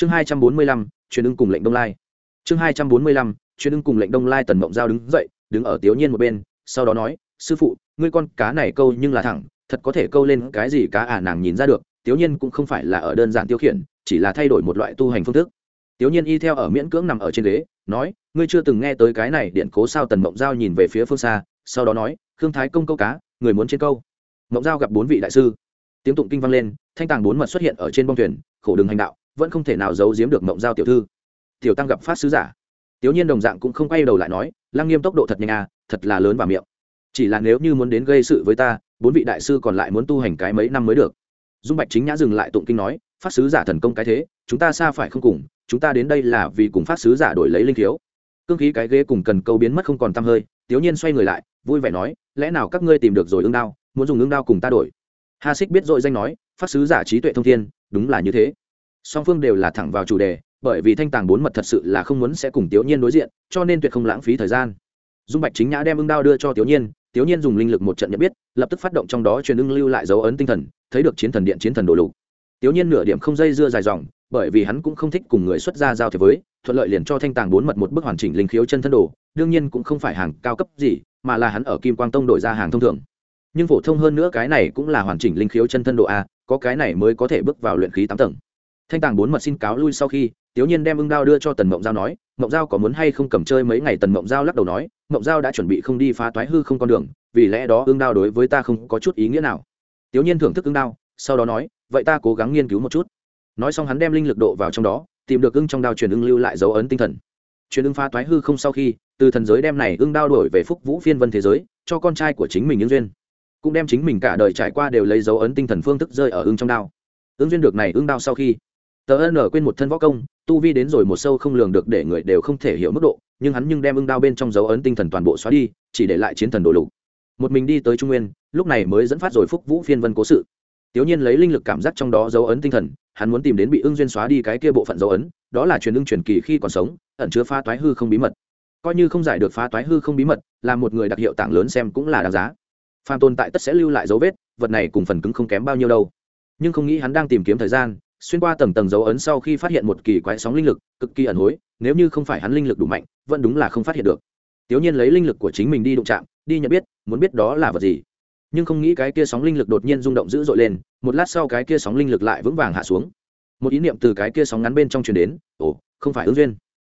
chương hai trăm bốn mươi lăm, truyền ưng cùng lệnh đông lai. Chương hai trăm bốn mươi lăm, truyền ưng cùng lệnh đông lai tần mộng giao đứng dậy, đứng ở tiểu nhiên một bên, sau đó nói, sư phụ, ngươi con cá này câu nhưng là thẳng, thật có thể câu lên cái gì cá à nàng nhìn ra được tiểu nhiên cũng không phải là ở đơn giản tiêu khiển, chỉ là thay đổi một loại tu hành phương thức. Tiểu nhiên y theo ở miễn cưỡng nằm ở trên ghế, nói, ngươi chưa từng nghe tới cái này điện cố sao tần mộng giao nhìn về phía phương xa, sau đó nói, khương thái công câu cá, người muốn trên câu. Mộng giao gặp bốn vị đại sư. Tiếng tụng kinh vang lên, thanh tàng bốn mật xuất hiện ở trên bông thuyền, khổ đường hành đạo vẫn không thể nào giấu giếm được mộng giao tiểu thư. Tiểu tăng gặp phát sứ giả. Tiểu nhiên đồng dạng cũng không quay đầu lại nói, lăng nghiêm tốc độ thật nhanh à thật là lớn và miệng. Chỉ là nếu như muốn đến gây sự với ta, bốn vị đại sư còn lại muốn tu hành cái mấy năm mới được. Dung bạch chính nhã dừng lại tụng kinh nói, phát sứ giả thần công cái thế, chúng ta xa phải không cùng, chúng ta đến đây là vì cùng phát sứ giả đổi lấy linh thiếu cương khí cái ghế cùng cần câu biến mất không còn t hơi, tiểu nhiên xoay người lại, vui vẻ nói, lẽ nào các ngươi tìm được rồi ương đao, muốn dùng ương đao cùng ta đổi? Ha xích biết dội danh nói, phát sứ giả trí tuệ thông thiên, đúng là như thế song phương đều là thẳng vào chủ đề, bởi vì thanh tàng bốn mật thật sự là không muốn sẽ cùng tiểu nhiên đối diện, cho nên tuyệt không lãng phí thời gian. Dung bạch chính nhã đem ưng đao đưa cho tiểu nhiên tiểu nhiên dùng linh lực một trận nhận biết, lập tức phát động trong đó truyền ưng lưu lại dấu ấn tinh thần, thấy được chiến thần điện chiến thần đồ lục. Tiểu nhiên nửa điểm không dây dưa dài dòng, bởi vì hắn cũng không thích cùng người xuất gia giao thế với, thuận lợi liền cho thanh tàng bốn mật một bức hoàn chỉnh linh khiếu chân thân đồ, đương nhiên cũng không phải hàng cao cấp gì, mà là hắn ở kim quang tông đổi ra hàng thông thường. Nhưng phổ thông hơn nữa cái này cũng là hoàn chỉnh linh khiếu chân thân độ a, có cái này mới có thể bước vào luyện khí tám tầng thanh tàng bốn mật xin cáo lui sau khi tiểu nhiên đem ưng đao đưa cho tần mộng giao nói, mộng giao có muốn hay không cầm chơi mấy ngày? Tần mộng giao lắc đầu nói, mộng giao đã chuẩn bị không đi phá toái hư không con đường, vì lẽ đó ưng đao đối với ta không có chút ý nghĩa nào. Tiểu nhiên thưởng thức ưng đao, sau đó nói, vậy ta cố gắng nghiên cứu một chút. Nói xong hắn đem linh lực độ vào trong đó, tìm được ưng trong đao truyền ưng lưu lại dấu ấn tinh thần. Truyền ưng phá toái hư không sau khi, từ thần giới đem này ưng đao đổi về phúc vũ phiên vân thế giới, cho con trai của chính mình ứng duyên. Cũng đem chính mình cả đời trải qua đều lấy dấu ấn tinh thần phương thức rơi ở ưng trong đao. Ứng duyên được này ưng đao sau khi tờ ân ở quên một thân võ công, tu vi đến rồi một sâu không lường được để người đều không thể hiểu mức độ, nhưng hắn nhưng đem ưng đao bên trong dấu ấn tinh thần toàn bộ xóa đi, chỉ để lại chiến thần đổ lục. Một mình đi tới trung nguyên, lúc này mới dẫn phát rồi phúc vũ phiên vân cố sự. Tiểu nhiên lấy linh lực cảm giác trong đó dấu ấn tinh thần, hắn muốn tìm đến bị ưng duyên xóa đi cái kia bộ phận dấu ấn, đó là truyền ưng truyền kỳ khi còn sống, ẩn chứa phá toái hư không bí mật. Coi như không giải được phá toái hư không bí mật, là một người đặc hiệu tảng lớn xem cũng là đáng giá. Phàm tồn tại tất sẽ lưu lại dấu vết, vật này cùng phần cứng không kém bao nhiêu đâu. Nhưng không nghĩ hắn đang tìm kiếm thời gian xuyên qua tầng tầng dấu ấn sau khi phát hiện một kỳ quái sóng linh lực, cực kỳ ẩn hối, nếu như không phải hắn linh lực đủ mạnh, vẫn đúng là không phát hiện được. Tiểu nhiên lấy linh lực của chính mình đi đụng chạm, đi nhận biết, muốn biết đó là vật gì. Nhưng không nghĩ cái kia sóng linh lực đột nhiên rung động dữ dội lên, một lát sau cái kia sóng linh lực lại vững vàng hạ xuống. Một ý niệm từ cái kia sóng ngắn bên trong truyền đến, ồ, không phải ứng duyên.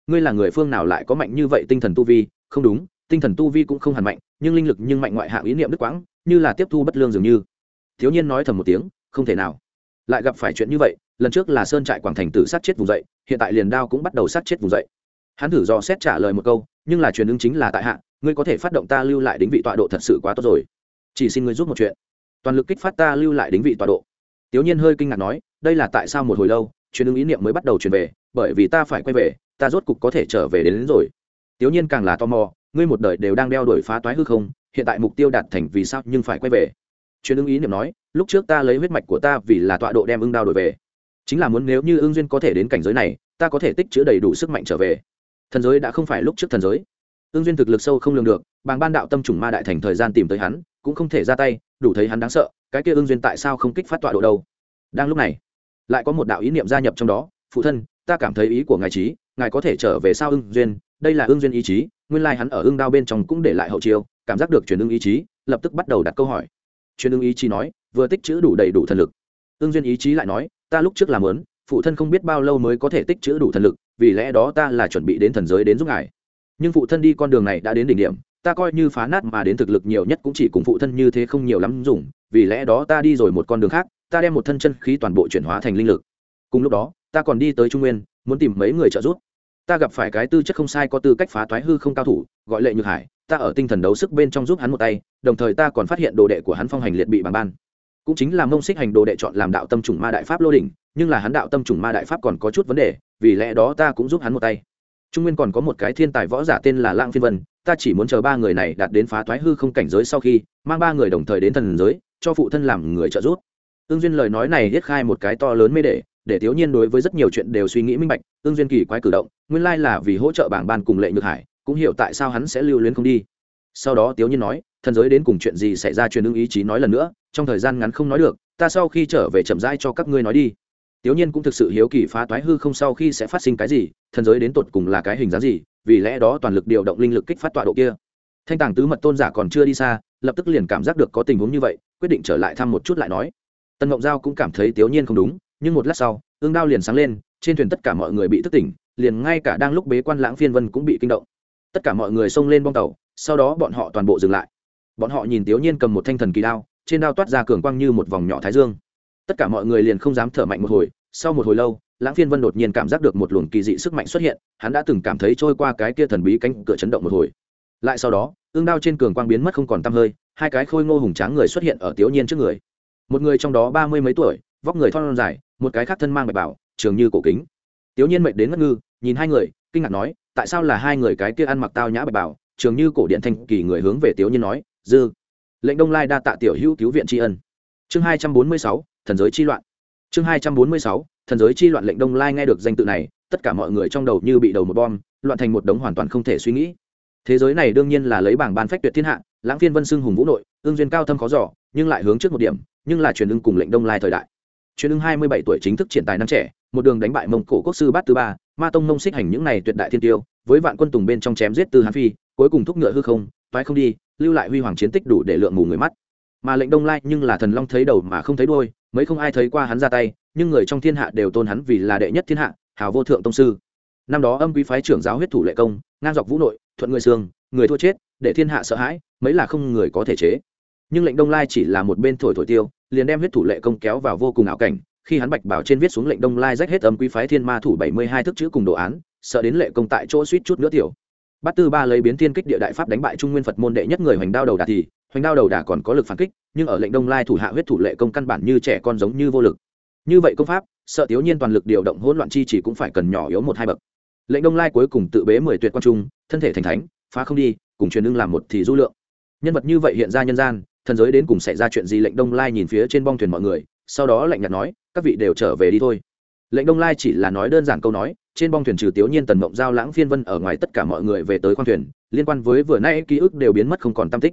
Ngươi là người phương nào lại có mạnh như vậy tinh thần tu vi? Không đúng, tinh thần tu vi cũng không hẳn mạnh, nhưng linh lực nhưng mạnh ngoại hạng ý niệm đứt quãng, như là tiếp thu bất lương dường như. Thiếu nhiên nói thầm một tiếng, không thể nào. Lại gặp phải chuyện như vậy lần trước là sơn trại quảng thành tử sát chết vùng dậy hiện tại liền đao cũng bắt đầu sát chết vùng dậy. Hắn thử dò xét trả lời một câu nhưng là truyền ứng chính là tại hạ ngươi có thể phát động ta lưu lại đính vị tọa độ thật sự quá tốt rồi. Chỉ xin ngươi giúp một chuyện. Toàn lực kích phát ta lưu lại đính vị tọa độ. Tiểu nhiên hơi kinh ngạc nói đây là tại sao một hồi lâu truyền ứng ý niệm mới bắt đầu truyền về bởi vì ta phải quay về ta rốt cục có thể trở về đến, đến rồi. Tiểu nhiên càng là tò mò ngươi một đời đều đang đeo đuổi phá toái hư không hiện tại mục tiêu đạt thành vì sao nhưng phải quay về. Truyền ứng ý niệm nói lúc trước ta lấy huyết mạch của ta vì là tọa độ đem ưng đao đổi về chính là muốn nếu như ương duyên có thể đến cảnh giới này, ta có thể tích chữa đầy đủ sức mạnh trở về. Thần giới đã không phải lúc trước thần giới. Ương duyên thực lực sâu không lường được, bàng ban đạo tâm trùng ma đại thành thời gian tìm tới hắn, cũng không thể ra tay, đủ thấy hắn đáng sợ, cái kia ương duyên tại sao không kích phát tọa độ đâu. Đang lúc này, lại có một đạo ý niệm gia nhập trong đó, phụ thân, ta cảm thấy ý của ngài trí ngài có thể trở về sao ưng duyên, đây là ưng duyên ý chí, nguyên lai hắn ở ưng đao bên trong cũng để lại hậu chiêu, cảm giác được truyền ưng ý chí, lập tức bắt đầu đặt câu hỏi. Truyền ưng ý chí nói, vừa tích chữ đủ đầy đủ thần lực. Ưng duyên ý chí lại nói ta lúc trước làm lớn phụ thân không biết bao lâu mới có thể tích chữ đủ thần lực, vì lẽ đó ta là chuẩn bị đến thần giới đến giúp ngài. Nhưng phụ thân đi con đường này đã đến đỉnh điểm, ta coi như phá nát mà đến thực lực nhiều nhất cũng chỉ cùng phụ thân như thế không nhiều lắm dùng, vì lẽ đó ta đi rồi một con đường khác, ta đem một thân chân khí toàn bộ chuyển hóa thành linh lực. Cùng lúc đó, ta còn đi tới trung nguyên, muốn tìm mấy người trợ giúp. Ta gặp phải cái tư chất không sai có tư cách phá toái hư không cao thủ, gọi lệ nhược hải, ta ở tinh thần đấu sức bên trong giúp hắn một tay, đồng thời ta còn phát hiện đồ đệ của hắn phong hành liệt bị bằng ban cũng chính là mông xích hành đồ đệ chọn làm đạo tâm trùng ma đại pháp lô đỉnh, nhưng là hắn đạo tâm trùng ma đại pháp còn có chút vấn đề, vì lẽ đó ta cũng giúp hắn một tay. Trung nguyên còn có một cái thiên tài võ giả tên là lang phiên vân, ta chỉ muốn chờ ba người này đạt đến phá thoái hư không cảnh giới sau khi, mang ba người đồng thời đến thần giới, cho phụ thân làm người trợ giúp. Tương duyên lời nói này hết khai một cái to lớn mê để để thiếu nhiên đối với rất nhiều chuyện đều suy nghĩ minh bạch, tương duyên kỳ quái cử động, nguyên lai là vì hỗ trợ bảng ban cùng lệ nhược hải, cũng hiểu tại sao hắn sẽ lưu luyến không đi. Sau đó thiếu nhiên nói, thần giới đến cùng chuyện gì xảy ra truyền ưng ý chí nói lần nữa trong thời gian ngắn không nói được, ta sau khi trở về chậm rãi cho các ngươi nói đi. Tiểu nhiên cũng thực sự hiếu kỳ phá toái hư không sau khi sẽ phát sinh cái gì, thần giới đến tột cùng là cái hình dáng gì, vì lẽ đó toàn lực điều động linh lực kích phát tọa độ kia. Thanh tàng tứ mật tôn giả còn chưa đi xa, lập tức liền cảm giác được có tình huống như vậy, quyết định trở lại thăm một chút lại nói. Tần ngộng giao cũng cảm thấy tiểu nhiên không đúng, nhưng một lát sau, ương đao liền sáng lên, trên thuyền tất cả mọi người bị thức tỉnh, liền ngay cả đang lúc bế quan lãng phiên vân cũng bị kinh động. Tất cả mọi người xông lên bong tàu, sau đó bọn họ toàn bộ dừng lại. Bọn họ nhìn tiểu nhiên cầm một thanh thần kỳ đao trên đao toát ra cường quang như một vòng nhỏ thái dương. Tất cả mọi người liền không dám thở mạnh một hồi, sau một hồi lâu, lãng phiên vân đột nhiên cảm giác được một luồng kỳ dị sức mạnh xuất hiện, hắn đã từng cảm thấy trôi qua cái kia thần bí cánh cửa chấn động một hồi. Lại sau đó, ương đao trên cường quang biến mất không còn t hơi, hai cái khôi ngô hùng tráng người xuất hiện ở tiểu nhiên trước người. Một người trong đó ba mươi mấy tuổi, vóc người thon dài, một cái khác thân mang bạch bảo, trường như cổ kính. Tiểu nhiên mệt đến ngất ngư, nhìn hai người, kinh ngạc nói, tại sao là hai người cái kia ăn mặc tao nhã bạch bảo, trường như cổ điện thanh kỳ người hướng về tiểu nhiên nói, dư lệnh đông lai đa tạ tiểu hữu cứu viện tri ân. Chương hai trăm bốn mươi sáu, thần giới chi loạn. Chương hai trăm bốn mươi sáu, thần giới chi loạn lệnh đông lai nghe được danh tự này, tất cả mọi người trong đầu như bị đầu một bom, loạn thành một đống hoàn toàn không thể suy nghĩ. Thế giới này đương nhiên là lấy bảng ban phách tuyệt thiên hạ, lãng phiên vân xưng hùng vũ nội, ương duyên cao thâm khó giỏ nhưng lại hướng trước một điểm, nhưng là truyền ưng cùng lệnh đông lai thời đại. Truyền ưng hai mươi bảy tuổi chính thức triển tài năm trẻ, một đường đánh bại mông cổ quốc sư bát thứ ba, ma tông mông xích hành những này tuyệt đại thiên tiêu, với vạn quân tùng bên trong chém giết từ hán phi, cuối cùng thúc ngựa hư không, toái không đi lưu lại huy hoàng chiến tích đủ để lượng mù người mắt. Mà lệnh đông lai nhưng là thần long thấy đầu mà không thấy đôi mấy không ai thấy qua hắn ra tay, nhưng người trong thiên hạ đều tôn hắn vì là đệ nhất thiên hạ, hào vô thượng tông sư. Năm đó âm quý phái trưởng giáo huyết thủ lệ công, ngang dọc vũ nội, thuận người xương, người thua chết, để thiên hạ sợ hãi, mấy là không người có thể chế. Nhưng lệnh đông lai chỉ là một bên thổi thổi tiêu, liền đem huyết thủ lệ công kéo vào vô cùng ảo cảnh, khi hắn bạch bảo trên viết xuống lệnh đông lai rách hết âm quý phái thiên ma thủ bảy mươi hai thức chữ cùng đồ án, sợ đến lệ công tại chỗ suýt chút nữa tiểu bát tư ba lấy biến thiên kích địa đại pháp đánh bại trung nguyên phật môn đệ nhất người hoành đao đầu đà thì, hoành đao đầu đà còn có lực phản kích, nhưng ở lệnh đông lai thủ hạ huyết thủ lệ công căn bản như trẻ con giống như vô lực. Như vậy công pháp, sợ tiểu nhiên toàn lực điều động hỗn loạn chi chỉ cũng phải cần nhỏ yếu một hai bậc. Lệnh đông lai cuối cùng tự bế mười tuyệt quan trung, thân thể thành thánh, phá không đi, cùng truyền ưng làm một thì du lượng. Nhân vật như vậy hiện ra nhân gian, thần giới đến cùng xảy ra chuyện gì lệnh đông lai nhìn phía trên bong thuyền mọi người, sau đó lệnh nhạt nói, các vị đều trở về đi thôi. Lệnh đông lai chỉ là nói đơn giản câu nói trên bong thuyền trừ tiểu nhiên, tần mộng giao, lãng phiên vân ở ngoài tất cả mọi người về tới khoang thuyền, liên quan với vừa nay ký ức đều biến mất không còn tam tích.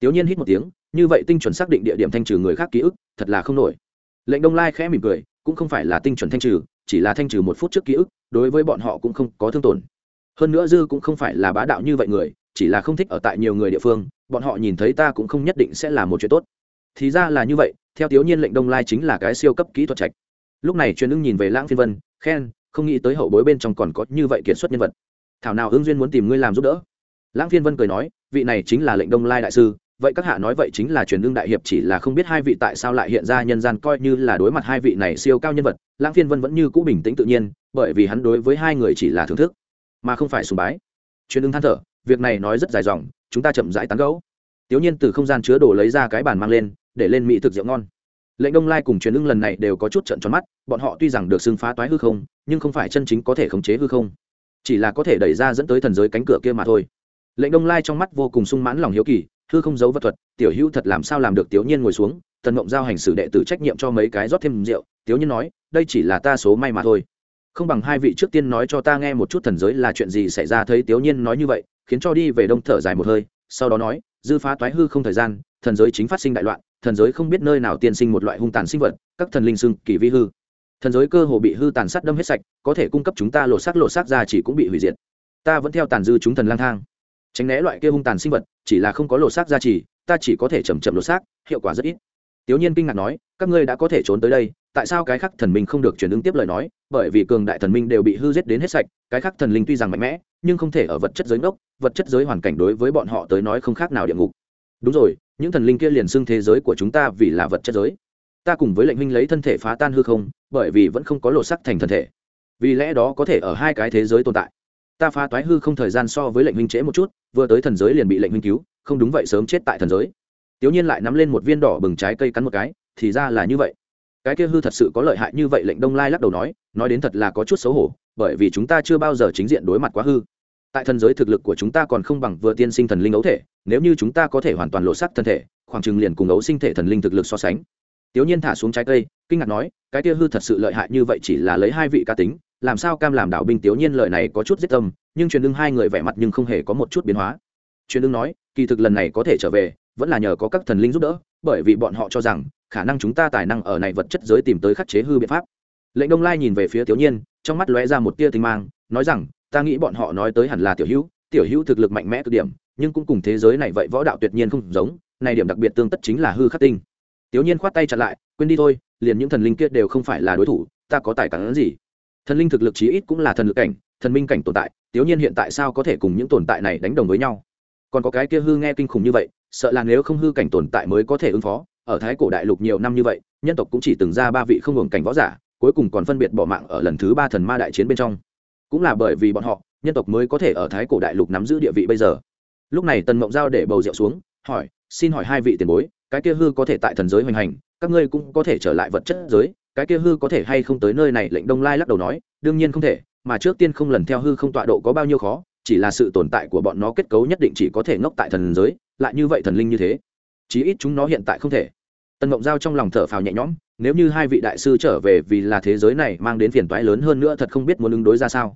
Tiểu nhiên hít một tiếng, như vậy tinh chuẩn xác định địa điểm thanh trừ người khác ký ức, thật là không nổi. Lệnh đông lai khẽ mỉm cười, cũng không phải là tinh chuẩn thanh trừ, chỉ là thanh trừ một phút trước ký ức, đối với bọn họ cũng không có thương tổn. Hơn nữa dư cũng không phải là bá đạo như vậy người, chỉ là không thích ở tại nhiều người địa phương, bọn họ nhìn thấy ta cũng không nhất định sẽ là một chuyện tốt. Thì ra là như vậy, theo tiểu nhiên lệnh đông lai chính là cái siêu cấp kỹ thuật trạch. Lúc này truyền ưng nhìn về lãng phiên vân, khen không nghĩ tới hậu bối bên trong còn có như vậy kiệt xuất nhân vật. Thảo nào hương duyên muốn tìm ngươi làm giúp đỡ? Lãng phiên vân cười nói, vị này chính là lệnh đông lai đại sư, vậy các hạ nói vậy chính là truyền đương đại hiệp chỉ là không biết hai vị tại sao lại hiện ra nhân gian coi như là đối mặt hai vị này siêu cao nhân vật, lãng phiên vân vẫn như cũ bình tĩnh tự nhiên, bởi vì hắn đối với hai người chỉ là thưởng thức, mà không phải sùng bái. Truyền đương than thở, việc này nói rất dài dòng, chúng ta chậm rãi tán gẫu. Tiểu nhiên từ không gian chứa đồ lấy ra cái bàn mang lên, để lên mỹ thực rượu ngon. Lệnh đông lai cùng truyền ưng lần này đều có chút trận tròn mắt, bọn họ tuy rằng được xưng phá toái hư không nhưng không phải chân chính có thể khống chế hư không, chỉ là có thể đẩy ra dẫn tới thần giới cánh cửa kia mà thôi. Lệnh đông lai trong mắt vô cùng sung mãn lòng hiếu kỳ, hư không giấu vật thuật, tiểu hữu thật làm sao làm được tiểu nhiên ngồi xuống, tần mộng giao hành xử đệ tử trách nhiệm cho mấy cái rót thêm rượu, tiểu nhiên nói, đây chỉ là ta số may mà thôi. Không bằng hai vị trước tiên nói cho ta nghe một chút thần giới là chuyện gì xảy ra thấy tiểu nhiên nói như vậy, khiến cho đi về đông thở dài một hơi, sau đó nói, dư phá toái hư không thời gian, thần giới chính phát sinh đại loạn, thần giới không biết nơi nào tiên sinh một loại hung tàn sinh vật, các thần linh xưng kỳ vi hư thần giới cơ hồ bị hư tàn sát đâm hết sạch, có thể cung cấp chúng ta lột xác lột xác ra chỉ cũng bị hủy diệt. Ta vẫn theo tàn dư chúng thần lang thang. Tránh né loại kia hung tàn sinh vật, chỉ là không có lột xác ra chỉ, ta chỉ có thể chầm chậm lột xác, hiệu quả rất ít. Tiểu nhiên kinh ngạc nói, các ngươi đã có thể trốn tới đây, tại sao cái khác thần minh không được truyền ứng tiếp lời nói, bởi vì cường đại thần minh đều bị hư giết đến hết sạch, cái khác thần linh tuy rằng mạnh mẽ, nhưng không thể ở vật chất giới ngốc, vật chất giới hoàn cảnh đối với bọn họ tới nói không khác nào địa ngục. Đúng rồi, những thần linh kia liền xưng thế giới của chúng ta vì là vật chất giới ta cùng với lệnh huynh lấy thân thể phá tan hư không, bởi vì vẫn không có lộ sắc thành thân thể. Vì lẽ đó có thể ở hai cái thế giới tồn tại. Ta phá toái hư không thời gian so với lệnh huynh trễ một chút, vừa tới thần giới liền bị lệnh huynh cứu, không đúng vậy sớm chết tại thần giới. Tiểu nhiên lại nắm lên một viên đỏ bừng trái cây cắn một cái, thì ra là như vậy. Cái kia hư thật sự có lợi hại như vậy, lệnh đông lai lắc đầu nói nói đến thật là có chút xấu hổ, bởi vì chúng ta chưa bao giờ chính diện đối mặt quá hư. Tại thần giới thực lực của chúng ta còn không bằng vừa tiên sinh thần linh ấu thể, nếu như chúng ta có thể hoàn toàn lộ sắc thân thể, khoảng chừng liền cùng ấu sinh thể thần linh thực lực so sánh tiểu nhiên thả xuống trái cây, kinh ngạc nói, cái kia hư thật sự lợi hại như vậy chỉ là lấy hai vị cá tính, làm sao cam làm đạo binh tiểu nhiên lợi này có chút giết tâm, nhưng truyền lưng hai người vẻ mặt nhưng không hề có một chút biến hóa. Truyền lưng nói, kỳ thực lần này có thể trở về, vẫn là nhờ có các thần linh giúp đỡ, bởi vì bọn họ cho rằng, khả năng chúng ta tài năng ở này vật chất giới tìm tới khắc chế hư biện pháp. Lệnh đông lai nhìn về phía tiểu nhiên, trong mắt lóe ra một tia tinh mang, nói rằng, ta nghĩ bọn họ nói tới hẳn là tiểu hữu tiểu hữu thực lực mạnh mẽ cực điểm, nhưng cũng cùng thế giới này vậy võ đạo tuyệt nhiên không giống, này điểm đặc biệt tương tất chính là hư khắc tinh tiểu nhiên khoát tay chặn lại, quên đi thôi, liền những thần linh kia đều không phải là đối thủ, ta có tài cản gì? Thần linh thực lực chí ít cũng là thần lực cảnh, thần minh cảnh tồn tại tiểu nhiên hiện tại sao có thể cùng những tồn tại này đánh đồng với nhau? Còn có cái kia hư nghe kinh khủng như vậy, sợ là nếu không hư cảnh tồn tại mới có thể ứng phó, ở thái cổ đại lục nhiều năm như vậy, nhân tộc cũng chỉ từng ra ba vị không ngừng cảnh võ giả, cuối cùng còn phân biệt bỏ mạng ở lần thứ ba thần ma đại chiến bên trong. Cũng là bởi vì bọn họ, nhân tộc mới có thể ở thái cổ đại lục nắm giữ địa vị bây giờ. Lúc này tần mộng giao để bầu rượu xuống, hỏi, xin hỏi hai vị tiền bối cái kia hư có thể tại thần giới hoành hành, các ngươi cũng có thể trở lại vật chất giới, cái kia hư có thể hay không tới nơi này, lệnh đông lai lắc đầu nói, đương nhiên không thể, mà trước tiên không lần theo hư không tọa độ có bao nhiêu khó, chỉ là sự tồn tại của bọn nó kết cấu nhất định chỉ có thể ngốc tại thần giới, lại như vậy thần linh như thế, chí ít chúng nó hiện tại không thể. Tần mộng giao trong lòng thở phào nhẹ nhõm, nếu như hai vị đại sư trở về vì là thế giới này mang đến phiền toái lớn hơn nữa thật không biết muốn ứng đối ra sao.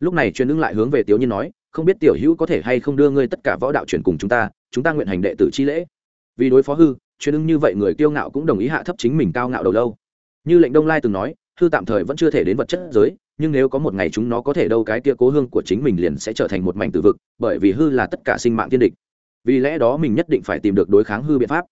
Lúc này truyền ứng lại hướng về tiểu nhiên nói, không biết tiểu hữu có thể hay không đưa ngươi tất cả võ đạo truyền cùng chúng ta chúng ta nguyện hành đệ tử chi lễ vì đối phó hư chuyên ứng như vậy người kiêu ngạo cũng đồng ý hạ thấp chính mình cao ngạo đầu lâu. Như lệnh đông lai từng nói, hư tạm thời vẫn chưa thể đến vật chất giới, nhưng nếu có một ngày chúng nó có thể đâu cái kia cố hương của chính mình liền sẽ trở thành một mảnh từ vực, bởi vì hư là tất cả sinh mạng thiên địch. Vì lẽ đó mình nhất định phải tìm được đối kháng hư biện pháp.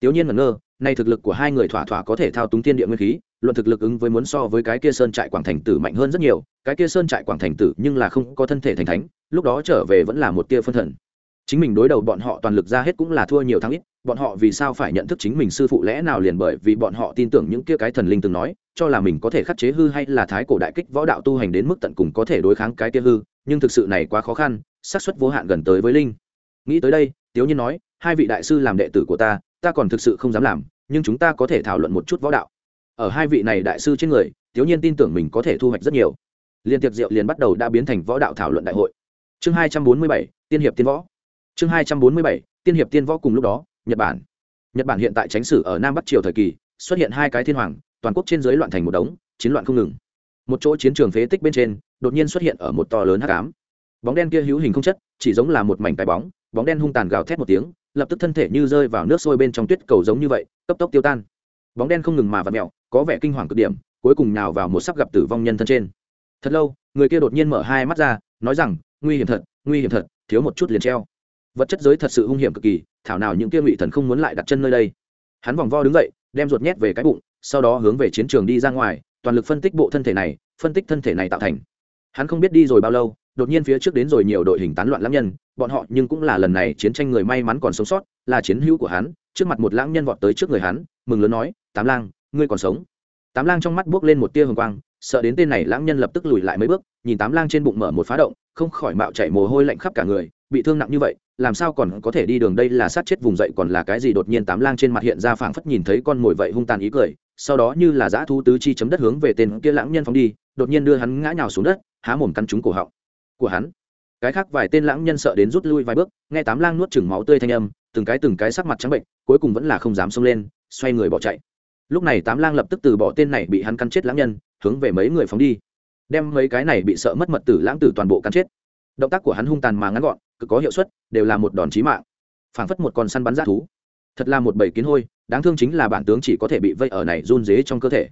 Tiểu nhiên ngẩn ngơ, nay thực lực của hai người thỏa thỏa có thể thao túng thiên địa nguyên khí, luận thực lực ứng với muốn so với cái kia sơn trại quảng thành tử mạnh hơn rất nhiều, cái kia sơn trại quảng thành tử nhưng là không có thân thể thành thánh, lúc đó trở về vẫn là một tia phân thần. Chính mình đối đầu bọn họ toàn lực ra hết cũng là thua nhiều thắng ít bọn họ vì sao phải nhận thức chính mình sư phụ lẽ nào liền bởi vì bọn họ tin tưởng những kia cái thần linh từng nói, cho là mình có thể khắc chế hư hay là thái cổ đại kích võ đạo tu hành đến mức tận cùng có thể đối kháng cái kia hư, nhưng thực sự này quá khó khăn, xác suất vô hạn gần tới với linh. Nghĩ tới đây, tiếu nhiên nói, hai vị đại sư làm đệ tử của ta ta còn thực sự không dám làm, nhưng chúng ta có thể thảo luận một chút võ đạo. Ở hai vị này đại sư trên người, tiếu nhiên tin tưởng mình có thể thu hoạch rất nhiều. Liên tiệc diệu liền bắt đầu đã biến thành võ đạo thảo luận đại hội. Chương hai trăm bốn mươi bảy, tiên hiệp tiên võ. Chương hai trăm bốn mươi bảy, tiên hiệp tiên võ cùng lúc đó nhật bản. Nhật bản hiện tại tránh sử ở nam bắc triều thời kỳ, xuất hiện hai cái thiên hoàng, toàn quốc trên dưới loạn thành một đống, chiến loạn không ngừng. Một chỗ chiến trường phế tích bên trên, đột nhiên xuất hiện ở một to lớn hắc ám. Bóng đen kia hữu hình không chất, chỉ giống là một mảnh cái bóng bóng đen hung tàn gào thét một tiếng, lập tức thân thể như rơi vào nước sôi bên trong tuyết cầu giống như vậy, cấp tốc tiêu tan. Bóng đen không ngừng mà vặn mẹo có vẻ kinh hoàng cực điểm, cuối cùng nhào vào một sắp gặp tử vong nhân thân trên. Thật lâu, người kia đột nhiên mở hai mắt ra, nói rằng, nguy hiểm thật, nguy hiểm thật, thiếu một chút liền treo. Vật chất giới thật sự hung hiểm cực kỳ thảo nào những kia ngụy thần không muốn lại đặt chân nơi đây. Hắn vòng vo đứng dậy, đem ruột nhét về cái bụng, sau đó hướng về chiến trường đi ra ngoài, toàn lực phân tích bộ thân thể này, phân tích thân thể này tạo thành. Hắn không biết đi rồi bao lâu, đột nhiên phía trước đến rồi nhiều đội hình tán loạn lãng nhân, bọn họ nhưng cũng là lần này chiến tranh người may mắn còn sống sót, là chiến hữu của hắn, trước mặt một lãng nhân vọt tới trước người hắn, mừng lớn nói, tám lang, ngươi còn sống? Tám lang trong mắt buốc lên một tia hồng quang, sợ đến tên này lãng nhân lập tức lùi lại mấy bước, nhìn tám lang trên bụng mở một phá động, không khỏi mạo chảy mồ hôi lạnh khắp cả người bị thương nặng như vậy, làm sao còn có thể đi đường đây là sát chết vùng dậy còn là cái gì đột nhiên tám lang trên mặt hiện ra phảng phất nhìn thấy con mồi vậy hung tàn ý cười, sau đó như là dã thú tứ chi chấm đất hướng về tên kia lãng nhân phóng đi, đột nhiên đưa hắn ngã nhào xuống đất, há mồm cắn trúng cổ họng của hắn. Cái khác vài tên lãng nhân sợ đến rút lui vài bước, nghe tám lang nuốt chừng máu tươi thanh âm, từng cái từng cái sắc mặt trắng bệnh, cuối cùng vẫn là không dám xông lên, xoay người bỏ chạy. Lúc này tám lang lập tức từ bỏ tên này bị hắn cắn chết lãng nhân, hướng về mấy người phóng đi, đem mấy cái này bị sợ mất mật tử lãng tử toàn bộ cắn chết. Động tác của hắn hung tàn mà ngắn gọn cực có hiệu suất, đều là một đòn chí mạng. Phảng phất một con săn bắn g thú. Thật là một bầy kiến hôi, đáng thương chính là bản tướng chỉ có thể bị vây ở này run dế trong cơ thể.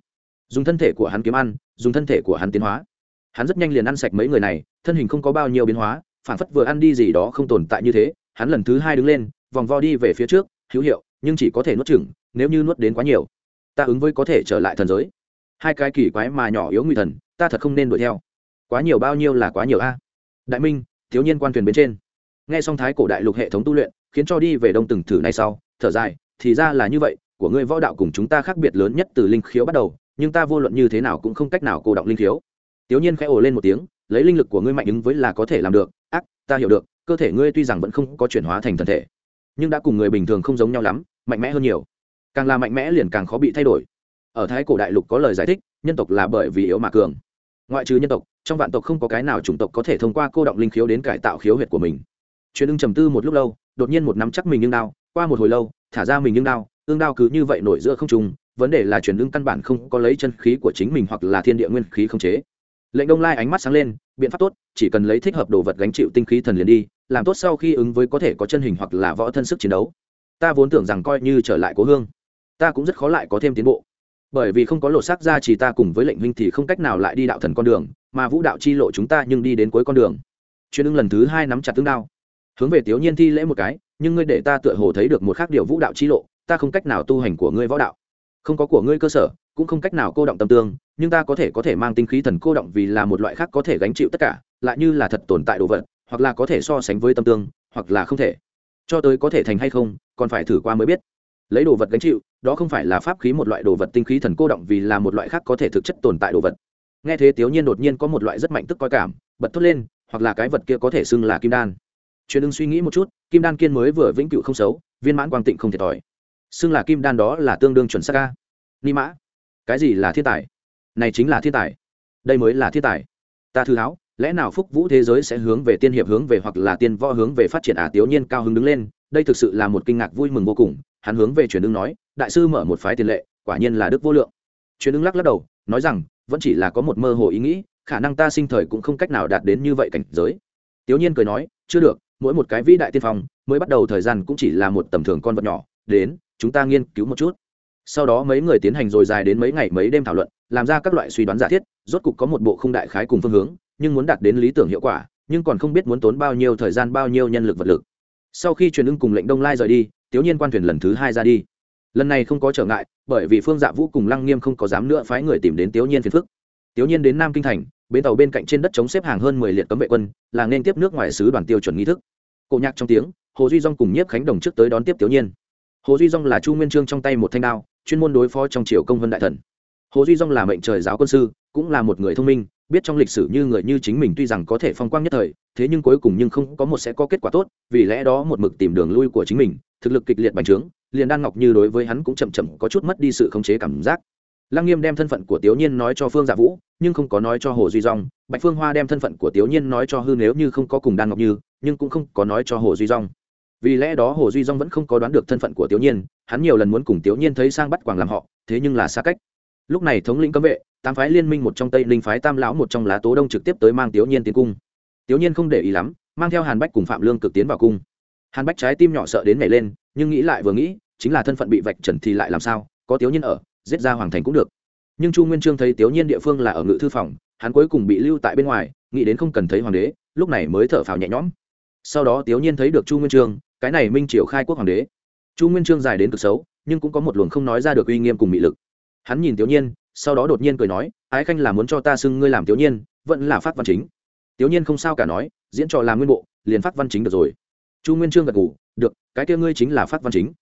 Dùng thân thể của hắn kiếm ăn, dùng thân thể của hắn tiến hóa. Hắn rất nhanh liền ăn sạch mấy người này, thân hình không có bao nhiêu biến hóa phản phất vừa ăn đi gì đó không tồn tại như thế, hắn lần thứ hai đứng lên, vòng vo đi về phía trước, hữu hiệu, nhưng chỉ có thể nuốt chừng nếu như nuốt đến quá nhiều, ta ứng với có thể trở lại thần giới. Hai cái kỳ quái mà nhỏ yếu nguy thần, ta thật không nên đuổi theo. Quá nhiều bao nhiêu là quá nhiều a. Đại minh, thiếu nhiên quan thuyền bên trên nghe xong thái cổ đại lục hệ thống tu luyện khiến cho đi về đông từng thử nay sau thở dài thì ra là như vậy của ngươi võ đạo cùng chúng ta khác biệt lớn nhất từ linh khiếu bắt đầu nhưng ta vô luận như thế nào cũng không cách nào cô động linh khiếu Tiểu Nhiên khẽ ồ lên một tiếng, lấy linh lực của ngươi mạnh ứng với là có thể làm được, ác, ta hiểu được, cơ thể ngươi tuy rằng vẫn không có chuyển hóa thành thần thể, nhưng đã cùng người bình thường không giống nhau lắm, mạnh mẽ hơn nhiều. Càng là mạnh mẽ liền càng khó bị thay đổi. Ở thái cổ đại lục có lời giải thích, nhân tộc là bởi vì yếu mà cường. Ngoại trừ nhân tộc, trong vạn tộc không có cái nào chủng tộc có thể thông qua cô động linh khiếu đến cải tạo khiếu huyệt của mình. Truyền ưng trầm tư một lúc lâu, đột nhiên một nắm chắc mình nhưng đao, qua một hồi lâu, thả ra mình nhưng đao, ương đao cứ như vậy nổi giữa không trùng. vấn đề là truyền ưng căn bản không có lấy chân khí của chính mình hoặc là thiên địa nguyên khí không chế. Lệnh đông lai ánh mắt sáng lên biện pháp tốt chỉ cần lấy thích hợp đồ vật gánh chịu tinh khí thần liền đi làm tốt sau khi ứng với có thể có chân hình hoặc là võ thân sức chiến đấu. Ta vốn tưởng rằng coi như trở lại cố hương ta cũng rất khó lại có thêm tiến bộ. Bởi vì không có lộ xác ra chỉ ta cùng với lệnh huynh thì không cách nào lại đi đạo thần con đường mà vũ đạo chi lộ chúng ta nhưng đi đến cuối con đường. Chuyên ưng lần thứ hai nắm chặt tương đao hướng về tiểu nhiên thi lễ một cái, nhưng ngươi để ta tựa hồ thấy được một khác điều vũ đạo chi lộ, ta không cách nào tu hành của ngươi võ đạo. Không có của ngươi cơ sở, cũng không cách nào cô động tâm tương, nhưng ta có thể có thể mang tinh khí thần cô động vì là một loại khác có thể gánh chịu tất cả, lại như là thật tồn tại đồ vật, hoặc là có thể so sánh với tâm tương, hoặc là không thể. Cho tới có thể thành hay không, còn phải thử qua mới biết. Lấy đồ vật gánh chịu, đó không phải là pháp khí một loại đồ vật tinh khí thần cô động vì là một loại khác có thể thực chất tồn tại đồ vật. Nghe thế tiểu nhiên đột nhiên có một loại rất mạnh tức coi cảm, bật thốt lên, hoặc là cái vật kia có thể xưng là kim đan truyền ưng suy nghĩ một chút kim đan kiên mới vừa vĩnh cựu không xấu viên mãn quang tịnh không thiệt thòi xưng là kim đan đó là tương đương chuẩn xác ca ni mã. Cái gì là thiên tài? Này chính là thiên tài. Đây mới là thiên tài. Ta thư háo lẽ nào phúc vũ thế giới sẽ hướng về tiên hiệp hướng về hoặc là tiên võ hướng về phát triển à, tiểu nhiên cao hứng đứng lên đây thực sự là một kinh ngạc vui mừng vô cùng. Hắn hướng về truyền ưng nói đại sư mở một phái tiền lệ quả nhiên là đức vô lượng. Truyền ưng lắc lắc đầu nói rằng vẫn chỉ là có một mơ hồ ý nghĩ khả năng ta sinh thời cũng không cách nào đạt đến như vậy cảnh giới. Tiểu nhiên cười nói chưa được mỗi một cái vĩ đại tiên phong, mới bắt đầu thời gian cũng chỉ là một tầm thường con vật nhỏ. Đến, chúng ta nghiên cứu một chút. Sau đó mấy người tiến hành rồi dài đến mấy ngày mấy đêm thảo luận, làm ra các loại suy đoán giả thiết, rốt cục có một bộ không đại khái cùng phương hướng, nhưng muốn đạt đến lý tưởng hiệu quả, nhưng còn không biết muốn tốn bao nhiêu thời gian, bao nhiêu nhân lực vật lực. Sau khi truyền ưng cùng lệnh đông lai rời đi tiểu nhiên quan thuyền lần thứ hai ra đi. Lần này không có trở ngại, bởi vì phương dạ vũ cùng lăng nghiêm không có dám nữa phái người tìm đến tiểu nhiên phiền phức. Tiểu nhiên đến nam kinh thành, bến tàu bên cạnh trên đất chống xếp hàng hơn mười liệt cấm vệ quân, là nên tiếp nước ngoài sứ đoàn tiêu chuẩn nghi thức cổ nhạc trong tiếng, hồ duy dong cùng nhiếp khánh đồng trước tới đón tiếp tiểu nhiên. Hồ duy dong là chu nguyên trương trong tay một thanh đao, chuyên môn đối phó trong triều công vân đại thần. Hồ duy dong là mệnh trời giáo quân sư, cũng là một người thông minh, biết trong lịch sử như người như chính mình tuy rằng có thể phong quang nhất thời, thế nhưng cuối cùng nhưng không có một sẽ có kết quả tốt, vì lẽ đó một mực tìm đường lui của chính mình, thực lực kịch liệt bành trướng, liền đan ngọc như đối với hắn cũng chậm chậm có chút mất đi sự khống chế cảm giác. Lăng nghiêm đem thân phận của tiểu nhiên nói cho phương dạ vũ, nhưng không có nói cho hồ duy dong bạch phương hoa đem thân phận của tiểu nhiên nói cho hư nếu như không có cùng đan ngọc như nhưng cũng không có nói cho hồ duy dong vì lẽ đó hồ duy dong vẫn không có đoán được thân phận của tiểu nhiên, hắn nhiều lần muốn cùng tiểu nhiên thấy sang bắt quảng làm họ, thế nhưng là xa cách. Lúc này thống lĩnh cấm vệ, tám phái liên minh một trong tây linh phái, tam lão một trong lá tố đông trực tiếp tới mang tiểu nhiên tiến cung. Tiểu nhiên không để ý lắm, mang theo hàn bách cùng phạm lương cực tiến vào cung. Hàn bách trái tim nhỏ sợ đến nhảy lên, nhưng nghĩ lại vừa nghĩ, chính là thân phận bị vạch trần thì lại làm sao, có tiểu nhiên ở, giết ra hoàng thành cũng được. Nhưng chu nguyên trương thấy tiểu nhiên địa phương là ở ngự thư phòng, hắn cuối cùng bị lưu tại bên ngoài, nghĩ đến không cần thấy hoàng đế, lúc này mới thở phào nhẹ nhõm sau đó tiểu nhiên thấy được chu nguyên trương, cái này minh triều khai quốc hoàng đế. Chu nguyên trương dài đến cực xấu, nhưng cũng có một luồng không nói ra được uy nghiêm cùng mị lực. Hắn nhìn tiểu nhiên, sau đó đột nhiên cười nói, ái khanh là muốn cho ta xưng ngươi làm tiểu nhiên, vẫn là phát văn chính. Tiểu nhiên không sao cả nói, diễn trò làm nguyên bộ, liền phát văn chính được rồi. Chu nguyên trương gật ngủ được, cái kia ngươi chính là phát văn chính.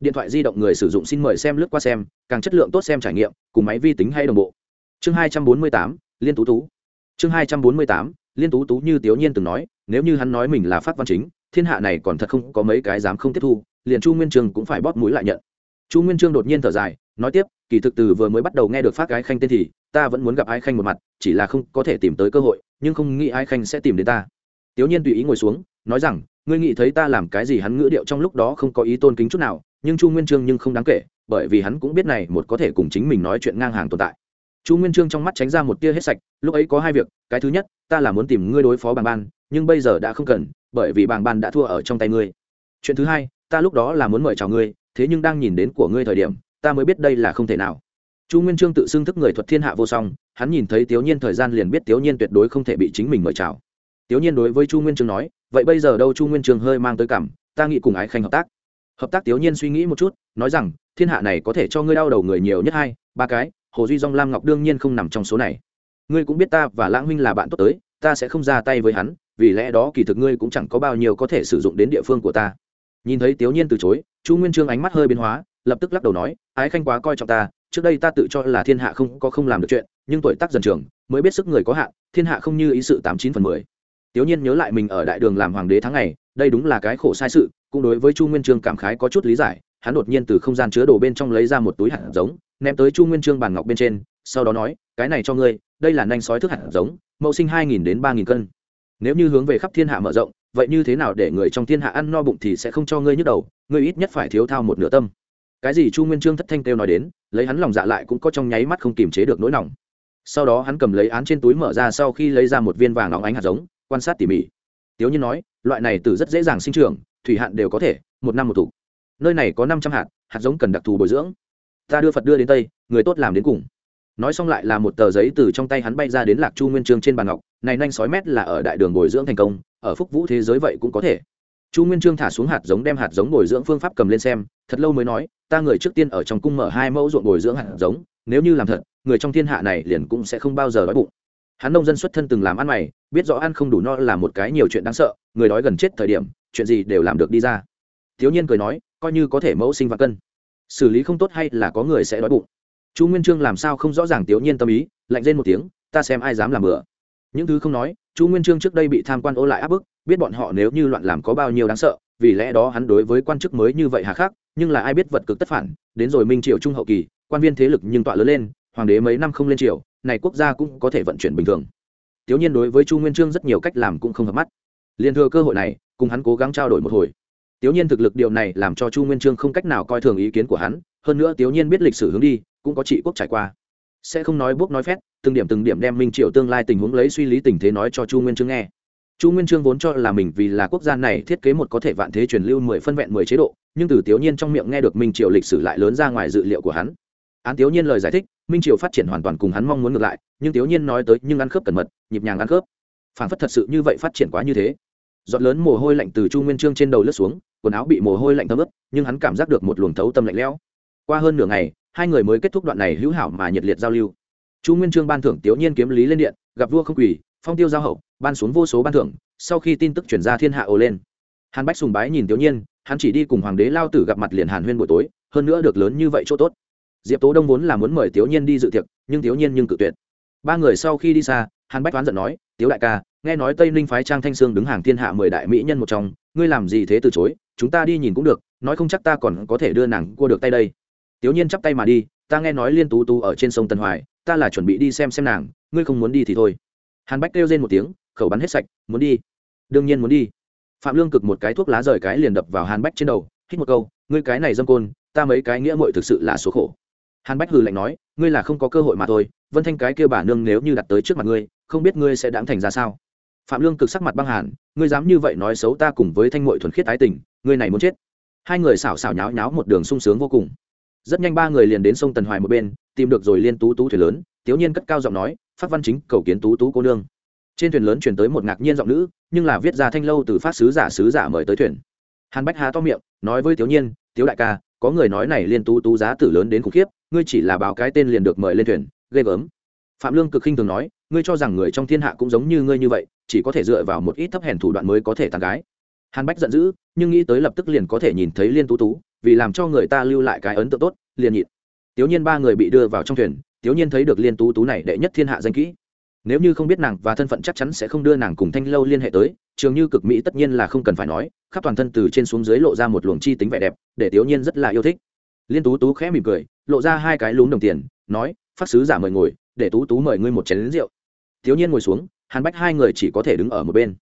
Điện thoại di động người sử dụng xin mời xem lướt qua xem, càng chất lượng tốt xem trải nghiệm, cùng máy vi tính hay đồng bộ. Chương hai trăm bốn mươi tám, liên tú tú. Chương hai trăm bốn mươi tám, liên tú tú như tiểu nhiên từng nói nếu như hắn nói mình là phát văn chính, thiên hạ này còn thật không có mấy cái dám không tiếp thu, liền chu nguyên trương cũng phải bóp mũi lại nhận. Chu nguyên trương đột nhiên thở dài, nói tiếp, kỳ thực từ vừa mới bắt đầu nghe được phát ái khanh tên thì, ta vẫn muốn gặp ái khanh một mặt, chỉ là không có thể tìm tới cơ hội, nhưng không nghĩ ái khanh sẽ tìm đến ta. Tiểu nhiên tùy ý ngồi xuống, nói rằng, ngươi nghĩ thấy ta làm cái gì hắn ngữ điệu trong lúc đó không có ý tôn kính chút nào, nhưng chu nguyên trương nhưng không đáng kể, bởi vì hắn cũng biết này một có thể cùng chính mình nói chuyện ngang hàng tồn tại. Chu nguyên trương trong mắt tránh ra một tia hết sạch, lúc ấy có hai việc, cái thứ nhất, ta là muốn tìm ngươi đối phó bàng ban nhưng bây giờ đã không cần, bởi vì bàng ban đã thua ở trong tay ngươi. Chuyện thứ hai, ta lúc đó là muốn mời chào ngươi, thế nhưng đang nhìn đến của ngươi thời điểm, ta mới biết đây là không thể nào. Chu nguyên trương tự xưng thức người thuật thiên hạ vô song, hắn nhìn thấy tiểu nhiên thời gian liền biết tiểu nhiên tuyệt đối không thể bị chính mình mời chào. Tiểu nhiên đối với chu nguyên trương nói, vậy bây giờ đâu chu nguyên trương hơi mang tới cảm, ta nghĩ cùng ái khanh hợp tác. Hợp tác tiểu nhiên suy nghĩ một chút, nói rằng, thiên hạ này có thể cho ngươi đau đầu người nhiều nhất hai, ba cái, hồ duy dong lam ngọc đương nhiên không nằm trong số này. Ngươi cũng biết ta và lãng huynh là bạn tốt tới, ta sẽ không ra tay với hắn vì lẽ đó kỳ thực ngươi cũng chẳng có bao nhiêu có thể sử dụng đến địa phương của ta. Nhìn thấy tiểu nhiên từ chối, chu nguyên trương ánh mắt hơi biến hóa, lập tức lắc đầu nói, ái khanh quá coi trọng ta, trước đây ta tự cho là thiên hạ không, có không làm được chuyện, nhưng tuổi tác dần trường mới biết sức người có hạn, thiên hạ không như ý sự tám chín phần mười. Tiểu nhiên nhớ lại mình ở đại đường làm hoàng đế tháng ngày, đây đúng là cái khổ sai sự, cũng đối với chu nguyên trương cảm khái có chút lý giải, hắn đột nhiên từ không gian chứa đồ bên trong lấy ra một túi hạt giống, ném tới chu nguyên trương bàn ngọc bên trên, sau đó nói, cái này cho ngươi, đây là nanh sói thức hạt giống mẫu sinh hai nghìn đến ba nghìn cân nếu như hướng về khắp thiên hạ mở rộng, vậy như thế nào để người trong thiên hạ ăn no bụng thì sẽ không cho ngươi nhức đầu, ngươi ít nhất phải thiếu thao một nửa tâm. Cái gì chu nguyên trương thất thanh kêu nói đến, lấy hắn lòng dạ lại cũng có trong nháy mắt không kiềm chế được nỗi lòng sau đó hắn cầm lấy án trên túi mở ra sau khi lấy ra một viên vàng óng ánh hạt giống, quan sát tỉ mỉ. Tiếu nhiên nói, loại này từ rất dễ dàng sinh trưởng, thủy hạn đều có thể, một năm một thủ nơi này có năm trăm hạt hạt giống cần đặc thù bồi dưỡng. Ta đưa phật đưa đến tây, người tốt làm đến cùng nói xong lại là một tờ giấy từ trong tay hắn bay ra đến lạc chu nguyên trương trên bàn ngọc, này nhanh sói mét là ở đại đường bồi dưỡng thành công, ở phúc vũ thế giới vậy cũng có thể. Chu nguyên trương thả xuống hạt giống đem hạt giống bồi dưỡng phương pháp cầm lên xem, thật lâu mới nói, ta người trước tiên ở trong cung mở hai mẫu ruộng bồi dưỡng hạt giống, nếu như làm thật, người trong thiên hạ này liền cũng sẽ không bao giờ đói bụng. Hắn nông dân xuất thân từng làm ăn mày, biết rõ ăn không đủ no là một cái nhiều chuyện đáng sợ, người đói gần chết thời điểm, chuyện gì đều làm được đi ra. Thiếu nhiên cười nói, coi như có thể mẫu sinh và cân, xử lý không tốt hay là có người sẽ đói bụng chu nguyên trương làm sao không rõ ràng tiểu nhiên tâm ý, lạnh lên một tiếng, ta xem ai dám làm bừa. Những thứ không nói, chu nguyên trương trước đây bị tham quan ô lại áp bức, biết bọn họ nếu như loạn làm có bao nhiêu đáng sợ, vì lẽ đó hắn đối với quan chức mới như vậy hà khắc, nhưng là ai biết vật cực tất phản, đến rồi minh triều trung hậu kỳ, quan viên thế lực nhưng tọa lớn lên, hoàng đế mấy năm không lên triều, này quốc gia cũng có thể vận chuyển bình thường. Tiểu nhiên đối với chu nguyên trương rất nhiều cách làm cũng không hợp mắt. Liền thừa cơ hội này, cùng hắn cố gắng trao đổi một hồi. Tiểu nhiên thực lực điều này làm cho chu nguyên trương không cách nào coi thường ý kiến của hắn, hơn nữa tiểu nhiên biết lịch sử hướng đi cũng có trị quốc trải qua. Sẽ không nói bước nói phét, từng điểm từng điểm đem minh triều tương lai tình huống lấy suy lý tình thế nói cho chu nguyên chương nghe. Chu nguyên chương vốn cho là mình vì là quốc gia này thiết kế một có thể vạn thế truyền lưu mười phân vẹn mười chế độ, nhưng từ tiểu nhiên trong miệng nghe được minh triều lịch sử lại lớn ra ngoài dự liệu của hắn. Án tiểu nhiên lời giải thích, minh triều phát triển hoàn toàn cùng hắn mong muốn ngược lại, nhưng tiểu nhiên nói tới nhưng ăn khớp cẩn mật, nhịp nhàng ăn khớp. Phản phất thật sự như vậy phát triển quá như thế. Giọt lớn mồ hôi lạnh từ chu nguyên trương trên đầu lướt xuống, quần áo bị mồ hôi lạnh thấm ướt, nhưng hắn cảm giác được một luồng thấu tâm lạnh lẽo. Qua hơn nửa ngày hai người mới kết thúc đoạn này hữu hảo mà nhiệt liệt giao lưu. Chu nguyên trương ban thưởng tiểu nhiên kiếm lý lên điện, gặp vua không quỳ, phong tiêu giao hậu, ban xuống vô số ban thưởng, sau khi tin tức chuyển ra thiên hạ ồ lên. Hàn bách sùng bái nhìn tiểu nhiên, hắn chỉ đi cùng hoàng đế lao tử gặp mặt liền hàn huyên buổi tối, hơn nữa được lớn như vậy chỗ tốt. Diệp tố đông vốn là muốn mời tiểu nhiên đi dự tiệc, nhưng tiểu nhiên nhưng cự tuyệt. Ba người sau khi đi xa, hàn bách oán giận nói tiếu đại ca, nghe nói tây ninh phái trang thanh sương đứng hàng thiên hạ mười đại mỹ nhân một trong, ngươi làm gì thế từ chối, chúng ta đi nhìn cũng được, nói không chắc ta còn có thể đưa nàng cua được tay đây tiểu nhiên chắp tay mà đi, ta nghe nói liên tú tú ở trên sông tân hoài, ta là chuẩn bị đi xem xem nàng, ngươi không muốn đi thì thôi. Hàn bách kêu lên một tiếng, khẩu bắn hết sạch, muốn đi. Đương nhiên muốn đi. Phạm lương cực một cái thuốc lá rời cái liền đập vào hàn bách trên đầu, hít một câu, ngươi cái này dâm côn, ta mấy cái nghĩa mội thực sự là số khổ. Hàn bách hừ lạnh nói, ngươi là không có cơ hội mà thôi, vân thanh cái kia bà nương nếu như đặt tới trước mặt ngươi, không biết ngươi sẽ đáng thành ra sao? Phạm lương cực sắc mặt băng hàn, ngươi dám như vậy nói xấu ta cùng với thanh mội thuần khiết tái tình, ngươi này muốn chết. Hai người xảo xảo nháo nháo một đường sung sướng vô cùng rất nhanh ba người liền đến sông tần hoài một bên, tìm được rồi liên tú tú thuyền lớn, tiếu nhiên cất cao giọng nói, phát văn chính, cầu kiến tú tú cô nương. Trên thuyền lớn chuyển tới một ngạc nhiên giọng nữ, nhưng là viết ra thanh lâu từ phát sứ giả sứ giả mời tới thuyền. Hàn bách há to miệng, nói với tiếu nhiên, tiếu đại ca, có người nói này liên tú tú giá tử lớn đến khủng khiếp, ngươi chỉ là báo cái tên liền được mời lên thuyền, ghê gớm. Phạm lương cực khinh thường nói, ngươi cho rằng người trong thiên hạ cũng giống như ngươi như vậy, chỉ có thể dựa vào một ít thấp hèn thủ đoạn mới có thể tàn gái. Hàn bách giận dữ, nhưng nghĩ tới lập tức liền có thể nhìn thấy liên tú tú vì làm cho người ta lưu lại cái ấn tượng tốt, liền nhịn. Tiểu nhiên ba người bị đưa vào trong thuyền, tiểu nhiên thấy được liên tú tú này đệ nhất thiên hạ danh kỹ. Nếu như không biết nàng và thân phận chắc chắn sẽ không đưa nàng cùng thanh lâu liên hệ tới, trường như cực mỹ tất nhiên là không cần phải nói, khắp toàn thân từ trên xuống dưới lộ ra một luồng chi tính vẻ đẹp, để tiểu nhiên rất là yêu thích. Liên tú tú khẽ mỉm cười, lộ ra hai cái lún đồng tiền, nói, phát sứ giả mời ngồi, để tú tú mời ngươi một chén lính rượu. Tiểu nhiên ngồi xuống, hàn bách hai người chỉ có thể đứng ở một bên.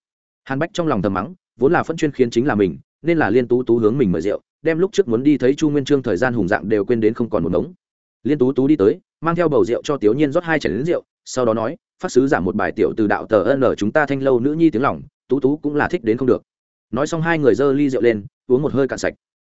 Hàn bách trong lòng thầm mắng, vốn là phân chuyên khiến chính là mình, nên là liên tú tú hướng mình mời rượu đem lúc trước muốn đi thấy chu nguyên trương thời gian hùng dạng đều quên đến không còn một mống liên tú tú đi tới, mang theo bầu rượu cho tiểu nhiên rót hai chén lính rượu, sau đó nói phát sứ giảm một bài tiểu từ đạo tờ ân ở chúng ta thanh lâu nữ nhi tiếng lòng, tú tú cũng là thích đến không được. Nói xong hai người giơ ly rượu lên, uống một hơi cạn sạch.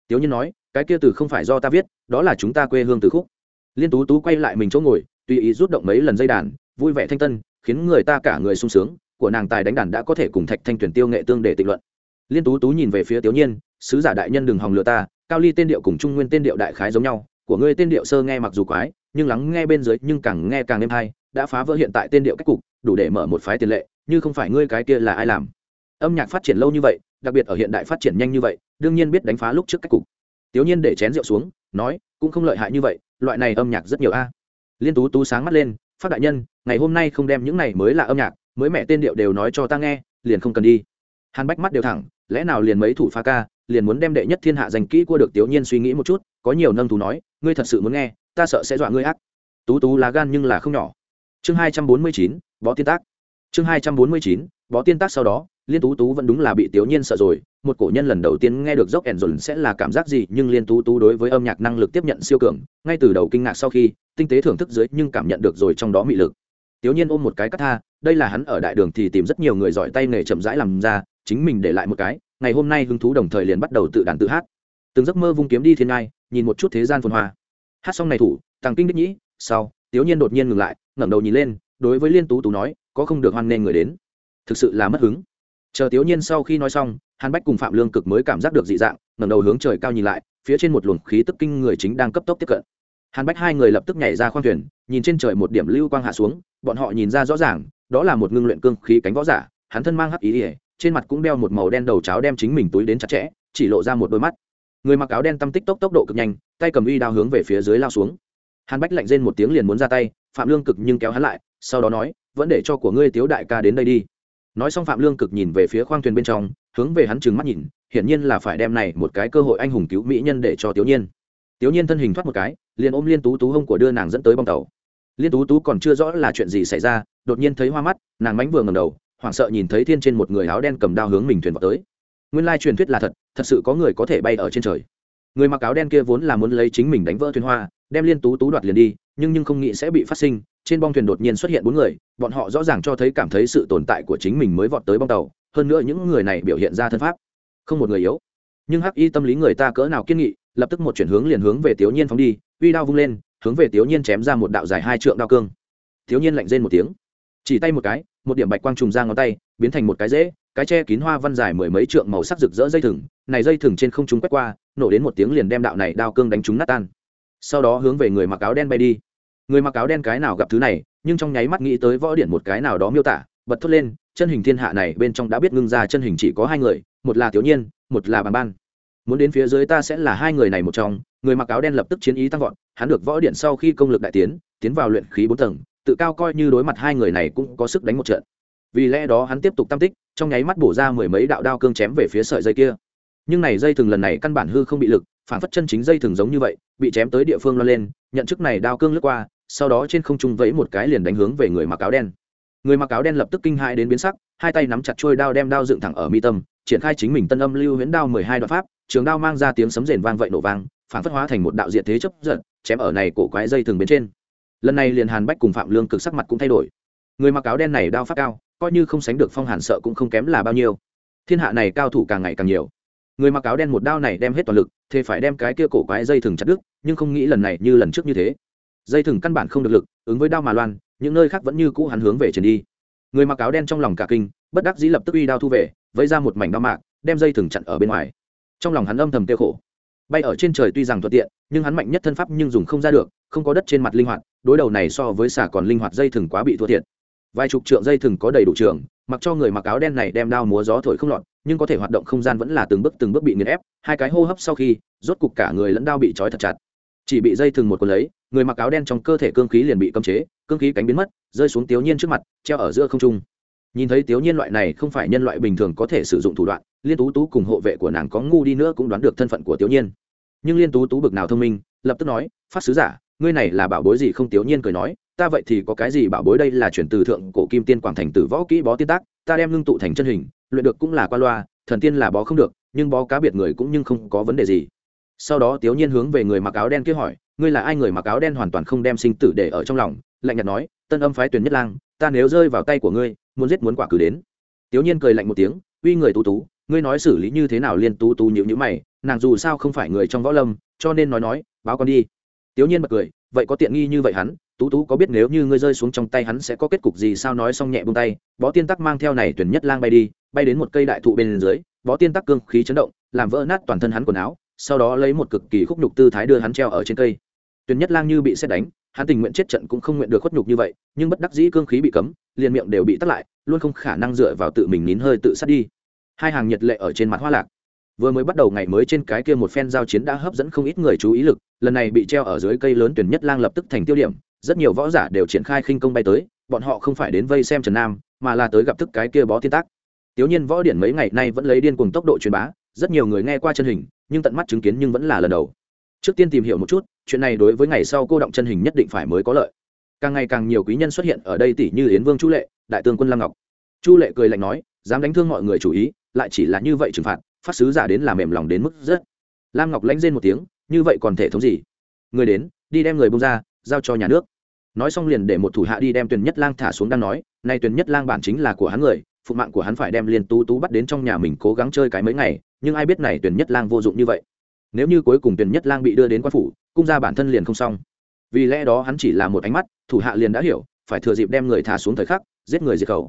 Tiểu nhiên nói, cái kia từ không phải do ta viết, đó là chúng ta quê hương từ khúc. Liên tú tú quay lại mình chỗ ngồi, tùy ý rút động mấy lần dây đàn, vui vẻ thanh tân, khiến người ta cả người sung sướng, của nàng tài đánh đàn đã có thể cùng thạch thanh tuyển tiêu nghệ tương để tịnh luận. Liên tú tú nhìn về phía tiểu nhiên sứ giả đại nhân đừng hòng lừa ta, cao ly tên điệu cùng trung nguyên tên điệu đại khái giống nhau, của ngươi tên điệu sơ nghe mặc dù quái, nhưng lắng nghe bên dưới, nhưng càng nghe càng êm hay, đã phá vỡ hiện tại tên điệu cách cục, đủ để mở một phái tiền lệ, như không phải ngươi cái kia là ai làm. Âm nhạc phát triển lâu như vậy, đặc biệt ở hiện đại phát triển nhanh như vậy, đương nhiên biết đánh phá lúc trước cách cục. Tiểu nhiên để chén rượu xuống, nói, cũng không lợi hại như vậy, loại này âm nhạc rất nhiều a. À. Liên tú tú sáng mắt lên, phát đại nhân, ngày hôm nay không đem những này mới là âm nhạc, mới mẹ tên điệu đều nói cho ta nghe, liền không cần đi. Hàn bách mắt đều thẳng, lẽ nào liền mấy thủ pha ca liền muốn đem đệ nhất thiên hạ dành kỹ qua được tiểu nhiên suy nghĩ một chút, có nhiều nâng thú nói, ngươi thật sự muốn nghe, ta sợ sẽ dọa ngươi ác. Tú tú lá gan nhưng là không nhỏ. Chương hai trăm bốn mươi chín, võ tiên tác. Chương hai trăm bốn mươi chín, võ tiên tác sau đó, liên tú tú vẫn đúng là bị tiểu nhiên sợ rồi, một cổ nhân lần đầu tiên nghe được dốc ẻn dồn sẽ là cảm giác gì, nhưng liên tú tú đối với âm nhạc năng lực tiếp nhận siêu cường, ngay từ đầu kinh ngạc sau khi, tinh tế thưởng thức dưới nhưng cảm nhận được rồi trong đó mị lực. Tiểu nhiên ôm một cái cắt tha, đây là hắn ở đại đường thì tìm rất nhiều người giỏi tay nghề chậm rãi làm ra, chính mình để lại một cái ngày hôm nay hứng thú đồng thời liền bắt đầu tự đàn tự hát. Từng giấc mơ vung kiếm đi thiên ngai, nhìn một chút thế gian phồn hoa. Hát xong này thủ, tàng kinh đích nhĩ, sau, tiếu nhiên đột nhiên ngừng lại, ngẩng đầu nhìn lên, đối với liên tú tú nói, có không được hoan nghênh người đến. Thực sự là mất hứng. Chờ tiếu nhiên sau khi nói xong, hàn bách cùng phạm lương cực mới cảm giác được dị dạng, ngẩng đầu hướng trời cao nhìn lại, phía trên một luồng khí tức kinh người chính đang cấp tốc tiếp cận. Hàn bách hai người lập tức nhảy ra khoang thuyền, nhìn trên trời một điểm lưu quang hạ xuống, bọn họ nhìn ra rõ ràng, đó là một ngưng luyện cương khí cánh võ giả, hắn thân mang hắc ý ỉa trên mặt cũng đeo một màu đen đầu cháo đem chính mình túi đến chặt chẽ, chỉ lộ ra một đôi mắt. Người mặc áo đen tăm tích tốc tốc độ cực nhanh, tay cầm uy đao hướng về phía dưới lao xuống. Hàn bách lạnh rên một tiếng liền muốn ra tay, phạm lương cực nhưng kéo hắn lại, sau đó nói, vẫn để cho của ngươi tiếu đại ca đến đây đi. Nói xong phạm lương cực nhìn về phía khoang thuyền bên trong, hướng về hắn trừng mắt nhìn, hiển nhiên là phải đem này một cái cơ hội anh hùng cứu mỹ nhân để cho tiểu nhiên. Tiểu nhiên thân hình thoát một cái, liền ôm liên tú tú hông của đưa nàng dẫn tới bong tàu. Liên tú tú còn chưa rõ là chuyện gì xảy ra, đột nhiên thấy hoa mắt, nàng mánh vừa ngầm đầu hoảng sợ nhìn thấy thiên trên một người áo đen cầm đao hướng mình thuyền vào tới. Nguyên lai truyền thuyết là thật thật sự có người có thể bay ở trên trời. Người mặc áo đen kia vốn là muốn lấy chính mình đánh vỡ thuyền hoa, đem liên tú tú đoạt liền đi, nhưng nhưng không nghĩ sẽ bị phát sinh, trên bong thuyền đột nhiên xuất hiện bốn người, bọn họ rõ ràng cho thấy cảm thấy sự tồn tại của chính mình mới vọt tới bong tàu, hơn nữa những người này biểu hiện ra thân pháp, không một người yếu. Nhưng hắc y tâm lý người ta cỡ nào kiên nghị, lập tức một chuyển hướng liền hướng về tiểu nhiên phóng đi, uy đao vung lên, hướng về tiểu nhiên chém ra một đạo dài hai trượng đao cương. Tiểu nhiên lạnh rên một tiếng chỉ tay một cái, một điểm bạch quang trùng ra ngón tay, biến thành một cái rễ, cái che kín hoa văn dài mười mấy trượng màu sắc rực rỡ dây thừng. Này dây thừng trên không trung quét qua, nổ đến một tiếng liền đem đạo này đao cương đánh trúng nát tan. Sau đó hướng về người mặc áo đen bay đi. Người mặc áo đen cái nào gặp thứ này, nhưng trong nháy mắt nghĩ tới võ điện một cái nào đó miêu tả, bật thốt lên, chân hình thiên hạ này bên trong đã biết ngưng ra chân hình chỉ có hai người, một là thiếu nhiên, một là bàn ban. Muốn đến phía dưới ta sẽ là hai người này một trong. Người mặc áo đen lập tức chiến ý tăng vọt, hắn được võ điện sau khi công lực đại tiến tiến vào luyện khí bốn tầng tự cao coi như đối mặt hai người này cũng có sức đánh một trận. Vì lẽ đó hắn tiếp tục tam tích, trong nháy mắt bổ ra mười mấy đạo đao cương chém về phía sợi dây kia. Nhưng này dây thừng lần này căn bản hư không bị lực, phản phất chân chính dây thừng giống như vậy, bị chém tới địa phương lo lên, nhận chức này đao cương lướt qua, sau đó trên không trung vẫy một cái liền đánh hướng về người mặc áo đen. Người mặc áo đen lập tức kinh hãi đến biến sắc, hai tay nắm chặt trôi đao đem đao dựng thẳng ở mi tâm, triển khai chính mình tân âm lưu huyễn đao mười hai đoạn pháp, trường đao mang ra tiếng sấm rền vang vậy nổ vang, phản phất hóa thành một đạo diện thế chấp giận chém ở này cổ quái dây thừng bên trên lần này liền hàn bách cùng phạm lương cực sắc mặt cũng thay đổi. Người mặc áo đen này đao phát cao, coi như không sánh được phong hàn sợ cũng không kém là bao nhiêu. Thiên hạ này cao thủ càng ngày càng nhiều. Người mặc áo đen một đao này đem hết toàn lực thì phải đem cái kia cổ quái dây thừng chặt đứt, nhưng không nghĩ lần này như lần trước như thế. Dây thừng căn bản không được lực, ứng với đao mà loan, những nơi khác vẫn như cũ hắn hướng về trên đi. Người mặc áo đen trong lòng cả kinh, bất đắc dĩ lập tức uy đao thu về, vẫy ra một mảnh đao mạc, đem dây thừng chặn ở bên ngoài. Trong lòng hắn âm thầm tiêu khổ. Bay ở trên trời tuy rằng thuận tiện, nhưng hắn mạnh nhất thân pháp nhưng dùng không ra được không có đất trên mặt linh hoạt, đối đầu này so với xà còn linh hoạt dây thừng quá bị thua thiệt. Vài chục trượng dây thừng có đầy đủ trường, mặc cho người mặc áo đen này đem đao múa gió thổi không lọt, nhưng có thể hoạt động không gian vẫn là từng bước từng bước bị nghiền ép, hai cái hô hấp sau khi, rốt cục cả người lẫn đao bị trói thật chặt. Chỉ bị dây thừng một cuốn lấy, người mặc áo đen trong cơ thể cương khí liền bị cấm chế, cương khí cánh biến mất, rơi xuống tiểu nhiên trước mặt, treo ở giữa không trung. Nhìn thấy tiểu nhiên loại này không phải nhân loại bình thường có thể sử dụng thủ đoạn, liên tú tú cùng hộ vệ của nàng có ngu đi nữa cũng đoán được thân phận của tiểu nhiên. Nhưng liên tú tú bực nào thông minh, lập tức nói phát sứ giả ngươi này là bảo bối gì không tiểu nhiên cười nói, ta vậy thì có cái gì bảo bối đây là chuyển từ thượng cổ kim tiên quảng thành tử võ kỹ bó tiên tác, ta đem ngưng tụ thành chân hình, luyện được cũng là qua loa, thần tiên là bó không được, nhưng bó cá biệt người cũng nhưng không có vấn đề gì. Sau đó tiểu nhiên hướng về người mặc áo đen kia hỏi, ngươi là ai người mặc áo đen hoàn toàn không đem sinh tử để ở trong lòng, lạnh nhạt nói, tân âm phái tuyển nhất lang, ta nếu rơi vào tay của ngươi, muốn giết muốn quả cử đến. Tiểu nhiên cười lạnh một tiếng, uy người tú tú, ngươi nói xử lý như thế nào liên tú tú nhữ nhữ mày, nàng dù sao không phải người trong võ lâm, cho nên nói nói, báo con đi tiểu nhiên bật cười, vậy có tiện nghi như vậy hắn, tú tú có biết nếu như ngươi rơi xuống trong tay hắn sẽ có kết cục gì sao? Nói xong nhẹ buông tay, bó tiên tắc mang theo này tuyển nhất lang bay đi, bay đến một cây đại thụ bên dưới, bó tiên tắc cương khí chấn động, làm vỡ nát toàn thân hắn quần áo, sau đó lấy một cực kỳ khúc nhục tư thái đưa hắn treo ở trên cây. Tuyển nhất lang như bị sét đánh, hắn tình nguyện chết trận cũng không nguyện được khuất nhục như vậy, nhưng bất đắc dĩ cương khí bị cấm, liền miệng đều bị tắt lại, luôn không khả năng dựa vào tự mình nín hơi tự sát đi. Hai hàng nhiệt lệ ở trên mặt hoa lạc vừa mới bắt đầu ngày mới trên cái kia một phen giao chiến đã hấp dẫn không ít người chú ý lực, lần này bị treo ở dưới cây lớn tuyển nhất lang lập tức thành tiêu điểm, rất nhiều võ giả đều triển khai khinh công bay tới, bọn họ không phải đến vây xem trần nam, mà là tới gặp thức cái kia bó tiên tác. Tiểu nhiên võ điển mấy ngày nay vẫn lấy điên cùng tốc độ truyền bá, rất nhiều người nghe qua chân hình, nhưng tận mắt chứng kiến nhưng vẫn là lần đầu. Trước tiên tìm hiểu một chút, chuyện này đối với ngày sau cô động chân hình nhất định phải mới có lợi. Càng ngày càng nhiều quý nhân xuất hiện ở đây tỷ như yến vương chu lệ, đại tướng quân lam ngọc. Chu lệ cười lạnh nói, dám đánh thương mọi người chủ ý, lại chỉ là như vậy trừng phạt phát sứ giả đến làm mềm lòng đến mức rất. Lam ngọc lãnh rên một tiếng, như vậy còn thể thống gì? Người đến, đi đem người bông ra, giao cho nhà nước. Nói xong liền để một thủ hạ đi đem tuyền nhất lang thả xuống đang nói, nay tuyền nhất lang bản chính là của hắn người, phụ mạng của hắn phải đem liên tú tú bắt đến trong nhà mình cố gắng chơi cái mấy ngày, nhưng ai biết này tuyền nhất lang vô dụng như vậy. Nếu như cuối cùng tuyền nhất lang bị đưa đến quan phủ, cung ra bản thân liền không xong. Vì lẽ đó hắn chỉ là một ánh mắt, thủ hạ liền đã hiểu, phải thừa dịp đem người thả xuống thời khắc, giết người diệt khẩu.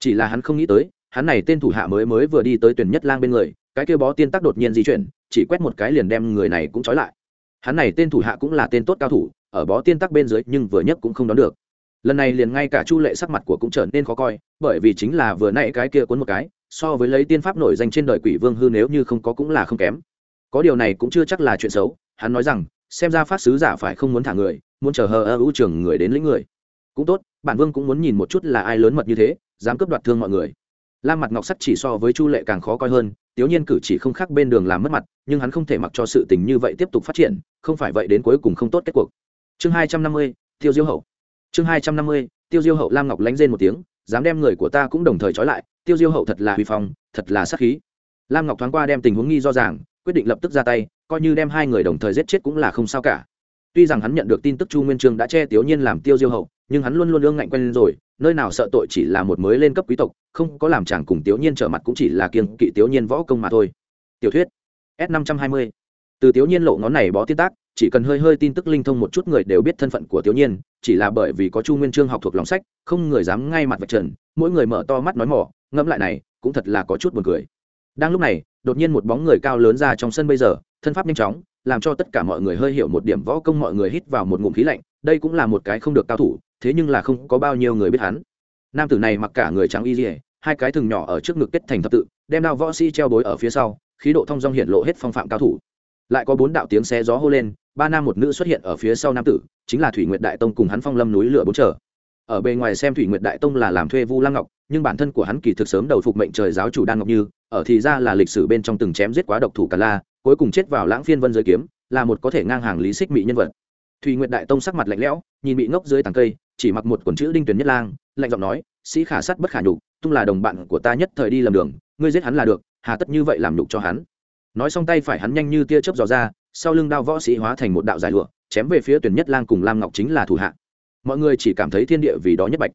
Chỉ là hắn không nghĩ tới, hắn này tên thủ hạ mới mới vừa đi tới tuyển nhất lang bên người cái kia bó tiên tắc đột nhiên di chuyển, chỉ quét một cái liền đem người này cũng trói lại. Hắn này tên thủ hạ cũng là tên tốt cao thủ, ở bó tiên tắc bên dưới nhưng vừa nhất cũng không đón được. Lần này liền ngay cả chu lệ sắc mặt của cũng trở nên khó coi, bởi vì chính là vừa nãy cái kia cuốn một cái, so với lấy tiên pháp nổi danh trên đời quỷ vương hư nếu như không có cũng là không kém. Có điều này cũng chưa chắc là chuyện xấu, hắn nói rằng, xem ra phát sứ giả phải không muốn thả người, muốn chờ hờ ơ ưu trường người đến lĩnh người. Cũng tốt, bản vương cũng muốn nhìn một chút là ai lớn mật như thế, dám cướp đoạt thương mọi người lam mặt ngọc sắt chỉ so với chu lệ càng khó coi hơn, tiếu nhiên cử chỉ không khác bên đường làm mất mặt, nhưng hắn không thể mặc cho sự tình như vậy tiếp tục phát triển, không phải vậy đến cuối cùng không tốt kết cuộc. Chương hai trăm năm mươi, tiêu diêu hậu. Chương hai trăm năm mươi, tiêu diêu hậu lam ngọc lánh rên một tiếng, dám đem người của ta cũng đồng thời trói lại, tiêu diêu hậu thật là huy phong, thật là sắc khí. Lam ngọc thoáng qua đem tình huống nghi do ràng, quyết định lập tức ra tay, coi như đem hai người đồng thời giết chết cũng là không sao cả tuy rằng hắn nhận được tin tức chu nguyên trương đã che tiểu nhiên làm tiêu diêu hậu, nhưng hắn luôn luôn ương ngạnh quen lên rồi, nơi nào sợ tội chỉ là một mới lên cấp quý tộc, không có làm chàng cùng tiểu nhiên trở mặt cũng chỉ là kiêng kỵ tiểu nhiên võ công mà thôi. Tiểu thuyết, s năm trăm hai mươi. Từ tiểu nhiên lộ ngón này bó tiên tác, chỉ cần hơi hơi tin tức linh thông một chút người đều biết thân phận của tiểu nhiên, chỉ là bởi vì có chu nguyên trương học thuộc lòng sách, không người dám ngay mặt vạch trần, mỗi người mở to mắt nói mỏ, ngẫm lại này, cũng thật là có chút buồn cười đang lúc này, đột nhiên một bóng người cao lớn ra trong sân bây giờ, thân pháp nhanh chóng, làm cho tất cả mọi người hơi hiểu một điểm võ công mọi người hít vào một ngụm khí lạnh, đây cũng là một cái không được cao thủ, thế nhưng là không có bao nhiêu người biết hắn. Nam tử này mặc cả người trắng y dỉa hai cái thừng nhỏ ở trước ngực kết thành thập tự, đem đao võ sĩ treo bối ở phía sau, khí độ thông dong hiện lộ hết phong phạm cao thủ. Lại có bốn đạo tiếng xe gió hô lên, ba nam một nữ xuất hiện ở phía sau nam tử, chính là thủy nguyệt đại tông cùng hắn phong lâm núi lửa bốn trở ở bề ngoài xem thủy nguyệt đại tông là làm thuê vu lăng ngọc, nhưng bản thân của hắn kỳ thực sớm đầu phục mệnh trời giáo chủ đan ngọc như, ở thì ra là lịch sử bên trong từng chém giết quá độc thủ cả la, cuối cùng chết vào lãng phiên vân giới kiếm, là một có thể ngang hàng lý xích mỹ nhân vật. Thùy nguyệt đại tông sắc mặt lạnh lẽo, nhìn bị ngốc dưới tàng cây, chỉ mặc một quần chữ đinh tuyển nhất lang, lạnh giọng nói, sĩ khả sắt bất khả nhục, tung là đồng bạn của ta nhất thời đi lầm đường, ngươi giết hắn là được, hà tất như vậy làm nhục cho hắn. Nói xong tay phải hắn nhanh như tia chớp dò ra, sau lưng đao võ sĩ hóa thành một đạo dài lụa, chém về phía tuyển nhất lang cùng lam ngọc chính là thủ hạ mọi người chỉ cảm thấy thiên địa vì đó nhất bạch.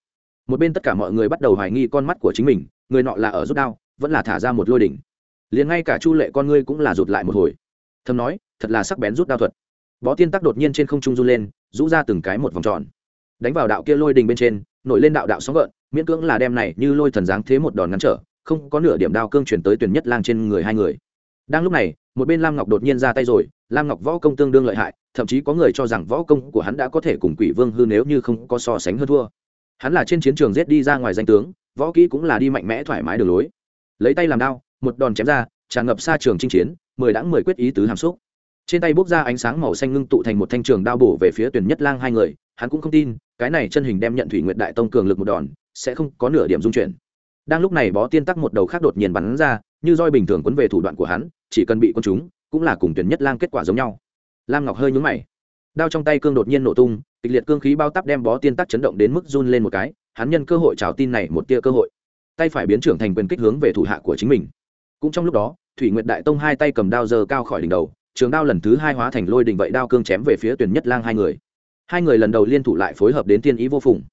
Một bên tất cả mọi người bắt đầu hoài nghi con mắt của chính mình, người nọ là ở rút đao, vẫn là thả ra một lôi đỉnh. Liền ngay cả chu lệ con ngươi cũng là rụt lại một hồi. Thầm nói, thật là sắc bén rút đao thuật. Bó tiên tắc đột nhiên trên không trung run lên, rũ ra từng cái một vòng tròn. Đánh vào đạo kia lôi đình bên trên, nổi lên đạo đạo sóng gợn, miễn cưỡng là đem này như lôi thần dáng thế một đòn ngắn trở, không có nửa điểm đao cương chuyển tới tuyển nhất lang trên người hai người. Đang lúc này một bên lam ngọc đột nhiên ra tay rồi, lam ngọc võ công tương đương lợi hại, thậm chí có người cho rằng võ công của hắn đã có thể cùng quỷ vương hư nếu như không có so sánh hơn thua. Hắn là trên chiến trường giết đi ra ngoài danh tướng, võ kỹ cũng là đi mạnh mẽ thoải mái đường lối. Lấy tay làm đao, một đòn chém ra, tràn ngập xa trường chinh chiến, mười đãng mười quyết ý tứ hàm xúc. Trên tay bốc ra ánh sáng màu xanh ngưng tụ thành một thanh trường đao bổ về phía tuyển nhất lang hai người, hắn cũng không tin, cái này chân hình đem nhận thủy nguyệt đại tông cường lực một đòn, sẽ không có nửa điểm dung chuyển. Đang lúc này bó tiên tắc một đầu khác đột nhiên bắn ra, như roi bình thường quấn về thủ đoạn của hắn chỉ cần bị con chúng, cũng là cùng tuyển nhất lang kết quả giống nhau. Lam ngọc hơi nhúng mày. Đao trong tay cương đột nhiên nổ tung, kịch liệt cương khí bao tắp đem bó tiên tắc chấn động đến mức run lên một cái, hắn nhân cơ hội trào tin này một tia cơ hội. Tay phải biến trưởng thành quyền kích hướng về thủ hạ của chính mình. Cũng trong lúc đó, thủy nguyệt đại tông hai tay cầm đao giờ cao khỏi đỉnh đầu, trường đao lần thứ hai hóa thành lôi đình vậy đao cương chém về phía tuyển nhất lang hai người. Hai người lần đầu liên thủ lại phối hợp đến tiên ý vô phùng.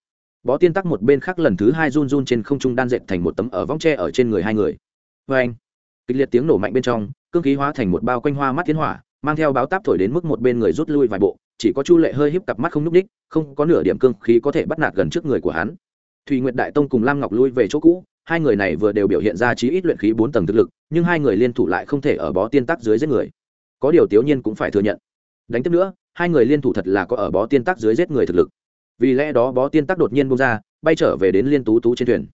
Bó tiên tắc một bên khác lần thứ hai run run trên không trung đan dệt thành một tấm ở vong tre ở trên người hai người. Vê anh kịch liệt tiếng nổ mạnh bên trong cương khí hóa thành một bao quanh hoa mắt tiến hỏa, mang theo báo táp thổi đến mức một bên người rút lui vài bộ, chỉ có chu lệ hơi híp cặp mắt không n ú c ních không có nửa điểm cương khí có thể bắt nạt gần trước người của hắn. Thùy nguyệt đại tông cùng lam ngọc lui về chỗ cũ, hai người này vừa đều biểu hiện ra chí ít luyện khí bốn tầng thực lực, nhưng hai người liên thủ lại không thể ở bó tiên tắc dưới giết người. Có điều tiểu nhiên cũng phải thừa nhận. Đánh tiếp nữa, hai người liên thủ thật là có ở bó tiên tắc dưới giết người thực lực. Vì lẽ đó bó tiên tắc đột nhiên bông ra, bay trở về đến liên tú tú trên thuyền.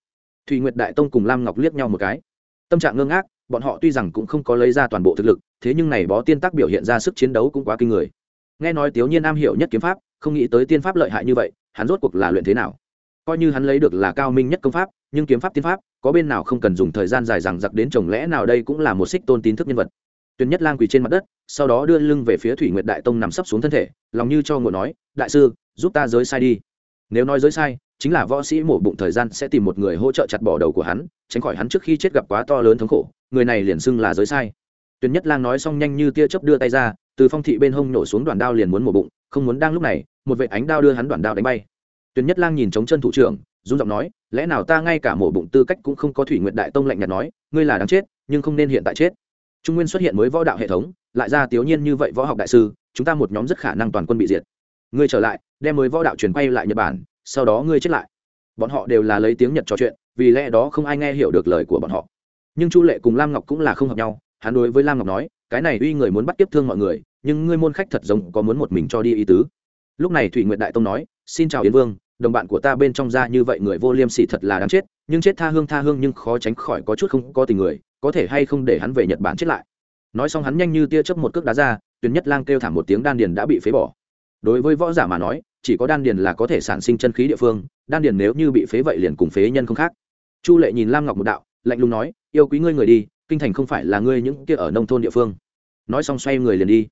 Thùy nguyệt đại tông cùng lam ngọc liếc nhau một cái. Tâm trạng ngưng ác bọn họ tuy rằng cũng không có lấy ra toàn bộ thực lực, thế nhưng này bó tiên tắc biểu hiện ra sức chiến đấu cũng quá kinh người. Nghe nói tiểu nhiên am hiểu nhất kiếm pháp, không nghĩ tới tiên pháp lợi hại như vậy, hắn rốt cuộc là luyện thế nào? Coi như hắn lấy được là cao minh nhất công pháp, nhưng kiếm pháp tiên pháp, có bên nào không cần dùng thời gian dài rằng giặc đến chồng lẽ nào đây cũng là một xích tôn tín thức nhân vật. Tuyền nhất lang quỳ trên mặt đất, sau đó đưa lưng về phía thủy nguyệt đại tông nằm sấp xuống thân thể, lòng như cho ngộ nói, đại sư, giúp ta giới sai đi. Nếu nói giới sai, chính là võ sĩ mổ bụng thời gian sẽ tìm một người hỗ trợ chặt bỏ đầu của hắn, tránh khỏi hắn trước khi chết gặp quá to lớn thống khổ người này liền xưng là giới sai. Tuyền nhất lang nói xong nhanh như tia chớp đưa tay ra, từ phong thị bên hông nổ xuống đoàn đao liền muốn mổ bụng, không muốn đang lúc này, một vệ ánh đao đưa hắn đoàn đao đánh bay. Tuyền nhất lang nhìn trống chân thủ trưởng, run giọng nói, lẽ nào ta ngay cả mổ bụng tư cách cũng không có thủy nguyện đại tông lạnh nhạt nói, ngươi là đáng chết, nhưng không nên hiện tại chết. Trung nguyên xuất hiện mới võ đạo hệ thống, lại ra tiểu nhiên như vậy võ học đại sư, chúng ta một nhóm rất khả năng toàn quân bị diệt. Ngươi trở lại, đem mới võ đạo truyền quay lại nhật bản, sau đó ngươi chết lại. Bọn họ đều là lấy tiếng nhật trò chuyện, vì lẽ đó không ai nghe hiểu được lời của bọn họ nhưng chu lệ cùng lam ngọc cũng là không hợp nhau, hắn đối với lam ngọc nói, cái này uy người muốn bắt tiếp thương mọi người, nhưng ngươi môn khách thật giống có muốn một mình cho đi ý tứ. Lúc này thủy nguyện đại tông nói, xin chào yến vương, đồng bạn của ta bên trong ra như vậy người vô liêm sỉ thật là đáng chết, nhưng chết tha hương tha hương nhưng khó tránh khỏi có chút không có tình người, có thể hay không để hắn về nhật bản chết lại? Nói xong hắn nhanh như tia chớp một cước đá ra tuyến nhất lang kêu thảm một tiếng đan điền đã bị phế bỏ. Đối với võ giả mà nói, chỉ có đan điền là có thể sản sinh chân khí địa phương, đan điền nếu như bị phế vậy liền cùng phế nhân không khác. Chu lệ nhìn lam ngọc một đạo, lạnh lùng nói yêu quý ngươi người đi, kinh thành không phải là ngươi những kia ở nông thôn địa phương. Nói xong xoay người liền đi.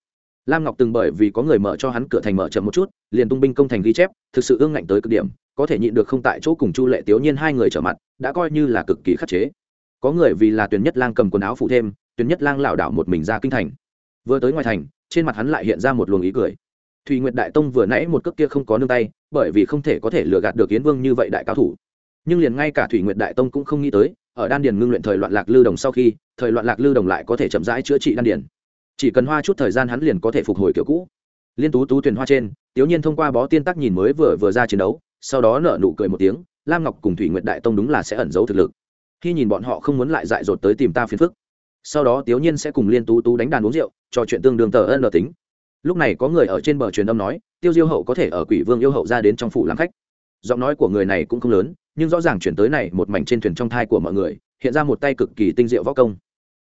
Lam ngọc từng bởi vì có người mở cho hắn cửa thành mở chậm một chút, liền tung binh công thành ghi chép, thực sự ương ngạnh tới cực điểm, có thể nhịn được không tại chỗ cùng chu lệ tiểu nhiên hai người trở mặt, đã coi như là cực kỳ khắc chế. Có người vì là tuyển nhất lang cầm quần áo phụ thêm tuyển nhất lang lảo đảo một mình ra kinh thành. Vừa tới ngoài thành, trên mặt hắn lại hiện ra một luồng ý cười. Thùy nguyệt đại tông vừa nãy một cước kia không có nương tay, bởi vì không thể có thể lừa gạt được yến vương như vậy đại cao thủ nhưng liền ngay cả thủy nguyệt đại tông cũng không nghĩ tới, ở đan điền ngưng luyện thời loạn lạc lưu đồng sau khi, thời loạn lạc lưu đồng lại có thể chậm rãi chữa trị đan điền. Chỉ cần hoa chút thời gian hắn liền có thể phục hồi kiểu cũ. Liên tú tú thuyền hoa trên tiểu nhiên thông qua bó tiên tắc nhìn mới vừa vừa ra chiến đấu, sau đó nở nụ cười một tiếng, lam ngọc cùng thủy nguyệt đại tông đúng là sẽ ẩn giấu thực lực. Khi nhìn bọn họ không muốn lại dại dột tới tìm ta phiền phức. Sau đó tiểu nhiên sẽ cùng liên tú tú đánh đàn uống rượu, trò chuyện tương đương tờ ân lờ tính. Lúc này có người ở trên bờ truyền âm nói, tiêu diêu hậu có thể ở quỷ vương yêu hậu ra đến trong phủ làm khách. Giọng nói của người này cũng không lớn nhưng rõ ràng chuyển tới này một mảnh trên thuyền trong thai của mọi người, hiện ra một tay cực kỳ tinh diệu võ công.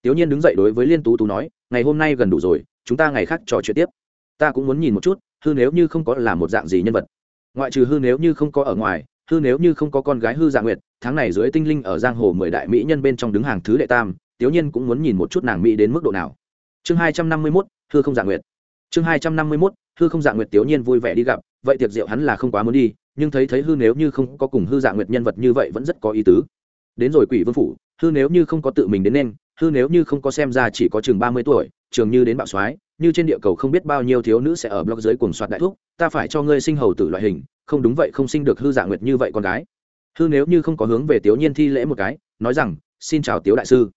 Tiểu nhiên đứng dậy đối với liên tú tú nói, ngày hôm nay gần đủ rồi, chúng ta ngày khác trò chuyện tiếp. Ta cũng muốn nhìn một chút, hư nếu như không có là một dạng gì nhân vật. Ngoại trừ hư nếu như không có ở ngoài, hư nếu như không có con gái hư dạ nguyệt, tháng này dưới tinh linh ở giang hồ mười đại mỹ nhân bên trong đứng hàng thứ đệ tam tiểu nhiên cũng muốn nhìn một chút nàng mỹ đến mức độ nào. Chương hai trăm năm mươi mốt, hư không dạ nguyệt chương hai trăm năm mươi mốt, hư không dạ nguyệt tiểu nhiên vui vẻ đi gặp, vậy tiệc rượu hắn là không quá muốn đi, nhưng thấy thấy hư nếu như không có cùng hư dạ nguyệt nhân vật như vậy vẫn rất có ý tứ. Đến rồi quỷ vương phủ, hư nếu như không có tự mình đến nên, hư nếu như không có xem ra chỉ có chừng ba mươi tuổi, trường như đến bạo soái, như trên địa cầu không biết bao nhiêu thiếu nữ sẽ ở blog dưới cuồng soạt đại thuốc ta phải cho ngươi sinh hầu tử loại hình, không đúng vậy không sinh được hư dạ nguyệt như vậy con gái. Hư nếu như không có hướng về tiểu nhiên thi lễ một cái, nói rằng, xin chào tiếu đại sư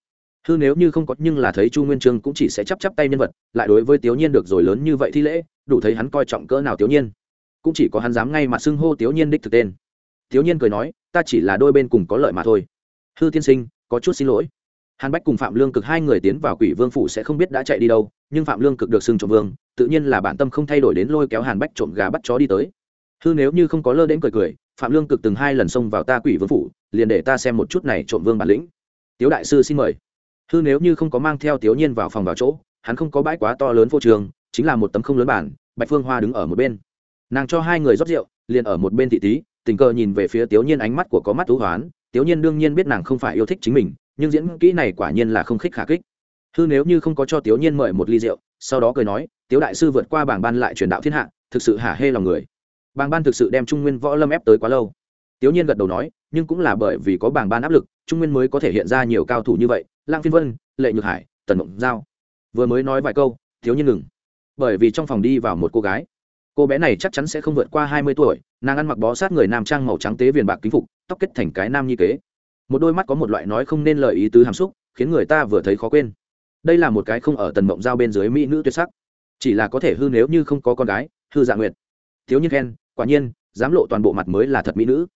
hư nếu như không có, nhưng là thấy chu nguyên trương cũng chỉ sẽ chắp chắp tay nhân vật, lại đối với tiểu nhiên được rồi lớn như vậy thi lễ, đủ thấy hắn coi trọng cỡ nào tiểu nhiên. Cũng chỉ có hắn dám ngay mặt xưng hô tiểu nhiên đích thực tên. Tiểu nhiên cười nói, ta chỉ là đôi bên cùng có lợi mà thôi. Hư tiên sinh, có chút xin lỗi. Hàn bách cùng phạm lương cực hai người tiến vào quỷ vương phủ sẽ không biết đã chạy đi đâu, nhưng phạm lương cực được xưng trộm vương, tự nhiên là bản tâm không thay đổi đến lôi kéo hàn bách trộm gà bắt chó đi tới. Hư nếu như không có lơ đến cười cười, phạm lương cực từng hai lần xông vào ta quỷ vương phủ, liền để ta xem một chút này trộm vương bản lĩnh. Tiếu đại sư xin mời hư nếu như không có mang theo tiểu nhiên vào phòng vào chỗ, hắn không có bãi quá to lớn vô trường, chính là một tấm không lớn bản, bạch phương hoa đứng ở một bên. Nàng cho hai người rót rượu, liền ở một bên thị tý, tình cờ nhìn về phía tiểu nhiên ánh mắt của có mắt thú hoán tiểu nhiên đương nhiên biết nàng không phải yêu thích chính mình, nhưng diễn kỹ này quả nhiên là không khích khả kích. Hư nếu như không có cho tiểu nhiên mời một ly rượu, sau đó cười nói, tiếu đại sư vượt qua bảng ban lại truyền đạo thiên hạ, thực sự hả hê lòng người. Bảng ban thực sự đem trung nguyên võ lâm ép tới quá lâu. Tiểu nhiên gật đầu nói, nhưng cũng là bởi vì có bảng ban áp lực, trung nguyên mới có thể hiện ra nhiều cao thủ như vậy lang phiên vân, lệ nhược hải, tần mộng giao. Vừa mới nói vài câu, thiếu nhiên ngừng. Bởi vì trong phòng đi vào một cô gái. Cô bé này chắc chắn sẽ không vượt qua hai mươi tuổi, nàng ăn mặc bó sát người nam trang màu trắng tế viền bạc kính phục, tóc kết thành cái nam nhi kế. Một đôi mắt có một loại nói không nên lời ý tứ hàm xúc, khiến người ta vừa thấy khó quên. Đây là một cái không ở tần mộng giao bên dưới mỹ nữ tuyệt sắc. Chỉ là có thể hư nếu như không có con gái, hư dạ nguyệt. Thiếu nhiên khen, quả nhiên dám lộ toàn bộ mặt mới là thật mỹ nữ.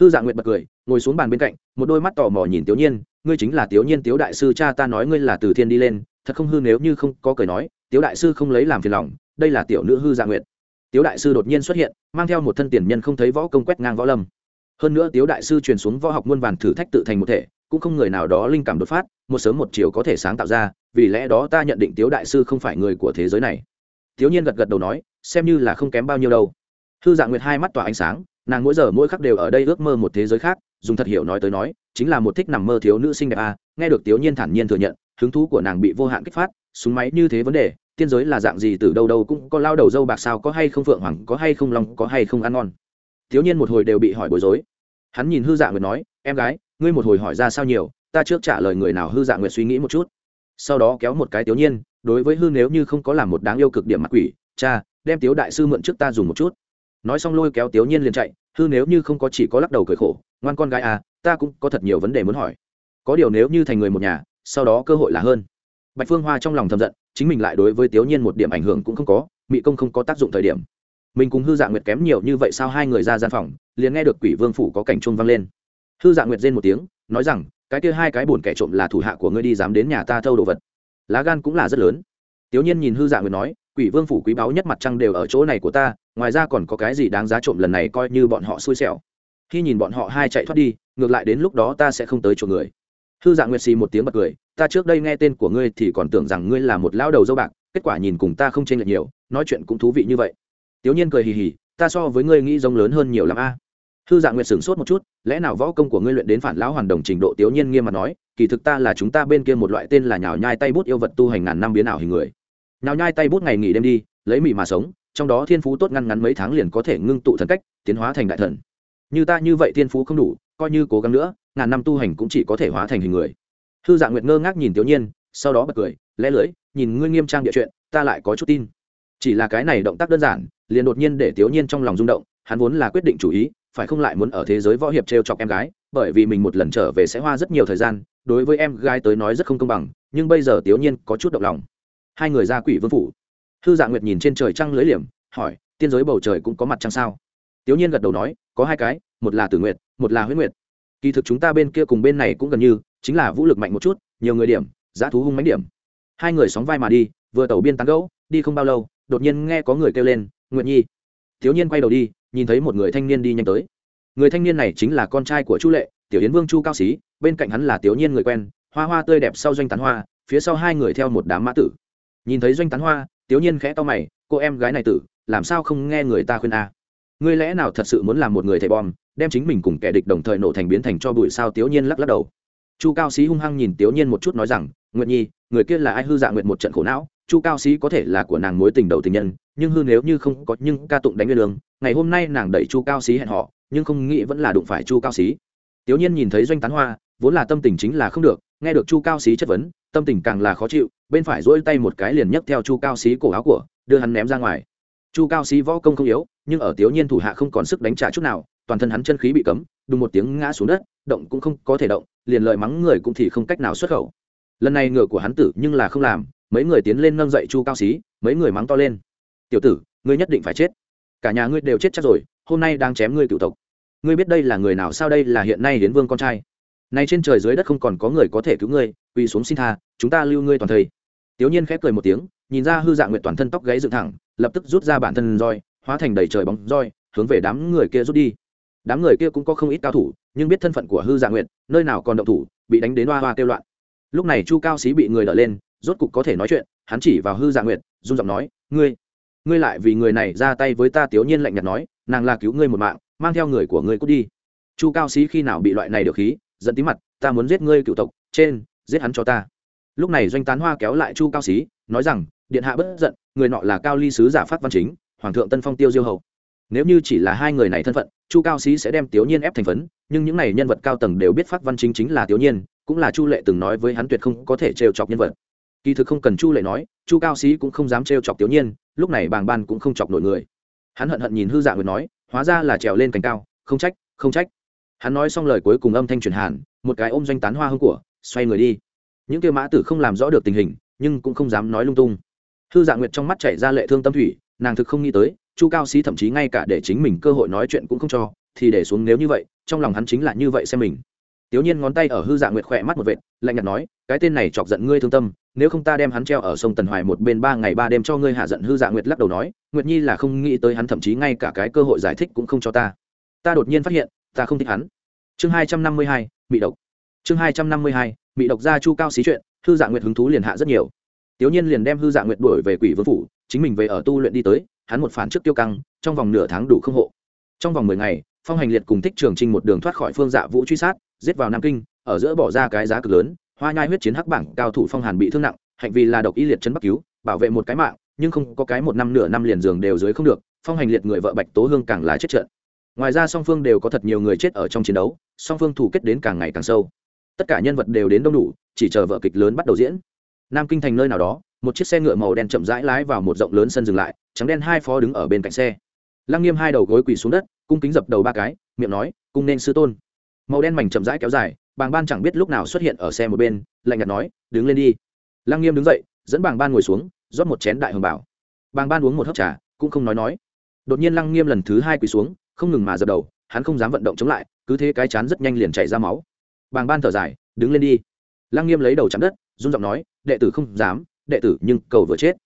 Hư dạ nguyệt bật cười, ngồi xuống bàn bên cạnh, một đôi mắt tò mò nhìn tiểu nhiên ngươi chính là tiểu nhiên Tiểu đại sư, cha ta nói ngươi là từ thiên đi lên, thật không hư nếu như không có cười nói Tiểu đại sư không lấy làm phiền lòng, đây là tiểu nữ hư dạ nguyệt. Tiểu đại sư đột nhiên xuất hiện, mang theo một thân tiền nhân không thấy võ công quét ngang võ lâm. Hơn nữa Tiểu đại sư truyền xuống võ học muôn vàn thử thách tự thành một thể, cũng không người nào đó linh cảm đột phát, một sớm một chiều có thể sáng tạo ra, vì lẽ đó ta nhận định Tiểu đại sư không phải người của thế giới này. Tiểu nhiên gật gật đầu nói, xem như là không kém bao nhiêu đâu. Hư dạ nguyệt hai mắt tỏa ánh sáng nàng mỗi giờ mỗi khắc đều ở đây ước mơ một thế giới khác, dùng thật hiểu nói tới nói, chính là một thích nằm mơ thiếu nữ sinh đẹp a, nghe được tiểu nhiên thản nhiên thừa nhận, hứng thú của nàng bị vô hạn kích phát, súng máy như thế vấn đề, tiên giới là dạng gì, từ đâu đâu cũng có lao đầu dâu bạc sao, có hay không phượng hoàng, có hay không long, có hay không ăn ngon. Thiếu nhiên một hồi đều bị hỏi bối rối. Hắn nhìn hư dạ nguyệt nói, em gái, ngươi một hồi hỏi ra sao nhiều, ta trước trả lời người nào. Hư dạ nguyệt suy nghĩ một chút. Sau đó kéo một cái tiểu nhiên, đối với hư nếu như không có làm một đáng yêu cực điểm mặt quỷ, cha, đem tiếu đại sư mượn trước ta dùng một chút nói xong lôi kéo tiểu nhiên liền chạy, hư nếu như không có chỉ có lắc đầu cười khổ, ngoan con gái à ta cũng có thật nhiều vấn đề muốn hỏi. Có điều nếu như thành người một nhà, sau đó cơ hội là hơn. Bạch phương hoa trong lòng thầm giận, chính mình lại đối với tiểu nhiên một điểm ảnh hưởng cũng không có, mị công không có tác dụng thời điểm. Mình cùng hư dạ nguyệt kém nhiều như vậy sao hai người ra gian phòng, liền nghe được quỷ vương phủ có cảnh chuông vang lên. Hư dạ nguyệt rên một tiếng, nói rằng, cái kia hai cái bổn kẻ trộm là thủ hạ của ngươi đi dám đến nhà ta thâu đồ vật. Lá gan cũng là rất lớn. Tiểu nhiên nhìn hư dạ nguyệt nói, quỷ vương phủ quý báu nhất mặt trăng đều ở chỗ này của ta ngoài ra còn có cái gì đáng giá trộm lần này coi như bọn họ xui xẻo. Khi nhìn bọn họ hai chạy thoát đi, ngược lại đến lúc đó ta sẽ không tới chỗ người. Thư dạng nguyệt xì một tiếng bật cười, ta trước đây nghe tên của ngươi thì còn tưởng rằng ngươi là một lão đầu dâu bạc, kết quả nhìn cùng ta không chênh lệch nhiều, nói chuyện cũng thú vị như vậy. Tiểu nhiên cười hì hì, ta so với ngươi nghĩ giống lớn hơn nhiều lắm a. Thư dạng nguyệt sửng sốt một chút, lẽ nào võ công của ngươi luyện đến phản lão hoàn đồng trình độ tiểu nhiên nghiêm mặt nói, kỳ thực ta là chúng ta bên kia một loại tên là nhào nhai tay bút yêu vật tu hành ngàn năm biến ảo hình người. Nhào nhai tay bút ngày nghỉ đêm đi, lấy mị mà sống trong đó thiên phú tốt ngăn ngắn mấy tháng liền có thể ngưng tụ thần cách, tiến hóa thành đại thần. Như ta như vậy thiên phú không đủ, coi như cố gắng nữa, ngàn năm tu hành cũng chỉ có thể hóa thành hình người. Hư dạng nguyệt ngơ ngác nhìn tiểu nhiên, sau đó bật cười, lẽ lưỡi nhìn ngươi nghiêm trang địa chuyện, ta lại có chút tin. Chỉ là cái này động tác đơn giản, liền đột nhiên để tiểu nhiên trong lòng rung động, hắn vốn là quyết định chủ ý, phải không lại muốn ở thế giới võ hiệp trêu chọc em gái, bởi vì mình một lần trở về sẽ hoa rất nhiều thời gian, đối với em gái tới nói rất không công bằng, nhưng bây giờ tiểu nhiên có chút động lòng. Hai người ra quỷ vương phủ hư dạ nguyệt nhìn trên trời trăng lưới liềm, hỏi, tiên giới bầu trời cũng có mặt trăng sao? Tiểu nhiên gật đầu nói, có hai cái, một là tử nguyệt, một là huyết nguyệt. Kỳ thực chúng ta bên kia cùng bên này cũng gần như, chính là vũ lực mạnh một chút, nhiều người điểm, giá thú hung mánh điểm. Hai người sóng vai mà đi, vừa tẩu biên tán gẫu, đi không bao lâu, đột nhiên nghe có người kêu lên nguyện nhi. Thiếu nhiên quay đầu đi, nhìn thấy một người thanh niên đi nhanh tới. Người thanh niên này chính là con trai của chu lệ, tiểu yến vương chu cao xí, bên cạnh hắn là tiểu nhiên người quen, hoa hoa tươi đẹp sau doanh tán hoa, phía sau hai người theo một đám mã tử. Nhìn thấy doanh tán hoa tiểu nhiên khẽ to mày, cô em gái này tử, làm sao không nghe người ta khuyên a? Ngươi lẽ nào thật sự muốn làm một người thầy bom, đem chính mình cùng kẻ địch đồng thời nổ thành biến thành cho bụi sao? Tiểu nhiên lắc lắc đầu. Chu cao sĩ hung hăng nhìn tiểu nhiên một chút nói rằng nguyện nhi, người kia là ai hư dạ nguyện một trận khổ não, chu cao sĩ có thể là của nàng mối tình đầu tình nhân, nhưng hư nếu như không có, nhưng ca tụng đánh nguyên lương, ngày hôm nay nàng đẩy chu cao sĩ hẹn họ, nhưng không nghĩ vẫn là đụng phải chu cao sĩ tiểu nhiên nhìn thấy doanh tán hoa, vốn là tâm tình chính là không được, nghe được chu cao sĩ chất vấn, tâm tình càng là khó chịu bên phải dỗi tay một cái liền nhấc theo chu cao xí cổ áo của, đưa hắn ném ra ngoài. Chu cao xí võ công không yếu, nhưng ở tiểu nhiên thủ hạ không còn sức đánh trả chút nào, toàn thân hắn chân khí bị cấm, đùng một tiếng ngã xuống đất, động cũng không có thể động, liền lợi mắng người cũng thì không cách nào xuất khẩu. Lần này ngựa của hắn tử nhưng là không làm, mấy người tiến lên nâng dậy chu cao xí, mấy người mắng to lên. Tiểu tử, ngươi nhất định phải chết. Cả nhà ngươi đều chết chắc rồi, hôm nay đang chém ngươi cựu tộc. Ngươi biết đây là người nào, sao đây là hiện nay hiến vương con trai? Nay trên trời dưới đất không còn có người có thể cứu ngươi, quỳ xuống xin tha, chúng ta lưu ngươi toàn thây tiểu nhiên khép cười một tiếng nhìn ra hư dạng nguyệt toàn thân tóc gáy dựng thẳng lập tức rút ra bản thân roi hóa thành đầy trời bóng roi hướng về đám người kia rút đi. Đám người kia cũng có không ít cao thủ nhưng biết thân phận của hư dạng nguyệt, nơi nào còn động thủ bị đánh đến hoa hoa kêu loạn. Lúc này chu cao sĩ bị người đỡ lên rốt cục có thể nói chuyện hắn chỉ vào hư dạng nguyệt, run giọng nói ngươi ngươi lại vì người này ra tay với ta tiểu nhiên lạnh nhạt nói nàng là cứu ngươi một mạng mang theo người của ngươi cút đi. Chu cao sĩ khi nào bị loại này được khí giận tí mặt ta muốn giết ngươi cựu tộc trên giết hắn cho ta lúc này doanh tán hoa kéo lại chu cao xí, nói rằng, điện hạ bất giận, người nọ là cao ly sứ giả phát văn chính, hoàng thượng tân phong tiêu diêu hầu. Nếu như chỉ là hai người này thân phận, chu cao sĩ sẽ đem tiểu nhiên ép thành phấn, nhưng những n à y nhân vật cao tầng đều biết phát văn chính chính là tiểu nhiên, cũng là chu lệ từng nói với hắn tuyệt không có thể trêu chọc nhân vật. Kỳ thực không cần chu lệ nói, chu cao sĩ cũng không dám trêu chọc tiểu nhiên, lúc này bàng ban cũng không chọc nổi người. Hắn hận hận nhìn hư dạ người nói, hóa ra là trèo lên cành cao, không trách không trách. Hắn nói xong lời cuối cùng âm thanh truyền hàn, một cái ôm doanh tán hoa hương của, xoay người đi những kia mã tử không làm rõ được tình hình, nhưng cũng không dám nói lung tung. Hư dạ nguyệt trong mắt chảy ra lệ thương tâm thủy, nàng thực không nghĩ tới, chu cao sĩ thậm chí ngay cả để chính mình cơ hội nói chuyện cũng không cho, thì để xuống nếu như vậy, trong lòng hắn chính là như vậy xem mình. Tiểu nhiên ngón tay ở hư dạ nguyệt khỏe mắt một vệt, lạnh nhạt nói, cái tên này chọc giận ngươi thương tâm, nếu không ta đem hắn treo ở sông tần hoài một bên ba ngày ba đêm cho ngươi hạ giận. Hư dạ nguyệt lắc đầu nói, nguyệt nhi là không nghĩ tới hắn thậm chí ngay cả cái cơ hội giải thích cũng không cho ta. Ta đột nhiên phát hiện, ta không thích hắn. Chương hai trăm năm mươi hai bị độc. Chương hai trăm năm mươi hai bị độc ra chu cao xí chuyện, hư dạ nguyệt hứng thú liền hạ rất nhiều. Tiểu nhiên liền đem hư dạ nguyệt đuổi về quỷ vương phủ, chính mình về ở tu luyện đi tới, hắn một phản trước tiêu căng, trong vòng nửa tháng đủ không hộ. Trong vòng mười ngày, phong hành liệt cùng thích trường trinh một đường thoát khỏi phương dạ vũ truy sát, giết vào nam kinh, ở giữa bỏ ra cái giá cực lớn, hoa nhai huyết chiến hắc bảng, cao thủ phong hàn bị thương nặng, hạnh vì là độc y liệt chân bắc cứu, bảo vệ một cái mạng, nhưng không có cái một năm nửa năm liền giường đều dưới không được, phong hành liệt người vợ bạch tố hương càng là chết trận ngoài ra song phương đều có thật nhiều người chết ở trong chiến đấu, song phương thủ kết đến càng ngày càng sâu tất cả nhân vật đều đến đông đủ, chỉ chờ vợ kịch lớn bắt đầu diễn. Nam kinh thành nơi nào đó, một chiếc xe ngựa màu đen chậm rãi lái vào một rộng lớn sân dừng lại, trắng đen hai phó đứng ở bên cạnh xe. Lăng nghiêm hai đầu gối quỳ xuống đất, cung kính dập đầu ba cái, miệng nói, cung nên sư tôn. Màu đen mảnh chậm rãi kéo dài, bàng ban chẳng biết lúc nào xuất hiện ở xe một bên, lạnh nhạt nói, đứng lên đi. Lăng nghiêm đứng dậy, dẫn bàng ban ngồi xuống, rót một chén đại hồng bảo. Bàng ban uống một hớp trà, cũng không nói nói. Đột nhiên lăng nghiêm lần thứ hai quỳ xuống, không ngừng mà dập đầu, hắn không dám vận động chống lại, cứ thế cái chán rất nhanh liền chảy ra máu bàng ban thở dài, đứng lên đi. Lăng nghiêm lấy đầu chạm đất, run giọng nói, đệ tử không dám, đệ tử nhưng cầu vừa chết.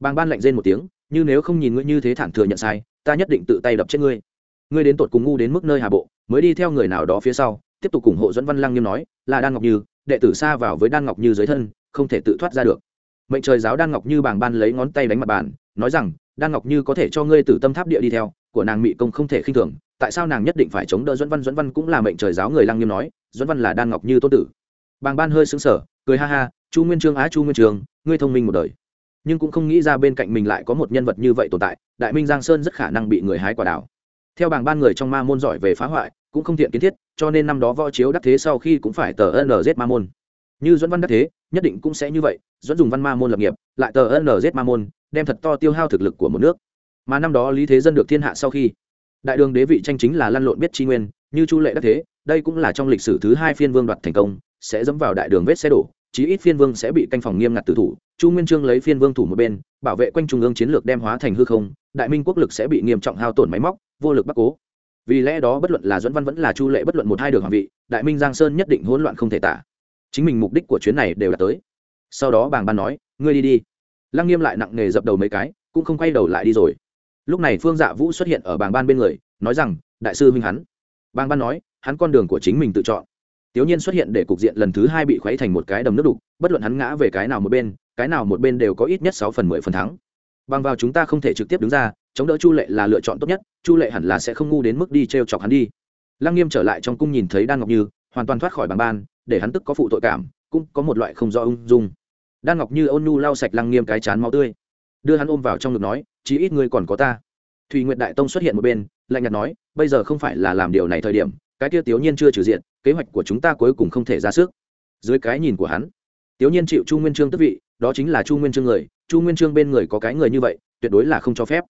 Bàng ban lạnh rên một tiếng, như nếu không nhìn ngươi như thế thản thừa nhận sai, ta nhất định tự tay đập chết ngươi. Ngươi đến tột cùng ngu đến mức nơi hà bộ, mới đi theo người nào đó phía sau, tiếp tục ủng hộ dẫn văn lăng nghiêm nói, là đan ngọc như, đệ tử xa vào với đan ngọc như dưới thân, không thể tự thoát ra được. Mệnh trời giáo đan ngọc như bàng ban lấy ngón tay đánh mặt bàn, nói rằng, đan ngọc như có thể cho ngươi từ tâm tháp địa đi theo, của nàng mị công không thể khinh thường, tại sao nàng nhất định phải chống đỡ dẫn văn? Dẫn văn cũng là mệnh trời giáo người lăng nghiêm nói doãn văn là đan ngọc như tôn tử. Bàng ban hơi xứng sở cười ha ha, chu nguyên trương á, chu nguyên trường ngươi thông minh một đời. Nhưng cũng không nghĩ ra bên cạnh mình lại có một nhân vật như vậy tồn tại, đại minh giang sơn rất khả năng bị người hái quả đảo theo bảng ban người trong ma môn giỏi về phá hoại, cũng không thiện kiến thiết, cho nên năm đó võ chiếu đắc thế sau khi cũng phải tờ nz ma môn. Như dẫn văn đắc thế, nhất định cũng sẽ như vậy dẫn dùng văn ma môn lập nghiệp, lại tờ nz ma môn, đem thật to tiêu hao thực lực của một nước. Mà năm đó lý thế dân được thiên hạ sau khi, đại đường đế vị tranh chính là lăn lộn biết tri nguyên, như chu lệ đắc thế đây cũng là trong lịch sử thứ hai phiên vương đoạt thành công, sẽ dẫm vào đại đường vết xe đổ, chí ít phiên vương sẽ bị canh phòng nghiêm ngặt tử thủ. Chu nguyên trương lấy phiên vương thủ một bên, bảo vệ quanh trung ương chiến lược đem hóa thành hư không, đại minh quốc lực sẽ bị nghiêm trọng hao tổn máy móc, vô lực bắc cố. Vì lẽ đó bất luận là dẫn văn vẫn là chu lệ bất luận một hai đường hoàng vị, đại minh giang sơn nhất định hỗn loạn không thể tả. Chính mình mục đích của chuyến này đều đã tới. Sau đó bàng ban nói, ngươi đi đi. Lăng nghiêm lại nặng nề dập đầu mấy cái, cũng không quay đầu lại đi rồi. Lúc này phương dạ vũ xuất hiện ở bàng ban bên người, nói rằng, đại sư minh hắn. Bàng ban nói hắn con đường của chính mình tự chọn Tiểu Nhiên xuất hiện để cục diện lần thứ hai bị khuấy thành một cái đầm nước đục, bất luận hắn ngã về cái nào một bên, cái nào một bên đều có ít nhất sáu phần mười phần thắng. Bằng vào chúng ta không thể trực tiếp đứng ra, chống đỡ Chu Lệ là lựa chọn tốt nhất, Chu Lệ hẳn là sẽ không ngu đến mức đi trêu chọc hắn đi. Lăng Nghiêm trở lại trong cung nhìn thấy Đan Ngọc Như, hoàn toàn thoát khỏi bàng ban, để hắn tức có phụ tội cảm, cũng có một loại không rõ ung dung. Đan Ngọc Như ôn nhu lau sạch Lăng Nghiêm cái chán máu tươi, đưa hắn ôm vào trong ngực nói, chí ít ngươi còn có ta. Thủy Nguyệt Đại Tông xuất hiện một bên, lạnh nhạt nói, bây giờ không phải là làm điều này thời điểm, cái kia Tiểu Nhiên chưa trừ diện, kế hoạch của chúng ta cuối cùng không thể ra sức. Dưới cái nhìn của hắn tiểu nhiên chịu chu nguyên trương tức vị đó chính là chu nguyên trương người chu nguyên trương bên người có cái người như vậy tuyệt đối là không cho phép.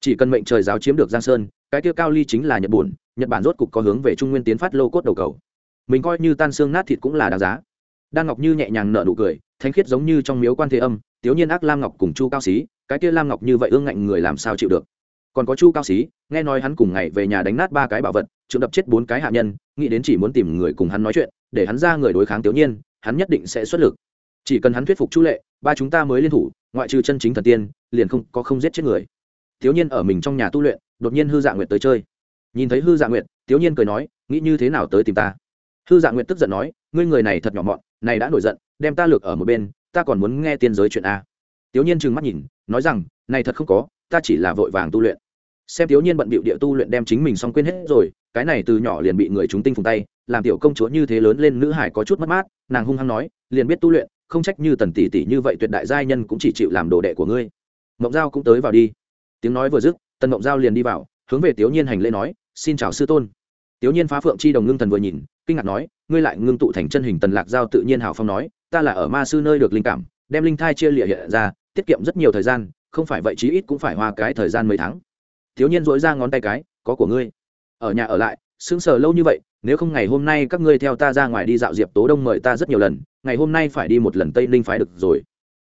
Chỉ cần mệnh trời giáo chiếm được giang sơn cái kia cao ly chính là nhật bản nhật bản rốt cục có hướng về trung nguyên tiến phát lô cốt đầu cầu. Mình coi như tan xương nát thịt cũng là đáng giá. Đan ngọc như nhẹ nhàng nở nụ cười thánh khiết giống như trong miếu quan thế âm tiểu nhiên ác lam ngọc cùng chu cao xí cái kia lam ngọc như vậy ương ngạnh người làm sao chịu được? Còn có chu cao xí nghe nói hắn cùng ngày về nhà đánh nát ba cái bảo vật, trượng đập chết bốn cái hạ nhân, nghĩ đến chỉ muốn tìm người cùng hắn nói chuyện, để hắn ra người đối kháng tiểu nhiên, hắn nhất định sẽ xuất lực. Chỉ cần hắn thuyết phục chu lệ, ba chúng ta mới liên thủ, ngoại trừ chân chính thần tiên, liền không có không giết chết người. Tiểu nhiên ở mình trong nhà tu luyện, đột nhiên hư dạ nguyệt tới chơi. Nhìn thấy hư dạ nguyệt, tiểu nhiên cười nói, nghĩ như thế nào tới tìm ta? Hư dạ nguyệt tức giận nói, ngươi người này thật nhỏ mọn, này đã nổi giận, đem ta lược ở một bên, ta còn muốn nghe tiên giới chuyện a. Tiểu nhiên trừng mắt nhìn, nói rằng, này thật không có, ta chỉ là vội vàng tu luyện xem thiếu nhiên bận bịu địa tu luyện đem chính mình xong quên hết rồi, cái này từ nhỏ liền bị người chúng tinh phùng tay, làm tiểu công chúa như thế lớn lên nữ hải có chút mất mát, nàng hung hăng nói, liền biết tu luyện, không trách như tần tỷ tỷ như vậy tuyệt đại giai nhân cũng chỉ chịu làm đồ đệ của ngươi. Mộng giao cũng tới vào đi. Tiếng nói vừa dứt, tần mộng giao liền đi vào, hướng về tiểu nhiên hành lễ nói, xin chào sư tôn. Tiểu nhiên phá phượng chi đồng ngưng thần vừa nhìn, kinh ngạc nói, ngươi lại ngưng tụ thành chân hình tần lạc giao tự nhiên hào phong nói, ta là ở ma sư nơi được linh cảm, đem linh thai chia lịa hiện ra, tiết kiệm rất nhiều thời gian, không phải vậy chí ít cũng phải hoa cái thời gian mấy tháng thiếu nhiên dỗi ra ngón tay cái, có của ngươi. Ở nhà ở lại, sững sờ lâu như vậy, nếu không ngày hôm nay các ngươi theo ta ra ngoài đi dạo diệp tố đông mời ta rất nhiều lần, ngày hôm nay phải đi một lần tây ninh phái được rồi.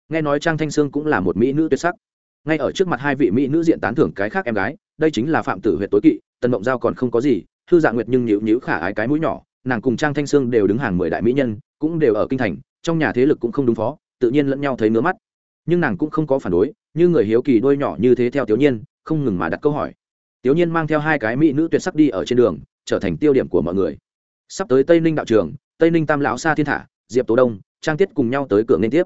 Nghe nói trang thanh sương cũng là một mỹ nữ tuyệt sắc. Ngay ở trước mặt hai vị mỹ nữ diện tán thưởng cái khác em gái, đây chính là phạm tử huyện tối kỵ, tần mộng giao còn không có gì thư dạ nguyệt nhưng nhíu nhíu khả ái cái mũi nhỏ, nàng cùng trang thanh sương đều đứng hàng mười đại mỹ nhân, cũng đều ở kinh thành, trong nhà thế lực cũng không đúng phó, tự nhiên lẫn nhau thấy ngứa mắt. Nhưng nàng cũng không có phản đối, như người hiếu kỳ đôi nhỏ như thế theo tiểu nhiên không ngừng mà đặt câu hỏi. Tiểu nhiên mang theo hai cái mỹ nữ tuyệt sắc đi ở trên đường, trở thành tiêu điểm của mọi người. Sắp tới tây ninh đạo trường, tây ninh tam lão sa thiên thả, diệp tố đông, trang tiết cùng nhau tới cửa liên tiếp.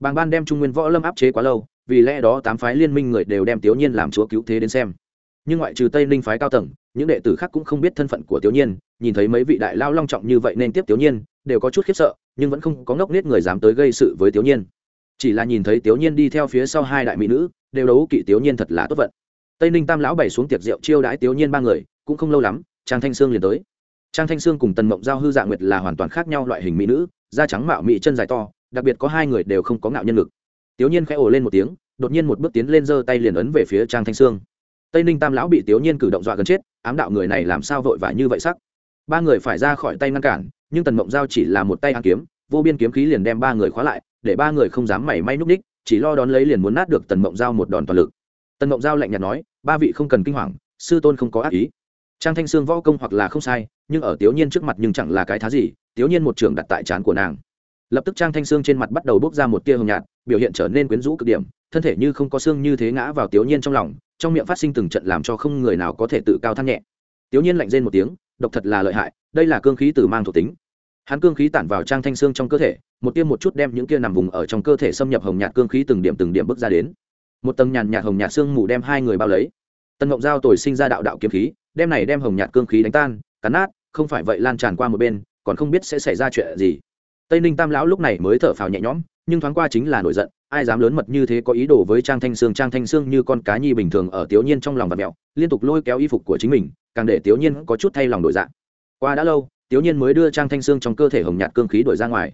Bàng ban đem trung nguyên võ lâm áp chế quá lâu, vì lẽ đó tám phái liên minh người đều đem tiểu nhiên làm chúa cứu thế đến xem. Nhưng ngoại trừ tây ninh phái cao tầng, những đệ tử khác cũng không biết thân phận của tiểu nhiên, nhìn thấy mấy vị đại lao long trọng như vậy nên tiếp tiểu nhiên, đều có chút khiếp sợ, nhưng vẫn không có ngốc nết người dám tới gây sự với tiểu nhiên. Chỉ là nhìn thấy tiểu nhiên đi theo phía sau hai đại mỹ nữ, đều đấu kỵ tiểu nhiên thật là tốt vận tây ninh tam lão bày xuống tiệc rượu chiêu đãi tiểu nhiên ba người cũng không lâu lắm trang thanh sương liền tới trang thanh sương cùng tần mộng giao hư dạ nguyệt là hoàn toàn khác nhau loại hình mỹ nữ da trắng mạo mỹ chân dài to đặc biệt có hai người đều không có ngạo nhân lực tiểu nhiên khẽ ồ lên một tiếng đột nhiên một bước tiến lên giơ tay liền ấn về phía trang thanh sương tây ninh tam lão bị tiểu nhiên cử động dọa gần chết ám đạo người này làm sao vội vã như vậy sắc ba người phải ra khỏi tay ngăn cản nhưng tần mộng giao chỉ là một tay ăn kiếm vô biên kiếm khí liền đem ba người khóa lại để ba người không dám mảy may núp ních chỉ lo đón lấy liền muốn nát được tần mộng giao một đòn toàn lực tần mộng giao lạnh nhạt nói, ba vị không cần kinh hoàng, sư tôn không có ác ý. Trang thanh sương võ công hoặc là không sai, nhưng ở tiểu nhiên trước mặt nhưng chẳng là cái thá gì tiểu nhiên một trường đặt tại trán của nàng. Lập tức trang thanh sương trên mặt bắt đầu bốc ra một tia hồng nhạt, biểu hiện trở nên quyến rũ cực điểm, thân thể như không có xương như thế ngã vào tiểu nhiên trong lòng, trong miệng phát sinh từng trận làm cho không người nào có thể tự cao thăng nhẹ. Tiểu nhiên lạnh rên một tiếng, độc thật là lợi hại, đây là cương khí từ mang thuộc tính. Hắn cương khí tản vào trang thanh xương trong cơ thể, một tiêm một chút đem những kia nằm vùng ở trong cơ thể xâm nhập hồng nhạt cương khí từng điểm từng điểm bước ra đến một tầng nhàn nhạt hồng nhạt xương mù đem hai người bao lấy. Tân ngộng giao tồi sinh ra đạo đạo kiếm khí, đem này đem hồng nhạt cương khí đánh tan, cắn nát, không phải vậy lan tràn qua một bên, còn không biết sẽ xảy ra chuyện gì. Tây ninh tam lão lúc này mới thở phào nhẹ nhõm, nhưng thoáng qua chính là nổi giận, ai dám lớn mật như thế có ý đồ với trang thanh sương? Trang thanh sương như con cá nhi bình thường ở tiểu nhiên trong lòng và mẹo, liên tục lôi kéo y phục của chính mình, càng để tiểu nhiên có chút thay lòng đổi dạng. Qua đã lâu, tiểu nhiên mới đưa trang thanh sương trong cơ thể hồng nhạt cương khí đổi ra ngoài.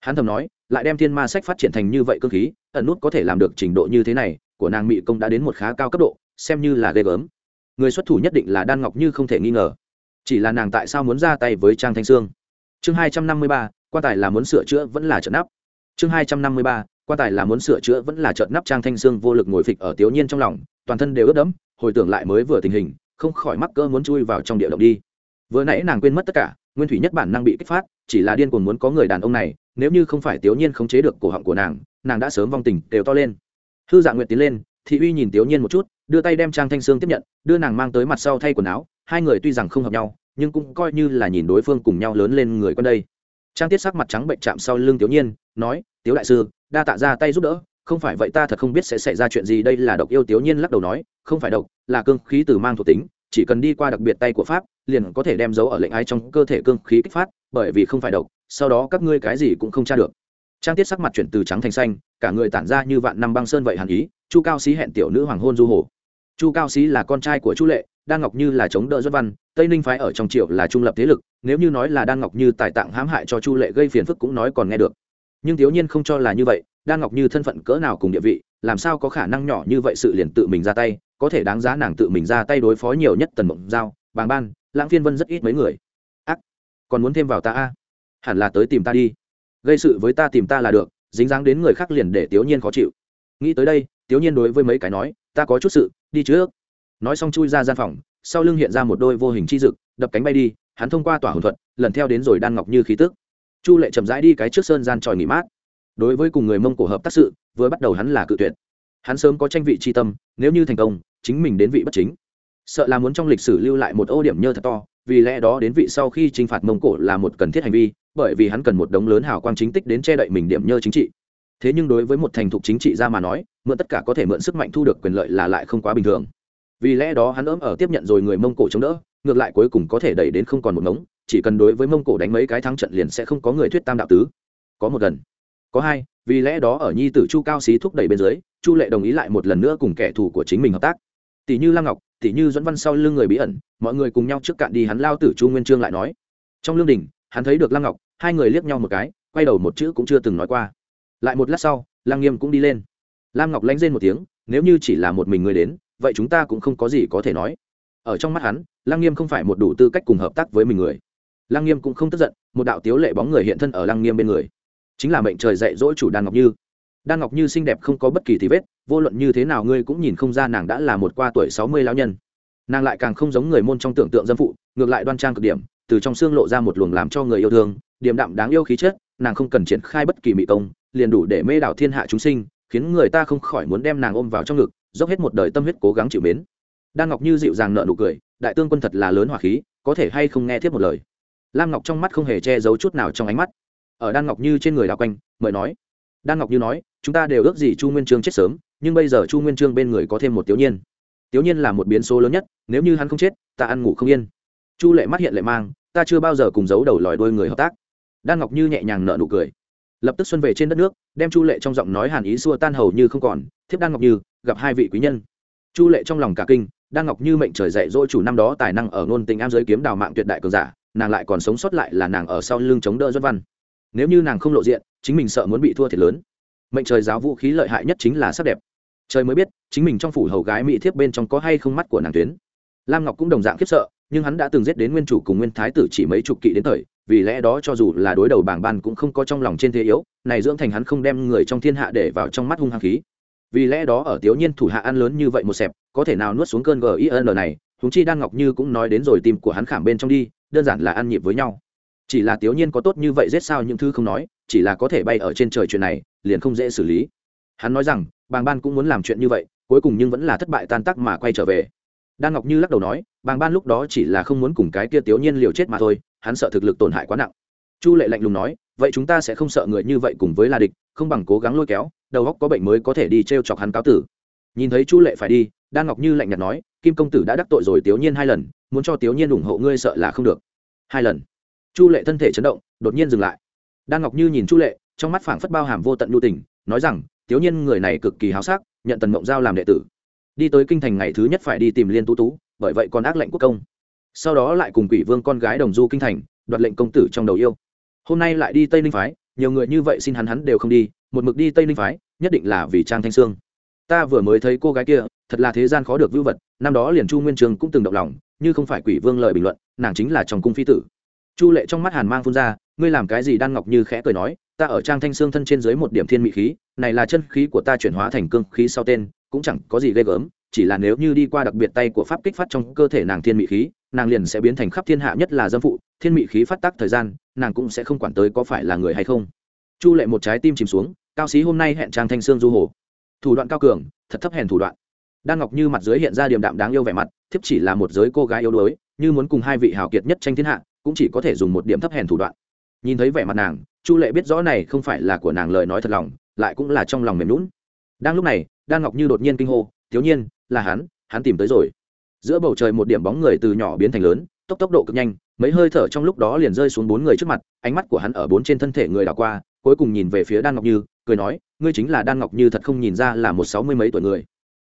Hắn thầm nói, lại đem thiên ma sách phát triển thành như vậy cương khí, ẩn nút có thể làm được trình độ như thế này của nàng mị công đã đến một khá cao cấp độ, xem như là ghê gớm. Người xuất thủ nhất định là đan ngọc như không thể nghi ngờ. Chỉ là nàng tại sao muốn ra tay với trang thanh sương? Chương hai trăm năm mươi ba, quan tài là muốn sửa chữa vẫn là trận nắp. Chương hai trăm năm mươi ba, quan tài là muốn sửa chữa vẫn là trận nắp trang thanh sương vô lực ngồi phịch ở tiểu nhiên trong lòng, toàn thân đều ướt đẫm, hồi tưởng lại mới vừa tình hình, không khỏi mắc cơ muốn chui vào trong địa động đi. Vừa nãy nàng quên mất tất cả, nguyên thủy nhất bản năng bị kích phát, chỉ là điên cuồng muốn có người đàn ông này, nếu như không phải tiểu nhiên khống chế được cổ họng của nàng nàng đã sớm vong tình, đều to lên thư dạ nguyệt tiến lên, thị uy nhìn tiểu nhiên một chút, đưa tay đem trang thanh sương tiếp nhận, đưa nàng mang tới mặt sau thay quần áo, hai người tuy rằng không hợp nhau, nhưng cũng coi như là nhìn đối phương cùng nhau lớn lên người con đây. Trang tiết sắc mặt trắng bệnh chạm sau lưng tiểu nhiên, nói, tiếu đại sư, đa tạ ra tay giúp đỡ, không phải vậy ta thật không biết sẽ xảy ra chuyện gì đây, là độc yêu tiểu nhiên lắc đầu nói, không phải độc, là cương khí từ mang thuộc tính, chỉ cần đi qua đặc biệt tay của pháp, liền có thể đem dấu ở lệnh ái trong cơ thể cương khí kích phát, bởi vì không phải độc, sau đó các ngươi cái gì cũng không tra được trang tiết sắc mặt chuyển từ trắng thành xanh, cả người tản ra như vạn năm băng sơn vậy hàn ý, chu cao xí hẹn tiểu nữ hoàng hôn du hồ. Chu cao xí là con trai của chu lệ, đan ngọc như là chống đỡ duất văn, tây ninh phái ở trong triệu là trung lập thế lực, nếu như nói là đan ngọc như tài tạng hãm hại cho chu lệ gây phiền phức cũng nói còn nghe được. Nhưng thiếu nhiên không cho là như vậy, đan ngọc như thân phận cỡ nào cùng địa vị, làm sao có khả năng nhỏ như vậy sự liền tự mình ra tay, có thể đáng giá nàng tự mình ra tay đối phó nhiều nhất tần mộng giao, bàng ban, lãng phiên vân rất ít mấy người. Ác, còn muốn thêm vào ta a? Hẳn là tới tìm ta đi gây sự với ta tìm ta là được, dính dáng đến người khác liền để tiểu nhiên khó chịu. Nghĩ tới đây tiểu nhiên đối với mấy cái nói, ta có chút sự, đi trước. Nói xong chui ra gian phòng, sau lưng hiện ra một đôi vô hình chi dực, đập cánh bay đi, hắn thông qua tỏa hồn thuật, lần theo đến rồi đan ngọc như khí tức. Chu lệ chậm rãi đi cái trước sơn gian tròi nghỉ mát. Đối với cùng người mông cổ hợp tác sự, vừa bắt đầu hắn là cự tuyệt. Hắn sớm có tranh vị tri tâm, nếu như thành công, chính mình đến vị bất chính. Sợ là muốn trong lịch sử lưu lại một ô điểm nhơ thật to vì lẽ đó đến vị sau khi chinh phạt mông cổ là một cần thiết hành vi, bởi vì hắn cần một đống lớn hào quang chính tích đến che đậy mình điểm nhơ chính trị. Thế nhưng đối với một thành thục chính trị ra mà nói, mượn tất cả có thể mượn sức mạnh thu được quyền lợi là lại không quá bình thường. Vì lẽ đó hắn ấm ở tiếp nhận rồi người mông cổ chống đỡ, ngược lại cuối cùng có thể đẩy đến không còn một ngống, chỉ cần đối với mông cổ đánh mấy cái thắng trận liền sẽ không có người thuyết tam đạo tứ. Có một lần, có hai, vì lẽ đó ở nhi tử chu cao xí thúc đẩy bên dưới, chu lệ đồng ý lại một lần nữa cùng kẻ thù của chính mình hợp tác. Tỷ như lam ngọc tỉ như dẫn văn sau lưng người bí ẩn, mọi người cùng nhau trước cạn đi hắn lao tử chu nguyên trương lại nói. Trong lương đình, hắn thấy được lăng ngọc, hai người liếc nhau một cái, quay đầu một chữ cũng chưa từng nói qua. Lại một lát sau lang nghiêm cũng đi lên. Lam ngọc lánh rên một tiếng, nếu như chỉ là một mình người đến, vậy chúng ta cũng không có gì có thể nói. Ở trong mắt hắn lang nghiêm không phải một đủ tư cách cùng hợp tác với mình người. Lang nghiêm cũng không tức giận, một đạo tiếu lệ bóng người hiện thân ở lang nghiêm bên người. Chính là mệnh trời dạy dỗ chủ đan ngọc như. Đan ngọc như xinh đẹp không có bất kỳ thì vết vô luận như thế nào ngươi cũng nhìn không ra nàng đã là một qua tuổi sáu mươi lão nhân. Nàng lại càng không giống người môn trong tưởng tượng dâm phụ, ngược lại đoan trang cực điểm, từ trong xương lộ ra một luồng làm cho người yêu thương, điềm đạm đáng yêu khí chất, nàng không cần triển khai bất kỳ mỹ công, liền đủ để mê đảo thiên hạ chúng sinh, khiến người ta không khỏi muốn đem nàng ôm vào trong ngực, dốc hết một đời tâm huyết cố gắng chịu mến. Đan ngọc như dịu dàng nợ nụ cười, đại tương quân thật là lớn hỏa khí, có thể hay không nghe thiết một lời. Lam ngọc trong mắt không hề che giấu chút nào trong ánh mắt. Ở đan ngọc như trên người đào quanh, mời nói. Đan ngọc như nói chúng ta đều ước gì chu nguyên trương chết sớm, nhưng bây giờ chu nguyên trương bên người có thêm một tiểu nhiên tiểu nhiên là một biến số lớn nhất, nếu như hắn không chết, ta ăn ngủ không yên. Chu lệ mắt hiện lệ mang, ta chưa bao giờ cùng giấu đầu lòi đôi người hợp tác. Đan ngọc như nhẹ nhàng nợ nụ cười. Lập tức xuân về trên đất nước, đem chu lệ trong giọng nói hàn ý xua tan hầu như không còn, thiếp đan ngọc như, gặp hai vị quý nhân. Chu lệ trong lòng cả kinh, đan ngọc như mệnh trời dạy dỗ chủ năm đó tài năng ở ngôn tình am giới kiếm đào mạng tuyệt đại cường giả, nàng lại còn sống sót lại là nàng ở sau lưng chống đỡ duất văn. Nếu như nàng không lộ diện, chính mình sợ muốn bị thua thiệt lớn mệnh trời giáo vũ khí lợi hại nhất chính là sắc đẹp. Trời mới biết, chính mình trong phủ hầu gái mỹ thiếp bên trong có hay không mắt của nàng tuyến. Lam ngọc cũng đồng dạng khiếp sợ, nhưng hắn đã từng giết đến nguyên chủ cùng nguyên thái tử chỉ mấy chục kỵ đến thời, vì lẽ đó cho dù là đối đầu bảng ban cũng không có trong lòng trên thế yếu, này dưỡng thành hắn không đem người trong thiên hạ để vào trong mắt hung hăng khí. Vì lẽ đó ở tiểu nhiên thủ hạ ăn lớn như vậy một xẹp, có thể nào nuốt xuống cơn gin này húng chi đan ngọc như cũng nói đến rồi tim của hắn khảm bên trong đi, đơn giản là ăn nhịp với nhau. Chỉ là tiểu nhiên có tốt như vậy giết sao những thứ không nói, chỉ là có thể bay ở trên trời chuyện này liền không dễ xử lý. Hắn nói rằng, bàng ban cũng muốn làm chuyện như vậy, cuối cùng nhưng vẫn là thất bại tan tắc mà quay trở về. Đan ngọc như lắc đầu nói, bàng ban lúc đó chỉ là không muốn cùng cái kia tiểu nhiên liều chết mà thôi, hắn sợ thực lực tổn hại quá nặng. Chu lệ lạnh lùng nói, vậy chúng ta sẽ không sợ người như vậy cùng với la địch, không bằng cố gắng lôi kéo, đầu góc có bệnh mới có thể đi t r e o chọc hắn cáo tử. Nhìn thấy chu lệ phải đi, đan ngọc như lạnh nhạt nói, kim công tử đã đắc tội rồi tiểu nhiên hai lần, muốn cho tiểu nhiên ủng hộ ngươi sợ là không được. Hai lần. Chu lệ thân thể chấn động, đột nhiên dừng lại. Đan ngọc như nhìn chu lệ trong mắt phảng phất bao hàm vô tận lưu tình, nói rằng thiếu nhiên người này cực kỳ háo sắc, nhận tần mộng giao làm đệ tử. Đi tới kinh thành ngày thứ nhất phải đi tìm liên tú tú, bởi vậy còn ác lệnh quốc công. Sau đó lại cùng quỷ vương con gái đồng du kinh thành, đoạt lệnh công tử trong đầu yêu. Hôm nay lại đi tây ninh phái, nhiều người như vậy xin hắn hắn đều không đi, một mực đi tây ninh phái, nhất định là vì trang thanh sương. Ta vừa mới thấy cô gái kia, thật là thế gian khó được vưu vật, năm đó liền chu nguyên trường cũng từng động lòng, như không phải quỷ vương lời bình luận, nàng chính là trong cung phi tử. Chu lệ trong mắt hàn mang phun ra, ngươi làm cái gì đan ngọc như khẽ cười nói ta ở trang thanh xương thân trên dưới một điểm thiên mỹ khí, này là chân khí của ta chuyển hóa thành cương khí sau tên, cũng chẳng có gì ghê gớm, chỉ là nếu như đi qua đặc biệt tay của pháp kích phát trong cơ thể nàng thiên mỹ khí, nàng liền sẽ biến thành khắp thiên hạ nhất là dâm phụ, thiên mỹ khí phát tác thời gian, nàng cũng sẽ không quản tới có phải là người hay không. Chu lệ một trái tim chìm xuống, cao sĩ hôm nay hẹn trang thanh sương du hồ. Thủ đoạn cao cường, thật thấp hèn thủ đoạn. Đan ngọc như mặt dưới hiện ra điềm đạm đáng yêu vẻ mặt, thiếp chỉ là một giới cô gái yếu đuối, như muốn cùng hai vị hào kiệt nhất tranh thiên hạ, cũng chỉ có thể dùng một điểm thấp hèn thủ đoạn. Nhìn thấy vẻ mặt nàng chu lệ biết rõ này không phải là của nàng lời nói thật lòng, lại cũng là trong lòng mềm lún đang lúc này, đan ngọc như đột nhiên kinh hô, thiếu nhiên, là hắn hắn tìm tới rồi. Giữa bầu trời một điểm bóng người từ nhỏ biến thành lớn, tốc tốc độ cực nhanh, mấy hơi thở trong lúc đó liền rơi xuống bốn người trước mặt, ánh mắt của hắn ở bốn trên thân thể người đảo qua, cuối cùng nhìn về phía đan ngọc như, cười nói, ngươi chính là đan ngọc như thật không nhìn ra là một sáu mươi mấy tuổi người.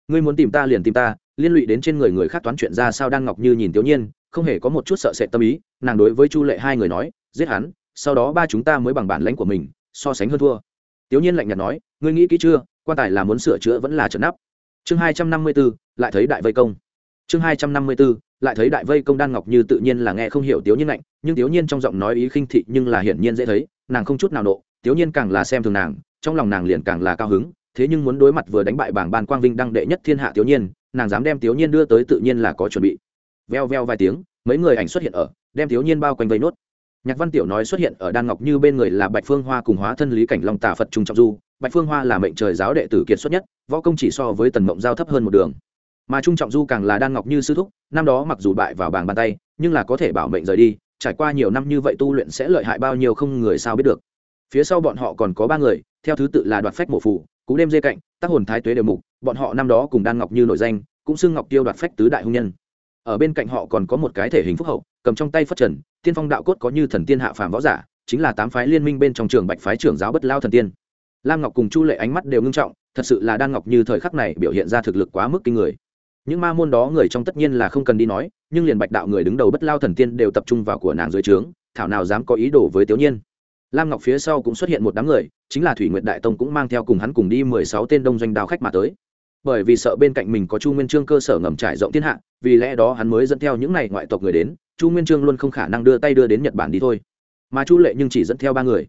Ngươi muốn tìm ta liền tìm ta, liên lụy đến trên người người khác toán chuyện ra sao đan ngọc như nhìn tiểu nhiên, không hề có một chút sợ sệt tâm ý, nàng đối với chu lệ hai người nói, giết hắn sau đó ba chúng ta mới bằng bản lãnh của mình, so sánh hơn thua. Tiểu nhiên lạnh nhạt nói, ngươi nghĩ kỹ chưa? Quan tài là muốn sửa chữa vẫn là trận nắp chương hai trăm năm mươi b ố lại thấy đại vây công. Chương hai trăm năm mươi b ố lại thấy đại vây công đan ngọc như tự nhiên là nghe không hiểu tiểu nhiên lạnh, nhưng tiểu nhiên trong giọng nói ý khinh thị nhưng là hiển nhiên dễ thấy, nàng không chút nào nộ tiểu nhiên càng là xem thường nàng, trong lòng nàng liền càng là cao hứng, thế nhưng muốn đối mặt vừa đánh bại bảng ban quang vinh đăng đệ nhất thiên hạ tiểu nhiên, nàng dám đem tiểu nhiên đưa tới tự nhiên là có chuẩn bị. Veo veo vài tiếng, mấy người ảnh xuất hiện ở, đem tiểu nhiên bao quanh vây nốt nhạc văn tiểu nói xuất hiện ở đan ngọc như bên người là bạch phương hoa cùng hóa thân lý cảnh long tà phật trung trọng du. Bạch phương hoa là mệnh trời giáo đệ tử kiệt xuất nhất, võ công chỉ so với tần mộng giao thấp hơn một đường. Mà trung trọng du càng là đan ngọc như sư thúc, năm đó mặc dù bại vào bảng bàn tay, nhưng là có thể bảo mệnh rời đi, trải qua nhiều năm như vậy tu luyện sẽ lợi hại bao nhiêu không người sao biết được. Phía sau bọn họ còn có ba người, theo thứ tự là đoạt phách mổ phủ cú đêm dê cạnh tác hồn thái tuế đều mục, bọn họ năm đó cùng đan ngọc như nổi danh, cũng xưng ngọc tiêu đoạt phách tứ đại hung nhân. Ở bên cạnh họ còn có một cái thể hình phúc hậu, cầm trong tay phất trần tiên phong đạo cốt có như thần tiên hạ phàm võ giả, chính là tám phái liên minh bên trong trường bạch phái trưởng giáo bất lao thần tiên. Lam ngọc cùng chu lệ ánh mắt đều ngưng trọng, thật sự là đan ngọc như thời khắc này biểu hiện ra thực lực quá mức kinh người. Những ma môn đó người trong tất nhiên là không cần đi nói, nhưng liền bạch đạo người đứng đầu bất lao thần tiên đều tập trung vào của nàng dưới trướng, thảo nào dám có ý đồ với tiểu nhiên. Lam ngọc phía sau cũng xuất hiện một đám người, chính là thủy Nguyện đại tông cũng mang theo cùng hắn cùng đi mười sáu tên đông doanh Đào khách mà tới. Bởi vì sợ bên cạnh mình có chu nguyên trương cơ sở ngầm trải rộng thiên hạ, vì lẽ đó hắn mới dẫn theo những này ngoại tộc người đến chu nguyên trương luôn không khả năng đưa tay đưa đến nhật bản đi thôi. Mà chu lệ nhưng chỉ dẫn theo ba người.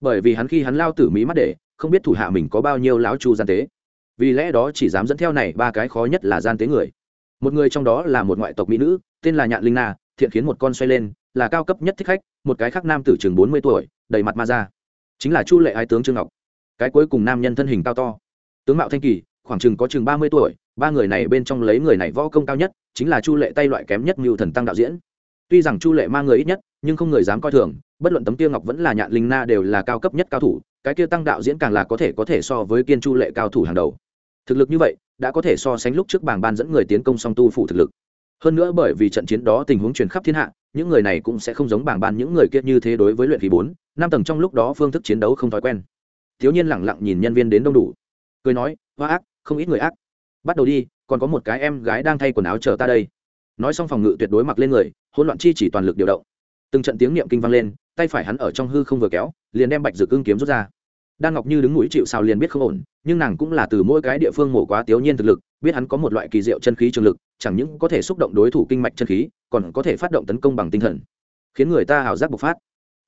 Bởi vì hắn khi hắn lao tử mỹ mắt để, không biết thủ hạ mình có bao nhiêu lão chu gian tế. Vì lẽ đó chỉ dám dẫn theo này ba cái khó nhất là gian tế người. Một người trong đó là một ngoại tộc mỹ nữ, tên là nhạn linh na, thiện khiến một con xoay lên, là cao cấp nhất thích khách, một cái khác nam tử chừng bốn mươi tuổi, đầy mặt ma ra chính là chu lệ ái tướng trương ngọc. Cái cuối cùng nam nhân thân hình cao to. Tướng mạo thanh kỳ, khoảng chừng có chừng ba mươi tuổi, ba người này bên trong lấy người này võ công cao nhất, chính là chu lệ tay loại kém nhất mưu thần tăng đạo diễn tuy rằng chu lệ mang người ít nhất, nhưng không người dám coi thường, bất luận tấm tiêu ngọc vẫn là nhạn linh na đều là cao cấp nhất cao thủ, cái kia tăng đạo diễn càng là có thể có thể so với kiên chu lệ cao thủ hàng đầu. Thực lực như vậy, đã có thể so sánh lúc trước bảng ban dẫn người tiến công song tu phủ thực lực. Hơn nữa bởi vì trận chiến đó tình huống truyền khắp thiên hạ, những người này cũng sẽ không giống bảng ban những người kia như thế đối với luyện khí bốn, năm tầng trong lúc đó phương thức chiến đấu không thói quen. Thiếu nhiên lẳng lặng nhìn nhân viên đến đông đủ. Cười nói, hoa ác, không ít người ác. Bắt đầu đi, còn có một cái em gái đang thay quần áo chờ ta đây nói xong phòng ngự tuyệt đối mặc lên người, hỗn loạn chi chỉ toàn lực điều động. Từng trận tiếng niệm kinh vang lên, tay phải hắn ở trong hư không vừa kéo, liền đem bạch dược ưng kiếm rút ra. Đan ngọc như đứng mũi chịu sao liền biết không ổn, nhưng nàng cũng là từ mỗi cái địa phương mổ quá tiểu nhiên thực lực, biết hắn có một loại kỳ diệu chân khí trường lực, chẳng những có thể xúc động đối thủ kinh mạch chân khí, còn có thể phát động tấn công bằng tinh thần. Khiến người ta hào giác bộc phát.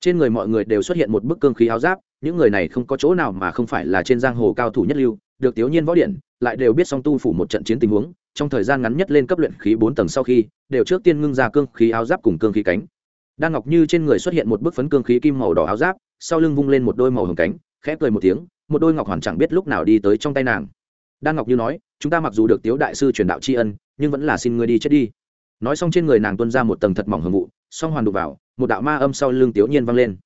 Trên người mọi người đều xuất hiện một bức cương khí áo giáp, những người này không có chỗ nào mà không phải là trên giang hồ cao thủ nhất lưu, được tiểu nhiên võ điện, lại đều biết song tu phủ một trận chiến tình huống trong thời gian ngắn nhất lên cấp luyện khí bốn tầng sau khi, đều trước tiên ngưng ra cương khí áo giáp cùng cương khí cánh. Đan ngọc như trên người xuất hiện một bức phấn cương khí kim màu đỏ áo giáp, sau lưng vung lên một đôi màu hồng cánh, khẽ cười một tiếng, một đôi ngọc hoàn chẳng biết lúc nào đi tới trong tay nàng. Đan ngọc như nói, chúng ta mặc dù được tiếu đại sư truyền đạo tri ân, nhưng vẫn là xin ngươi đi chết đi. Nói xong trên người nàng tuân ra một tầng thật mỏng hưởng vụ, song hoàn đục vào, một đạo ma âm sau lưng tiểu nhiên vang lên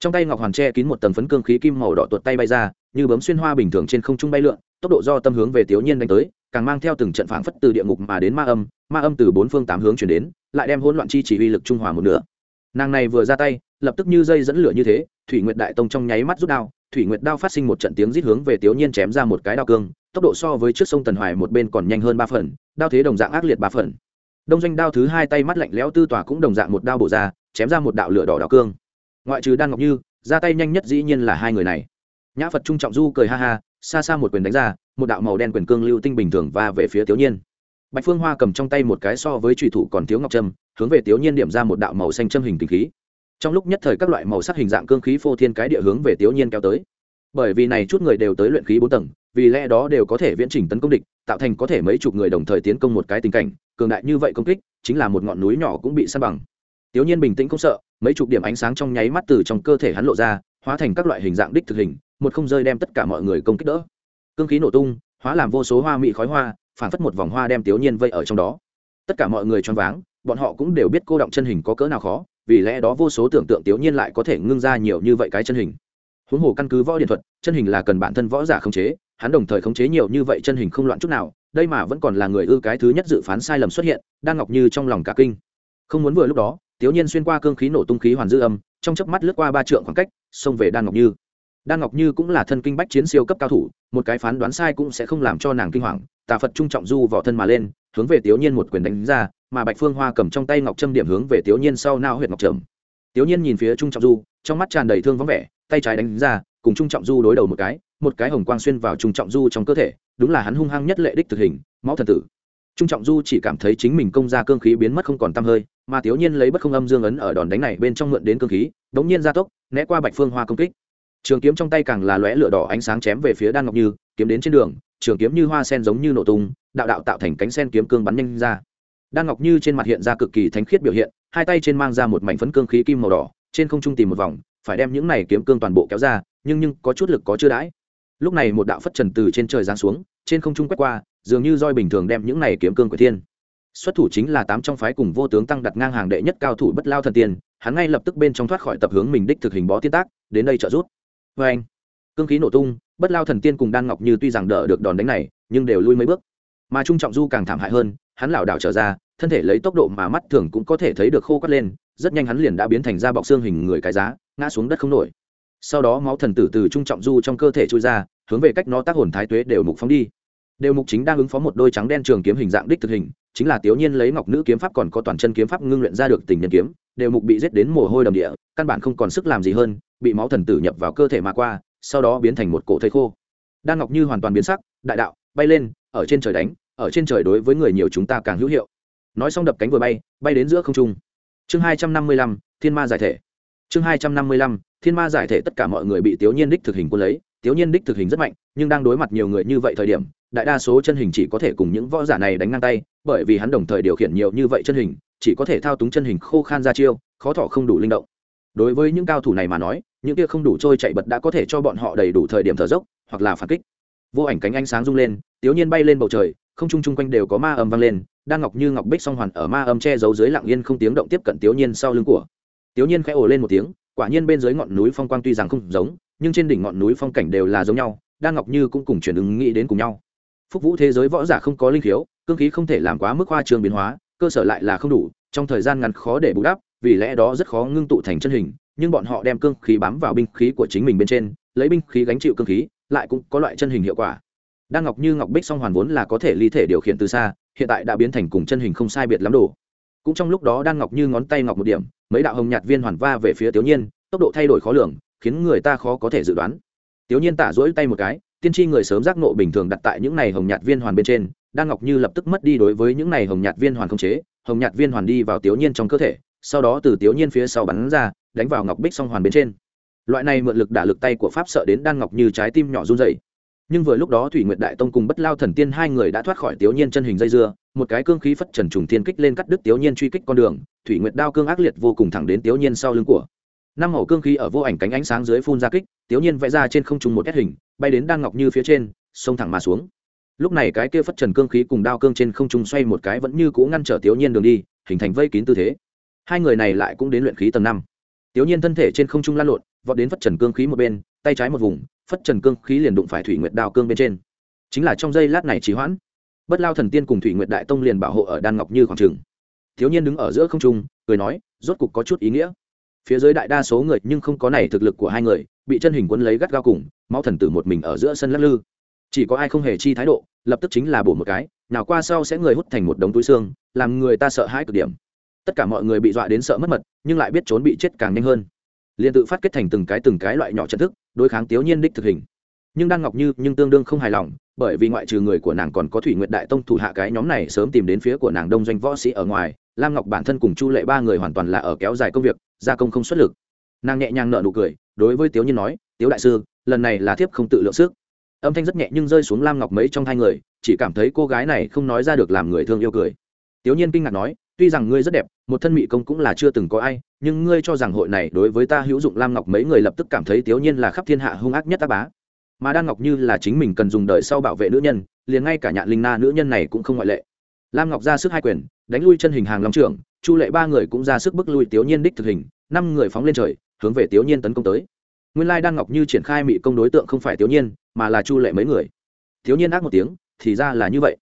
trong tay ngọc hoàn che kín một tầng phấn cương khí kim màu đỏ tuột tay bay ra, như bấm xuyên hoa bình thường trên không trung bay lượn, tốc độ do tâm hướng về tiểu nhiên đánh tới, càng mang theo từng trận phảng phất từ địa ngục mà đến ma âm ma âm từ bốn phương tám hướng chuyển đến, lại đem hỗn loạn chi chỉ uy lực trung hòa một nửa. Nàng này vừa ra tay, lập tức như dây dẫn lửa như thế, thủy nguyệt đại tông trong nháy mắt rút đao, thủy nguyệt đao phát sinh một trận tiếng rít hướng về tiểu nhiên chém ra một cái đao cương, tốc độ so với trước sông tần hoài một bên còn nhanh hơn ba phần, đao thế đồng dạng ác liệt ba phần. Đông doanh đao thứ hai tay mắt lạnh lẽo tư tòa cũng đồng dạng một đao bổ ra, chém ra một đạo lửa đỏ đao cương ngoại trừ đan ngọc như, ra tay nhanh nhất dĩ nhiên là hai người này. Nhã phật trung trọng du cười ha ha, xa xa một quyền đánh ra, một đạo màu đen quyền cương lưu tinh bình thường và về phía tiểu nhiên. Bạch phương hoa cầm trong tay một cái so với trùy thủ còn thiếu ngọc trâm, hướng về tiểu nhiên điểm ra một đạo màu xanh châm hình kinh khí. Trong lúc nhất thời các loại màu sắc hình dạng cương khí phô thiên cái địa hướng về tiểu nhiên kéo tới. Bởi vì này chút người đều tới luyện khí bốn tầng, vì lẽ đó đều có thể viễn trình tấn công địch, tạo thành có thể mấy chục người đồng thời tiến công một cái tình cảnh, cường đại như vậy công kích, chính là một ngọn núi nhỏ cũng bị săn bằng tiểu nhiên bình tĩnh không sợ, mấy chục điểm ánh sáng trong nháy mắt từ trong cơ thể hắn lộ ra, hóa thành các loại hình dạng đích thực hình, một không rơi đem tất cả mọi người công kích đỡ. Cương khí nổ tung, hóa làm vô số hoa mị khói hoa phản phất một vòng hoa đem tiểu nhiên vây ở trong đó. Tất cả mọi người choáng váng, bọn họ cũng đều biết cô động chân hình có cỡ nào khó, vì lẽ đó vô số tưởng tượng tiểu nhiên lại có thể ngưng ra nhiều như vậy cái chân hình. Huống hồ căn cứ võ điện thuật, chân hình là cần bản thân võ giả khống chế, hắn đồng thời khống chế nhiều như vậy chân hình không loạn chút nào, đây mà vẫn còn là người ư cái thứ nhất dự phán sai lầm xuất hiện, đang ngọc như trong lòng cả kinh. Không muốn vừa lúc đó tiểu nhiên xuyên qua cương khí nổ tung khí hoàn dư âm, trong chớp mắt lướt qua ba trượng khoảng cách, xông về đan ngọc như. Đan ngọc như cũng là thân kinh bách chiến siêu cấp cao thủ, một cái phán đoán sai cũng sẽ không làm cho nàng kinh hoàng, tà phật trung trọng du vỏ thân mà lên, hướng về tiểu nhiên một quyền đánh ra, mà bạch phương hoa cầm trong tay ngọc trâm điểm hướng về tiểu nhiên sau nao huyệt ngọc trầm tiểu nhiên nhìn phía trung trọng du, trong mắt tràn đầy thương vắng vẻ, tay trái đánh ra, cùng trung trọng du đối đầu một cái một cái hồng quang xuyên vào trung trọng du trong cơ thể, đúng là hắn hung hăng nhất lệ đích thực hình, máu thần tử. Trung trọng du chỉ cảm thấy chính mình công ra cương khí biến mất không còn t hơi mà thiếu nhiên lấy bất không âm dương ấn ở đòn đánh này bên trong mượn đến cương khí, đống nhiên gia tốc, né qua bạch phương hoa công kích. Trường kiếm trong tay càng là lóe lửa đỏ ánh sáng chém về phía đan ngọc như, kiếm đến trên đường, trường kiếm như hoa sen giống như nổ tung, đạo đạo tạo thành cánh sen kiếm cương bắn nhanh ra. Đan ngọc như trên mặt hiện ra cực kỳ thánh khiết biểu hiện, hai tay trên mang ra một mảnh phấn cương khí kim màu đỏ, trên không trung tìm một vòng, phải đem những này kiếm cương toàn bộ kéo ra, nhưng nhưng có chút lực có chưa đãi. Lúc này một đạo phất trần từ trên trời giáng xuống, trên không trung quét qua, dường như roi bình thường đem những này kiếm cương của thiên xuất thủ chính là tám trong phái cùng vô tướng tăng đặt ngang hàng đệ nhất cao thủ bất lao thần tiên, hắn ngay lập tức bên trong thoát khỏi tập hướng mình đích thực hình bó tiên tác, đến đây trợ rút. vê anh, cương khí nổ tung, bất lao thần tiên cùng đan ngọc như tuy rằng đỡ được đòn đánh này, nhưng đều lui mấy bước. Mà trung trọng du càng thảm hại hơn, hắn lảo đảo trở ra, thân thể lấy tốc độ mà mắt thường cũng có thể thấy được khô cắt lên, rất nhanh hắn liền đã biến thành ra bọc xương hình người cái giá, ngã xuống đất không nổi. Sau đó máu thần tử từ trung trọng du trong cơ thể trôi ra, hướng về cách nó tác hồn thái tuế đều mục phóng đi. Đều mục chính đang ứng phó một đôi trắng đen trường kiếm hình dạng đích thực hình chính là tiểu nhiên lấy ngọc nữ kiếm pháp còn có toàn chân kiếm pháp ngưng luyện ra được tình nhân kiếm, đều mục bị giết đến mồ hôi đầm địa, căn bản không còn sức làm gì hơn, bị máu thần tử nhập vào cơ thể mà qua, sau đó biến thành một cổ thây khô. Đan ngọc như hoàn toàn biến sắc, đại đạo, bay lên, ở trên trời đánh, ở trên trời đối với người nhiều chúng ta càng hữu hiệu. Nói xong đập cánh vừa bay bay đến giữa không trung. Chương hai trăm năm mươi lăm, thiên ma giải thể. Chương hai trăm năm mươi lăm, thiên ma giải thể tất cả mọi người bị tiểu nhiên đích thực hình quân lấy. Tiểu nhiên đích thực hình rất mạnh, nhưng đang đối mặt nhiều người như vậy thời điểm, đại đa số chân hình chỉ có thể cùng những võ giả này đánh ngang tay bởi vì hắn đồng thời điều khiển nhiều như vậy chân hình, chỉ có thể thao túng chân hình khô khan ra chiêu, khó thọ không đủ linh động. Đối với những cao thủ này mà nói, những kia không đủ trôi chạy bật đã có thể cho bọn họ đầy đủ thời điểm thở dốc, hoặc là phản kích. Vô ảnh cánh ánh sáng rung lên, tiểu nhiên bay lên bầu trời, không trung chung quanh đều có ma âm vang lên đan ngọc như ngọc bích song hoàn ở ma âm che giấu dưới lặng yên không tiếng động tiếp cận tiểu nhiên sau lưng của. Tiểu nhiên khẽ ồ lên một tiếng, quả nhiên bên dưới ngọn núi phong quang tuy rằng không giống, nhưng trên đỉnh ngọn núi phong cảnh đều là giống nhau đan ngọc như cũng cùng chuyển ứng nghĩ đến cùng nhau. Phúc vũ thế giới võ giả không có linh khiếu cương khí không thể làm quá mức hoa trường biến hóa, cơ sở lại là không đủ, trong thời gian ngắn khó để bù đắp, vì lẽ đó rất khó ngưng tụ thành chân hình, nhưng bọn họ đem cương khí bám vào binh khí của chính mình bên trên, lấy binh khí gánh chịu cương khí, lại cũng có loại chân hình hiệu quả. Đan ngọc như, ngọc bích song hoàn vốn là có thể ly thể điều khiển từ xa, hiện tại đã biến thành cùng chân hình không sai biệt lắm đồ. Cũng trong lúc đó đan ngọc như ngón tay ngọc một điểm, mấy đạo hồng nhạt viên hoàn va về phía tiểu nhiên, tốc độ thay đổi khó lường, khiến người ta khó có thể dự đoán. Tiểu nhiên tả rỗi tay một cái, tiên tri người sớm giác nộ bình thường đặt tại những này hồng nhạt viên hoàn bên trên đan ngọc như lập tức mất đi đối với những này hồng nhạt viên hoàn không chế, hồng nhạt viên hoàn đi vào tiểu nhiên trong cơ thể, sau đó từ tiểu nhiên phía sau bắn ra, đánh vào ngọc bích song hoàn bên trên. Loại này mượn lực đả lực tay của pháp sợ đến đan ngọc như trái tim nhỏ run dày nhưng vừa lúc đó thủy nguyệt đại tông cùng bất lao thần tiên hai người đã thoát khỏi tiểu nhiên chân hình dây dưa, một cái cương khí phất trần trùng tiên kích lên cắt đứt tiểu nhiên truy kích con đường, thủy nguyệt đao cương ác liệt vô cùng thẳng đến tiểu nhiên sau lưng của. Năm màu cương khí ở vô ảnh cánh ánh sáng dưới phun ra kích tiểu nhiên vẽ ra trên không trung một ép hình, bay đến đan ngọc như phía trên, xông thẳng mà xuống lúc này cái kia phất trần cương khí cùng đao cương trên không trung xoay một cái vẫn như cũ ngăn trở tiểu nhiên đường đi, hình thành vây kín tư thế. Hai người này lại cũng đến luyện khí tầng năm. Tiểu nhiên thân thể trên không trung lan lộn, vọt đến phất trần cương khí một bên, tay trái một vùng, phất trần cương khí liền đụng phải thủy nguyệt đao cương bên trên. Chính là trong giây lát này trì hoãn, bất lao thần tiên cùng thủy nguyệt đại tông liền bảo hộ ở đan ngọc như khoảng trường. Thiếu nhiên đứng ở giữa không trung, cười nói, rốt cục có chút ý nghĩa. Phía dưới đại đa số người nhưng không có này thực lực của hai người, bị chân hình quân lấy gắt gao cùng, máu thần tử một mình ở giữa sân lắc lư chỉ có ai không hề chi thái độ, lập tức chính là bổ một cái, nào qua sau sẽ người hút thành một đống túi xương, làm người ta sợ hãi cực điểm. Tất cả mọi người bị dọa đến sợ mất mật, nhưng lại biết trốn bị chết càng nhanh hơn. Liền tự phát kết thành từng cái từng cái loại nhỏ trận thức, đối kháng Tiếu nhiên đích thực hình. Nhưng đan ngọc như nhưng tương đương không hài lòng, bởi vì ngoại trừ người của nàng còn có thủy nguyệt đại tông thủ hạ cái nhóm này sớm tìm đến phía của nàng đông doanh võ sĩ ở ngoài, lam ngọc bản thân cùng chu lệ ba người hoàn toàn là ở kéo dài công việc, gia công không xuất lực. Nàng nhẹ nhàng nợ nụ cười, đối với tiếu nhiên nói, tiếu đại sư, lần này là thiếp không tự lượng sức âm thanh rất nhẹ nhưng rơi xuống lam ngọc mấy trong hai người, chỉ cảm thấy cô gái này không nói ra được làm người thương yêu cười. Tiếu nhiên kinh ngạc nói, tuy rằng ngươi rất đẹp, một thân mỹ công cũng là chưa từng có ai, nhưng ngươi cho rằng hội này đối với ta hữu dụng lam ngọc mấy người lập tức cảm thấy tiếu nhiên là khắp thiên hạ hung ác nhất ta bá. Mà đan ngọc như là chính mình cần dùng đời sau bảo vệ nữ nhân, liền ngay cả nhạn linh na nữ nhân này cũng không ngoại lệ. Lam ngọc ra sức hai quyền, đánh lui chân hình hàng long trưởng, chu lệ ba người cũng ra sức bức lui tiếu nhiên đích thực hình, năm người phóng lên trời, hướng về tiếu nhiên tấn công tới. Nguyên lai đan ngọc như triển khai mỹ công đối tượng không phải tiếu nhiên mà là chu lệ mấy người. Thiếu niên ác một tiếng, thì ra là như vậy.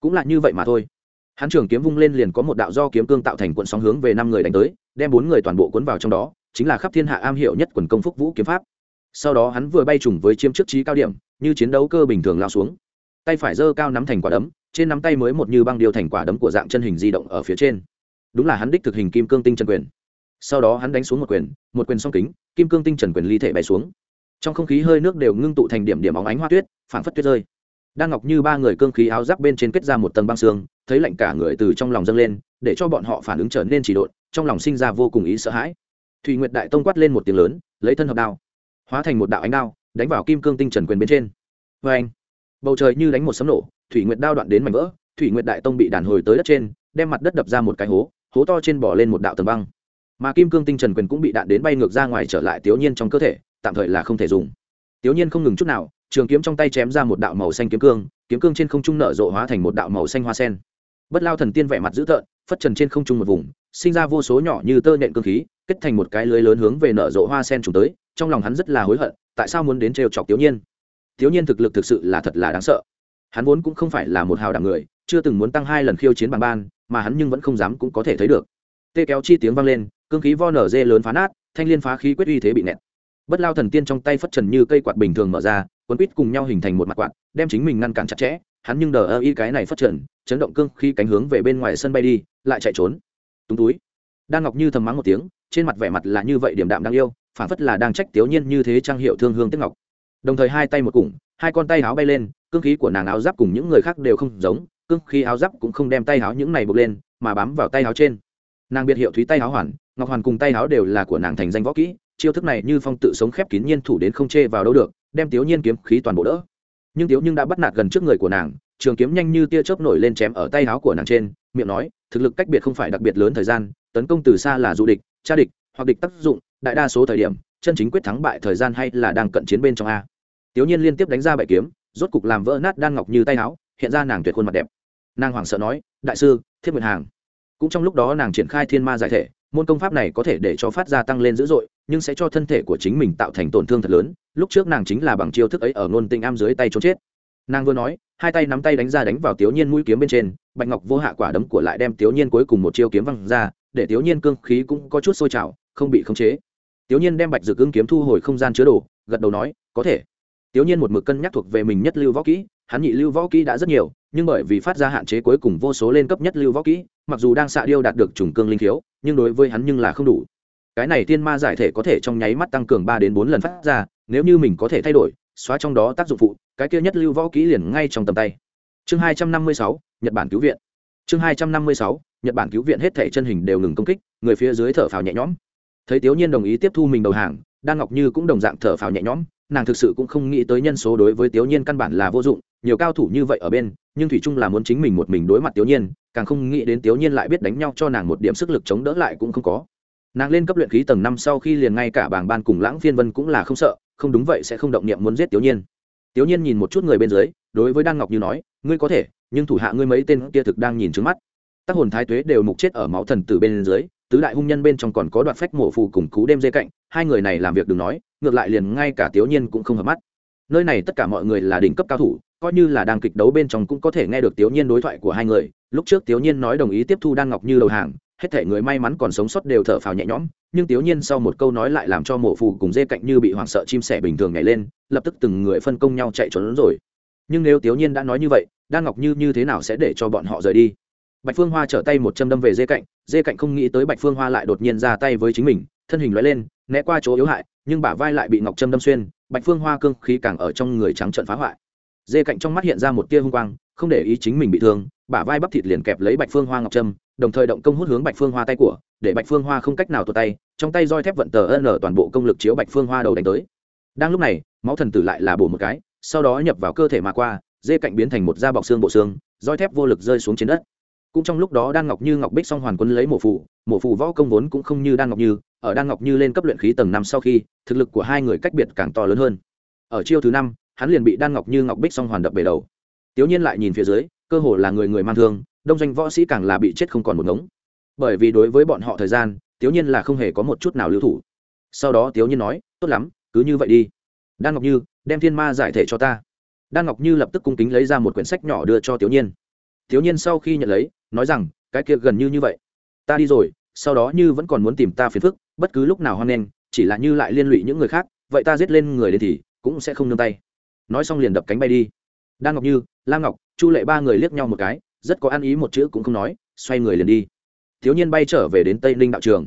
Cũng là như vậy mà thôi. Hắn trường kiếm vung lên liền có một đạo do kiếm cương tạo thành cuộn sóng hướng về năm người đánh tới, đem bốn người toàn bộ cuốn vào trong đó, chính là khắp thiên hạ am hiểu nhất quần công phúc vũ kiếm pháp. Sau đó hắn vừa bay trùng với chiêm trước trí cao điểm, như chiến đấu cơ bình thường lao xuống. Tay phải giơ cao nắm thành quả đấm, trên nắm tay mới một như băng điều thành quả đấm của dạng chân hình di động ở phía trên. Đúng là hắn đích thực hình kim cương tinh trần quyền. Sau đó hắn đánh xuống một quyền một quyền song kính, kim cương tinh trần quyền ly thể bay xuống trong không khí hơi nước đều ngưng tụ thành điểm điểm óng ánh hoa tuyết, phảng phất tuyết rơi. Đang ngọc như ba người cương khí áo giáp bên trên kết ra một tầng băng xương, thấy lạnh cả người từ trong lòng dâng lên, để cho bọn họ phản ứng trở nên chỉ độn, trong lòng sinh ra vô cùng ý sợ hãi. Thùy nguyệt đại tông quát lên một tiếng lớn, lấy thân hợp đao, hóa thành một đạo ánh đao, đánh vào kim cương tinh trần quyền bên trên. Vê anh, bầu trời như đánh một sấm nổ, thủy nguyệt đao đoạn đến mảnh vỡ, thủy nguyệt đại tông bị đàn hồi tới đất trên, đem mặt đất đập ra một cái hố hố to trên bỏ lên một đạo tầng băng. Mà kim cương tinh trần quyền cũng bị đạn đến bay ngược ra ngoài trở lại tiểu nhiên trong cơ thể tạm thời là không thể dùng. Tiểu nhiên không ngừng chút nào, trường kiếm trong tay chém ra một đạo màu xanh kiếm cương kiếm cương trên không trung nở rộ hóa thành một đạo màu xanh hoa sen. Bất lao thần tiên vẻ mặt dữ tợn, phất trần trên không trung một vùng, sinh ra vô số nhỏ như tơ nhện cương khí, kết thành một cái lưới lớn hướng về nở rộ hoa sen trùng tới, trong lòng hắn rất là hối hận, tại sao muốn đến trêu chọc tiểu nhiên? Tiểu nhiên thực lực thực sự là thật là đáng sợ. Hắn vốn cũng không phải là một hào đảng người, chưa từng muốn tăng hai lần khiêu chiến bằng ban, mà hắn nhưng vẫn không dám cũng có thể thấy được. Tê kéo chi tiếng vang lên, cương khí vo nở dê lớn phá nát, thanh liên phá khí quyết uy thế bị nẹt bất lao thần tiên trong tay phất trần như cây quạt bình thường mở ra, quấn quýt cùng nhau hình thành một mặt quạt, đem chính mình ngăn cản chặt chẽ. Hắn nhưng đờ ơ y cái này phất trần, chấn động cương khi cánh hướng về bên ngoài sân bay đi, lại chạy trốn. Túng túi. Đan ngọc như thầm mắng một tiếng, trên mặt vẻ mặt là như vậy điểm đạm đang yêu phản phất là đang trách tiểu nhiên như thế trang hiệu thương hương tiếc ngọc. Đồng thời hai tay một cùng, hai con tay áo bay lên, cương khí của nàng áo giáp cùng những người khác đều không giống, cương khí áo giáp cũng không đem tay áo những này buộc lên, mà bám vào tay áo trên. Nàng biệt hiệu thúy tay áo hoàn, ngọc hoàn cùng tay áo đều là của nàng thành danh võ kỹ chiêu thức này như phong tự sống khép kín nhiên thủ đến không chê vào đâu được, đem tiểu nhiên kiếm khí toàn bộ đỡ. Nhưng tiểu nhưng đã bắt nạt gần trước người của nàng, trường kiếm nhanh như tia chớp nổi lên chém ở tay áo của nàng trên, miệng nói, thực lực cách biệt không phải đặc biệt lớn thời gian, tấn công từ xa là du địch, tra địch, hoặc địch tác dụng, đại đa số thời điểm, chân chính quyết thắng bại thời gian hay là đang cận chiến bên trong a. Tiểu nhiên liên tiếp đánh ra bảy kiếm, rốt cục làm vỡ nát đan ngọc như tay áo, hiện ra nàng tuyệt khuôn mặt đẹp. Nàng hoảng sợ nói, đại sư, thiết nguyện hàng. Cũng trong lúc đó nàng triển khai thiên ma giải thể môn công pháp này có thể để cho phát ra tăng lên dữ dội, nhưng sẽ cho thân thể của chính mình tạo thành tổn thương thật lớn. Lúc trước nàng chính là bằng chiêu thức ấy ở ngôn tinh am dưới tay trốn chết. Nàng vừa nói, hai tay nắm tay đánh ra đánh vào tiểu nhiên mũi kiếm bên trên, bạch ngọc vô hạ quả đấm của lại đem tiểu nhiên cuối cùng một chiêu kiếm văng ra, để tiểu nhiên cương khí cũng có chút sôi trào, không bị khống chế. Tiểu nhiên đem bạch dự cương kiếm thu hồi không gian chứa đồ, gật đầu nói, có thể. Tiểu nhiên một mực cân nhắc thuộc về mình nhất lưu võ kỹ, hắn nhị lưu võ kỹ đã rất nhiều nhưng bởi vì phát ra hạn chế cuối cùng vô số lên cấp nhất lưu võ kỹ, mặc dù đang xạ điêu đạt được trùng cương linh thiếu nhưng đối với hắn nhưng là không đủ. Cái này tiên ma giải thể có thể trong nháy mắt tăng cường ba đến bốn lần phát ra, nếu như mình có thể thay đổi, xóa trong đó tác dụng phụ, cái kia nhất lưu võ kỹ liền ngay trong tầm tay. Chương hai trăm năm mươi sáu, nhật bản cứu viện. Chương hai trăm năm mươi sáu, nhật bản cứu viện hết thể chân hình đều ngừng công kích, người phía dưới thở phào nhẹ nhõm. Thấy tiểu nhiên đồng ý tiếp thu mình đầu hàng, đan ngọc như cũng đồng dạng thở phào nhẹ nhõm, nàng thực sự cũng không nghĩ tới nhân số đối với tiểu nhiên căn bản là vô dụng, nhiều cao thủ như vậy ở bên nhưng thủy trung là muốn chính mình một mình đối mặt tiểu nhiên, càng không nghĩ đến tiểu nhiên lại biết đánh nhau cho nàng một điểm sức lực chống đỡ lại cũng không có. Nàng lên cấp luyện khí tầng năm sau khi liền ngay cả bảng ban cùng lãng phiên vân cũng là không sợ, không đúng vậy sẽ không động niệm muốn giết tiểu nhiên. Tiểu nhiên nhìn một chút người bên dưới, đối với đan ngọc như nói, ngươi có thể, nhưng thủ hạ ngươi mấy tên kia thực đang nhìn trước mắt. Tác hồn thái tuế đều mục chết ở máu thần tử bên dưới, tứ đại hung nhân bên trong còn có đoạn phách mổ phù cùng cú đêm dây cạnh, hai người này làm việc đừng nói, ngược lại liền ngay cả tiểu nhiên cũng không hợp mắt. Nơi này tất cả mọi người là đỉnh cấp cao thủ coi như là đang kịch đấu bên trong cũng có thể nghe được tiểu nhiên đối thoại của hai người. Lúc trước tiểu nhiên nói đồng ý tiếp thu đan ngọc như đầu hàng, hết thể người may mắn còn sống sót đều thở phào nhẹ nhõm, nhưng tiểu nhiên sau một câu nói lại làm cho mổ phù cùng dê cạnh như bị hoảng sợ chim sẻ bình thường nhảy lên, lập tức từng người phân công nhau chạy trốn rồi. Nhưng nếu tiểu nhiên đã nói như vậy, đan ngọc như như thế nào sẽ để cho bọn họ rời đi? Bạch phương hoa trở tay một châm đâm về dê cạnh dê cạnh không nghĩ tới bạch phương hoa lại đột nhiên ra tay với chính mình, thân hình loại lên, né qua chỗ yếu hại, nhưng bả vai lại bị ngọc châm đâm xuyên, bạch phương hoa cương khí càng ở trong người trắng trận phá hoại dê cạnh trong mắt hiện ra một tia hung quang, không để ý chính mình bị thương, bả vai bắp thịt liền kẹp lấy bạch phương hoa ngọc trâm đồng thời động công hút hướng bạch phương hoa tay của, để bạch phương hoa không cách nào tụt tay, trong tay roi thép vận tờ ân toàn bộ công lực chiếu bạch phương hoa đầu đánh tới. Đang lúc này, máu thần tử lại là bổ một cái, sau đó nhập vào cơ thể mà qua, dê cạnh biến thành một da bọc xương bộ xương, roi thép vô lực rơi xuống trên đất. Cũng trong lúc đó đan ngọc như, ngọc bích song hoàn quân lấy mổ phụ mổ phụ võ công vốn cũng không như đan ngọc như, ở đan ngọc như lên cấp luyện khí tầng năm sau khi, thực lực của hai người cách biệt càng to lớn hơn. Ở chiêu thứ năm hắn liền bị đan ngọc như ngọc bích song hoàn đập bể đầu. Tiểu nhiên lại nhìn phía dưới, cơ hồ là người người mang thương, đông doanh võ sĩ càng là bị chết không còn một ngống. Bởi vì đối với bọn họ thời gian, tiểu nhiên là không hề có một chút nào lưu thủ. Sau đó tiểu nhiên nói, tốt lắm, cứ như vậy đi. Đan ngọc như, đem thiên ma giải thể cho ta. Đan ngọc như lập tức cung kính lấy ra một quyển sách nhỏ đưa cho tiểu nhiên. Tiểu nhiên sau khi nhận lấy, nói rằng, cái kia gần như như vậy. Ta đi rồi, sau đó như vẫn còn muốn tìm ta phiền phức, bất cứ lúc nào hoan nghênh, chỉ là như lại liên lụy những người khác, vậy ta giết lên người đến thì cũng sẽ không nương tay nói xong liền đập cánh bay đi. Đan ngọc như lam ngọc chu lệ ba người liếc nhau một cái rất có ăn ý một chữ cũng không nói xoay người liền đi. Thiếu nhiên bay trở về đến tây ninh đạo trường.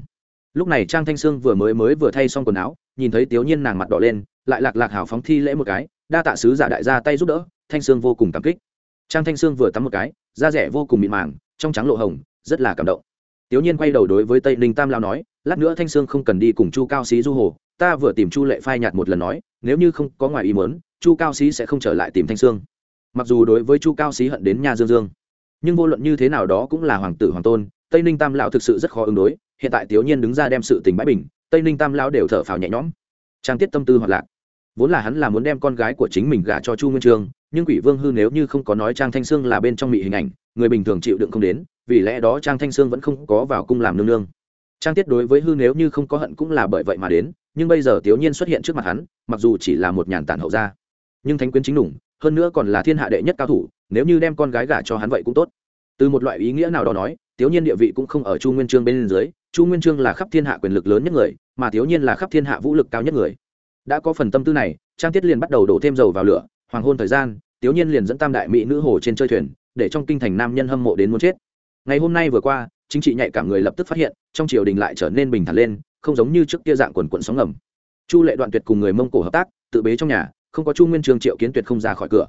Lúc này trang thanh sương vừa mới mới vừa thay xong quần áo nhìn thấy thiếu nhiên nàng mặt đỏ lên lại lạc lạc hảo phóng thi lễ một cái đa tạ sứ giả đại gia tay giúp đỡ thanh sương vô cùng cảm kích. Trang thanh sương vừa tắm một cái da rẻ vô cùng mịn màng trong trắng lộ hồng rất là cảm động. Tiểu Nhiên quay đầu đối với Tây Ninh Tam lão nói, lát nữa Thanh Sương không cần đi cùng Chu Cao Sĩ du hồ, ta vừa tìm Chu Lệ phai nhạt một lần nói, nếu như không có ngoài ý muốn, Chu Cao Xí sẽ không trở lại tìm Thanh Sương. Mặc dù đối với Chu Cao Xí hận đến nhà Dương Dương, nhưng vô luận như thế nào đó cũng là hoàng tử hoàng tôn, Tây Ninh Tam lão thực sự rất khó ứng đối, hiện tại Tiểu Nhiên đứng ra đem sự tình bãi bình, Tây Ninh Tam lão đều thở phào nhẹ nhõm. Trang tiết tâm tư hoạt lạc. Vốn là hắn là muốn đem con gái của chính mình gả cho Chu Nguyên Chương, nhưng Quỷ Vương hư nếu như không có nói Trang Thanh Sương là bên trong mỹ hình ảnh, người bình thường chịu đựng không đến, vì lẽ đó trang thanh sương vẫn không có vào cung làm nương nương trang tiết đối với hư nếu như không có hận cũng là bởi vậy mà đến nhưng bây giờ tiểu nhiên xuất hiện trước mặt hắn mặc dù chỉ là một nhàn tản hậu gia nhưng thánh quyến chính đủng hơn nữa còn là thiên hạ đệ nhất cao thủ, nếu như đem con gái gả cho hắn vậy cũng tốt. Từ một loại ý nghĩa nào đó nói thiếu nhiên địa vị cũng không ở chu nguyên trương bên dưới, chu nguyên trương là khắp thiên hạ quyền lực lớn nhất người, mà thiếu nhiên là khắp thiên hạ vũ lực cao nhất người. Đã có phần tâm tư này, trang tiết liền bắt đầu đổ thêm dầu vào lửa, hoàng hôn thời gian thiếu nhiên liền dẫn tam đại mỹ nữ hồ trên chơi thuyền, để trong kinh thành nam nhân hâm mộ đến muốn chết. Ngày hôm nay vừa qua, chính trị nhạy cảm người lập tức phát hiện, trong triều đình lại trở nên bình thản lên, không giống như trước kia dạng quần quận sóng ngầm. Chu lệ đoạn tuyệt cùng người mông cổ hợp tác, tự bế trong nhà không có chu nguyên trường triệu kiến tuyệt không ra khỏi cửa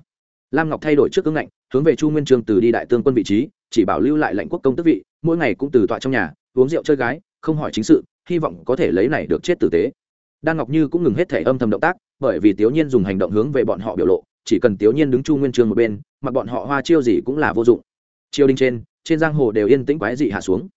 lam ngọc thay đổi trước ứng ngạnh, hướng về chu nguyên trường từ đi đại tương quân vị trí, chỉ bảo lưu lại lệnh quốc công tức vị, mỗi ngày cũng từ tọa trong nhà, uống rượu chơi gái, không hỏi chính sự, hy vọng có thể lấy này được chết tử tế. Đan ngọc như cũng ngừng hết thể âm thầm động tác, bởi vì tiểu nhiên dùng hành động hướng về bọn họ biểu lộ, chỉ cần tiểu nhiên đứng chu nguyên trường một bên mà bọn họ hoa chiêu gì cũng là vô dụng. Chiêu đình trên trên giang hồ đều yên tĩnh quái dị hạ xuống.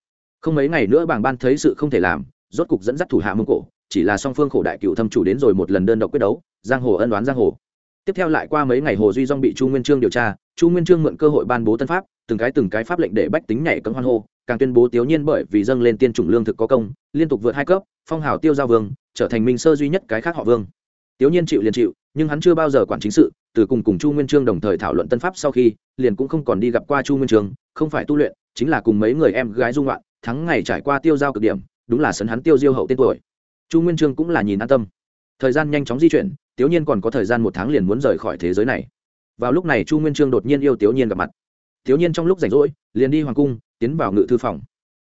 Không mấy ngày nữa bảng ban thấy sự không thể làm, rốt cục dẫn dắt thủ hạ mông cổ chỉ là song phương khổ đại cựu thâm chủ đến rồi một lần đơn độc quyết đấu, giang hồ ân đoán giang hồ. Tiếp theo lại qua mấy ngày hồ duy dong bị chu nguyên trương điều tra, chu nguyên trương mượn cơ hội ban bố tân pháp, từng cái từng cái pháp lệnh để bách tính nhảy cấm hoan hô, càng tuyên bố tiểu nhiên bởi vì dâng lên tiên chủng lương thực có công, liên tục vượt hai cấp, phong hào tiêu giao vương, trở thành minh sơ duy nhất cái khác họ vương. Tiểu nhiên chịu liền chịu, nhưng hắn chưa bao giờ quản chính sự, từ cùng cùng chu nguyên trương đồng thời thảo luận tân pháp sau khi, liền cũng không còn đi gặp qua chu nguyên trương, không phải tu luyện, chính là cùng mấy người em gái dung loạn, thắng ngày trải qua tiêu giao cực điểm, đúng là sấn hắn tiêu diêu hậu tên tuổi chu nguyên trương cũng là nhìn an tâm. Thời gian nhanh chóng di chuyển tiểu nhiên còn có thời gian một tháng liền muốn rời khỏi thế giới này. Vào lúc này chu nguyên trương đột nhiên yêu tiểu nhiên gặp mặt. Tiểu nhiên trong lúc rảnh rỗi, liền đi hoàng cung, tiến vào ngự thư phòng.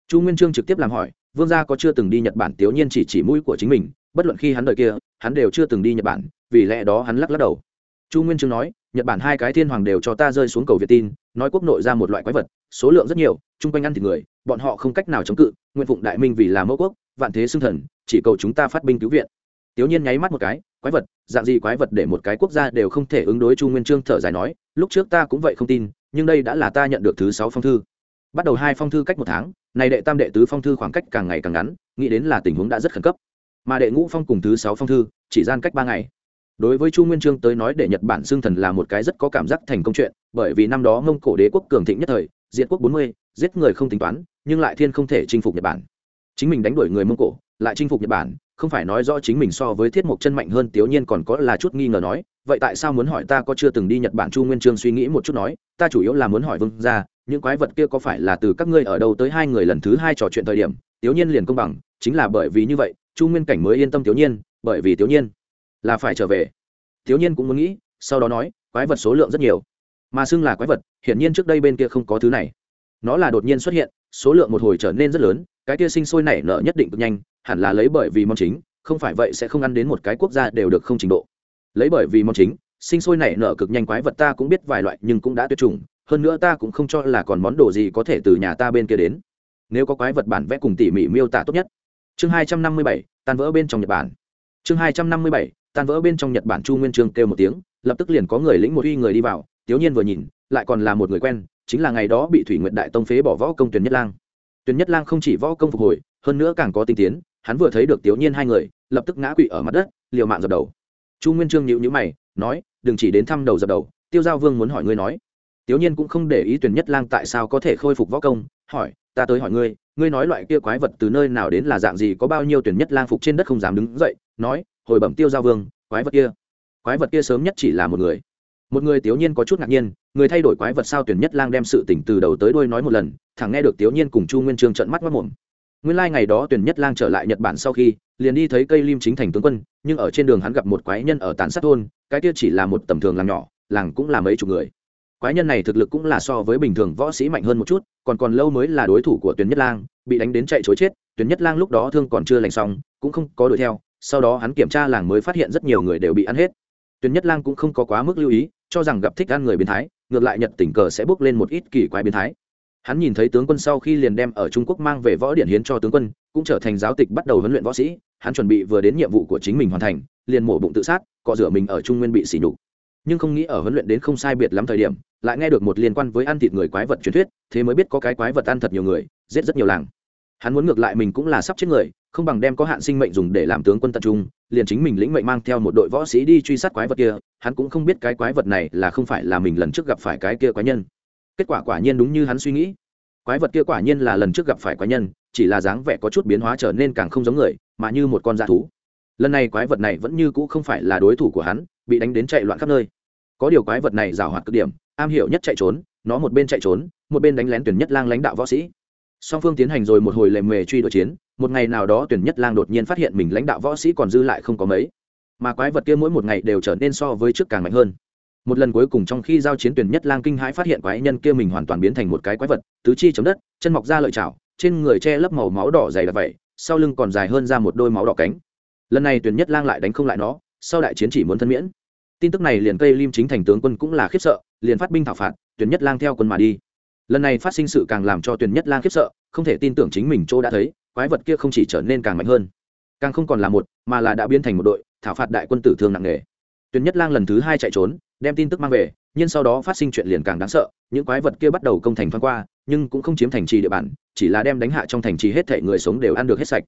Chu nguyên trương trực tiếp làm hỏi, vương gia có chưa từng đi nhật bản? Tiểu nhiên chỉ chỉ mũi của chính mình, bất luận khi hắn đợi kia, hắn đều chưa từng đi nhật bản, vì lẽ đó hắn lắc lắc đầu. Chu nguyên trương nói, nhật bản hai cái thiên hoàng đều cho ta rơi xuống cầu việt tin, nói quốc nội ra một loại quái vật, số lượng rất nhiều, chung quanh ăn thịt người, bọn họ không cách nào chống cự, nguyện phụng đại minh vì là mẫu quốc, vạn thế xưng thần chỉ cầu chúng ta phát binh cứu viện. Tiểu nhiên nháy mắt một cái, quái vật, dạng gì quái vật để một cái quốc gia đều không thể ứng đối chu nguyên trương thở dài nói, lúc trước ta cũng vậy không tin, nhưng đây đã là ta nhận được thứ sáu phong thư. Bắt đầu hai phong thư cách một tháng này đệ tam đệ tứ phong thư khoảng cách càng ngày càng ngắn, nghĩ đến là tình huống đã rất khẩn cấp. Mà đệ ngũ phong cùng thứ sáu phong thư, chỉ gian cách ba ngày. Đối với chu nguyên trương tới nói để nhật bản xương thần là một cái rất có cảm giác thành công chuyện, bởi vì năm đó mông cổ đế quốc cường thịnh nhất thời diện quốc bốn mươi, giết người không tính toán, nhưng lại thiên không thể chinh phục nhật bản. Chính mình đánh đuổi người mông cổ lại chinh phục nhật bản, không phải nói rõ chính mình so với thiết mộc chân mạnh hơn tiểu nhiên còn có là chút nghi ngờ nói, vậy tại sao muốn hỏi ta có chưa từng đi nhật bản chu nguyên trương suy nghĩ một chút nói, ta chủ yếu là muốn hỏi vương ra những quái vật kia có phải là từ các ngươi ở đâu tới hai người lần thứ hai trò chuyện thời điểm? Tiểu nhiên liền công bằng, chính là bởi vì như vậy, chu nguyên cảnh mới yên tâm tiểu nhiên, bởi vì tiểu nhiên là phải trở về. Tiểu nhiên cũng muốn nghĩ, sau đó nói, quái vật số lượng rất nhiều, mà xưng là quái vật, hiển nhiên trước đây bên kia không có thứ này. Nó là đột nhiên xuất hiện, số lượng một hồi trở nên rất lớn, cái kia sinh sôi nảy nở nhất định cực nhanh hẳn là lấy bởi vì món chính, không phải vậy sẽ không ăn đến một cái quốc gia đều được không trình độ. Lấy bởi vì món chính, sinh sôi nảy nở cực nhanh quái vật ta cũng biết vài loại nhưng cũng đã tuyệt chủng, hơn nữa ta cũng không cho là còn món đồ gì có thể từ nhà ta bên kia đến. Nếu có quái vật bản vẽ cùng tỉ mỉ miêu tả tốt nhất. Chương hai trăm năm mươi bảy, tan vỡ bên trong nhật bản. Chương hai trăm năm mươi bảy, tan vỡ bên trong nhật bản chu nguyên trương kêu một tiếng, lập tức liền có người lĩnh một uy người đi vào, tiếu nhiên vừa nhìn, lại còn là một người quen, chính là ngày đó bị thủy nguyện đại tông phế bỏ võ công tuyển nhất lang. Tuyển nhất lang không chỉ võ công phục hồi, hơn nữa càng có tinh tiến hắn vừa thấy được tiểu nhiên hai người, lập tức ngã quỵ ở mặt đất, liều mạng dập đầu. Chu nguyên trương nhịu nhữ mày, nói, đừng chỉ đến thăm đầu dập đầu, tiêu giao vương muốn hỏi ngươi nói. Tiểu nhiên cũng không để ý tuyển nhất lang tại sao có thể khôi phục võ công, hỏi, ta tới hỏi ngươi ngươi nói loại kia quái vật từ nơi nào đến là dạng gì, có bao nhiêu tuyển nhất lang phục trên đất không dám đứng dậy, nói, hồi bẩm tiêu giao vương, quái vật kia, quái vật kia sớm nhất chỉ là một người. Một người tiểu nhiên có chút ngạc nhiên, người thay đổi quái vật sao tuyển nhất lang đem sự tỉnh từ đầu tới đuôi nói một lần, thẳng nghe được tiểu nhiên cùng chu nguyên trương trận mắt mất mồm nguyên lai、like、ngày đó tuyển nhất lang trở lại nhật bản sau khi, liền đi thấy cây lim chính thành tướng quân, nhưng ở trên đường hắn gặp một quái nhân ở tàn sát thôn, cái kia chỉ là một tầm thường làng nhỏ, làng cũng là mấy chục người. Quái nhân này thực lực cũng là so với bình thường võ sĩ mạnh hơn một chút, còn còn lâu mới là đối thủ của tuyển nhất lang, bị đánh đến chạy chối chết, tuyển nhất lang lúc đó thương còn chưa lành xong, cũng không có đuổi theo, sau đó hắn kiểm tra làng mới phát hiện rất nhiều người đều bị ăn hết. Tuyển nhất lang cũng không có quá mức lưu ý, cho rằng gặp thích ăn người biến thái, ngược lại nhật tình cờ sẽ bước lên một ít kỳ quái biến thái hắn nhìn thấy tướng quân sau khi liền đem ở trung quốc mang về võ điện hiến cho tướng quân, cũng trở thành giáo tịch bắt đầu huấn luyện võ sĩ. Hắn chuẩn bị vừa đến nhiệm vụ của chính mình hoàn thành, liền mổ bụng tự sát, cọ rửa mình ở trung nguyên bị sỉ nhục. Nhưng không nghĩ ở huấn luyện đến không sai biệt lắm thời điểm, lại nghe được một liên quan với ăn thịt người quái vật truyền thuyết, thế mới biết có cái quái vật ăn thật nhiều người, giết rất nhiều làng. Hắn muốn ngược lại mình cũng là sắp chết người, không bằng đem có hạn sinh mệnh dùng để làm tướng quân tập trung, liền chính mình lĩnh mệnh mang theo một đội võ sĩ đi truy sát quái vật kia, hắn cũng không biết cái quái vật này là không phải là mình lần trước gặp phải cái kia quái nhân kết quả quả nhiên đúng như hắn suy nghĩ. Quái vật kia quả nhiên là lần trước gặp phải quái nhân, chỉ là dáng vẻ có chút biến hóa trở nên càng không giống người, mà như một con dã thú. Lần này quái vật này vẫn như cũ không phải là đối thủ của hắn, bị đánh đến chạy loạn khắp nơi. Có điều quái vật này rào hoạt cực điểm, am hiểu nhất chạy trốn, nó một bên chạy trốn, một bên đánh lén tuyển nhất lang lãnh đạo võ sĩ. Song phương tiến hành rồi một hồi lề mề truy đuổi chiến, một ngày nào đó tuyển nhất lang đột nhiên phát hiện mình lãnh đạo võ sĩ còn dư lại không có mấy. Mà quái vật kia mỗi một ngày đều trở nên so với trước càng mạnh hơn một lần cuối cùng trong khi giao chiến tuyển nhất lang kinh hãi phát hiện quái nhân kia mình hoàn toàn biến thành một cái quái vật, tứ chi chấm đất, chân mọc ra lợi chảo, trên người che lấp màu máu đỏ dày đặc vậy, sau lưng còn dài hơn ra một đôi máu đỏ cánh. Lần này tuyển nhất lang lại đánh không lại nó, sau đại chiến chỉ muốn thân miễn. Tin tức này liền cây lim chính thành tướng quân cũng là khiếp sợ, liền phát binh thảo phạt, tuyển nhất lang theo quân mà đi. Lần này phát sinh sự càng làm cho tuyển nhất lang khiếp sợ, không thể tin tưởng chính mình chỗ đã thấy, quái vật kia không chỉ trở nên càng mạnh hơn, càng không còn là một, mà là đã biến thành một đội, thảo phạt đại quân tử thương nặng nề. Tuyển nhất lang lần thứ hai chạy trốn đem tin tức mang về, nhưng sau đó phát sinh chuyện liền càng đáng sợ, những quái vật kia bắt đầu công thành thoáng qua, nhưng cũng không chiếm thành trì địa bàn, chỉ là đem đánh hạ trong thành trì hết thể người sống đều ăn được hết sạch.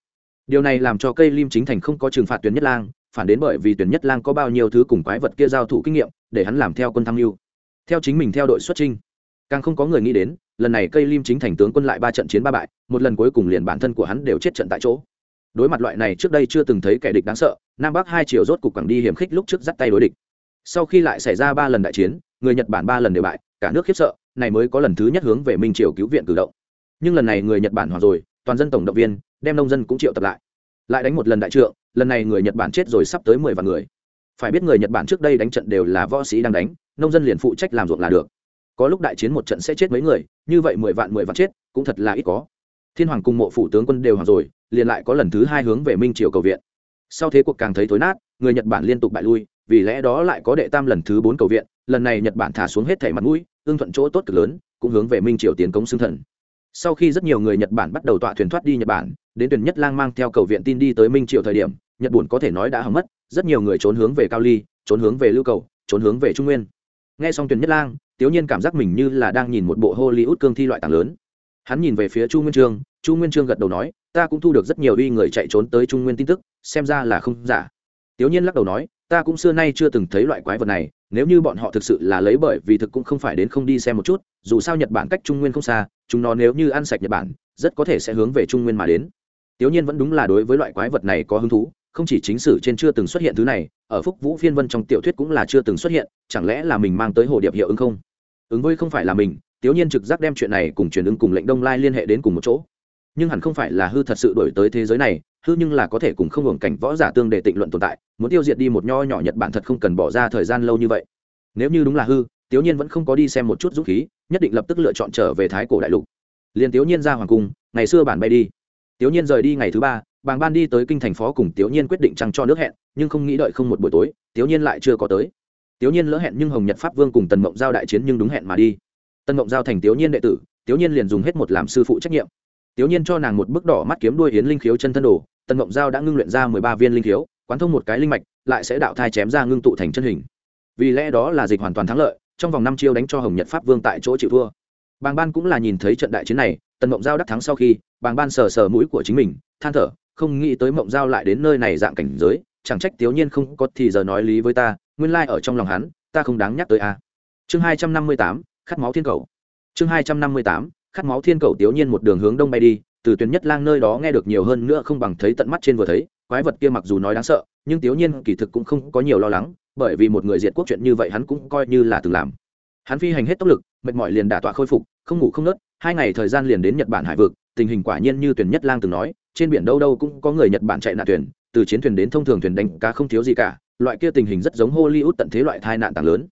Điều này làm cho cây lim chính thành không có trừng phạt tuyến nhất lang, phản đến bởi vì tuyển nhất lang có bao nhiêu thứ cùng quái vật kia giao thủ kinh nghiệm, để hắn làm theo quân tham mưu. Theo chính mình theo đội xuất trinh càng không có người nghĩ đến, lần này cây lim chính thành tướng quân lại ba trận chiến ba bại, một lần cuối cùng liền bản thân của hắn đều chết trận tại chỗ. Đối mặt loại này trước đây chưa từng thấy kẻ địch đáng sợ, nam bắc hai triều rốt cục càng đi hiểm khích lúc trước dắt tay đối địch sau khi lại xảy ra ba lần đại chiến, người nhật bản ba lần đều bại, cả nước khiếp sợ, này mới có lần thứ nhất hướng về minh triều cứu viện cử động. Nhưng lần này người nhật bản hoàn rồi, toàn dân tổng động viên, đem nông dân cũng triệu tập lại. Lại đánh một lần đại trượng, lần này người nhật bản chết rồi sắp tới mười vạn người. Phải biết người nhật bản trước đây đánh trận đều là võ sĩ đang đánh, nông dân liền phụ trách làm ruộng là được. Có lúc đại chiến một trận sẽ chết mấy người, như vậy mười vạn mười vạn chết, cũng thật là ít có. Thiên hoàng cùng mộ phủ tướng quân đều hoàng rồi, liền lại có lần thứ hai hướng về minh triều cầu viện sau thế cuộc càng thấy thối nát, người nhật bản liên tục bại lui, vì lẽ đó lại có đệ tam lần thứ bốn cầu viện, lần này nhật bản thả xuống hết thẻ mặt mũi, ưng thuận chỗ tốt cực lớn, cũng hướng về minh triều tiến cống xương thần. Sau khi rất nhiều người nhật bản bắt đầu tọa thuyền thoát đi nhật bản, đến tuyển nhất lang mang theo cầu viện tin đi tới minh triều thời điểm, nhật bản có thể nói đã hỏng mất, rất nhiều người trốn hướng về cao ly, trốn hướng về lưu cầu, trốn hướng về trung nguyên. Nghe xong tuyển nhất lang, tiếu nhiên cảm giác mình như là đang nhìn một bộ hollywood cương thi loại tảng lớn. Hắn nhìn về phía chu nguyên trương, chu nguyên trương gật đầu nói ta cũng thu được rất nhiều uy người chạy trốn tới trung nguyên tin tức, xem ra là không giả. Tiểu nhiên lắc đầu nói, ta cũng xưa nay chưa từng thấy loại quái vật này, nếu như bọn họ thực sự là lấy bởi vì thực cũng không phải đến không đi xem một chút, dù sao nhật bản cách trung nguyên không xa, chúng nó nếu như ăn sạch nhật bản, rất có thể sẽ hướng về trung nguyên mà đến. Tiểu nhiên vẫn đúng là đối với loại quái vật này có hứng thú, không chỉ chính sử trên chưa từng xuất hiện thứ này, ở phúc vũ phiên vân trong tiểu thuyết cũng là chưa từng xuất hiện, chẳng lẽ là mình mang tới hồ điệp hiệu ứng không? Ứng với không phải là mình, tiểu nhiên trực giác đem chuyện này cùng truyền ứng cùng lệnh đông lai liên hệ đến cùng một chỗ nhưng hẳn không phải là hư thật sự đổi tới thế giới này, hư nhưng là có thể cùng không hưởng cảnh võ giả tương để tịnh luận tồn tại, muốn tiêu diệt đi một nho nhỏ nhật bản thật không cần bỏ ra thời gian lâu như vậy. Nếu như đúng là hư tiểu nhiên vẫn không có đi xem một chút dũng khí, nhất định lập tức lựa chọn trở về thái cổ đại lục. Liền tiểu nhiên ra hoàng cung, ngày xưa bản bay đi. Tiểu nhiên rời đi ngày thứ ba, bàng ban đi tới kinh thành phó cùng tiểu nhiên quyết định trăng cho nước hẹn, nhưng không nghĩ đợi không một buổi tối tiểu nhiên lại chưa có tới. Tiểu nhiên lỡ hẹn nhưng hồng nhật pháp vương cùng tần mộng giao đại chiến nhưng đúng hẹn mà đi. Tần mộng giao thành tiểu nhiên đệ tử tiểu nhiên liền dùng hết một làm sư phụ trách nhiệm tiểu nhiên cho nàng một bức đỏ mắt kiếm đuôi yến linh khiếu chân thân đồ, tần Ngộng giao đã ngưng luyện ra mười ba viên linh khiếu, quán thông một cái linh mạch, lại sẽ đạo thai chém ra ngưng tụ thành chân hình. Vì lẽ đó là dịch hoàn toàn thắng lợi, trong vòng năm chiêu đánh cho hồng nhật pháp vương tại chỗ chịu thua. Bàng ban cũng là nhìn thấy trận đại chiến này, tần Ngộng giao đắc thắng sau khi, bàng ban sờ sờ mũi của chính mình, than thở, không nghĩ tới mộng giao lại đến nơi này dạng cảnh giới, chẳng trách tiểu nhiên không có thì giờ nói lý với ta, nguyên lai ở trong lòng hắn, ta không đáng nhắc tới a. Chương hai trăm năm mươi tám, khát máu thiên cầu. Chương hai trăm năm mươi tám khát máu thiên cầu tiểu nhiên một đường hướng đông bay đi, từ tuyến nhất lang nơi đó nghe được nhiều hơn nữa không bằng thấy tận mắt trên vừa thấy, quái vật kia mặc dù nói đáng sợ, nhưng tiểu nhiên kỳ thực cũng không có nhiều lo lắng, bởi vì một người diệt quốc chuyện như vậy hắn cũng coi như là từng làm. Hắn phi hành hết tốc lực, mệt mỏi liền đả tọa khôi phục, không ngủ không nớt, hai ngày thời gian liền đến nhật bản hải vực, tình hình quả nhiên như tuyển nhất lang từng nói, trên biển đâu đâu cũng có người nhật bản chạy nạn thuyền, từ chiến thuyền đến thông thường thuyền đánh cá không thiếu gì cả, loại kia tình hình rất giống hollywood tận thế loại tai nạn tàng lớn.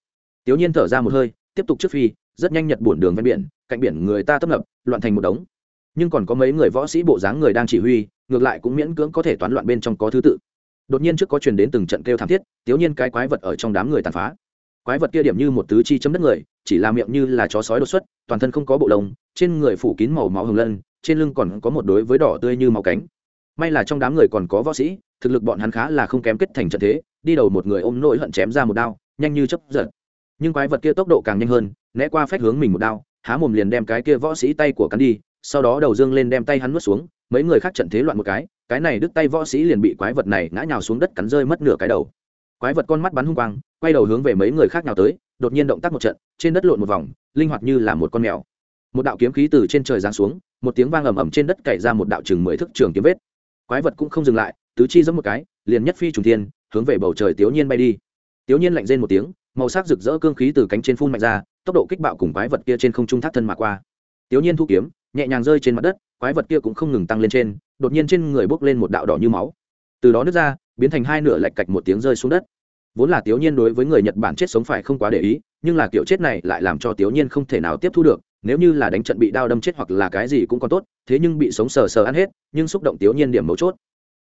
Tiểu nhiên thở ra một hơi, tiếp tục trước phi rất nhanh nhật buồn đường ven biển, cạnh biển người ta tấp nập, loạn thành một đống. Nhưng còn có mấy người võ sĩ bộ dáng người đang chỉ huy, ngược lại cũng miễn cưỡng có thể toán loạn bên trong có thứ tự. Đột nhiên trước có truyền đến từng trận kêu thảm thiết tiểu nhiên cái quái vật ở trong đám người tàn phá. Quái vật kia điểm như một tứ chi chấm đất người, chỉ là miệng như là chó sói đột xuất, toàn thân không có bộ lông, trên người phủ kín màu máu hồng lân, trên lưng còn có một đối với đỏ tươi như máu cánh. May là trong đám người còn có võ sĩ, thực lực bọn hắn khá là không kém kết thành trận thế, đi đầu một người ôm nỗi hận chém ra một đao, nhanh như chấp giật. Nhưng quái vật kia tốc độ càng nhanh hơn né qua phách hướng mình một đao, há mồm liền đem cái kia võ sĩ tay của cắn đi, sau đó đầu dương lên đem tay hắn nuốt xuống, mấy người khác trận thế loạn một cái cái này đứt tay võ sĩ liền bị quái vật này ngã nhào xuống đất cắn rơi mất nửa cái đầu. Quái vật con mắt bắn hung quang, quay đầu hướng về mấy người khác nhào tới, đột nhiên động tác một trận, trên đất lộn một vòng, linh hoạt như là một con mèo. Một đạo kiếm khí từ trên trời giáng xuống, một tiếng vang ầm ầm trên đất cày ra một đạo chừng mười thước trường kiếm vết. Quái vật cũng không dừng lại, tứ chi giẫm một cái, liền nhất phi trùng thiên, hướng về bầu trời tiểu nhiên bay đi. Tiểu nhiên lạnh rên một tiếng màu sắc rực rỡ cương khí từ cánh trên phun mạnh ra, tốc độ kích bạo cùng quái vật kia trên không trung thác thân mà qua. Tiểu nhiên thu kiếm, nhẹ nhàng rơi trên mặt đất, quái vật kia cũng không ngừng tăng lên trên, đột nhiên trên người bốc lên một đạo đỏ như máu. Từ đó nước ra, biến thành hai nửa lạch cạch một tiếng rơi xuống đất. Vốn là tiểu nhiên đối với người nhật bản chết sống phải không quá để ý, nhưng là kiểu chết này lại làm cho tiểu nhiên không thể nào tiếp thu được, nếu như là đánh trận bị đao đâm chết hoặc là cái gì cũng còn tốt, thế nhưng bị sống sờ sờ ăn hết, nhưng xúc động tiểu nhiên điểm mấu chốt.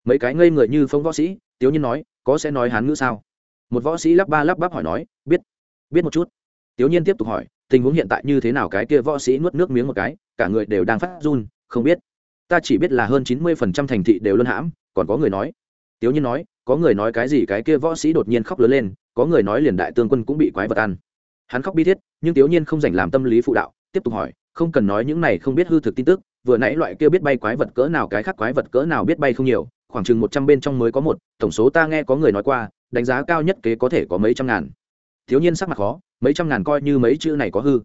Mấy cái ngây người như phong võ sĩ, tiểu nhiên nói, có sẽ nói hán ngữ sao? Một võ sĩ lắp ba lắp bắp hỏi nói, biết biết một chút. Tiểu nhiên tiếp tục hỏi, tình huống hiện tại như thế nào? Cái kia võ sĩ nuốt nước miếng một cái, cả người đều đang phát run, không biết. Ta chỉ biết là hơn chín mươi phần trăm thành thị đều luân hãm, còn có người nói. Tiểu nhiên nói, có người nói cái gì? Cái kia võ sĩ đột nhiên khóc lớn lên, có người nói liền đại tương quân cũng bị quái vật ăn. Hắn khóc bi thiết, nhưng tiểu nhiên không dành làm tâm lý phụ đạo, tiếp tục hỏi, không cần nói những này không biết hư thực tin tức, vừa nãy loại kia biết bay quái vật cỡ nào, cái khác quái vật cỡ nào biết bay không nhiều, khoảng chừng một trăm bên trong mới có một, tổng số ta nghe có người nói qua đánh giá cao nhất kế có thể có mấy trăm ngàn. Thiếu nhiên sắc mặt khó, mấy trăm ngàn coi như mấy chữ này có hư.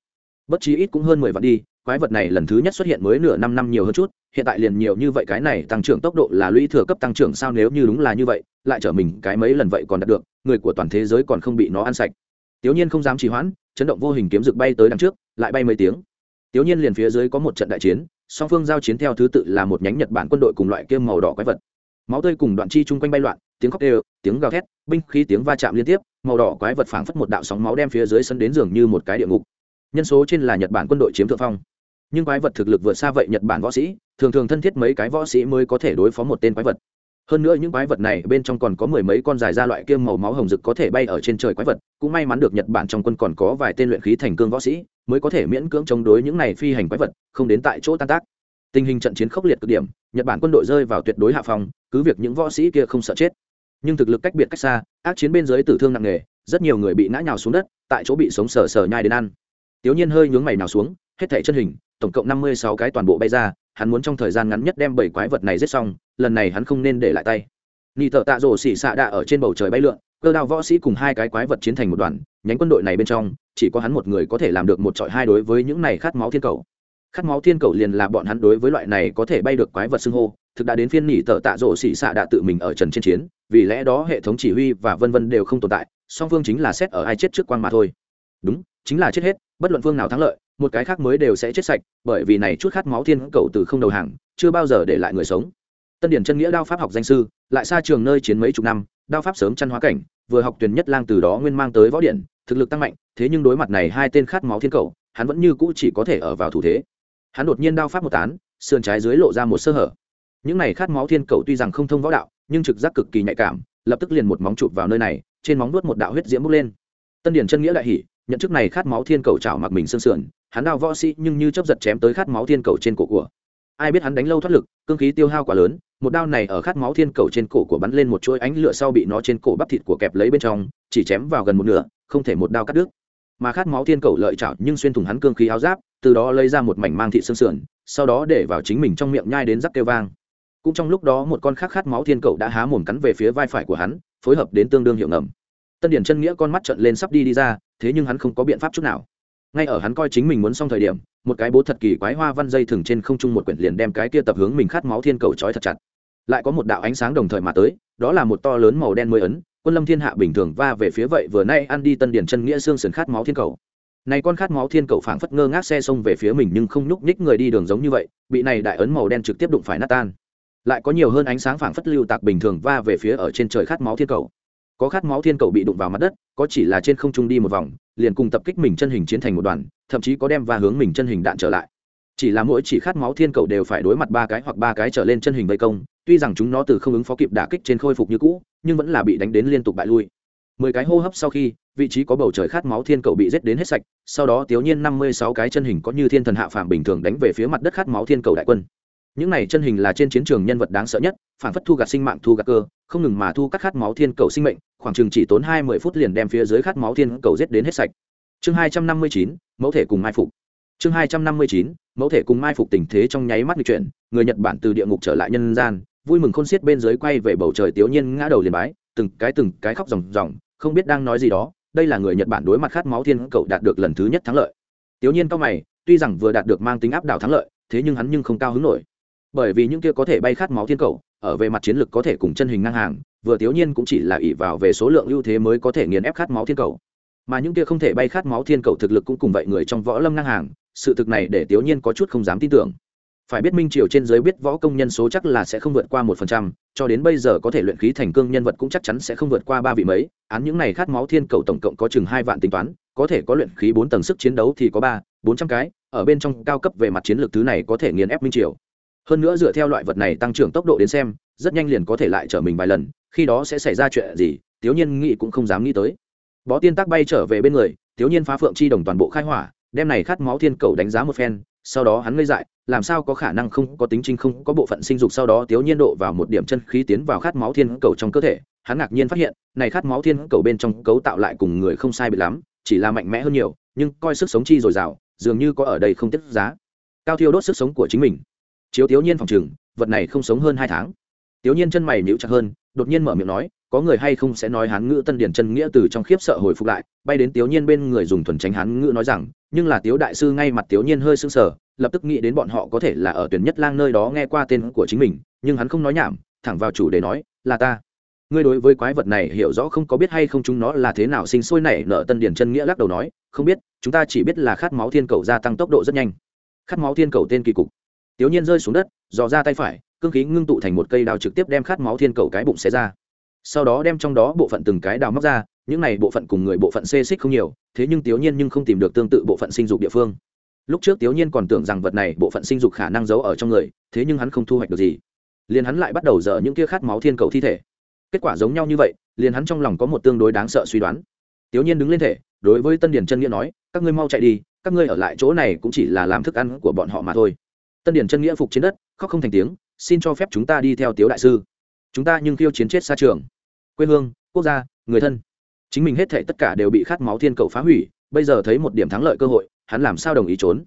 Bất chí ít cũng hơn mười vạn đi, quái vật này lần thứ nhất xuất hiện mới nửa năm năm nhiều hơn chút, hiện tại liền nhiều như vậy cái này tăng trưởng tốc độ là lũy thừa cấp tăng trưởng sao nếu như đúng là như vậy, lại trở mình cái mấy lần vậy còn đạt được, người của toàn thế giới còn không bị nó ăn sạch. Tiểu nhiên không dám trì hoãn, chấn động vô hình kiếm rực bay tới đằng trước, lại bay mấy tiếng. Tiểu nhiên liền phía dưới có một trận đại chiến, song phương giao chiến theo thứ tự là một nhánh nhật bản quân đội cùng loại kiêm màu đỏ quái vật. Máu tươi cùng đoạn chi chung quanh bay loạn, tiếng khóc đều, tiếng gào thét binh khí tiếng va chạm liên tiếp, màu đỏ quái vật phảng phất một đạo sóng máu đem phía dưới sân đến giường như một cái địa ngục. Nhân số trên là nhật bản quân đội chiếm thượng phong. Nhưng quái vật thực lực vượt xa vậy nhật bản võ sĩ, thường thường thân thiết mấy cái võ sĩ mới có thể đối phó một tên quái vật. Hơn nữa những quái vật này bên trong còn có mười mấy con dài ra loại kiêm màu máu hồng rực có thể bay ở trên trời quái vật, cũng may mắn được nhật bản trong quân còn có vài tên luyện khí thành cương võ sĩ mới có thể miễn cưỡng chống đối những này phi hành quái vật, không đến tại chỗ tan tác. Tình hình trận chiến khốc liệt cực điểm, nhật bản quân đội rơi vào tuyệt đối hạ phòng cứ việc những võ sĩ kia không sợ chết nhưng thực lực cách biệt cách xa, ác chiến bên dưới tử thương nặng nề, rất nhiều người bị ngã nhào xuống đất, tại chỗ bị sống sờ sờ nhai đến ăn. Tiểu nhiên hơi nhướng mày nào xuống, hết thảy chân hình, tổng cộng năm mươi sáu cái toàn bộ bay ra, hắn muốn trong thời gian ngắn nhất đem bảy quái vật này giết xong, lần này hắn không nên để lại tay. Nị thợ tạ rổ xỉ xạ đạ ở trên bầu trời bay lượn, cơ đao võ sĩ cùng hai cái quái vật chiến thành một đoàn, nhánh quân đội này bên trong, chỉ có hắn một người có thể làm được một trọi hai đối với những này khát máu thiên cầu. Khát máu thiên cầu liền là bọn hắn đối với loại này có thể bay được quái vật xưng hô, thực đã đến phiên nỉ tờ tạ rổ xỉ xạ đạ tự mình ở trần trên chiến vì lẽ đó hệ thống chỉ huy và vân vân đều không tồn tại, song phương chính là xét ở ai chết trước quan mà thôi. Đúng, chính là chết hết, bất luận phương nào thắng lợi, một cái khác mới đều sẽ chết sạch, bởi vì này chút khát máu thiên cầu từ không đầu hàng, chưa bao giờ để lại người sống. Tân điển chân nghĩa đao pháp học danh sư, lại xa trường nơi chiến mấy chục năm, đao pháp sớm chăn hóa cảnh, vừa học tuyển nhất lang từ đó nguyên mang tới võ điện thực lực tăng mạnh, thế nhưng đối mặt này hai tên khát máu thiên cầu, hắn vẫn như cũ chỉ có thể ở vào thủ thế. Hắn đột nhiên đao pháp một tán, sườn trái dưới lộ ra một sơ hở. Những này khát máu thiên cầu tuy rằng không thông võ đạo nhưng trực giác cực kỳ nhạy cảm, lập tức liền một móng chụp vào nơi này, trên móng nuốt một đạo huyết diễm bốc lên. Tân điển chân nghĩa đại hỉ, nhận chức này khát máu thiên cầu chảo mặc mình sương sườn, hắn đao võ sĩ nhưng như chấp giật chém tới khát máu thiên cầu trên cổ của. Ai biết hắn đánh lâu thoát lực, cương khí tiêu hao quá lớn, một đao này ở khát máu thiên cầu trên cổ của bắn lên một chuỗi ánh lửa sau bị nó trên cổ bắp thịt của kẹp lấy bên trong, chỉ chém vào gần một nửa, không thể một đao cắt đứt. Mà khát máu thiên cầu lợi chảo nhưng xuyên thủng hắn cương khí áo giáp, từ đó lấy ra một mảnh mang thịt xương sườn, sau đó để vào chính mình trong miệng nhai đến rắc kêu vang cũng trong lúc đó một con khác khát máu thiên cầu đã há mồm cắn về phía vai phải của hắn, phối hợp đến tương đương hiệu ngầm. Tân điển chân nghĩa con mắt trận lên sắp đi đi ra, thế nhưng hắn không có biện pháp chút nào. Ngay ở hắn coi chính mình muốn xong thời điểm, một cái bố thật kỳ quái hoa văn dây thừng trên không trung một quyển liền đem cái kia tập hướng mình khát máu thiên cầu trói thật chặt. Lại có một đạo ánh sáng đồng thời mà tới, đó là một to lớn màu đen mới ấn, quân lâm thiên hạ bình thường va về phía vậy vừa nay ăn đi tân điển chân nghĩa xương sườn khát máu thiên cầu. Này con khát máu thiên cầu phảng phất ngơ ngác xe xông về phía mình nhưng không nhúc nhích người đi đường giống như vậy, bị này đại ấn màu đen trực tiếp đụng phải nát tan lại có nhiều hơn ánh sáng phảng phất lưu tạc bình thường va về phía ở trên trời khát máu thiên cầu. Có khát máu thiên cầu bị đụng vào mặt đất, có chỉ là trên không trung đi một vòng, liền cùng tập kích mình chân hình chiến thành một đoàn, thậm chí có đem và hướng mình chân hình đạn trở lại. Chỉ là mỗi chỉ khát máu thiên cầu đều phải đối mặt ba cái hoặc ba cái trở lên chân hình vây công, tuy rằng chúng nó từ không ứng phó kịp đả kích trên khôi phục như cũ, nhưng vẫn là bị đánh đến liên tục bại lui. Mười cái hô hấp sau khi, vị trí có bầu trời khát máu thiên cầu bị rết đến hết sạch, sau đó tiểu nhiên năm mươi sáu cái chân hình có như thiên thần hạ phàm bình thường đánh về phía mặt đất khát máu thiên cầu đại quân những này chân hình là trên chiến trường nhân vật đáng sợ nhất, phản phất thu gạt sinh mạng, thu gạt cơ, không ngừng mà thu các khát máu thiên cầu sinh mệnh, khoảng chừng chỉ tốn hai mươi phút liền đem phía dưới khát máu thiên cầu giết đến hết sạch. Chương hai trăm năm mươi chín, mẫu thể cùng mai phục. Chương hai trăm năm mươi chín, mẫu thể cùng mai phục tình thế trong nháy mắt n chuyển, người nhật bản từ địa ngục trở lại nhân gian, vui mừng khôn xiết bên dưới quay về bầu trời tiểu nhiên ngã đầu liền bái, từng cái từng cái khóc ròng ròng, không biết đang nói gì đó, đây là người nhật bản đối mặt khát máu thiên cầu đạt được lần thứ nhất thắng lợi. Tiểu nhiên cao mày, tuy rằng vừa đạt được mang tính áp đảo thắng lợi, thế nhưng hắn nhưng không cao hứng nổi bởi vì những kia có thể bay khát máu thiên cầu, ở về mặt chiến lược có thể cùng chân hình ngang hàng, vừa thiếu nhiên cũng chỉ là ỷ vào về số lượng ưu thế mới có thể nghiền ép khát máu thiên cầu. Mà những kia không thể bay khát máu thiên cầu thực lực cũng cùng vậy người trong võ lâm ngang hàng, sự thực này để thiếu nhiên có chút không dám tin tưởng. Phải biết minh triều trên giới biết võ công nhân số chắc là sẽ không vượt qua một phần trăm, cho đến bây giờ có thể luyện khí thành cương nhân vật cũng chắc chắn sẽ không vượt qua ba vị mấy, án những này khát máu thiên cầu tổng cộng có chừng hai vạn tính toán, có thể có luyện khí bốn tầng sức chiến đấu thì có ba, bốn trăm cái, ở bên trong cao cấp về mặt chiến lược thứ này có thể nghiền ép minh triều hơn nữa dựa theo loại vật này tăng trưởng tốc độ đến xem, rất nhanh liền có thể lại trở mình vài lần, khi đó sẽ xảy ra chuyện gì thiếu nhiên nghĩ cũng không dám nghĩ tới. Bó tiên tác bay trở về bên người thiếu nhiên phá phượng chi đồng toàn bộ khai hỏa, đem này khát máu thiên cầu đánh giá một phen, sau đó hắn ngây dại, làm sao có khả năng không có tính trinh không có bộ phận sinh dục sau đó thiếu nhiên độ vào một điểm chân khí tiến vào khát máu thiên cầu trong cơ thể, hắn ngạc nhiên phát hiện, này khát máu thiên cầu bên trong cấu tạo lại cùng người không sai bị lắm, chỉ là mạnh mẽ hơn nhiều, nhưng coi sức sống chi dồi dào, dường như có ở đây không tiết giá. Cao thiêu đốt sức sống của chính mình chiếu thiếu nhiên phòng trừng, vật này không sống hơn hai tháng. Thiếu nhiên chân mày nhíu chặt hơn, đột nhiên mở miệng nói, có người hay không sẽ nói hán ngữ tân điển chân nghĩa từ trong khiếp sợ hồi phục lại, bay đến thiếu nhiên bên người dùng thuần tránh hán ngữ nói rằng, nhưng là tiếu đại sư ngay mặt thiếu nhiên hơi sưng sờ, lập tức nghĩ đến bọn họ có thể là ở tuyển nhất lang nơi đó nghe qua tên của chính mình, nhưng hắn không nói nhảm, thẳng vào chủ đề nói, là ta. Ngươi đối với quái vật này hiểu rõ không có biết hay không chúng nó là thế nào sinh sôi nảy nở tân điển chân nghĩa lắc đầu nói, không biết, chúng ta chỉ biết là khát máu thiên cầu gia tăng tốc độ rất nhanh. Khát máu thiên cầu tên kỳ cục tiểu nhiên rơi xuống đất, dò ra tay phải, cương khí ngưng tụ thành một cây đào trực tiếp đem khát máu thiên cầu cái bụng xé ra. Sau đó đem trong đó bộ phận từng cái đào móc ra, những này bộ phận cùng người bộ phận xê xích không nhiều, thế nhưng tiểu nhiên nhưng không tìm được tương tự bộ phận sinh dục địa phương. Lúc trước tiểu nhiên còn tưởng rằng vật này bộ phận sinh dục khả năng giấu ở trong người, thế nhưng hắn không thu hoạch được gì. Liền hắn lại bắt đầu dở những kia khát máu thiên cầu thi thể. Kết quả giống nhau như vậy, liền hắn trong lòng có một tương đối đáng sợ suy đoán. Tiểu nhiên đứng lên thể, đối với tân điển chân nghĩa nói, các ngươi mau chạy đi, các ngươi ở lại chỗ này cũng chỉ là làm thức ăn của bọn họ mà thôi tân điển chân nghĩa phục trên đất, khóc không thành tiếng, xin cho phép chúng ta đi theo tiếu đại sư. Chúng ta nhưng khiêu chiến chết xa trường. Quê hương, quốc gia, người thân. Chính mình hết thể tất cả đều bị khát máu thiên cầu phá hủy, bây giờ thấy một điểm thắng lợi cơ hội, hắn làm sao đồng ý trốn?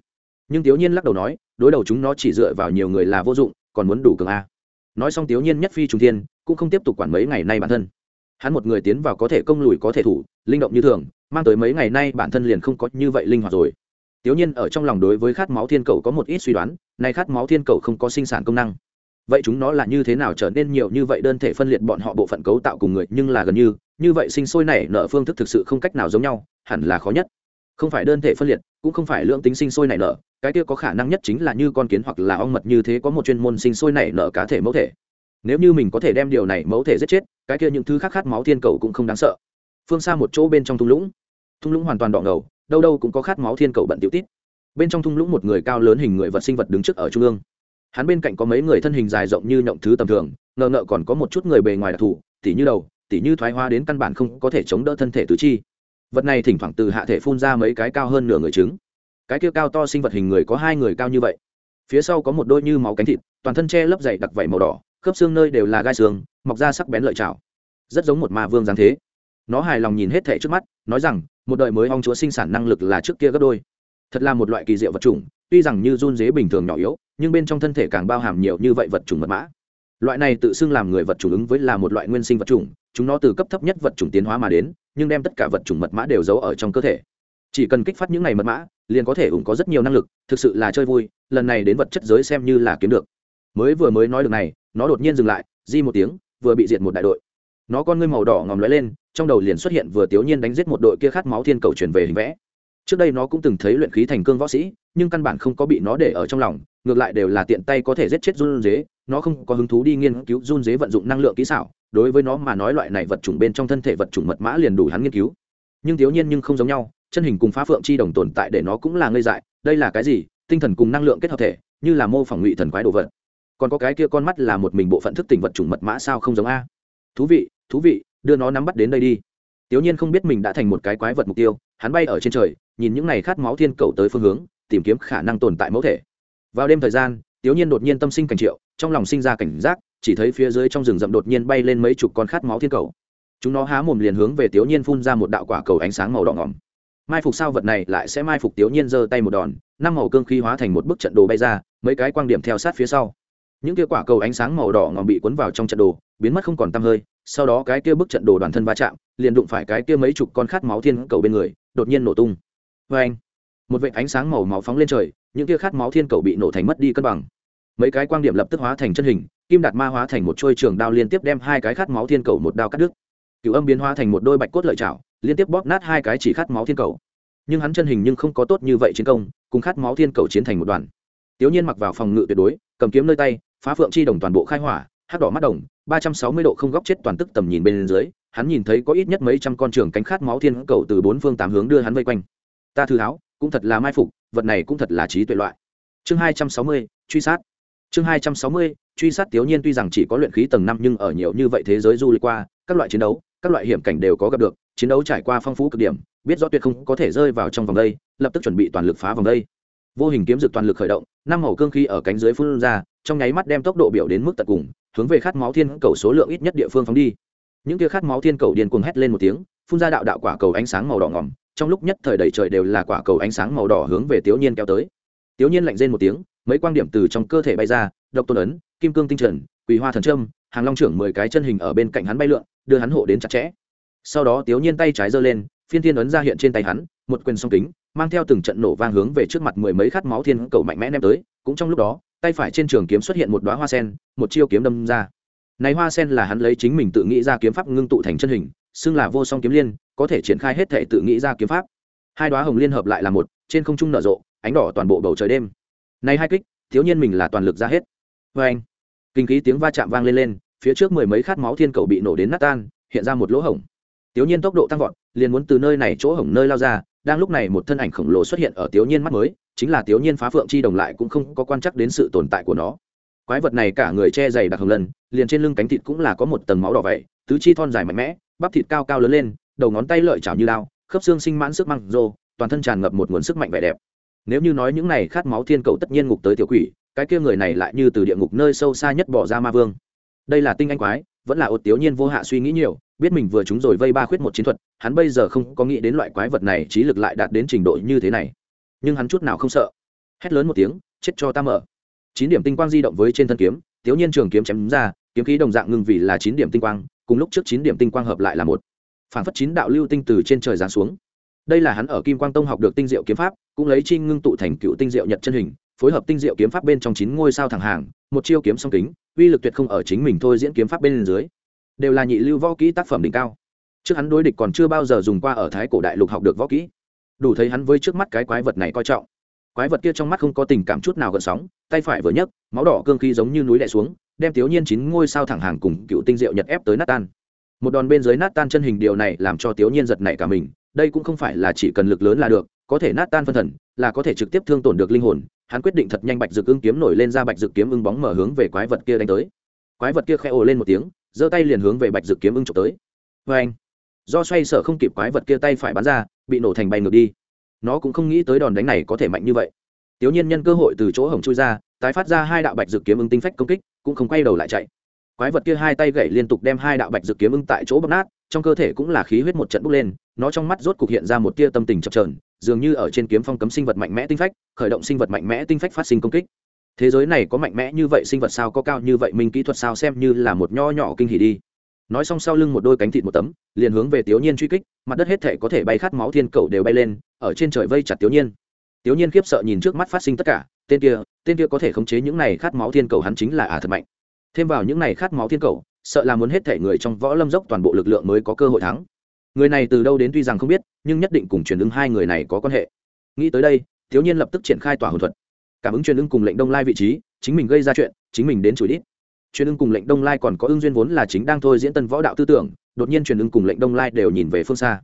Nhưng Tiếu nhiên lắc đầu nói, đối đầu chúng nó chỉ dựa vào nhiều người là vô dụng, còn muốn đủ cường a. Nói xong Tiếu nhiên nhất phi trung thiên, cũng không tiếp tục quản mấy ngày nay bản thân. Hắn một người tiến vào có thể công lùi có thể thủ, linh động như thường, mang tới mấy ngày nay bản thân liền không có như vậy linh hoạt rồi tiểu nhiên ở trong lòng đối với khát máu thiên cầu có một ít suy đoán này khát máu thiên cầu không có sinh sản công năng. Vậy chúng nó là như thế nào trở nên nhiều như vậy đơn thể phân liệt bọn họ bộ phận cấu tạo cùng người, nhưng là gần như như vậy sinh sôi nảy nở phương thức thực sự không cách nào giống nhau, hẳn là khó nhất. Không phải đơn thể phân liệt, cũng không phải lượng tính sinh sôi nảy nở, cái kia có khả năng nhất chính là như con kiến hoặc là ong mật như thế có một chuyên môn sinh sôi nảy nở cá thể mẫu thể. Nếu như mình có thể đem điều này mẫu thể giết chết, cái kia những thứ khác khát máu thiên cầu cũng không đáng sợ. Phương xa một chỗ bên trong thung lũng. Thung lũng hoàn toàn đỏ ngầu đâu đâu cũng có khát máu thiên cầu bận tiểu tít. Bên trong thung lũng một người cao lớn hình người vật sinh vật đứng trước ở trung ương. Hắn bên cạnh có mấy người thân hình dài rộng như nhộng thứ tầm thường, ngờ ngợ còn có một chút người bề ngoài đặc thù, tỉ như đầu, tỉ như thoái hoa đến căn bản không có thể chống đỡ thân thể tứ chi. Vật này thỉnh thoảng từ hạ thể phun ra mấy cái cao hơn nửa người trứng. Cái kia cao to sinh vật hình người có hai người cao như vậy. Phía sau có một đôi như máu cánh thịt, toàn thân che lấp dày đặc vảy màu đỏ, khớp xương nơi đều là gai xương, mọc ra sắc bén lợi chảo rất giống một ma vương giáng thế nó hài lòng nhìn hết thể trước mắt, nói rằng, một đời mới ong chúa sinh sản năng lực là trước kia gấp đôi. Thật là một loại kỳ diệu vật chủng, tuy rằng như run dế bình thường nhỏ yếu, nhưng bên trong thân thể càng bao hàm nhiều như vậy vật chủng mật mã. Loại này tự xưng làm người vật chủng ứng với là một loại nguyên sinh vật chủng, chúng nó từ cấp thấp nhất vật chủng tiến hóa mà đến, nhưng đem tất cả vật chủng mật mã đều giấu ở trong cơ thể. Chỉ cần kích phát những này mật mã, liền có thể ủng có rất nhiều năng lực, thực sự là chơi vui, lần này đến vật chất giới xem như là kiếm được. Mới vừa mới nói được này, nó đột nhiên dừng lại, di một tiếng, vừa bị diệt một đại đội. Nó con ngươi màu đỏ ngòm lóe lên trong đầu liền xuất hiện vừa tiểu nhiên đánh giết một đội kia khát máu thiên cầu truyền về hình vẽ. Trước đây nó cũng từng thấy luyện khí thành cương võ sĩ, nhưng căn bản không có bị nó để ở trong lòng, ngược lại đều là tiện tay có thể giết chết run dế, nó không có hứng thú đi nghiên cứu run dế vận dụng năng lượng kỹ xảo, đối với nó mà nói loại này vật chủng bên trong thân thể vật chủng mật mã liền đủ hắn nghiên cứu. Nhưng thiếu nhiên nhưng không giống nhau, chân hình cùng phá phượng chi đồng tồn tại để nó cũng là ngây dại, đây là cái gì? Tinh thần cùng năng lượng kết hợp thể, như là mô phỏng ngụy thần quái đồ vật. Còn có cái kia con mắt là một mình bộ phận thức tỉnh vật chủng mật mã sao không giống a? Thú vị thú vị đưa nó nắm bắt đến đây đi. Tiểu nhiên không biết mình đã thành một cái quái vật mục tiêu, hắn bay ở trên trời, nhìn những này khát máu thiên cầu tới phương hướng, tìm kiếm khả năng tồn tại mẫu thể. Vào đêm thời gian tiểu nhiên đột nhiên tâm sinh cảnh triệu, trong lòng sinh ra cảnh giác, chỉ thấy phía dưới trong rừng rậm đột nhiên bay lên mấy chục con khát máu thiên cầu. Chúng nó há mồm liền hướng về tiểu nhiên phun ra một đạo quả cầu ánh sáng màu đỏ ngỏm. Mai phục sao vật này lại sẽ mai phục tiểu nhiên giơ tay một đòn, năm màu cương khí hóa thành một bức trận đồ bay ra, mấy cái quang điểm theo sát phía sau. Những kia quả cầu ánh sáng màu đỏ ngòm bị cuốn vào trong trận đồ, biến mất không còn tăm hơi sau đó cái kia bức trận đồ đoàn thân va chạm, liền đụng phải cái kia mấy chục con khát máu thiên cầu bên người, đột nhiên nổ tung. Vê anh, một vệt ánh sáng màu máu phóng lên trời, những kia khát máu thiên cầu bị nổ thành mất đi cân bằng. Mấy cái quang điểm lập tức hóa thành chân hình, kim đạt ma hóa thành một trôi trường đao liên tiếp đem hai cái khát máu thiên cầu một đao cắt đứt. Cựu âm biến hóa thành một đôi bạch cốt lợi chảo liên tiếp bóp nát hai cái chỉ khát máu thiên cầu. Nhưng hắn chân hình nhưng không có tốt như vậy chiến công, cùng khát máu thiên cầu chiến thành một đoàn. Tiểu nhiên mặc vào phòng ngự tuyệt đối, cầm kiếm nơi tay, phá phượng chi đồng toàn bộ khai hỏa hắc đỏ mắt đồng, ba trăm sáu mươi độ không góc chết toàn tức tầm nhìn bên dưới, hắn nhìn thấy có ít nhất mấy trăm con trường cánh khát máu thiên cầu từ bốn phương tám hướng đưa hắn vây quanh. Ta thư háo cũng thật là mai phục, vật này cũng thật là trí tuệ loại. Chương hai trăm sáu mươi, truy sát. Chương hai trăm sáu mươi, truy sát tiểu nhiên tuy rằng chỉ có luyện khí tầng năm nhưng ở nhiều như vậy thế giới du lịch qua, các loại chiến đấu, các loại hiểm cảnh đều có gặp được, chiến đấu trải qua phong phú cực điểm, biết rõ tuyệt không có thể rơi vào trong vòng đây, lập tức chuẩn bị toàn lực phá vòng đây. Vô hình kiếm dược toàn lực khởi động, năm màu cương khí ở cánh dưới phun ra trong nháy mắt đem tốc độ biểu đến mức tận cùng, hướng về khát máu thiên cầu số lượng ít nhất địa phương phóng đi. Những kia khát máu thiên cầu điên cuồng hét lên một tiếng, phun ra đạo đạo quả cầu ánh sáng màu đỏ ngỏm, trong lúc nhất thời đầy trời đều là quả cầu ánh sáng màu đỏ hướng về tiểu nhiên kéo tới. Tiểu nhiên lạnh rên một tiếng, mấy quang điểm từ trong cơ thể bay ra, độc tôn ấn, kim cương tinh trần, quỳ hoa thần trâm, hàng long trưởng mười cái chân hình ở bên cạnh hắn bay lượn, đưa hắn hộ đến chặt chẽ. Sau đó tiểu nhiên tay trái giơ lên, phiên thiên ấn ra hiện trên tay hắn, một quyền song kính, mang theo từng trận nổ vang hướng về trước mặt mười mấy khát máu thiên cầu mạnh mẽ ném tới, cũng trong lúc đó tay phải trên trường kiếm xuất hiện một đoá hoa sen, một chiêu kiếm đâm ra. Này hoa sen là hắn lấy chính mình tự nghĩ ra kiếm pháp ngưng tụ thành chân hình, xưng là vô song kiếm liên, có thể triển khai hết thể tự nghĩ ra kiếm pháp. Hai đoá hồng liên hợp lại là một, trên không trung nở rộ, ánh đỏ toàn bộ bầu trời đêm. Này hai kích, thiếu nhiên mình là toàn lực ra hết. Vê anh, kinh khí tiếng va chạm vang lên lên, phía trước mười mấy khát máu thiên cầu bị nổ đến nát tan, hiện ra một lỗ hổng. Tiểu Nhiên tốc độ tăng vọt, liền muốn từ nơi này chỗ hổng nơi lao ra, đang lúc này một thân ảnh khổng lồ xuất hiện ở Tiểu Nhiên mắt mới, chính là Tiểu Nhiên phá phượng chi đồng lại cũng không có quan chắc đến sự tồn tại của nó. Quái vật này cả người che dày đặc hồng lần, liền trên lưng cánh thịt cũng là có một tầng máu đỏ vậy, tứ chi thon dài mạnh mẽ, bắp thịt cao cao lớn lên, đầu ngón tay lợi chảo như lao, khớp xương sinh mãn sức măng rô, toàn thân tràn ngập một nguồn sức mạnh vẻ đẹp. Nếu như nói những này khát máu thiên cầu tất nhiên ngục tới tiểu quỷ, cái kia người này lại như từ địa ngục nơi sâu xa nhất bỏ ra ma vương. Đây là tinh anh quái, vẫn là ột tiểu nhiên vô hạ suy nghĩ nhiều, biết mình vừa trúng rồi vây ba khuyết một chiến thuật, hắn bây giờ không có nghĩ đến loại quái vật này trí lực lại đạt đến trình độ như thế này. Nhưng hắn chút nào không sợ. Hét lớn một tiếng, chết cho ta mở. Chín điểm tinh quang di động với trên thân kiếm, tiểu nhiên trường kiếm chém ra, kiếm khí đồng dạng ngưng vì là chín điểm tinh quang, cùng lúc trước chín điểm tinh quang hợp lại là một. Phản phất chín đạo lưu tinh từ trên trời giáng xuống. Đây là hắn ở kim quang tông học được tinh diệu kiếm pháp, cũng lấy chi ngưng tụ thành cựu tinh diệu nhật chân hình, phối hợp tinh diệu kiếm pháp bên trong chín ngôi sao thẳng hàng một chiêu kiếm song kính, uy lực tuyệt không ở chính mình thôi diễn kiếm pháp bên dưới. Đều là nhị lưu võ kỹ tác phẩm đỉnh cao. Trước hắn đối địch còn chưa bao giờ dùng qua ở thái cổ đại lục học được võ kỹ. Đủ thấy hắn với trước mắt cái quái vật này coi trọng. Quái vật kia trong mắt không có tình cảm chút nào gợn sóng, tay phải vừa nhấc, máu đỏ cương khí giống như núi đè xuống, đem thiếu nhiên chín ngôi sao thẳng hàng cùng cựu tinh diệu nhật ép tới nát tan. Một đòn bên dưới nát tan chân hình điều này làm cho thiếu nhiên giật nảy cả mình, đây cũng không phải là chỉ cần lực lớn là được, có thể nát tan phân thần, là có thể trực tiếp thương tổn được linh hồn hắn quyết định thật nhanh bạch dược ưng kiếm nổi lên ra bạch dược kiếm ưng bóng mở hướng về quái vật kia đánh tới. Quái vật kia khẽ ồ lên một tiếng, giơ tay liền hướng về bạch dược kiếm ưng trộm tới. Vê anh do xoay sở không kịp quái vật kia tay phải bắn ra, bị nổ thành bay ngược đi. Nó cũng không nghĩ tới đòn đánh này có thể mạnh như vậy. Tiểu nhiên nhân cơ hội từ chỗ hổng chui ra, tái phát ra hai đạo bạch dược kiếm ưng tinh phách công kích, cũng không quay đầu lại chạy. Quái vật kia hai tay gậy liên tục đem hai đạo bạch dược kiếm ưng tại chỗ bóp nát, trong cơ thể cũng là khí huyết một trận bốc lên, nó trong mắt rốt cục hiện ra một tia tâm tình chập trờn dường như ở trên kiếm phong cấm sinh vật mạnh mẽ tinh phách, khởi động sinh vật mạnh mẽ tinh phách phát sinh công kích. Thế giới này có mạnh mẽ như vậy sinh vật sao, có cao như vậy minh kỹ thuật sao, xem như là một nho nhỏ kinh hỉ đi. Nói xong sau lưng một đôi cánh thịt một tấm, liền hướng về tiểu nhiên truy kích, mặt đất hết thể có thể bay khát máu thiên cầu đều bay lên, ở trên trời vây chặt tiểu nhiên. Tiểu nhiên khiếp sợ nhìn trước mắt phát sinh tất cả, tên kia tên kia có thể khống chế những này khát máu thiên cầu hắn chính là ả à thật mạnh. Thêm vào những này khát máu thiên cầu, sợ là muốn hết thể người trong võ lâm dốc toàn bộ lực lượng mới có cơ hội thắng người này từ đâu đến tuy rằng không biết, nhưng nhất định cùng truyền ứng hai người này có quan hệ. Nghĩ tới đây, thiếu nhiên lập tức triển khai tỏa hồn thuật. Cảm ứng truyền ứng cùng lệnh đông lai vị trí, chính mình gây ra chuyện, chính mình đến chửi đít. Truyền ứng cùng lệnh đông lai còn có ưng duyên vốn là chính đang thôi diễn tân võ đạo tư tưởng, đột nhiên truyền ứng cùng lệnh đông lai đều nhìn về phương xa.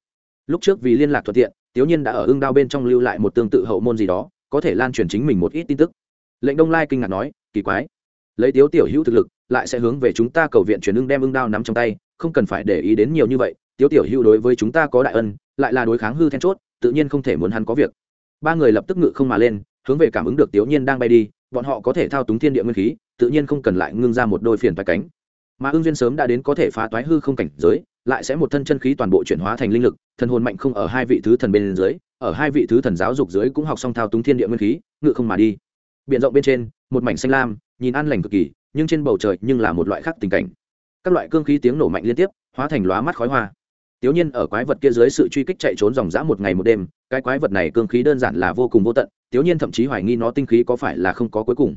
Lúc trước vì liên lạc thuận tiện, thiếu nhiên đã ở ưng đao bên trong lưu lại một tương tự hậu môn gì đó, có thể lan truyền chính mình một ít tin tức. Lệnh đông lai kinh ngạc nói, kỳ quái, lấy tiếu tiểu hữu thực lực, lại sẽ hướng về chúng ta cầu viện truyền ưng đem ưng đao nắm trong tay, không cần phải để ý đến nhiều như vậy tiếu tiểu hữu đối với chúng ta có đại ân, lại là đối kháng hư then chốt, tự nhiên không thể muốn hắn có việc. Ba người lập tức ngự không mà lên, hướng về cảm ứng được tiểu nhiên đang bay đi, bọn họ có thể thao túng thiên địa nguyên khí, tự nhiên không cần lại ngưng ra một đôi phiền phải cánh. Mà ưng duyên sớm đã đến có thể phá toái hư không cảnh giới, lại sẽ một thân chân khí toàn bộ chuyển hóa thành linh lực, thần hồn mạnh không ở hai vị thứ thần bên dưới, ở hai vị thứ thần giáo dục dưới cũng học xong thao túng thiên địa nguyên khí, ngự không mà đi. Biện rộng bên trên, một mảnh xanh lam, nhìn an lành cực kỳ, nhưng trên bầu trời nhưng là một loại khác tình cảnh. Các loại cương khí tiếng nổ mạnh liên tiếp, hóa thành lóa mắt khói hoa. Tiểu Nhiên ở quái vật kia dưới sự truy kích chạy trốn dòng dã một ngày một đêm, cái quái vật này cương khí đơn giản là vô cùng vô tận, Tiểu Nhiên thậm chí hoài nghi nó tinh khí có phải là không có cuối cùng.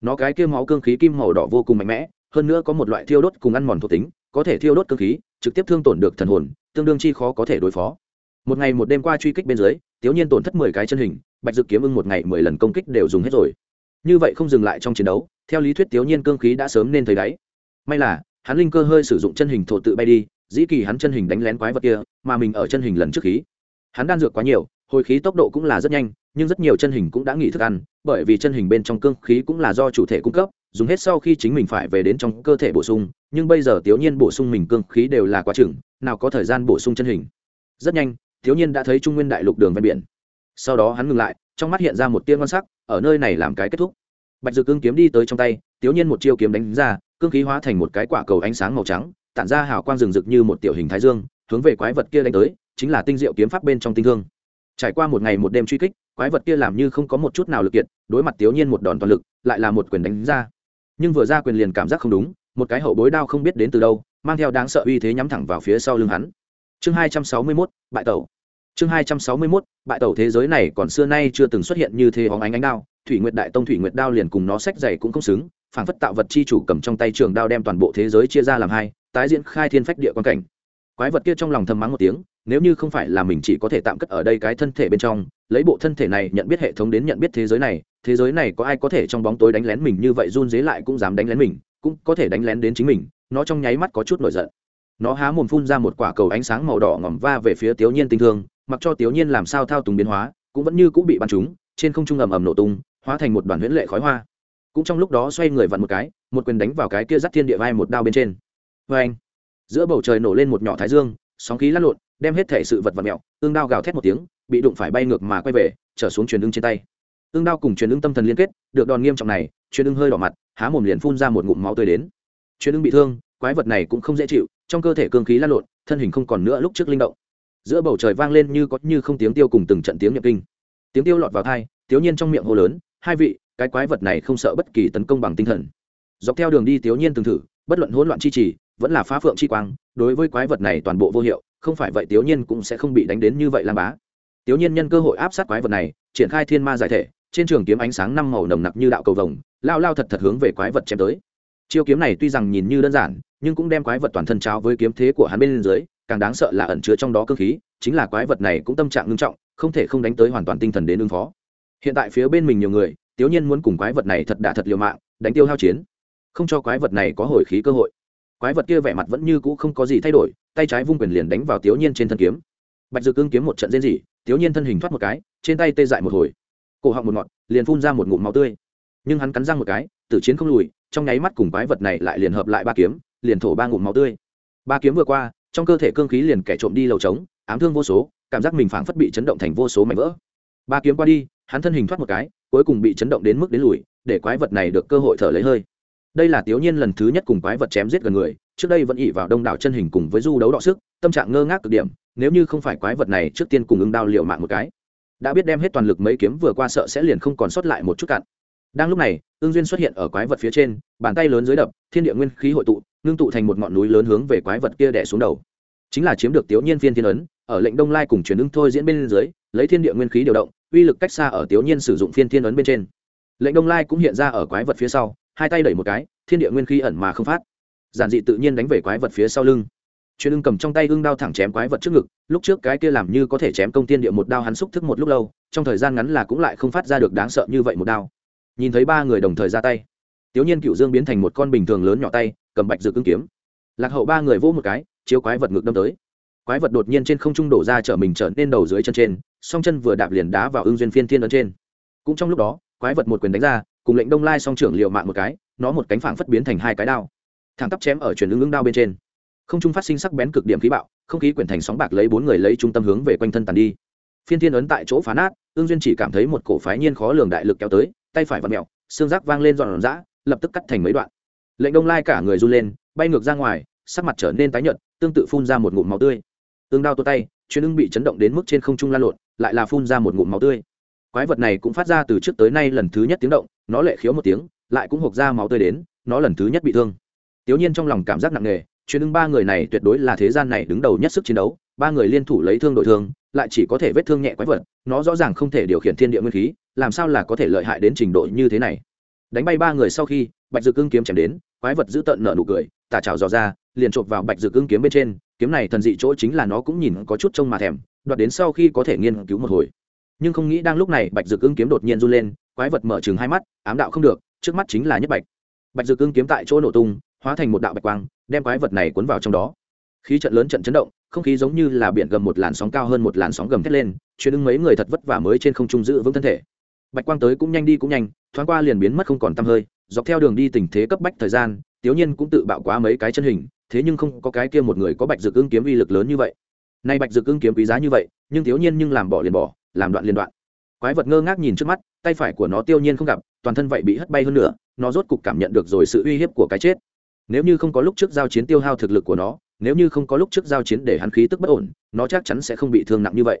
Nó cái kia máu cương khí kim màu đỏ vô cùng mạnh mẽ, hơn nữa có một loại thiêu đốt cùng ăn mòn thuộc tính, có thể thiêu đốt cương khí, trực tiếp thương tổn được thần hồn, tương đương chi khó có thể đối phó. Một ngày một đêm qua truy kích bên dưới, Tiểu Nhiên tổn thất mười cái chân hình, Bạch Dực kiếm ưng một ngày mười lần công kích đều dùng hết rồi. Như vậy không dừng lại trong chiến đấu, theo lý thuyết Tiểu Nhiên cương khí đã sớm nên thấy đáy. May là, hắn linh cơ hơi sử dụng chân hình thổ tự bay đi, dĩ kỳ hắn chân hình đánh lén quái vật kia, mà mình ở chân hình lần trước khí. Hắn đan dược quá nhiều, hồi khí tốc độ cũng là rất nhanh, nhưng rất nhiều chân hình cũng đã nghỉ thức ăn, bởi vì chân hình bên trong cương khí cũng là do chủ thể cung cấp, dùng hết sau khi chính mình phải về đến trong cơ thể bổ sung, nhưng bây giờ tiểu nhiên bổ sung mình cương khí đều là quá chừng, nào có thời gian bổ sung chân hình. Rất nhanh tiểu nhiên đã thấy trung nguyên đại lục đường ven biển. Sau đó hắn ngừng lại, trong mắt hiện ra một tiên ngon sắc, ở nơi này làm cái kết thúc. Bạch dược cương kiếm đi tới trong tay tiểu nhiên một chiêu kiếm đánh ra, cương khí hóa thành một cái quả cầu ánh sáng màu trắng tản ra hào quang rừng rực như một tiểu hình thái dương hướng về quái vật kia đánh tới chính là tinh diệu kiếm pháp bên trong tinh thương. Trải qua một ngày một đêm truy kích quái vật kia làm như không có một chút nào lực kiện đối mặt tiểu nhiên một đòn toàn lực lại là một quyền đánh ra. Nhưng vừa ra quyền liền cảm giác không đúng một cái hậu bối đao không biết đến từ đâu mang theo đáng sợ uy thế nhắm thẳng vào phía sau lưng hắn. Chương hai trăm sáu mươi 261, bại tẩu. Chương hai trăm sáu mươi 261, bại tẩu thế giới này còn xưa nay chưa từng xuất hiện như thế hóng ánh ánh đao thủy nguyệt đại tông thủy nguyệt đao liền cùng nó sách dày cũng không xứng phảng phất tạo vật chi chủ cầm trong tay trường đao đem toàn bộ thế giới chia ra làm hai tái diễn khai thiên phách địa quan cảnh. Quái vật kia trong lòng thầm mắng một tiếng, nếu như không phải là mình chỉ có thể tạm cất ở đây cái thân thể bên trong, lấy bộ thân thể này nhận biết hệ thống đến nhận biết thế giới này, thế giới này có ai có thể trong bóng tối đánh lén mình như vậy run dế lại cũng dám đánh lén mình, cũng có thể đánh lén đến chính mình, nó trong nháy mắt có chút nổi giận. Nó há mồm phun ra một quả cầu ánh sáng màu đỏ ngỏm va về phía tiểu nhiên tinh thương, mặc cho tiểu nhiên làm sao thao túng biến hóa, cũng vẫn như cũng bị bắn trúng, trên không trung ầm ầm nổ tung, hóa thành một đoàn huyễn lệ khói hoa. Cũng trong lúc đó xoay người vặn một cái, một quyền đánh vào cái kia dắt thiên địa vai một đao bên trên vê anh. Giữa bầu trời nổ lên một nhỏ thái dương, sóng khí lăn lộn, đem hết thể sự vật vật mẹo, ương đao gào thét một tiếng, bị đụng phải bay ngược mà quay về, trở xuống truyền ưng trên tay. Ương đao cùng truyền ưng tâm thần liên kết, được đòn nghiêm trọng này, truyền ưng hơi đỏ mặt, há mồm liền phun ra một ngụm máu tươi đến. Truyền ưng bị thương, quái vật này cũng không dễ chịu, trong cơ thể cương khí lăn lộn, thân hình không còn nữa lúc trước linh động. Giữa bầu trời vang lên như có như không tiếng tiêu cùng từng trận tiếng nhập kinh. Tiếng tiêu lọt vào thai thiếu nhiên trong miệng hô lớn, hai vị, cái quái vật này không sợ bất kỳ tấn công bằng tinh thần. Dọc theo đường đi thiếu nhiên từng thử, bất luận hỗn loạn chi trì vẫn là phá phượng chi quang, đối với quái vật này toàn bộ vô hiệu, không phải vậy tiểu nhiên cũng sẽ không bị đánh đến như vậy lang bá. Tiểu nhiên nhân cơ hội áp sát quái vật này, triển khai thiên ma giải thể, trên trường kiếm ánh sáng năm màu nồng nặc như đạo cầu vồng, lao lao thật thật hướng về quái vật chém tới. Chiêu kiếm này tuy rằng nhìn như đơn giản, nhưng cũng đem quái vật toàn thân trao với kiếm thế của hắn bên dưới, càng đáng sợ là ẩn chứa trong đó cơ khí, chính là quái vật này cũng tâm trạng ngưng trọng, không thể không đánh tới hoàn toàn tinh thần đến ứng phó. Hiện tại phía bên mình nhiều người, tiểu nhiên muốn cùng quái vật này thật đả thật liều mạng, đánh tiêu hao chiến, không cho quái vật này có hồi khí cơ hội quái vật kia vẻ mặt vẫn như cũ không có gì thay đổi, tay trái vung quyền liền đánh vào tiểu nhiên trên thân kiếm. Bạch dược cương kiếm một trận rên rỉ tiểu nhiên thân hình thoát một cái, trên tay tê dại một hồi. Cổ họng một ngọt liền phun ra một ngụm máu tươi. Nhưng hắn cắn răng một cái, tử chiến không lùi, trong nháy mắt cùng quái vật này lại liền hợp lại ba kiếm, liền thổ ba ngụm máu tươi. Ba kiếm vừa qua, trong cơ thể cương khí liền kẻ trộm đi lầu trống, ám thương vô số, cảm giác mình phảng phất bị chấn động thành vô số mảnh vỡ. Ba kiếm qua đi, hắn thân hình thoát một cái, cuối cùng bị chấn động đến mức đến lùi, để quái vật này được cơ hội thở lấy hơi đây là tiểu nhiên lần thứ nhất cùng quái vật chém giết gần người, trước đây vẫn ỉ vào đông đảo chân hình cùng với du đấu đọ sức, tâm trạng ngơ ngác cực điểm, nếu như không phải quái vật này trước tiên cùng ứng đao liệu mạng một cái, đã biết đem hết toàn lực mấy kiếm vừa qua sợ sẽ liền không còn sót lại một chút cặn đang lúc này ương duyên xuất hiện ở quái vật phía trên, bàn tay lớn dưới đập, thiên địa nguyên khí hội tụ, ngưng tụ thành một ngọn núi lớn hướng về quái vật kia đẻ xuống đầu. Chính là chiếm được tiểu nhiên phiên thiên ấn, ở lệnh đông lai cùng truyền ứng thôi diễn bên dưới, lấy thiên địa nguyên khí điều động, uy lực cách xa ở tiểu nhiên sử dụng phiên thiên ấn bên trên. Lệnh đông lai cũng hiện ra ở quái vật phía sau hai tay đẩy một cái, thiên địa nguyên khí ẩn mà không phát. Giản dị tự nhiên đánh về quái vật phía sau lưng. Truyền ưng cầm trong tay ưng đao thẳng chém quái vật trước ngực, lúc trước cái kia làm như có thể chém công tiên địa một đao hắn xúc thức một lúc lâu, trong thời gian ngắn là cũng lại không phát ra được đáng sợ như vậy một đao. Nhìn thấy ba người đồng thời ra tay, tiểu nhiên cựu dương biến thành một con bình thường lớn nhỏ tay, cầm bạch dược cương kiếm. Lạc hậu ba người vỗ một cái, chiếu quái vật ngực đâm tới. Quái vật đột nhiên trên không trung đổ ra chở mình trở nên đầu dưới chân trên, song chân vừa đạp liền đá vào ưng duyên phiên thiên ấn trên. Cũng trong lúc đó, quái vật một quyền đánh ra cùng lệnh đông lai song trưởng liệu mạng một cái, nó một cánh phảng phất biến thành hai cái đao. Thẳng tắp chém ở chuyển ứng ứng đao bên trên. Không trung phát sinh sắc bén cực điểm khí bạo, không khí quyển thành sóng bạc lấy bốn người lấy trung tâm hướng về quanh thân tàn đi. Phiên thiên ấn tại chỗ phá nát ương duyên chỉ cảm thấy một cổ phái nhiên khó lường đại lực kéo tới, tay phải vặn mẹo, xương rác vang lên dọn dã lập tức cắt thành mấy đoạn. Lệnh đông lai cả người run lên, bay ngược ra ngoài, sắc mặt trở nên tái nhợt, tương tự phun ra một ngụm máu tươi. Ương đao tua tay chuyến ưng bị chấn động đến mức trên không trung lan lộn, lại là phun ra một ngụm máu tươi. Quái vật này cũng phát ra từ trước tới nay lần thứ nhất tiếng động nó lệ khiếu một tiếng, lại cũng hộc ra máu tươi đến, nó lần thứ nhất bị thương. Tiểu nhiên trong lòng cảm giác nặng nề chuyến ứng ba người này tuyệt đối là thế gian này đứng đầu nhất sức chiến đấu, ba người liên thủ lấy thương đội thương, lại chỉ có thể vết thương nhẹ quái vật, nó rõ ràng không thể điều khiển thiên địa nguyên khí, làm sao là có thể lợi hại đến trình độ như thế này. Đánh bay ba người sau khi, bạch dược cương kiếm chém đến, quái vật giữ tận nợ nụ cười tà trào dò ra, liền chộp vào bạch dược cương kiếm bên trên, kiếm này thần dị chỗ chính là nó cũng nhìn có chút trông mà thèm, đoạt đến sau khi có thể nghiên cứu một hồi nhưng không nghĩ đang lúc này bạch dược cương kiếm đột nhiên run lên, quái vật mở chừng hai mắt, ám đạo không được, trước mắt chính là nhất bạch. Bạch dược cương kiếm tại chỗ nổ tung, hóa thành một đạo bạch quang, đem quái vật này cuốn vào trong đó. Khí trận lớn trận chấn động, không khí giống như là biển gầm một làn sóng cao hơn một làn sóng gầm thét lên, chuyến ưng mấy người thật vất vả mới trên không trung giữ vững thân thể. Bạch quang tới cũng nhanh đi cũng nhanh, thoáng qua liền biến mất không còn t hơi, dọc theo đường đi tình thế cấp bách thời gian tiếu nhiên cũng tự bạo quá mấy cái chân hình, thế nhưng không có cái kia một người có bạch dược ưng kiếm uy lực lớn như vậy. Nay bạch dược ưng kiếm quý giá như vậy, nhưng tiếu nhiên nhưng làm bỏ liền bỏ làm đoạn liên đoạn. Quái vật ngơ ngác nhìn trước mắt, tay phải của nó tiêu nhiên không gặp, toàn thân vậy bị hất bay hơn nữa, nó rốt cục cảm nhận được rồi sự uy hiếp của cái chết. Nếu như không có lúc trước giao chiến tiêu hao thực lực của nó, nếu như không có lúc trước giao chiến để hắn khí tức bất ổn, nó chắc chắn sẽ không bị thương nặng như vậy.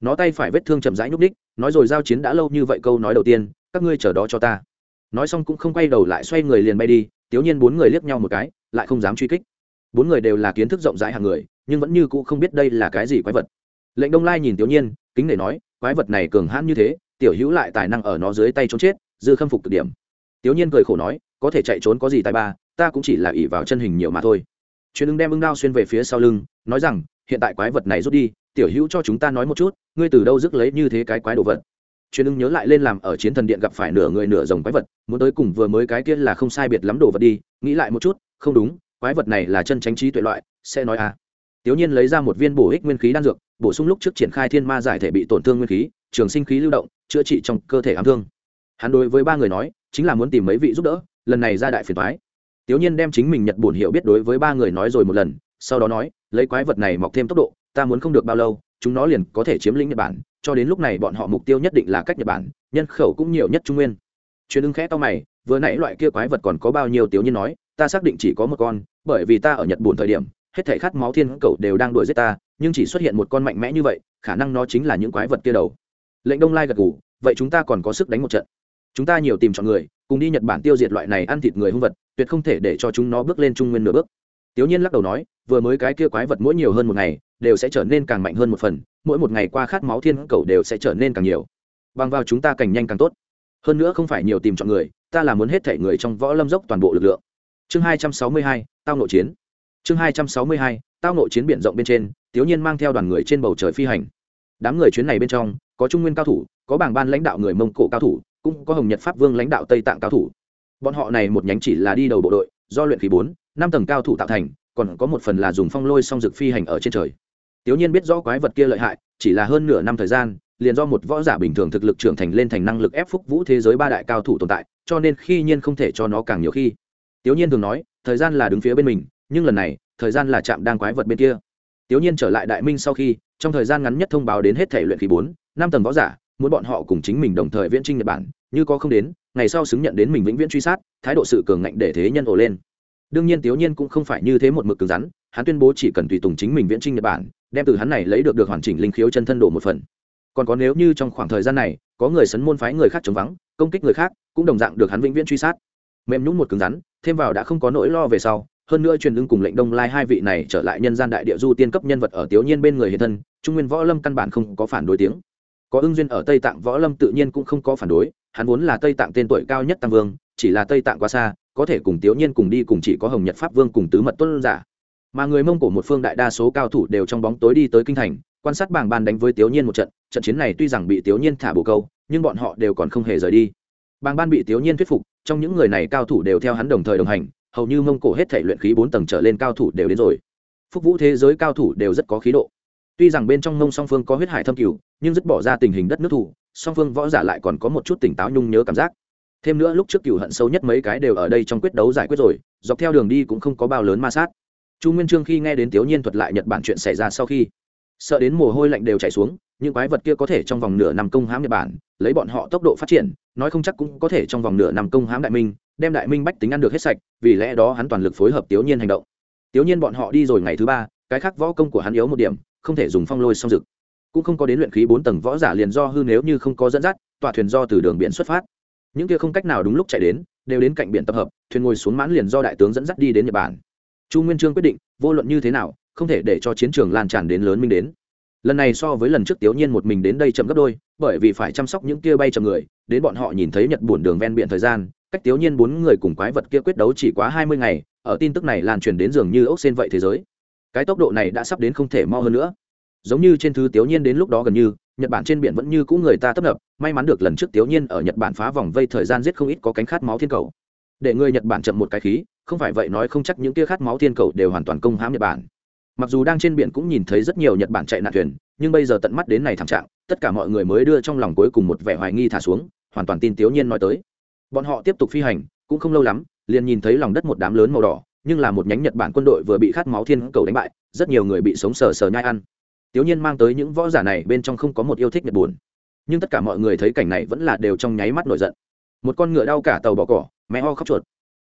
Nó tay phải vết thương chậm rãi nhúc ních nói rồi giao chiến đã lâu như vậy câu nói đầu tiên, các ngươi chờ đó cho ta. Nói xong cũng không quay đầu lại xoay người liền bay đi, tiểu nhiên bốn người liếc nhau một cái, lại không dám truy kích. Bốn người đều là kiến thức rộng rãi hàng người, nhưng vẫn như cũ không biết đây là cái gì quái vật. Lệnh đông lai nhìn tiểu nhiên, kính để nói quái vật này cường hãn như thế, tiểu hữu lại tài năng ở nó dưới tay trốn chết, dư khâm phục cực điểm. Tiểu nhiên cười khổ nói, có thể chạy trốn có gì tài ba, ta cũng chỉ là ỉ vào chân hình nhiều mà thôi. Truyền ưng đem ưng đao xuyên về phía sau lưng, nói rằng, hiện tại quái vật này rút đi, tiểu hữu cho chúng ta nói một chút, ngươi từ đâu rước lấy như thế cái quái đồ vật? Truyền ưng nhớ lại lên làm ở chiến thần điện gặp phải nửa người nửa rồng quái vật, muốn tới cùng vừa mới cái kia là không sai biệt lắm đồ vật đi, nghĩ lại một chút, không đúng, quái vật này là chân tránh trí tuệ loại, sẽ nói à tiểu nhiên lấy ra một viên bổ ích nguyên khí đan dược, bổ sung lúc trước triển khai thiên ma giải thể bị tổn thương nguyên khí, trường sinh khí lưu động, chữa trị trong cơ thể ám thương hắn đối với ba người nói, chính là muốn tìm mấy vị giúp đỡ, lần này ra đại phiền toái. tiểu nhiên đem chính mình nhật bổn hiểu biết đối với ba người nói rồi một lần, sau đó nói, lấy quái vật này mọc thêm tốc độ, ta muốn không được bao lâu, chúng nó liền có thể chiếm lĩnh nhật bản, cho đến lúc này bọn họ mục tiêu nhất định là cách nhật bản, nhân khẩu cũng nhiều nhất trung nguyên chuyến ưng khẽ to mày, vừa nãy loại kia quái vật còn có bao nhiêu tiểu nhiên nói, ta xác định chỉ có một con, bởi vì ta ở nhật bùn thời điểm hết thể khát máu thiên cầu đều đang đuổi giết ta nhưng chỉ xuất hiện một con mạnh mẽ như vậy khả năng nó chính là những quái vật kia đầu. Lệnh đông lai gật gù, vậy chúng ta còn có sức đánh một trận. Chúng ta nhiều tìm chọn người cùng đi nhật bản tiêu diệt loại này ăn thịt người hung vật tuyệt không thể để cho chúng nó bước lên trung nguyên nửa bước. Tiểu nhiên lắc đầu nói vừa mới cái kia quái vật mỗi nhiều hơn một ngày đều sẽ trở nên càng mạnh hơn một phần mỗi một ngày qua khát máu thiên cầu đều sẽ trở nên càng nhiều. Bằng vào chúng ta càng nhanh càng tốt. Hơn nữa không phải nhiều tìm chọn người ta là muốn hết thể người trong võ lâm dốc toàn bộ lực lượng. Chương hai trăm sáu mươi hai tao nội chiến chương hai trăm sáu mươi hai, tao nội chiến biển rộng bên trên tiểu nhiên mang theo đoàn người trên bầu trời phi hành. Đám người chuyến này bên trong, có trung nguyên cao thủ, có bảng ban lãnh đạo người mông cổ cao thủ, cũng có hồng nhật pháp vương lãnh đạo tây tạng cao thủ. Bọn họ này một nhánh chỉ là đi đầu bộ đội, do luyện khí bốn, năm tầng cao thủ tạo thành, còn có một phần là dùng phong lôi song dực phi hành ở trên trời. Tiểu nhiên biết rõ quái vật kia lợi hại, chỉ là hơn nửa năm thời gian, liền do một võ giả bình thường thực lực trưởng thành lên thành năng lực ép phúc vũ thế giới ba đại cao thủ tồn tại, cho nên khi nhiên không thể cho nó càng nhiều khi. Tiểu nhiên thường nói, thời gian là đứng phía bên mình nhưng lần này, thời gian là chạm đang quái vật bên kia. Tiểu nhiên trở lại đại minh sau khi, trong thời gian ngắn nhất thông báo đến hết thể luyện khí bốn, năm tầng võ giả, muốn bọn họ cùng chính mình đồng thời viễn trinh nhật bản, như có không đến, ngày sau xứng nhận đến mình vĩnh viễn truy sát, thái độ sự cường ngạnh để thế nhân ổ lên. Đương nhiên tiểu nhiên cũng không phải như thế một mực cứng rắn, hắn tuyên bố chỉ cần tùy tùng chính mình viễn trinh nhật bản, đem từ hắn này lấy được được hoàn chỉnh linh khiếu chân thân đổ một phần. Còn có nếu như trong khoảng thời gian này, có người sấn môn phái người khác chống vắng, công kích người khác, cũng đồng dạng được hắn vĩnh viễn truy sát. Mềm nhũng một cứng rắn, thêm vào đã không có nỗi lo về sau hơn nữa truyền ứng cùng lệnh đông lai hai vị này trở lại nhân gian đại địa du tiên cấp nhân vật ở tiểu nhiên bên người hiện thân, trung nguyên võ lâm căn bản không có phản đối tiếng. Có ưng duyên ở tây tạng võ lâm tự nhiên cũng không có phản đối, hắn vốn là tây tạng tên tuổi cao nhất tam vương, chỉ là tây tạng quá xa, có thể cùng tiểu nhiên cùng đi cùng chỉ có hồng nhật pháp vương cùng tứ mật tuân giả. Mà người mông cổ một phương đại đa số cao thủ đều trong bóng tối đi tới kinh thành, quan sát bảng ban đánh với tiểu nhiên một trận trận chiến này tuy rằng bị tiểu nhiên thả bồ câu, nhưng bọn họ đều còn không hề rời đi. Bảng ban bị tiểu nhiên thuyết phục, trong những người này cao thủ đều theo hắn đồng thời đồng hành hầu như mông cổ hết thể luyện khí bốn tầng trở lên cao thủ đều đến rồi. Phúc vũ thế giới cao thủ đều rất có khí độ. Tuy rằng bên trong mông song phương có huyết hải thâm cửu, nhưng dứt bỏ ra tình hình đất nước thủ, song phương võ giả lại còn có một chút tỉnh táo nhung nhớ cảm giác. Thêm nữa lúc trước cửu hận sâu nhất mấy cái đều ở đây trong quyết đấu giải quyết rồi, dọc theo đường đi cũng không có bao lớn ma sát. Chu nguyên trương khi nghe đến tiểu nhiên thuật lại nhật bản chuyện xảy ra sau khi, sợ đến mồ hôi lạnh đều chảy xuống những quái vật kia có thể trong vòng nửa năm công hãm nhật bản, lấy bọn họ tốc độ phát triển, nói không chắc cũng có thể trong vòng nửa năm công hãm đại minh, đem đại minh bách tính ăn được hết sạch, vì lẽ đó hắn toàn lực phối hợp tiểu nhiên hành động. Tiểu nhiên bọn họ đi rồi ngày thứ ba, cái khác võ công của hắn yếu một điểm, không thể dùng phong lôi song dực. Cũng không có đến luyện khí bốn tầng võ giả liền do hư nếu như không có dẫn dắt tọa thuyền do từ đường biển xuất phát. Những kia không cách nào đúng lúc chạy đến, đều đến cạnh biển tập hợp, thuyền ngồi xuống mãn liền do đại tướng dẫn dắt đi đến nhật bản. Chu nguyên trương quyết định, vô luận như thế nào, không thể để cho chiến trường lan tràn đến lớn minh đến lần này so với lần trước tiểu nhiên một mình đến đây chậm gấp đôi, bởi vì phải chăm sóc những kia bay chậm người, đến bọn họ nhìn thấy nhật buồn đường ven biển thời gian, cách tiểu nhiên bốn người cùng quái vật kia quyết đấu chỉ quá hai mươi ngày, ở tin tức này lan truyền đến dường như ốc xên vậy thế giới. Cái tốc độ này đã sắp đến không thể mo hơn nữa. Giống như trên thứ tiểu nhiên đến lúc đó gần như, nhật bản trên biển vẫn như cũ người ta tấp nập, may mắn được lần trước tiểu nhiên ở nhật bản phá vòng vây thời gian giết không ít có cánh khát máu thiên cầu. Để người nhật bản chậm một cái khí, không phải vậy nói không chắc những kia khát máu thiên cầu đều hoàn toàn công hãm nhật bản mặc dù đang trên biển cũng nhìn thấy rất nhiều nhật bản chạy nạn thuyền, nhưng bây giờ tận mắt đến này thảm trạng, tất cả mọi người mới đưa trong lòng cuối cùng một vẻ hoài nghi thả xuống, hoàn toàn tin tiểu nhiên nói tới. Bọn họ tiếp tục phi hành, cũng không lâu lắm, liền nhìn thấy lòng đất một đám lớn màu đỏ, nhưng là một nhánh nhật bản quân đội vừa bị khát máu thiên cầu đánh bại, rất nhiều người bị sống sờ sờ nhai ăn. Tiểu nhiên mang tới những võ giả này bên trong không có một yêu thích nhật buồn nhưng tất cả mọi người thấy cảnh này vẫn là đều trong nháy mắt nổi giận. Một con ngựa đau cả tàu bỏ cỏ, mẹ ho khóc chuột.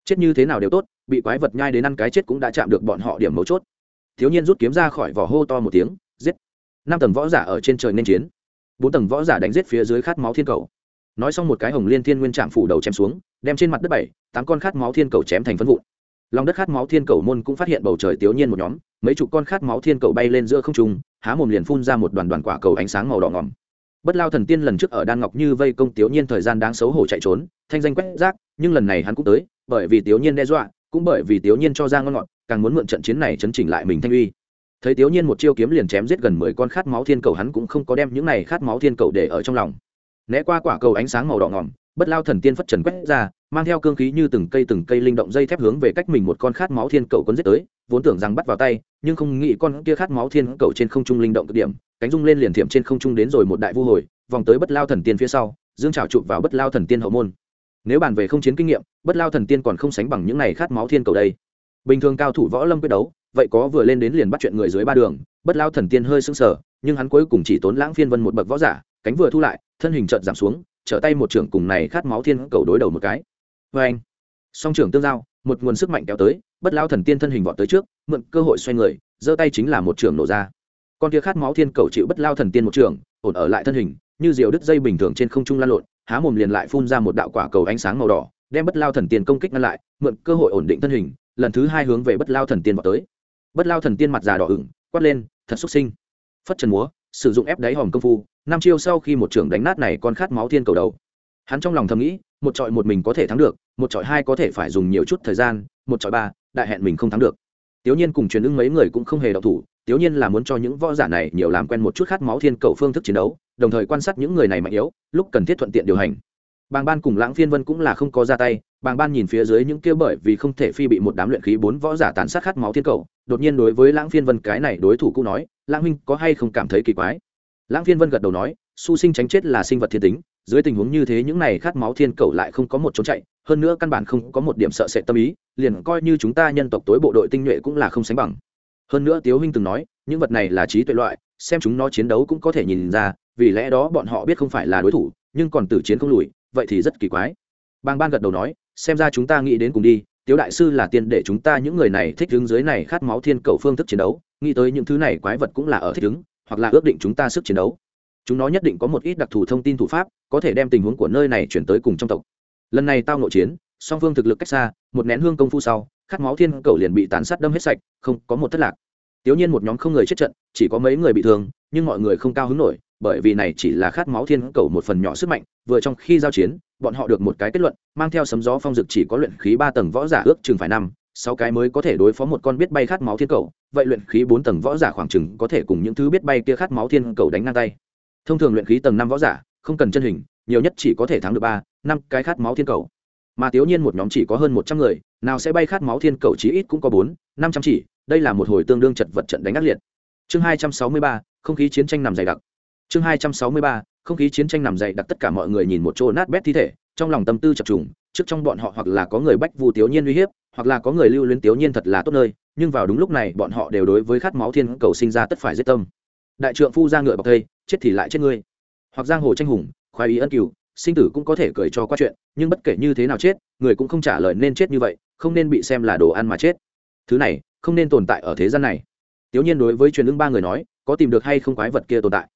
Chết như thế nào đều tốt, bị quái vật nhai đến ăn cái chết cũng đã chạm được bọn họ điểm mấu chốt thiếu niên rút kiếm ra khỏi vỏ hô to một tiếng, giết. Năm tầng võ giả ở trên trời nên chiến. Bốn tầng võ giả đánh giết phía dưới khát máu thiên cầu. Nói xong một cái hồng liên thiên nguyên trạm phủ đầu chém xuống, đem trên mặt đất bảy, tám con khát máu thiên cầu chém thành phân vụn. Lòng đất khát máu thiên cầu môn cũng phát hiện bầu trời tiểu nhiên một nhóm, mấy chục con khát máu thiên cầu bay lên giữa không trung, há mồm liền phun ra một đoàn đoàn quả cầu ánh sáng màu đỏ ngỏm. Bất lao thần tiên lần trước ở đan ngọc như vây công tiểu nhiên thời gian đáng xấu hổ chạy trốn, thanh danh quét rác, nhưng lần này hắn cũng tới, bởi vì tiểu nhiên đe dọa, cũng bởi vì tiểu nhiên cho ra ngon ngọt càng muốn mượn trận chiến này chấn chỉnh lại mình thanh uy. Thấy tiểu nhiên một chiêu kiếm liền chém giết gần mười con khát máu thiên cầu, hắn cũng không có đem những này khát máu thiên cầu để ở trong lòng. Né qua quả cầu ánh sáng màu đỏ ngỏm bất lao thần tiên phất trần quét ra, mang theo cương khí như từng cây từng cây linh động dây thép hướng về cách mình một con khát máu thiên cầu quấn giết tới, vốn tưởng rằng bắt vào tay, nhưng không nghĩ con kia khát máu thiên cầu trên không trung linh động cực điểm, cánh rung lên liền thiểm trên không trung đến rồi một đại vu hồi, vòng tới bất lao thần tiên phía sau, dương trào chụp vào bất lao thần tiên hậu môn. Nếu bàn về không chiến kinh nghiệm, bất lao thần tiên còn không sánh bằng những này khát máu thiên cầu đây bình thường cao thủ võ lâm quyết đấu, vậy có vừa lên đến liền bắt chuyện người dưới ba đường, bất lao thần tiên hơi sững sờ, nhưng hắn cuối cùng chỉ tốn lãng phiên vân một bậc võ giả, cánh vừa thu lại, thân hình chợt giảm xuống, trở tay một trưởng cùng này khát máu thiên cầu đối đầu một cái. Vê anh, song trưởng tương giao, một nguồn sức mạnh kéo tới, bất lao thần tiên thân hình vọt tới trước, mượn cơ hội xoay người, giơ tay chính là một trường nổ ra. Con kia khát máu thiên cầu chịu bất lao thần tiên một trường ổn ở lại thân hình, như diều đứt dây bình thường trên không trung lan lộn, há mồm liền lại phun ra một đạo quả cầu ánh sáng màu đỏ, đem bất lao thần tiên công kích ngăn lại, mượn cơ hội ổn định thân hình lần thứ hai hướng về bất lao thần tiên vào tới. Bất lao thần tiên mặt già đỏ ửng, quát lên, thật xuất sinh. Phất trần múa, sử dụng ép đáy hòm công phu, năm chiêu sau khi một trưởng đánh nát này con khát máu thiên cầu đầu. Hắn trong lòng thầm nghĩ, một trọi một mình có thể thắng được, một trọi hai có thể phải dùng nhiều chút thời gian, một trọi ba, đại hẹn mình không thắng được. Tiểu nhiên cùng truyền ưng mấy người cũng không hề đọc thủ, tiểu nhiên là muốn cho những võ giả này nhiều làm quen một chút khát máu thiên cầu phương thức chiến đấu, đồng thời quan sát những người này mạnh yếu, lúc cần thiết thuận tiện điều hành. Bàng ban cùng lãng phiên vân cũng là không có ra tay bàng ban nhìn phía dưới những kia bởi vì không thể phi bị một đám luyện khí bốn võ giả tàn sát khát máu thiên cầu, đột nhiên đối với lãng phiên vân cái này đối thủ cũng nói, lãng huynh, có hay không cảm thấy kỳ quái? Lãng phiên vân gật đầu nói, su sinh tránh chết là sinh vật thiên tính, dưới tình huống như thế những này khát máu thiên cầu lại không có một trốn chạy, hơn nữa căn bản không có một điểm sợ sệt tâm ý, liền coi như chúng ta nhân tộc tối bộ đội tinh nhuệ cũng là không sánh bằng. Hơn nữa tiếu huynh từng nói, những vật này là trí tuệ loại, xem chúng nó chiến đấu cũng có thể nhìn ra, vì lẽ đó bọn họ biết không phải là đối thủ, nhưng còn tử chiến không lùi, vậy thì rất kỳ quái. Bàng ban gật đầu nói xem ra chúng ta nghĩ đến cùng đi tiếu đại sư là tiên để chúng ta những người này thích đứng dưới này khát máu thiên cầu phương thức chiến đấu nghĩ tới những thứ này quái vật cũng là ở thích đứng hoặc là ước định chúng ta sức chiến đấu. Chúng nó nhất định có một ít đặc thù thông tin thủ pháp có thể đem tình huống của nơi này chuyển tới cùng trong tộc. Lần này tao nội chiến song phương thực lực cách xa một nén hương công phu sau khát máu thiên cầu liền bị tàn sát đâm hết sạch không có một thất lạc. Tiểu nhiên một nhóm không người chết trận, chỉ có mấy người bị thương, nhưng mọi người không cao hứng nổi, bởi vì này chỉ là khát máu thiên cầu một phần nhỏ sức mạnh, vừa trong khi giao chiến, bọn họ được một cái kết luận, mang theo sấm gió phong dực chỉ có luyện khí ba tầng võ giả ước chừng phải năm, sáu cái mới có thể đối phó một con biết bay khát máu thiên cầu, vậy luyện khí bốn tầng võ giả khoảng chừng có thể cùng những thứ biết bay kia khát máu thiên cầu đánh ngang tay. Thông thường luyện khí tầng năm võ giả, không cần chân hình, nhiều nhất chỉ có thể thắng được ba, năm cái khát máu thiên cầu. Mà thiếu Nhiên một nhóm chỉ có hơn một trăm người, nào sẽ bay khát máu thiên cầu chí ít cũng có bốn, năm trăm chỉ, đây là một hồi tương đương chật vật trận đánh ác liệt chương hai trăm sáu mươi ba không khí chiến tranh nằm dày đặc chương hai trăm sáu mươi ba không khí chiến tranh nằm dậy đặt tất cả mọi người nhìn một chỗ nát bét thi thể, trong lòng tâm tư chập trùng, trước trong bọn họ hoặc là có người bách vu tiểu nhiên uy hiếp, hoặc là có người lưu luyến tiểu nhiên thật là tốt nơi, nhưng vào đúng lúc này bọn họ đều đối với khát máu thiên cầu sinh ra tất phải giết tâm. Đại trượng phu ra ngựa bọc thây, chết thì lại chết ngươi. Hoặc giang hồ tranh hùng, khoái ý ân cửu, sinh tử cũng có thể cười cho qua chuyện, nhưng bất kể như thế nào chết, người cũng không trả lời nên chết như vậy, không nên bị xem là đồ ăn mà chết. Thứ này, không nên tồn tại ở thế gian này. Tiểu nhiên đối với truyền ứng ba người nói, có tìm được hay không quái vật kia tồn tại?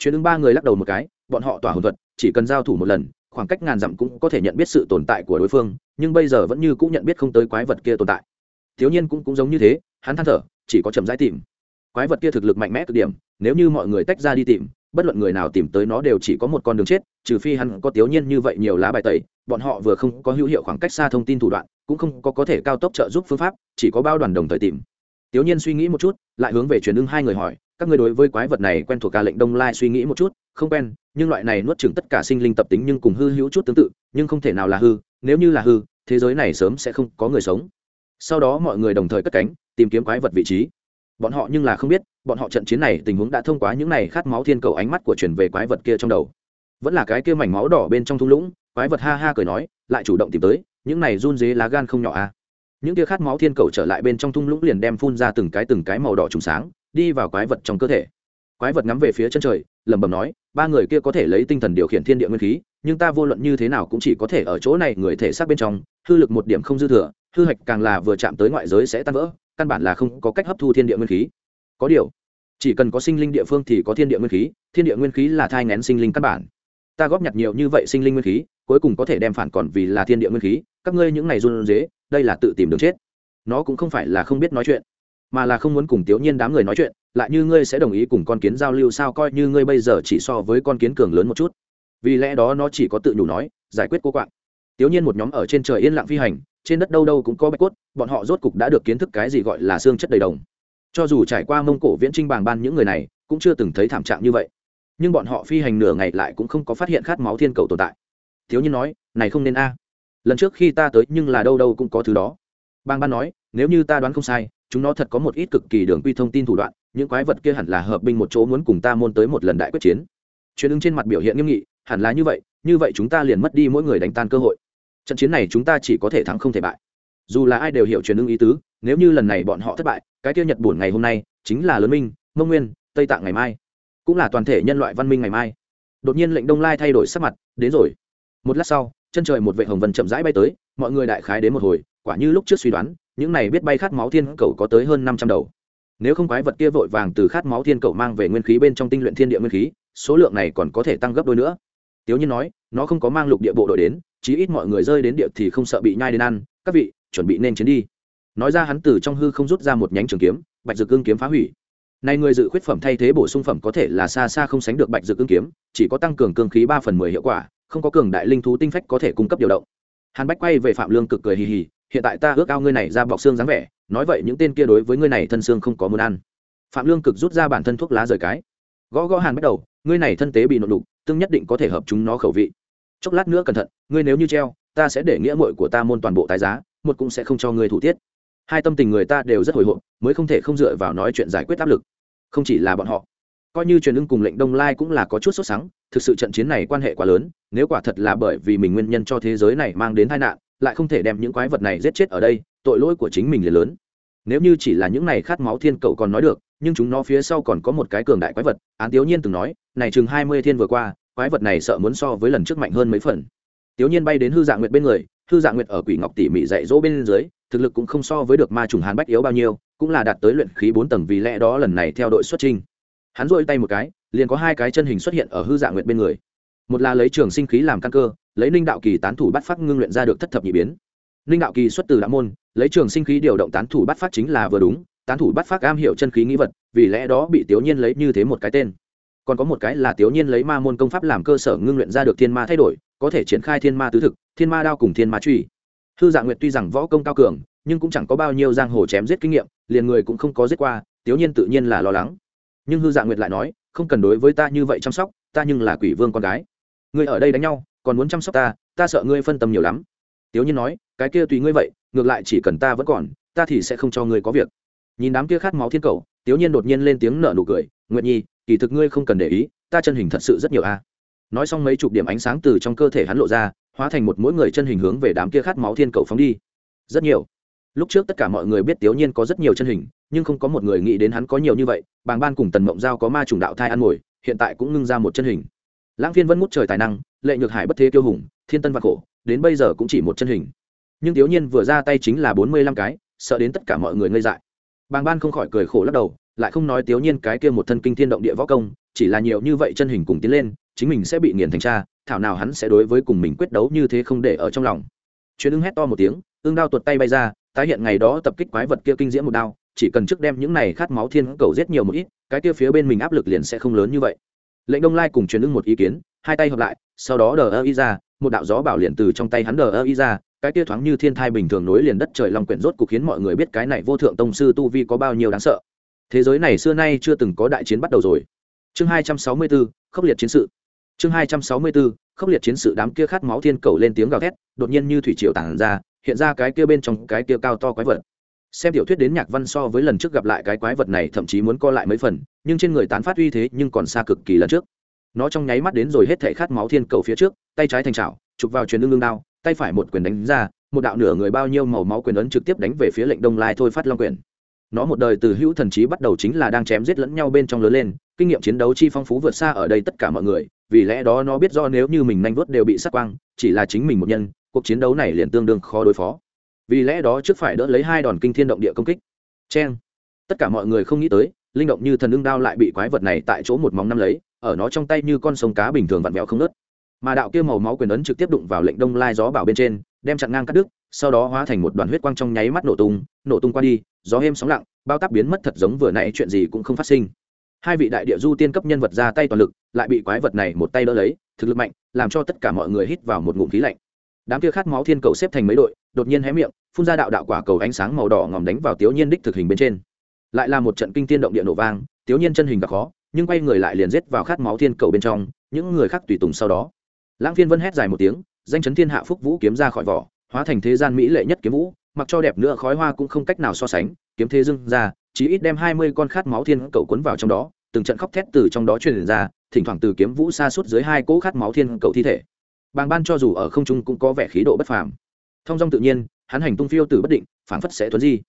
Chuyến ứng ba người lắc đầu một cái, bọn họ tỏa hồn thuật, chỉ cần giao thủ một lần, khoảng cách ngàn dặm cũng có thể nhận biết sự tồn tại của đối phương, nhưng bây giờ vẫn như cũng nhận biết không tới quái vật kia tồn tại. Thiếu nhiên cũng cũng giống như thế, hắn than thở, chỉ có chậm rãi tìm. Quái vật kia thực lực mạnh mẽ cực điểm, nếu như mọi người tách ra đi tìm, bất luận người nào tìm tới nó đều chỉ có một con đường chết, trừ phi hắn có thiếu nhiên như vậy nhiều lá bài tẩy, bọn họ vừa không có hữu hiệu khoảng cách xa thông tin thủ đoạn, cũng không có có thể cao tốc trợ giúp phương pháp, chỉ có bao đoàn đồng thời tìm. Thiếu nhiên suy nghĩ một chút, lại hướng về truyền ưng hai người hỏi các người đối với quái vật này quen thuộc cả lệnh đông lai suy nghĩ một chút, không quen, nhưng loại này nuốt chừng tất cả sinh linh tập tính nhưng cùng hư hữu chút tương tự, nhưng không thể nào là hư, nếu như là hư, thế giới này sớm sẽ không có người sống. Sau đó mọi người đồng thời cất cánh, tìm kiếm quái vật vị trí. Bọn họ nhưng là không biết, bọn họ trận chiến này tình huống đã thông qua những này khát máu thiên cầu ánh mắt của truyền về quái vật kia trong đầu. Vẫn là cái kia mảnh máu đỏ bên trong thung lũng, quái vật ha ha cười nói, lại chủ động tìm tới, những này run dế lá gan không nhỏ à. Những kia khát máu thiên cầu trở lại bên trong thung lũng liền đem phun ra từng cái từng cái màu đỏ trùng sáng đi vào quái vật trong cơ thể. Quái vật ngắm về phía chân trời, lẩm bẩm nói, ba người kia có thể lấy tinh thần điều khiển thiên địa nguyên khí, nhưng ta vô luận như thế nào cũng chỉ có thể ở chỗ này người thể xác bên trong, hư lực một điểm không dư thừa, hư hạch càng là vừa chạm tới ngoại giới sẽ tan vỡ, căn bản là không có cách hấp thu thiên địa nguyên khí. Có điều, chỉ cần có sinh linh địa phương thì có thiên địa nguyên khí, thiên địa nguyên khí là thai ngén sinh linh căn bản. Ta góp nhặt nhiều như vậy sinh linh nguyên khí, cuối cùng có thể đem phản còn vì là thiên địa nguyên khí, các ngươi những này run dế đây là tự tìm đường chết. Nó cũng không phải là không biết nói chuyện mà là không muốn cùng tiểu nhiên đám người nói chuyện, lại như ngươi sẽ đồng ý cùng con kiến giao lưu sao, coi như ngươi bây giờ chỉ so với con kiến cường lớn một chút. Vì lẽ đó nó chỉ có tự nhủ nói, giải quyết cô quạng. Tiểu nhiên một nhóm ở trên trời yên lặng phi hành, trên đất đâu đâu cũng có bạch cốt, bọn họ rốt cục đã được kiến thức cái gì gọi là xương chất đầy đồng. Cho dù trải qua mông cổ viễn trinh bàng ban những người này, cũng chưa từng thấy thảm trạng như vậy. Nhưng bọn họ phi hành nửa ngày lại cũng không có phát hiện khát máu thiên cầu tồn tại. Thiếu nhiên nói, này không nên a. Lần trước khi ta tới nhưng là đâu đâu cũng có thứ đó. Bang ban nói, nếu như ta đoán không sai chúng nó thật có một ít cực kỳ đường quy thông tin thủ đoạn, những quái vật kia hẳn là hợp binh một chỗ muốn cùng ta môn tới một lần đại quyết chiến. Truyền ứng trên mặt biểu hiện nghiêm nghị, hẳn là như vậy như vậy chúng ta liền mất đi mỗi người đánh tan cơ hội. Trận chiến này chúng ta chỉ có thể thắng không thể bại. Dù là ai đều hiểu truyền ứng ý tứ, nếu như lần này bọn họ thất bại, cái kia nhật buồn ngày hôm nay chính là lớn minh, mông nguyên, tây tạng ngày mai, cũng là toàn thể nhân loại văn minh ngày mai. Đột nhiên lệnh đông lai thay đổi sắc mặt, đến rồi. Một lát sau chân trời một vệ hồng vân chậm rãi bay tới, mọi người đại khái đến một hồi, quả như lúc trước suy đoán, những này biết bay khát máu thiên cầu có tới hơn năm trăm đầu. Nếu không quái vật kia vội vàng từ khát máu thiên cầu mang về nguyên khí bên trong tinh luyện thiên địa nguyên khí, số lượng này còn có thể tăng gấp đôi nữa. Tiếu nhiên nói, nó không có mang lục địa bộ đội đến, chí ít mọi người rơi đến địa thì không sợ bị nhai đến ăn. Các vị, chuẩn bị nên chiến đi. Nói ra hắn từ trong hư không rút ra một nhánh trường kiếm, bạch dược cương kiếm phá hủy. Này người dự khuyết phẩm thay thế bổ sung phẩm có thể là xa xa không sánh được bạch dược cương kiếm, chỉ có tăng cường cương khí ba phần mười hiệu quả không có cường đại linh thú tinh phách có thể cung cấp điều động. Hàn bách quay về phạm lương cực cười hì hì, hiện tại ta ước ao ngươi này ra bọc xương dáng vẻ, nói vậy những tên kia đối với ngươi này thân xương không có muốn ăn. Phạm lương cực rút ra bản thân thuốc lá rời cái. Gõ gõ hàn bắt đầu, ngươi này thân tế bị nộn đục, tương nhất định có thể hợp chúng nó khẩu vị. Chốc lát nữa cẩn thận, ngươi nếu như treo, ta sẽ để nghĩa muội của ta môn toàn bộ tái giá, một cũng sẽ không cho ngươi thủ tiết. Hai tâm tình người ta đều rất hồi hộp, mới không thể không dựa vào nói chuyện giải quyết áp lực. Không chỉ là bọn họ coi như truyền ưng cùng lệnh đông lai cũng là có chút sốt sắng, thực sự trận chiến này quan hệ quá lớn, nếu quả thật là bởi vì mình nguyên nhân cho thế giới này mang đến tai nạn, lại không thể đem những quái vật này giết chết ở đây, tội lỗi của chính mình là lớn. Nếu như chỉ là những này khát máu thiên cậu còn nói được, nhưng chúng nó phía sau còn có một cái cường đại quái vật, án tiểu nhiên từng nói, này chừng hai mươi thiên vừa qua, quái vật này sợ muốn so với lần trước mạnh hơn mấy phần. Tiểu nhiên bay đến hư dạng nguyệt bên người, hư dạng nguyệt ở quỷ ngọc tỉ mỉ dạy dỗ bên dưới, thực lực cũng không so với được ma trùng hàn bách yếu bao nhiêu, cũng là đạt tới luyện khí bốn tầng vì lẽ đó lần này theo đội xuất trình hắn dội tay một cái, liền có hai cái chân hình xuất hiện ở hư dạng nguyệt bên người. Một là lấy trường sinh khí làm căn cơ, lấy ninh đạo kỳ tán thủ bắt phát ngưng luyện ra được thất thập nhị biến. Ninh đạo kỳ xuất từ đạo môn, lấy trường sinh khí điều động tán thủ bắt phát chính là vừa đúng, tán thủ bắt phát am hiểu chân khí nghĩ vật, vì lẽ đó bị tiểu nhiên lấy như thế một cái tên. Còn có một cái là tiểu nhiên lấy ma môn công pháp làm cơ sở ngưng luyện ra được thiên ma thay đổi, có thể triển khai thiên ma tứ thực, thiên ma đao cùng thiên ma truy. Hư dạng nguyệt tuy rằng võ công cao cường, nhưng cũng chẳng có bao nhiêu giang hồ chém giết kinh nghiệm, liền người cũng không có giết qua, tiểu nhiên tự nhiên là lo lắng nhưng hư dạng nguyệt lại nói, không cần đối với ta như vậy chăm sóc, ta nhưng là quỷ vương con gái. Ngươi ở đây đánh nhau, còn muốn chăm sóc ta ta sợ ngươi phân tâm nhiều lắm. Tiểu nhiên nói, cái kia tùy ngươi vậy, ngược lại chỉ cần ta vẫn còn, ta thì sẽ không cho ngươi có việc. Nhìn đám kia khát máu thiên cầu tiểu nhiên đột nhiên lên tiếng nở nụ cười nguyện nhi, kỳ thực ngươi không cần để ý, ta chân hình thật sự rất nhiều a. Nói xong mấy chục điểm ánh sáng từ trong cơ thể hắn lộ ra, hóa thành một mỗi người chân hình hướng về đám kia khát máu thiên cầu phóng đi. Rất nhiều. Lúc trước tất cả mọi người biết tiểu nhiên có rất nhiều chân hình nhưng không có một người nghĩ đến hắn có nhiều như vậy, bàng ban cùng tần mộng giao có ma trùng đạo thai ăn ngồi hiện tại cũng ngưng ra một chân hình. Lãng phiên vẫn ngút trời tài năng, lệ nhược hải bất thế kiêu hùng, thiên tân vạn khổ, đến bây giờ cũng chỉ một chân hình. Nhưng thiếu nhiên vừa ra tay chính là bốn mươi lăm cái, sợ đến tất cả mọi người ngây dại. Bàng ban không khỏi cười khổ lắc đầu, lại không nói thiếu nhiên cái kia một thân kinh thiên động địa võ công, chỉ là nhiều như vậy chân hình cùng tiến lên, chính mình sẽ bị nghiền thành cha, thảo nào hắn sẽ đối với cùng mình quyết đấu như thế không để ở trong lòng. Chuyến ưng hét to một tiếng, ương đao tuột tay bay ra, tái hiện ngày đó tập kích quái vật kia kinh diễm một đao chỉ cần trước đem những này khát máu thiên cầu giết nhiều một ít, cái kia phía bên mình áp lực liền sẽ không lớn như vậy. Lệnh đông lai cùng truyền ưng một ý kiến, hai tay hợp lại, sau đó đờ ơ y ra, một đạo gió bảo liền từ trong tay hắn đờ ơ y ra, cái kia thoáng như thiên thai bình thường nối liền đất trời lòng quyển rốt cục khiến mọi người biết cái này vô thượng tông sư tu vi có bao nhiêu đáng sợ. Thế giới này xưa nay chưa từng có đại chiến bắt đầu rồi. Chương hai trăm sáu mươi bốn khốc liệt chiến sự. Chương hai trăm sáu mươi bốn khốc liệt chiến sự đám kia khát máu thiên cầu lên tiếng gào thét, đột nhiên như thủy triều tản ra, hiện ra cái kia bên trong cái kia cao to quái vật xem tiểu thuyết đến nhạc văn so với lần trước gặp lại cái quái vật này thậm chí muốn co lại mấy phần, nhưng trên người tán phát uy thế nhưng còn xa cực kỳ lần trước. Nó trong nháy mắt đến rồi hết thể khát máu thiên cầu phía trước, tay trái thành trào chụp vào truyền lưng lương đao, tay phải một quyền đánh ra, một đạo nửa người bao nhiêu màu máu quyền ấn trực tiếp đánh về phía lệnh đông lai thôi phát long quyền. Nó một đời từ hữu thần trí bắt đầu chính là đang chém giết lẫn nhau bên trong lớn lên, kinh nghiệm chiến đấu chi phong phú vượt xa ở đây tất cả mọi người, vì lẽ đó nó biết do nếu như mình nanh vớt đều bị sát quang, chỉ là chính mình một nhân, cuộc chiến đấu này liền tương đương khó đối phó vì lẽ đó trước phải đỡ lấy hai đòn kinh thiên động địa công kích. Cheng. Tất cả mọi người không nghĩ tới, linh động như thần ưng đao lại bị quái vật này tại chỗ một móng năm lấy, ở nó trong tay như con sông cá bình thường vặn vẹo không nớt mà đạo kia màu máu quyền ấn trực tiếp đụng vào lệnh đông lai gió bảo bên trên, đem chặn ngang cắt đứt, sau đó hóa thành một đoàn huyết quang trong nháy mắt nổ tung nổ tung qua đi, gió êm sóng lặng, bao táp biến mất thật giống vừa nãy chuyện gì cũng không phát sinh. Hai vị đại địa du tiên cấp nhân vật ra tay toàn lực, lại bị quái vật này một tay đỡ lấy, thực lực mạnh, làm cho tất cả mọi người hít vào một ngụm khí lạnh đám kia khát máu thiên cầu xếp thành mấy đội, đột nhiên hé miệng, phun ra đạo đạo quả cầu ánh sáng màu đỏ ngòm đánh vào tiểu nhiên đích thực hình bên trên. Lại là một trận kinh tiên động địa nổ vang tiểu nhiên chân hình gặp khó, nhưng quay người lại liền giết vào khát máu thiên cầu bên trong, những người khác tùy tùng sau đó. Lãng phiên vân hét dài một tiếng, danh chấn thiên hạ phúc vũ kiếm ra khỏi vỏ, hóa thành thế gian mỹ lệ nhất kiếm vũ, mặc cho đẹp nữa khói hoa cũng không cách nào so sánh, kiếm thế dưng ra chỉ ít đem hai mươi con khát máu thiên cầu cuốn vào trong đó, từng trận khóc thét từ trong đó truyền ra, thỉnh thoảng từ kiếm vũ xa suốt dưới hai cỗ khát máu thiên cầu thi thể bàng ban cho dù ở không trung cũng có vẻ khí độ bất phàm. Thông dong tự nhiên, hắn hành tung phiêu từ bất định, phảng phất sẽ thuấn di.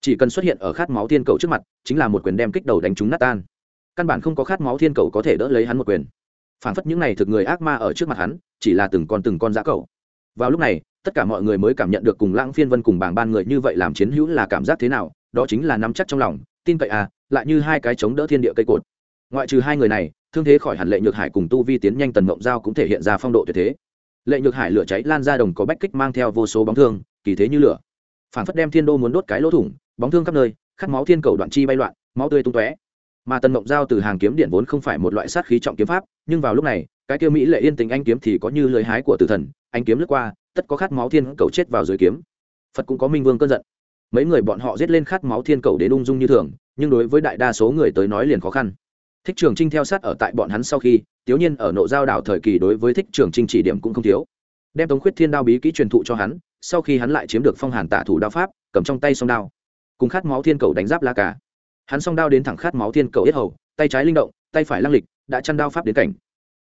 Chỉ cần xuất hiện ở khát máu thiên cầu trước mặt, chính là một quyền đem kích đầu đánh chúng nát tan. Căn bản không có khát máu thiên cầu có thể đỡ lấy hắn một quyền. Phảng phất những này thực người ác ma ở trước mặt hắn, chỉ là từng con từng con giã cầu. Vào lúc này, tất cả mọi người mới cảm nhận được cùng lãng phiên vân cùng bảng ban người như vậy làm chiến hữu là cảm giác thế nào, đó chính là nắm chắc trong lòng, tin cậy à lại như hai cái chống đỡ thiên địa cây cột. Ngoại trừ hai người này, thương thế khỏi hẳn lệ nhược hải cùng tu vi tiến nhanh tần mộng giao cũng thể hiện ra phong độ tuyệt thế lệ nhược hải lửa cháy lan ra đồng có bách kích mang theo vô số bóng thương, kỳ thế như lửa. Phản phất đem thiên đô muốn đốt cái lỗ thủng, bóng thương khắp nơi, khát máu thiên cầu đoạn chi bay loạn, máu tươi tung tóe. Mà tần mộng giao từ hàng kiếm điện vốn không phải một loại sát khí trọng kiếm pháp, nhưng vào lúc này, cái kia mỹ lệ yên tình anh kiếm thì có như lời hái của tử thần anh kiếm lướt qua, tất có khát máu thiên cầu chết vào dưới kiếm. Phật cũng có minh vương cơn giận. Mấy người bọn họ giết lên khát máu thiên cầu đến ung dung như thường, nhưng đối với đại đa số người tới nói liền khó khăn thích trường trinh theo sát ở tại bọn hắn sau khi, tiếu nhiên ở nộ giao đảo thời kỳ đối với thích trường trinh chỉ điểm cũng không thiếu. Đem tống khuyết thiên đao bí kỹ truyền thụ cho hắn, sau khi hắn lại chiếm được phong hàn tả thủ đao pháp, cầm trong tay song đao. Cùng khát máu thiên cầu đánh giáp la cả hắn song đao đến thẳng khát máu thiên cầu yết hầu, tay trái linh động, tay phải lăng lịch, đã chăn đao pháp đến cảnh.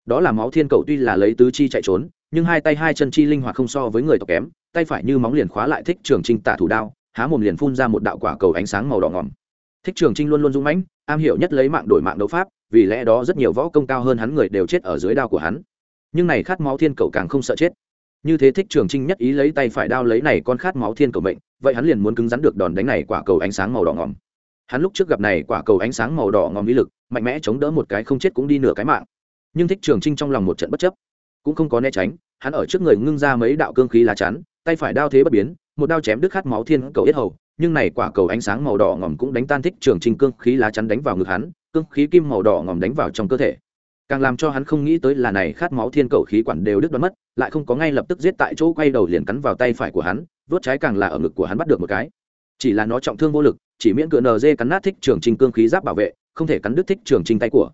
Đó là máu thiên cầu tuy là lấy tứ chi chạy trốn, nhưng hai tay hai chân chi linh hoạt không so với người tộc kém, tay phải như móng liền khóa lại thích trường trinh tả thủ đao, há mồm liền phun ra một đạo quả cầu ánh sáng màu đỏ ngỏm thích trường trinh luôn luôn dũng mãnh, am hiểu nhất lấy mạng đổi mạng đấu pháp, vì lẽ đó rất nhiều võ công cao hơn hắn người đều chết ở dưới đao của hắn. Nhưng này khát máu thiên cầu càng không sợ chết. Như thế thích trường trinh nhất ý lấy tay phải đao lấy này con khát máu thiên cầu mệnh, vậy hắn liền muốn cứng rắn được đòn đánh này quả cầu ánh sáng màu đỏ ngỏm hắn lúc trước gặp này quả cầu ánh sáng màu đỏ ngòm ý lực, mạnh mẽ chống đỡ một cái không chết cũng đi nửa cái mạng. Nhưng thích trường trinh trong lòng một trận bất chấp, cũng không có né tránh, hắn ở trước người ngưng ra mấy đạo cương khí lá chắn, tay phải đao thế bất biến, một đao chém đứt khát máu thiên cầu yết hầu nhưng này quả cầu ánh sáng màu đỏ ngòm cũng đánh tan thích trường trinh cương khí lá chắn đánh vào ngực hắn, cương khí kim màu đỏ ngòm đánh vào trong cơ thể. Càng làm cho hắn không nghĩ tới là này khát máu thiên cầu khí quản đều đứt đoán mất, lại không có ngay lập tức giết tại chỗ quay đầu liền cắn vào tay phải của hắn vớt trái càng là ở ngực của hắn bắt được một cái. Chỉ là nó trọng thương vô lực, chỉ miễn cựa nd cắn nát thích trường trinh cương khí giáp bảo vệ, không thể cắn đứt thích trường trinh tay của.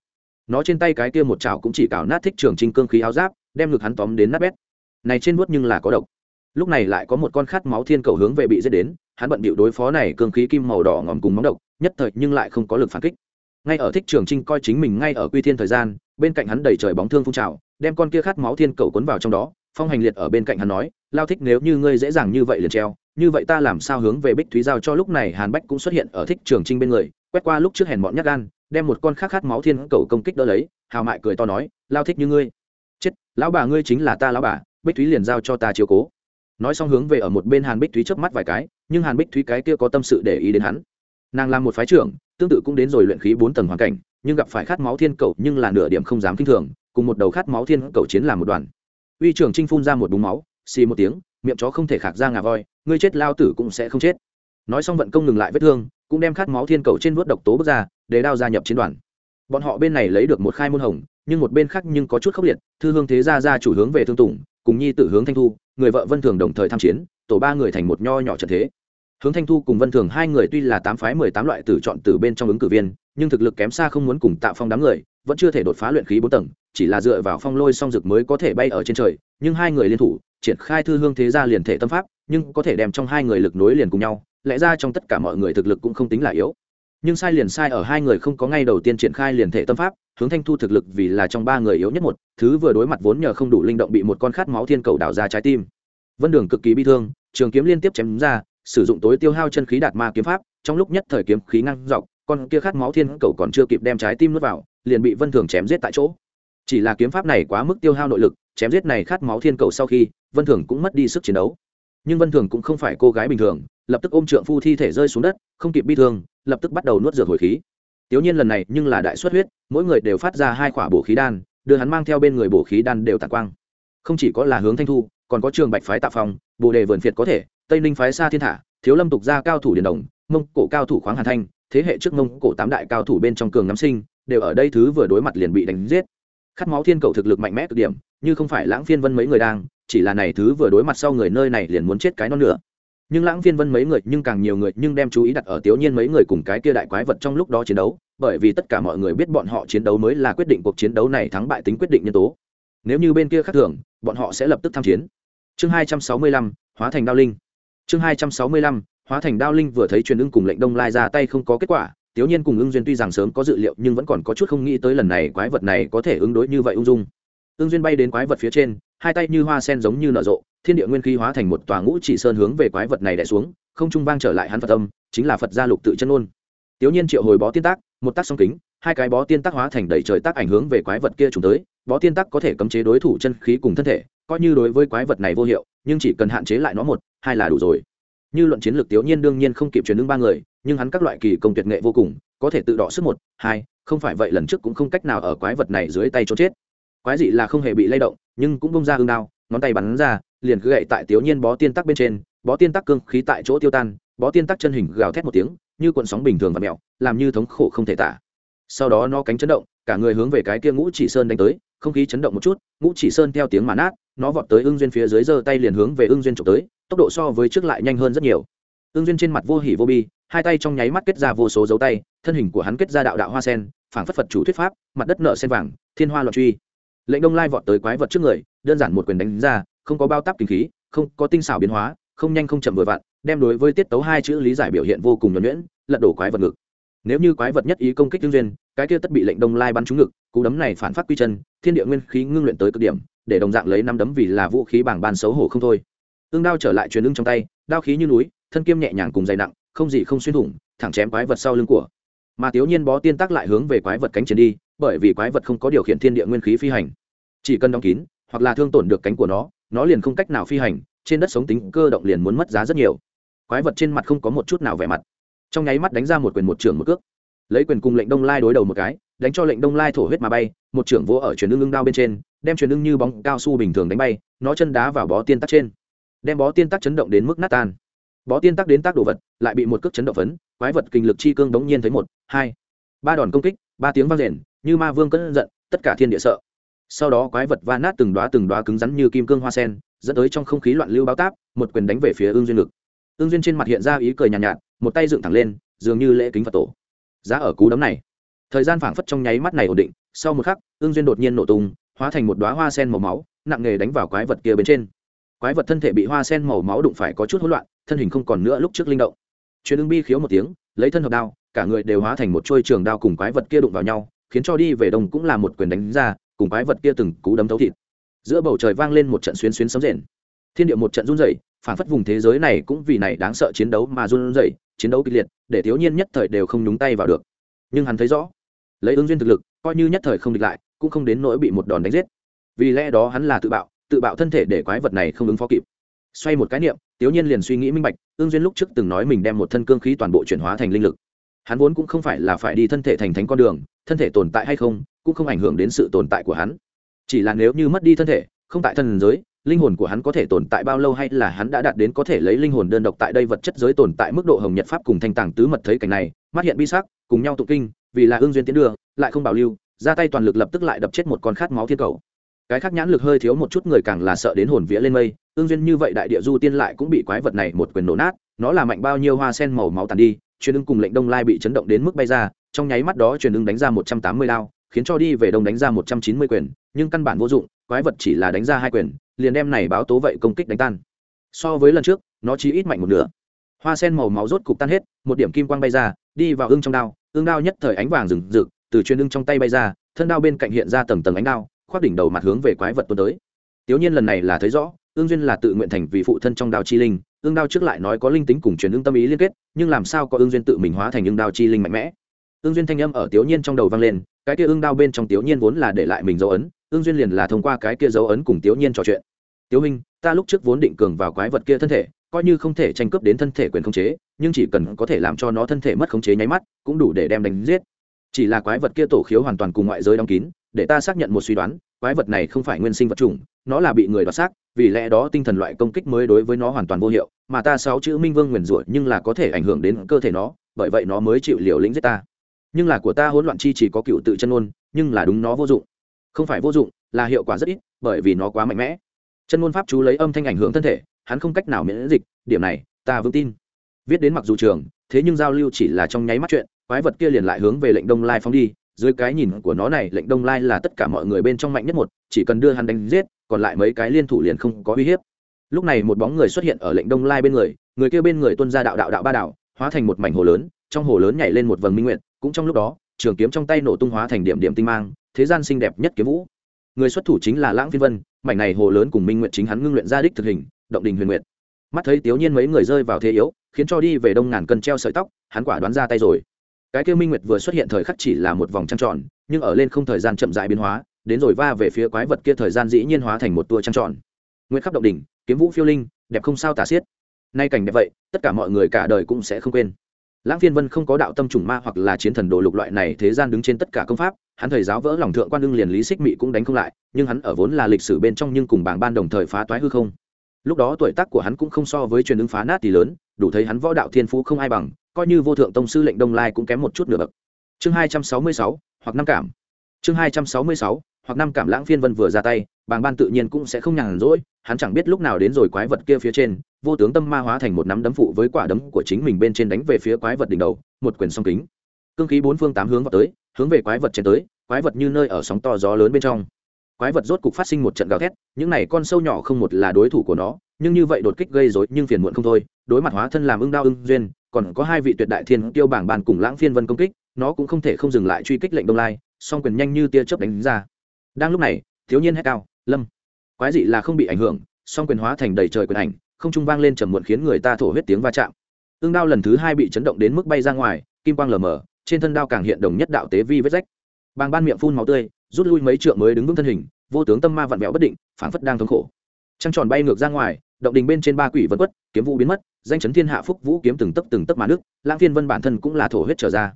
Nó trên tay cái kia một chảo cũng chỉ cào nát thích trường trinh cương khí áo giáp, đem ngực hắn tóm đến nát bét. Này trên vuốt nhưng là có độc. Lúc này lại có một con khát máu thiên cầu hướng về bị giết đến hắn bận bịu đối phó này cương khí kim màu đỏ ngòm cùng móng độc, nhất thời nhưng lại không có lực phản kích. Ngay ở thích trường trinh coi chính mình ngay ở quy thiên thời gian, bên cạnh hắn đầy trời bóng thương phun trào, đem con kia khát máu thiên cầu cuốn vào trong đó, phong hành liệt ở bên cạnh hắn nói, lao thích, nếu như ngươi dễ dàng như vậy liền treo, như vậy ta làm sao hướng về bích thúy giao cho lúc này? Hàn bách cũng xuất hiện ở thích trường trinh bên người, quét qua lúc trước hèn bọn nhát gan, đem một con khát khát máu thiên cầu công kích đỡ lấy, hào mại cười to nói, lao thích như ngươi, chết, lão bà ngươi chính là ta lão bà, bích thúy liền giao cho ta chiếu cố. Nói xong hướng về ở một bên hàn bích thúy chớp mắt vài cái nhưng hàn bích thúy cái kia có tâm sự để ý đến hắn nàng làm một phái trưởng tương tự cũng đến rồi luyện khí bốn tầng hoàn cảnh nhưng gặp phải khát máu thiên cầu nhưng là nửa điểm không dám kinh thường cùng một đầu khát máu thiên cầu chiến làm một đoàn uy trưởng trinh phun ra một búng máu xì một tiếng miệng chó không thể khạc ra ngà voi ngươi chết lao tử cũng sẽ không chết nói xong vận công ngừng lại vết thương cũng đem khát máu thiên cầu trên vớt độc tố bước ra để đao gia nhập chiến đoàn bọn họ bên này lấy được một khai môn hồng nhưng một bên khác nhưng có chút khốc liệt thư hương thế gia gia chủ hướng về thương tùng cùng nhi tử hướng thanh thu người vợ vân thường đồng thời tham chiến, tổ ba người thành một nho nhỏ trận thế. Hướng thanh thu cùng vân thường hai người tuy là tám phái mười tám loại tử chọn từ bên trong ứng cử viên, nhưng thực lực kém xa không muốn cùng tạo phong đám người, vẫn chưa thể đột phá luyện khí bốn tầng, chỉ là dựa vào phong lôi song dực mới có thể bay ở trên trời, nhưng hai người liên thủ, triển khai thư hương thế gia liền thể tâm pháp, nhưng có thể đem trong hai người lực nối liền cùng nhau, lẽ ra trong tất cả mọi người thực lực cũng không tính là yếu. Nhưng sai liền sai ở hai người không có ngay đầu tiên triển khai liền thể tâm pháp hướng thanh thu thực lực vì là trong ba người yếu nhất một, thứ vừa đối mặt vốn nhờ không đủ linh động bị một con khát máu thiên cầu đào ra trái tim. Vân đường cực kỳ bi thương, trường kiếm liên tiếp chém ra, sử dụng tối tiêu hao chân khí đạt ma kiếm pháp, trong lúc nhất thời kiếm khí ngăn dọc, con kia khát máu thiên cầu còn chưa kịp đem trái tim nuốt vào, liền bị vân thường chém giết tại chỗ. Chỉ là kiếm pháp này quá mức tiêu hao nội lực, chém giết này khát máu thiên cầu sau khi, vân thường cũng mất đi sức chiến đấu. Nhưng vân thường cũng không phải cô gái bình thường, lập tức ôm trượng phu thi thể rơi xuống đất, không kịp bi thương, lập tức bắt đầu nuốt dược hồi khí tiểu nhiên lần này nhưng là đại xuất huyết, mỗi người đều phát ra hai quả bổ khí đan, đưa hắn mang theo bên người bổ khí đan đều tản quang. Không chỉ có là hướng thanh thu, còn có trường bạch phái tạ phong, bồ đề vườn phiệt có thể, tây ninh phái Sa thiên thả, thiếu lâm tục gia cao thủ điền đồng, mông cổ cao thủ khoáng hàn thanh, thế hệ trước mông cổ tám đại cao thủ bên trong cường nắm sinh, đều ở đây thứ vừa đối mặt liền bị đánh giết. Khát máu thiên cầu thực lực mạnh mẽ cực điểm, như không phải lãng phiên vân mấy người đang, chỉ là này thứ vừa đối mặt sau người nơi này liền muốn chết cái non nữa nhưng lãng phiên vân mấy người nhưng càng nhiều người nhưng đem chú ý đặt ở tiểu nhiên mấy người cùng cái kia đại quái vật trong lúc đó chiến đấu, bởi vì tất cả mọi người biết bọn họ chiến đấu mới là quyết định cuộc chiến đấu này thắng bại tính quyết định nhân tố. Nếu như bên kia khác thường, bọn họ sẽ lập tức tham chiến. Chương hai trăm sáu mươi lăm, hóa thành đao linh. Chương hai trăm sáu mươi lăm, hóa thành đao linh vừa thấy truyền ưng cùng lệnh đông lai ra tay không có kết quả tiểu nhiên cùng ưng duyên tuy rằng sớm có dự liệu nhưng vẫn còn có chút không nghĩ tới lần này quái vật này có thể ứng đối như vậy ung dung. Ưng duyên bay đến quái vật phía trên, hai tay như hoa sen giống như nở rộ thiên địa nguyên khí hóa thành một tòa ngũ chỉ sơn hướng về quái vật này đẻ xuống, không trung vang trở lại hắn phật âm, chính là phật gia lục tự chân ôn tiểu nhiên triệu hồi bó tiên tác, một tác song kính, hai cái bó tiên tác hóa thành đầy trời tác ảnh hướng về quái vật kia trùng tới, bó tiên tác có thể cấm chế đối thủ chân khí cùng thân thể, coi như đối với quái vật này vô hiệu, nhưng chỉ cần hạn chế lại nó một, hai là đủ rồi. Như luận chiến lược tiểu nhiên đương nhiên không kịp truyền ứng ba người, nhưng hắn các loại kỳ công tuyệt nghệ vô cùng, có thể tự đọ sức một, hai, không phải vậy lần trước cũng không cách nào ở quái vật này dưới tay trốn chết. Quái dị là không hề bị lay động, nhưng cũng bông ra hương đao ngón tay bắn ra, liền cứ gậy tại tiểu nhiên bó tiên tắc bên trên, bó tiên tắc cương khí tại chỗ tiêu tan, bó tiên tắc chân hình gào thét một tiếng, như cuộn sóng bình thường và mẹo làm như thống khổ không thể tả. Sau đó nó cánh chấn động, cả người hướng về cái kia ngũ chỉ sơn đánh tới, không khí chấn động một chút, ngũ chỉ sơn theo tiếng mà nát, nó vọt tới ưng duyên phía dưới giơ tay liền hướng về ưng duyên trộm tới, tốc độ so với trước lại nhanh hơn rất nhiều. Ưng duyên trên mặt vô hỉ vô bi, hai tay trong nháy mắt kết ra vô số dấu tay, thân hình của hắn kết ra đạo đạo hoa sen, phảng phất phật chủ thuyết pháp, mặt đất nợ sen vàng, thiên hoa loạn truy lệnh đông lai vọt tới quái vật trước người, đơn giản một quyền đánh ra, không có bao tắp kinh khí, không có tinh xảo biến hóa, không nhanh không chậm vừa vặn, đem đối với tiết tấu hai chữ lý giải biểu hiện vô cùng nhuẩn nhuyễn, lật đổ quái vật ngực. Nếu như quái vật nhất ý công kích tương duyên, cái kia tất bị lệnh đông lai bắn trúng ngực, cú đấm này phản phát quy chân, thiên địa nguyên khí ngưng luyện tới cực điểm, để đồng dạng lấy năm đấm vì là vũ khí bảng ban xấu hổ không thôi. Tương đao trở lại truyền lưng trong tay, đao khí như núi, thân kiêm nhẹ nhàng cùng dày nặng, không gì không xuyên thủng, thẳng chém quái vật sau lưng của. Mà thiếu nhiên bó tiên tác lại hướng về quái vật cánh chiến đi bởi vì quái vật không có điều khiển thiên địa nguyên khí phi hành. Chỉ cần đóng kín, hoặc là thương tổn được cánh của nó nó liền không cách nào phi hành, trên đất sống tính cơ động liền muốn mất giá rất nhiều. Quái vật trên mặt không có một chút nào vẻ mặt. Trong nháy mắt đánh ra một quyền một trưởng một cước. Lấy quyền cùng lệnh đông lai đối đầu một cái, đánh cho lệnh đông lai thổ huyết mà bay, một trưởng vỗ ở truyền ưng ưng đao bên trên, đem truyền ưng như bóng cao su bình thường đánh bay, nó chân đá vào bó tiên tắc trên. Đem bó tiên tắc chấn động đến mức nát tan. Bó tiên tắc đến tác đồ vật, lại bị một cước chấn động phấn, quái vật kinh lực chi cương đống nhiên thấy một, hai. Ba đòn công kích, ba tiếng vang rền như ma vương cơn giận tất cả thiên địa sợ. Sau đó quái vật va nát từng đoá từng đoá cứng rắn như kim cương hoa sen dẫn tới trong không khí loạn lưu báo táp một quyền đánh về phía ương duyên lực ương duyên trên mặt hiện ra ý cười nhàn nhạt, nhạt một tay dựng thẳng lên dường như lễ kính phật tổ. Giá ở cú đấm này. Thời gian phảng phất trong nháy mắt này ổn định sau một khắc ương duyên đột nhiên nổ tung hóa thành một đoá hoa sen màu máu nặng nghề đánh vào quái vật kia bên trên. Quái vật thân thể bị hoa sen màu máu đụng phải có chút hỗn loạn thân hình không còn nữa lúc trước linh động. Truyền ưng bi khiếu một tiếng lấy thân hợp đao cả người đều hóa thành một trôi trường đao cùng quái vật kia đụng vào nhau khiến cho đi về đông cũng là một quyền đánh ra, cùng quái vật kia từng cú đấm thấu thịt. Giữa bầu trời vang lên một trận xuyến xuyến sấm rền. Thiên địa một trận run rẩy, phản phất vùng thế giới này cũng vì này đáng sợ chiến đấu mà run rẩy, chiến đấu kịch liệt, để thiếu nhiên nhất thời đều không nhúng tay vào được. Nhưng hắn thấy rõ, lấy ứng duyên thực lực, coi như nhất thời không địch lại, cũng không đến nỗi bị một đòn đánh giết. Vì lẽ đó hắn là tự bạo tự bạo thân thể để quái vật này không ứng phó kịp. Xoay một cái niệm, thiếu nhiên liền suy nghĩ minh bạch ương duyên lúc trước từng nói mình đem một thân cương khí toàn bộ chuyển hóa thành linh lực hắn vốn cũng không phải là phải đi thân thể thành thánh con đường thân thể tồn tại hay không cũng không ảnh hưởng đến sự tồn tại của hắn. Chỉ là nếu như mất đi thân thể không tại thân giới linh hồn của hắn có thể tồn tại bao lâu hay là hắn đã đạt đến có thể lấy linh hồn đơn độc tại đây vật chất giới tồn tại mức độ hồng nhật pháp cùng thanh tàng tứ mật thấy cảnh này mắt hiện bi sắc cùng nhau tụng kinh vì là ương duyên tiến đường, lại không bảo lưu ra tay toàn lực lập tức lại đập chết một con khát máu thiên cầu. Cái khác nhãn lực hơi thiếu một chút người càng là sợ đến hồn vía lên mây ương duyên như vậy đại địa du tiên lại cũng bị quái vật này một quyền nổ nát nó là mạnh bao nhiêu hoa sen màu máu tàn đi truyền ưng cùng lệnh đông lai bị chấn động đến mức bay ra, trong nháy mắt đó truyền ưng đánh ra một trăm tám mươi lao khiến cho đi về đông đánh ra một trăm chín mươi quyền, nhưng căn bản vô dụng, quái vật chỉ là đánh ra hai quyền, liền đem này báo tố vậy công kích đánh tan. So với lần trước, nó chỉ ít mạnh một nửa. Hoa sen màu máu rốt cục tan hết, một điểm kim quang bay ra, đi vào ưng trong đao, ưng đao nhất thời ánh vàng rừng rực, từ chuyên ưng trong tay bay ra, thân đao bên cạnh hiện ra tầng tầng ánh đao, khoác đỉnh đầu mặt hướng về quái vật tuôn tới. Tiểu nhiên lần này là thấy rõ ương duyên là tự nguyện thành vì phụ thân trong đao chi linh ương đao trước lại nói có linh tính cùng truyền ương tâm ý liên kết, nhưng làm sao có ương duyên tự mình hóa thành ương đao chi linh mạnh mẽ? Ương duyên thanh âm ở tiểu nhiên trong đầu vang lên, cái kia ương đao bên trong tiểu nhiên vốn là để lại mình dấu ấn, ương duyên liền là thông qua cái kia dấu ấn cùng tiểu nhiên trò chuyện. Tiểu minh ta lúc trước vốn định cường vào quái vật kia thân thể, coi như không thể tranh cướp đến thân thể quyền khống chế, nhưng chỉ cần có thể làm cho nó thân thể mất khống chế nháy mắt, cũng đủ để đem đánh giết. Chỉ là quái vật kia tổ khiếu hoàn toàn cùng ngoại giới đóng kín, để ta xác nhận một suy đoán quái vật này không phải nguyên sinh vật chủng nó là bị người đoạt xác vì lẽ đó tinh thần loại công kích mới đối với nó hoàn toàn vô hiệu mà ta sáu chữ minh vương nguyền rủa nhưng là có thể ảnh hưởng đến cơ thể nó bởi vậy nó mới chịu liều lĩnh giết ta. Nhưng là của ta hỗn loạn chi chỉ có cựu tự chân ngôn, nhưng là đúng nó vô dụng. Không phải vô dụng là hiệu quả rất ít bởi vì nó quá mạnh mẽ. Chân ngôn pháp chú lấy âm thanh ảnh hưởng thân thể hắn không cách nào miễn dịch điểm này ta vững tin. Viết đến mặc dù trường thế nhưng giao lưu chỉ là trong nháy mắt chuyện quái vật kia liền lại hướng về lệnh đông lai phóng đi dưới cái nhìn của nó này, lệnh đông lai là tất cả mọi người bên trong mạnh nhất một, chỉ cần đưa hắn đánh giết, còn lại mấy cái liên thủ liền không có uy hiếp. Lúc này một bóng người xuất hiện ở lệnh đông lai bên người người kia bên người tuân ra đạo đạo đạo ba đạo, hóa thành một mảnh hồ lớn, trong hồ lớn nhảy lên một vầng minh nguyện cũng trong lúc đó, trường kiếm trong tay nổ tung hóa thành điểm điểm tinh mang, thế gian xinh đẹp nhất kiếm vũ. Người xuất thủ chính là lãng phi vân, mảnh này hồ lớn cùng minh nguyện chính hắn ngưng luyện ra đích thực hình, động đình huyền nguyện mắt thấy tiểu nhiên mấy người rơi vào thế yếu, khiến cho đi về đông ngàn cân treo sợi tóc, hắn quả đoán ra tay rồi cái kia minh nguyệt vừa xuất hiện thời khắc chỉ là một vòng trăng tròn, nhưng ở lên không thời gian chậm dại biến hóa, đến rồi va về phía quái vật kia thời gian dĩ nhiên hóa thành một tua trăng tròn. Nguyệt khắp động đỉnh, kiếm vũ phiêu linh, đẹp không sao tả xiết. Nay cảnh đẹp vậy, tất cả mọi người cả đời cũng sẽ không quên. Lãng phiên vân không có đạo tâm trùng ma hoặc là chiến thần đồ lục loại này, thế gian đứng trên tất cả công pháp, hắn thầy giáo vỡ lòng thượng quan đương liền lý xích mị cũng đánh không lại, nhưng hắn ở vốn là lịch sử bên trong nhưng cùng bảng ban đồng thời phá toái hư không. Lúc đó tuổi tác của hắn cũng không so với truyền ứng phá nát thì lớn, đủ thấy hắn võ đạo thiên phú không ai bằng coi như vô thượng tông sư lệnh đông lai cũng kém một chút nửa bậc. Chương hai trăm sáu mươi sáu hoặc năm cảm. Chương hai trăm sáu mươi sáu hoặc năm cảm lãng phiên vân vừa ra tay, bàng ban tự nhiên cũng sẽ không nhàn rỗi, hắn chẳng biết lúc nào đến rồi quái vật kia phía trên, vô tướng tâm ma hóa thành một nắm đấm phụ với quả đấm của chính mình bên trên đánh về phía quái vật đỉnh đầu, một quyền song kính. Cương khí bốn phương tám hướng vào tới, hướng về quái vật trên tới, quái vật như nơi ở sóng to gió lớn bên trong. Quái vật rốt cục phát sinh một trận gào thét, những này con sâu nhỏ không một là đối thủ của nó, nhưng như vậy đột kích gây rối nhưng phiền muộn không thôi, đối mặt hóa thân làm ưng đao ưng duyên còn có hai vị tuyệt đại thiên tiêu bảng bàn cùng lãng phiên vân công kích, nó cũng không thể không dừng lại truy kích lệnh đông lai, song quyền nhanh như tia chớp đánh ra. Đang lúc này, thiếu niên hét cao, lâm, quái dị là không bị ảnh hưởng, song quyền hóa thành đầy trời quyền ảnh, không trung vang lên trầm muộn khiến người ta thổ huyết tiếng va chạm. Ương đao lần thứ hai bị chấn động đến mức bay ra ngoài, kim quang lờ mờ, trên thân đao càng hiện đồng nhất đạo tế vi vết rách. Bàng ban miệng phun máu tươi, rút lui mấy trượng mới đứng vững thân hình, vô tướng tâm ma vặn vẹo bất định, phảng phất đang thống khổ. Trăng tròn bay ngược ra ngoài động đình bên trên ba quỷ vân quất, kiếm vũ biến mất, danh chấn thiên hạ phúc vũ kiếm từng tấc từng tấc mà nước, lãng phiên vân bản thân cũng là thổ huyết trở ra.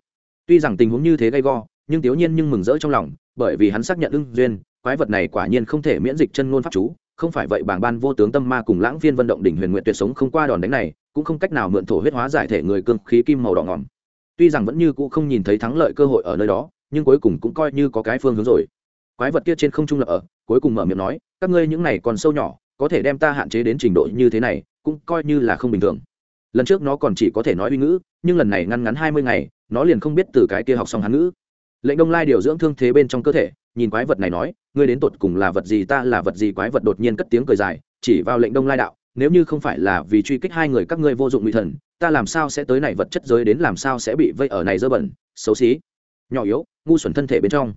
Tuy rằng tình huống như thế gay go, nhưng tiểu nhiên nhưng mừng rỡ trong lòng, bởi vì hắn xác nhận ưng duyên, quái vật này quả nhiên không thể miễn dịch chân ngôn pháp chú, không phải vậy bảng ban vô tướng tâm ma cùng lãng phiên vận động đỉnh huyền nguyện tuyệt sống không qua đòn đánh này, cũng không cách nào mượn thổ huyết hóa giải thể người cương khí kim màu đỏ ngỏm. Tuy rằng vẫn như cũ không nhìn thấy thắng lợi cơ hội ở nơi đó, nhưng cuối cùng cũng coi như có cái phương hướng rồi. Quái vật kia trên không trung lập ở, cuối cùng mở miệng nói, các ngươi những này còn sâu nhỏ có thể đem ta hạn chế đến trình độ như thế này, cũng coi như là không bình thường. Lần trước nó còn chỉ có thể nói uy ngữ, nhưng lần này ngăn ngắn hai mươi ngày, nó liền không biết từ cái kia học xong hán ngữ. Lệnh đông lai điều dưỡng thương thế bên trong cơ thể, nhìn quái vật này nói, ngươi đến tột cùng là vật gì ta là vật gì quái vật đột nhiên cất tiếng cười dài, chỉ vào lệnh đông lai đạo, nếu như không phải là vì truy kích hai người các ngươi vô dụng nguy thần, ta làm sao sẽ tới này vật chất giới đến làm sao sẽ bị vây ở này dơ bẩn, xấu xí. Nhỏ yếu, ngu xuẩn thân thể bên trong.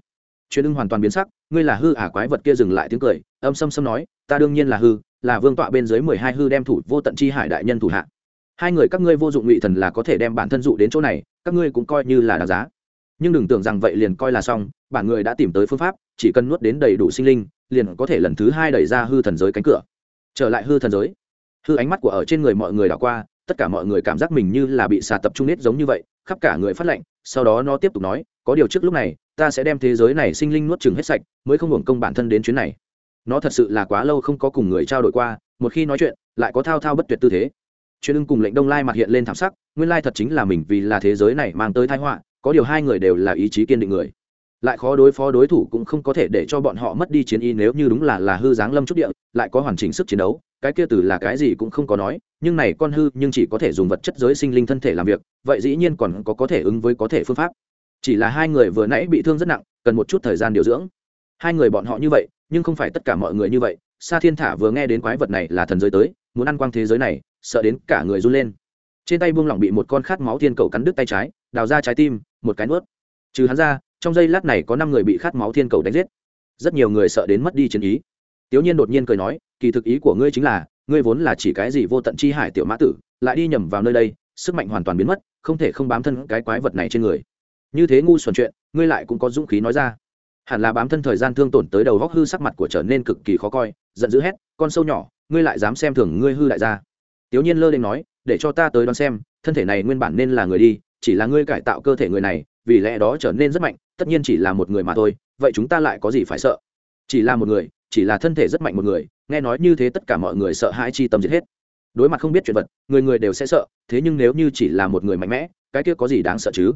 Chuyện ưng hoàn toàn biến sắc, ngươi là hư ả quái vật kia dừng lại tiếng cười, âm xâm xâm nói ta đương nhiên là hư, là vương tọa bên dưới mười hai hư đem thủ vô tận chi hải đại nhân thủ hạ. Hai người các ngươi vô dụng ngụy thần là có thể đem bản thân dụ đến chỗ này, các ngươi cũng coi như là đáng giá. Nhưng đừng tưởng rằng vậy liền coi là xong, bản người đã tìm tới phương pháp, chỉ cần nuốt đến đầy đủ sinh linh, liền có thể lần thứ hai đẩy ra hư thần giới cánh cửa. Trở lại hư thần giới, hư ánh mắt của ở trên người mọi người đảo qua, tất cả mọi người cảm giác mình như là bị xà tập trung nết giống như vậy, khắp cả người phát lệnh sau đó nó tiếp tục nói, có điều trước lúc này, ta sẽ đem thế giới này sinh linh nuốt chừng hết sạch, mới không hưởng công bản thân đến chuyến này nó thật sự là quá lâu không có cùng người trao đổi qua, một khi nói chuyện, lại có thao thao bất tuyệt tư thế. Chuyện ưng cùng lệnh đông lai mặt hiện lên thảm sắc, nguyên lai thật chính là mình vì là thế giới này mang tới thái họa, có điều hai người đều là ý chí kiên định người. Lại khó đối phó đối thủ cũng không có thể để cho bọn họ mất đi chiến y nếu như đúng là là hư dáng lâm trúc địa, lại có hoàn chỉnh sức chiến đấu, cái kia từ là cái gì cũng không có nói, nhưng này con hư nhưng chỉ có thể dùng vật chất giới sinh linh thân thể làm việc, vậy dĩ nhiên còn có có thể ứng với có thể phương pháp. Chỉ là hai người vừa nãy bị thương rất nặng, cần một chút thời gian điều dưỡng hai người bọn họ như vậy, nhưng không phải tất cả mọi người như vậy. Sa thiên thả vừa nghe đến quái vật này là thần giới tới, muốn ăn quang thế giới này, sợ đến cả người run lên. Trên tay buông lỏng bị một con khát máu thiên cầu cắn đứt tay trái, đào ra trái tim, một cái nuốt. Trừ hắn ra, trong giây lát này có năm người bị khát máu thiên cầu đánh giết. Rất nhiều người sợ đến mất đi chiến ý. Tiểu nhiên đột nhiên cười nói, kỳ thực ý của ngươi chính là, ngươi vốn là chỉ cái gì vô tận chi hải tiểu mã tử, lại đi nhầm vào nơi đây, sức mạnh hoàn toàn biến mất, không thể không bám thân cái quái vật này trên người. Như thế ngu xuẩn chuyện, ngươi lại cũng có dũng khí nói ra hẳn là bám thân thời gian thương tổn tới đầu góc hư sắc mặt của trở nên cực kỳ khó coi, giận dữ hét, con sâu nhỏ, ngươi lại dám xem thường ngươi hư đại gia. Tiểu nhiên lơ lên nói, để cho ta tới đón xem, thân thể này nguyên bản nên là người đi, chỉ là ngươi cải tạo cơ thể người này, vì lẽ đó trở nên rất mạnh, tất nhiên chỉ là một người mà thôi, vậy chúng ta lại có gì phải sợ? Chỉ là một người, chỉ là thân thể rất mạnh một người, nghe nói như thế tất cả mọi người sợ hãi chi tâm giết hết. Đối mặt không biết chuyện vật, người người đều sẽ sợ, thế nhưng nếu như chỉ là một người mạnh mẽ, cái kia có gì đáng sợ chứ?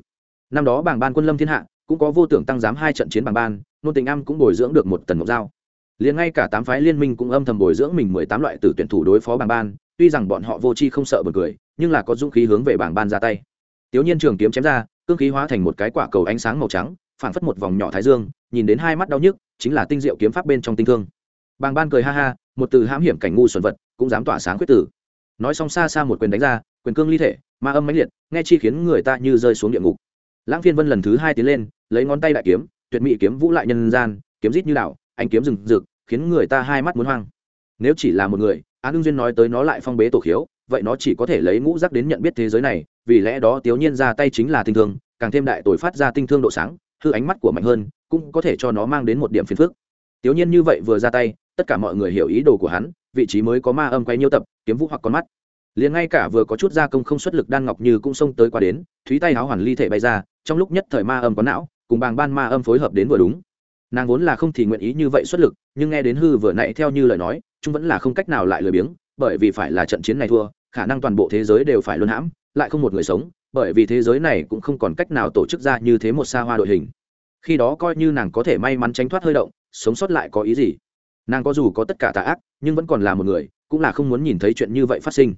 Năm đó bảng ban quân lâm thiên hạ cũng có vô tưởng tăng giám hai trận chiến bảng ban nôn tình âm cũng bồi dưỡng được một tần mộc dao. Liền ngay cả tám phái liên minh cũng âm thầm bồi dưỡng mình mười tám loại tử tuyển thủ đối phó bảng ban, tuy rằng bọn họ vô tri không sợ bật cười, nhưng là có dũng khí hướng về bảng ban ra tay. Tiểu nhiên trường kiếm chém ra, cương khí hóa thành một cái quả cầu ánh sáng màu trắng phản phất một vòng nhỏ thái dương, nhìn đến hai mắt đau nhức, chính là tinh diệu kiếm pháp bên trong tinh thương. Bàng ban cười ha ha, một từ hãm hiểm cảnh ngu xuẩn vật, cũng dám tỏa sáng quyết tử. Nói xong xa xa một quyền đánh ra, quyền cương ly thể, ma âm mãnh liệt, nghe chi khiến người ta như rơi xuống địa ngục. Lãng phiên vân lần thứ hai tiến lên lấy ngón tay đại kiếm, tuyệt mỹ kiếm vũ lại nhân gian, kiếm rít như đạo anh kiếm rừng rực, khiến người ta hai mắt muốn hoang. Nếu chỉ là một người án ưng duyên nói tới nó lại phong bế tổ khiếu, vậy nó chỉ có thể lấy ngũ giác đến nhận biết thế giới này, vì lẽ đó tiểu nhiên ra tay chính là tinh thương, càng thêm đại tội phát ra tinh thương độ sáng, hư ánh mắt của mạnh hơn, cũng có thể cho nó mang đến một điểm phiền phức. Tiểu nhiên như vậy vừa ra tay, tất cả mọi người hiểu ý đồ của hắn, vị trí mới có ma âm quay nhiêu tập, kiếm vũ hoặc con mắt. Liền ngay cả vừa có chút gia công không xuất lực đan ngọc như cũng xông tới qua đến, thúy tay háo hoàn ly thể bay ra, trong lúc nhất thời ma âm có não cùng bàng ban ma âm phối hợp đến vừa đúng. Nàng vốn là không thì nguyện ý như vậy xuất lực, nhưng nghe đến hư vừa nãy theo như lời nói, chúng vẫn là không cách nào lại lười biếng, bởi vì phải là trận chiến này thua, khả năng toàn bộ thế giới đều phải luân hãm, lại không một người sống, bởi vì thế giới này cũng không còn cách nào tổ chức ra như thế một xa hoa đội hình. Khi đó coi như nàng có thể may mắn tránh thoát hơi động, sống sót lại có ý gì? Nàng có dù có tất cả tà ác, nhưng vẫn còn là một người, cũng là không muốn nhìn thấy chuyện như vậy phát sinh.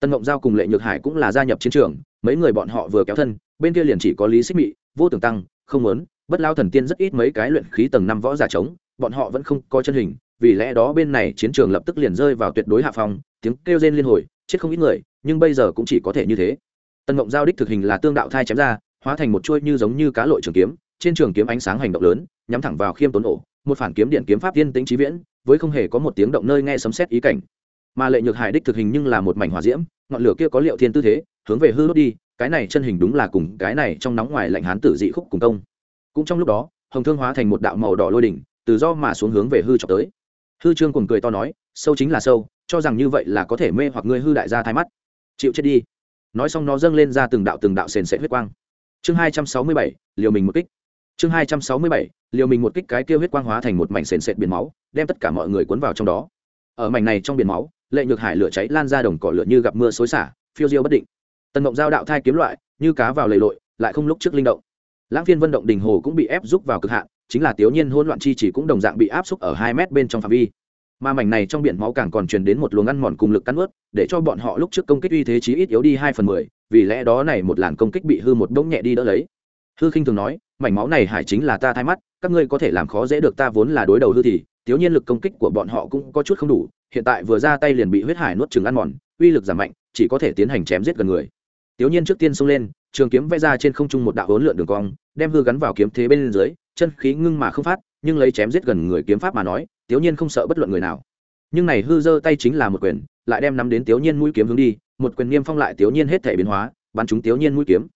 Tân mộng giao cùng lệ nhược hải cũng là gia nhập chiến trường, mấy người bọn họ vừa kéo thân, bên kia liền chỉ có lý xích mị, vô tưởng tăng không muốn, bất lao thần tiên rất ít mấy cái luyện khí tầng năm võ giả trống, bọn họ vẫn không có chân hình, vì lẽ đó bên này chiến trường lập tức liền rơi vào tuyệt đối hạ phong, tiếng kêu rên liên hồi, chết không ít người, nhưng bây giờ cũng chỉ có thể như thế. Tân ngộng giao đích thực hình là tương đạo thai chém ra, hóa thành một chuôi như giống như cá lội trường kiếm, trên trường kiếm ánh sáng hành động lớn, nhắm thẳng vào khiêm tốn ổ, một phản kiếm điện kiếm pháp tiên tính trí viễn, với không hề có một tiếng động nơi nghe sấm xét ý cảnh. Mà lệ nhược hải đích thực hình nhưng là một mảnh hỏa diễm ngọn lửa kia có liệu thiên tư thế, hướng về hư đốt đi, cái này chân hình đúng là cùng cái này trong nóng ngoài lạnh hán tử dị khúc cùng công. Cũng trong lúc đó, hồng thương hóa thành một đạo màu đỏ lôi đỉnh, từ do mà xuống hướng về hư trọc tới. Hư trương cùng cười to nói, sâu chính là sâu, cho rằng như vậy là có thể mê hoặc ngươi hư đại gia thái mắt. Chịu chết đi. Nói xong nó dâng lên ra từng đạo từng đạo sền sệt huyết quang. Chương hai trăm sáu mươi bảy, liều mình một kích. Chương hai trăm sáu mươi bảy, liều mình một kích cái kia huyết quang hóa thành một mảnh sền sệt biển máu, đem tất cả mọi người cuốn vào trong đó. Ở mảnh này trong biển máu lệ nhược hải lửa cháy lan ra đồng cỏ lửa như gặp mưa xối xả, phiêu diêu bất định. Tần mộng giao đạo thai kiếm loại, như cá vào lầy lội, lại không lúc trước linh động. Lãng phiên vận động đình hồ cũng bị ép rút vào cực hạn, chính là tiểu nhiên hỗn loạn chi chỉ cũng đồng dạng bị áp xúc ở hai mét bên trong phạm vi. Mà mảnh này trong biển máu càng còn truyền đến một luồng ăn mòn cùng lực cắn ướt để cho bọn họ lúc trước công kích uy thế chí ít yếu đi hai phần mười, vì lẽ đó này một làn công kích bị hư một đống nhẹ đi đỡ lấy. Hư khinh thường nói, mảnh máu này hải chính là ta thay mắt, các ngươi có thể làm khó dễ được ta vốn là đối đầu hư thì tiểu nhiên lực công kích của bọn họ cũng có chút không đủ, hiện tại vừa ra tay liền bị huyết hải nuốt chừng ăn mòn, uy lực giảm mạnh, chỉ có thể tiến hành chém giết gần người. Tiểu nhiên trước tiên xông lên, trường kiếm vẽ ra trên không trung một đạo hỗn lượn đường cong, đem hư gắn vào kiếm thế bên dưới, chân khí ngưng mà không phát, nhưng lấy chém giết gần người kiếm pháp mà nói tiểu nhiên không sợ bất luận người nào. Nhưng này hư giơ tay chính là một quyền, lại đem nắm đến tiểu nhiên mũi kiếm hướng đi, một quyền niêm phong lại tiểu nhiên hết thể biến hóa, bắn trúng tiểu nhiên mũi kiếm.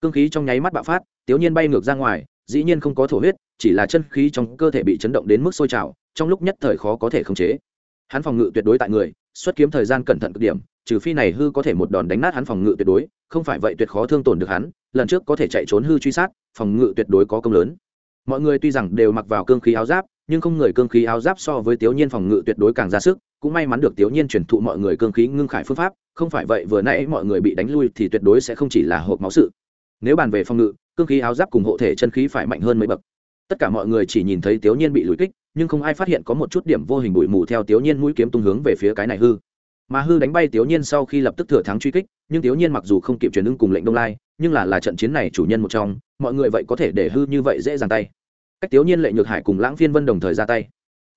Cương khí trong nháy mắt bạo phát tiểu nhiên bay ngược ra ngoài, dĩ nhiên không có thổ huyết, chỉ là chân khí trong cơ thể bị chấn động đến mức sôi trào trong lúc nhất thời khó có thể khống chế. Hắn phòng ngự tuyệt đối tại người, xuất kiếm thời gian cẩn thận cực điểm, trừ phi này hư có thể một đòn đánh nát hắn phòng ngự tuyệt đối, không phải vậy tuyệt khó thương tổn được hắn, lần trước có thể chạy trốn hư truy sát, phòng ngự tuyệt đối có công lớn. Mọi người tuy rằng đều mặc vào cương khí áo giáp, nhưng không người cương khí áo giáp so với tiểu nhiên phòng ngự tuyệt đối càng ra sức, cũng may mắn được tiểu nhiên truyền thụ mọi người cương khí ngưng khải phương pháp, không phải vậy vừa nãy mọi người bị đánh lui thì tuyệt đối sẽ không chỉ là hộp máu sự. Nếu bàn về phòng ngự, cương khí áo giáp cùng hộ thể chân khí phải mạnh hơn mấy bậc tất cả mọi người chỉ nhìn thấy tiểu nhiên bị lùi kích, nhưng không ai phát hiện có một chút điểm vô hình bụi mù theo tiểu nhiên mũi kiếm tung hướng về phía cái này hư. Mà hư đánh bay tiểu nhiên sau khi lập tức thừa thắng truy kích, nhưng tiểu nhiên mặc dù không kịp truyền ứng cùng lệnh đông lai, nhưng là là trận chiến này chủ nhân một trong, mọi người vậy có thể để hư như vậy dễ dàng tay. Cách tiểu nhiên lệ nhược hải cùng lãng phiên vân đồng thời ra tay.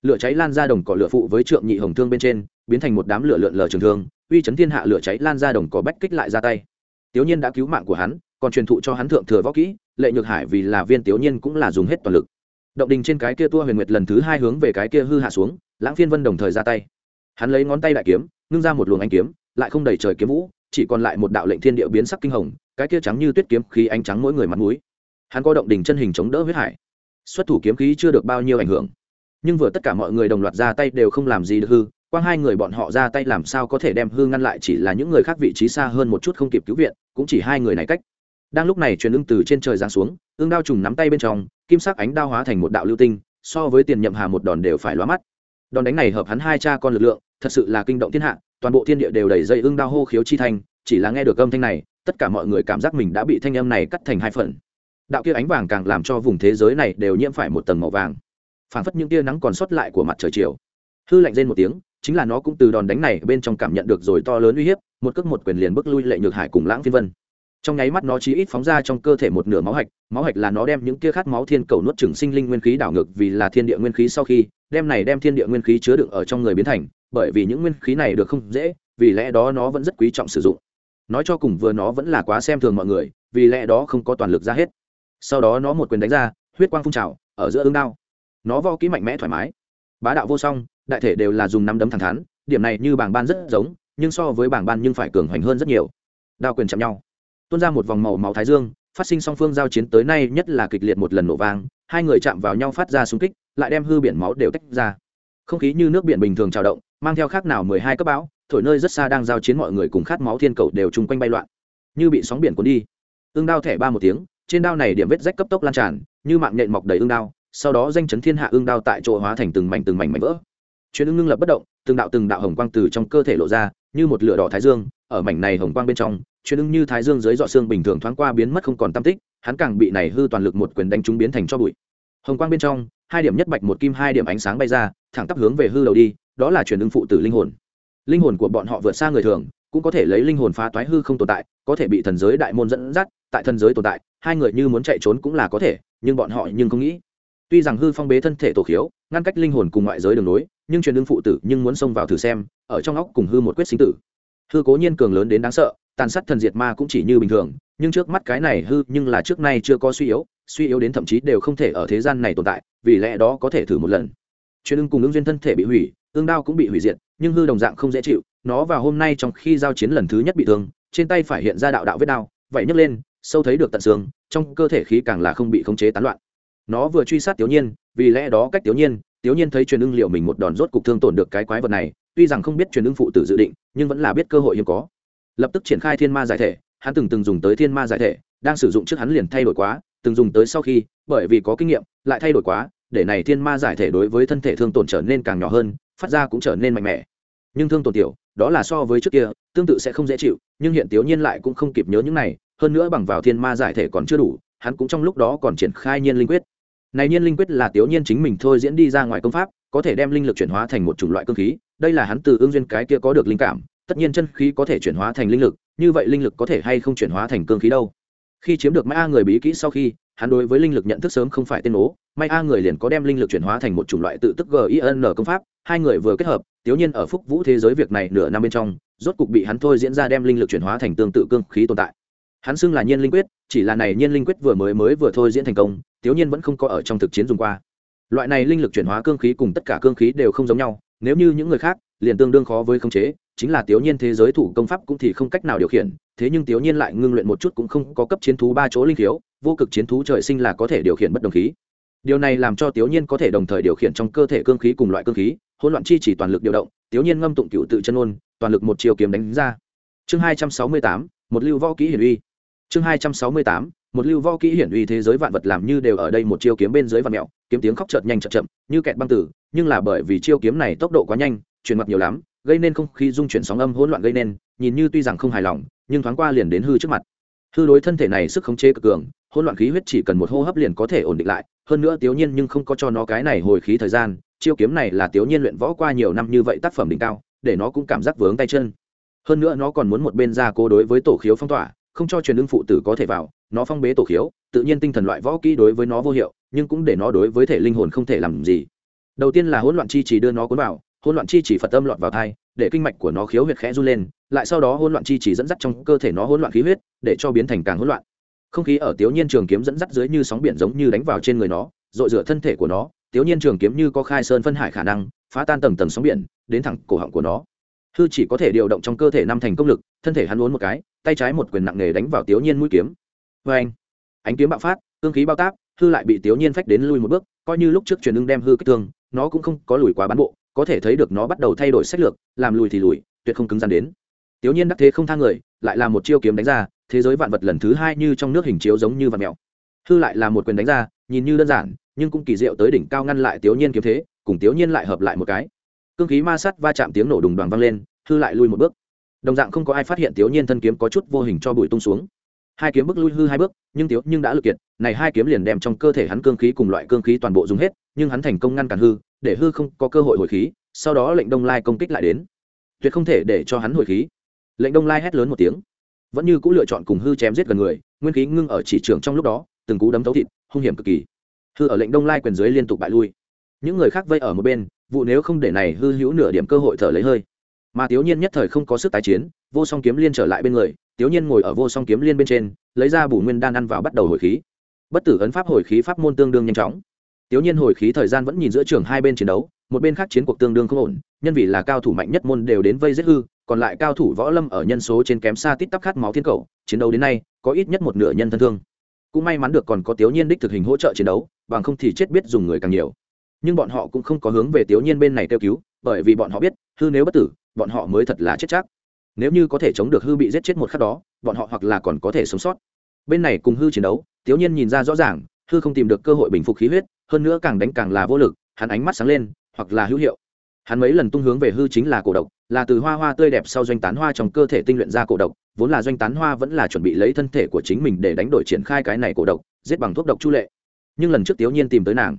Lửa cháy lan ra đồng cỏ lửa phụ với trượng nhị hồng thương bên trên, biến thành một đám lửa lượn lờ trường thương, uy chấn thiên hạ lửa cháy lan ra đồng cỏ bách kích lại ra tay. Tiểu nhiên đã cứu mạng của hắn, còn truyền thụ cho hắn thượng thừa võ kỹ lệ nhược hải vì là viên tiểu nhiên cũng là dùng hết toàn lực. Động đình trên cái kia tua huyền nguyệt lần thứ hai hướng về cái kia hư hạ xuống, lãng phiên vân đồng thời ra tay. Hắn lấy ngón tay đại kiếm, ngưng ra một luồng ánh kiếm, lại không đẩy trời kiếm vũ, chỉ còn lại một đạo lệnh thiên địa biến sắc kinh hồng, cái kia trắng như tuyết kiếm khí ánh trắng mỗi người mặt mũi. Hắn có động đình chân hình chống đỡ huyết hải. Xuất thủ kiếm khí chưa được bao nhiêu ảnh hưởng. Nhưng vừa tất cả mọi người đồng loạt ra tay đều không làm gì được hư, quang hai người bọn họ ra tay làm sao có thể đem hư ngăn lại chỉ là những người khác vị trí xa hơn một chút không kịp cứu viện, cũng chỉ hai người này cách đang lúc này truyền ưng từ trên trời giáng xuống, ương đao trùng nắm tay bên trong, kim sắc ánh đao hóa thành một đạo lưu tinh, so với tiền nhậm hà một đòn đều phải lóa mắt. Đòn đánh này hợp hắn hai cha con lực lượng, thật sự là kinh động thiên hạ, toàn bộ thiên địa đều đầy dây ương đao hô khiếu chi thanh, chỉ là nghe được âm thanh này, tất cả mọi người cảm giác mình đã bị thanh âm này cắt thành hai phần. Đạo kia ánh vàng càng làm cho vùng thế giới này đều nhiễm phải một tầng màu vàng. Phảng phất những tia nắng còn sót lại của mặt trời chiều. Hư lạnh rên một tiếng, chính là nó cũng từ đòn đánh này bên trong cảm nhận được rồi to lớn uy hiếp, một cước một quyền liền bước lui lệ nhược hải cùng lãng phiên vân trong nháy mắt nó chỉ ít phóng ra trong cơ thể một nửa máu hạch máu hạch là nó đem những kia khát máu thiên cầu nuốt trừng sinh linh nguyên khí đảo ngược vì là thiên địa nguyên khí sau khi, đem này đem thiên địa nguyên khí chứa đựng ở trong người biến thành, bởi vì những nguyên khí này được không dễ, vì lẽ đó nó vẫn rất quý trọng sử dụng. Nói cho cùng vừa nó vẫn là quá xem thường mọi người, vì lẽ đó không có toàn lực ra hết. Sau đó nó một quyền đánh ra, huyết quang phun trào, ở giữa ương đao. Nó vo kỹ mạnh mẽ thoải mái. Bá đạo vô song, đại thể đều là dùng năm đấm thẳng thắn, điểm này như bảng ban rất giống, nhưng so với bảng ban nhưng phải cường hoành hơn rất nhiều. Đao quyền chạm nhau tuôn ra một vòng màu máu thái dương, phát sinh song phương giao chiến tới nay nhất là kịch liệt một lần nổ vang, hai người chạm vào nhau phát ra xung kích, lại đem hư biển máu đều tách ra. Không khí như nước biển bình thường trào động, mang theo khác nào mười hai cấp bão, thổi nơi rất xa đang giao chiến mọi người cùng khát máu thiên cầu đều chung quanh bay loạn. Như bị sóng biển cuốn đi. Ương đao thẻ ba một tiếng, trên đao này điểm vết rách cấp tốc lan tràn, như mạng nhện mọc đầy ương đao, sau đó danh chấn thiên hạ ương đao tại chỗ hóa thành từng mảnh từng mảnh mảnh vỡ. Chuyến ưng ngưng lập bất động, từng đạo từng đạo hồng quang từ trong cơ thể lộ ra như một lửa đỏ thái dương, ở mảnh này hồng quang bên trong chuyện ưng như thái dương dưới dọ xương bình thường thoáng qua biến mất không còn tam tích, hắn càng bị này hư toàn lực một quyền đánh trúng biến thành cho bụi. Hồng quang bên trong, hai điểm nhất bạch một kim hai điểm ánh sáng bay ra, thẳng tắp hướng về hư đầu đi, đó là chuyển ưng phụ tử linh hồn. Linh hồn của bọn họ vượt xa người thường, cũng có thể lấy linh hồn phá toái hư không tồn tại, có thể bị thần giới đại môn dẫn dắt, tại thần giới tồn tại, hai người như muốn chạy trốn cũng là có thể, nhưng bọn họ nhưng không nghĩ. Tuy rằng hư phong bế thân thể tổ khiếu, ngăn cách linh hồn cùng ngoại giới đường nối nhưng truyền đương phụ tử nhưng muốn xông vào thử xem, ở trong óc cùng hư một quyết sinh tử. Hư cố nhiên cường lớn đến đáng sợ, tàn sát thần diệt ma cũng chỉ như bình thường, nhưng trước mắt cái này hư nhưng là trước nay chưa có suy yếu suy yếu đến thậm chí đều không thể ở thế gian này tồn tại, vì lẽ đó có thể thử một lần. Truyền ưng cùng ứng duyên thân thể bị hủy ương đao cũng bị hủy diệt, nhưng hư đồng dạng không dễ chịu, nó vào hôm nay trong khi giao chiến lần thứ nhất bị thương, trên tay phải hiện ra đạo đạo vết đao, vậy nhấc lên, sâu thấy được tận xương, trong cơ thể khí càng là không bị khống chế tán loạn. Nó vừa truy sát tiểu nhiên, vì lẽ đó cách tiểu nhiên tiểu nhiên thấy truyền ưng liệu mình một đòn rốt cục thương tổn được cái quái vật này, tuy rằng không biết truyền ưng phụ tử dự định, nhưng vẫn là biết cơ hội hiếm có. Lập tức triển khai thiên ma giải thể, hắn từng từng dùng tới thiên ma giải thể, đang sử dụng trước hắn liền thay đổi quá, từng dùng tới sau khi, bởi vì có kinh nghiệm, lại thay đổi quá, để này thiên ma giải thể đối với thân thể thương tổn trở nên càng nhỏ hơn, phát ra cũng trở nên mạnh mẽ. Nhưng thương tổn tiểu, đó là so với trước kia, tương tự sẽ không dễ chịu, nhưng hiện tiểu nhiên lại cũng không kịp nhớ những này, hơn nữa bằng vào thiên ma giải thể còn chưa đủ, hắn cũng trong lúc đó còn triển khai nhiên linh quyết này nhiên linh quyết là tiểu nhiên chính mình thôi diễn đi ra ngoài công pháp, có thể đem linh lực chuyển hóa thành một chủng loại cơ khí, đây là hắn từ ương duyên cái kia có được linh cảm, tất nhiên chân khí có thể chuyển hóa thành linh lực, như vậy linh lực có thể hay không chuyển hóa thành cương khí đâu? Khi chiếm được mai a người bí kỹ sau khi, hắn đối với linh lực nhận thức sớm không phải tên ố, mai a người liền có đem linh lực chuyển hóa thành một chủng loại tự tức gin công pháp, hai người vừa kết hợp, tiểu nhiên ở phúc vũ thế giới việc này nửa năm bên trong, rốt cục bị hắn thôi diễn ra đem linh lực chuyển hóa thành tương tự cương khí tồn tại. Hắn xưng là nhiên linh quyết, chỉ là này nhiên linh quyết vừa mới mới vừa thôi diễn thành công tiểu nhiên vẫn không có ở trong thực chiến dùng qua. Loại này linh lực chuyển hóa cương khí cùng tất cả cương khí đều không giống nhau, nếu như những người khác, liền tương đương khó với khống chế, chính là tiểu nhiên thế giới thủ công pháp cũng thì không cách nào điều khiển, thế nhưng tiểu nhiên lại ngưng luyện một chút cũng không có cấp chiến thú ba chỗ linh thiếu vô cực chiến thú trời sinh là có thể điều khiển bất đồng khí. Điều này làm cho tiểu nhiên có thể đồng thời điều khiển trong cơ thể cương khí cùng loại cương khí, hỗn loạn chi chỉ toàn lực điều động, tiểu nhiên ngâm tụng cựu tự chân ôn, toàn lực một chiều kiếm đánh ra. Chương hai trăm sáu mươi tám, một lưu võ kỹ hiển uy. Chương hai trăm sáu mươi tám một lưu võ kỹ hiển uy thế giới vạn vật làm như đều ở đây một chiêu kiếm bên dưới vạn mẹo, kiếm tiếng khóc chợt nhanh chợt chậm, như kẹt băng tử, nhưng là bởi vì chiêu kiếm này tốc độ quá nhanh chuyển mặt nhiều lắm, gây nên không khí dung chuyển sóng âm hỗn loạn gây nên, nhìn như tuy rằng không hài lòng, nhưng thoáng qua liền đến hư trước mặt. Hư đối thân thể này sức khống chế cực cường, hỗn loạn khí huyết chỉ cần một hô hấp liền có thể ổn định lại, hơn nữa tiểu nhiên nhưng không có cho nó cái này hồi khí thời gian, chiêu kiếm này là tiểu nhiên luyện võ qua nhiều năm như vậy tác phẩm đỉnh cao, để nó cũng cảm giác vướng tay chân. Hơn nữa nó còn muốn một bên ra cố đối với tổ khiếu phong tỏa không cho truyền ưng phụ tử có thể vào, nó phong bế tổ khiếu, tự nhiên tinh thần loại võ kỹ đối với nó vô hiệu, nhưng cũng để nó đối với thể linh hồn không thể làm gì. Đầu tiên là hỗn loạn chi chỉ đưa nó cuốn vào, hỗn loạn chi chỉ phật tâm lọt vào thai, để kinh mạch của nó khiếu huyệt khẽ run lên, lại sau đó hỗn loạn chi chỉ dẫn dắt trong cơ thể nó hỗn loạn khí huyết, để cho biến thành càng hỗn loạn. Không khí ở tiểu nhiên trường kiếm dẫn dắt dưới như sóng biển giống như đánh vào trên người nó, dội rửa thân thể của nó, tiểu nhiên trường kiếm như có khai sơn phân hải khả năng, phá tan tầng tầng sóng biển, đến thẳng cổ họng của nó hư chỉ có thể điều động trong cơ thể năm thành công lực, thân thể hắn uốn một cái, tay trái một quyền nặng nề đánh vào tiểu nhiên mũi kiếm. Vê anh, ánh kiếm bạo phát, cương khí bao tác, hư lại bị tiểu nhiên phách đến lui một bước, coi như lúc trước truyền ưng đem hư kích thương, nó cũng không có lùi quá bán bộ, có thể thấy được nó bắt đầu thay đổi sách lược, làm lùi thì lùi, tuyệt không cứng rắn đến. Tiểu nhiên đắc thế không thang người, lại là một chiêu kiếm đánh ra, thế giới vạn vật lần thứ hai như trong nước hình chiếu giống như vạn mèo hư lại là một quyền đánh ra, nhìn như đơn giản, nhưng cũng kỳ diệu tới đỉnh cao ngăn lại tiểu nhiên kiếm thế, cùng tiểu nhiên lại hợp lại một cái cương khí ma sát va chạm tiếng nổ đùng đoàn vang lên, hư lại lui một bước. Đồng dạng không có ai phát hiện tiểu nhiên thân kiếm có chút vô hình cho bụi tung xuống. Hai kiếm bước lui hư hai bước, nhưng thiếu nhưng đã lực kiệt, này hai kiếm liền đem trong cơ thể hắn cương khí cùng loại cương khí toàn bộ dùng hết, nhưng hắn thành công ngăn cản hư, để hư không có cơ hội hồi khí, sau đó lệnh đông lai công kích lại đến. Tuyệt không thể để cho hắn hồi khí. Lệnh đông lai hét lớn một tiếng. Vẫn như c ũ lựa chọn cùng hư chém giết gần người, nguyên khí ngưng ở chỉ trường trong lúc đó, từng cú đấm thấu thịt, hung hiểm cực kỳ. Hư ở lệnh đông lai quyền dưới liên tục bại lui. Những người khác vây ở một bên vụ nếu không để này hư hữu nửa điểm cơ hội thở lấy hơi. Mà tiểu nhiên nhất thời không có sức tái chiến, vô song kiếm liên trở lại bên người tiểu nhiên ngồi ở vô song kiếm liên bên trên, lấy ra bù nguyên đan ăn vào bắt đầu hồi khí. Bất tử ấn pháp hồi khí pháp môn tương đương nhanh chóng. Tiểu nhiên hồi khí thời gian vẫn nhìn giữa trường hai bên chiến đấu, một bên khác chiến cuộc tương đương không ổn, nhân vì là cao thủ mạnh nhất môn đều đến vây giết hư, còn lại cao thủ võ lâm ở nhân số trên kém xa tít tắp khát máu thiên cầu, chiến đấu đến nay, có ít nhất một nửa nhân thân thương. Cũng may mắn được còn có tiểu nhiên đích thực hình hỗ trợ chiến đấu, bằng không thì chết biết dùng người càng nhiều nhưng bọn họ cũng không có hướng về tiểu nhiên bên này kêu cứu, bởi vì bọn họ biết, hư nếu bất tử, bọn họ mới thật là chết chắc. Nếu như có thể chống được hư bị giết chết một khắc đó, bọn họ hoặc là còn có thể sống sót. Bên này cùng hư chiến đấu tiểu nhiên nhìn ra rõ ràng, hư không tìm được cơ hội bình phục khí huyết, hơn nữa càng đánh càng là vô lực, hắn ánh mắt sáng lên, hoặc là hữu hiệu. Hắn mấy lần tung hướng về hư chính là cổ độc, là từ hoa hoa tươi đẹp sau doanh tán hoa trong cơ thể tinh luyện ra cổ độc, vốn là doanh tán hoa vẫn là chuẩn bị lấy thân thể của chính mình để đánh đổi triển khai cái này cổ độc, giết bằng thuốc độc chu lệ. Nhưng lần trước tiểu nhiên tìm tới nàng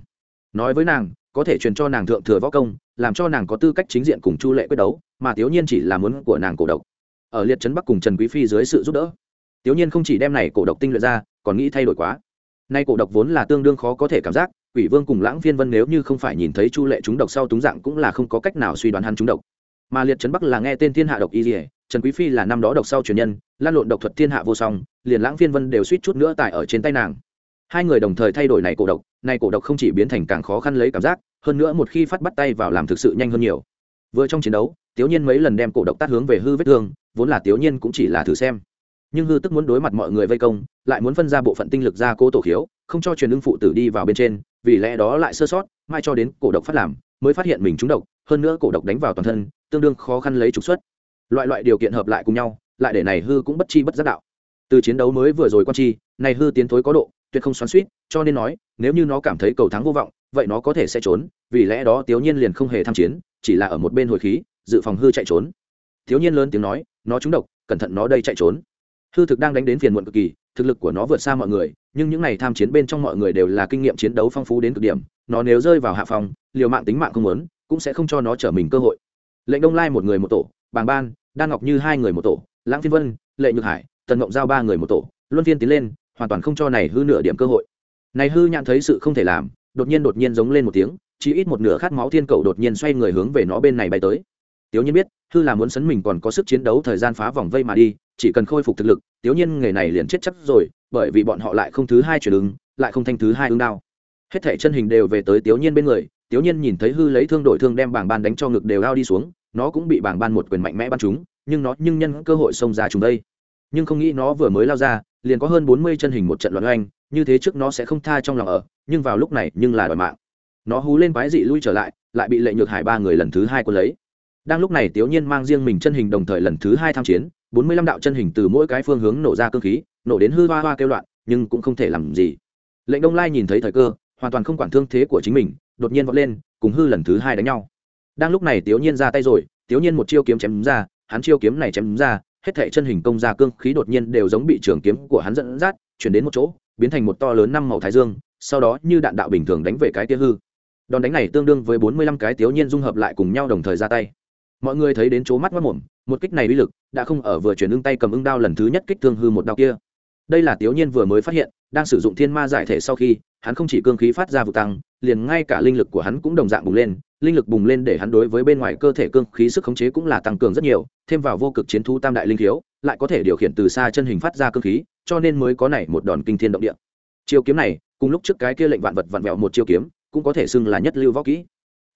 nói với nàng, có thể truyền cho nàng thượng thừa võ công, làm cho nàng có tư cách chính diện cùng chu lệ quyết đấu, mà tiểu nhiên chỉ là muốn của nàng cổ độc. Ở liệt trấn bắc cùng trần quý phi dưới sự giúp đỡ tiểu nhiên không chỉ đem này cổ độc tinh luyện ra, còn nghĩ thay đổi quá. Nay cổ độc vốn là tương đương khó có thể cảm giác, quỷ vương cùng lãng phiên vân nếu như không phải nhìn thấy chu lệ chúng độc sau túng dạng cũng là không có cách nào suy đoán hắn chúng độc. Mà liệt trấn bắc là nghe tên thiên hạ độc y dỉa trần quý phi là năm đó độc sau truyền nhân, lan lộn độc thuật thiên hạ vô song, liền lãng phiên vân đều suýt chút nữa tại ở trên tay nàng hai người đồng thời thay đổi này cổ độc, này cổ độc không chỉ biến thành càng khó khăn lấy cảm giác, hơn nữa một khi phát bắt tay vào làm thực sự nhanh hơn nhiều. Vừa trong chiến đấu tiểu nhiên mấy lần đem cổ độc tát hướng về hư vết thương, vốn là tiểu nhiên cũng chỉ là thử xem. Nhưng hư tức muốn đối mặt mọi người vây công, lại muốn phân ra bộ phận tinh lực ra cố tổ khiếu, không cho truyền ưng phụ tử đi vào bên trên, vì lẽ đó lại sơ sót mai cho đến cổ độc phát làm, mới phát hiện mình trúng độc, hơn nữa cổ độc đánh vào toàn thân, tương đương khó khăn lấy trục xuất. Loại loại điều kiện hợp lại cùng nhau, lại để này hư cũng bất chi bất giác đạo. Từ chiến đấu mới vừa rồi quan chi, này hư tiến thối có độ tuyệt không xoắn suýt, cho nên nói, nếu như nó cảm thấy cầu thắng vô vọng, vậy nó có thể sẽ trốn, vì lẽ đó tiểu nhiên liền không hề tham chiến, chỉ là ở một bên hồi khí, dự phòng hư chạy trốn. Thiếu nhiên lớn tiếng nói, nó trúng độc, cẩn thận nó đây chạy trốn. Hư thực đang đánh đến phiền muộn cực kỳ, thực lực của nó vượt xa mọi người, nhưng những n à y tham chiến bên trong mọi người đều là kinh nghiệm chiến đấu phong phú đến cực điểm, nó nếu rơi vào hạ phòng liều mạng tính mạng không lớn cũng sẽ không cho nó trở mình cơ hội. Lệnh đông lai một người một tổ, bàng ban, đan ngọc như hai người một tổ, lãng Phi vân, lệ nhược hải, tần ngộng giao ba người một tổ, luân phiên tiến lên hoàn toàn không cho này hư nửa điểm cơ hội. Này hư nhãn thấy sự không thể làm, đột nhiên đột nhiên giống lên một tiếng, chỉ ít một nửa khát máu thiên cầu đột nhiên xoay người hướng về nó bên này bay tới. Tiểu nhiên biết, hư là muốn sấn mình còn có sức chiến đấu thời gian phá vòng vây mà đi, chỉ cần khôi phục thực lực, tiểu nhiên nghề này liền chết chắc rồi, bởi vì bọn họ lại không thứ hai chuyển ứng, lại không thanh thứ hai ứng đao. Hết thảy chân hình đều về tới tiểu nhiên bên người, tiểu nhiên nhìn thấy hư lấy thương đổi thương đem bảng ban đánh cho ngực đều lao đi xuống, nó cũng bị bảng ban một quyền mạnh mẽ bắn trúng, nhưng nó nhưng nhân cơ hội xông ra chúng đây. Nhưng không nghĩ nó vừa mới lao ra liền có hơn bốn mươi chân hình một trận loạn oanh, như thế trước nó sẽ không tha trong lòng ở, nhưng vào lúc này nhưng là đòi mạng. Nó hú lên quái dị lui trở lại lại bị lệ nhược hải ba người lần thứ hai quân lấy. Đang lúc này tiểu nhiên mang riêng mình chân hình đồng thời lần thứ hai tham chiến, bốn mươi lăm đạo chân hình từ mỗi cái phương hướng nổ ra cơ khí, nổ đến hư hoa hoa kêu loạn, nhưng cũng không thể làm gì. Lệnh đông lai nhìn thấy thời cơ, hoàn toàn không quản thương thế của chính mình, đột nhiên vọt lên, cùng hư lần thứ hai đánh nhau. Đang lúc này tiểu nhiên ra tay rồi tiểu nhiên một chiêu kiếm chém ra, hắn chiêu kiếm này chém ra hết thảy chân hình công ra cương khí đột nhiên đều giống bị trường kiếm của hắn dẫn dắt, chuyển đến một chỗ, biến thành một to lớn năm màu thái dương, sau đó như đạn đạo bình thường đánh về cái tia hư. Đòn đánh này tương đương với bốn mươi lăm cái tiểu nhiên dung hợp lại cùng nhau đồng thời ra tay. Mọi người thấy đến chỗ mắt mất mồm, một kích này uy lực đã không ở vừa chuyển ưng tay cầm ưng đao lần thứ nhất kích thương hư một đao kia. Đây là tiểu nhiên vừa mới phát hiện, đang sử dụng thiên ma giải thể sau khi, hắn không chỉ cương khí phát ra vụ tăng, liền ngay cả linh lực của hắn cũng đồng dạng bùng lên linh lực bùng lên để hắn đối với bên ngoài cơ thể cương khí sức khống chế cũng là tăng cường rất nhiều, thêm vào vô cực chiến thu tam đại linh thiếu lại có thể điều khiển từ xa chân hình phát ra cương khí, cho nên mới có này một đòn kinh thiên động địa. Chiêu kiếm này, cùng lúc trước cái kia lệnh vạn vật vặn vẹo một chiêu kiếm, cũng có thể xưng là nhất lưu võ kỹ.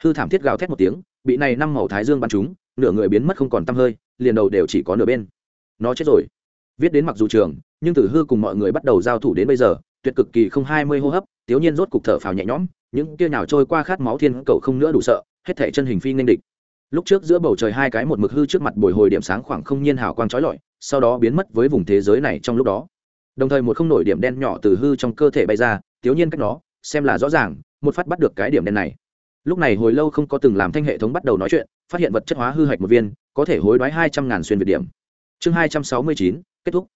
Hư thảm thiết gào thét một tiếng, bị này năm màu thái dương bắn chúng nửa người biến mất không còn tăm hơi, liền đầu đều chỉ có nửa bên. Nó chết rồi. Viết đến mặc dù trường, nhưng tử hư cùng mọi người bắt đầu giao thủ đến bây giờ, tuyệt cực kỳ không hai mươi hô hấp tiếu nhiên rốt cục thở phào nhẹ nhõm những kia nào trôi qua khát máu thiên cầu không nữa đủ sợ, hết thể chân hình phi nên địch. Lúc trước giữa bầu trời hai cái một mực hư trước mặt bồi hồi điểm sáng khoảng không nhiên hào quang trói lọi, sau đó biến mất với vùng thế giới này trong lúc đó. Đồng thời một không nổi điểm đen nhỏ từ hư trong cơ thể bay ra, thiếu nhiên cách nó xem là rõ ràng, một phát bắt được cái điểm đen này. Lúc này hồi lâu không có từng làm thanh hệ thống bắt đầu nói chuyện, phát hiện vật chất hóa hư hạch một viên, có thể hối đoái hai trăm ngàn xuyên việt điểm. Chương hai trăm sáu mươi chín, kết thúc.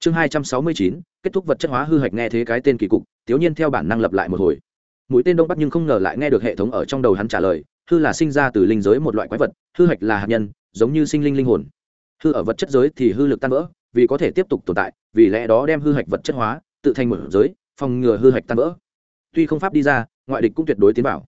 Chương hai trăm sáu mươi chín, kết thúc vật chất hóa hư hạch nghe thế cái tên kỳ cục, thiếu nhiên theo bản năng lập lại một hồi mũi tên đông bắc nhưng không ngờ lại nghe được hệ thống ở trong đầu hắn trả lời, hư là sinh ra từ linh giới một loại quái vật, hư hạch là hạt nhân, giống như sinh linh linh hồn. Hư ở vật chất giới thì hư lực tan vỡ, vì có thể tiếp tục tồn tại, vì lẽ đó đem hư hạch vật chất hóa, tự thành một giới, phòng ngừa hư hạch tan vỡ. Tuy không pháp đi ra, ngoại địch cũng tuyệt đối tiến bảo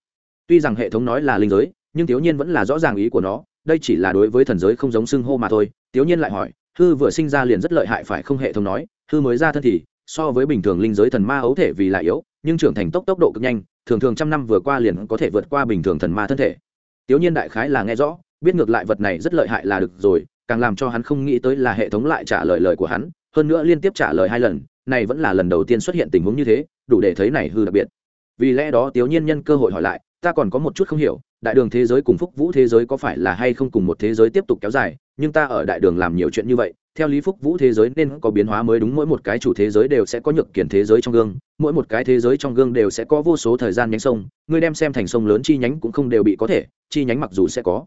tuy rằng hệ thống nói là linh giới, nhưng thiếu nhiên vẫn là rõ ràng ý của nó, đây chỉ là đối với thần giới không giống xưng hô mà thôi. Thiếu nhiên lại hỏi, hư vừa sinh ra liền rất lợi hại phải không hệ thống nói, hư mới ra thân thì, so với bình thường linh giới thần ma ấu thể vì là yếu, nhưng trưởng thành tốc tốc độ cực nhanh thường thường trăm năm vừa qua liền có thể vượt qua bình thường thần ma thân thể. Tiểu nhiên đại khái là nghe rõ, biết ngược lại vật này rất lợi hại là được rồi, càng làm cho hắn không nghĩ tới là hệ thống lại trả lời lời của hắn, hơn nữa liên tiếp trả lời hai lần, này vẫn là lần đầu tiên xuất hiện tình huống như thế, đủ để thấy này hư đặc biệt. Vì lẽ đó tiểu nhiên nhân cơ hội hỏi lại, ta còn có một chút không hiểu, đại đường thế giới cùng phúc vũ thế giới có phải là hay không cùng một thế giới tiếp tục kéo dài, nhưng ta ở đại đường làm nhiều chuyện như vậy theo lý phúc vũ thế giới nên có biến hóa mới đúng, mỗi một cái chủ thế giới đều sẽ có nhược kiển thế giới trong gương, mỗi một cái thế giới trong gương đều sẽ có vô số thời gian nhánh sông ngươi đem xem thành sông lớn chi nhánh cũng không đều bị có thể, chi nhánh mặc dù sẽ có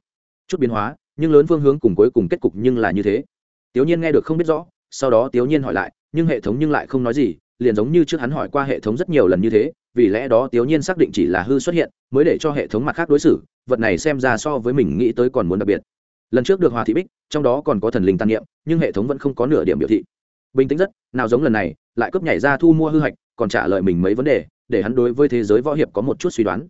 chút biến hóa, nhưng lớn phương hướng cùng cuối cùng kết cục nhưng là như thế. Tiểu nhiên nghe được không biết rõ, sau đó tiểu nhiên hỏi lại, nhưng hệ thống nhưng lại không nói gì, liền giống như trước hắn hỏi qua hệ thống rất nhiều lần như thế, vì lẽ đó tiểu nhiên xác định chỉ là hư xuất hiện, mới để cho hệ thống mặt khác đối xử, vật này xem ra so với mình nghĩ tới còn muốn đặc biệt lần trước được hòa thị bích, trong đó còn có thần linh tàn niệm, nhưng hệ thống vẫn không có nửa điểm biểu thị. Bình tĩnh rất, nào giống lần này, lại cướp nhảy ra thu mua hư hạch, còn trả lời mình mấy vấn đề, để hắn đối với thế giới võ hiệp có một chút suy đoán.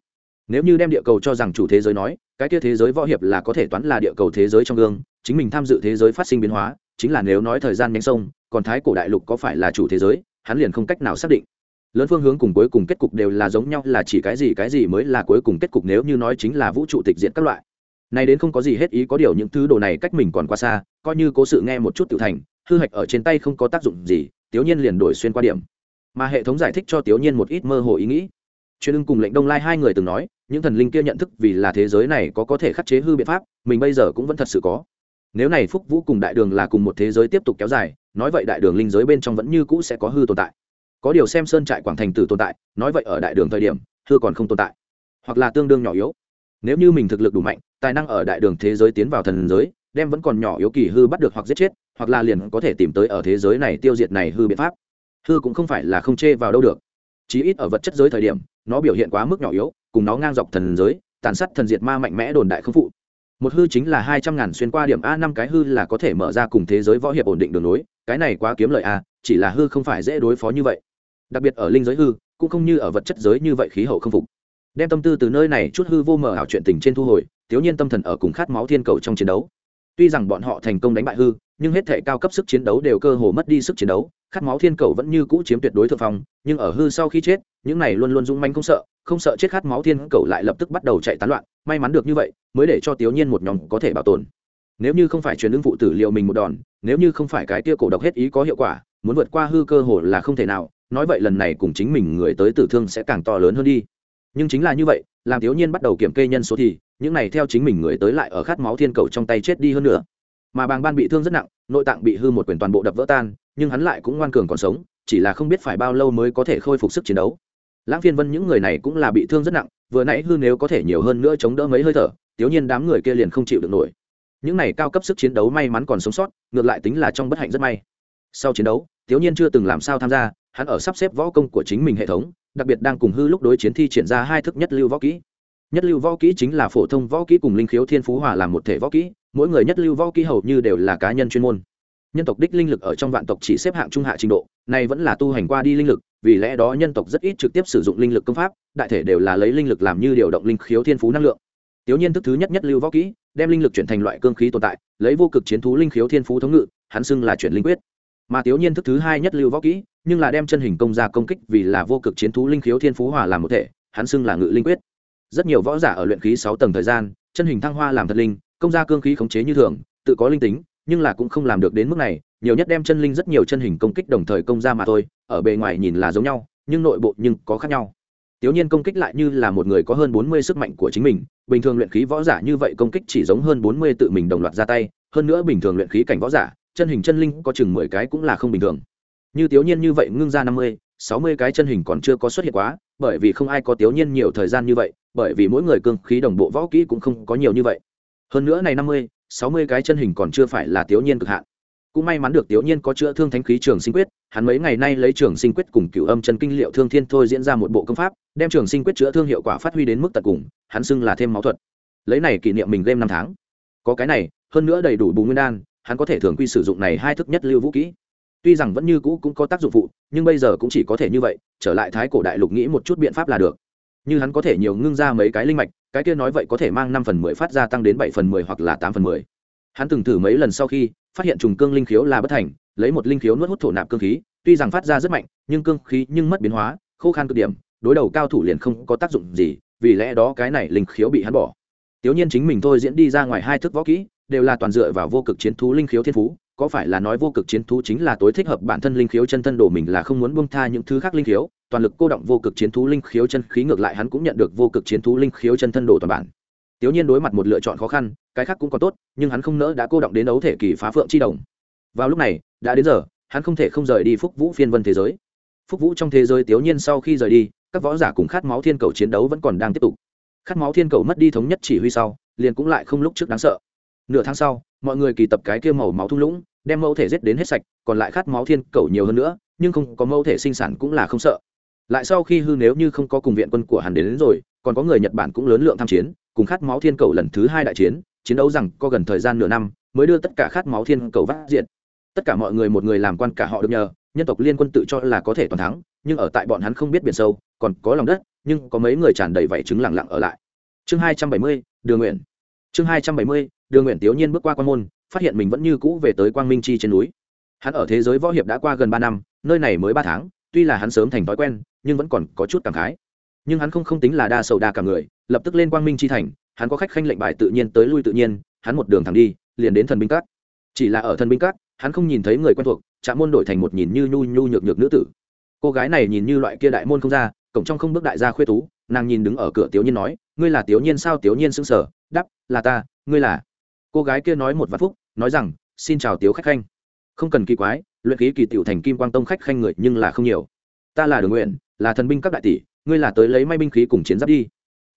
Nếu như đem địa cầu cho rằng chủ thế giới nói, cái kia thế giới võ hiệp là có thể toán là địa cầu thế giới trong gương, chính mình tham dự thế giới phát sinh biến hóa, chính là nếu nói thời gian nhanh sông, còn thái cổ đại lục có phải là chủ thế giới, hắn liền không cách nào xác định. Lớn phương hướng cùng cuối cùng kết cục đều là giống nhau, là chỉ cái gì cái gì mới là cuối cùng kết cục nếu như nói chính là vũ trụ tịch diện các loại này đến không có gì hết ý có điều những thứ đồ này cách mình còn quá xa, coi như cố sự nghe một chút tự thành, hư hạch ở trên tay không có tác dụng gì, tiểu nhiên liền đổi xuyên qua điểm. Mà hệ thống giải thích cho tiểu nhiên một ít mơ hồ ý nghĩ. Chuyên ưng cùng lệnh đông lai hai người từng nói, những thần linh kia nhận thức vì là thế giới này có có thể khắc chế hư biện pháp, mình bây giờ cũng vẫn thật sự có. Nếu này phúc vũ cùng đại đường là cùng một thế giới tiếp tục kéo dài, nói vậy đại đường linh giới bên trong vẫn như cũ sẽ có hư tồn tại. Có điều xem sơn trại quảng thành tử tồn tại, nói vậy ở đại đường thời điểm, hư còn không tồn tại. Hoặc là tương đương nhỏ yếu nếu như mình thực lực đủ mạnh, tài năng ở đại đường thế giới tiến vào thần giới, đem vẫn còn nhỏ yếu kỳ hư bắt được hoặc giết chết, hoặc là liền có thể tìm tới ở thế giới này tiêu diệt này hư biện pháp. Hư cũng không phải là không chê vào đâu được. Chí ít ở vật chất giới thời điểm, nó biểu hiện quá mức nhỏ yếu, cùng nó ngang dọc thần giới, tàn sát thần diệt ma mạnh mẽ đồn đại không phụ. Một hư chính là hai trăm ngàn xuyên qua điểm a năm cái hư là có thể mở ra cùng thế giới võ hiệp ổn định đường nối cái này quá kiếm lợi a, chỉ là hư không phải dễ đối phó như vậy. Đặc biệt ở linh giới hư, cũng không như ở vật chất giới như vậy khí hậu không phục đem tâm tư từ nơi này chút hư vô mờ ảo chuyện tình trên thu hồi, thiếu nhiên tâm thần ở cùng khát máu thiên cầu trong chiến đấu. Tuy rằng bọn họ thành công đánh bại hư, nhưng hết thể cao cấp sức chiến đấu đều cơ hồ mất đi sức chiến đấu, khát máu thiên cầu vẫn như cũ chiếm tuyệt đối thượng phong, nhưng ở hư sau khi chết, những này luôn luôn rung manh không sợ không sợ chết khát máu thiên cầu lại lập tức bắt đầu chạy tán loạn, may mắn được như vậy, mới để cho tiểu nhiên một nhóm có thể bảo tồn. Nếu như không phải truyền ứng phụ tử liệu mình một đòn, nếu như không phải cái tia cổ độc hết ý có hiệu quả, muốn vượt qua hư cơ hồ là không thể nào, nói vậy lần này cùng chính mình người tới tử thương sẽ càng to lớn hơn đi nhưng chính là như vậy, làm thiếu nhiên bắt đầu kiểm kê nhân số thì, những này theo chính mình người tới lại ở khát máu thiên cầu trong tay chết đi hơn nữa. Mà bàng ban bị thương rất nặng, nội tạng bị hư một quyền toàn bộ đập vỡ tan, nhưng hắn lại cũng ngoan cường còn sống, chỉ là không biết phải bao lâu mới có thể khôi phục sức chiến đấu. Lãng phiên vân những người này cũng là bị thương rất nặng, vừa nãy hư nếu có thể nhiều hơn nữa chống đỡ mấy hơi thở, thiếu nhiên đám người kia liền không chịu được nổi. Những này cao cấp sức chiến đấu may mắn còn sống sót, ngược lại tính là trong bất hạnh rất may. Sau chiến đấu, thiếu nhiên chưa từng làm sao tham gia, hắn ở sắp xếp võ công của chính mình hệ thống đặc biệt đang cùng hư lúc đối chiến thi triển ra hai thức nhất lưu võ kỹ. Nhất lưu võ kỹ chính là phổ thông võ kỹ cùng linh khiếu thiên phú hòa làm một thể võ kỹ, mỗi người nhất lưu võ kỹ hầu như đều là cá nhân chuyên môn. Nhân tộc đích linh lực ở trong vạn tộc chỉ xếp hạng trung hạ trình độ này vẫn là tu hành qua đi linh lực, vì lẽ đó nhân tộc rất ít trực tiếp sử dụng linh lực công pháp, đại thể đều là lấy linh lực làm như điều động linh khiếu thiên phú năng lượng. Tiểu nhiên thức thứ nhất nhất lưu võ kỹ, đem linh lực chuyển thành loại cương khí tồn tại, lấy vô cực chiến thú linh khiếu thiên phú thống ngự, hắn xưng là chuyển linh quyết. Mà tiểu nhiên thức thứ hai nhất lưu võ kỹ nhưng là đem chân hình công ra công kích vì là vô cực chiến thú linh khiếu thiên phú hòa làm một thể hắn xưng là ngự linh quyết. Rất nhiều võ giả ở luyện khí sáu tầng thời gian chân hình thăng hoa làm thật linh công ra cương khí khống chế như thường tự có linh tính nhưng là cũng không làm được đến mức này nhiều nhất đem chân linh rất nhiều chân hình công kích đồng thời công ra mà thôi ở bề ngoài nhìn là giống nhau nhưng nội bộ nhưng có khác nhau. Tiểu Nhiên công kích lại như là một người có hơn bốn mươi sức mạnh của chính mình, bình thường luyện khí võ giả như vậy công kích chỉ giống hơn bốn mươi tự mình đồng loạt ra tay, hơn nữa bình thường luyện khí cảnh võ giả, chân hình chân linh có chừng mười cái cũng là không bình thường như tiểu nhiên như vậy ngưng ra năm mươi, sáu mươi cái chân hình còn chưa có xuất hiện quá, bởi vì không ai có tiểu nhiên nhiều thời gian như vậy, bởi vì mỗi người cương khí đồng bộ võ kỹ cũng không có nhiều như vậy. Hơn nữa này năm mươi, sáu mươi cái chân hình còn chưa phải là tiểu nhiên cực hạn. Cũng may mắn được tiểu nhiên có chữa thương thánh khí trường sinh quyết, hắn mấy ngày nay lấy trường sinh quyết cùng cửu âm chân kinh liệu thương thiên thôi diễn ra một bộ công pháp, đem trường sinh quyết chữa thương hiệu quả phát huy đến mức tận cùng, hắn xưng là thêm máu thuật. Lấy này kỷ niệm mình game năm tháng. Có cái này, hơn nữa đầy đủ bù nguyên đan, hắn có thể thường quy sử dụng này hai thức nhất lưu vũ kỹ tuy rằng vẫn như cũ cũng có tác dụng phụ, nhưng bây giờ cũng chỉ có thể như vậy, trở lại thái cổ đại lục nghĩ một chút biện pháp là được. Như hắn có thể nhiều ngưng ra mấy cái linh mạch, cái kia nói vậy có thể mang năm phần mười phát ra tăng đến bảy phần mười hoặc là tám phần mười. Hắn từng thử mấy lần sau khi, phát hiện trùng cương linh khiếu là bất thành, lấy một linh khiếu nuốt hút thổ nạp cương khí, tuy rằng phát ra rất mạnh, nhưng cương khí nhưng mất biến hóa, khô khan cực điểm, đối đầu cao thủ liền không có tác dụng gì, vì lẽ đó cái này linh khiếu bị hắn bỏ. Tiểu nhiên chính mình thôi diễn đi ra ngoài hai thước võ kỹ, đều là toàn dựa vào vô cực chiến thú linh khiếu thiên phú có phải là nói vô cực chiến thú chính là tối thích hợp bản thân linh khiếu chân thân đồ mình là không muốn buông tha những thứ khác linh khiếu, toàn lực cô động vô cực chiến thú linh khiếu chân khí ngược lại hắn cũng nhận được vô cực chiến thú linh khiếu chân thân đồ toàn bản. Tiểu nhiên đối mặt một lựa chọn khó khăn, cái khác cũng còn tốt, nhưng hắn không nỡ đã cô động đến đấu thể kỳ phá phượng chi đồng. Vào lúc này, đã đến giờ, hắn không thể không rời đi phúc vũ phiên vân thế giới. Phúc vũ trong thế giới tiểu nhiên sau khi rời đi, các võ giả cùng khát máu thiên cầu chiến đấu vẫn còn đang tiếp tục. Khát máu thiên cầu mất đi thống nhất chỉ huy sau, liền cũng lại không lúc trước đáng sợ. Nửa tháng sau, mọi người kỳ tập cái kia màu máu thung lũng đem mẫu thể giết đến hết sạch còn lại khát máu thiên cầu nhiều hơn nữa nhưng không có mẫu thể sinh sản cũng là không sợ. Lại sau khi hư nếu như không có cùng viện quân của hắn đến, đến rồi còn có người nhật bản cũng lớn lượng tham chiến cùng khát máu thiên cầu lần thứ hai đại chiến chiến đấu rằng có gần thời gian nửa năm mới đưa tất cả khát máu thiên cầu vắt diện tất cả mọi người một người làm quan cả họ được nhờ nhân tộc liên quân tự cho là có thể toàn thắng nhưng ở tại bọn hắn không biết biển sâu còn có lòng đất nhưng có mấy người tràn đầy vảy trứng lặng lặng ở lại. Chương hai trăm bảy mươi đường nguyện. Chương hai trăm bảy mươi đường nguyện tiểu nhiên bước qua quan môn phát hiện mình vẫn như cũ về tới quang minh chi trên núi. Hắn ở thế giới võ hiệp đã qua gần ba năm, nơi này mới ba tháng, tuy là hắn sớm thành thói quen, nhưng vẫn còn có chút cảm khái. Nhưng hắn không không tính là đa sầu đa cả người, lập tức lên quang minh chi thành, hắn có khách khanh lệnh bài tự nhiên tới lui tự nhiên, hắn một đường thẳng đi, liền đến thần binh cát chỉ là ở thần binh cát hắn không nhìn thấy người quen thuộc chạm môn đổi thành một nhìn như nhu nhu nhược nhược nữ tử. Cô gái này nhìn như loại kia đại môn không ra, cổng trong không bước đại gia khuê tú, nàng nhìn đứng ở cửa tiểu nhiên nói, ngươi là tiểu nhiên sao? Tiểu nhiên sững sờ đắp là ta, ngươi là. Cô gái kia nói một vạn phúc nói rằng, xin chào tiểu khách khanh. Không cần kỳ quái, luyện khí kỳ tiểu thành kim quang tông khách khanh người nhưng là không nhiều. Ta là đường nguyện, là thần binh các đại tỷ, ngươi là tới lấy may binh khí cùng chiến giáp đi.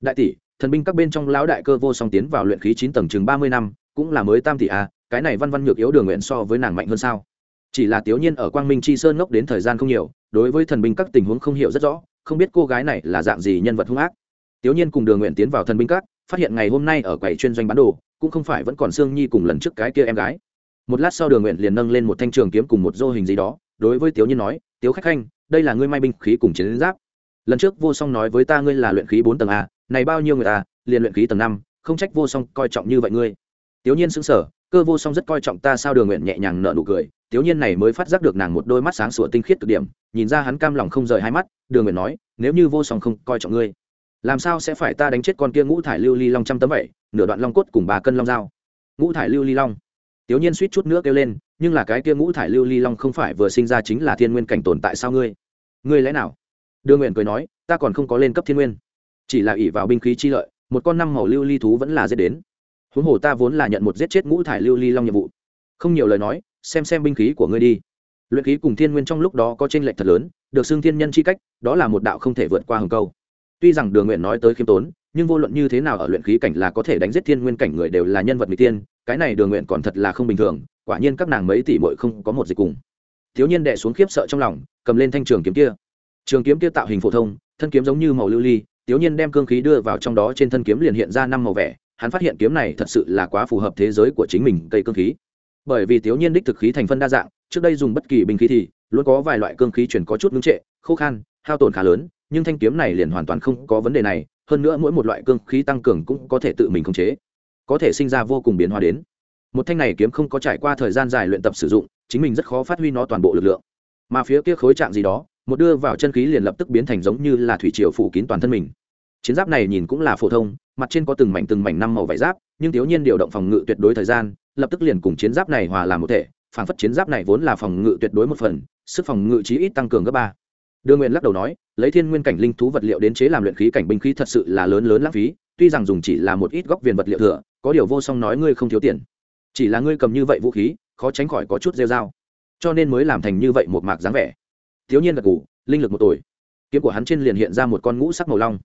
Đại tỷ, thần binh các bên trong lão đại cơ vô song tiến vào luyện khí chín tầng chừng ba mươi năm, cũng là mới tam tỷ a cái này văn văn nhược yếu đường nguyện so với nàng mạnh hơn sao? Chỉ là tiểu nhiên ở quang minh chi sơn ngốc đến thời gian không nhiều, đối với thần binh các tình huống không hiểu rất rõ, không biết cô gái này là dạng gì nhân vật hung ác. Tiểu nhiên cùng đường nguyện tiến vào thần binh các, phát hiện ngày hôm nay ở quầy chuyên doanh bán đồ cũng không phải vẫn còn sương nhi cùng lần trước cái kia em gái. Một lát sau đường nguyện liền nâng lên một thanh trường kiếm cùng một dô hình gì đó, đối với tiếu nhiên nói, tiếu khách khanh, đây là ngươi may binh khí cùng chiến giáp. Lần trước vô song nói với ta ngươi là luyện khí bốn tầng a, này bao nhiêu người ta, liền luyện khí tầng năm, không trách vô song coi trọng như vậy ngươi. Tiếu nhiên sững sờ, cơ vô song rất coi trọng ta sao? Đường nguyện nhẹ nhàng nở nụ cười, tiếu nhiên này mới phát giác được nàng một đôi mắt sáng sủa tinh khiết cực điểm, nhìn ra hắn cam lòng không rời hai mắt. Đường nguyện nói, nếu như vô song không coi trọng ngươi làm sao sẽ phải ta đánh chết con kia ngũ thải lưu ly long trăm tấm vậy? Nửa đoạn long cốt cùng ba cân long dao. Ngũ thải lưu ly long. Tiểu nhiên suýt chút nữa kêu lên, nhưng là cái kia ngũ thải lưu ly long không phải vừa sinh ra chính là thiên nguyên cảnh tồn tại sao ngươi? Ngươi lẽ nào? Đương nguyện cười nói, ta còn không có lên cấp thiên nguyên. Chỉ là ỷ vào binh khí chi lợi, một con năm màu lưu ly thú vẫn là dễ đến. Huống hồ ta vốn là nhận một giết chết ngũ thải lưu ly long nhiệm vụ. Không nhiều lời nói, xem xem binh khí của ngươi đi. Luyện khí cùng thiên nguyên trong lúc đó có tranh lệch thật lớn, được xưng thiên nhân chi cách, đó là một đạo không thể vượt qua hầm câu tuy rằng đường nguyện nói tới khiêm tốn, nhưng vô luận như thế nào ở luyện khí cảnh là có thể đánh giết thiên nguyên cảnh người đều là nhân vật mỹ tiên cái này đường nguyện còn thật là không bình thường, quả nhiên các nàng mấy tỷ muội không có một dịch cùng. Thiếu nhiên đệ xuống khiếp sợ trong lòng, cầm lên thanh trường kiếm kia. Trường kiếm kia tạo hình phổ thông, thân kiếm giống như màu lưu ly, thiếu nhiên đem cương khí đưa vào trong đó trên thân kiếm liền hiện ra năm màu vẻ, hắn phát hiện kiếm này thật sự là quá phù hợp thế giới của chính mình, cây cương khí. Bởi vì thiếu nhiên đích thực khí thành phân đa dạng, trước đây dùng bất kỳ bình khí thì, luôn có vài loại cương khí chuyển có chút ngưng trệ, khô khan, hao tổn khá lớn nhưng thanh kiếm này liền hoàn toàn không có vấn đề này, hơn nữa mỗi một loại cương khí tăng cường cũng có thể tự mình khống chế, có thể sinh ra vô cùng biến hóa đến. Một thanh này kiếm không có trải qua thời gian dài luyện tập sử dụng, chính mình rất khó phát huy nó toàn bộ lực lượng. Mà phía kia khối trạng gì đó, một đưa vào chân khí liền lập tức biến thành giống như là thủy triều phủ kín toàn thân mình. Chiến giáp này nhìn cũng là phổ thông, mặt trên có từng mảnh từng mảnh năm màu vải giáp, nhưng thiếu nhiên điều động phòng ngự tuyệt đối thời gian, lập tức liền cùng chiến giáp này hòa làm một thể, phản phất chiến giáp này vốn là phòng ngự tuyệt đối một phần, sức phòng ngự chí ít tăng cường gấp ba. Đường Nguyện lắc đầu nói, lấy thiên nguyên cảnh linh thú vật liệu đến chế làm luyện khí cảnh binh khí thật sự là lớn lớn lãng phí, tuy rằng dùng chỉ là một ít góc viền vật liệu thừa, có điều vô song nói ngươi không thiếu tiền. Chỉ là ngươi cầm như vậy vũ khí, khó tránh khỏi có chút rêu dao, cho nên mới làm thành như vậy một mạc dáng vẻ. Thiếu nhiên gật gù, linh lực một tuổi. Kiếm của hắn trên liền hiện ra một con ngũ sắc màu long.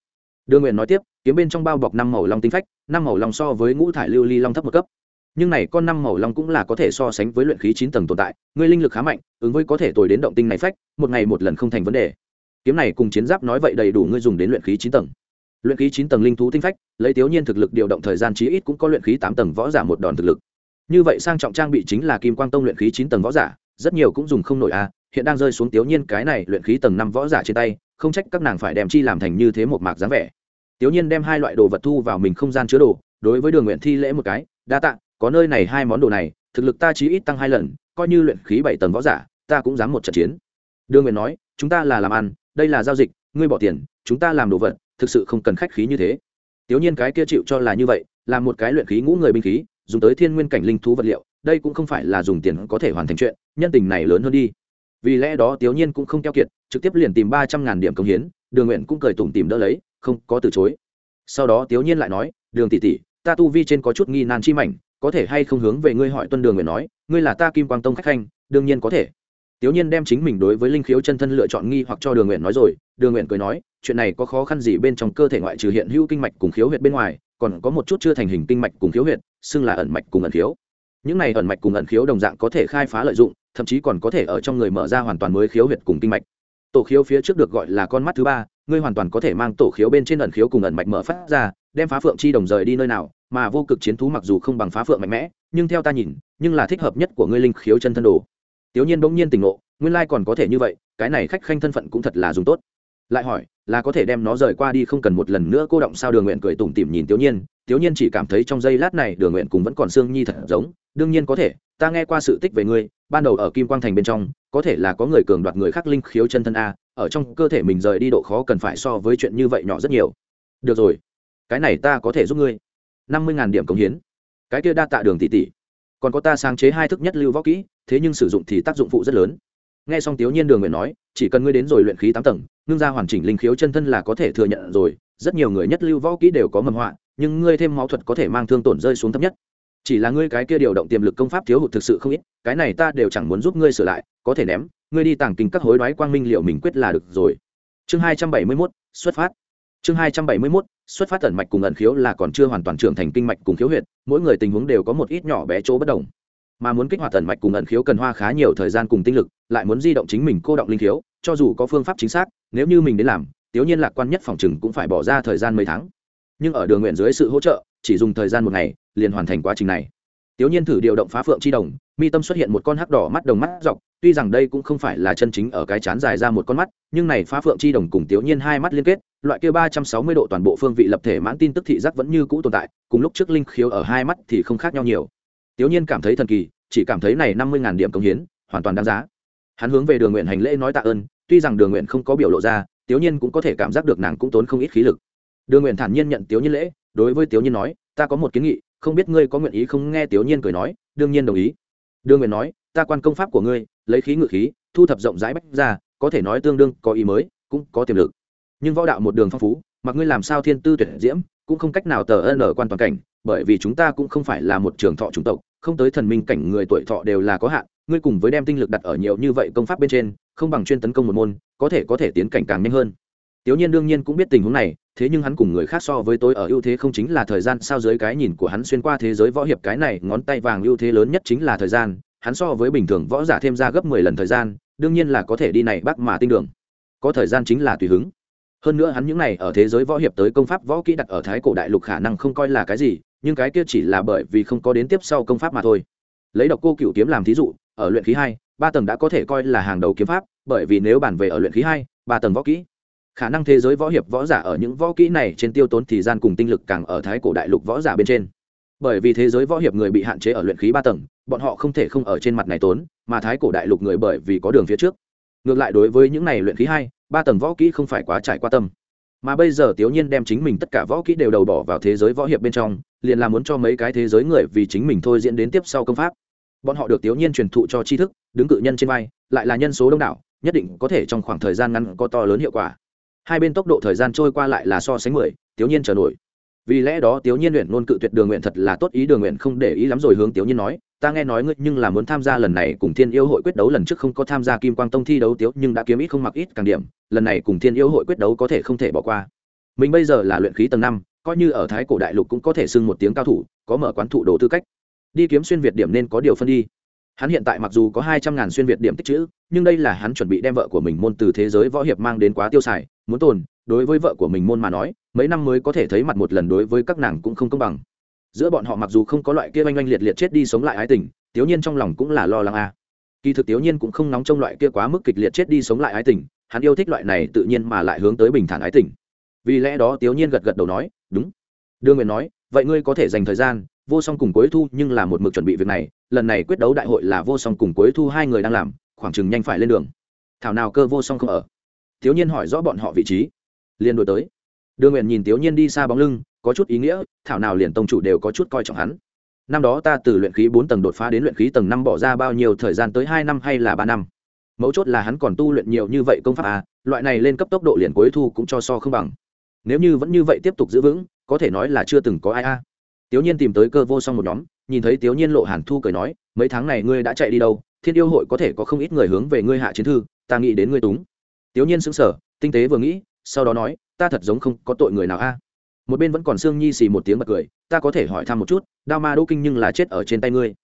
Đường Nguyện nói tiếp, kiếm bên trong bao bọc năm màu long tinh phách, năm màu long so với ngũ thải lưu ly long thấp một cấp. Nhưng này con năm màu long cũng là có thể so sánh với luyện khí chín tầng tồn tại, ngươi linh lực khá mạnh, ứng với có thể tồi đến động tinh này phách, một ngày một lần không thành vấn đề. Kiếm này cùng chiến giáp nói vậy đầy đủ ngươi dùng đến luyện khí chín tầng. Luyện khí chín tầng linh thú tinh phách, lấy thiếu nhiên thực lực điều động thời gian chí ít cũng có luyện khí tám tầng võ giả một đòn thực lực. Như vậy sang trọng trang bị chính là Kim Quang Tông luyện khí chín tầng võ giả, rất nhiều cũng dùng không nổi a, hiện đang rơi xuống thiếu nhiên cái này luyện khí tầng năm võ giả trên tay, không trách các nàng phải đem chi làm thành như thế một mạc dáng vẻ Thiếu nhiên đem hai loại đồ vật thu vào mình không gian chứa đồ đối với đường nguyện thi lễ một cái đa tạ có nơi này hai món đồ này, thực lực ta chí ít tăng hai lần, coi như luyện khí bảy tầng võ giả, ta cũng dám một trận chiến. Đường nguyện nói, chúng ta là làm ăn, đây là giao dịch, ngươi bỏ tiền, chúng ta làm đồ vật, thực sự không cần khách khí như thế. Tiểu nhiên cái kia chịu cho là như vậy, là một cái luyện khí ngũ người binh khí, dùng tới thiên nguyên cảnh linh thú vật liệu, đây cũng không phải là dùng tiền có thể hoàn thành chuyện, nhân tình này lớn hơn đi. Vì lẽ đó tiểu nhiên cũng không keo kiệt, trực tiếp liền tìm ba trăm ngàn điểm công hiến, đường nguyện cũng cười tủm tìm đỡ lấy, không có từ chối. Sau đó tiểu nhiên lại nói, đường tỷ tỷ, ta tu vi trên có chút nghi nan chi mảnh có thể hay không hướng về ngươi hỏi tuân đường nguyện nói, ngươi là ta kim quang tông khách khanh, đương nhiên có thể. Tiểu nhiên đem chính mình đối với linh khiếu chân thân lựa chọn nghi hoặc cho đường nguyện nói rồi, đường nguyện cười nói, chuyện này có khó khăn gì bên trong cơ thể ngoại trừ hiện hữu kinh mạch cùng khiếu huyệt bên ngoài, còn có một chút chưa thành hình kinh mạch cùng khiếu huyệt, xưng là ẩn mạch cùng ẩn khiếu. Những này ẩn mạch cùng ẩn khiếu đồng dạng có thể khai phá lợi dụng, thậm chí còn có thể ở trong người mở ra hoàn toàn mới khiếu huyệt cùng kinh mạch. Tổ khiếu phía trước được gọi là con mắt thứ ba, ngươi hoàn toàn có thể mang tổ khiếu bên trên ẩn khiếu cùng ẩn mạch mở phát ra, đem phá phượng chi đồng rời đi nơi nào mà vô cực chiến thú mặc dù không bằng phá phượng mạnh mẽ, nhưng theo ta nhìn, nhưng là thích hợp nhất của ngươi linh khiếu chân thân đồ. Tiểu nhiên bỗng nhiên tỉnh ngộ, nguyên lai còn có thể như vậy, cái này khách khanh thân phận cũng thật là dùng tốt. Lại hỏi, là có thể đem nó rời qua đi không cần một lần nữa cô động sao đường nguyện cười tủm tỉm nhìn tiểu nhiên tiểu nhiên chỉ cảm thấy trong giây lát này đường nguyện cùng vẫn còn xương nhi thật giống, đương nhiên có thể, ta nghe qua sự tích về ngươi, ban đầu ở kim quang thành bên trong, có thể là có người cường đoạt người khác linh khiếu chân thân a, ở trong cơ thể mình rời đi độ khó cần phải so với chuyện như vậy nhỏ rất nhiều. Được rồi, cái này ta có thể giúp ngươi năm mươi điểm cống hiến. Cái kia đa tạ đường tỷ tỷ. Còn có ta sáng chế hai thức nhất lưu võ kỹ, thế nhưng sử dụng thì tác dụng phụ rất lớn. Nghe xong tiểu nhiên đường nguyện nói, chỉ cần ngươi đến rồi luyện khí tám tầng, ngưng ra hoàn chỉnh linh khiếu chân thân là có thể thừa nhận rồi. Rất nhiều người nhất lưu võ kỹ đều có mầm họa, nhưng ngươi thêm máu thuật có thể mang thương tổn rơi xuống thấp nhất. Chỉ là ngươi cái kia điều động tiềm lực công pháp thiếu hụt thực sự không ít, cái này ta đều chẳng muốn giúp ngươi sửa lại, có thể ném, ngươi đi tàng kinh các hối đoái quang minh liệu mình quyết là được rồi. Chương hai trăm bảy mươi mốt, xuất phát. Chương hai trăm bảy mươi mốt xuất phát tần mạch cùng ẩn khiếu là còn chưa hoàn toàn trưởng thành kinh mạch cùng khiếu huyệt, mỗi người tình huống đều có một ít nhỏ bé chỗ bất đồng. Mà muốn kích hoạt tần mạch cùng ẩn khiếu cần hoa khá nhiều thời gian cùng tinh lực, lại muốn di động chính mình cô động linh khiếu, cho dù có phương pháp chính xác, nếu như mình đến làm tiếu nhiên lạc quan nhất phòng chừng cũng phải bỏ ra thời gian mấy tháng. Nhưng ở đường nguyện dưới sự hỗ trợ, chỉ dùng thời gian một ngày, liền hoàn thành quá trình này. Tiểu Nhiên thử điều động phá phượng chi đồng, mi tâm xuất hiện một con hắc đỏ mắt đồng mắt dọc, tuy rằng đây cũng không phải là chân chính ở cái chán dài ra một con mắt, nhưng này phá phượng chi đồng cùng Tiểu Nhiên hai mắt liên kết, loại kia ba trăm sáu mươi độ toàn bộ phương vị lập thể mãn tin tức thị giác vẫn như cũ tồn tại, cùng lúc trước linh khiếu ở hai mắt thì không khác nhau nhiều. Tiểu Nhiên cảm thấy thần kỳ, chỉ cảm thấy này năm mươi điểm công hiến, hoàn toàn đáng giá. Hắn hướng về Đường Nguyện hành lễ nói tạ ơn, tuy rằng Đường Nguyện không có biểu lộ ra, Tiểu Nhiên cũng có thể cảm giác được nàng cũng tốn không ít khí lực. Đường Nguyện thản nhiên nhận Tiểu Nhiên lễ, đối với Tiểu Nhiên nói, ta có một kiến nghị, không biết ngươi có nguyện ý không nghe tiểu nhiên cười nói, đương nhiên đồng ý. Đương nguyện nói, ta quan công pháp của ngươi, lấy khí ngự khí, thu thập rộng rãi bách ra có thể nói tương đương, có ý mới, cũng có tiềm lực. Nhưng võ đạo một đường phong phú, mặc ngươi làm sao thiên tư tuyệt diễm, cũng không cách nào tờ ân ở quan toàn cảnh, bởi vì chúng ta cũng không phải là một trường thọ chủng tộc, không tới thần minh cảnh người tuổi thọ đều là có hạn, ngươi cùng với đem tinh lực đặt ở nhiều như vậy công pháp bên trên, không bằng chuyên tấn công một môn, có thể có thể tiến cảnh càng nhanh hơn. Tiểu Nhiên đương nhiên cũng biết tình huống này, thế nhưng hắn cùng người khác so với tôi ở ưu thế không chính là thời gian sao dưới cái nhìn của hắn xuyên qua thế giới võ hiệp cái này ngón tay vàng ưu thế lớn nhất chính là thời gian, hắn so với bình thường võ giả thêm ra gấp mười lần thời gian, đương nhiên là có thể đi này bác mà tinh đường. Có thời gian chính là tùy hứng. Hơn nữa hắn những này ở thế giới võ hiệp tới công pháp võ kỹ đặt ở thái cổ đại lục khả năng không coi là cái gì, nhưng cái kia chỉ là bởi vì không có đến tiếp sau công pháp mà thôi. Lấy độc cô cửu kiếm làm thí dụ, ở luyện khí hai, ba tầng đã có thể coi là hàng đầu kiếm pháp, bởi vì nếu bàn về ở luyện khí hai, ba tầng võ kỹ khả năng thế giới võ hiệp võ giả ở những võ kỹ này trên tiêu tốn thì gian cùng tinh lực càng ở thái cổ đại lục võ giả bên trên. Bởi vì thế giới võ hiệp người bị hạn chế ở luyện khí ba tầng, bọn họ không thể không ở trên mặt này tốn, mà thái cổ đại lục người bởi vì có đường phía trước. Ngược lại đối với những này luyện khí hai, ba tầng võ kỹ không phải quá trải qua tâm. Mà bây giờ tiểu nhiên đem chính mình tất cả võ kỹ đều đầu bỏ vào thế giới võ hiệp bên trong, liền là muốn cho mấy cái thế giới người vì chính mình thôi diễn đến tiếp sau công pháp. Bọn họ được tiểu nhiên truyền thụ cho tri thức, đứng cự nhân trên vai, lại là nhân số đông đảo, nhất định có thể trong khoảng thời gian ngắn có to lớn hiệu quả hai bên tốc độ thời gian trôi qua lại là so sánh mười, tiểu nhiên chờ nổi. Vì lẽ đó tiểu nhiên luyện luôn cự tuyệt đường nguyện thật là tốt ý, đường nguyện không để ý lắm rồi hướng tiểu nhiên nói, ta nghe nói ngươi nhưng là muốn tham gia lần này cùng thiên yêu hội quyết đấu, lần trước không có tham gia kim quang tông thi đấu tiếu nhưng đã kiếm ít không mặc ít càng điểm, lần này cùng thiên yêu hội quyết đấu có thể không thể bỏ qua. Mình bây giờ là luyện khí tầng năm, coi như ở thái cổ đại lục cũng có thể xưng một tiếng cao thủ, có mở quán thụ đồ tư cách. Đi kiếm xuyên việt điểm nên có điều phân đi. Hắn hiện tại mặc dù có hai trăm ngàn xuyên việt điểm tích chữ, nhưng đây là hắn chuẩn bị đem vợ của mình môn từ thế giới võ hiệp mang đến quá tiêu xài muốn tồn, đối với vợ của mình môn mà nói, mấy năm mới có thể thấy mặt một lần đối với các nàng cũng không công bằng. Giữa bọn họ mặc dù không có loại kia oanh oanh liệt liệt chết đi sống lại ái tình tiểu nhiên trong lòng cũng là lo lắng a. À. kỳ thực tiểu nhiên cũng không nóng trong loại kia quá mức kịch liệt chết đi sống lại ái tình, hắn yêu thích loại này tự nhiên mà lại hướng tới bình thản ái tình. Vì lẽ đó tiểu nhiên gật gật đầu nói, đúng. Đương nguyện nói, vậy ngươi có thể dành thời gian, vô song cùng cuối thu nhưng là một mực chuẩn bị việc này, lần này quyết đấu đại hội là vô song cùng cuối thu hai người đang làm, khoảng chừng nhanh phải lên đường. Thảo nào cơ vô song không ở? Thiếu nhiên hỏi rõ bọn họ vị trí. Liền đổi tới. Đường nguyện nhìn thiếu nhiên đi xa bóng lưng, có chút ý nghĩa, thảo nào liền tông chủ đều có chút coi trọng hắn. Năm đó ta từ luyện khí bốn tầng đột phá đến luyện khí tầng năm bỏ ra bao nhiêu thời gian tới hai năm hay là ba năm? Mấu chốt là hắn còn tu luyện nhiều như vậy công pháp à loại này lên cấp tốc độ liền cuối thu cũng cho so không bằng. Nếu như vẫn như vậy tiếp tục giữ vững, có thể nói là chưa từng có ai a. Tiểu nhiên tìm tới cơ vô song một nhóm, nhìn thấy tiểu nhiên lộ hàn thu cười nói, mấy tháng này ngươi đã chạy đi đâu? Thiên yêu hội có thể có không ít người hướng về ngươi hạ chiến thư, ta nghĩ đến ngươi túng tiểu nhiên sững sờ, tinh tế vừa nghĩ, sau đó nói, ta thật giống không có tội người nào a. Một bên vẫn còn sương nhi xì một tiếng bật cười, ta có thể hỏi thăm một chút, đao ma đỗ kinh nhưng là chết ở trên tay ngươi.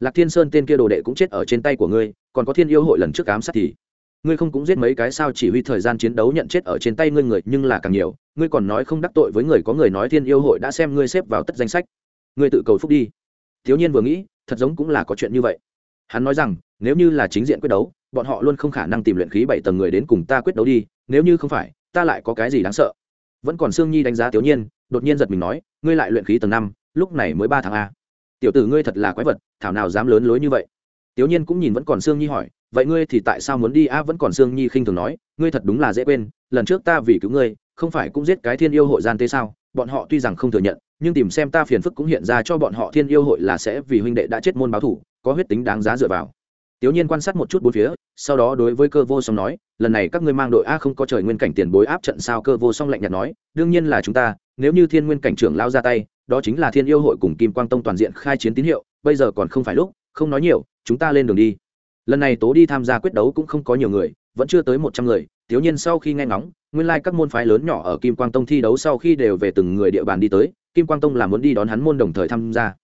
Lạc thiên sơn tên kia đồ đệ cũng chết ở trên tay của ngươi, còn có thiên yêu hội lần trước ám sát thì, ngươi không cũng giết mấy cái sao chỉ huy thời gian chiến đấu nhận chết ở trên tay ngươi người, nhưng là càng nhiều, ngươi còn nói không đắc tội với người, có người nói thiên yêu hội đã xem ngươi xếp vào tất danh sách. Ngươi tự cầu phúc đi. Thiếu nhiên vừa nghĩ, thật giống cũng là có chuyện như vậy. Hắn nói rằng, nếu như là chính diện quyết đấu bọn họ luôn không khả năng tìm luyện khí bảy tầng người đến cùng ta quyết đấu đi, nếu như không phải, ta lại có cái gì đáng sợ? Vẫn còn sương nhi đánh giá tiểu nhiên, đột nhiên giật mình nói, ngươi lại luyện khí tầng năm, lúc này mới ba tháng a. Tiểu tử ngươi thật là quái vật, thảo nào dám lớn lối như vậy? Tiểu nhiên cũng nhìn vẫn còn sương nhi hỏi, vậy ngươi thì tại sao muốn đi a? Vẫn còn sương nhi khinh thường nói, ngươi thật đúng là dễ quên, lần trước ta vì cứu ngươi, không phải cũng giết cái thiên yêu hội gian tế sao? Bọn họ tuy rằng không thừa nhận, nhưng tìm xem ta phiền phức cũng hiện ra cho bọn họ thiên yêu hội là sẽ vì huynh đệ đã chết môn báo thủ, có huyết tính đáng giá dựa vào tiểu nhiên quan sát một chút bốn phía, sau đó đối với cơ vô song nói, lần này các ngươi mang đội a không có trời nguyên cảnh tiền bối áp trận sao? Cơ vô song lạnh nhạt nói, đương nhiên là chúng ta, nếu như thiên nguyên cảnh trưởng lao ra tay, đó chính là thiên yêu hội cùng kim quang tông toàn diện khai chiến tín hiệu, bây giờ còn không phải lúc, không nói nhiều, chúng ta lên đường đi. Lần này tố đi tham gia quyết đấu cũng không có nhiều người, vẫn chưa tới một trăm người Tiểu nhiên sau khi nghe ngóng, nguyên lai các môn phái lớn nhỏ ở kim quang tông thi đấu sau khi đều về từng người địa bàn đi tới, kim quang tông là muốn đi đón hắn môn đồng thời tham gia.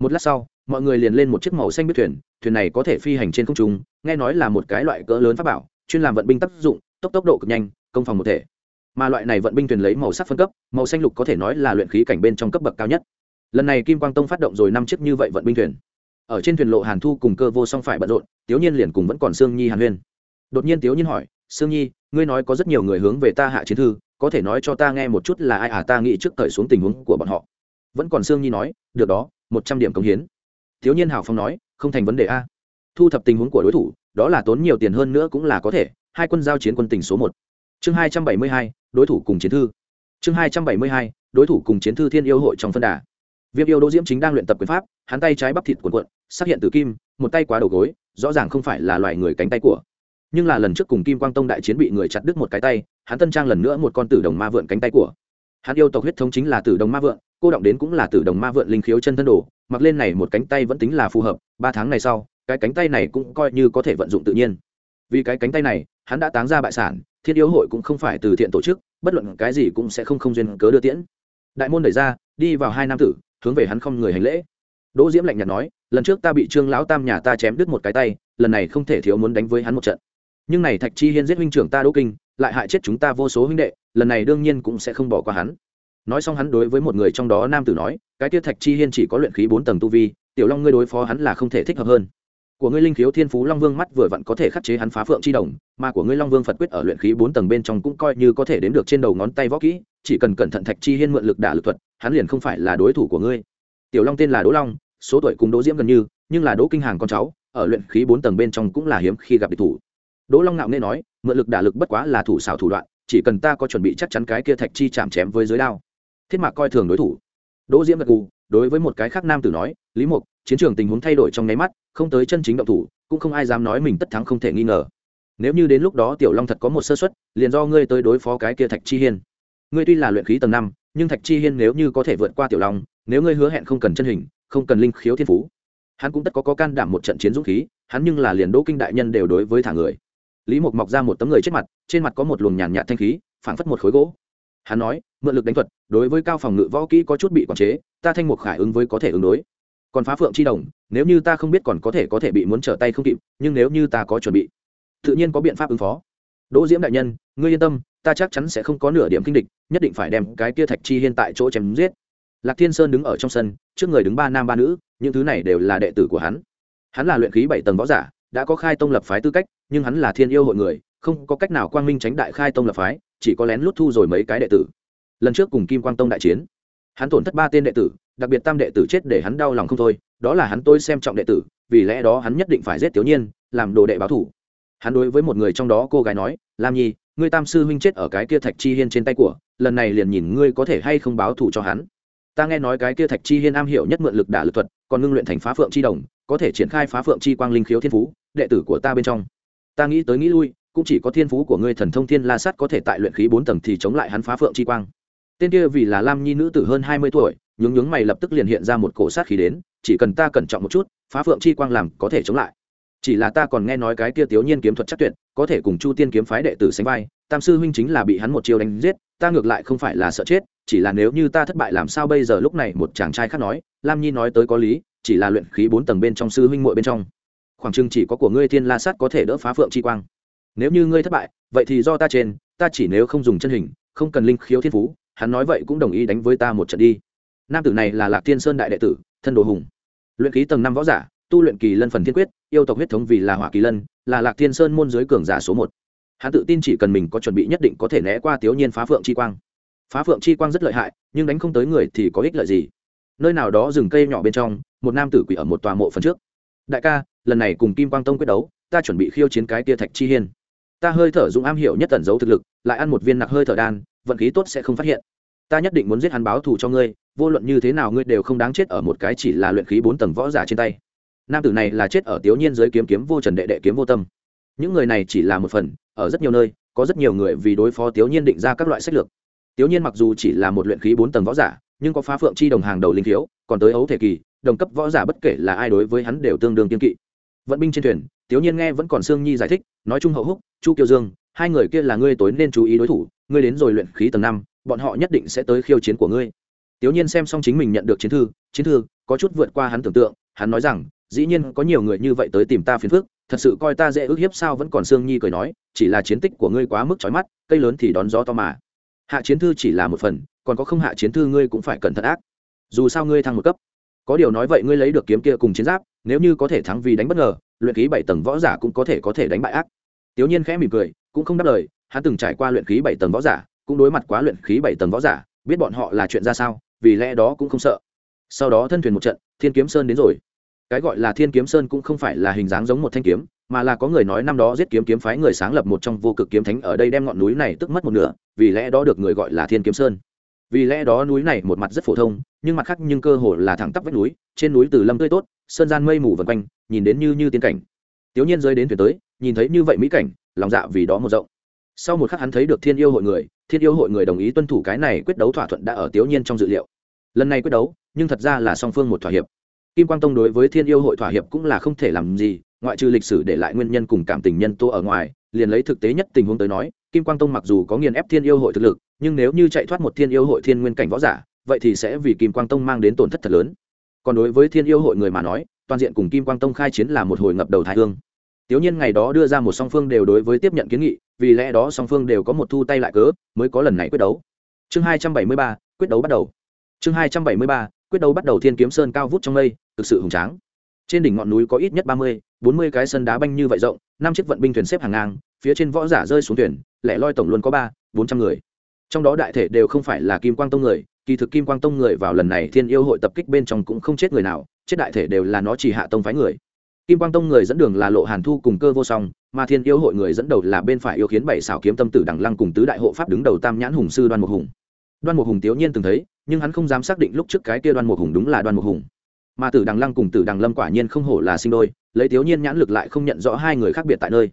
Một lát sau mọi người liền lên một chiếc màu xanh biết thuyền thuyền này có thể phi hành trên không trung, nghe nói là một cái loại cỡ lớn pháp bảo, chuyên làm vận binh tác dụng, tốc tốc độ cực nhanh, công phòng một thể. Mà loại này vận binh thuyền lấy màu sắc phân cấp, màu xanh lục có thể nói là luyện khí cảnh bên trong cấp bậc cao nhất. Lần này kim quang tông phát động rồi năm chiếc như vậy vận binh thuyền. Ở trên thuyền lộ hàn thu cùng cơ vô song phải bận rộn, tiếu nhiên liền cùng vẫn còn sương nhi hàn huyên. Đột nhiên tiếu nhiên hỏi, sương nhi, ngươi nói có rất nhiều người hướng về ta hạ chiến thư, có thể nói cho ta nghe một chút là ai à ta nghĩ trước thời xuống tình huống của bọn họ. Vẫn còn sương nhi nói, được đó, một trăm điểm công hiến thiếu niên hào phong nói, không thành vấn đề a. Thu thập tình huống của đối thủ, đó là tốn nhiều tiền hơn nữa cũng là có thể, hai quân giao chiến quân tình số một. Chương hai trăm bảy mươi hai, đối thủ cùng chiến thư. Chương hai trăm bảy mươi hai, đối thủ cùng chiến thư thiên yêu hội trong phân đà. Viêm yêu đỗ diễm chính đang luyện tập quyền pháp, hắn tay trái bắp thịt cuộn cuộn xác hiện từ kim, một tay quá đầu gối, rõ ràng không phải là loại người cánh tay của. Nhưng là lần trước cùng kim quang tông đại chiến bị người chặt đứt một cái tay, hắn tân trang lần nữa một con tử đồng ma vượn cánh tay của. Hắn yêu tộc huyết thống chính là tử đồng ma vượn, cô động đến cũng là tử đồng ma vượn linh khiếu chân thân đồ mặc lên này một cánh tay vẫn tính là phù hợp, ba tháng này sau, cái cánh tay này cũng coi như có thể vận dụng tự nhiên. Vì cái cánh tay này, hắn đã táng ra bại sản thiên yếu hội cũng không phải từ thiện tổ chức, bất luận cái gì cũng sẽ không không duyên cớ đưa tiễn. Đại môn đẩy ra, đi vào hai nam tử, hướng về hắn không người hành lễ. Đỗ diễm lạnh nhạt nói, lần trước ta bị trương lão tam nhà ta chém đứt một cái tay, lần này không thể thiếu muốn đánh với hắn một trận. Nhưng này thạch chi hiên giết huynh trưởng ta đỗ kinh, lại hại chết chúng ta vô số huynh đệ, lần này đương nhiên cũng sẽ không bỏ qua hắn nói xong hắn đối với một người trong đó nam tử nói, cái tiết thạch chi hiên chỉ có luyện khí bốn tầng tu vi, tiểu long ngươi đối phó hắn là không thể thích hợp hơn. Của ngươi linh khiếu thiên phú long vương mắt vừa vặn có thể khắc chế hắn phá phượng chi đồng, mà của ngươi long vương phật quyết ở luyện khí bốn tầng bên trong cũng coi như có thể đến được trên đầu ngón tay võ kỹ, chỉ cần cẩn thận thạch chi hiên mượn lực đả lực thuật, hắn liền không phải là đối thủ của ngươi. Tiểu long tên là đỗ long, số tuổi cùng đỗ diễm gần như, nhưng là đỗ kinh hàng con cháu, ở luyện khí bốn tầng bên trong cũng là hiếm khi gặp địch thủ. Đỗ long ngạo nghe nói, mượn lực đả lực bất quá là thủ xảo thủ đoạn, chỉ cần ta có chuẩn bị chắc chắn cái kia thạch chi chạm chém với giới đao thiết mạc coi thường đối thủ. Đỗ diễm gật gù đối với một cái khác nam tử nói lý mục chiến trường tình huống thay đổi trong nháy mắt không tới chân chính động thủ cũng không ai dám nói mình tất thắng không thể nghi ngờ. Nếu như đến lúc đó tiểu long thật có một sơ suất liền do ngươi tới đối phó cái kia thạch chi hiên. Ngươi tuy là luyện khí tầng năm nhưng thạch chi hiên nếu như có thể vượt qua tiểu long nếu ngươi hứa hẹn không cần chân hình không cần linh khiếu thiên phú hắn cũng tất có, có can đảm một trận chiến dũng khí hắn nhưng là liền đỗ kinh đại nhân đều đối với thả người. Lý mục mọc ra một tấm người chết mặt trên mặt có một luồng nhàn nhạt thanh khí phảng phất một khối gỗ hắn nói, mượn lực đánh thuật, đối với cao phòng ngự võ kỹ có chút bị quản chế, ta thanh mục khải ứng với có thể ứng đối. Còn phá phượng chi đồng, nếu như ta không biết còn có thể có thể bị muốn trở tay không kịp, nhưng nếu như ta có chuẩn bị, tự nhiên có biện pháp ứng phó. Đỗ diễm đại nhân, ngươi yên tâm, ta chắc chắn sẽ không có nửa điểm kinh địch, nhất định phải đem cái kia thạch chi hiên tại chỗ chém giết. Lạc thiên sơn đứng ở trong sân, trước người đứng ba nam ba nữ, những thứ này đều là đệ tử của hắn. Hắn là luyện khí bảy tầng võ giả, đã có khai tông lập phái tư cách, nhưng hắn là thiên yêu hội người không có cách nào quang minh tránh đại khai tông lập phái, chỉ có lén lút thu rồi mấy cái đệ tử. Lần trước cùng kim quang tông đại chiến, hắn tổn thất ba tên đệ tử, đặc biệt tam đệ tử chết để hắn đau lòng không thôi, đó là hắn tôi xem trọng đệ tử, vì lẽ đó hắn nhất định phải giết tiểu nhiên, làm đồ đệ báo thủ. Hắn đối với một người trong đó cô gái nói, lam nhi, ngươi tam sư huynh chết ở cái kia thạch chi hiên trên tay của, lần này liền nhìn ngươi có thể hay không báo thủ cho hắn. Ta nghe nói cái kia thạch chi hiên am hiểu nhất mượn lực đả lực thuật, còn ngưng luyện thành phá phượng chi đồng, có thể triển khai phá phượng chi quang linh khiếu thiên phú, đệ tử của ta bên trong. Ta nghĩ tới nghĩ lui cũng chỉ có thiên phú của ngươi thần thông thiên la sát có thể tại luyện khí bốn tầng thì chống lại hắn phá phượng chi quang. Tên kia vì là lam nhi nữ tử hơn hai mươi tuổi, nhướng nhướng mày lập tức liền hiện ra một cổ sát khí đến, chỉ cần ta cẩn trọng một chút, phá phượng chi quang làm có thể chống lại. Chỉ là ta còn nghe nói cái kia tiểu nhiên kiếm thuật chắc tuyệt, có thể cùng chu tiên kiếm phái đệ tử sánh vai, tam sư huynh chính là bị hắn một chiêu đánh giết, ta ngược lại không phải là sợ chết, chỉ là nếu như ta thất bại làm sao bây giờ? Lúc này một chàng trai khác nói, lam nhi nói tới có lý, chỉ là luyện khí bốn tầng bên trong sư huynh muội bên trong, khoảng chừng chỉ có của ngươi thiên la sát có thể đỡ phá phượng chi quang nếu như ngươi thất bại, vậy thì do ta trên, ta chỉ nếu không dùng chân hình, không cần linh khiếu thiên phú, hắn nói vậy cũng đồng ý đánh với ta một trận đi. Nam tử này là lạc thiên sơn đại đệ tử, thân đồ hùng. Luyện khí tầng năm võ giả, tu luyện kỳ lân phần thiên quyết, yêu tộc huyết thống vì là hỏa kỳ lân, là lạc thiên sơn môn giới cường giả số một. Hắn tự tin chỉ cần mình có chuẩn bị nhất định có thể né qua tiểu nhiên phá phượng chi quang. Phá phượng chi quang rất lợi hại, nhưng đánh không tới người thì có ích lợi gì? Nơi nào đó rừng cây nhỏ bên trong, một nam tử quỷ ở một tòa mộ phần trước. Đại ca, lần này cùng kim quang tông quyết đấu, ta chuẩn bị khiêu chiến cái tia thạch chi hiên ta hơi thở dũng am hiểu nhất tẩn giấu thực lực, lại ăn một viên nặc hơi thở đan, vận khí tốt sẽ không phát hiện. Ta nhất định muốn giết hắn báo thù cho ngươi, vô luận như thế nào ngươi đều không đáng chết ở một cái chỉ là luyện khí bốn tầng võ giả trên tay. Nam tử này là chết ở tiểu nhiên dưới kiếm kiếm vô trần đệ đệ kiếm vô tâm. Những người này chỉ là một phần, ở rất nhiều nơi, có rất nhiều người vì đối phó tiểu nhiên định ra các loại sách lược. Tiểu nhiên mặc dù chỉ là một luyện khí bốn tầng võ giả, nhưng có phá phượng chi đồng hàng đầu linh thiếu, còn tới ấu thể kỳ, đồng cấp võ giả bất kể là ai đối với hắn đều tương đương kiên kỵ. Vận binh trên thuyền tiểu nhiên nghe vẫn còn sương nhi giải thích, nói chung hậu húc, chu kiều dương, hai người kia là ngươi tối nên chú ý đối thủ, ngươi đến rồi luyện khí tầng năm, bọn họ nhất định sẽ tới khiêu chiến của ngươi. Tiểu nhiên xem xong chính mình nhận được chiến thư chiến thư, có chút vượt qua hắn tưởng tượng, hắn nói rằng, dĩ nhiên có nhiều người như vậy tới tìm ta phiền phức, thật sự coi ta dễ ức hiếp sao vẫn còn sương nhi cười nói, chỉ là chiến tích của ngươi quá mức chói mắt, cây lớn thì đón gió to mà. Hạ chiến thư chỉ là một phần, còn có không hạ chiến thư ngươi cũng phải cẩn thận ác. Dù sao ngươi thăng một cấp. Có điều nói vậy ngươi lấy được kiếm kia cùng chiến giáp, nếu như có thể thắng vì đánh bất ngờ luyện khí bảy tầng võ giả cũng có thể có thể đánh bại ác. Tiểu nhiên khẽ mỉm cười, cũng không đáp lời, hắn từng trải qua luyện khí bảy tầng võ giả, cũng đối mặt quá luyện khí bảy tầng võ giả, biết bọn họ là chuyện ra sao, vì lẽ đó cũng không sợ. Sau đó thân thuyền một trận, thiên kiếm sơn đến rồi. Cái gọi là thiên kiếm sơn cũng không phải là hình dáng giống một thanh kiếm, mà là có người nói năm đó giết kiếm kiếm phái người sáng lập một trong vô cực kiếm thánh ở đây đem ngọn núi này tức mất một nửa, vì lẽ đó được người gọi là thiên kiếm sơn. Vì lẽ đó núi này một mặt rất phổ thông nhưng mặt khác nhưng cơ hồ là thẳng tắp vách núi, trên núi từ lâm tươi tốt, sơn gian mây mù vần quanh, nhìn đến như như tiên cảnh. Tiểu nhiên rơi đến thuyền tới, nhìn thấy như vậy mỹ cảnh, lòng dạ vì đó một rộng. Sau một khắc hắn thấy được thiên yêu hội người, thiên yêu hội người đồng ý tuân thủ cái này quyết đấu thỏa thuận đã ở tiểu nhiên trong dự liệu. Lần này quyết đấu, nhưng thật ra là song phương một thỏa hiệp. Kim quang tông đối với thiên yêu hội thỏa hiệp cũng là không thể làm gì, ngoại trừ lịch sử để lại nguyên nhân cùng cảm tình nhân tô ở ngoài, liền lấy thực tế nhất tình huống tới nói, kim quang tông mặc dù có nghiền ép thiên yêu hội thực lực, nhưng nếu như chạy thoát một thiên yêu hội thiên nguyên cảnh võ giả vậy thì sẽ vì kim quang tông mang đến tổn thất thật lớn. Còn đối với thiên yêu hội người mà nói, toàn diện cùng kim quang tông khai chiến là một hồi ngập đầu thái hương. Tiểu nhiên ngày đó đưa ra một song phương đều đối với tiếp nhận kiến nghị, vì lẽ đó song phương đều có một thu tay lại cớ, mới có lần này quyết đấu. Chương hai trăm bảy mươi ba, quyết đấu bắt đầu. Chương hai trăm bảy mươi ba, quyết đấu bắt đầu thiên kiếm sơn cao vút trong mây, thực sự hùng tráng. Trên đỉnh ngọn núi có ít nhất ba mươi, bốn mươi cái sân đá banh như vậy rộng, năm chiếc vận binh thuyền xếp hàng ngang, phía trên võ giả rơi xuống thuyền, lẻ loi tổng luôn có ba, bốn trăm người. Trong đó đại thể đều không phải là kim quang tông người kỳ thực kim quang tông người vào lần này thiên yêu hội tập kích bên trong cũng không chết người nào, chết đại thể đều là nó chỉ hạ tông phái người. Kim quang tông người dẫn đường là lộ hàn thu cùng cơ vô song, mà thiên yêu hội người dẫn đầu là bên phải yêu khiến bảy xảo kiếm tâm tử đằng lăng cùng tứ đại hộ pháp đứng đầu tam nhãn hùng sư đoan mục hùng. Đoan mục hùng tiếu nhiên từng thấy, nhưng hắn không dám xác định lúc trước cái kia đoan mục hùng đúng là đoan mục hùng. Mà tử đằng lăng cùng tử đằng lâm quả nhiên không hổ là sinh đôi, lấy tiếu nhiên nhãn lực lại không nhận rõ hai người khác biệt tại nơi.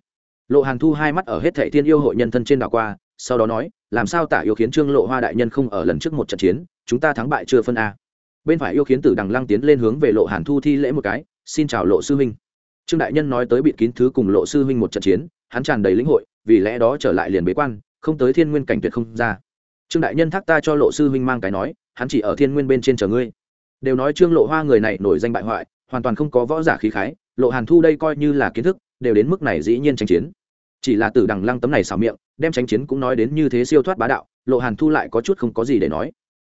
Lộ hàn thu hai mắt ở hết thệ thiên yêu hội nhân thân trên đảo qua sau đó nói, làm sao tả yêu khiến trương lộ hoa đại nhân không ở lần trước một trận chiến, chúng ta thắng bại chưa phân a? Bên phải yêu khiến tử đằng lăng tiến lên hướng về lộ hàn thu thi lễ một cái, xin chào lộ sư huynh. Trương đại nhân nói tới bịt kín thứ cùng lộ sư huynh một trận chiến, hắn tràn đầy lĩnh hội, vì lẽ đó trở lại liền bế quan, không tới thiên nguyên cảnh tuyệt không ra. Trương đại nhân thác ta cho lộ sư huynh mang cái nói, hắn chỉ ở thiên nguyên bên trên chờ ngươi. Đều nói trương lộ hoa người này nổi danh bại hoại, hoàn toàn không có võ giả khí khái, lộ hàn thu đây coi như là kiến thức, đều đến mức này dĩ nhiên tranh chiến chỉ là từ đằng lăng tấm này xào miệng, đem tranh chiến cũng nói đến như thế siêu thoát bá đạo, lộ hàn thu lại có chút không có gì để nói.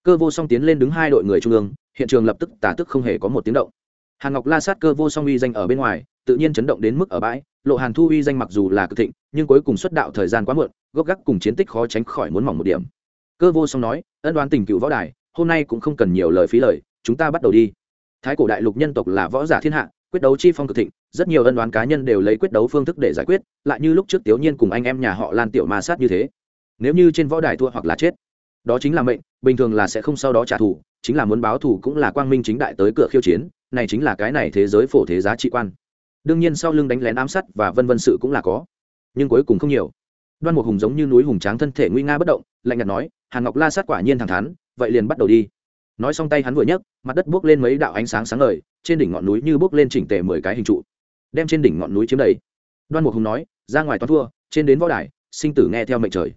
Cơ vô song tiến lên đứng hai đội người trung ương, hiện trường lập tức tả tức không hề có một tiếng động. Hàn ngọc la sát cơ vô song uy danh ở bên ngoài, tự nhiên chấn động đến mức ở bãi, lộ hàn thu uy danh mặc dù là cực thịnh, nhưng cuối cùng xuất đạo thời gian quá muộn, gốc gác cùng chiến tích khó tránh khỏi muốn mỏng một điểm. Cơ vô song nói, ân đoán tình cựu võ đài, hôm nay cũng không cần nhiều lời phí lời, chúng ta bắt đầu đi. Thái cổ đại lục nhân tộc là võ giả thiên hạ, quyết đấu chi phong cực thịnh rất nhiều ân đoán cá nhân đều lấy quyết đấu phương thức để giải quyết, lại như lúc trước tiểu nhiên cùng anh em nhà họ lan tiểu ma sát như thế. Nếu như trên võ đài thua hoặc là chết, đó chính là mệnh, bình thường là sẽ không sau đó trả thù, chính là muốn báo thù cũng là quang minh chính đại tới cửa khiêu chiến, này chính là cái này thế giới phổ thế giá trị quan. Đương nhiên sau lưng đánh lén ám sát và vân vân sự cũng là có, nhưng cuối cùng không nhiều. Đoan một hùng giống như núi hùng tráng thân thể nguy nga bất động, lạnh nhạt nói, hàn ngọc la sát quả nhiên thẳng thắn, vậy liền bắt đầu đi. Nói xong tay hắn vừa nhấc, mặt đất bước lên mấy đạo ánh sáng sáng ngời, trên đỉnh ngọn núi như bước lên chỉnh tề mười cái hình trụ đem trên đỉnh ngọn núi chiếm đầy. Đoan mục hùng nói, ra ngoài toàn thua, trên đến võ đài, sinh tử nghe theo mệnh trời.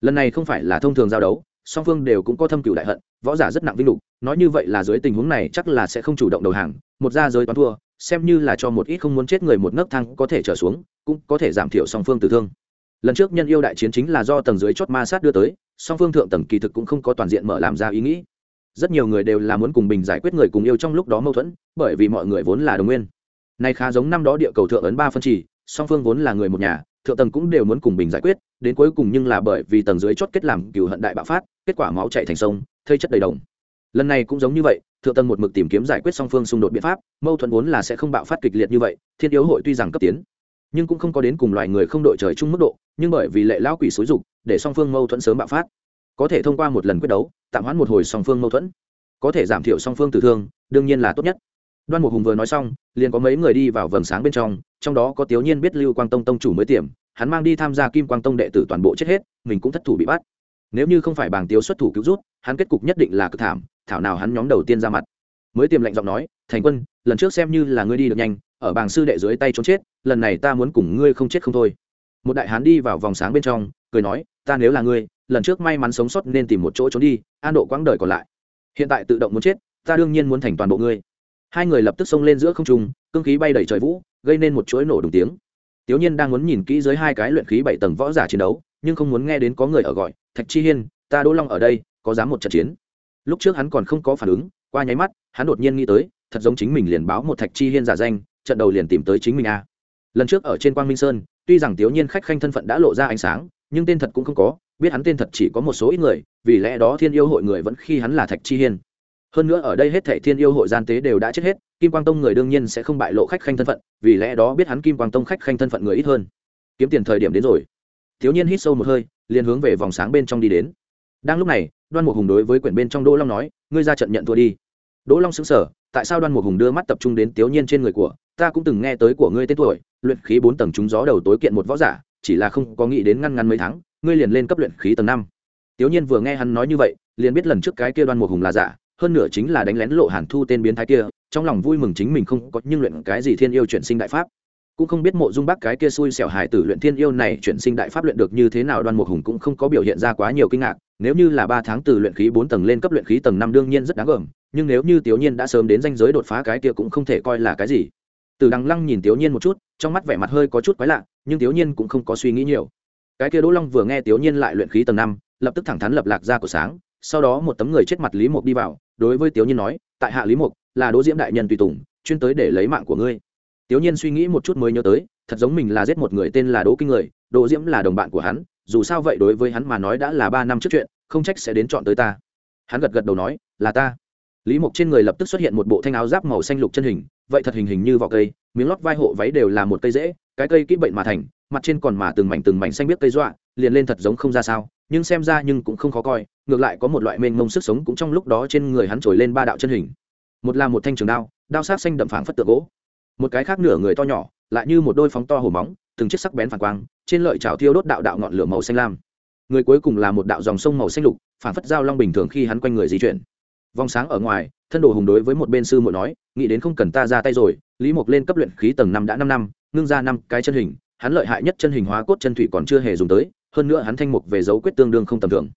Lần này không phải là thông thường giao đấu, song phương đều cũng có thâm cửu đại hận, võ giả rất nặng vinh lục, nói như vậy là dưới tình huống này chắc là sẽ không chủ động đầu hàng, một ra giới toán thua, xem như là cho một ít không muốn chết người một nấc thang có thể trở xuống, cũng có thể giảm thiểu song phương tử thương. Lần trước nhân yêu đại chiến chính là do tầng dưới chót ma sát đưa tới, song phương thượng tầng kỳ thực cũng không có toàn diện mở làm ra ý nghĩ. Rất nhiều người đều là muốn cùng bình giải quyết người cùng yêu trong lúc đó mâu thuẫn, bởi vì mọi người vốn là đồng nguyên này khá giống năm đó địa cầu thượng ấn ba phân chỉ song phương vốn là người một nhà, thượng tầng cũng đều muốn cùng bình giải quyết, đến cuối cùng nhưng là bởi vì tầng dưới chót kết làm cựu hận đại bạo phát, kết quả máu chạy thành sông, thây chất đầy đồng. Lần này cũng giống như vậy, thượng tầng một mực tìm kiếm giải quyết song phương xung đột biện pháp, mâu thuẫn vốn là sẽ không bạo phát kịch liệt như vậy, thiên yếu hội tuy rằng cấp tiến, nhưng cũng không có đến cùng loài người không đội trời chung mức độ, nhưng bởi vì lệ lao quỷ xúi dục, để song phương mâu thuẫn sớm bạo phát. Có thể thông qua một lần quyết đấu, tạm hoãn một hồi song phương mâu thuẫn, có thể giảm thiểu song phương tử thương, đương nhiên là tốt nhất đoan mục hùng vừa nói xong, liền có mấy người đi vào vầng sáng bên trong trong đó có tiểu nhiên biết lưu quang tông tông chủ mới tiềm, hắn mang đi tham gia kim quang tông đệ tử toàn bộ chết hết, mình cũng thất thủ bị bắt. Nếu như không phải bằng tiếu xuất thủ cứu rút, hắn kết cục nhất định là cực thảm, thảo nào hắn nhóm đầu tiên ra mặt. Mới tiềm lạnh giọng nói, thành quân, lần trước xem như là ngươi đi được nhanh, ở bàng sư đệ dưới tay trốn chết, lần này ta muốn cùng ngươi không chết không thôi. Một đại hán đi vào vòng sáng bên trong, cười nói, ta nếu là ngươi, lần trước may mắn sống sót nên tìm một chỗ trốn đi, an độ quãng đời còn lại. Hiện tại tự động muốn chết, ta đương nhiên muốn thành toàn bộ ngươi hai người lập tức xông lên giữa không trung, cương khí bay đầy trời vũ, gây nên một chuỗi nổ đùng tiếng. Tiểu nhiên đang muốn nhìn kỹ dưới hai cái luyện khí bảy tầng võ giả chiến đấu, nhưng không muốn nghe đến có người ở gọi, thạch chi hiên, ta đỗ long ở đây, có dám một trận chiến? Lúc trước hắn còn không có phản ứng, qua nháy mắt, hắn đột nhiên nghĩ tới, thật giống chính mình liền báo một thạch chi hiên giả danh, trận đầu liền tìm tới chính mình a. Lần trước ở trên quang minh sơn, tuy rằng tiểu nhiên khách khanh thân phận đã lộ ra ánh sáng, nhưng tên thật cũng không có, biết hắn tên thật chỉ có một số ít người, vì lẽ đó thiên yêu hội người vẫn khi hắn là thạch chi hiên hơn nữa ở đây hết thảy thiên yêu hội gian tế đều đã chết hết, kim quang tông người đương nhiên sẽ không bại lộ khách khanh thân phận, vì lẽ đó biết hắn kim quang tông khách khanh thân phận người ít hơn. Kiếm tiền thời điểm đến rồi. Thiếu niên hít sâu một hơi, liền hướng về vòng sáng bên trong đi đến. Đang lúc này, đoan mục hùng đối với quyển bên trong đỗ long nói, ngươi ra trận nhận thua đi. Đỗ long xứng sở tại sao đoan mục hùng đưa mắt tập trung đến thiếu niên trên người của? Ta cũng từng nghe tới của ngươi tên tuổi, luyện khí bốn tầng trúng gió đầu tối kiện một võ giả, chỉ là không có nghĩ đến ngăn ngăn mấy tháng, ngươi liền lên cấp luyện khí tầng năm. Thiếu niên vừa nghe hắn nói như vậy, liền biết lần trước cái kia đoan mục hùng là giả hơn nữa chính là đánh lén lộ hàn thu tên biến thái kia, trong lòng vui mừng chính mình không có nhưng luyện cái gì thiên yêu chuyển sinh đại pháp. Cũng không biết mộ dung bác cái kia xui xẻo hải tử luyện thiên yêu này chuyển sinh đại pháp luyện được như thế nào, đoan mục hùng cũng không có biểu hiện ra quá nhiều kinh ngạc. Nếu như là ba tháng từ luyện khí bốn tầng lên cấp luyện khí tầng năm đương nhiên rất đáng gờm, nhưng nếu như tiểu nhiên đã sớm đến danh giới đột phá cái kia cũng không thể coi là cái gì. Từ đằng lăng nhìn tiểu nhiên một chút, trong mắt vẻ mặt hơi có chút quái lạ, nhưng tiểu nhiên cũng không có suy nghĩ nhiều. Cái kia đỗ long vừa nghe tiểu nhiên lại luyện khí tầng năm, lập tức thẳng thắn lập lạc ra của sáng, sau đó một tấm người chết mặt lý mục đi vào đối với tiểu nhiên nói, tại hạ lý mục, là đỗ diễm đại nhân tùy tùng, chuyên tới để lấy mạng của ngươi. Tiểu nhiên suy nghĩ một chút mới nhớ tới, thật giống mình là giết một người tên là đỗ kinh người, đỗ diễm là đồng bạn của hắn, dù sao vậy đối với hắn mà nói đã là ba năm trước chuyện, không trách sẽ đến chọn tới ta. Hắn gật gật đầu nói, là ta. Lý mục trên người lập tức xuất hiện một bộ thanh áo giáp màu xanh lục chân hình, vậy thật hình hình như vỏ cây, miếng lót vai hộ váy đều là một cây rễ, cái cây kỹ bệnh mà thành, mặt trên còn mà từng mảnh từng mảnh xanh biết cây dọa, liền lên thật giống không ra sao nhưng xem ra nhưng cũng không khó coi, ngược lại có một loại mênh mông sức sống cũng trong lúc đó trên người hắn trồi lên ba đạo chân hình. Một là một thanh trường đao đao sát xanh đậm phảng phất tượng gỗ. Một cái khác nửa người to nhỏ, lại như một đôi phóng to hổ móng, từng chiếc sắc bén phản quang, trên lợi chảo thiêu đốt đạo đạo ngọn lửa màu xanh lam. Người cuối cùng là một đạo dòng sông màu xanh lục phản phất giao long bình thường khi hắn quanh người di chuyển. Vòng sáng ở ngoài, thân đồ hùng đối với một bên sư muội nói, nghĩ đến không cần ta ra tay rồi, lý mục lên cấp luyện khí tầng năm đã năm năm, ngưng ra năm cái chân hình, hắn lợi hại nhất chân hình hóa cốt chân thủy còn chưa hề dùng tới hơn nữa hắn thanh mục về dấu quyết tương đương không tầm thường.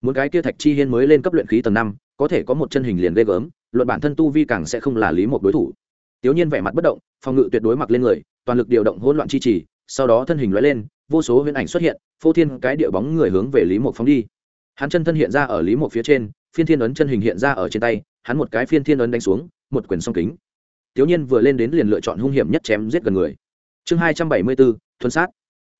Muốn cái kia thạch chi hiên mới lên cấp luyện khí tầng năm, có thể có một chân hình liền ghê gớm, luận bản thân tu vi càng sẽ không là lý một đối thủ. Tiểu nhiên vẻ mặt bất động, phòng ngự tuyệt đối mặc lên người, toàn lực điều động hỗn loạn chi trì, sau đó thân hình lóe lên, vô số huyễn ảnh xuất hiện, phô thiên cái địa bóng người hướng về lý một phóng đi. Hắn chân thân hiện ra ở lý một phía trên, phiên thiên ấn chân hình hiện ra ở trên tay, hắn một cái phiên thiên ấn đánh xuống, một quyền song kính. Tiểu nhiên vừa lên đến liền lựa chọn hung hiểm nhất chém giết gần người. Chương hai trăm bảy mươi bốn thuần sát.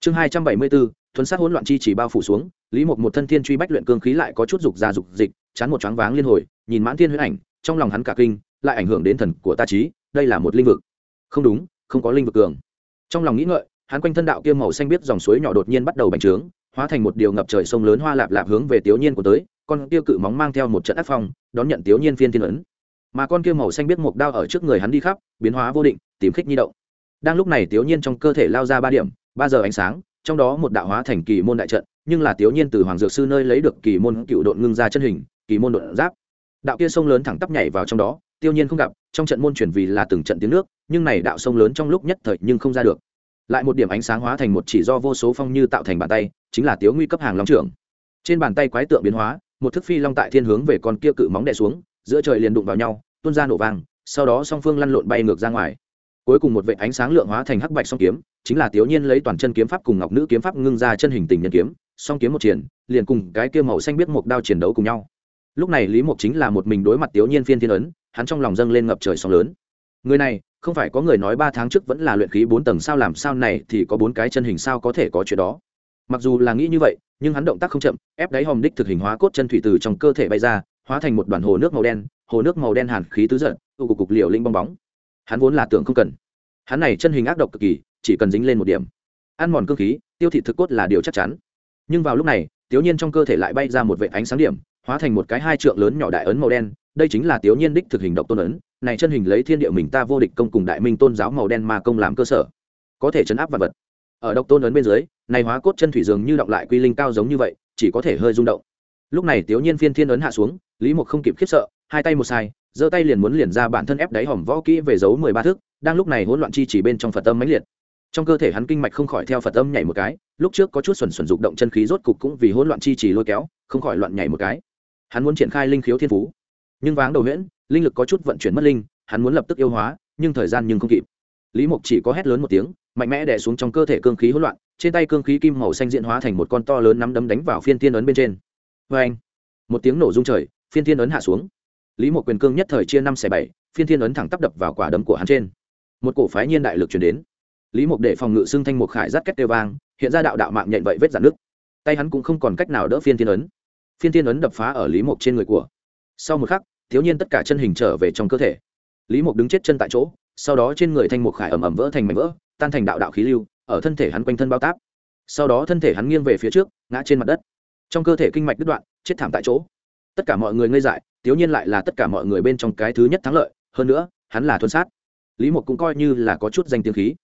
Chương hai trăm bảy mươi bốn thuần sát hỗn loạn chi chỉ bao phủ xuống, lý mục một thân thiên truy bách luyện cương khí lại có chút dục ra dục dịch, chán một choáng váng liên hồi, nhìn mãn thiên huyết ảnh, trong lòng hắn cả kinh, lại ảnh hưởng đến thần của ta trí, đây là một linh vực. Không đúng, không có linh vực cường. Trong lòng nghĩ ngợi, hắn quanh thân đạo kia màu xanh biết dòng suối nhỏ đột nhiên bắt đầu bành trướng, hóa thành một điều ngập trời sông lớn hoa lạp lạp hướng về tiểu nhiên của tới, con kia cự móng mang theo một trận ác phong, đón nhận tiểu nhiên phiên thiên ấn. Mà con kia màu xanh biết một đao ở trước người hắn đi khắp, biến hóa vô định, tìm khích nhi động. Đang lúc này tiểu nhiên trong cơ thể lao ra ba điểm, ba giờ ánh sáng trong đó một đạo hóa thành kỳ môn đại trận, nhưng là tiểu nhiên từ hoàng dược sư nơi lấy được kỳ môn cựu độn ngưng ra chân hình, kỳ môn độn giáp. Đạo kia sông lớn thẳng tắp nhảy vào trong đó, tiêu nhiên không gặp, trong trận môn chuyển vì là từng trận tiếng nước, nhưng này đạo sông lớn trong lúc nhất thời nhưng không ra được. Lại một điểm ánh sáng hóa thành một chỉ do vô số phong như tạo thành bàn tay, chính là tiếu nguy cấp hàng long trưởng. Trên bàn tay quái tượng biến hóa, một thức phi long tại thiên hướng về con kia cự móng đè xuống, giữa trời liền đụng vào nhau, tuôn ra nổ vang, sau đó song phương lăn lộn bay ngược ra ngoài cuối cùng một vệ ánh sáng lượng hóa thành hắc bạch song kiếm, chính là tiểu nhiên lấy toàn chân kiếm pháp cùng ngọc nữ kiếm pháp ngưng ra chân hình tình nhân kiếm, song kiếm một triển, liền cùng cái kia màu xanh biết một đao chiến đấu cùng nhau. Lúc này lý mục chính là một mình đối mặt tiểu nhiên phiên thiên ấn, hắn trong lòng dâng lên ngập trời sóng lớn. Người này, không phải có người nói ba tháng trước vẫn là luyện khí bốn tầng sao làm sao này thì có bốn cái chân hình sao có thể có chuyện đó. Mặc dù là nghĩ như vậy, nhưng hắn động tác không chậm, ép đáy hòm đích thực hình hóa cốt chân thủy từ trong cơ thể bay ra, hóa thành một đoàn hồ nước màu đen, hồ nước màu đen hàn khí tứ giận tụ cục cục liều linh bong bóng hắn vốn là tưởng không cần. Hắn này chân hình ác độc cực kỳ, chỉ cần dính lên một điểm. Ăn mòn cơ khí, tiêu thị thực cốt là điều chắc chắn. Nhưng vào lúc này, tiểu nhiên trong cơ thể lại bay ra một vệ ánh sáng điểm, hóa thành một cái hai trượng lớn nhỏ đại ấn màu đen, đây chính là tiểu nhiên đích thực hình độc tôn ấn, này chân hình lấy thiên địa mình ta vô địch công cùng đại minh tôn giáo màu đen mà công làm cơ sở. Có thể chấn áp vật vật. Ở độc tôn ấn bên dưới, này hóa cốt chân thủy dường như động lại quy linh cao giống như vậy, chỉ có thể hơi rung động. Lúc này tiểu nhiên phiên thiên ấn hạ xuống, lý mục không kịp khiếp sợ, hai tay một sai giơ tay liền muốn liền ra bản thân ép đáy hòm võ kỹ về giấu mười ba thước, đang lúc này hỗn loạn chi chỉ bên trong phật âm mãnh liệt. Trong cơ thể hắn kinh mạch không khỏi theo phật âm nhảy một cái, lúc trước có chút xuẩn xuẩn dục động chân khí rốt cục cũng vì hỗn loạn chi chỉ lôi kéo, không khỏi loạn nhảy một cái. Hắn muốn triển khai linh khiếu thiên phú, nhưng váng đầu huyễn, linh lực có chút vận chuyển mất linh, hắn muốn lập tức yêu hóa, nhưng thời gian nhưng không kịp. Lý mục chỉ có hét lớn một tiếng, mạnh mẽ đè xuống trong cơ thể cương khí hỗn loạn, trên tay cương khí kim màu xanh diện hóa thành một con to lớn nắm đấm đánh vào phiên tiên ấn bên trên. Vê anh một tiếng nổ rung trời, phiên tiên ấn hạ xuống lý mục quyền cương nhất thời chia năm xẻ bảy, phiên Thiên ấn thẳng tắp đập vào quả đấm của hắn trên. Một cổ phái nhiên đại lực chuyển đến. Lý mục để phòng ngự xưng thanh mục khải rát kết tiêu vang, hiện ra đạo đạo mạng nhện vậy vết dạn nước. Tay hắn cũng không còn cách nào đỡ phiên Thiên ấn. Phiên Thiên ấn đập phá ở lý mục trên người của. Sau một khắc, thiếu nhiên tất cả chân hình trở về trong cơ thể. Lý mục đứng chết chân tại chỗ, sau đó trên người thanh mục khải ẩm ẩm vỡ thành mảnh vỡ, tan thành đạo đạo khí lưu, ở thân thể hắn quanh thân bao táp. Sau đó thân thể hắn nghiêng về phía trước, ngã trên mặt đất. Trong cơ thể kinh mạch đứt đoạn, chết thảm tại chỗ tất cả mọi người ngây dại, tiếu nhiên lại là tất cả mọi người bên trong cái thứ nhất thắng lợi, hơn nữa, hắn là thuần sát. Lý mục cũng coi như là có chút danh tiếng khí.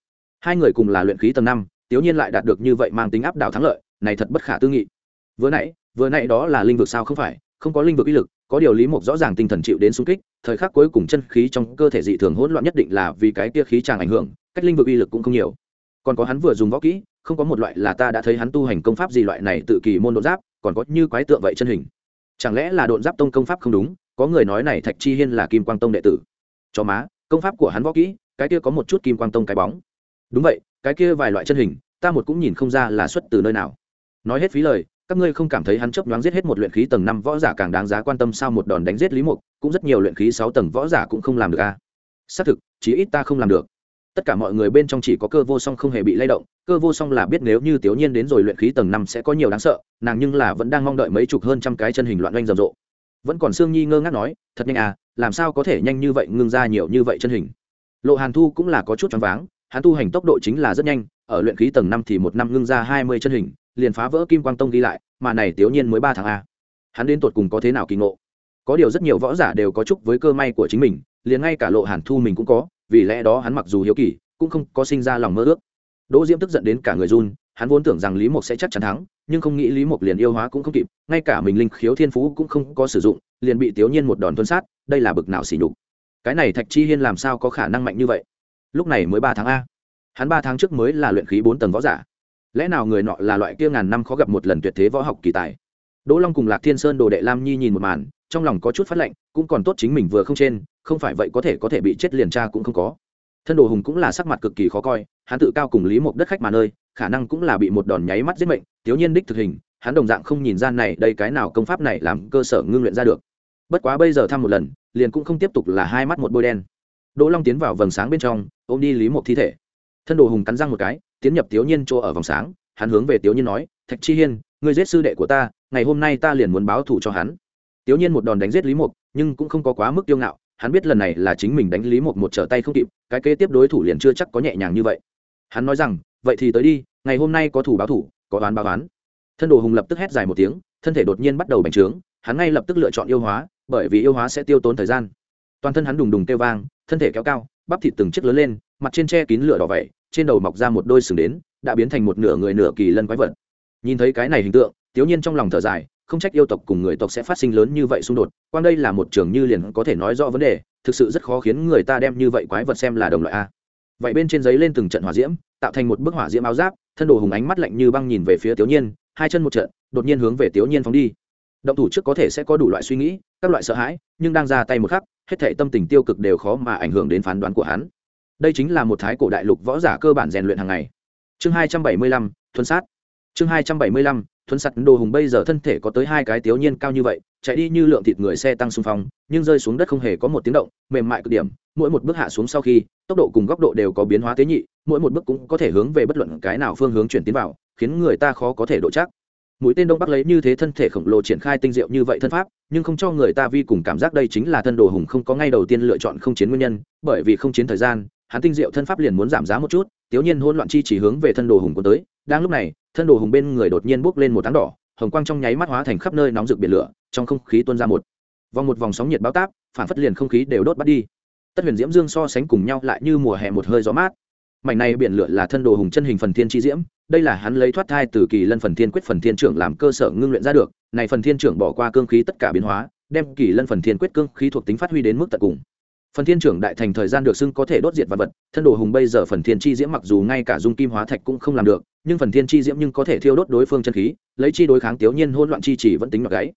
Hai người cùng là luyện khí tầng năm, tiếu nhiên lại đạt được như vậy mang tính áp đảo thắng lợi, này thật bất khả tư nghị. Vừa nãy vừa nãy đó là linh vực sao không phải, không có linh vực uy lực, có điều lý mục rõ ràng tinh thần chịu đến sung kích, thời khắc cuối cùng chân khí trong cơ thể dị thường hỗn loạn nhất định là vì cái kia khí tràng ảnh hưởng, cách linh vực uy lực cũng không nhiều. Còn có hắn vừa dùng võ kỹ, không có một loại là ta đã thấy hắn tu hành công pháp gì loại này tự kỳ môn đột giáp, còn có như quái tượng vậy chân hình chẳng lẽ là đột giáp tông công pháp không đúng? Có người nói này thạch chi hiên là kim quang tông đệ tử. Cho má, công pháp của hắn võ kỹ, cái kia có một chút kim quang tông cái bóng. Đúng vậy, cái kia vài loại chân hình, ta một cũng nhìn không ra là xuất từ nơi nào. Nói hết phí lời, các ngươi không cảm thấy hắn chấp nhoáng giết hết một luyện khí tầng năm võ giả càng đáng giá quan tâm sao một đòn đánh giết lý mục, cũng rất nhiều luyện khí sáu tầng võ giả cũng không làm được a à? xác thực, chí ít ta không làm được tất cả mọi người bên trong chỉ có cơ vô song không hề bị lay động. Cơ vô song là biết nếu như tiểu nhiên đến rồi luyện khí tầng năm sẽ có nhiều đáng sợ, nàng nhưng là vẫn đang mong đợi mấy chục hơn trăm cái chân hình loạn oanh rầm rộ. Vẫn còn sương nhi ngơ ngác nói, thật nhanh à làm sao có thể nhanh như vậy ngưng ra nhiều như vậy chân hình? Lộ hàn thu cũng là có chút choáng váng, hắn tu hành tốc độ chính là rất nhanh, ở luyện khí tầng năm thì một năm ngưng ra hai mươi chân hình, liền phá vỡ kim quang tông ghi lại, mà này tiểu nhiên mới ba tháng a hắn đến tột cùng có thế nào kỳ ngộ? Có điều rất nhiều võ giả đều có chúc với cơ may của chính mình, liền ngay cả lộ hàn thu mình cũng có vì lẽ đó hắn mặc dù hiếu kỳ, cũng không có sinh ra lòng mơ ước. Đỗ diễm tức giận đến cả người run, hắn vốn tưởng rằng lý mục sẽ chắc chắn thắng, nhưng không nghĩ lý mục liền yêu hóa cũng không kịp, ngay cả mình linh khiếu thiên phú cũng không có sử dụng, liền bị tiểu nhiên một đòn tuân sát, đây là bực nào xỉ nhục. Cái này thạch chi hiên làm sao có khả năng mạnh như vậy? Lúc này mới ba tháng a. Hắn ba tháng trước mới là luyện khí bốn tầng võ giả. Lẽ nào người nọ là loại kia ngàn năm khó gặp một lần tuyệt thế võ học kỳ tài? Đỗ long cùng lạc thiên sơn đồ đệ lam nhi nhìn một màn trong lòng có chút phát lệnh cũng còn tốt chính mình vừa không trên, không phải vậy có thể có thể bị chết liền tra cũng không có. Thân đồ hùng cũng là sắc mặt cực kỳ khó coi, hắn tự cao cùng lý một đất khách mà nơi, khả năng cũng là bị một đòn nháy mắt giết mệnh, thiếu nhiên đích thực hình, hắn đồng dạng không nhìn ra này, đây cái nào công pháp này làm cơ sở ngưng luyện ra được. Bất quá bây giờ thăm một lần, liền cũng không tiếp tục là hai mắt một bôi đen. Đỗ long tiến vào vầng sáng bên trong, ôm đi lý một thi thể. Thân đồ hùng cắn răng một cái, tiến nhập tiểu nhiên chỗ ở vòng sáng, hắn hướng về tiểu nhiên nói, thạch chi hiên người giết sư đệ của ta, ngày hôm nay ta liền muốn báo thù cho hắn tiểu nhiên một đòn đánh giết lý mục nhưng cũng không có quá mức tiêu ngạo hắn biết lần này là chính mình đánh lý mục một trở tay không kịp cái kế tiếp đối thủ liền chưa chắc có nhẹ nhàng như vậy. Hắn nói rằng vậy thì tới đi ngày hôm nay có thủ báo thủ có đoán báo đoán thân đồ hùng lập tức hét dài một tiếng thân thể đột nhiên bắt đầu bành trướng hắn ngay lập tức lựa chọn yêu hóa bởi vì yêu hóa sẽ tiêu tốn thời gian. Toàn thân hắn đùng đùng kêu vang thân thể kéo cao bắp thịt từng chiếc lớn lên mặt trên che kín lửa đỏ vậy, trên đầu mọc ra một đôi sừng đến đã biến thành một nửa người nửa kỳ lân quái vật. Nhìn thấy cái này hình tượng tiểu nhiên trong lòng thở dài không trách yêu tộc cùng người tộc sẽ phát sinh lớn như vậy xung đột quan đây là một trường như liền có thể nói rõ vấn đề, thực sự rất khó khiến người ta đem như vậy quái vật xem là đồng loại a. Vậy bên trên giấy lên từng trận hỏa diễm, tạo thành một bức hỏa diễm áo giáp, thân đồ hùng ánh mắt lạnh như băng nhìn về phía tiểu nhiên, hai chân một trận, đột nhiên hướng về tiểu nhiên phóng đi. Động thủ trước có thể sẽ có đủ loại suy nghĩ, các loại sợ hãi, nhưng đang ra tay một khắc, hết thể tâm tình tiêu cực đều khó mà ảnh hưởng đến phán đoán của hắn. Đây chính là một thái cổ đại lục võ giả cơ bản rèn luyện hàng ngày. Chương hai trăm bảy mươi lăm, thuần sát. Chương hai trăm bảy mươi lăm thuần sắt đồ hùng bây giờ thân thể có tới hai cái tiểu nhiên cao như vậy, chạy đi như lượng thịt người xe tăng xung phong, nhưng rơi xuống đất không hề có một tiếng động, mềm mại cực điểm, mỗi một bước hạ xuống sau khi, tốc độ cùng góc độ đều có biến hóa tế nhị, mỗi một bước cũng có thể hướng về bất luận cái nào phương hướng chuyển tiến vào, khiến người ta khó có thể độ chắc. Mũi tên đông bắc lấy như thế thân thể khổng lồ triển khai tinh diệu như vậy thân pháp, nhưng không cho người ta vi cùng cảm giác đây chính là thân đồ hùng không có ngay đầu tiên lựa chọn không chiến nguyên nhân, bởi vì không chiến thời gian, hắn tinh diệu thân pháp liền muốn giảm giá một chút tiểu nhiên hỗn loạn chi chỉ hướng về thân đồ hùng cuốn tới đang lúc này, thân đồ hùng bên người đột nhiên bốc lên một tháng đỏ, hồng quang trong nháy mắt hóa thành khắp nơi nóng rực biển lửa, trong không khí tuôn ra một vòng một vòng sóng nhiệt bao táp, phản phất liền không khí đều đốt bắt đi. Tất huyền diễm dương so sánh cùng nhau lại như mùa hè một hơi gió mát. Mảnh này biển lửa là thân đồ hùng chân hình phần thiên chi diễm, đây là hắn lấy thoát thai từ kỳ lân phần thiên quyết phần thiên trưởng làm cơ sở ngưng luyện ra được, này phần thiên trưởng bỏ qua cương khí tất cả biến hóa, đem kỳ lân phần thiên quyết cương khí thuộc tính phát huy đến mức tận cùng. Phần thiên trưởng đại thành thời gian được xưng có thể đốt diệt vật vật, thân đồ hùng bây giờ phần thiên chi diễm mặc dù ngay cả dung kim hóa thạch cũng không làm được nhưng phần thiên chi diễm nhưng có thể thiêu đốt đối phương chân khí, lấy chi đối kháng tiểu nhiên hỗn loạn chi chỉ vẫn tính mặc gáy.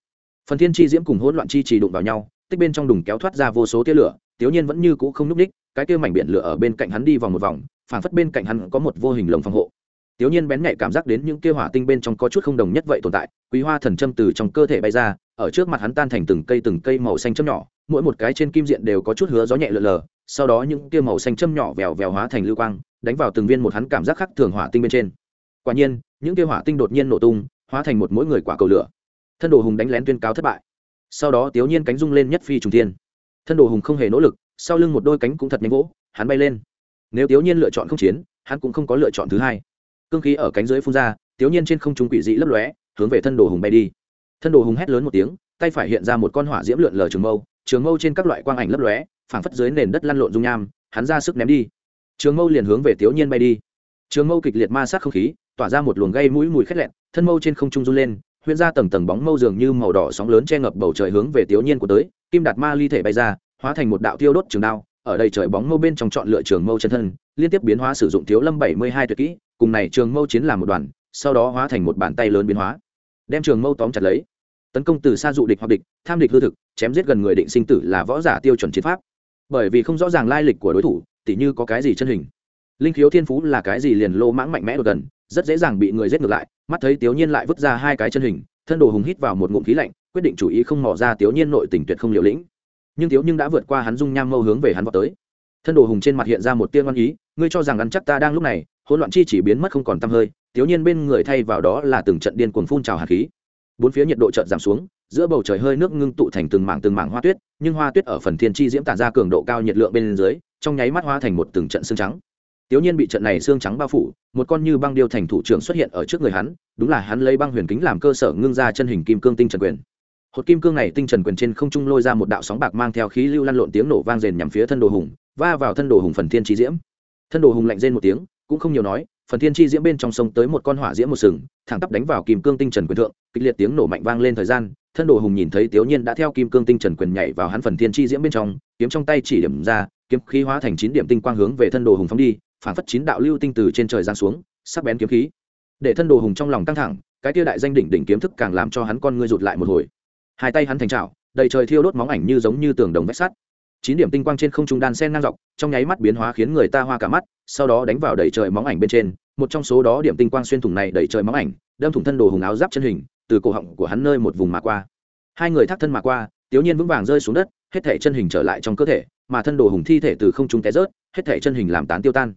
Phần thiên chi diễm cùng hỗn loạn chi chỉ đụng vào nhau, tích bên trong đùng kéo thoát ra vô số tia lửa, tiểu nhiên vẫn như cũ không núp ních cái kia mảnh biển lửa ở bên cạnh hắn đi vòng một vòng phản phất bên cạnh hắn có một vô hình lồng phòng hộ. Tiểu nhiên bén nhạy cảm giác đến những kia hỏa tinh bên trong có chút không đồng nhất vậy tồn tại, quý hoa thần châm từ trong cơ thể bay ra, ở trước mặt hắn tan thành từng cây từng cây màu xanh châm nhỏ, mỗi một cái trên kim diện đều có chút hứa gió nhẹ lờ lờ, sau đó những kia màu xanh châm nhỏ vèo vèo hóa thành lưu quang, đánh vào từng viên một hắn cảm giác khác thường hỏa tinh bên trên quả nhiên, những kêu hỏa tinh đột nhiên nổ tung, hóa thành một mỗi người quả cầu lửa. Thân đồ hùng đánh lén tuyên cáo thất bại. Sau đó tiểu nhiên cánh rung lên nhất phi trùng thiên. Thân đồ hùng không hề nỗ lực, sau lưng một đôi cánh cũng thật nhanh vỗ, hắn bay lên. Nếu tiểu nhiên lựa chọn không chiến, hắn cũng không có lựa chọn thứ hai. Cương khí ở cánh dưới phun ra tiểu nhiên trên không trung quỷ dị lấp lóe, hướng về thân đồ hùng bay đi. Thân đồ hùng hét lớn một tiếng, tay phải hiện ra một con hỏa diễm lượn lờ trường mâu trường mâu trên các loại quang ảnh lấp lóe, phảng phất dưới nền đất lăn lộn dung nham, hắn ra sức ném đi. Trường mâu liền hướng về tiểu nhiên bay đi. Trường mâu kịch liệt ma sát không khí tỏa ra một luồng gây mũi mùi khét lẹn thân mâu trên không trung run lên, huyễn ra tầng tầng bóng mâu dường như màu đỏ sóng lớn che ngập bầu trời hướng về tiểu nhiên của tới, kim đạt ma ly thể bay ra, hóa thành một đạo tiêu đốt trường đao, ở đây trời bóng mâu bên trong chọn lựa trường mâu chân thân, liên tiếp biến hóa sử dụng thiếu lâm bảy mươi hai tuyệt kỹ, cùng này trường mâu chiến làm một đoàn, sau đó hóa thành một bàn tay lớn biến hóa, đem trường mâu tóm chặt lấy. Tấn công từ xa dụ địch hoặc địch, tham địch hư thực, chém giết gần người định sinh tử là võ giả tiêu chuẩn chiến pháp. Bởi vì không rõ ràng lai lịch của đối thủ, tỉ như có cái gì chân hình. Linh khiếu thiên phú là cái gì liền lô mãng mạnh mẽ đột gần rất dễ dàng bị người giết ngược lại, mắt thấy tiểu nhiên lại vứt ra hai cái chân hình, thân đồ hùng hít vào một ngụm khí lạnh, quyết định chủ ý không mò ra tiểu nhiên nội tình tuyệt không liều lĩnh. Nhưng thiếu nhưng đã vượt qua hắn dung nham mâu hướng về hắn vào tới. Thân đồ hùng trên mặt hiện ra một tiên văn ý, ngươi cho rằng ăn chắc ta đang lúc này, hỗn loạn chi chỉ biến mất không còn tăm hơi thiếu nhiên bên người thay vào đó là từng trận điên cuồng phun trào hạt khí. Bốn phía nhiệt độ chợt giảm xuống, giữa bầu trời hơi nước ngưng tụ thành từng mảng từng mảng hoa tuyết, nhưng hoa tuyết ở phần thiên chi diễm tản ra cường độ cao nhiệt lượng bên dưới, trong nháy mắt hoa thành một từng trận xương trắng. Tiểu Nhiên bị trận này xương trắng bao phủ, một con như băng điêu thành thủ trưởng xuất hiện ở trước người hắn, đúng là hắn lấy băng huyền kính làm cơ sở ngưng ra chân hình kim cương tinh trần quyền. Hột kim cương này tinh trần quyền trên không trung lôi ra một đạo sóng bạc mang theo khí lưu lăn lộn tiếng nổ vang rền nhằm phía thân đồ hùng, va vào thân đồ hùng phần thiên chi diễm. Thân đồ hùng lạnh rên một tiếng, cũng không nhiều nói, phần thiên chi diễm bên trong sông tới một con hỏa diễm một sừng, thẳng tắp đánh vào kim cương tinh trần quyền thượng, kịch liệt tiếng nổ mạnh vang lên thời gian, thân đồ hùng nhìn thấy Tiểu Nhiên đã theo kim cương tinh trần quyền nhảy vào hắn phần thiên chi diễm bên trong, kiếm trong tay chỉ điểm ra, kiếm khí hóa thành chín điểm tinh quang hướng về thân đồ hùng phóng đi, phản phất chín đạo lưu tinh từ trên trời giáng xuống, sắc bén kiếm khí. Để thân đồ hùng trong lòng căng thẳng, cái tia đại danh đỉnh đỉnh kiếm thức càng làm cho hắn con ngươi rụt lại một hồi. Hai tay hắn thành trào đầy trời thiêu đốt móng ảnh như giống như tường đồng vách sắt. Chín điểm tinh quang trên không trung đan sen ngang dọc, trong nháy mắt biến hóa khiến người ta hoa cả mắt, sau đó đánh vào đầy trời móng ảnh bên trên. Một trong số đó điểm tinh quang xuyên thủng này đầy trời móng ảnh, đâm thủng thân đồ hùng áo giáp chân hình, từ cổ họng của hắn nơi một vùng mà qua. Hai người thác thân mà qua, tiểu nhiên vững vàng rơi xuống đất, hết thể chân hình trở lại trong cơ thể, mà thân đồ hùng thi thể từ không trung té rớt, hết thể chân hình làm tán tiêu tan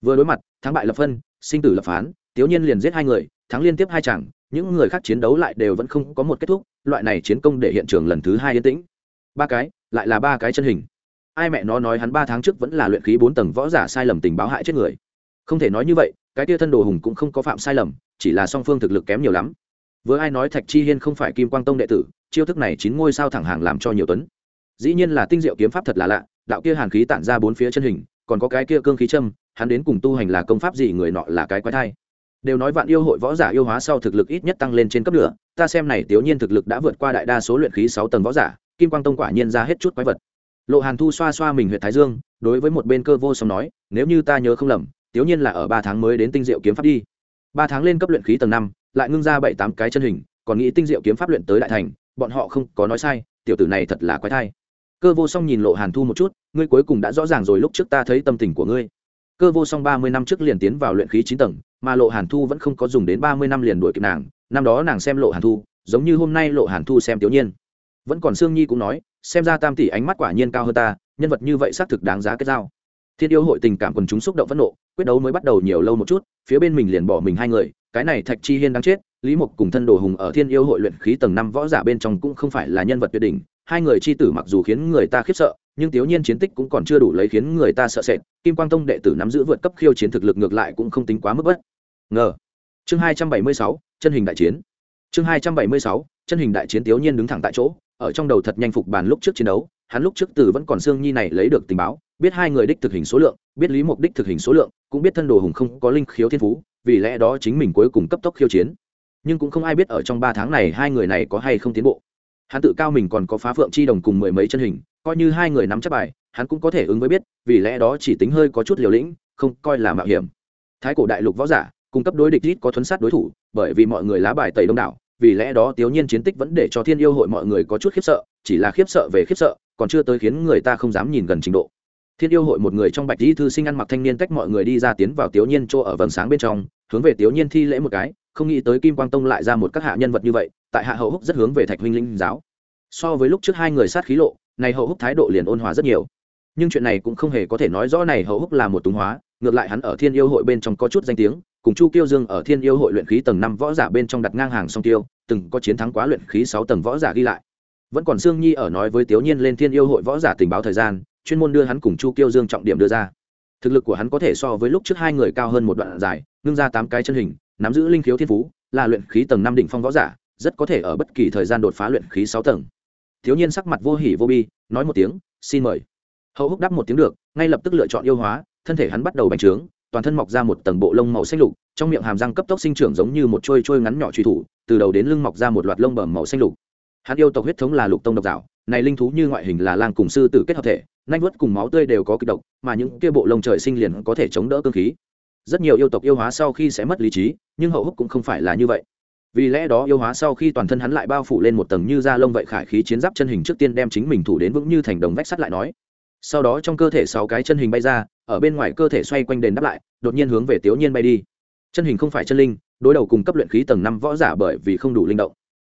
vừa đối mặt, thắng bại lập phân, sinh tử lập phán, tiếu nhiên liền giết hai người, thắng liên tiếp hai chàng những người khác chiến đấu lại đều vẫn không có một kết thúc, loại này chiến công để hiện trường lần thứ hai yên tĩnh. Ba cái, lại là ba cái chân hình. Ai mẹ nó nói hắn ba tháng trước vẫn là luyện khí bốn tầng võ giả sai lầm tình báo hại chết người. Không thể nói như vậy, cái tia thân đồ hùng cũng không có phạm sai lầm, chỉ là song phương thực lực kém nhiều lắm. Với ai nói thạch chi hiên không phải kim quang tông đệ tử, chiêu thức này chín ngôi sao thẳng hàng làm cho nhiều tuấn. Dĩ nhiên là tinh diệu kiếm pháp thật là lạ, đạo kia hàn khí tản ra bốn phía chân hình còn có cái kia cương khí châm, hắn đến cùng tu hành là công pháp gì, người nọ là cái quái thai. Đều nói vạn yêu hội võ giả yêu hóa sau thực lực ít nhất tăng lên trên cấp nửa, ta xem này tiểu nhiên thực lực đã vượt qua đại đa số luyện khí sáu tầng võ giả, kim quang tông quả nhiên ra hết chút quái vật. Lộ hàn thu xoa xoa mình huyện thái dương, đối với một bên cơ vô song nói, nếu như ta nhớ không lầm, tiểu nhiên là ở ba tháng mới đến tinh diệu kiếm pháp đi. Ba tháng lên cấp luyện khí tầng năm, lại ngưng ra bảy tám cái chân hình, còn nghĩ tinh diệu kiếm pháp luyện tới đại thành, bọn họ không có nói sai, tiểu tử này thật là quái thai cơ vô song nhìn lộ hàn thu một chút, ngươi cuối cùng đã rõ ràng rồi, lúc trước ta thấy tâm tình của ngươi. Cơ vô song ba mươi năm trước liền tiến vào luyện khí chín tầng, mà lộ hàn thu vẫn không có dùng đến ba mươi năm liền đuổi kịp nàng. Năm đó nàng xem lộ hàn thu, giống như hôm nay lộ hàn thu xem tiểu nhiên. Vẫn còn sương nhi cũng nói, xem ra tam tỷ ánh mắt quả nhiên cao hơn ta, nhân vật như vậy xác thực đáng giá kết giao. Thiên yêu hội tình cảm quần chúng xúc động phẫn nộ, quyết đấu mới bắt đầu nhiều lâu một chút, phía bên mình liền bỏ mình hai người cái này thạch chi hiên đang chết, lý mục cùng thân đồ hùng ở thiên yêu hội luyện khí tầng năm võ giả bên trong cũng không phải là nhân vật tuyệt đỉnh, hai người chi tử mặc dù khiến người ta khiếp sợ, nhưng thiếu nhiên chiến tích cũng còn chưa đủ lấy khiến người ta sợ sệt, kim quang tông đệ tử nắm giữ vượt cấp khiêu chiến thực lực ngược lại cũng không tính quá mức bất ngờ. Chương hai trăm bảy mươi sáu, chân hình đại chiến. Chương hai trăm bảy mươi sáu, chân hình đại chiến thiếu nhiên đứng thẳng tại chỗ, ở trong đầu thật nhanh phục bàn lúc trước chiến đấu, hắn lúc trước từ vẫn còn xương nhi này lấy được tình báo biết hai người đích thực hình số lượng, biết lý mục đích thực hình số lượng, cũng biết thân đồ hùng không có linh khiếu thiên phú, vì lẽ đó chính mình cuối cùng cấp tốc khiêu chiến. Nhưng cũng không ai biết ở trong ba tháng này hai người này có hay không tiến bộ. Hắn tự cao mình còn có phá phượng chi đồng cùng mười mấy chân hình, coi như hai người nắm chắc bài, hắn cũng có thể ứng với biết, vì lẽ đó chỉ tính hơi có chút liều lĩnh, không coi là mạo hiểm. Thái cổ đại lục võ giả, cung cấp đối địch ít có thuấn sát đối thủ, bởi vì mọi người lá bài tẩy đông đảo, vì lẽ đó tiểu nhiên chiến tích vẫn để cho thiên yêu hội mọi người có chút khiếp sợ, chỉ là khiếp sợ về khiếp sợ, còn chưa tới khiến người ta không dám nhìn gần trình độ thiên yêu hội một người trong bạch di thư sinh ăn mặc thanh niên tách mọi người đi ra tiến vào tiểu nhiên chỗ ở vầng sáng bên trong, hướng về tiểu nhiên thi lễ một cái, không nghĩ tới kim quang tông lại ra một các hạ nhân vật như vậy, tại hạ hậu húc rất hướng về thạch huynh linh giáo. So với lúc trước hai người sát khí lộ, này hậu húc thái độ liền ôn hòa rất nhiều. Nhưng chuyện này cũng không hề có thể nói rõ này hậu húc là một túng hóa, ngược lại hắn ở thiên yêu hội bên trong có chút danh tiếng, cùng chu kiêu dương ở thiên yêu hội luyện khí tầng năm võ giả bên trong đặt ngang hàng song tiêu, từng có chiến thắng quá luyện khí sáu tầng võ giả ghi lại. Vẫn còn sương nhi ở nói với tiểu nhiên lên thiên yêu hội võ giả tình báo thời gian chuyên môn đưa hắn cùng chu kiêu dương trọng điểm đưa ra. Thực lực của hắn có thể so với lúc trước hai người cao hơn một đoạn dài, ngưng ra tám cái chân hình, nắm giữ linh khiếu thiên phú, là luyện khí tầng năm đỉnh phong võ giả, rất có thể ở bất kỳ thời gian đột phá luyện khí sáu tầng. Thiếu nhiên sắc mặt vô hỉ vô bi, nói một tiếng, xin mời. Hậu húc đáp một tiếng được, ngay lập tức lựa chọn yêu hóa, thân thể hắn bắt đầu bành trướng, toàn thân mọc ra một tầng bộ lông màu xanh lục, trong miệng hàm răng cấp tốc sinh trưởng giống như một trôi trôi ngắn nhỏ truy thủ, từ đầu đến lưng mọc ra một loạt lông bẩm màu xanh lục hắn yêu tộc huyết thống là lục tông độc dạo này linh thú như ngoại hình là lang cùng sư tử kết hợp thể, nanh vớt cùng máu tươi đều có kịch độc, mà những kia bộ lông trời sinh liền có thể chống đỡ cương khí. Rất nhiều yêu tộc yêu hóa sau khi sẽ mất lý trí, nhưng hậu húc cũng không phải là như vậy. Vì lẽ đó yêu hóa sau khi toàn thân hắn lại bao phủ lên một tầng như da lông vậy khải khí chiến giáp chân hình trước tiên đem chính mình thủ đến vững như thành đồng vách sắt lại nói. Sau đó trong cơ thể sáu cái chân hình bay ra, ở bên ngoài cơ thể xoay quanh đền đáp lại, đột nhiên hướng về tiểu nhiên bay đi. Chân hình không phải chân linh, đối đầu cùng cấp luyện khí tầng năm võ giả bởi vì không đủ linh động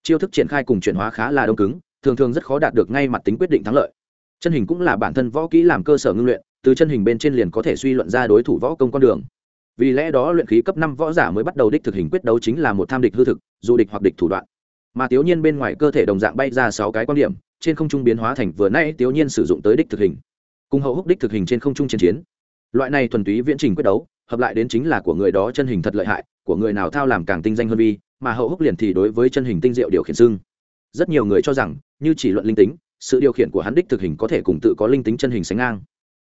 chiêu thức triển khai cùng chuyển hóa khá là đông cứng, thường thường rất khó đạt được ngay mặt tính quyết định thắng lợi. Chân hình cũng là bản thân võ kỹ làm cơ sở ngưng luyện, từ chân hình bên trên liền có thể suy luận ra đối thủ võ công con đường. Vì lẽ đó luyện khí cấp năm võ giả mới bắt đầu đích thực hình quyết đấu chính là một tham địch hư thực, dù địch hoặc địch thủ đoạn. Mà tiểu nhiên bên ngoài cơ thể đồng dạng bay ra sáu cái quan điểm, trên không trung biến hóa thành vừa nay tiểu nhiên sử dụng tới đích thực hình. Cùng hậu húc đích thực hình trên không trung chiến chiến. Loại này thuần túy viễn trình quyết đấu, hợp lại đến chính là của người đó chân hình thật lợi hại của người nào thao làm càng tinh danh hơn vi, mà hậu húc liền thì đối với chân hình tinh diệu điều khiển xưng. Rất nhiều người cho rằng, như chỉ luận linh tính, sự điều khiển của hắn đích thực hình có thể cùng tự có linh tính chân hình sánh ngang.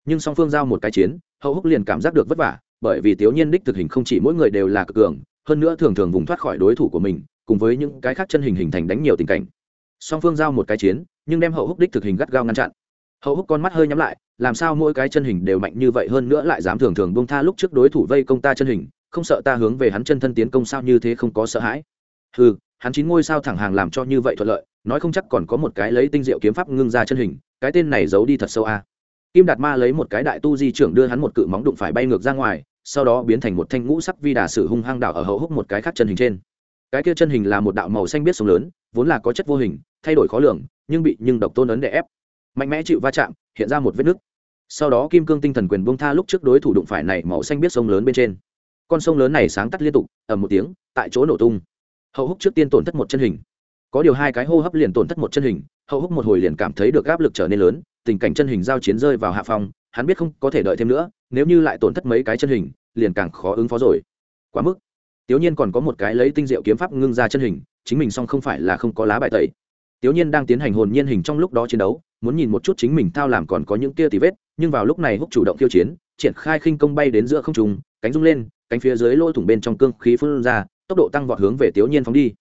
Nhưng song phương giao một cái chiến, hậu húc liền cảm giác được vất vả, bởi vì tiểu nhiên đích thực hình không chỉ mỗi người đều là cực cường, hơn nữa thường thường vùng thoát khỏi đối thủ của mình, cùng với những cái khác chân hình hình thành đánh nhiều tình cảnh. Song phương giao một cái chiến, nhưng đem hậu húc đích thực hình gắt gao ngăn chặn. Hậu húc con mắt hơi nhắm lại, làm sao mỗi cái chân hình đều mạnh như vậy hơn nữa lại dám thường thường bông tha lúc trước đối thủ vây công ta chân hình không sợ ta hướng về hắn chân thân tiến công sao như thế không có sợ hãi? Ừ hắn chín ngôi sao thẳng hàng làm cho như vậy thuận lợi, nói không chắc còn có một cái lấy tinh diệu kiếm pháp ngưng ra chân hình, cái tên này giấu đi thật sâu a. Kim đạt ma lấy một cái đại tu di trưởng đưa hắn một cự móng đụng phải bay ngược ra ngoài, sau đó biến thành một thanh ngũ sắc vi đà sử hung hăng đảo ở hậu húc một cái khác chân hình trên. Cái kia chân hình là một đạo màu xanh biết sông lớn, vốn là có chất vô hình, thay đổi khó lường, nhưng bị nhưng độc tôn ấn đè ép. Mạnh mẽ chịu va chạm, hiện ra một vết nứt. Sau đó kim cương tinh thần quyền bông tha lúc trước đối thủ đụng phải này màu xanh biết sông lớn bên trên con sông lớn này sáng tắt liên tục, ầm một tiếng, tại chỗ nổ tung. Hậu húc trước tiên tổn thất một chân hình. Có điều hai cái hô hấp liền tổn thất một chân hình, hậu húc một hồi liền cảm thấy được áp lực trở nên lớn, tình cảnh chân hình giao chiến rơi vào hạ phòng hắn biết không có thể đợi thêm nữa, nếu như lại tổn thất mấy cái chân hình, liền càng khó ứng phó rồi. Quá mức. Tiểu nhiên còn có một cái lấy tinh diệu kiếm pháp ngưng ra chân hình, chính mình song không phải là không có lá bài tẩy. Tiểu nhiên đang tiến hành hồn nhiên hình trong lúc đó chiến đấu, muốn nhìn một chút chính mình thao làm còn có những kia tì vết, nhưng vào lúc này húc chủ động khiêu chiến, triển khai khinh công bay đến giữa không trung, cánh rung lên cánh phía dưới lỗ thủng bên trong cương khí phun ra, tốc độ tăng vọt hướng về tiểu nhiên phóng đi.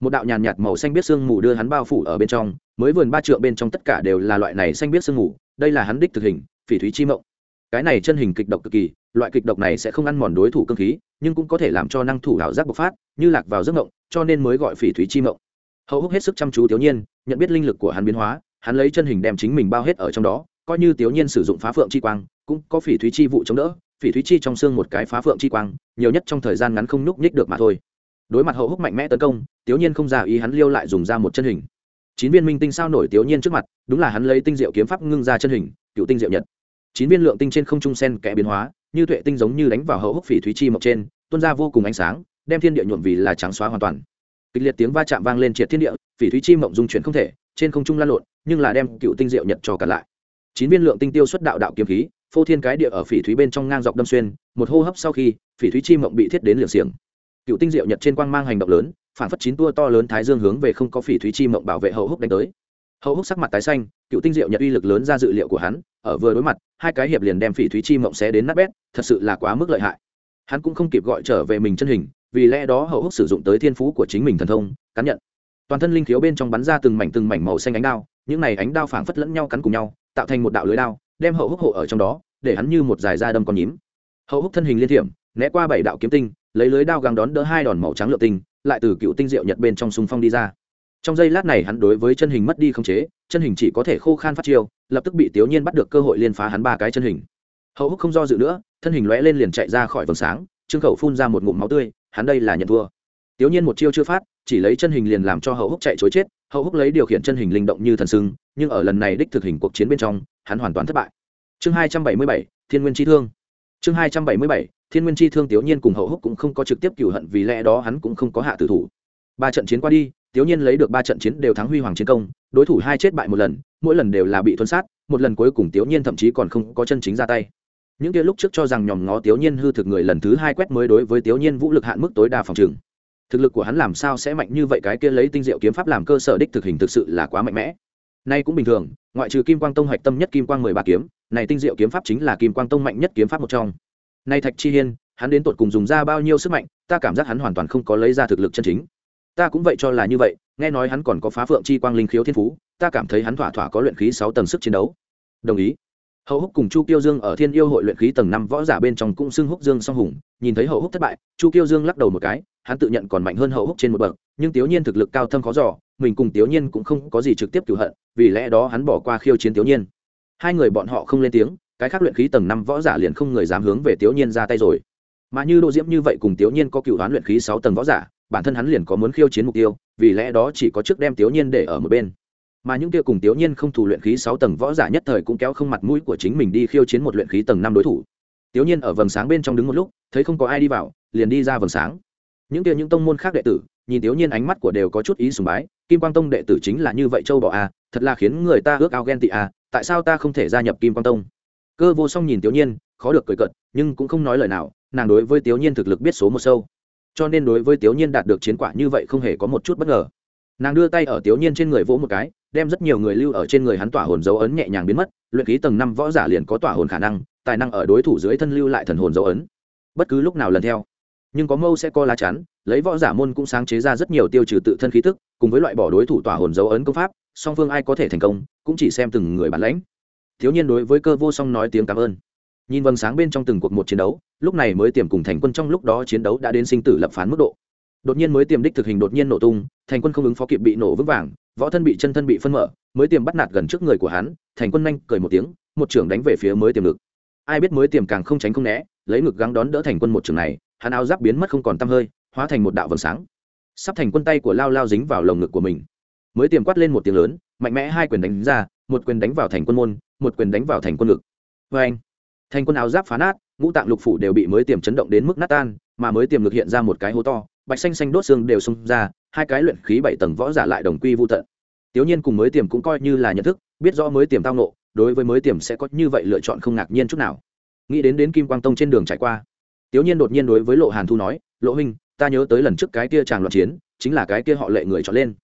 Một đạo nhàn nhạt màu xanh biết sương mù đưa hắn bao phủ ở bên trong, mới vườn ba trượng bên trong tất cả đều là loại này xanh biết sương mù, đây là hắn đích thực hình, phỉ thúy chi mộng. Cái này chân hình kịch độc cực kỳ, loại kịch độc này sẽ không ăn mòn đối thủ cương khí, nhưng cũng có thể làm cho năng thủ ảo giác bộc phát, như lạc vào giấc mộng, cho nên mới gọi phỉ thúy chi mộng. Hậu húc hết sức chăm chú tiểu nhiên, nhận biết linh lực của hắn biến hóa, hắn lấy chân hình đem chính mình bao hết ở trong đó, coi như tiểu nhiên sử dụng phá phượng chi quang, cũng có phỉ thúy chi vụ chống đỡ phỉ thúy chi trong xương một cái phá phượng chi quang, nhiều nhất trong thời gian ngắn không nhúc nhích được mà thôi. Đối mặt hậu húc mạnh mẽ tấn công tiểu nhiên không giả ý hắn liêu lại dùng ra một chân hình. Chín viên minh tinh sao nổi tiểu nhiên trước mặt, đúng là hắn lấy tinh diệu kiếm pháp ngưng ra chân hình, cựu tinh diệu nhật. Chín viên lượng tinh trên không trung sen kẽ biến hóa, như tuệ tinh giống như đánh vào hậu húc phỉ thúy chi mộc trên, tuôn ra vô cùng ánh sáng, đem thiên địa nhuộm vì là trắng xóa hoàn toàn. Kịch liệt tiếng va chạm vang lên triệt thiên địa, phỉ thúy chi mộng dung chuyển không thể, trên không trung lan lộn, nhưng là đem cựu tinh diệu nhật cho cả lại. Chín viên lượng tinh tiêu xuất đạo đạo kiếm khí phô thiên cái địa ở phỉ thúy bên trong ngang dọc đâm xuyên, một hô hấp sau khi, phỉ thúy chi mộng bị thiết đến liều xiềng. Cựu tinh diệu nhật trên quang mang hành động lớn, phản phất chín tua to lớn thái dương hướng về không có phỉ thúy chi mộng bảo vệ hậu húc đánh tới. Hậu húc sắc mặt tái xanh, cựu tinh diệu nhật uy lực lớn ra dự liệu của hắn, ở vừa đối mặt, hai cái hiệp liền đem phỉ thúy chi mộng xé đến nát bét, thật sự là quá mức lợi hại. Hắn cũng không kịp gọi trở về mình chân hình, vì lẽ đó hậu húc sử dụng tới thiên phú của chính mình thần thông, cắn nhận. Toàn thân linh thiếu bên trong bắn ra từng mảnh từng mảnh màu xanh ánh đao, những này ánh đao phảng phất lẫn nhau cắn cùng nhau, tạo thành một đạo lưới đao đem hậu húc hộ ở trong đó, để hắn như một dài da đâm con nhím. Hậu húc thân hình liên thiểm, né qua bảy đạo kiếm tinh, lấy lưới đao găng đón đỡ hai đòn màu trắng lượng tinh, lại từ cựu tinh diệu nhật bên trong sung phong đi ra. Trong giây lát này hắn đối với chân hình mất đi khống chế, chân hình chỉ có thể khô khan phát chiêu, lập tức bị tiểu nhiên bắt được cơ hội liên phá hắn ba cái chân hình. Hậu húc không do dự nữa, thân hình lóe lên liền chạy ra khỏi vầng sáng, trương khẩu phun ra một ngụm máu tươi, hắn đây là nhận thua. Tiểu nhiên một chiêu chưa phát, chỉ lấy chân hình liền làm cho hậu húc chạy chối chết hậu húc lấy điều khiển chân hình linh động như thần sưng, nhưng ở lần này đích thực hình cuộc chiến bên trong, hắn hoàn toàn thất bại. Chương hai trăm bảy mươi bảy, thiên nguyên chi thương. Chương hai trăm bảy mươi bảy, thiên nguyên chi thương tiểu nhiên cùng hậu húc cũng không có trực tiếp cựu hận vì lẽ đó hắn cũng không có hạ tử thủ. Ba trận chiến qua đi, tiểu nhiên lấy được ba trận chiến đều thắng huy hoàng chiến công, đối thủ hai chết bại một lần, mỗi lần đều là bị thuấn sát, một lần cuối cùng tiểu nhiên thậm chí còn không có chân chính ra tay. Những kia lúc trước cho rằng nhòm ngó tiểu nhiên hư thực người lần thứ hai quét mới đối với tiểu nhiên vũ lực hạn mức tối đa phòng trường thực lực của hắn làm sao sẽ mạnh như vậy? Cái kia lấy tinh diệu kiếm pháp làm cơ sở đích thực hình thực sự là quá mạnh mẽ. Nay cũng bình thường, ngoại trừ kim quang tông hạch tâm nhất kim quang mười ba kiếm, này tinh diệu kiếm pháp chính là kim quang tông mạnh nhất kiếm pháp một trong. Nay thạch chi hiên, hắn đến tột cùng dùng ra bao nhiêu sức mạnh, ta cảm giác hắn hoàn toàn không có lấy ra thực lực chân chính. Ta cũng vậy cho là như vậy, nghe nói hắn còn có phá phượng chi quang linh khiếu thiên phú, ta cảm thấy hắn thỏa thỏa có luyện khí sáu tầng sức chiến đấu. Đồng ý hậu húc cùng chu kiêu dương ở thiên yêu hội luyện khí tầng năm võ giả bên trong cũng xưng húc dương song hùng, nhìn thấy hậu húc thất bại, chu kiêu dương lắc đầu một cái, hắn tự nhận còn mạnh hơn hậu húc trên một bậc, nhưng tiểu nhiên thực lực cao thâm khó giỏ mình cùng tiểu nhiên cũng không có gì trực tiếp cửu hận, vì lẽ đó hắn bỏ qua khiêu chiến tiểu nhiên. Hai người bọn họ không lên tiếng, cái khác luyện khí tầng năm võ giả liền không người dám hướng về tiểu nhiên ra tay rồi. Mà như độ diễm như vậy cùng tiểu nhiên có cựu đoán luyện khí sáu tầng võ giả, bản thân hắn liền có muốn khiêu chiến mục tiêu, vì lẽ đó chỉ có trước đem tiểu nhiên để ở một bên mà những kia cùng tiểu nhiên không thủ luyện khí sáu tầng võ giả nhất thời cũng kéo không mặt mũi của chính mình đi khiêu chiến một luyện khí tầng năm đối thủ. Tiểu nhiên ở vầng sáng bên trong đứng một lúc thấy không có ai đi vào liền đi ra vầng sáng. Những kia những tông môn khác đệ tử nhìn tiểu nhiên ánh mắt của đều có chút ý sùng bái kim quang tông đệ tử chính là như vậy châu bò a à, thật là khiến người ta ước ao ghen tị a à, tại sao ta không thể gia nhập kim quang tông? Cơ vô song nhìn tiểu nhiên khó được cười cợt nhưng cũng không nói lời nào nàng đối với tiểu nhiên thực lực biết số một sâu. Cho nên đối với tiểu nhiên đạt được chiến quả như vậy không hề có một chút bất ngờ. Nàng đưa tay ở tiểu nhiên trên người vỗ một cái đem rất nhiều người lưu ở trên người hắn tỏa hồn dấu ấn nhẹ nhàng biến mất, luyện khí tầng năm võ giả liền có tỏa hồn khả năng, tài năng ở đối thủ dưới thân lưu lại thần hồn dấu ấn. Bất cứ lúc nào lần theo. Nhưng có mâu sẽ co lá chắn, lấy võ giả môn cũng sáng chế ra rất nhiều tiêu trừ tự thân khí tức, cùng với loại bỏ đối thủ tỏa hồn dấu ấn công pháp, song phương ai có thể thành công, cũng chỉ xem từng người bản lãnh. Thiếu nhiên đối với cơ vô song nói tiếng cảm ơn. Nhìn vầng sáng bên trong từng cuộc một chiến đấu, lúc này mới tiềm cùng thành quân trong lúc đó chiến đấu đã đến sinh tử lập phán mức độ. Đột nhiên mới tiềm đích thực hình đột nhiên nổ tung, thành quân không ứng phó kịp bị nổ vững vàng võ thân bị chân thân bị phân mở, mới tiềm bắt nạt gần trước người của hắn, thành quân nhanh cười một tiếng, một trưởng đánh về phía mới tiềm ngực ai biết mới tiềm càng không tránh không né, lấy ngực gắng đón đỡ thành quân một trường này, hắn áo giáp biến mất không còn tăm hơi, hóa thành một đạo vầng sáng. Sắp thành quân tay của lao lao dính vào lồng ngực của mình. Mới tiềm quát lên một tiếng lớn, mạnh mẽ hai quyền đánh ra, một quyền đánh vào thành quân môn, một quyền đánh vào thành quân ngực. Vê anh thành quân áo giáp phá nát, ngũ tạng lục phủ đều bị mới tiềm chấn động đến mức nát tan, mà mới tiềm ngực hiện ra một cái hố to, bạch xanh xanh đốt xương đều xông ra hai cái luyện khí bảy tầng võ giả lại đồng quy vô tận. Tiểu nhiên cùng mới tiềm cũng coi như là nhận thức, biết rõ mới tiềm tao nộ đối với mới tiềm sẽ có như vậy lựa chọn không ngạc nhiên chút nào. Nghĩ đến đến kim quang tông trên đường trải qua tiểu nhiên đột nhiên đối với lộ hàn thu nói, lộ huynh, ta nhớ tới lần trước cái kia chàng loạn chiến, chính là cái kia họ lệ người chọn lên.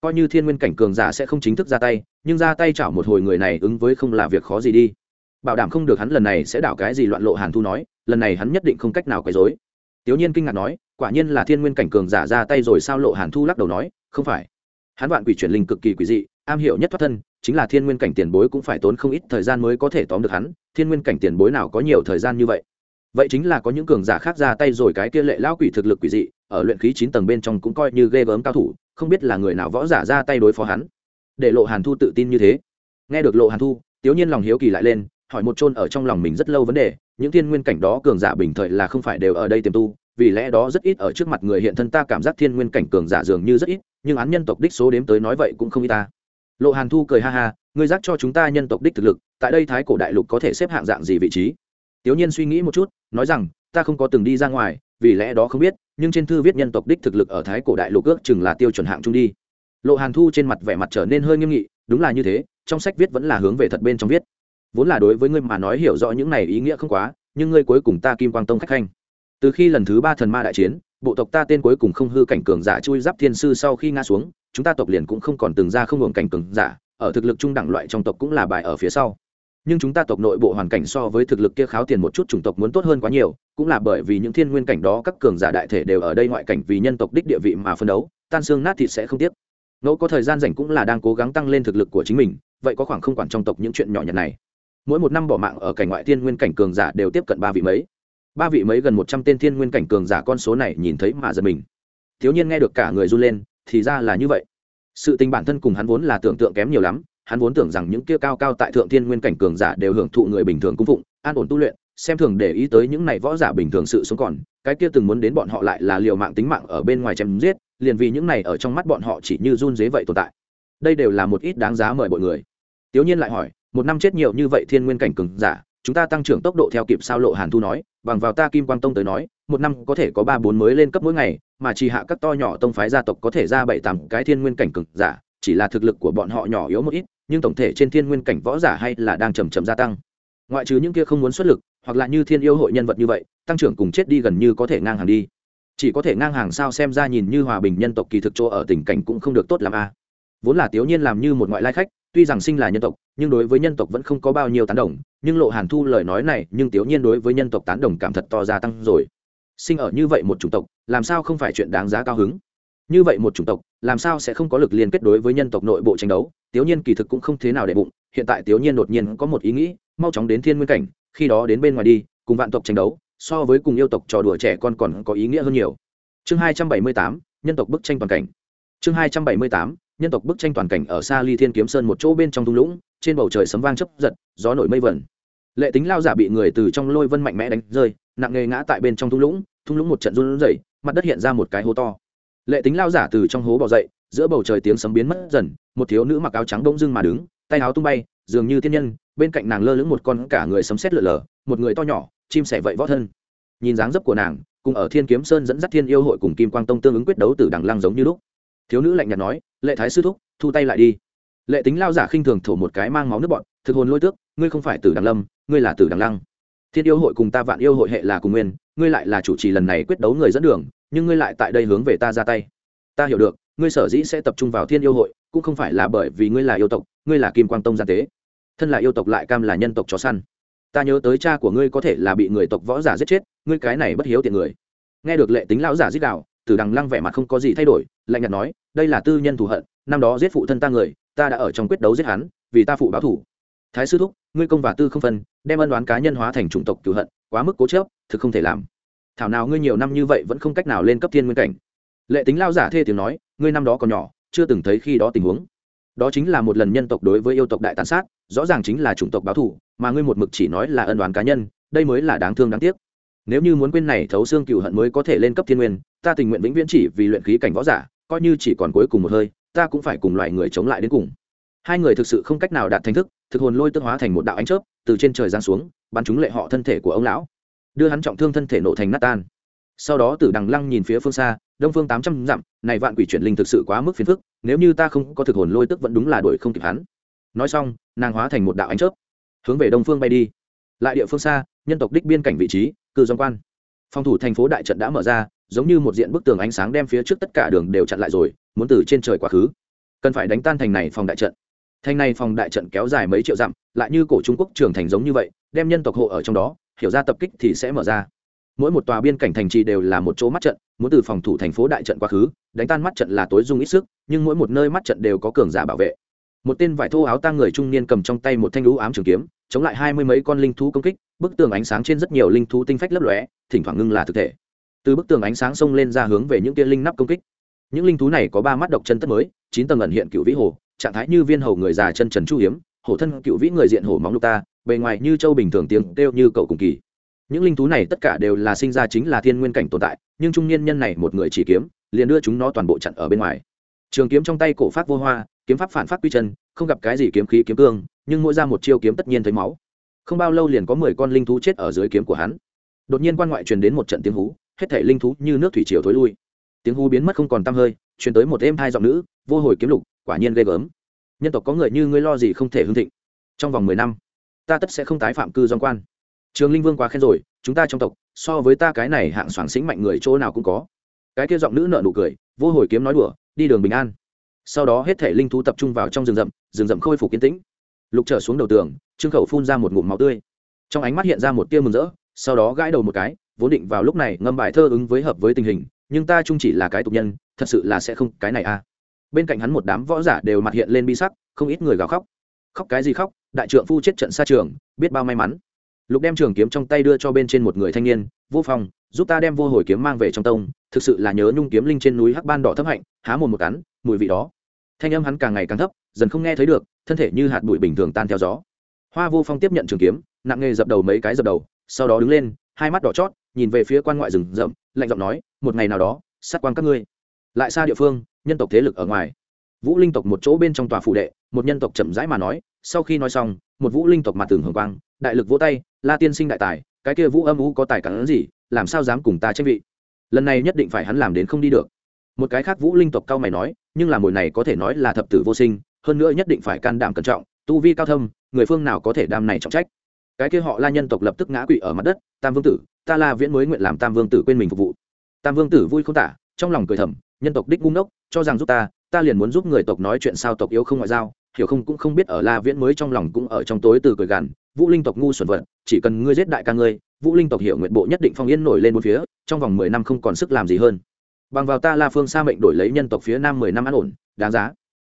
Coi như thiên nguyên cảnh cường giả sẽ không chính thức ra tay, nhưng ra tay chảo một hồi người này ứng với không là việc khó gì đi. Bảo đảm không được hắn lần này sẽ đảo cái gì loạn lộ hàn thu nói, lần này hắn nhất định không cách nào quấy dối tiểu nhiên kinh ngạc nói quả nhiên là thiên nguyên cảnh cường giả ra tay rồi sao lộ hàn thu lắc đầu nói, không phải. Hắn vạn quỷ chuyển linh cực kỳ quỷ dị, am hiểu nhất thoát thân, chính là thiên nguyên cảnh tiền bối cũng phải tốn không ít thời gian mới có thể tóm được hắn, thiên nguyên cảnh tiền bối nào có nhiều thời gian như vậy. Vậy chính là có những cường giả khác ra tay rồi cái kia lệ lão quỷ thực lực quỷ dị, ở luyện khí chín tầng bên trong cũng coi như ghê gớm cao thủ, không biết là người nào võ giả ra tay đối phó hắn. Để lộ hàn thu tự tin như thế. Nghe được lộ hàn thu tiểu nhiên lòng hiếu kỳ lại lên, hỏi một chôn ở trong lòng mình rất lâu vấn đề, những thiên nguyên cảnh đó cường giả bình thời là không phải đều ở đây tiềm tu vì lẽ đó rất ít ở trước mặt người hiện thân ta cảm giác thiên nguyên cảnh cường giả dường như rất ít, nhưng án nhân tộc đích số đếm tới nói vậy cũng không ít ta. Lộ hàn thu cười ha ha, ngươi giác cho chúng ta nhân tộc đích thực lực, tại đây thái cổ đại lục có thể xếp hạng dạng gì vị trí? Tiểu nhiên suy nghĩ một chút, nói rằng, ta không có từng đi ra ngoài, vì lẽ đó không biết, nhưng trên thư viết nhân tộc đích thực lực ở thái cổ đại lục ước chừng là tiêu chuẩn hạng trung đi. Lộ hàn thu trên mặt vẻ mặt trở nên hơi nghiêm nghị, đúng là như thế, trong sách viết vẫn là hướng về thật bên trong viết. Vốn là đối với ngươi mà nói hiểu rõ những này ý nghĩa không quá, nhưng ngươi cuối cùng ta kim quang tông khách khanh từ khi lần thứ ba thần ma đại chiến, bộ tộc ta tên cuối cùng không hư cảnh cường giả chui giáp thiên sư sau khi ngã xuống, chúng ta tộc liền cũng không còn từng ra không hưởng cảnh cường giả, ở thực lực trung đẳng loại trong tộc cũng là bài ở phía sau. Nhưng chúng ta tộc nội bộ hoàn cảnh so với thực lực kia kháo tiền một chút chủng tộc muốn tốt hơn quá nhiều, cũng là bởi vì những thiên nguyên cảnh đó các cường giả đại thể đều ở đây ngoại cảnh vì nhân tộc đích địa vị mà phân đấu, tan xương nát thịt sẽ không tiếc. Ngẫu có thời gian rảnh cũng là đang cố gắng tăng lên thực lực của chính mình, vậy có khoảng không quản trong tộc những chuyện nhỏ nhặt này. Mỗi một năm bỏ mạng ở cảnh ngoại thiên nguyên cảnh cường giả đều tiếp cận ba vị mấy ba vị mấy gần một trăm tên thiên nguyên cảnh cường giả con số này nhìn thấy mà giật mình. Thiếu nhiên nghe được cả người run lên, thì ra là như vậy. Sự tình bản thân cùng hắn vốn là tưởng tượng kém nhiều lắm, hắn vốn tưởng rằng những kia cao cao tại thượng thiên nguyên cảnh cường giả đều hưởng thụ người bình thường cung phụng, an ổn tu luyện, xem thường để ý tới những này võ giả bình thường sự sống còn, cái kia từng muốn đến bọn họ lại là liều mạng tính mạng ở bên ngoài chém giết, liền vì những này ở trong mắt bọn họ chỉ như run dế vậy tồn tại. Đây đều là một ít đáng giá mời mọi người. Tiểu nhiên lại hỏi, một năm chết nhiều như vậy thiên nguyên cảnh cường giả, chúng ta tăng trưởng tốc độ theo kịp sao lộ hàn thu nói? Bằng vào ta kim quan tông tới nói, một năm có thể có ba bốn mới lên cấp mỗi ngày, mà chỉ hạ các to nhỏ tông phái gia tộc có thể ra bảy tám cái thiên nguyên cảnh cường giả, chỉ là thực lực của bọn họ nhỏ yếu một ít, nhưng tổng thể trên thiên nguyên cảnh võ giả hay là đang chầm chậm gia tăng. Ngoại trừ những kia không muốn xuất lực, hoặc là như thiên yêu hội nhân vật như vậy, tăng trưởng cùng chết đi gần như có thể ngang hàng đi. Chỉ có thể ngang hàng sao xem ra nhìn như hòa bình nhân tộc kỳ thực chỗ ở tình cảnh cũng không được tốt làm a. Vốn là tiểu nhiên làm như một ngoại lai khách tuy rằng sinh là nhân tộc, nhưng đối với nhân tộc vẫn không có bao nhiêu tán đồng, nhưng lộ hàn thu lời nói này, nhưng tiểu nhiên đối với nhân tộc tán đồng cảm thật to gia tăng rồi. Sinh ở như vậy một chủng tộc, làm sao không phải chuyện đáng giá cao hứng? Như vậy một chủng tộc, làm sao sẽ không có lực liên kết đối với nhân tộc nội bộ tranh đấu? Tiểu nhiên kỳ thực cũng không thế nào để bụng, hiện tại tiểu nhiên đột nhiên có một ý nghĩ, mau chóng đến thiên nguyên cảnh, khi đó đến bên ngoài đi, cùng vạn tộc tranh đấu, so với cùng yêu tộc trò đùa trẻ con còn có ý nghĩa hơn nhiều. Chương hai trăm bảy mươi tám, nhân tộc bức tranh toàn cảnh. Chương hai trăm bảy mươi tám nhân tộc bức tranh toàn cảnh ở xa ly thiên kiếm sơn một chỗ bên trong thung lũng, trên bầu trời sấm vang chấp giật, gió nổi mây vẩn. Lệ tính lao giả bị người từ trong lôi vân mạnh mẽ đánh rơi, nặng nề ngã tại bên trong thung lũng thung lũng một trận run rẩy, mặt đất hiện ra một cái hố to. Lệ tính lao giả từ trong hố bỏ dậy, giữa bầu trời tiếng sấm biến mất dần, một thiếu nữ mặc áo trắng bỗng dưng mà đứng, tay áo tung bay, dường như tiên nhân, bên cạnh nàng lơ lửng một con cả người sấm sét lở lở, một người to nhỏ, chim sẻ vậy võ thân. Nhìn dáng dấp của nàng, cùng ở thiên kiếm sơn dẫn dắt thiên yêu hội cùng kim quang tông tương ứng quyết đấu từ đằng lăng giống như lúc thiếu nữ lạnh nhạt nói, lệ thái sư thúc, thu tay lại đi. Lệ tính lao giả khinh thường thổ một cái mang máu nước bọn thực hồn lôi tước, ngươi không phải tử đằng lâm, ngươi là tử đằng lăng. Thiên yêu hội cùng ta vạn yêu hội hệ là cùng nguyên, ngươi lại là chủ trì lần này quyết đấu người dẫn đường, nhưng ngươi lại tại đây hướng về ta ra tay. Ta hiểu được, ngươi sở dĩ sẽ tập trung vào thiên yêu hội, cũng không phải là bởi vì ngươi là yêu tộc, ngươi là kim quang tông gia tế. Thân là yêu tộc lại cam là nhân tộc chó săn. Ta nhớ tới cha của ngươi có thể là bị người tộc võ giả giết chết, ngươi cái này bất hiếu tiền người. Nghe được lệ tính lão giả giết đạo tử đằng lăng vẻ mặt không có gì thay đổi lạnh nhạt nói đây là tư nhân thù hận năm đó giết phụ thân ta người ta đã ở trong quyết đấu giết hắn vì ta phụ báo thủ thái sư thúc ngươi công và tư không phân đem ân đoán cá nhân hóa thành chủng tộc cửu hận quá mức cố chớp thực không thể làm. Thảo nào ngươi nhiều năm như vậy vẫn không cách nào lên cấp thiên nguyên cảnh. Lệ tính lao giả thê tiếng nói ngươi năm đó còn nhỏ chưa từng thấy khi đó tình huống. Đó chính là một lần nhân tộc đối với yêu tộc đại tàn sát rõ ràng chính là chủng tộc báo thủ, mà ngươi một mực chỉ nói là ân đoán cá nhân đây mới là đáng thương đáng tiếc. Nếu như muốn quên này thấu xương cựu hận mới có thể lên cấp thiên nguyên ta tình nguyện vĩnh viễn chỉ vì luyện khí cảnh võ giả, coi như chỉ còn cuối cùng một hơi, ta cũng phải cùng loại người chống lại đến cùng. Hai người thực sự không cách nào đạt thành thức, thực hồn lôi tương hóa thành một đạo ánh chớp, từ trên trời giáng xuống, bắn trúng lệ họ thân thể của ông lão. Đưa hắn trọng thương thân thể nổ thành nát tan. Sau đó tử đằng lăng nhìn phía phương xa, đông phương tám trăm dặm, này vạn quỷ chuyển linh thực sự quá mức phiền phức, nếu như ta không có thực hồn lôi tức vẫn đúng là đuổi không kịp hắn. Nói xong, nàng hóa thành một đạo ánh chớp, hướng về đông phương bay đi. Lại địa phương xa, nhân tộc đích biên cảnh vị trí, cư dòng quan. Phòng thủ thành phố đại trận đã mở ra giống như một diện bức tường ánh sáng đem phía trước tất cả đường đều chặn lại rồi, muốn từ trên trời quá khứ. Cần phải đánh tan thành này phòng đại trận. Thành này phòng đại trận kéo dài mấy triệu dặm, lại như cổ trung quốc trưởng thành giống như vậy, đem nhân tộc hộ ở trong đó, hiểu ra tập kích thì sẽ mở ra. Mỗi một tòa biên cảnh thành trì đều là một chỗ mắt trận, muốn từ phòng thủ thành phố đại trận quá khứ, đánh tan mắt trận là tối dung ít sức, nhưng mỗi một nơi mắt trận đều có cường giả bảo vệ. Một tên vải thô áo tang người trung niên cầm trong tay một thanh lũ ám trường kiếm, chống lại hai mươi mấy con linh thú công kích, bức tường ánh sáng trên rất nhiều linh thú tinh phách lấp lóe, thỉnh thoảng ngưng là thực thể từ bức tường ánh sáng xông lên ra hướng về những kia linh nắp công kích. Những linh thú này có ba mắt độc chân tất mới, chín tầng ẩn hiện cựu vĩ hồ, trạng thái như viên hầu người già chân trần chu hiếm, hổ thân cựu vĩ người diện hổ móng lục ta, bề ngoài như châu bình thường tiếng kêu như cậu cùng kỳ. Những linh thú này tất cả đều là sinh ra chính là thiên nguyên cảnh tồn tại, nhưng trung niên nhân này một người chỉ kiếm, liền đưa chúng nó toàn bộ chặn ở bên ngoài. Trường kiếm trong tay cổ phát vô hoa, kiếm pháp phản phát quy chân, không gặp cái gì kiếm khí kiếm cương, nhưng mỗi ra một chiêu kiếm tất nhiên thấy máu. Không bao lâu liền có mười con linh thú chết ở dưới kiếm của hắn. Đột nhiên quan ngoại truyền đến một trận tiếng hú hết thể linh thú như nước thủy triều thối lui. Tiếng hú biến mất không còn t hơi, truyền tới một êm hai giọng nữ, vô hồi kiếm lục, quả nhiên ghê gớm. Nhân tộc có người như ngươi lo gì không thể hưng thịnh. Trong vòng mười năm, ta tất sẽ không tái phạm cư dòng quan. Trường linh vương quá khen rồi, chúng ta trong tộc, so với ta cái này hạng soảng xính mạnh người chỗ nào cũng có. Cái kia giọng nữ nợ nụ cười, vô hồi kiếm nói đùa, đi đường bình an. Sau đó hết thể linh thú tập trung vào trong rừng rậm rừng rậm khôi phục kiến tĩnh. Lục trở xuống đầu tường, trương khẩu phun ra một ngụm máu tươi. Trong ánh mắt hiện ra một tia mừng rỡ, sau đó gãi đầu một cái vốn định vào lúc này ngâm bài thơ ứng với hợp với tình hình, nhưng ta chung chỉ là cái tục nhân, thật sự là sẽ không cái này à. Bên cạnh hắn một đám võ giả đều mặt hiện lên bi sắc, không ít người gào khóc. Khóc cái gì khóc, đại trượng phu chết trận xa trường, biết bao may mắn. Lục đem trường kiếm trong tay đưa cho bên trên một người thanh niên, vô phong, giúp ta đem vô hồi kiếm mang về trong tông, thực sự là nhớ nhung kiếm linh trên núi hắc ban đỏ thấp hạnh, há mồm một cắn, mùi vị đó. Thanh âm hắn càng ngày càng thấp, dần không nghe thấy được, thân thể như hạt bụi bình thường tan theo gió. Hoa vô phong tiếp nhận trường kiếm, nặng nghề dập đầu mấy cái dập đầu, sau đó đứng lên hai mắt đỏ chót, nhìn về phía quan ngoại rừng rậm, lạnh giọng nói, một ngày nào đó, sát quan các ngươi. Lại xa địa phương, nhân tộc thế lực ở ngoài. Vũ linh tộc một chỗ bên trong tòa phủ đệ, một nhân tộc chậm rãi mà nói, sau khi nói xong, một vũ linh tộc mặt tường hưởng quang, đại lực vỗ tay, la tiên sinh đại tài, cái kia vũ âm vũ có tài cản gì, làm sao dám cùng ta tranh vị? Lần này nhất định phải hắn làm đến không đi được. Một cái khác vũ linh tộc cao mày nói, nhưng là mồi này có thể nói là thập tử vô sinh, hơn nữa nhất định phải can đảm cẩn trọng, tu vi cao thâm, người phương nào có thể đam này trọng trách? Cái kia họ la nhân tộc lập tức ngã quỵ ở mặt đất, tam vương tử, ta la viễn mới nguyện làm tam vương tử quên mình phục vụ. Tam vương tử vui không tả, trong lòng cười thầm, nhân tộc đích ngu ngốc, cho rằng giúp ta ta liền muốn giúp người tộc nói chuyện sao tộc yếu không ngoại giao, hiểu không cũng không biết ở la viễn mới trong lòng cũng ở trong tối từ cười gằn, vũ linh tộc ngu xuẩn vật, chỉ cần ngươi giết đại ca ngươi, vũ linh tộc hiểu nguyện bộ nhất định phong yên nổi lên một phía, trong vòng mười năm không còn sức làm gì hơn. Bằng vào ta la phương xa mệnh đổi lấy nhân tộc phía nam mười năm an ổn, đáng giá.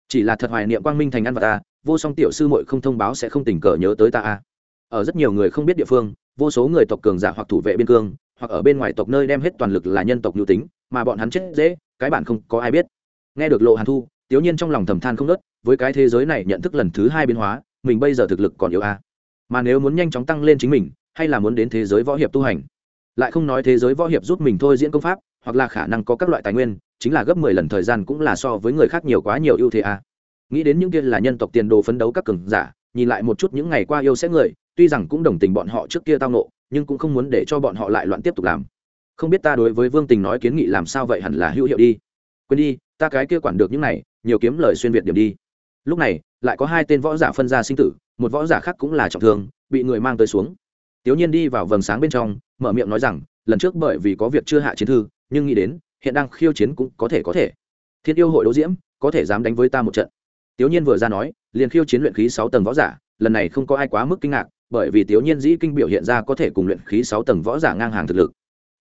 Chỉ là thật hoài niệm quang minh thành ăn và ta, vô song tiểu sư muội không thông báo sẽ không tình cờ nhớ tới ta a ở rất nhiều người không biết địa phương, vô số người tộc cường giả hoặc thủ vệ biên cương, hoặc ở bên ngoài tộc nơi đem hết toàn lực là nhân tộc nhu tính, mà bọn hắn chết dễ, cái bản không có ai biết. Nghe được lộ hàn thu tiểu nhiên trong lòng thầm than không nớt với cái thế giới này nhận thức lần thứ hai biến hóa, mình bây giờ thực lực còn yếu a. Mà nếu muốn nhanh chóng tăng lên chính mình, hay là muốn đến thế giới võ hiệp tu hành? Lại không nói thế giới võ hiệp giúp mình thôi diễn công pháp, hoặc là khả năng có các loại tài nguyên, chính là gấp mười lần thời gian cũng là so với người khác nhiều quá nhiều ưu thế a. Nghĩ đến những kia là nhân tộc tiền đồ phấn đấu các cường giả nhìn lại một chút những ngày qua yêu sẽ người, tuy rằng cũng đồng tình bọn họ trước kia tao nộ, nhưng cũng không muốn để cho bọn họ lại loạn tiếp tục làm. Không biết ta đối với vương tình nói kiến nghị làm sao vậy hẳn là hữu hiệu đi. Quên đi, ta cái kia quản được những này, nhiều kiếm lời xuyên việt điểm đi. Lúc này, lại có hai tên võ giả phân ra sinh tử, một võ giả khác cũng là trọng thương, bị người mang tới xuống. Tiểu nhiên đi vào vầng sáng bên trong, mở miệng nói rằng, lần trước bởi vì có việc chưa hạ chiến thư, nhưng nghĩ đến, hiện đang khiêu chiến cũng có thể có thể. Thiên yêu hội đấu diễm, có thể dám đánh với ta một trận tiểu nhiên vừa ra nói, liền khiêu chiến luyện khí sáu tầng võ giả, lần này không có ai quá mức kinh ngạc, bởi vì tiểu nhiên dĩ kinh biểu hiện ra có thể cùng luyện khí sáu tầng võ giả ngang hàng thực lực.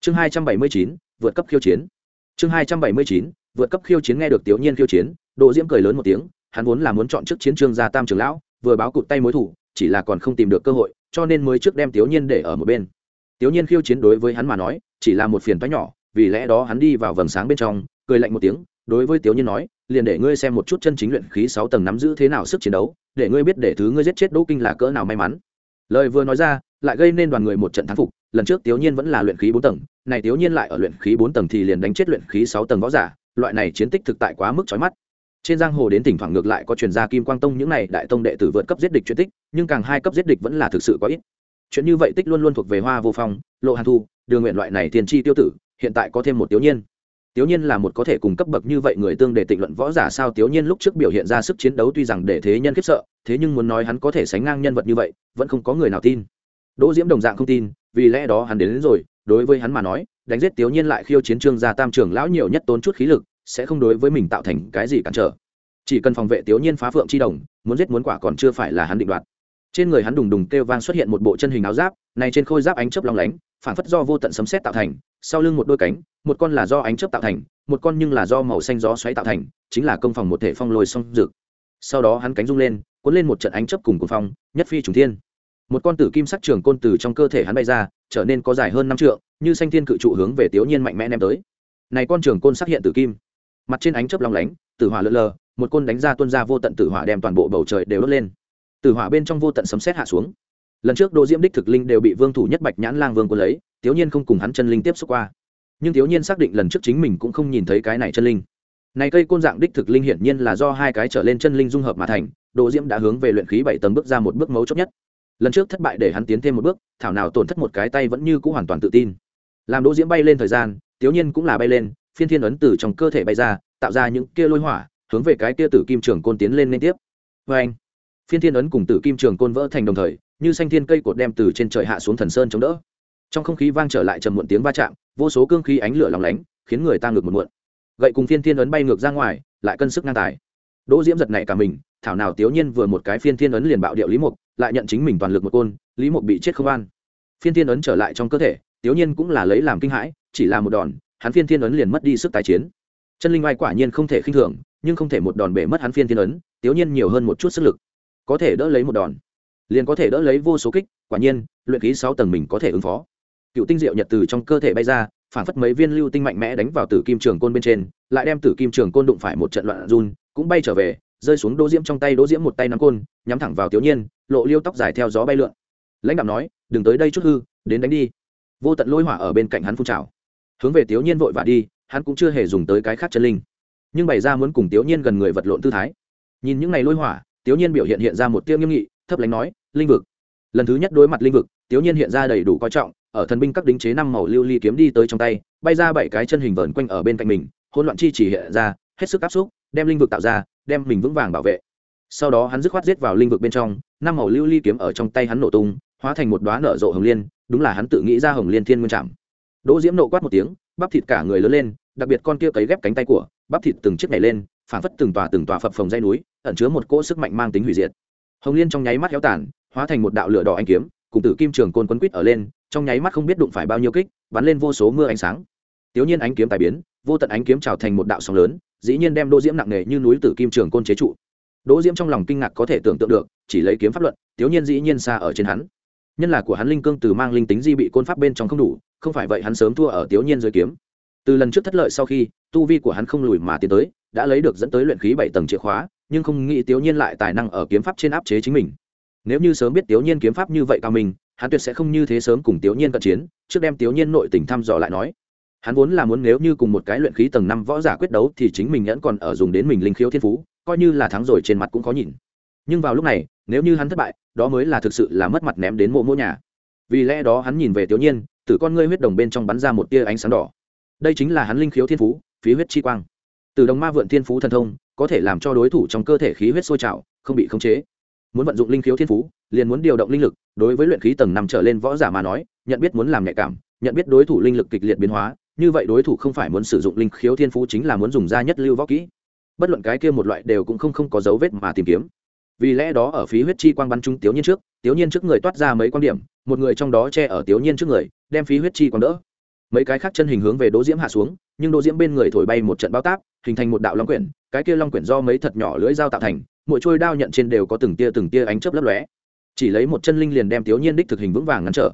Chương hai trăm bảy mươi chín, vượt cấp khiêu chiến. Chương hai trăm bảy mươi chín, vượt cấp khiêu chiến nghe được tiểu nhiên khiêu chiến độ diễm cười lớn một tiếng, hắn vốn là muốn chọn trước chiến trường gia tam trưởng lão, vừa báo cụt tay mối thủ, chỉ là còn không tìm được cơ hội, cho nên mới trước đem tiểu nhiên để ở một bên. Tiểu nhiên khiêu chiến đối với hắn mà nói, chỉ là một phiền toái nhỏ, vì lẽ đó hắn đi vào vầng sáng bên trong, cười lạnh một tiếng, đối với tiểu nhiên nói liền để ngươi xem một chút chân chính luyện khí sáu tầng nắm giữ thế nào sức chiến đấu, để ngươi biết để thứ ngươi giết chết đỗ kinh là cỡ nào may mắn. Lời vừa nói ra, lại gây nên đoàn người một trận thắng phục, lần trước tiểu nhiên vẫn là luyện khí bốn tầng, này tiểu nhiên lại ở luyện khí bốn tầng thì liền đánh chết luyện khí sáu tầng võ giả, loại này chiến tích thực tại quá mức chói mắt. Trên giang hồ đến tỉnh thoảng ngược lại có truyền gia kim quang tông những này đại tông đệ tử vượt cấp giết địch chuyện tích, nhưng càng hai cấp giết địch vẫn là thực sự có ít. Chuyện như vậy tích luôn luôn thuộc về hoa vô phong, lộ hàn thu, đường nguyện loại này tiền chi tiêu tử, hiện tại có thêm một tiểu nhiên tiểu nhiên là một có thể cùng cấp bậc như vậy người tương để tịnh luận võ giả sao? Tiểu nhiên lúc trước biểu hiện ra sức chiến đấu tuy rằng để thế nhân khiếp sợ thế nhưng muốn nói hắn có thể sánh ngang nhân vật như vậy vẫn không có người nào tin. Đỗ diễm đồng dạng không tin vì lẽ đó hắn đến, đến rồi đối với hắn mà nói đánh giết tiểu nhiên lại khiêu chiến trương gia tam trưởng lão nhiều nhất tốn chút khí lực sẽ không đối với mình tạo thành cái gì cản trở. Chỉ cần phòng vệ tiểu nhiên phá phượng chi đồng muốn giết muốn quả còn chưa phải là hắn định đoạt trên người hắn đùng đùng kêu vang xuất hiện một bộ chân hình áo giáp, này trên khôi giáp ánh chớp lóng lánh phản phất do vô tận sấm sét tạo thành, sau lưng một đôi cánh, một con là do ánh chớp tạo thành, một con nhưng là do màu xanh gió xoáy tạo thành, chính là công phòng một thể phong lôi song dực sau đó hắn cánh rung lên, cuốn lên một trận ánh chớp cùng cuồng phong, nhất phi trùng thiên. Một con tử kim sắc trường côn từ trong cơ thể hắn bay ra, trở nên có dài hơn năm trượng, như xanh thiên cự trụ hướng về tiểu nhiên mạnh mẽ ném tới. Này con trường côn xuất hiện tử kim. Mặt trên ánh chớp long lánh, tử hỏa lơ lờ, một côn đánh ra tuôn ra vô tận tử hỏa đem toàn bộ bầu trời đều đốt lên. Từ hỏa bên trong vô tận sấm sét hạ xuống. Lần trước đỗ diễm đích thực linh đều bị vương thủ nhất bạch nhãn lang vương quân lấy thiếu nhiên không cùng hắn chân linh tiếp xúc qua. Nhưng thiếu nhiên xác định lần trước chính mình cũng không nhìn thấy cái này chân linh. Này cây côn dạng đích thực linh hiển nhiên là do hai cái trở lên chân linh dung hợp mà thành, đỗ diễm đã hướng về luyện khí bảy tầng bước ra một bước mấu chốt nhất. Lần trước thất bại để hắn tiến thêm một bước, thảo nào tổn thất một cái tay vẫn như c ũ hoàn toàn tự tin. Làm đỗ diễm bay lên thời gian thiếu nhiên cũng là bay lên, phiên thiên ấn từ trong cơ thể bay ra, tạo ra những kia lôi hỏa, hướng về cái kia tử kim trường côn tiến lên liên tiếp. Vê anh phiên thiên ấn cùng tử kim trường côn vỡ thành đồng thời, như xanh thiên cây cột đem từ trên trời hạ xuống thần sơn chống đỡ. Trong không khí vang trở lại trầm muộn tiếng va chạm, vô số cương khí ánh lửa lòng lánh, khiến người ta ngược một muộn. Gậy cùng phiên thiên ấn bay ngược ra ngoài, lại cân sức ngang tài. Đỗ diễm giật này cả mình, thảo nào tiểu nhiên vừa một cái phiên thiên ấn liền bạo điệu lý mục, lại nhận chính mình toàn lực một côn, lý mục bị chết không an. Phiên thiên ấn trở lại trong cơ thể, tiểu nhiên cũng là lấy làm kinh hãi, chỉ là một đòn, hắn phiên thiên ấn liền mất đi sức tái chiến. Chân linh oai quả nhiên không thể khinh thường, nhưng không thể một đòn bể mất hắn phiên thiên ấn, tiểu nhiên nhiều hơn một chút sức lực có thể đỡ lấy một đòn. Liền có thể đỡ lấy vô số kích, quả nhiên, luyện khí sáu tầng mình có thể ứng phó. Cựu tinh diệu nhật từ trong cơ thể bay ra phản phất mấy viên lưu tinh mạnh mẽ đánh vào tử kim trường côn bên trên, lại đem tử kim trường côn đụng phải một trận loạn run, cũng bay trở về, rơi xuống đỗ diễm trong tay đỗ diễm một tay nắm côn, nhắm thẳng vào tiểu nhiên, lộ liêu tóc dài theo gió bay lượn. Lãnh đạo nói, đừng tới đây chút hư, đến đánh đi. Vô tận lôi hỏa ở bên cạnh hắn phun trào. Hướng về tiểu nhiên vội vã đi, hắn cũng chưa hề dùng tới cái khác chân linh. Nhưng bày ra muốn cùng tiểu nhiên gần người vật lộn tư thái. Nhìn những ngày lôi hỏa tiểu nhiên biểu hiện hiện ra một tiêu nghiêm nghị, thấp lánh nói, linh vực lần thứ nhất đối mặt linh vực tiểu nhiên hiện ra đầy đủ coi trọng, ở thần binh các đính chế năm màu lưu ly kiếm đi tới trong tay, bay ra bảy cái chân hình vờn quanh ở bên cạnh mình, hỗn loạn chi chỉ hiện ra, hết sức áp xúc, đem linh vực tạo ra, đem mình vững vàng bảo vệ sau đó hắn dứt khoát giết vào linh vực bên trong, năm màu lưu ly kiếm ở trong tay hắn nổ tung, hóa thành một đoá nở rộ hồng liên, đúng là hắn tự nghĩ ra hồng liên thiên nguyên trảm. đỗ diễm nộ quát một tiếng, bắp thịt cả người lớn lên, đặc biệt con kia cấy ghép cánh tay của, bắp thịt từng chiếc nhảy lên, phảng phất từng tòa từng tòa phập phồng dây núi ẩn chứa một cỗ sức mạnh mang tính hủy diệt. Hồng liên trong nháy mắt héo tàn, hóa thành một đạo lửa đỏ anh kiếm, cùng tử kim trường côn quấn quýt ở lên, trong nháy mắt không biết đụng phải bao nhiêu kích, bắn lên vô số mưa ánh sáng. Tiểu nhiên ánh kiếm tài biến, vô tận ánh kiếm trào thành một đạo sóng lớn, dĩ nhiên đem đỗ diễm nặng nề như núi tử kim trường côn chế trụ. Đỗ diễm trong lòng kinh ngạc có thể tưởng tượng được, chỉ lấy kiếm pháp luận, tiểu nhiên dĩ nhiên xa ở trên hắn. Nhân là của hắn linh cương từ mang linh tính di bị côn pháp bên trong không đủ, không phải vậy hắn sớm thua ở tiểu nhiên dưới kiếm. Từ lần trước thất lợi sau khi, tu vi của hắn không lùi mà tiến tới, đã lấy được dẫn tới luyện khí bảy tầng chìa khóa nhưng không nghĩ tiểu nhiên lại tài năng ở kiếm pháp trên áp chế chính mình. Nếu như sớm biết tiểu nhiên kiếm pháp như vậy cao mình hắn tuyệt sẽ không như thế sớm cùng tiểu nhiên cận chiến, trước đem tiểu nhiên nội tình thăm dò lại nói. Hắn vốn là muốn nếu như cùng một cái luyện khí tầng năm võ giả quyết đấu thì chính mình vẫn còn ở dùng đến mình linh khiếu thiên phú, coi như là thắng rồi trên mặt cũng khó nhìn. Nhưng vào lúc này, nếu như hắn thất bại, đó mới là thực sự là mất mặt ném đến mộ mộ nhà. Vì lẽ đó hắn nhìn về tiểu nhiên từ con ngươi huyết đồng bên trong bắn ra một tia ánh sáng đỏ. Đây chính là hắn linh khiếu thiên phú, phí huyết chi quang từ đồng ma vượn thiên phú thần thông, có thể làm cho đối thủ trong cơ thể khí huyết sôi trào, không bị khống chế. Muốn vận dụng linh khiếu thiên phú, liền muốn điều động linh lực, đối với luyện khí tầng năm trở lên võ giả mà nói, nhận biết muốn làm nhạy cảm, nhận biết đối thủ linh lực kịch liệt biến hóa, như vậy đối thủ không phải muốn sử dụng linh khiếu thiên phú chính là muốn dùng ra nhất lưu võ kỹ. Bất luận cái kia một loại đều cũng không không có dấu vết mà tìm kiếm. Vì lẽ đó ở phí huyết chi quang bắn trúng tiểu nhiên trước tiểu nhiên trước người toát ra mấy quan điểm, một người trong đó che ở tiểu nhiên trước người, đem phí huyết chi quang đỡ mấy cái khác chân hình hướng về đỗ diễm hạ xuống, nhưng đỗ diễm bên người thổi bay một trận bao táp, hình thành một đạo long quyển, cái kia long quyển do mấy thật nhỏ lưỡi dao tạo thành, mỗi trôi đao nhận trên đều có từng tia từng tia ánh chớp lấp lóe. Chỉ lấy một chân linh liền đem thiếu nhiên đích thực hình vững vàng ngăn trở.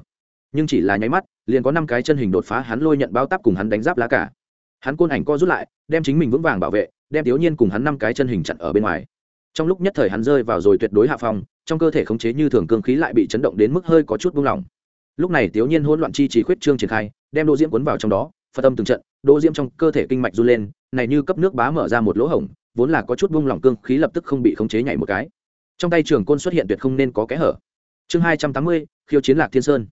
Nhưng chỉ là nháy mắt, liền có năm cái chân hình đột phá hắn lôi nhận bao táp cùng hắn đánh giáp lá cả. Hắn côn ảnh co rút lại, đem chính mình vững vàng bảo vệ, đem thiếu nhiên cùng hắn năm cái chân hình chặn ở bên ngoài. Trong lúc nhất thời hắn rơi vào rồi tuyệt đối hạ phong, trong cơ thể khống chế như thường cương khí lại bị chấn động đến mức hơi có chút buông lỏng lúc này tiểu nhiên hỗn loạn chi trí khuyết trương triển khai, đem đỗ diễm cuốn vào trong đó, phật âm từng trận, đỗ diễm trong cơ thể kinh mạch run lên, này như cấp nước bá mở ra một lỗ hổng, vốn là có chút buông lỏng cương khí lập tức không bị khống chế nhảy một cái. Trong tay trường côn xuất hiện tuyệt không nên có kẽ hở. Chương hai trăm tám mươi, khiêu chiến lạc thiên sơn.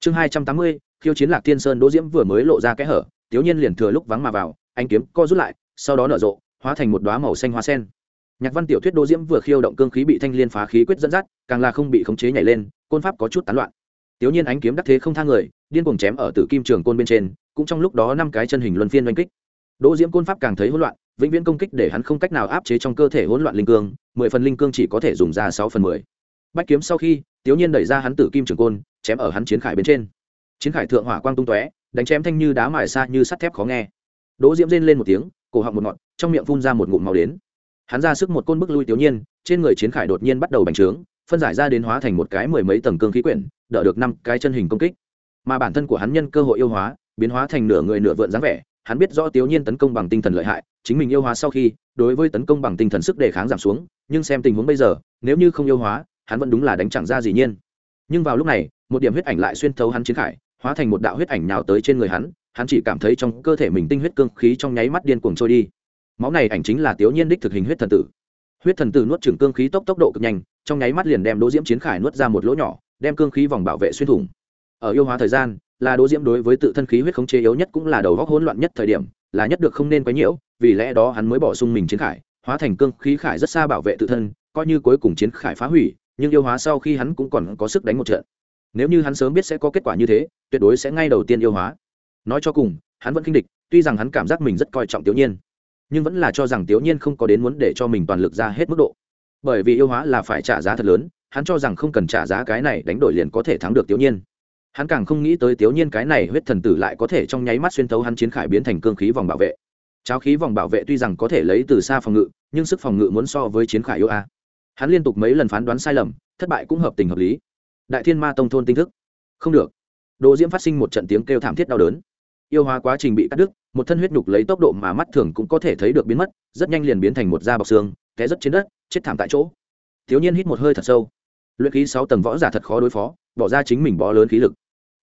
Chương hai trăm tám mươi, khiêu chiến lạc thiên sơn đỗ diễm vừa mới lộ ra kẽ hở tiểu nhiên liền thừa lúc vắng mà vào, anh kiếm co rút lại, sau đó nở rộ, hóa thành một đoá màu xanh hoa sen. Nhạc văn tiểu thuyết đỗ diễm vừa khiêu động cương khí bị thanh liên phá khí quyết dẫn dắt, càng là không bị khống chế nhảy lên, côn pháp có chút tán loạn tiểu nhiên ánh kiếm đắc thế không tha người, điên cuồng chém ở tử kim trường côn bên trên, cũng trong lúc đó năm cái chân hình luân phiên đánh kích. Đỗ diễm côn pháp càng thấy hỗn loạn, vĩnh viễn công kích để hắn không cách nào áp chế trong cơ thể hỗn loạn linh cương, mười phần linh cương chỉ có thể dùng ra sáu phần mười. Bách kiếm sau khi tiểu nhiên đẩy ra hắn tử kim trường côn, chém ở hắn chiến khải bên trên. Chiến khải thượng hỏa quang tung tóe, đánh chém thanh như đá mài xa như sắt thép khó nghe. Đỗ diễm rên lên một tiếng, cổ họng một ngọn, trong miệng phun ra một ngụm màu đến. Hắn ra sức một côn bức lui tiểu nhiên, trên người chiến khải đột nhiên bắt đầu bành trướng phân giải ra đến hóa thành một cái mười mấy tầng cương khí quyển, đỡ được năm cái chân hình công kích. Mà bản thân của hắn nhân cơ hội yêu hóa, biến hóa thành nửa người nửa vượn dáng vẻ, hắn biết rõ tiểu nhiên tấn công bằng tinh thần lợi hại, chính mình yêu hóa sau khi, đối với tấn công bằng tinh thần sức đề kháng giảm xuống, nhưng xem tình huống bây giờ, nếu như không yêu hóa, hắn vẫn đúng là đánh chẳng ra gì nhiên. Nhưng vào lúc này, một điểm huyết ảnh lại xuyên thấu hắn chiến khải, hóa thành một đạo huyết ảnh nhào tới trên người hắn hắn chỉ cảm thấy trong cơ thể mình tinh huyết cương khí trong nháy mắt điên cuồng trôi đi. Máu này ảnh chính là tiểu nhiên đích thực hình huyết thần tử. Huyết thần tử nuốt trưởng cương khí tốc tốc độ cực nhanh trong nháy mắt liền đem đỗ diễm chiến khải nuốt ra một lỗ nhỏ, đem cương khí vòng bảo vệ xuyên thủng. Ở yêu hóa thời gian, là đỗ diễm đối với tự thân khí huyết khống chế yếu nhất cũng là đầu góc hỗn loạn nhất thời điểm, là nhất được không nên quấy nhiễu, vì lẽ đó hắn mới bỏ sung mình chiến khải, hóa thành cương khí khải rất xa bảo vệ tự thân, coi như cuối cùng chiến khải phá hủy, nhưng yêu hóa sau khi hắn cũng còn có sức đánh một trận. Nếu như hắn sớm biết sẽ có kết quả như thế, tuyệt đối sẽ ngay đầu tiên yêu hóa. Nói cho cùng, hắn vẫn kinh địch, tuy rằng hắn cảm giác mình rất coi trọng tiểu nhiên, nhưng vẫn là cho rằng tiểu nhiên không có đến muốn để cho mình toàn lực ra hết mức độ bởi vì yêu hóa là phải trả giá thật lớn, hắn cho rằng không cần trả giá cái này đánh đổi liền có thể thắng được tiểu nhiên. Hắn càng không nghĩ tới tiểu nhiên cái này huyết thần tử lại có thể trong nháy mắt xuyên thấu hắn chiến khải biến thành cương khí vòng bảo vệ. Cháo khí vòng bảo vệ tuy rằng có thể lấy từ xa phòng ngự, nhưng sức phòng ngự muốn so với chiến khải yêu a. Hắn liên tục mấy lần phán đoán sai lầm, thất bại cũng hợp tình hợp lý. Đại thiên ma tông thôn tinh thức. Không được. Đồ diễm phát sinh một trận tiếng kêu thảm thiết đau đớn yêu hóa quá trình bị cắt đứt, một thân huyết nhục lấy tốc độ mà mắt thường cũng có thể thấy được biến mất, rất nhanh liền biến thành một da bọc xương, té rất trên đất, chết thảm tại chỗ. Thiếu niên hít một hơi thật sâu. Luyện khí sáu tầng võ giả thật khó đối phó, bỏ ra chính mình bó lớn khí lực.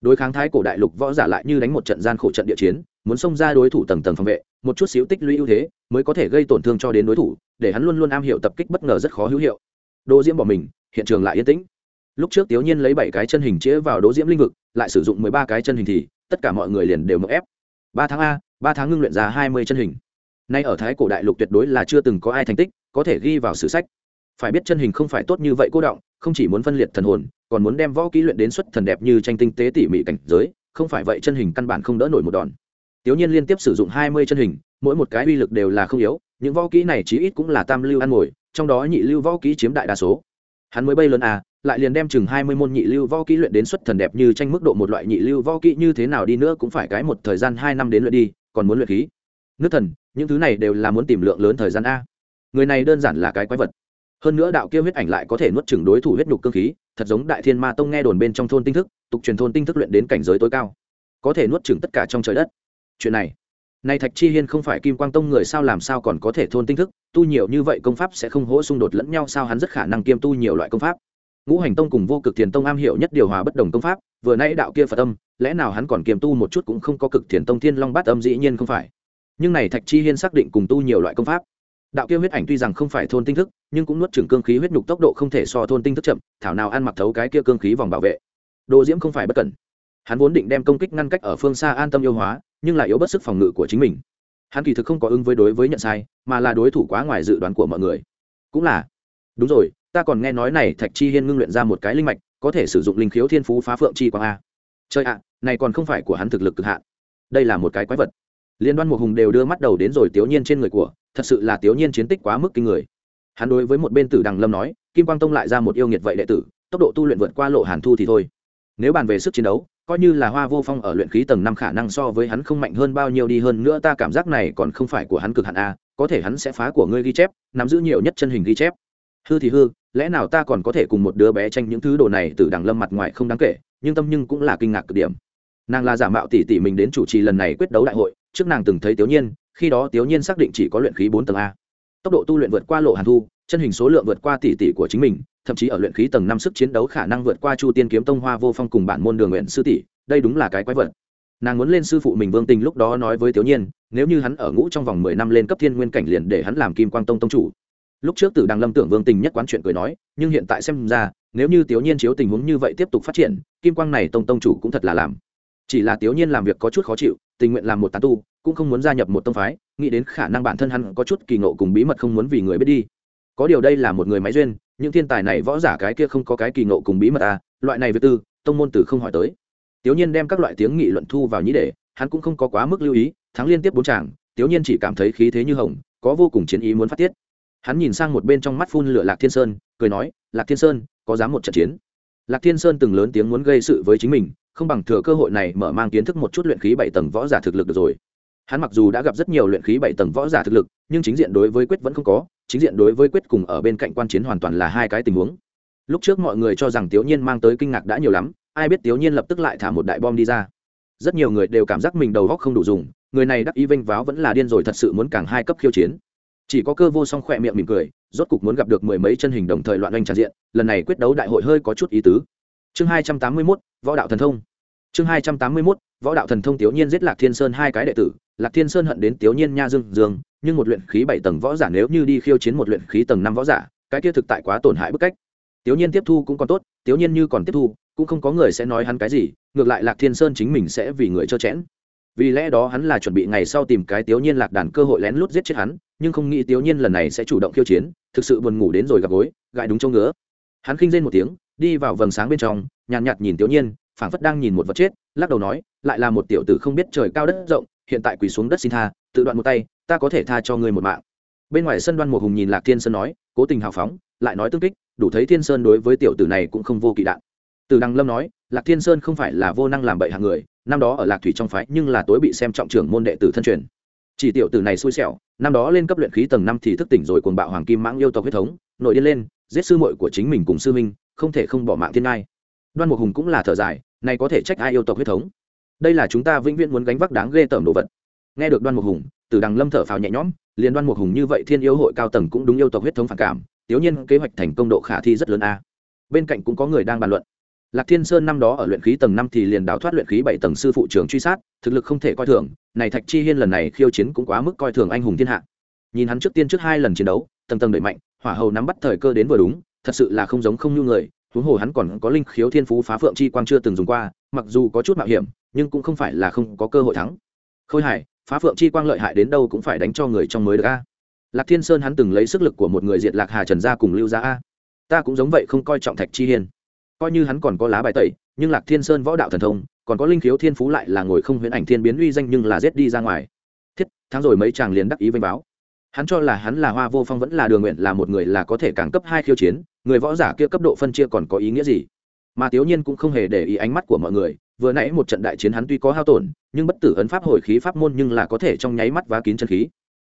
Đối kháng thái cổ đại lục võ giả lại như đánh một trận gian khổ trận địa chiến, muốn xông ra đối thủ tầng tầng phòng vệ, một chút xíu tích lũy ưu thế mới có thể gây tổn thương cho đến đối thủ, để hắn luôn luôn am hiểu tập kích bất ngờ rất khó hữu hiệu. Đỗ diễm bỏ mình, hiện trường lại yên tĩnh. Lúc trước tiểu nhiên lấy bảy cái chân hình chĩa vào đỗ diễm linh vực, lại sử dụng mười ba cái chân hình thì tất cả mọi người liền đều mậu ép. Ba tháng a, ba tháng ngưng luyện ra hai mươi chân hình. Nay ở thái cổ đại lục tuyệt đối là chưa từng có ai thành tích có thể ghi vào sử sách. Phải biết chân hình không phải tốt như vậy cô động, không chỉ muốn phân liệt thần hồn, còn muốn đem võ kỹ luyện đến xuất thần đẹp như tranh tinh tế tỉ mỉ cảnh giới, không phải vậy chân hình căn bản không đỡ nổi một đòn. Tiểu nhiên liên tiếp sử dụng hai mươi chân hình, mỗi một cái uy lực đều là không yếu, những võ kỹ này chí ít cũng là tam lưu ăn ngồi trong đó nhị lưu võ kỹ chiếm đại đa số. Hắn mới bay lớn à lại liền đem chừng hai mươi môn nhị lưu võ kỹ luyện đến xuất thần đẹp như tranh mức độ một loại nhị lưu võ kỹ như thế nào đi nữa cũng phải cái một thời gian hai năm đến luyện đi, còn muốn luyện khí. Nước thần, những thứ này đều là muốn tìm lượng lớn thời gian a. Người này đơn giản là cái quái vật. Hơn nữa đạo kia huyết ảnh lại có thể nuốt chừng đối thủ huyết nhục cương khí, thật giống đại thiên ma tông nghe đồn bên trong thôn tinh thức, tục truyền thôn tinh thức luyện đến cảnh giới tối cao. Có thể nuốt chừng tất cả trong trời đất. Chuyện này này thạch chi hiên không phải kim quang tông người sao làm sao còn có thể thôn tinh thức, tu nhiều như vậy công pháp sẽ không hỗ xung đột lẫn nhau sao hắn rất khả năng kiêm tu nhiều loại công pháp ngũ hành tông cùng vô cực thiền tông am hiểu nhất điều hòa bất đồng công pháp, vừa nãy đạo kia phật âm, lẽ nào hắn còn kiềm tu một chút cũng không có cực thiền tông thiên long bát âm dĩ nhiên không phải. Nhưng này thạch chi hiên xác định cùng tu nhiều loại công pháp. Đạo kia huyết ảnh tuy rằng không phải thôn tinh thức, nhưng cũng nuốt chừng cương khí huyết nhục tốc độ không thể so thôn tinh thức chậm, thảo nào ăn mặc thấu cái kia cương khí vòng bảo vệ. Đồ diễm không phải bất cẩn. Hắn vốn định đem công kích ngăn cách ở phương xa an tâm yêu hóa, nhưng lại yếu bất sức phòng ngự của chính mình. Hắn kỳ thực không có ứng với đối với nhận sai, mà là đối thủ quá ngoài dự đoán của mọi người. Cũng là. Đúng rồi ta còn nghe nói này thạch chi hiên ngưng luyện ra một cái linh mạch, có thể sử dụng linh khiếu thiên phú phá phượng chi quang a. Chơi ạ, này còn không phải của hắn thực lực cực hạn. Đây là một cái quái vật. Liên đoan một hùng đều đưa mắt đầu đến rồi tiểu nhiên trên người của, thật sự là tiểu nhiên chiến tích quá mức kinh người. Hắn đối với một bên tử đằng lâm nói, kim quang tông lại ra một yêu nghiệt vậy đệ tử, tốc độ tu luyện vượt qua lộ hàn thu thì thôi. Nếu bàn về sức chiến đấu, coi như là hoa vô phong ở luyện khí tầng năm khả năng so với hắn không mạnh hơn bao nhiêu đi hơn nữa, ta cảm giác này còn không phải của hắn cực hạn a, có thể hắn sẽ phá của ngươi ghi chép, nắm giữ nhiều nhất chân hình ghi chép. Hư thì hư lẽ nào ta còn có thể cùng một đứa bé tranh những thứ đồ này từ đằng lâm mặt ngoài không đáng kể, nhưng tâm nhưng cũng là kinh ngạc cực điểm. Nàng là giả mạo tỷ tỷ mình đến chủ trì lần này quyết đấu đại hội, trước nàng từng thấy tiểu nhiên, khi đó tiểu nhiên xác định chỉ có luyện khí bốn tầng a. Tốc độ tu luyện vượt qua lộ hàn thu, chân hình số lượng vượt qua tỷ tỷ của chính mình, thậm chí ở luyện khí tầng năm sức chiến đấu khả năng vượt qua chu tiên kiếm tông hoa vô phong cùng bản môn đường nguyện sư tỷ, đây đúng là cái quái vật. Nàng muốn lên sư phụ mình vương tình lúc đó nói với tiểu nhiên, nếu như hắn ở ngũ trong vòng mười năm lên cấp thiên nguyên cảnh liền để hắn làm kim quang tông tông chủ lúc trước tử đằng lâm tưởng vương tình nhất quán chuyện cười nói, nhưng hiện tại xem ra, nếu như tiểu nhiên chiếu tình huống như vậy tiếp tục phát triển, kim quang này tông tông chủ cũng thật là làm. Chỉ là tiểu nhiên làm việc có chút khó chịu, tình nguyện làm một tán tu, cũng không muốn gia nhập một tông phái, nghĩ đến khả năng bản thân hắn có chút kỳ ngộ cùng bí mật không muốn vì người biết đi. Có điều đây là một người máy duyên, những thiên tài này võ giả cái kia không có cái kỳ ngộ cùng bí mật à loại này việc tư, tông môn tử không hỏi tới. Tiểu nhiên đem các loại tiếng nghị luận thu vào nhĩ để hắn cũng không có quá mức lưu ý, thắng liên tiếp bốn chàng tiểu nhiên chỉ cảm thấy khí thế như hồng, có vô cùng chiến ý muốn phát tiết hắn nhìn sang một bên trong mắt phun lửa lạc thiên sơn, cười nói, lạc thiên sơn, có dám một trận chiến? Lạc thiên sơn từng lớn tiếng muốn gây sự với chính mình, không bằng thừa cơ hội này mở mang kiến thức một chút luyện khí bảy tầng võ giả thực lực được rồi. Hắn mặc dù đã gặp rất nhiều luyện khí bảy tầng võ giả thực lực, nhưng chính diện đối với quyết vẫn không có, chính diện đối với quyết cùng ở bên cạnh quan chiến hoàn toàn là hai cái tình huống. Lúc trước mọi người cho rằng tiểu nhiên mang tới kinh ngạc đã nhiều lắm, ai biết tiểu nhiên lập tức lại thả một đại bom đi ra. Rất nhiều người đều cảm giác mình đầu góc không đủ dùng, người này đắc ý vênh váo vẫn là điên rồi thật sự muốn càng hai cấp khiêu chiến chỉ có cơ vô song khỏe miệng mỉm cười, rốt cục muốn gặp được mười mấy chân hình đồng thời loạn oanh tràn diện, lần này quyết đấu đại hội hơi có chút ý tứ. Chương hai trăm tám mươi mốt, võ đạo thần thông. Chương hai trăm tám mươi mốt, võ đạo thần thông tiểu nhiên giết lạc thiên sơn hai cái đệ tử, lạc thiên sơn hận đến tiểu nhiên nha dương dương, nhưng một luyện khí bảy tầng võ giả nếu như đi khiêu chiến một luyện khí tầng năm võ giả, cái kia thực tại quá tổn hại bức cách. Tiểu nhiên tiếp thu cũng còn tốt, tiểu nhiên như còn tiếp thu, cũng không có người sẽ nói hắn cái gì, ngược lại lạc thiên sơn chính mình sẽ vì người trơ chẽn. Vì lẽ đó hắn là chuẩn bị ngày sau tìm cái tiểu nhiên lạc đàn cơ hội lén lút giết chết hắn nhưng không nghĩ tiểu nhiên lần này sẽ chủ động khiêu chiến thực sự buồn ngủ đến rồi gặp gối gãi đúng chỗ ngứa. Hắn khinh rên một tiếng đi vào vầng sáng bên trong nhàn nhạt, nhạt nhìn tiểu nhiên phảng phất đang nhìn một vật chết lắc đầu nói lại là một tiểu tử không biết trời cao đất rộng hiện tại quỳ xuống đất xin tha tự đoạn một tay ta có thể tha cho ngươi một mạng. Bên ngoài sân đoan một hùng nhìn lạc thiên sơn nói cố tình hào phóng lại nói tương kích đủ thấy thiên sơn đối với tiểu tử này cũng không vô kỵ đạn. Từ đăng lâm nói lạc thiên sơn không phải là vô năng làm bậy hạng người năm đó ở lạc thủy trong phái nhưng là tối bị xem trọng trưởng môn đệ tử thân truyền chỉ tiểu tử này xui xẻo, năm đó lên cấp luyện khí tầng năm thì thức tỉnh rồi cuồng bạo hoàng kim mãng yêu tộc huyết thống nội điên lên, giết sư muội của chính mình cùng sư minh không thể không bỏ mạng thiên ngai. Đoan mục hùng cũng là thở dài, này có thể trách ai yêu tộc huyết thống? Đây là chúng ta vĩnh viễn muốn gánh vác đáng ghê tởm đồ vật. Nghe được đoan mục hùng từ đằng lâm thở phào nhẹ nhõm, liền đoan mục hùng như vậy thiên yêu hội cao tầng cũng đúng yêu tộc huyết thống phản cảm, tiểu nhiên kế hoạch thành công độ khả thi rất lớn a. Bên cạnh cũng có người đang bàn luận lạc thiên sơn năm đó ở luyện khí tầng năm thì liền đào thoát luyện khí bảy tầng sư phụ trưởng truy sát, thực lực không thể coi thường, này thạch chi hiên lần này khiêu chiến cũng quá mức coi thường anh hùng thiên hạ. Nhìn hắn trước tiên trước hai lần chiến đấu, tầng tầng đẩy mạnh, hỏa hầu nắm bắt thời cơ đến vừa đúng, thật sự là không giống không như người, huống hồ hắn còn có linh khiếu thiên phú phá phượng chi quang chưa từng dùng qua, mặc dù có chút mạo hiểm, nhưng cũng không phải là không có cơ hội thắng. Khôi hải, phá phượng chi quang lợi hại đến đâu cũng phải đánh cho người trong mới được a. Lạc thiên sơn hắn từng lấy sức lực của một người diệt lạc hà trần gia cùng lưu gia a. Ta cũng giống vậy không coi trọng thạch chi hiên coi như hắn còn có lá bài tẩy, nhưng lạc thiên sơn võ đạo thần thông, còn có linh khiếu thiên phú lại là ngồi không huyễn ảnh thiên biến uy danh nhưng là rét đi ra ngoài. Thiết, tháng rồi mấy chàng liền đắc ý vênh báo. Hắn cho là hắn là hoa vô phong vẫn là đường nguyện là một người là có thể càng cấp hai khiêu chiến, người võ giả kia cấp độ phân chia còn có ý nghĩa gì? Mà thiếu nhiên cũng không hề để ý ánh mắt của mọi người, vừa nãy một trận đại chiến hắn tuy có hao tổn, nhưng bất tử ấn pháp hồi khí pháp môn nhưng là có thể trong nháy mắt vá kín chân khí.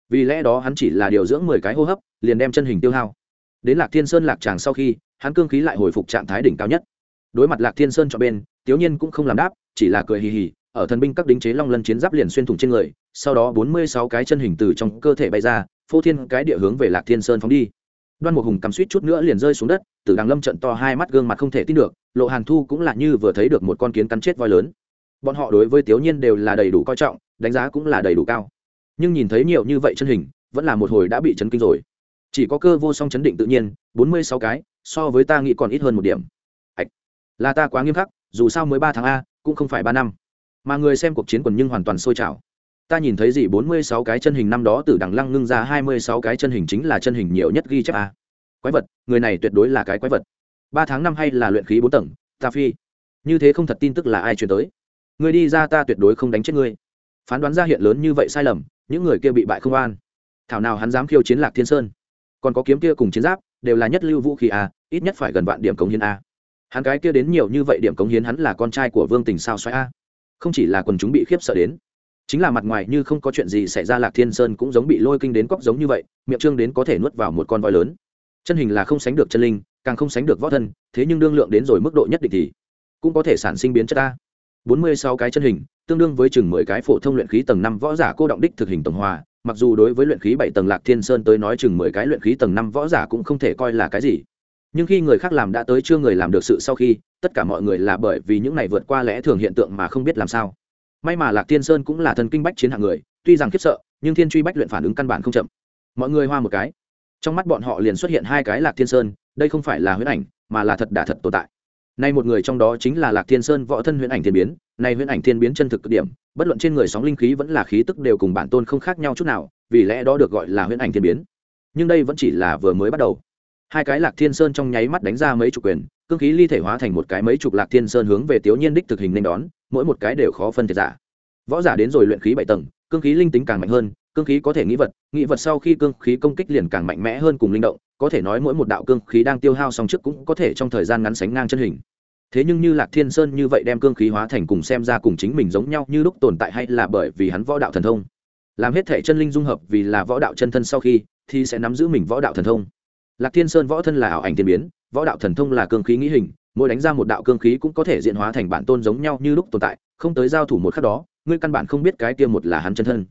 Vì lẽ đó hắn chỉ là điều dưỡng mười cái hô hấp, liền đem chân hình tiêu hao. Đến lạc thiên sơn lạc tràng sau khi hắn cương khí lại hồi phục trạng thái đỉnh cao nhất. Đối mặt lạc thiên sơn cho bên tiểu nhiên cũng không làm đáp, chỉ là cười hì hì, ở thần binh các đính chế long lân chiến giáp liền xuyên thủng trên người, sau đó bốn mươi sáu cái chân hình từ trong cơ thể bay ra, phô thiên cái địa hướng về lạc thiên sơn phóng đi. Đoan một hùng cắm suýt chút nữa liền rơi xuống đất, tử đằng lâm trận to hai mắt gương mặt không thể tin được, lộ hàn thu cũng là như vừa thấy được một con kiến cắn chết voi lớn. Bọn họ đối với tiểu nhiên đều là đầy đủ coi trọng, đánh giá cũng là đầy đủ cao. Nhưng nhìn thấy nhiều như vậy chân hình, vẫn là một hồi đã bị chấn kinh rồi. Chỉ có cơ vô song chấn định tự nhiên, bốn mươi sáu cái so với ta nghĩ còn ít hơn một điểm. Hạch. là ta quá nghiêm khắc, dù sao mới ba tháng a, cũng không phải ba năm. Mà người xem cuộc chiến quần nhưng hoàn toàn sôi trào. Ta nhìn thấy gì, bốn mươi sáu cái chân hình năm đó từ đằng lăng ngưng ra, hai mươi sáu cái chân hình chính là chân hình nhiều nhất ghi chép a. Quái vật, người này tuyệt đối là cái quái vật. Ba tháng năm hay là luyện khí bốn tầng, ta phi. Như thế không thật tin tức là ai truyền tới. Người đi ra ta tuyệt đối không đánh chết ngươi. Phán đoán ra hiện lớn như vậy sai lầm, những người kia bị bại không an thảo nào hắn dám khiêu chiến lạc thiên sơn. Còn có kiếm kia cùng chiến giáp đều là nhất lưu vũ khí a, ít nhất phải gần vạn điểm cống hiến a. Hắn cái kia đến nhiều như vậy điểm cống hiến hắn là con trai của vương tình sao xoáy a. Không chỉ là quần chúng bị khiếp sợ đến, chính là mặt ngoài như không có chuyện gì xảy ra lạc thiên sơn cũng giống bị lôi kinh đến cóc giống như vậy, miệng trương đến có thể nuốt vào một con voi lớn. Chân hình là không sánh được chân linh, càng không sánh được võ thân, thế nhưng đương lượng đến rồi mức độ nhất định thì cũng có thể sản sinh biến chất ta bốn mươi sáu cái chân hình, tương đương với chừng mười cái phổ thông luyện khí tầng năm võ giả cô động đích thực hình tổng hòa mặc dù đối với luyện khí bảy tầng lạc thiên sơn tới nói chừng mười cái luyện khí tầng năm võ giả cũng không thể coi là cái gì. Nhưng khi người khác làm đã tới chưa người làm được sự sau khi, tất cả mọi người là bởi vì những này vượt qua lẽ thường hiện tượng mà không biết làm sao. May mà lạc thiên sơn cũng là thần kinh bách chiến hạng người, tuy rằng khiếp sợ, nhưng thiên truy bách luyện phản ứng căn bản không chậm. Mọi người hoa một cái. Trong mắt bọn họ liền xuất hiện hai cái lạc thiên sơn, đây không phải là huyễn ảnh, mà là thật đả thật tồn tại nay một người trong đó chính là lạc thiên sơn võ thân huyễn ảnh thiên biến, nay huyễn ảnh thiên biến chân thực cực điểm, bất luận trên người sóng linh khí vẫn là khí tức đều cùng bản tôn không khác nhau chút nào, vì lẽ đó được gọi là huyễn ảnh thiên biến. Nhưng đây vẫn chỉ là vừa mới bắt đầu. Hai cái lạc thiên sơn trong nháy mắt đánh ra mấy chục quyền, cương khí ly thể hóa thành một cái mấy chục lạc thiên sơn hướng về tiểu nhiên đích thực hình nên đón, mỗi một cái đều khó phân thiệt giả. Võ giả đến rồi luyện khí bảy tầng, cương khí linh tính càng mạnh hơn cương khí có thể nghĩ vật nghĩ vật sau khi cương khí công kích liền càng mạnh mẽ hơn cùng linh động, có thể nói mỗi một đạo cương khí đang tiêu hao xong trước cũng có thể trong thời gian ngắn sánh ngang chân hình. Thế nhưng như lạc thiên sơn như vậy đem cương khí hóa thành cùng xem ra cùng chính mình giống nhau như lúc tồn tại hay là bởi vì hắn võ đạo thần thông? Làm hết thể chân linh dung hợp vì là võ đạo chân thân sau khi, thì sẽ nắm giữ mình võ đạo thần thông. Lạc thiên sơn võ thân là ảo ảnh tiên biến, võ đạo thần thông là cương khí nghĩ hình, mỗi đánh ra một đạo cương khí cũng có thể diện hóa thành bản tôn giống nhau như lúc tồn tại, không tới giao thủ một khắc đó, ngươi căn bản không biết cái kia một là hắn chân thân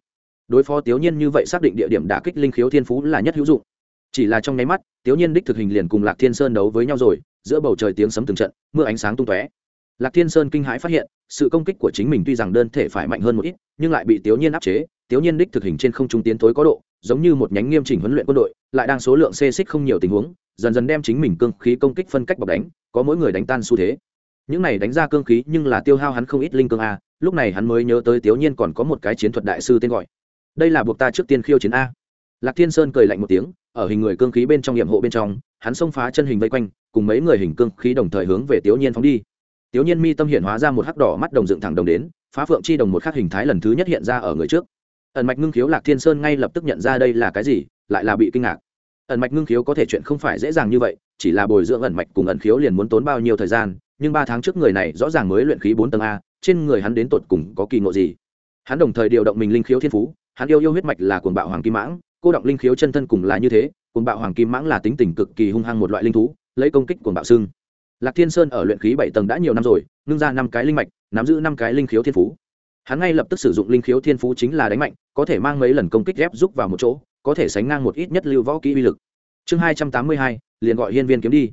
đối phó tiểu nhiên như vậy xác định địa điểm đả kích linh khiếu thiên phú là nhất hữu dụng. Chỉ là trong nháy mắt tiểu nhiên đích thực hình liền cùng lạc thiên sơn đấu với nhau rồi, giữa bầu trời tiếng sấm từng trận, mưa ánh sáng tung tóe. Lạc thiên sơn kinh hãi phát hiện, sự công kích của chính mình tuy rằng đơn thể phải mạnh hơn một ít, nhưng lại bị tiểu nhiên áp chế. Tiểu nhiên đích thực hình trên không trung tiến tối có độ, giống như một nhánh nghiêm chỉnh huấn luyện quân đội, lại đang số lượng xê xích không nhiều tình huống, dần dần đem chính mình cương khí công kích phân cách bọc đánh, có mỗi người đánh tan xu thế. Những này đánh ra cương khí nhưng là tiêu hao hắn không ít linh cương a, lúc này hắn mới nhớ tới tiểu nhiên còn có một cái chiến thuật đại sư tên gọi đây là buộc ta trước tiên khiêu chiến a. Lạc thiên sơn cười lạnh một tiếng, ở hình người cương khí bên trong nhiệm hộ bên trong, hắn xông phá chân hình vây quanh, cùng mấy người hình cương khí đồng thời hướng về tiểu nhiên phóng đi. Tiểu nhiên mi tâm hiện hóa ra một hắc đỏ mắt đồng dựng thẳng đồng đến, phá phượng chi đồng một khắc hình thái lần thứ nhất hiện ra ở người trước. Ẩn mạch ngưng khiếu lạc thiên sơn ngay lập tức nhận ra đây là cái gì, lại là bị kinh ngạc. Ẩn mạch ngưng khiếu có thể chuyện không phải dễ dàng như vậy, chỉ là bồi dưỡng ẩn mạch cùng ẩn khiếu liền muốn tốn bao nhiêu thời gian, nhưng ba tháng trước người này rõ ràng mới luyện khí bốn tầng a, trên người hắn đến tột cùng có kỳ ngộ gì. Hắn đồng thời điều động mình linh khiếu thiên phú hắn yêu yêu huyết mạch là cuồng bạo hoàng kim mãng, cô động linh khiếu chân thân cùng là như thế, cuồng bạo hoàng kim mãng là tính tình cực kỳ hung hăng một loại linh thú, lấy công kích cuồng bạo xương. lạc thiên sơn ở luyện khí bảy tầng đã nhiều năm rồi nương ra năm cái linh mạch, nắm giữ năm cái linh khiếu thiên phú. Hắn ngay lập tức sử dụng linh khiếu thiên phú chính là đánh mạnh, có thể mang mấy lần công kích ghép giúp vào một chỗ, có thể sánh ngang một ít nhất lưu võ kỹ uy lực. Chương hai trăm tám mươi hai, liền gọi hiên viên kiếm đi.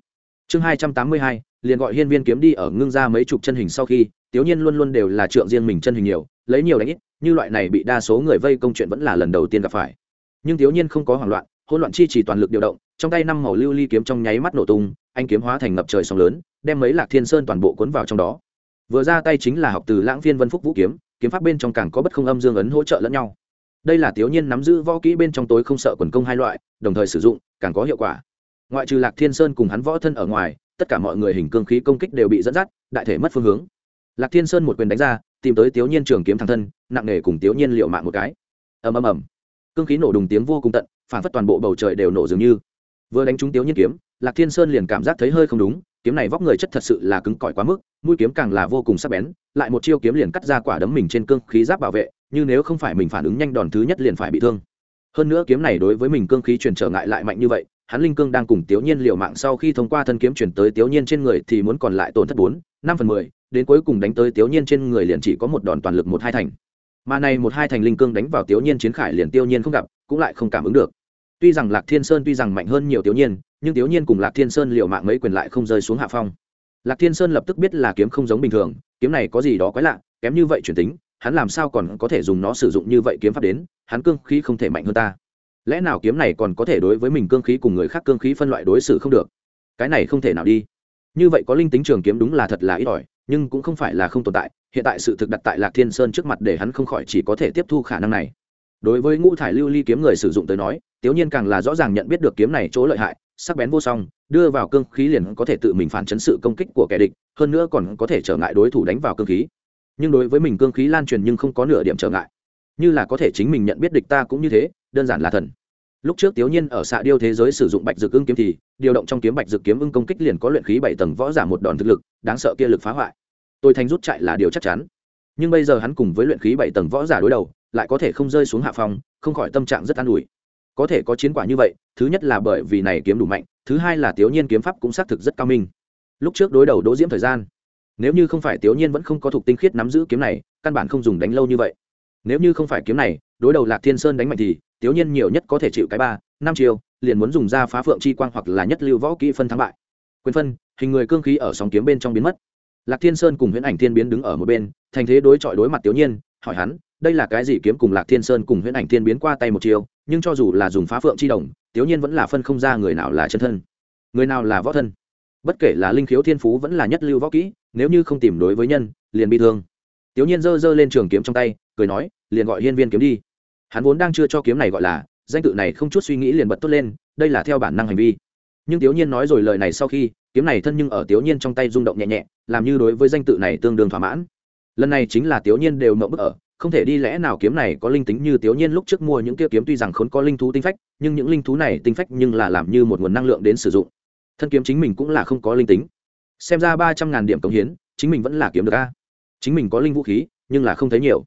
Chương hai trăm tám mươi hai, liền gọi hiên viên kiếm đi ở ngưng ra mấy chục chân hình sau khi tiểu nhiên luôn luôn đều là trượng riêng mình chân hình nhiều, lấy nhiều đánh ít, như loại này bị đa số người vây công chuyện vẫn là lần đầu tiên gặp phải. Nhưng tiểu nhiên không có hoảng loạn, hỗn loạn chi chỉ toàn lực điều động, trong tay năm màu lưu ly kiếm trong nháy mắt nổ tung, anh kiếm hóa thành ngập trời sóng lớn, đem mấy lạc thiên sơn toàn bộ cuốn vào trong đó. Vừa ra tay chính là học từ lãng phiên vân phúc vũ kiếm kiếm pháp bên trong càng có bất không âm dương ấn hỗ trợ lẫn nhau. Đây là tiểu nhiên nắm giữ võ kỹ bên trong tối không sợ quần công hai loại, đồng thời sử dụng, càng có hiệu quả. Ngoại trừ lạc thiên sơn cùng hắn võ thân ở ngoài, tất cả mọi người hình cương khí công kích đều bị dẫn dắt, đại thể mất phương hướng lạc thiên sơn một quyền đánh ra, tìm tới tiểu nhiên trường kiếm thẳng thân, nặng nề cùng tiểu nhiên liệu mạng một cái. Ầm ầm ầm. Cương khí nổ đùng tiếng vô cùng tận, phản phất toàn bộ bầu trời đều nổ dường như. Vừa đánh trúng tiểu nhiên kiếm, lạc thiên sơn liền cảm giác thấy hơi không đúng, kiếm này vóc người chất thật sự là cứng cỏi quá mức, mũi kiếm càng là vô cùng sắc bén, lại một chiêu kiếm liền cắt ra quả đấm mình trên cương khí giáp bảo vệ, như nếu không phải mình phản ứng nhanh đòn thứ nhất liền phải bị thương. Hơn nữa kiếm này đối với mình cương khí truyền trở ngại lại mạnh như vậy, hắn linh cương đang cùng tiểu nhiên liều mạng sau khi thông qua thân kiếm chuyển tới tiểu nhiên trên người thì muốn còn lại tổn thất bốn, năm phần mười đến cuối cùng đánh tới tiểu nhiên trên người liền chỉ có một đòn toàn lực một hai thành. Mà này một hai thành linh cương đánh vào tiểu nhiên chiến khải liền tiêu nhiên không gặp, cũng lại không cảm ứng được. Tuy rằng lạc thiên sơn tuy rằng mạnh hơn nhiều tiểu nhiên, nhưng tiểu nhiên cùng lạc thiên sơn liều mạng mấy quyền lại không rơi xuống hạ phong. Lạc thiên sơn lập tức biết là kiếm không giống bình thường, kiếm này có gì đó quái lạ, kém như vậy chuyển tính, hắn làm sao còn có thể dùng nó sử dụng như vậy kiếm pháp đến, hắn cương khí không thể mạnh hơn ta. Lẽ nào kiếm này còn có thể đối với mình cương khí cùng người khác cương khí phân loại đối xử không được? Cái này không thể nào đi. Như vậy có linh tính trường kiếm đúng là thật là ít ỏi nhưng cũng không phải là không tồn tại, hiện tại sự thực đặt tại lạc thiên sơn trước mặt để hắn không khỏi chỉ có thể tiếp thu khả năng này. Đối với ngũ thải lưu ly kiếm người sử dụng tới nói, Tiếu nhiên càng là rõ ràng nhận biết được kiếm này chỗ lợi hại, sắc bén vô song, đưa vào cương khí liền có thể tự mình phản chấn sự công kích của kẻ địch, hơn nữa còn có thể trở ngại đối thủ đánh vào cương khí. Nhưng đối với mình cương khí lan truyền nhưng không có nửa điểm trở ngại. Như là có thể chính mình nhận biết địch ta cũng như thế, đơn giản là thần. Lúc trước Tiếu nhiên ở xạ điêu thế giới sử dụng bạch dược ưng kiếm thì, điều động trong kiếm bạch dược kiếm ưng công kích liền có luyện khí bảy tầng võ giả một đòn thực lực, đáng sợ kia lực phá hoại tôi thành rút chạy là điều chắc chắn. Nhưng bây giờ hắn cùng với luyện khí bảy tầng võ giả đối đầu, lại có thể không rơi xuống hạ phòng không khỏi tâm trạng rất an ủi. Có thể có chiến quả như vậy, thứ nhất là bởi vì này kiếm đủ mạnh, thứ hai là tiểu nhiên kiếm pháp cũng xác thực rất cao minh. Lúc trước đối đầu đỗ diễm thời gian, nếu như không phải tiểu nhiên vẫn không có thuộc tinh khiết nắm giữ kiếm này, căn bản không dùng đánh lâu như vậy. Nếu như không phải kiếm này, đối đầu lạc thiên sơn đánh mạnh thì tiểu nhiên nhiều nhất có thể chịu cái ba, năm chiều liền muốn dùng ra phá phượng chi quang hoặc là nhất lưu võ kỹ phân thắng bại. Quyền phân, hình người cương khí ở sóng kiếm bên trong biến mất lạc thiên sơn cùng huyễn ảnh thiên biến đứng ở một bên, thành thế đối chọi đối mặt tiểu nhiên, hỏi hắn, đây là cái gì kiếm cùng lạc thiên sơn cùng huyễn ảnh thiên biến qua tay một chiều nhưng cho dù là dùng phá phượng chi đồng, tiểu nhiên vẫn là phân không ra người nào là chân thân, người nào là võ thân. Bất kể là linh khiếu thiên phú vẫn là nhất lưu võ kỹ, nếu như không tìm đối với nhân, liền bị thương. Tiểu nhiên giơ giơ lên trường kiếm trong tay, cười nói, liền gọi hiên viên kiếm đi. Hắn vốn đang chưa cho kiếm này gọi là, danh tự này không chút suy nghĩ liền bật tốt lên, đây là theo bản năng hành vi. Nhưng tiểu nhiên nói rồi lời này sau khi kiếm này thân nhưng ở tiểu nhiên trong tay rung động nhẹ nhẹ, làm như đối với danh tự này tương đương thỏa mãn. Lần này chính là tiểu nhiên đều mộng bức ở, không thể đi lẽ nào kiếm này có linh tính như tiểu nhiên lúc trước mua những kia kiếm tuy rằng khốn có linh thú tinh phách, nhưng những linh thú này tinh phách nhưng là làm như một nguồn năng lượng đến sử dụng. Thân kiếm chính mình cũng là không có linh tính. Xem ra ba trăm ngàn điểm cống hiến, chính mình vẫn là kiếm được a. Chính mình có linh vũ khí, nhưng là không thấy nhiều.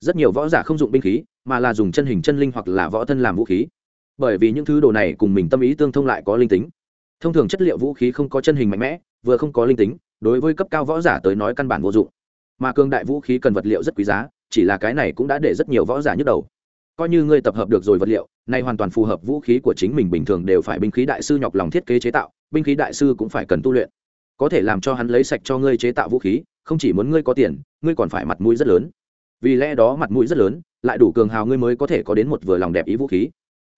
Rất nhiều võ giả không dụng binh khí, mà là dùng chân hình chân linh hoặc là võ thân làm vũ khí. Bởi vì những thứ đồ này cùng mình tâm ý tương thông lại có linh tính thông thường chất liệu vũ khí không có chân hình mạnh mẽ, vừa không có linh tính, đối với cấp cao võ giả tới nói căn bản vô dụng. Mà cường đại vũ khí cần vật liệu rất quý giá, chỉ là cái này cũng đã để rất nhiều võ giả nhức đầu. Coi như ngươi tập hợp được rồi vật liệu này hoàn toàn phù hợp vũ khí của chính mình bình thường đều phải binh khí đại sư nhọc lòng thiết kế chế tạo, binh khí đại sư cũng phải cần tu luyện. Có thể làm cho hắn lấy sạch cho ngươi chế tạo vũ khí, không chỉ muốn ngươi có tiền, ngươi còn phải mặt mũi rất lớn. Vì lẽ đó mặt mũi rất lớn, lại đủ cường hào ngươi mới có thể có đến một vừa lòng đẹp ý vũ khí.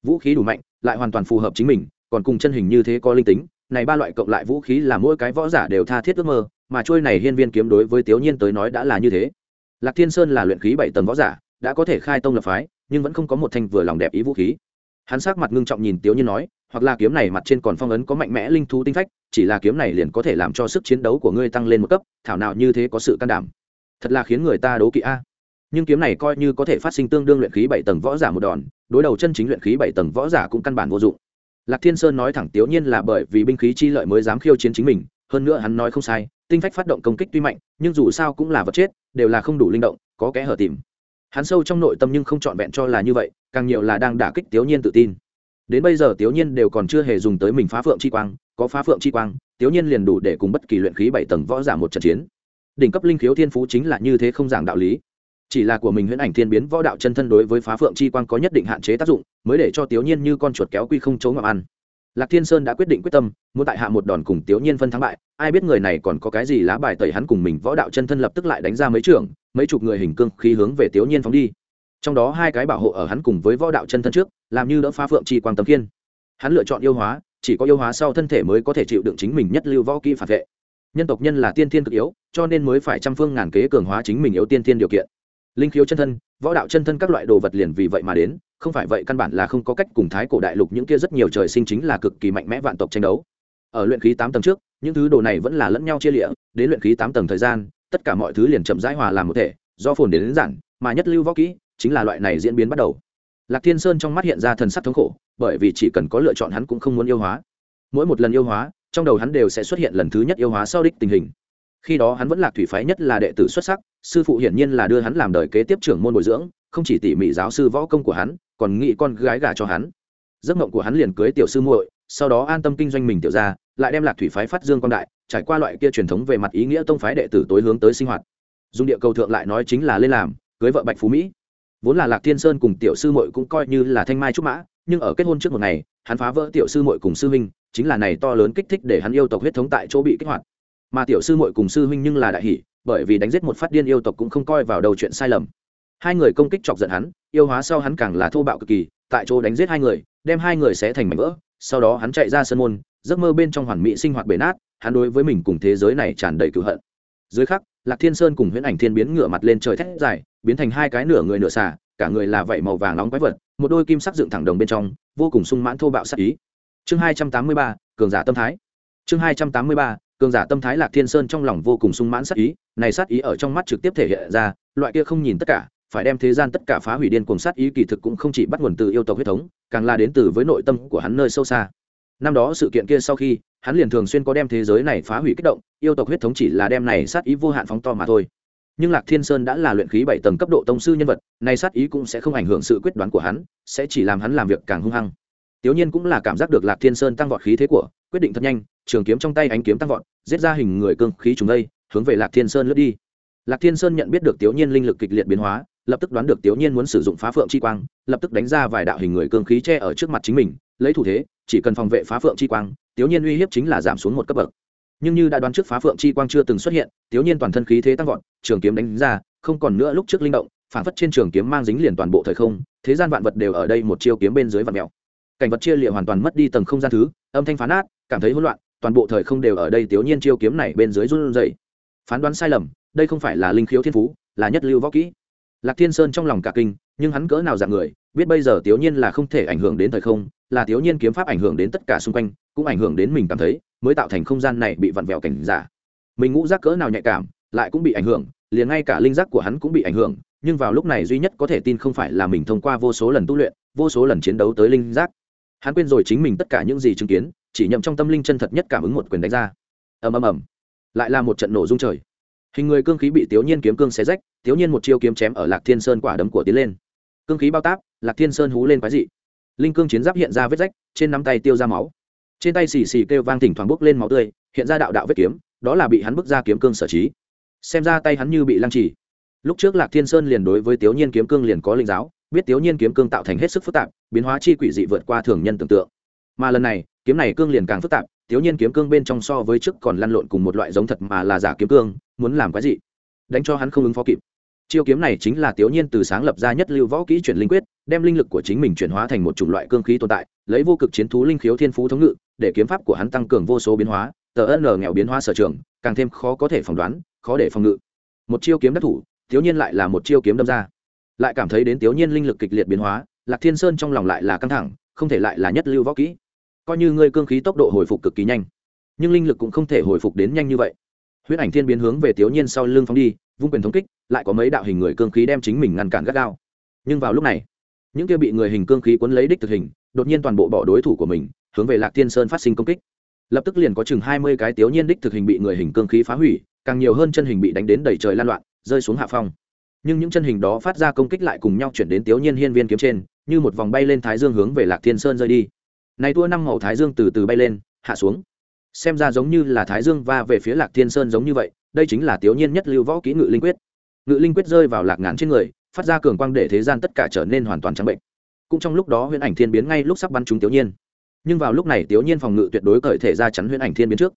Vũ khí đủ mạnh, lại hoàn toàn phù hợp chính mình còn cùng chân hình như thế có linh tính, này ba loại cộng lại vũ khí là mỗi cái võ giả đều tha thiết ước mơ, mà trôi này hiên viên kiếm đối với tiểu nhiên tới nói đã là như thế. Lạc thiên sơn là luyện khí bảy tầng võ giả, đã có thể khai tông lập phái, nhưng vẫn không có một thanh vừa lòng đẹp ý vũ khí. Hắn sắc mặt ngưng trọng nhìn tiểu nhiên nói, hoặc là kiếm này mặt trên còn phong ấn có mạnh mẽ linh thú tinh phách, chỉ là kiếm này liền có thể làm cho sức chiến đấu của ngươi tăng lên một cấp, thảo nào như thế có sự can đảm. Thật là khiến người ta đố kỵ a. Nhưng kiếm này coi như có thể phát sinh tương đương luyện khí bảy tầng võ giả một đòn, đối đầu chân chính luyện khí bảy tầng võ giả cũng căn bản vô dụng lạc thiên sơn nói thẳng tiểu nhiên là bởi vì binh khí chi lợi mới dám khiêu chiến chính mình, hơn nữa hắn nói không sai, tinh phách phát động công kích tuy mạnh, nhưng dù sao cũng là vật chết, đều là không đủ linh động, có kẽ hở tìm. Hắn sâu trong nội tâm nhưng không trọn vẹn cho là như vậy, càng nhiều là đang đả kích tiểu nhiên tự tin. Đến bây giờ tiểu nhiên đều còn chưa hề dùng tới mình phá phượng chi quang, có phá phượng chi quang tiểu nhiên liền đủ để cùng bất kỳ luyện khí bảy tầng võ giả một trận chiến. Đỉnh cấp linh khiếu thiên phú chính là như thế không giảng đạo lý chỉ là của mình huyễn ảnh thiên biến võ đạo chân thân đối với phá phượng chi quang có nhất định hạn chế tác dụng, mới để cho tiểu nhiên như con chuột kéo quy không chấu ngọc ăn. Lạc thiên sơn đã quyết định quyết tâm, muốn tại hạ một đòn cùng tiểu nhiên phân thắng bại, ai biết người này còn có cái gì lá bài tẩy hắn cùng mình võ đạo chân thân lập tức lại đánh ra mấy trưởng, mấy chục người hình cương khí hướng về tiểu nhiên phóng đi. Trong đó hai cái bảo hộ ở hắn cùng với võ đạo chân thân trước, làm như đỡ phá phượng chi quang tấm kiên hắn lựa chọn yêu hóa, chỉ có yêu hóa sau thân thể mới có thể chịu đựng chính mình nhất lưu võ kỹ phản vệ. Nhân tộc nhân là tiên thiên cực yếu, cho nên mới phải trăm phương ngàn kế cường hóa chính mình yếu tiên thiên điều kiện linh khiếu chân thân võ đạo chân thân các loại đồ vật liền vì vậy mà đến không phải vậy căn bản là không có cách cùng thái cổ đại lục những kia rất nhiều trời sinh chính là cực kỳ mạnh mẽ vạn tộc tranh đấu. Ở luyện khí tám tầng trước những thứ đồ này vẫn là lẫn nhau chia lịa đến luyện khí tám tầng thời gian tất cả mọi thứ liền chậm rãi hòa làm một thể do phồn đến, đến giản mà nhất lưu võ kỹ chính là loại này diễn biến bắt đầu. Lạc thiên sơn trong mắt hiện ra thần sắc thống khổ bởi vì chỉ cần có lựa chọn hắn cũng không muốn yêu hóa. Mỗi một lần yêu hóa trong đầu hắn đều sẽ xuất hiện lần thứ nhất yêu hóa sau đích tình hình khi đó hắn vẫn là thủy phái nhất là đệ tử xuất sắc, sư phụ hiển nhiên là đưa hắn làm đời kế tiếp trưởng môn bồi dưỡng, không chỉ tỉ mỉ giáo sư võ công của hắn, còn nghĩ con gái gả cho hắn. Giấc mộng của hắn liền cưới tiểu sư muội, sau đó an tâm kinh doanh mình tiểu ra lại đem lạc thủy phái phát dương quan đại, trải qua loại kia truyền thống về mặt ý nghĩa tông phái đệ tử tối hướng tới sinh hoạt. Dùng địa cầu thượng lại nói chính là lên làm, cưới vợ bạch phú mỹ. Vốn là lạc thiên sơn cùng tiểu sư muội cũng coi như là thanh mai trúc mã, nhưng ở kết hôn trước một ngày, hắn phá vỡ tiểu sư muội cùng sư huynh, chính là này to lớn kích thích để hắn yêu tộc huyết thống tại chỗ bị kích hoạt mà tiểu sư muội cùng sư huynh nhưng là đại hỷ, bởi vì đánh giết một phát điên yêu tộc cũng không coi vào đầu chuyện sai lầm. Hai người công kích chọc giận hắn, yêu hóa sau hắn càng là thô bạo cực kỳ, tại chỗ đánh giết hai người, đem hai người sẽ thành mảnh vỡ, sau đó hắn chạy ra sân môn, giấc mơ bên trong hoàn mỹ sinh hoạt bể nát, hắn đối với mình cùng thế giới này tràn đầy cựu hận. Dưới khắc, lạc thiên sơn cùng huyễn ảnh thiên biến ngửa mặt lên trời thét dài, biến thành hai cái nửa người nửa xà, cả người là vậy màu vàng nóng quái vật, một đôi kim sắc dựng thẳng đồng bên trong, vô cùng sung mãn thô bạo sắc ý. Chương hai trăm tám mươi ba, cường giả tâm thái. Chương hai trăm tám mươi ba cường giả tâm thái lạc thiên sơn trong lòng vô cùng sung mãn sát ý, này sát ý ở trong mắt trực tiếp thể hiện ra, loại kia không nhìn tất cả, phải đem thế gian tất cả phá hủy điên cuồng sát ý kỳ thực cũng không chỉ bắt nguồn từ yêu tộc huyết thống, càng là đến từ với nội tâm của hắn nơi sâu xa. Năm đó sự kiện kia sau khi, hắn liền thường xuyên có đem thế giới này phá hủy kích động, yêu tộc huyết thống chỉ là đem này sát ý vô hạn phóng to mà thôi. Nhưng lạc thiên sơn đã là luyện khí bảy tầng cấp độ tông sư nhân vật, này sát ý cũng sẽ không ảnh hưởng sự quyết đoán của hắn, sẽ chỉ làm hắn làm việc càng hung hăng. Tiểu Nhiên cũng là cảm giác được Lạc Thiên Sơn tăng vọt khí thế của, quyết định thật nhanh, trường kiếm trong tay ánh kiếm tăng vọt, giết ra hình người cương khí trùng đây, hướng về Lạc Thiên Sơn lướt đi. Lạc Thiên Sơn nhận biết được Tiểu Nhiên linh lực kịch liệt biến hóa, lập tức đoán được Tiểu Nhiên muốn sử dụng phá phượng chi quang, lập tức đánh ra vài đạo hình người cương khí che ở trước mặt chính mình, lấy thủ thế, chỉ cần phòng vệ phá phượng chi quang, Tiểu Nhiên uy hiếp chính là giảm xuống một cấp bậc. Nhưng như đã đoán trước phá phượng chi quang chưa từng xuất hiện, Tiểu Nhiên toàn thân khí thế tăng vọt, trường kiếm đánh ra, không còn nữa lúc trước linh động, phản phất trên trường kiếm mang dính liền toàn bộ thời không, thế gian vạn vật đều ở đây một chiêu kiếm bên dưới vạn mèo cảnh vật chia liệt hoàn toàn mất đi tầng không gian thứ, âm thanh phá nát, cảm thấy hỗn loạn, toàn bộ thời không đều ở đây tiểu nhiên chiêu kiếm này bên dưới run rẩy. Phán đoán sai lầm, đây không phải là linh khiếu thiên phú, là nhất lưu võ kỹ. Lạc thiên sơn trong lòng cả kinh, nhưng hắn cỡ nào dạng người, biết bây giờ tiểu nhiên là không thể ảnh hưởng đến thời không, là tiểu nhiên kiếm pháp ảnh hưởng đến tất cả xung quanh, cũng ảnh hưởng đến mình cảm thấy, mới tạo thành không gian này bị vặn vẹo cảnh giả. Mình ngũ giác cỡ nào nhạy cảm, lại cũng bị ảnh hưởng, liền ngay cả linh giác của hắn cũng bị ảnh hưởng, nhưng vào lúc này duy nhất có thể tin không phải là mình thông qua vô số lần tu luyện, vô số lần chiến đấu tới linh giác hắn quên rồi chính mình tất cả những gì chứng kiến, chỉ nhậm trong tâm linh chân thật nhất cảm ứng một quyền đánh ra. Ầm ầm ầm. Lại là một trận nổ rung trời. Hình người cương khí bị tiểu nhiên kiếm cương xé rách tiểu nhiên một chiêu kiếm chém ở lạc thiên sơn quả đấm của tiến lên. Cương khí bao táp, lạc thiên sơn hú lên quái dị. Linh cương chiến giáp hiện ra vết rách, trên nắm tay tiêu ra máu. Trên tay xì xì kêu vang thỉnh thoảng bốc lên máu tươi, hiện ra đạo đạo vết kiếm, đó là bị hắn bước ra kiếm cương sở trí. Xem ra tay hắn như bị lăng trì. Lúc trước lạc thiên sơn liền đối với tiểu nhiên kiếm cương liền có linh giáo, biết tiểu nhiên kiếm cương tạo thành hết sức phức tạp biến hóa chi quỷ dị vượt qua thường nhân tưởng tượng. Mà lần này, kiếm này cương liền càng phức tạp, thiếu nhiên kiếm cương bên trong so với trước còn lăn lộn cùng một loại giống thật mà là giả kiếm cương, muốn làm cái gì đánh cho hắn không ứng phó kịp. Chiêu kiếm này chính là thiếu nhiên từ sáng lập ra nhất lưu võ kỹ chuyển linh quyết, đem linh lực của chính mình chuyển hóa thành một chủng loại cương khí tồn tại, lấy vô cực chiến thú linh khiếu thiên phú thống ngự, để kiếm pháp của hắn tăng cường vô số biến hóa, tờ ân nghèo biến hóa sở trường, càng thêm khó có thể phỏng đoán, khó để phòng ngự. Một chiêu kiếm đắc thủ, thiếu nhiên lại là một chiêu kiếm đâm ra. Lại cảm thấy đến thiếu nhiên linh lực kịch liệt biến hóa lạc thiên sơn trong lòng lại là căng thẳng, không thể lại là nhất lưu võ kỹ. Coi như ngươi cương khí tốc độ hồi phục cực kỳ nhanh, nhưng linh lực cũng không thể hồi phục đến nhanh như vậy. Huyết ảnh thiên biến hướng về tiểu nhiên sau lưng phóng đi, vung quyền thống kích, lại có mấy đạo hình người cương khí đem chính mình ngăn cản gắt gao. Nhưng vào lúc này, những kia bị người hình cương khí cuốn lấy đích thực hình, đột nhiên toàn bộ bỏ đối thủ của mình, hướng về lạc thiên sơn phát sinh công kích. Lập tức liền có chừng hai mươi cái tiểu nhiên đích thực hình bị người hình cương khí phá hủy, càng nhiều hơn chân hình bị đánh đến đầy trời lan loạn, rơi xuống hạ phong nhưng những chân hình đó phát ra công kích lại cùng nhau chuyển đến tiểu nhiên hiên viên kiếm trên, như một vòng bay lên thái dương hướng về lạc thiên sơn rơi đi. Này tua năm màu thái dương từ từ bay lên, hạ xuống. Xem ra giống như là thái dương va về phía lạc thiên sơn giống như vậy, đây chính là tiểu nhiên nhất lưu võ kỹ ngự linh quyết. Ngự linh quyết rơi vào lạc ngán trên người, phát ra cường quang để thế gian tất cả trở nên hoàn toàn trắng bệnh. Cũng trong lúc đó huyễn ảnh thiên biến ngay lúc sắp bắn trúng tiểu nhiên. Nhưng vào lúc này tiểu nhiên phòng ngự tuyệt đối cởi thể ra chắn huyễn ảnh thiên biến trước.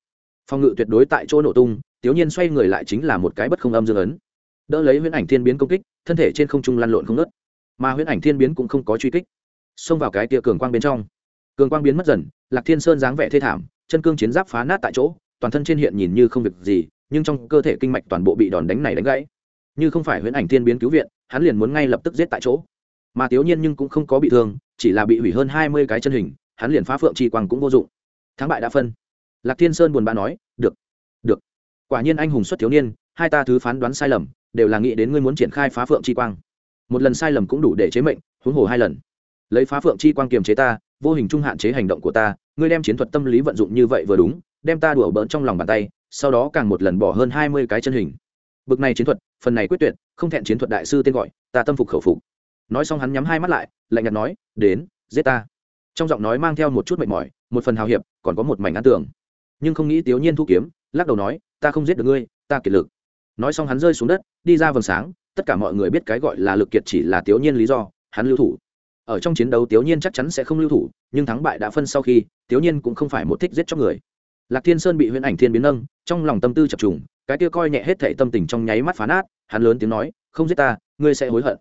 Phòng ngự tuyệt đối tại chỗ nổ tung tiểu nhiên xoay người lại chính là một cái bất không âm dương ấn đỡ lấy huyễn ảnh thiên biến công kích, thân thể trên không trung lăn lộn không nớt mà huyễn ảnh thiên biến cũng không có truy kích. Xông vào cái tia cường quang bên trong. Cường quang biến mất dần, lạc thiên sơn dáng vẻ thê thảm, chân cương chiến giáp phá nát tại chỗ, toàn thân trên hiện nhìn như không việc gì, nhưng trong cơ thể kinh mạch toàn bộ bị đòn đánh này đánh gãy. Như không phải huyễn ảnh thiên biến cứu viện, hắn liền muốn ngay lập tức giết tại chỗ. Mà tiểu nhiên nhưng cũng không có bị thương, chỉ là bị hủy hơn hai mươi cái chân hình, hắn liền phá phượng chi quang cũng vô dụng. Thắng bại đã phân. Lạc thiên sơn buồn bã nói, được được. Quả nhiên anh hùng xuất thiếu niên, hai ta thứ phán đoán sai lầm đều là nghĩ đến ngươi muốn triển khai phá phượng chi quang. Một lần sai lầm cũng đủ để chế mệnh, huống hồ hai lần. Lấy phá phượng chi quang kiềm chế ta, vô hình trung hạn chế hành động của ta, ngươi đem chiến thuật tâm lý vận dụng như vậy vừa đúng, đem ta đùa bỡn trong lòng bàn tay, sau đó càng một lần bỏ hơn hai mươi cái chân hình. Bực này chiến thuật, phần này quyết tuyệt, không thẹn chiến thuật đại sư tên gọi, ta tâm phục khẩu phục. Nói xong hắn nhắm hai mắt lại, lạnh nhạt nói, đến, giết ta. Trong giọng nói mang theo một chút mệt mỏi, một phần hào hiệp, còn có một mảnh ăn tưởng. Nhưng không nghĩ tiểu nhiên thu kiếm, lắc đầu nói, ta không giết được ngươi, ta kiệt lực nói xong hắn rơi xuống đất, đi ra vầng sáng, tất cả mọi người biết cái gọi là lực kiệt chỉ là tiểu nhiên lý do, hắn lưu thủ. Ở trong chiến đấu tiểu nhiên chắc chắn sẽ không lưu thủ, nhưng thắng bại đã phân sau khi, tiểu nhiên cũng không phải một thích giết chóc người. Lạc thiên sơn bị huyễn ảnh thiên biến nâng, trong lòng tâm tư chập trùng, cái kia coi nhẹ hết thệ tâm tình trong nháy mắt phá nát, hắn lớn tiếng nói, không giết ta, ngươi sẽ hối hận.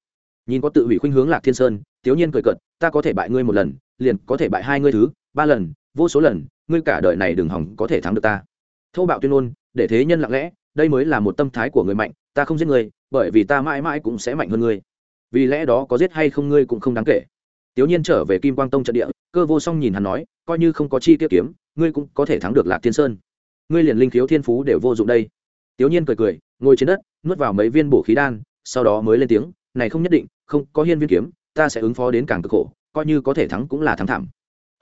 Nhìn có tự hủy khuynh hướng lạc thiên sơn, tiểu nhiên cười cợt, ta có thể bại ngươi một lần, liền có thể bại hai ngươi thứ, ba lần, vô số lần, ngươi cả đời này đừng hỏng có thể thắng được ta. Thô bạo tuyên ngôn, để thế nhân lặng lẽ đây mới là một tâm thái của người mạnh, ta không giết ngươi, bởi vì ta mãi mãi cũng sẽ mạnh hơn ngươi. Vì lẽ đó có giết hay không ngươi cũng không đáng kể. Tiểu nhiên trở về kim quang tông trận địa, cơ vô song nhìn hắn nói, coi như không có chi tiết kiếm, ngươi cũng có thể thắng được lạc thiên sơn. Ngươi liền linh khiếu thiên phú đều vô dụng đây. Tiểu nhiên cười cười, ngồi trên đất, nuốt vào mấy viên bổ khí đan, sau đó mới lên tiếng, này không nhất định, không, có hiên viên kiếm, ta sẽ ứng phó đến càng cực khổ, coi như có thể thắng cũng là thắng thảm.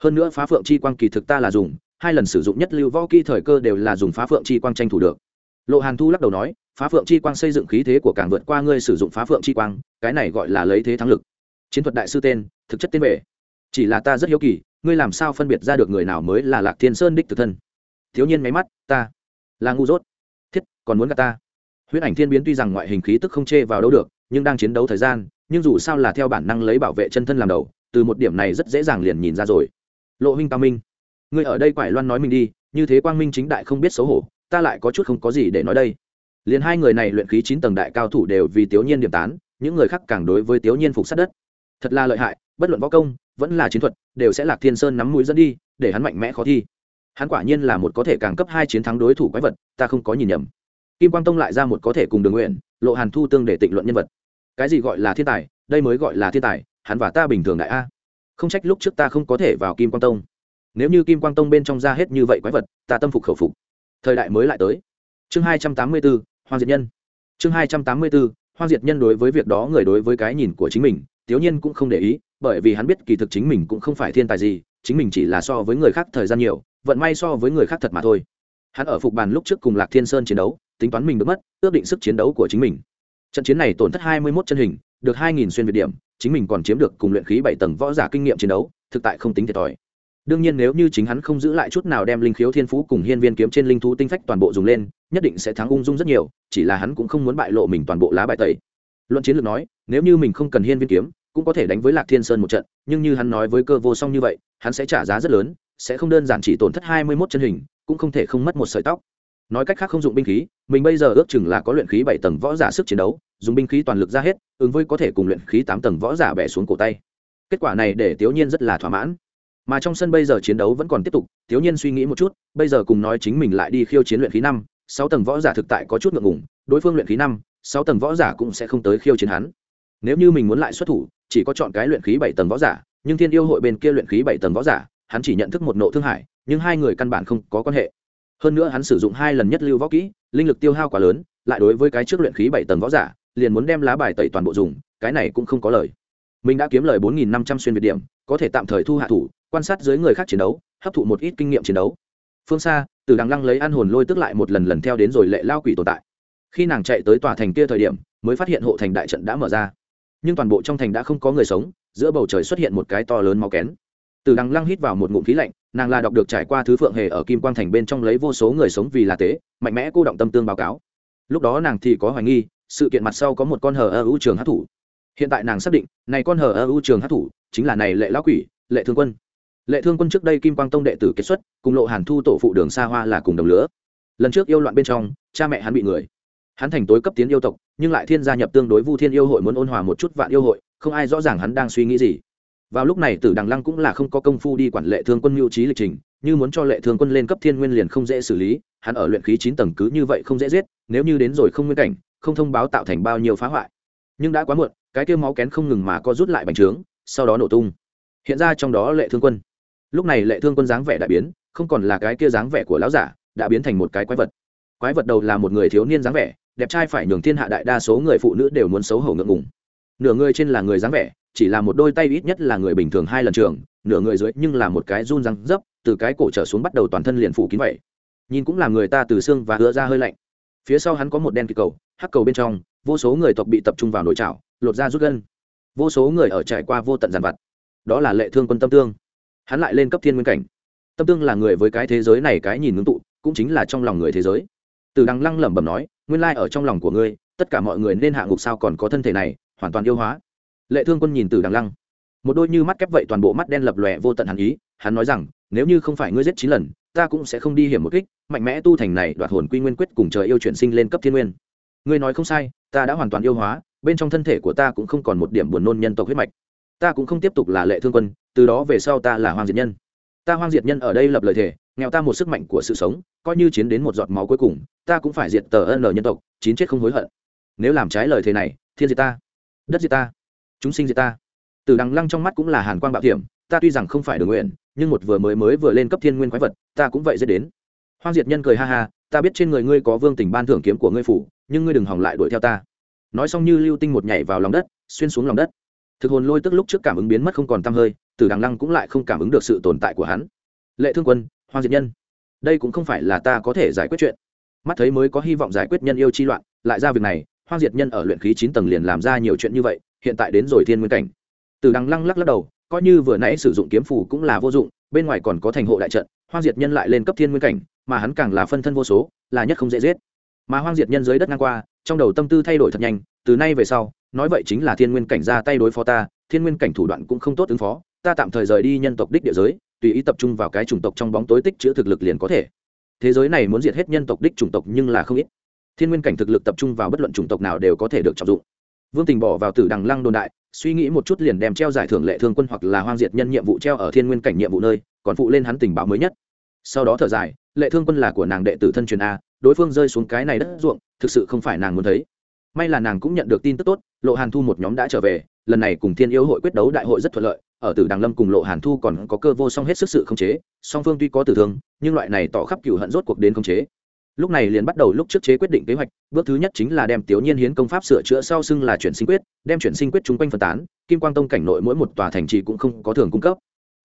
Hơn nữa phá phượng chi quang kỳ thực ta là dùng, hai lần sử dụng nhất lưu võ kỹ thời cơ đều là dùng phá phượng chi quang tranh thủ được lộ hàn thu lắc đầu nói, phá phượng chi quang xây dựng khí thế của càng vượt qua ngươi sử dụng phá phượng chi quang, cái này gọi là lấy thế thắng lực. Chiến thuật đại sư tên, thực chất tên vệ chỉ là ta rất hiếu kỳ, ngươi làm sao phân biệt ra được người nào mới là lạc thiên sơn đích thực thân? Thiếu nhiên máy mắt, ta là ngu dốt. Thiết, còn muốn gặp ta? Huyết ảnh thiên biến tuy rằng ngoại hình khí tức không chê vào đâu được, nhưng đang chiến đấu thời gian, nhưng dù sao là theo bản năng lấy bảo vệ chân thân làm đầu, từ một điểm này rất dễ dàng liền nhìn ra rồi. Lộ huynh cao minh. Ngươi ở đây quải loan nói mình đi, như thế quang minh chính đại không biết xấu hổ ta lại có chút không có gì để nói đây. Liền hai người này luyện khí chín tầng đại cao thủ đều vì tiểu nhiên điểm tán, những người khác càng đối với tiểu nhiên phục sát đất. Thật là lợi hại, bất luận võ công, vẫn là chiến thuật, đều sẽ lạc thiên sơn nắm mũi dẫn đi, để hắn mạnh mẽ khó thi. Hắn quả nhiên là một có thể càng cấp hai chiến thắng đối thủ quái vật, ta không có nhìn nhầm. Kim quang tông lại ra một có thể cùng đường nguyện, lộ hàn thu tương để tịnh luận nhân vật. Cái gì gọi là thiên tài, đây mới gọi là thiên tài, hắn và ta bình thường đại a. Không trách lúc trước ta không có thể vào kim quang tông. Nếu như kim quang tông bên trong ra hết như vậy quái vật, ta tâm phục khẩu phục thời đại mới lại tới. Chương hai trăm tám mươi bốn hoang hoàng diệt nhân. Chương hai trăm tám mươi bốn hoang diệt nhân đối với việc đó người đối với cái nhìn của chính mình tiểu nhiên cũng không để ý, bởi vì hắn biết kỳ thực chính mình cũng không phải thiên tài gì, chính mình chỉ là so với người khác thời gian nhiều, vận may so với người khác thật mà thôi. Hắn ở phục bàn lúc trước cùng lạc thiên sơn chiến đấu, tính toán mình được mất, ước định sức chiến đấu của chính mình. Trận chiến này tổn thất hai mươi mốt chân hình, được hai nghìn xuyên việt điểm, chính mình còn chiếm được cùng luyện khí bảy tầng võ giả kinh nghiệm chiến đấu, thực tại không tính thiệt thòi đương nhiên nếu như chính hắn không giữ lại chút nào đem linh khiếu thiên phú cùng hiên viên kiếm trên linh thú tinh phách toàn bộ dùng lên, nhất định sẽ thắng ung dung rất nhiều, chỉ là hắn cũng không muốn bại lộ mình toàn bộ lá bài tẩy. Luận chiến lược nói, nếu như mình không cần hiên viên kiếm, cũng có thể đánh với lạc thiên sơn một trận, nhưng như hắn nói với cơ vô song như vậy, hắn sẽ trả giá rất lớn, sẽ không đơn giản chỉ tổn thất hai mươi mốt chân hình, cũng không thể không mất một sợi tóc. Nói cách khác không dụng binh khí, mình bây giờ ước chừng là có luyện khí bảy tầng võ giả sức chiến đấu, dùng binh khí toàn lực ra hết, ứng với có thể cùng luyện khí tám tầng võ giả bẻ xuống cổ tay. Kết quả này để tiểu nhiên rất là thỏa mãn mà trong sân bây giờ chiến đấu vẫn còn tiếp tục thiếu nhiên suy nghĩ một chút, bây giờ cùng nói chính mình lại đi khiêu chiến luyện khí năm, sáu tầng võ giả thực tại có chút ngượng ngùng, đối phương luyện khí năm, sáu tầng võ giả cũng sẽ không tới khiêu chiến hắn. Nếu như mình muốn lại xuất thủ, chỉ có chọn cái luyện khí bảy tầng võ giả, nhưng thiên yêu hội bên kia luyện khí bảy tầng võ giả, hắn chỉ nhận thức một nộ thương hải, nhưng hai người căn bản không có quan hệ. Hơn nữa hắn sử dụng hai lần nhất lưu võ kỹ, linh lực tiêu hao quá lớn, lại đối với cái trước luyện khí bảy tầng võ giả, liền muốn đem lá bài tẩy toàn bộ dùng, cái này cũng không có lời. Mình đã kiếm lời bốn nghìn năm trăm xuyên việt điểm, có thể tạm thời thu hạ thủ quan sát dưới người khác chiến đấu, hấp thụ một ít kinh nghiệm chiến đấu. Phương xa, từ đằng lăng lấy an hồn lôi tức lại một lần lần theo đến rồi lệ lao quỷ tồn tại. Khi nàng chạy tới tòa thành kia thời điểm, mới phát hiện hộ thành đại trận đã mở ra. Nhưng toàn bộ trong thành đã không có người sống, giữa bầu trời xuất hiện một cái to lớn máu kén. Từ đằng lăng hít vào một ngụm khí lạnh, nàng là đọc được trải qua thứ phượng hề ở kim quang thành bên trong lấy vô số người sống vì là tế, mạnh mẽ cô động tâm tương báo cáo. Lúc đó nàng thì có hoài nghi, sự kiện mặt sau có một con hờ ơ ưu trường hát thủ hiện tại nàng xác định, này con hờ ơ ưu trường hát thủ chính là này lệ lão quỷ, lệ thương quân lệ thương quân trước đây kim quang tông đệ tử kết xuất, cùng lộ hàn thu tổ phụ đường xa hoa là cùng đồng lứa. Lần trước yêu loạn bên trong, cha mẹ hắn bị người. Hắn thành tối cấp tiến yêu tộc, nhưng lại thiên gia nhập tương đối vu thiên yêu hội muốn ôn hòa một chút vạn yêu hội, không ai rõ ràng hắn đang suy nghĩ gì. Vào lúc này tử đằng lăng cũng là không có công phu đi quản lệ thương quân mưu trí lịch trình, như muốn cho lệ thương quân lên cấp thiên nguyên liền không dễ xử lý, hắn ở luyện khí chín tầng cứ như vậy không dễ giết, nếu như đến rồi không nguyên cảnh, không thông báo tạo thành bao nhiêu phá hoại. Nhưng đã quá muộn, cái kêu máu kén không ngừng mà co rút lại bành trướng, sau đó nổ tung. Hiện ra trong đó lệ thương quân lúc này lệ thương quân dáng vẻ đại biến không còn là cái kia dáng vẻ của lão giả đã biến thành một cái quái vật. Quái vật đầu là một người thiếu niên dáng vẻ đẹp trai phải nhường thiên hạ đại đa số người phụ nữ đều muốn xấu hổ ngượng ngùng. Nửa người trên là người dáng vẻ chỉ là một đôi tay ít nhất là người bình thường hai lần trường nửa người dưới nhưng là một cái run răng dấp từ cái cổ trở xuống bắt đầu toàn thân liền phủ kín vậy. Nhìn cũng là người ta từ xương và hứa ra hơi lạnh. Phía sau hắn có một đen kỳ cầu hắc cầu bên trong vô số người tộc bị tập trung vào nội chảo, lột ra rút gân. Vô số người ở trải qua vô tận giàn vặt. Đó là lệ thương quân tâm tương hắn lại lên cấp thiên nguyên cảnh. Tâm tương là người với cái thế giới này cái nhìn ngưng tụ, cũng chính là trong lòng người thế giới. Từ đằng lăng lẩm bẩm nói, nguyên lai ở trong lòng của ngươi, tất cả mọi người nên hạ ngục sao còn có thân thể này, hoàn toàn yêu hóa. Lệ thương quân nhìn từ đằng lăng. Một đôi như mắt kép vậy toàn bộ mắt đen lập lòe vô tận hàn ý, hắn nói rằng, nếu như không phải ngươi giết chín lần, ta cũng sẽ không đi hiểm một kích, mạnh mẽ tu thành này đoạt hồn quy nguyên quyết cùng trời yêu chuyển sinh lên cấp thiên nguyên. Ngươi nói không sai, ta đã hoàn toàn yêu hóa, bên trong thân thể của ta cũng không còn một điểm buồn nôn nhân tộc huyết mạch ta cũng không tiếp tục là lệ thương quân, từ đó về sau ta là hoang diệt nhân. Ta hoang diệt nhân ở đây lập lời thề, nghèo ta một sức mạnh của sự sống, coi như chiến đến một giọt máu cuối cùng, ta cũng phải diệt tờ ân nhân tộc, chín chết không hối hận. Nếu làm trái lời thề này, thiên diệt ta, đất diệt ta, chúng sinh diệt ta. Từ đằng lăng trong mắt cũng là hàn quang bạo hiểm, ta tuy rằng không phải đường nguyện, nhưng một vừa mới mới vừa lên cấp thiên nguyên quái vật, ta cũng vậy dễ đến. Hoang diệt nhân cười ha ha, ta biết trên người ngươi có vương tình ban thưởng kiếm của ngươi phủ, nhưng ngươi đừng hỏng lại đuổi theo ta. Nói xong như lưu tinh một nhảy vào lòng đất, xuyên xuống lòng đất thực hồn lôi tức lúc trước cảm ứng biến mất không còn t hơi từ đằng lăng cũng lại không cảm ứng được sự tồn tại của hắn. Lệ thương quân hoàng diệt nhân. Đây cũng không phải là ta có thể giải quyết chuyện. Mắt thấy mới có hy vọng giải quyết nhân yêu chi loạn, lại ra việc này, hoang diệt nhân ở luyện khí chín tầng liền làm ra nhiều chuyện như vậy, hiện tại đến rồi thiên nguyên cảnh. Từ đằng lăng lắc lắc đầu, coi như vừa nãy sử dụng kiếm phù cũng là vô dụng, bên ngoài còn có thành hộ đại trận, hoang diệt nhân lại lên cấp thiên nguyên cảnh, mà hắn càng là phân thân vô số, là nhất không dễ giết. Mà hoang diệt nhân dưới đất ngang qua, trong đầu tâm tư thay đổi thật nhanh, từ nay về sau nói vậy chính là thiên nguyên cảnh ra tay đối phó ta, thiên nguyên cảnh thủ đoạn cũng không tốt ứng phó, ta tạm thời rời đi nhân tộc đích địa giới, tùy ý tập trung vào cái chủng tộc trong bóng tối tích chữ thực lực liền có thể. Thế giới này muốn diệt hết nhân tộc đích chủng tộc nhưng là không ít. Thiên nguyên cảnh thực lực tập trung vào bất luận chủng tộc nào đều có thể được trọng dụng. Vương tình bỏ vào tử đằng lăng đồn đại, suy nghĩ một chút liền đem treo giải thưởng lệ thương quân hoặc là hoang diệt nhân nhiệm vụ treo ở thiên nguyên cảnh nhiệm vụ nơi, còn phụ lên hắn tình báo mới nhất. Sau đó thở dài, lệ thương quân là của nàng đệ tử thân truyền a, đối phương rơi xuống cái này đất ruộng, thực sự không phải nàng muốn thấy may là nàng cũng nhận được tin tức tốt, lộ hàn thu một nhóm đã trở về, lần này cùng thiên yêu hội quyết đấu đại hội rất thuận lợi, ở tử đằng lâm cùng lộ hàn thu còn có cơ vô song hết sức sự khống chế, song phương tuy có tử thương, nhưng loại này tỏ khắp cựu hận rốt cuộc đến khống chế. Lúc này liền bắt đầu lúc trước chế quyết định kế hoạch, bước thứ nhất chính là đem tiểu nhiên hiến công pháp sửa chữa sau xưng là chuyển sinh quyết, đem chuyển sinh quyết chung quanh phân tán, kim quang tông cảnh nội mỗi một tòa thành trì cũng không có thường cung cấp.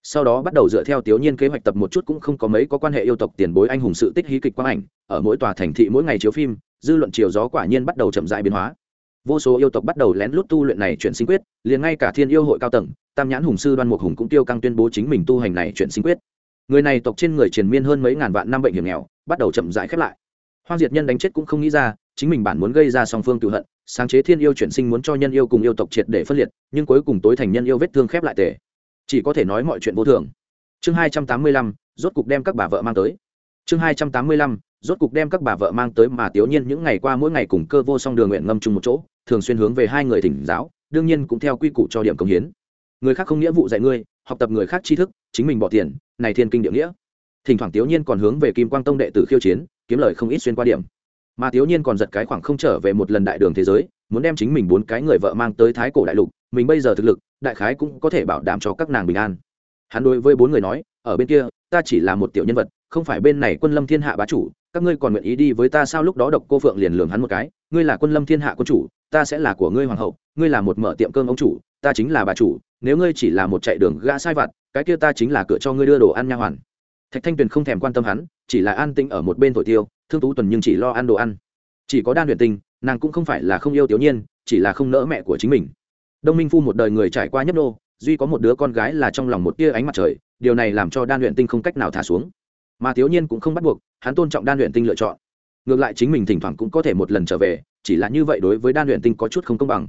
Sau đó bắt đầu dựa theo tiểu nhiên kế hoạch tập một chút cũng không có mấy có quan hệ yêu tộc tiền bối anh hùng sự tích hí kịch quang ảnh, ở mỗi tòa thành thị mỗi ngày chiếu phim dư luận chiều gió quả nhiên bắt đầu chậm rãi biến hóa. Vô số yêu tộc bắt đầu lén lút tu luyện này chuyển sinh quyết, liền ngay cả thiên yêu hội cao tầng, tam nhãn hùng sư đoan mục hùng cũng tiêu căng tuyên bố chính mình tu hành này chuyển sinh quyết. Người này tộc trên người triền miên hơn mấy ngàn vạn năm bệnh hiểm nghèo, bắt đầu chậm rãi khép lại. Hoang diệt nhân đánh chết cũng không nghĩ ra, chính mình bản muốn gây ra song phương tự hận, sáng chế thiên yêu chuyển sinh muốn cho nhân yêu cùng yêu tộc triệt để phân liệt, nhưng cuối cùng tối thành nhân yêu vết thương khép lại tề. Chỉ có thể nói mọi chuyện vô thường. Chương hai trăm tám mươi lăm, rốt cục đem các bà vợ mang tới. Chương hai trăm tám mươi lăm rốt cục đem các bà vợ mang tới mà tiểu nhiên những ngày qua mỗi ngày cùng cơ vô song đường nguyện ngâm chung một chỗ, thường xuyên hướng về hai người thỉnh giáo, đương nhiên cũng theo quy củ cho điểm công hiến. Người khác không nghĩa vụ dạy ngươi, học tập người khác tri thức, chính mình bỏ tiền, này thiên kinh địa nghĩa. Thỉnh thoảng tiểu nhiên còn hướng về kim quang tông đệ tử khiêu chiến, kiếm lời không ít xuyên qua điểm. Mà tiểu nhiên còn giật cái khoảng không trở về một lần đại đường thế giới, muốn đem chính mình bốn cái người vợ mang tới thái cổ đại lục, mình bây giờ thực lực, đại khái cũng có thể bảo đảm cho các nàng bình an. Hắn đối với bốn người nói, ở bên kia ta chỉ là một tiểu nhân vật, không phải bên này quân lâm thiên hạ bá chủ, các ngươi còn nguyện ý đi với ta sao? Lúc đó độc cô phượng liền lường hắn một cái, ngươi là quân lâm thiên hạ quân chủ, ta sẽ là của ngươi hoàng hậu, ngươi là một mở tiệm cơm ông chủ, ta chính là bà chủ, nếu ngươi chỉ là một chạy đường gã sai vặt, cái kia ta chính là cửa cho ngươi đưa đồ ăn nha hoàn. Thạch thanh tuyền không thèm quan tâm hắn, chỉ là an tĩnh ở một bên thổi tiêu, thương tú tuần nhưng chỉ lo ăn đồ ăn. Chỉ có đan luyện tình, nàng cũng không phải là không yêu tiểu nhiên chỉ là không nỡ mẹ của chính mình. Đông minh phu một đời người trải qua nhấp nô, duy có một đứa con gái là trong lòng một tia ánh mặt trời điều này làm cho đan luyện tinh không cách nào thả xuống. Mà thiếu nhiên cũng không bắt buộc, hắn tôn trọng đan luyện tinh lựa chọn. Ngược lại chính mình thỉnh thoảng cũng có thể một lần trở về, chỉ là như vậy đối với đan luyện tinh có chút không công bằng.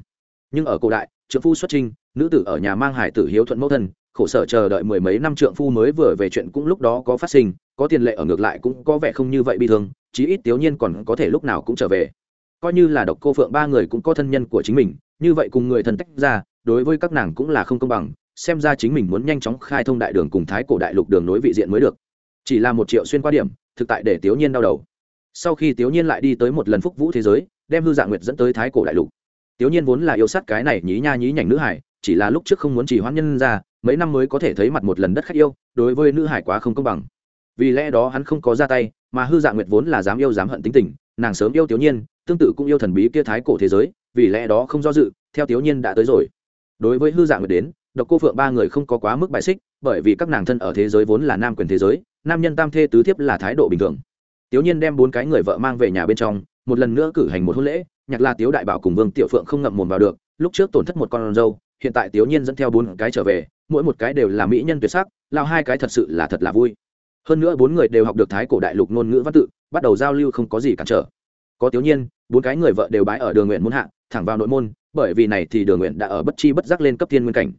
Nhưng ở cổ đại, trượng phu xuất trinh, nữ tử ở nhà mang hải tử hiếu thuận mẫu thân, khổ sở chờ đợi mười mấy năm trượng phu mới vừa về chuyện cũng lúc đó có phát sinh, có tiền lệ ở ngược lại cũng có vẻ không như vậy bi thương, chí ít thiếu nhiên còn có thể lúc nào cũng trở về. Coi như là độc cô phượng ba người cũng có thân nhân của chính mình, như vậy cùng người thân tách ra, đối với các nàng cũng là không công bằng xem ra chính mình muốn nhanh chóng khai thông đại đường cùng thái cổ đại lục đường nối vị diện mới được. Chỉ là một triệu xuyên qua điểm, thực tại để tiểu nhiên đau đầu. Sau khi tiểu nhiên lại đi tới một lần phúc vũ thế giới, đem hư dạng nguyệt dẫn tới thái cổ đại lục. Tiểu nhiên vốn là yêu sát cái này nhí nha nhí nhảnh nữ hải, chỉ là lúc trước không muốn chỉ hoãn nhân ra, mấy năm mới có thể thấy mặt một lần đất khách yêu, đối với nữ hải quá không công bằng. Vì lẽ đó hắn không có ra tay, mà hư dạng nguyệt vốn là dám yêu dám hận tính tình, nàng sớm yêu tiểu nhiên, tương tự cũng yêu thần bí kia thái cổ thế giới, vì lẽ đó không do dự, theo tiểu nhiên đã tới rồi. Đối với hư dạng nguyệt đến độc cô phượng ba người không có quá mức bài xích bởi vì các nàng thân ở thế giới vốn là nam quyền thế giới nam nhân tam thê tứ thiếp là thái độ bình thường. Tiểu nhiên đem bốn cái người vợ mang về nhà bên trong một lần nữa cử hành một hôn lễ nhạc la tiếu đại bảo cùng vương tiểu phượng không ngậm mồm vào được lúc trước tổn thất một con râu, hiện tại tiểu nhiên dẫn theo bốn cái trở về mỗi một cái đều là mỹ nhân tuyệt sắc lao hai cái thật sự là thật là vui. Hơn nữa bốn người đều học được thái cổ đại lục ngôn ngữ văn tự bắt đầu giao lưu không có gì cản trở. Có tiểu nhiên bốn cái người vợ đều bái ở đường nguyện muốn hạ thẳng vào nội môn bởi vì này thì đường nguyện đã ở bất chi bất giác lên cấp thiên nguyên cảnh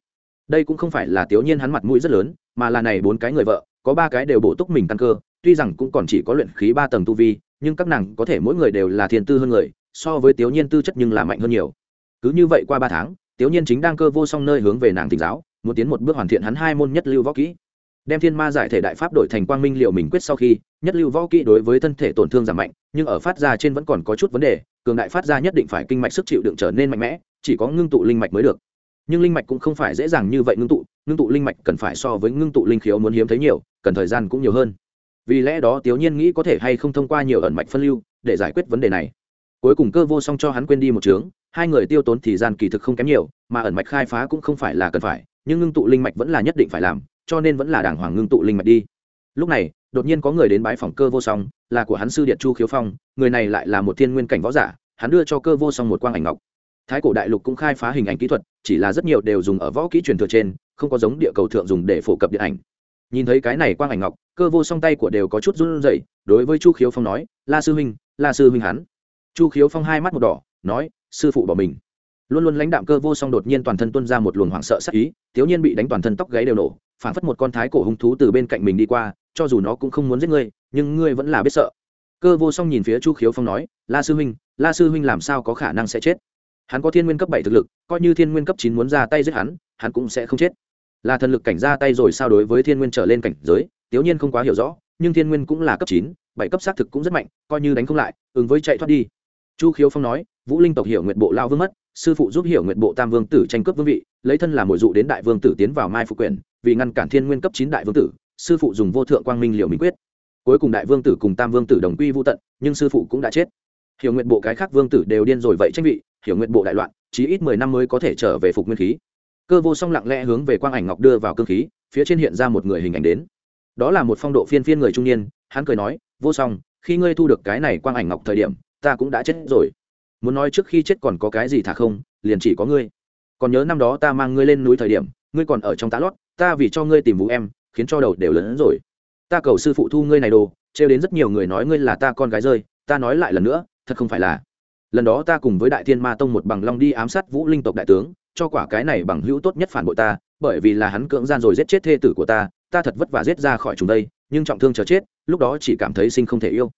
đây cũng không phải là tiểu nhiên hắn mặt mũi rất lớn, mà là này bốn cái người vợ, có ba cái đều bổ túc mình tăng cơ, tuy rằng cũng còn chỉ có luyện khí ba tầng tu vi, nhưng các nàng có thể mỗi người đều là thiên tư hơn người, so với tiểu nhiên tư chất nhưng là mạnh hơn nhiều. Cứ như vậy qua ba tháng, tiểu nhiên chính đang cơ vô song nơi hướng về nàng tỉnh giáo, muốn tiến một bước hoàn thiện hắn hai môn nhất lưu võ kỹ. Đem thiên ma giải thể đại pháp đổi thành quang minh liệu mình quyết sau khi, nhất lưu võ kỹ đối với thân thể tổn thương giảm mạnh, nhưng ở phát ra trên vẫn còn có chút vấn đề, cường đại phát ra nhất định phải kinh mạch sức chịu đựng trở nên mạnh mẽ, chỉ có ngưng tụ linh mạch mới được nhưng linh mạch cũng không phải dễ dàng như vậy ngưng tụ ngưng tụ linh mạch cần phải so với ngưng tụ linh khiếu muốn hiếm thấy nhiều, cần thời gian cũng nhiều hơn. Vì lẽ đó tiểu nhiên nghĩ có thể hay không thông qua nhiều ẩn mạch phân lưu để giải quyết vấn đề này. Cuối cùng cơ vô song cho hắn quên đi một chướng, hai người tiêu tốn thì gian kỳ thực không kém nhiều, mà ẩn mạch khai phá cũng không phải là cần phải, nhưng ngưng tụ linh mạch vẫn là nhất định phải làm, cho nên vẫn là đàng hoàng ngưng tụ linh mạch đi. Lúc này, đột nhiên có người đến bái phòng cơ vô song, là của hắn sư điện chu khiếu phong, người này lại là một thiên nguyên cảnh võ giả, hắn đưa cho cơ vô song một quang ảnh ngọc thái cổ đại lục cũng khai phá hình ảnh kỹ thuật, chỉ là rất nhiều đều dùng ở võ kỹ truyền thừa trên, không có giống địa cầu thượng dùng để phổ cập điện ảnh. Nhìn thấy cái này quang ảnh ngọc, cơ vô song tay của đều có chút run rẩy, đối với chu khiếu phong nói, la sư huynh, la sư huynh hắn. Chu khiếu phong hai mắt một đỏ, nói, sư phụ bỏ mình. Luôn luôn lãnh đạm cơ vô song đột nhiên toàn thân tuân ra một luồng hoảng sợ sắc ý, thiếu nhiên bị đánh toàn thân tóc gáy đều nổ phản phất một con thái cổ hung thú từ bên cạnh mình đi qua, cho dù nó cũng không muốn giết ngươi, nhưng ngươi vẫn là biết sợ. Cơ vô song nhìn phía chu khiếu phong nói, la sư huynh, la sư huynh làm sao có khả năng sẽ chết? Hắn có thiên nguyên cấp bảy thực lực, coi như thiên nguyên cấp chín muốn ra tay giết hắn hắn cũng sẽ không chết. Là thần lực cảnh ra tay rồi sao đối với thiên nguyên trở lên cảnh giới tiểu nhiên không quá hiểu rõ, nhưng thiên nguyên cũng là cấp chín, bảy cấp xác thực cũng rất mạnh, coi như đánh không lại, ứng với chạy thoát đi. Chu khiếu phong nói, vũ linh tộc hiểu nguyện bộ lao vương mất, sư phụ giúp hiểu nguyện bộ tam vương tử tranh cướp vương vị, lấy thân làm mồi dụ đến đại vương tử tiến vào mai phục quyền vì ngăn cản thiên nguyên cấp chín đại vương tử, sư phụ dùng vô thượng quang minh liệu minh quyết. Cuối cùng đại vương tử cùng tam vương tử đồng quy vô tận, nhưng sư phụ cũng đã chết. Hiểu nguyện bộ cái khác vương tử đều điên rồi vậy tranh vị hiểu nguyện bộ đại loạn chỉ ít mười năm mới có thể trở về phục nguyên khí. Cơ vô song lặng lẽ hướng về quang ảnh ngọc đưa vào cơ khí, phía trên hiện ra một người hình ảnh đến. Đó là một phong độ phiên phiên người trung niên, hắn cười nói, vô song, khi ngươi thu được cái này quang ảnh ngọc thời điểm, ta cũng đã chết rồi. Muốn nói trước khi chết còn có cái gì thả không, liền chỉ có ngươi. Còn nhớ năm đó ta mang ngươi lên núi thời điểm, ngươi còn ở trong tá lót, ta vì cho ngươi tìm vũ em, khiến cho đầu đều lớn hơn rồi. Ta cầu sư phụ thu ngươi này đồ, trêu đến rất nhiều người nói ngươi là ta con gái rơi, ta nói lại lần nữa, thật không phải là lần đó ta cùng với đại thiên ma tông một bằng long đi ám sát vũ linh tộc đại tướng, cho quả cái này bằng hữu tốt nhất phản bội ta, bởi vì là hắn cưỡng gian rồi giết chết thê tử của ta ta thật vất vả giết ra khỏi chúng đây, nhưng trọng thương chờ chết, lúc đó chỉ cảm thấy sinh không thể yêu.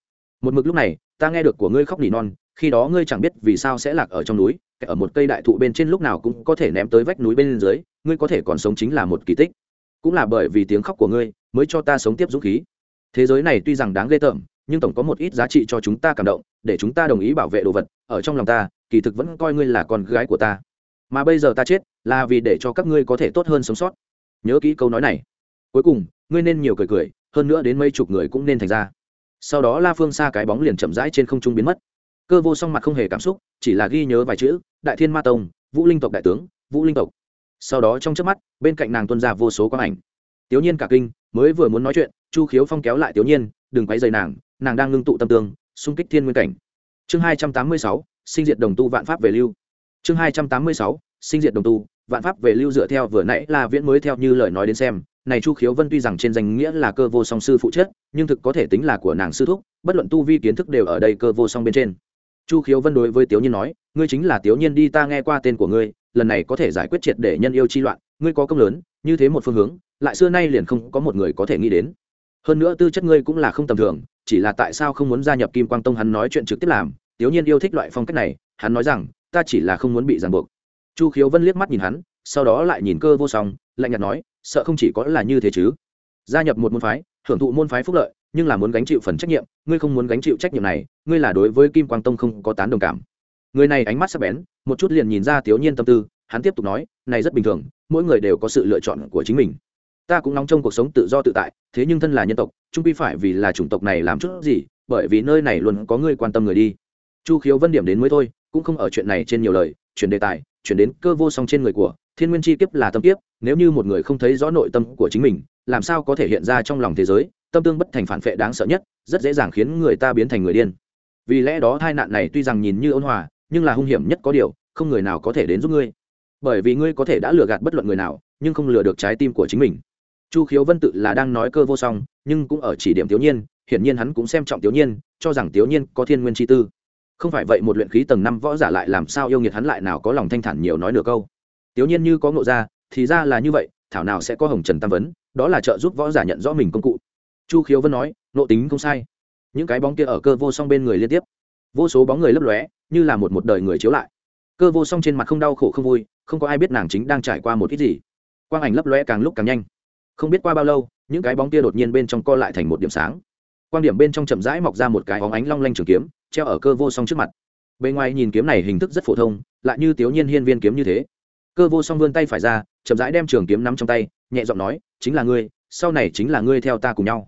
Một mực lúc này, ta nghe được của ngươi khóc nỉ non, khi đó ngươi chẳng biết vì sao sẽ lạc ở trong núi ở một cây đại thụ bên trên lúc nào cũng có thể ném tới vách núi bên dưới, ngươi có thể còn sống chính là một kỳ tích. Cũng là bởi vì tiếng khóc của ngươi, mới cho ta sống tiếp dũng khí. Thế giới này tuy rằng đáng ghê tởm, nhưng tổng có một ít giá trị cho chúng ta cảm động để chúng ta đồng ý bảo vệ đồ vật, ở trong lòng ta, kỳ thực vẫn coi ngươi là con gái của ta. Mà bây giờ ta chết, là vì để cho các ngươi có thể tốt hơn sống sót. Nhớ kỹ câu nói này. Cuối cùng, ngươi nên nhiều cười cười, hơn nữa đến mấy chục người cũng nên thành ra. Sau đó la phương xa cái bóng liền chậm rãi trên không trung biến mất. Cơ vô song mặt không hề cảm xúc, chỉ là ghi nhớ vài chữ, đại thiên ma tông, vũ linh tộc đại tướng, vũ linh tộc. Sau đó trong trước mắt, bên cạnh nàng tuân ra vô số quang ảnh. Tiểu nhiên cả kinh, mới vừa muốn nói chuyện, chu khiếu phong kéo lại tiểu nhiên, đừng quấy dày nàng nàng đang ngưng tụ tâm tương xung kích thiên nguyên cảnh. Chương hai trăm tám mươi sáu, sinh diệt đồng tu vạn pháp về lưu. Chương hai trăm tám mươi sáu, sinh diệt đồng tu, vạn pháp về lưu dựa theo vừa nãy là viễn mới theo như lời nói đến xem. Này chu khiếu vân tuy rằng trên danh nghĩa là cơ vô song sư phụ chất nhưng thực có thể tính là của nàng sư thúc, bất luận tu vi kiến thức đều ở đây cơ vô song bên trên. Chu khiếu vân đối với tiểu nhiên nói, ngươi chính là tiểu nhiên đi, ta nghe qua tên của ngươi, lần này có thể giải quyết triệt để nhân yêu chi loạn, ngươi có công lớn, như thế một phương hướng, lại xưa nay liền không có một người có thể nghĩ đến. Hơn nữa tư chất ngươi cũng là không tầm thường chỉ là tại sao không muốn gia nhập kim quang tông, hắn nói chuyện trực tiếp làm tiểu nhiên yêu thích loại phong cách này, hắn nói rằng, ta chỉ là không muốn bị ràng buộc. Chu khiếu vân liếc mắt nhìn hắn, sau đó lại nhìn cơ vô song, lạnh nhạt nói, sợ không chỉ có là như thế chứ. Gia nhập một môn phái, hưởng thụ môn phái phúc lợi, nhưng là muốn gánh chịu phần trách nhiệm, ngươi không muốn gánh chịu trách nhiệm này, ngươi là đối với kim quang tông không có tán đồng cảm. Người này ánh mắt sắc bén, một chút liền nhìn ra tiểu nhiên tâm tư, hắn tiếp tục nói, này rất bình thường, mỗi người đều có sự lựa chọn của chính mình ta cũng nóng trong cuộc sống tự do tự tại, thế nhưng thân là nhân tộc, trung quy phải vì là chủng tộc này làm chút gì, bởi vì nơi này luôn có người quan tâm người đi. Chu khiếu vân điểm đến mới thôi, cũng không ở chuyện này trên nhiều lời, chuyển đề tài, chuyển đến cơ vô song trên người của, thiên nguyên chi kiếp là tâm kiếp, nếu như một người không thấy rõ nội tâm của chính mình, làm sao có thể hiện ra trong lòng thế giới, tâm tương bất thành phản phệ đáng sợ nhất, rất dễ dàng khiến người ta biến thành người điên. Vì lẽ đó tai nạn này tuy rằng nhìn như ôn hòa, nhưng là hung hiểm nhất có điều, không người nào có thể đến giúp ngươi. Bởi vì ngươi có thể đã lừa gạt bất luận người nào, nhưng không lừa được trái tim của chính mình chu khiếu vân tự là đang nói cơ vô song, nhưng cũng ở chỉ điểm tiểu nhiên hiển nhiên hắn cũng xem trọng tiểu nhiên cho rằng tiểu nhiên có thiên nguyên chi tư. Không phải vậy một luyện khí tầng năm võ giả lại làm sao yêu nghiệt hắn lại nào có lòng thanh thản nhiều nói nửa câu. Tiểu nhiên như có ngộ ra, thì ra là như vậy, thảo nào sẽ có hồng trần tam vấn, đó là trợ giúp võ giả nhận rõ mình công cụ. Chu khiếu vân nói nộ tính không sai. Những cái bóng kia ở cơ vô song bên người liên tiếp. Vô số bóng người lấp lóe, như là một một đời người chiếu lại. Cơ vô song trên mặt không đau khổ không vui, không có ai biết nàng chính đang trải qua một ít gì. Quang ảnh lấp lóe càng lúc càng nhanh không biết qua bao lâu, những cái bóng kia đột nhiên bên trong co lại thành một điểm sáng. Quan điểm bên trong chậm rãi mọc ra một cái óng ánh long lanh trường kiếm, treo ở cơ vô song trước mặt. Bề ngoài nhìn kiếm này hình thức rất phổ thông, lại như tiểu nhiên hiên viên kiếm như thế. Cơ vô song vươn tay phải ra, chậm rãi đem trường kiếm nắm trong tay, nhẹ giọng nói, chính là ngươi, sau này chính là ngươi theo ta cùng nhau.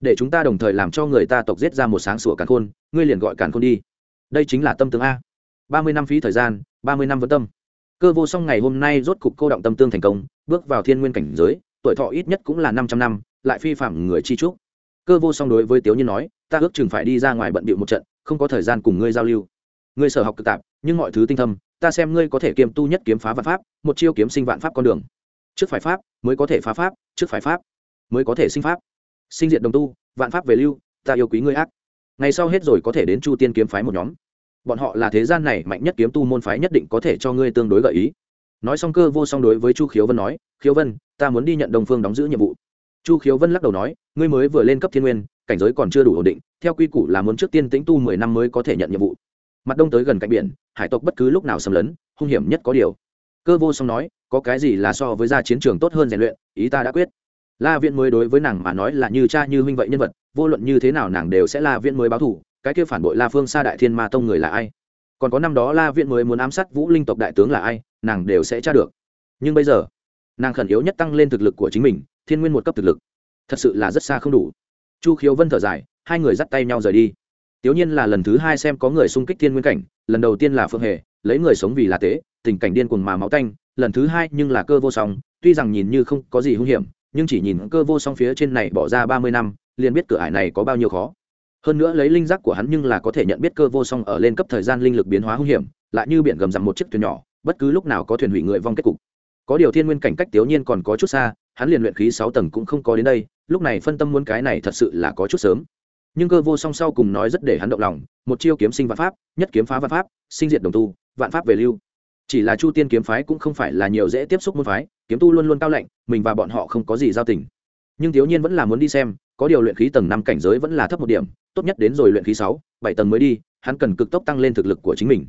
Để chúng ta đồng thời làm cho người ta tộc giết ra một sáng sủa càn khôn, ngươi liền gọi càn khôn đi. Đây chính là tâm tướng a. Ba mươi năm phí thời gian, ba mươi năm vấn tâm. Cơ vô song ngày hôm nay rốt cục cô động tâm tương thành công, bước vào thiên nguyên cảnh giới tuổi thọ ít nhất cũng là năm trăm năm, lại phi phạm người chi trúc. Cơ vô song đối với tiếu nhiên nói, ta ước chừng phải đi ra ngoài bận bịu một trận, không có thời gian cùng ngươi giao lưu. Ngươi sở học cực tạp, nhưng mọi thứ tinh thâm, ta xem ngươi có thể kiêm tu nhất kiếm phá vạn pháp, một chiêu kiếm sinh vạn pháp con đường. Trước phải pháp, mới có thể phá pháp, trước phải pháp, mới có thể sinh pháp. Sinh diện đồng tu, vạn pháp về lưu, ta yêu quý ngươi ác. Ngày sau hết rồi có thể đến chu tiên kiếm phái một nhóm. Bọn họ là thế gian này mạnh nhất kiếm tu môn phái nhất định có thể cho ngươi tương đối gợi ý nói xong cơ vô song đối với chu khiếu vân nói, khiếu vân, ta muốn đi nhận đồng phương đóng giữ nhiệm vụ. Chu khiếu vân lắc đầu nói, ngươi mới vừa lên cấp thiên nguyên, cảnh giới còn chưa đủ ổn định, theo quy củ là muốn trước tiên tĩnh tu mười năm mới có thể nhận nhiệm vụ. Mặt đông tới gần cạnh biển, hải tộc bất cứ lúc nào xâm lấn, hung hiểm nhất có điều. Cơ vô song nói, có cái gì là so với ra chiến trường tốt hơn rèn luyện, ý ta đã quyết. La viễn mới đối với nàng mà nói là như cha như huynh vậy nhân vật, vô luận như thế nào nàng đều sẽ la viễn mới báo thủ, cái kia phản bội la phương xa đại thiên ma tông người là ai? Còn có năm đó la viễn mới muốn ám sát vũ linh tộc đại tướng là ai? Nàng đều sẽ tra được. Nhưng bây giờ, nàng khẩn yếu nhất tăng lên thực lực của chính mình, thiên nguyên một cấp thực lực, thật sự là rất xa không đủ. Chu khiếu vân thở dài, hai người dắt tay nhau rời đi. Tiểu nhiên là lần thứ hai xem có người xung kích thiên nguyên cảnh, lần đầu tiên là Phương hề, lấy người sống vì là tế, tình cảnh điên cuồng mà máu tanh, lần thứ hai nhưng là cơ vô song, tuy rằng nhìn như không có gì hung hiểm, nhưng chỉ nhìn cơ vô song phía trên này bỏ ra ba mươi năm, liền biết cửa ải này có bao nhiêu khó. Hơn nữa lấy linh giác của hắn nhưng là có thể nhận biết cơ vô song ở lên cấp thời gian linh lực biến hóa hung hiểm, lại như biển gầm rằng một chiếc thuyền nhỏ bất cứ lúc nào có thuyền hủy người vong kết cục. Có điều thiên nguyên cảnh cách tiểu nhiên còn có chút xa, hắn liền luyện khí sáu tầng cũng không có đến đây, lúc này phân tâm muốn cái này thật sự là có chút sớm. Nhưng cơ vô song sau cùng nói rất để hắn động lòng, một chiêu kiếm sinh vạn pháp, nhất kiếm phá vạn pháp, sinh diệt đồng tu, vạn pháp về lưu. Chỉ là chu tiên kiếm phái cũng không phải là nhiều dễ tiếp xúc môn phái, kiếm tu luôn luôn cao lạnh, mình và bọn họ không có gì giao tình. Nhưng thiếu nhiên vẫn là muốn đi xem, có điều luyện khí tầng năm cảnh giới vẫn là thấp một điểm, tốt nhất đến rồi luyện khí sáu, bảy tầng mới đi, hắn cần cực tốc tăng lên thực lực của chính mình.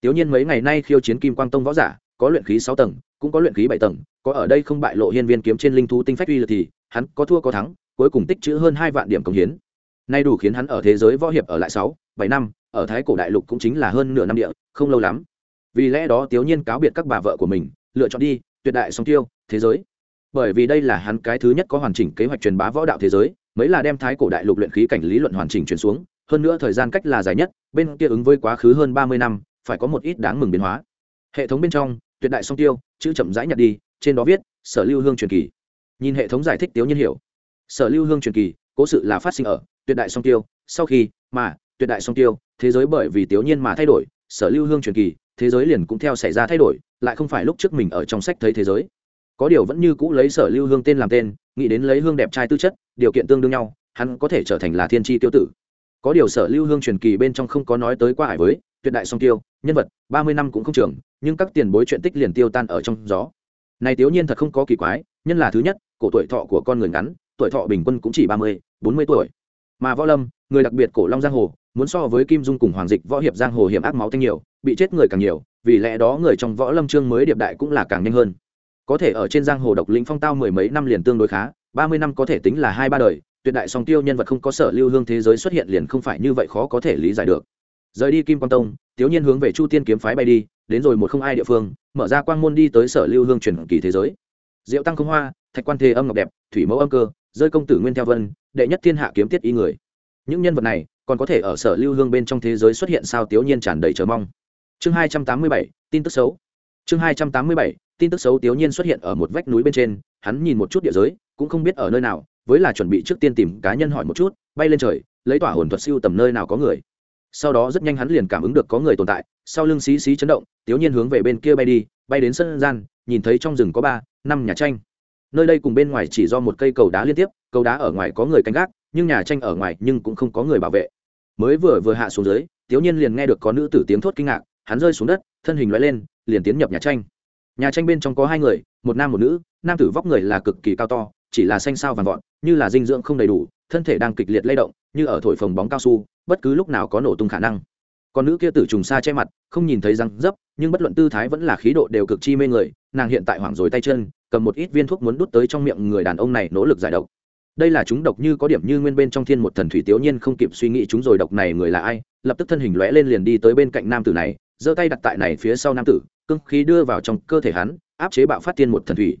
Tiểu nhiên mấy ngày nay khiêu chiến kim quang tông võ giả, có luyện khí sáu tầng, cũng có luyện khí bảy tầng, có ở đây không bại lộ hiên viên kiếm trên linh thú tinh phách uy lực thì, hắn có thua có thắng, cuối cùng tích trữ hơn hai vạn điểm công hiến. Nay đủ khiến hắn ở thế giới võ hiệp ở lại sáu, bảy năm, ở thái cổ đại lục cũng chính là hơn nửa năm địa, không lâu lắm. Vì lẽ đó tiểu nhiên cáo biệt các bà vợ của mình, lựa chọn đi, tuyệt đại song tiêu, thế giới. Bởi vì đây là hắn cái thứ nhất có hoàn chỉnh kế hoạch truyền bá võ đạo thế giới mới là đem thái cổ đại lục luyện khí cảnh lý luận hoàn chỉnh truyền xuống, hơn nữa thời gian cách là dài nhất, bên kia ứng với quá khứ hơn ba mươi năm phải có một ít đáng mừng biến hóa. Hệ thống bên trong, tuyệt đại song tiêu, chữ chậm rãi nhặt đi, trên đó viết, sở lưu hương truyền kỳ. Nhìn hệ thống giải thích tiểu nhiên hiểu. Sở lưu hương truyền kỳ, cố sự là phát sinh ở, tuyệt đại song tiêu, sau khi, mà, tuyệt đại song tiêu, thế giới bởi vì tiểu nhiên mà thay đổi, sở lưu hương truyền kỳ, thế giới liền cũng theo xảy ra thay đổi, lại không phải lúc trước mình ở trong sách thấy thế giới. Có điều vẫn như cũ lấy sở lưu hương tên làm tên, nghĩ đến lấy hương đẹp trai tư chất, điều kiện tương đương nhau, hắn có thể trở thành là thiên tri tiêu tử. Có điều sở lưu hương truyền kỳ bên trong không có nói tới qua hải với tuyệt đại song tiêu, nhân vật, ba mươi năm cũng không trường, nhưng các tiền bối chuyện tích liền tiêu tan ở trong gió. Này tiểu nhiên thật không có kỳ quái, nhân là thứ nhất, cổ tuổi thọ của con người ngắn, tuổi thọ bình quân cũng chỉ ba mươi, bốn mươi tuổi. Mà võ lâm, người đặc biệt cổ long giang hồ, muốn so với kim dung cùng hoàng dịch võ hiệp giang hồ hiểm ác máu thanh nhiều, bị chết người càng nhiều, vì lẽ đó người trong võ lâm trương mới điệp đại cũng là càng nhanh hơn. Có thể ở trên giang hồ độc lĩnh phong tao mười mấy năm liền tương đối khá, ba mươi năm có thể tính là hai ba đời, tuyệt đại song tiêu nhân vật không có sở lưu hương thế giới xuất hiện liền không phải như vậy khó có thể lý giải được rời đi kim quan tông thiếu nhiên hướng về chu tiên kiếm phái bay đi, đến rồi một không ai địa phương, mở ra quang môn đi tới sở lưu hương truyền kỳ thế giới. Diệu tăng không hoa, thạch quan thế âm ngọc đẹp, thủy mẫu âm cơ, rơi công tử nguyên theo vân, đệ nhất thiên hạ kiếm tiết y người. Những nhân vật này còn có thể ở sở lưu hương bên trong thế giới xuất hiện sao thiếu nhiên tràn đầy chờ mong. Chương hai trăm tám mươi bảy, tin tức xấu. Chương hai trăm tám mươi bảy, tin tức xấu thiếu nhiên xuất hiện ở một vách núi bên trên, hắn nhìn một chút địa giới, cũng không biết ở nơi nào, với là chuẩn bị trước tiên tìm cá nhân hỏi một chút, bay lên trời, lấy tỏa hồn thuật siêu tầm nơi nào có người sau đó rất nhanh hắn liền cảm ứng được có người tồn tại, sau lưng xí xí chấn động, tiểu nhiên hướng về bên kia bay đi, bay đến sân gian, nhìn thấy trong rừng có ba, năm nhà tranh. Nơi đây cùng bên ngoài chỉ do một cây cầu đá liên tiếp, cầu đá ở ngoài có người canh gác, nhưng nhà tranh ở ngoài nhưng cũng không có người bảo vệ. Mới vừa vừa hạ xuống dưới, tiểu nhiên liền nghe được có nữ tử tiếng thốt kinh ngạc, hắn rơi xuống đất, thân hình loại lên, liền tiến nhập nhà tranh. Nhà tranh bên trong có hai người, một nam một nữ, nam tử vóc người là cực kỳ cao to chỉ là xanh sao vàng vọt, như là dinh dưỡng không đầy đủ, thân thể đang kịch liệt lay động, như ở thổi phồng bóng cao su, bất cứ lúc nào có nổ tung khả năng. Còn nữ kia tử trùng xa che mặt, không nhìn thấy răng dấp, nhưng bất luận tư thái vẫn là khí độ đều cực chi mê người, nàng hiện tại hoảng rồi tay chân, cầm một ít viên thuốc muốn đút tới trong miệng người đàn ông này nỗ lực giải độc. Đây là chúng độc như có điểm như nguyên bên trong thiên một thần thủy tiểu nhiên không kịp suy nghĩ chúng rồi độc này người là ai, lập tức thân hình lóe lên liền đi tới bên cạnh nam tử này, giơ tay đặt tại này phía sau nam tử, cương khí đưa vào trong cơ thể hắn, áp chế bạo phát thiên một thần thủy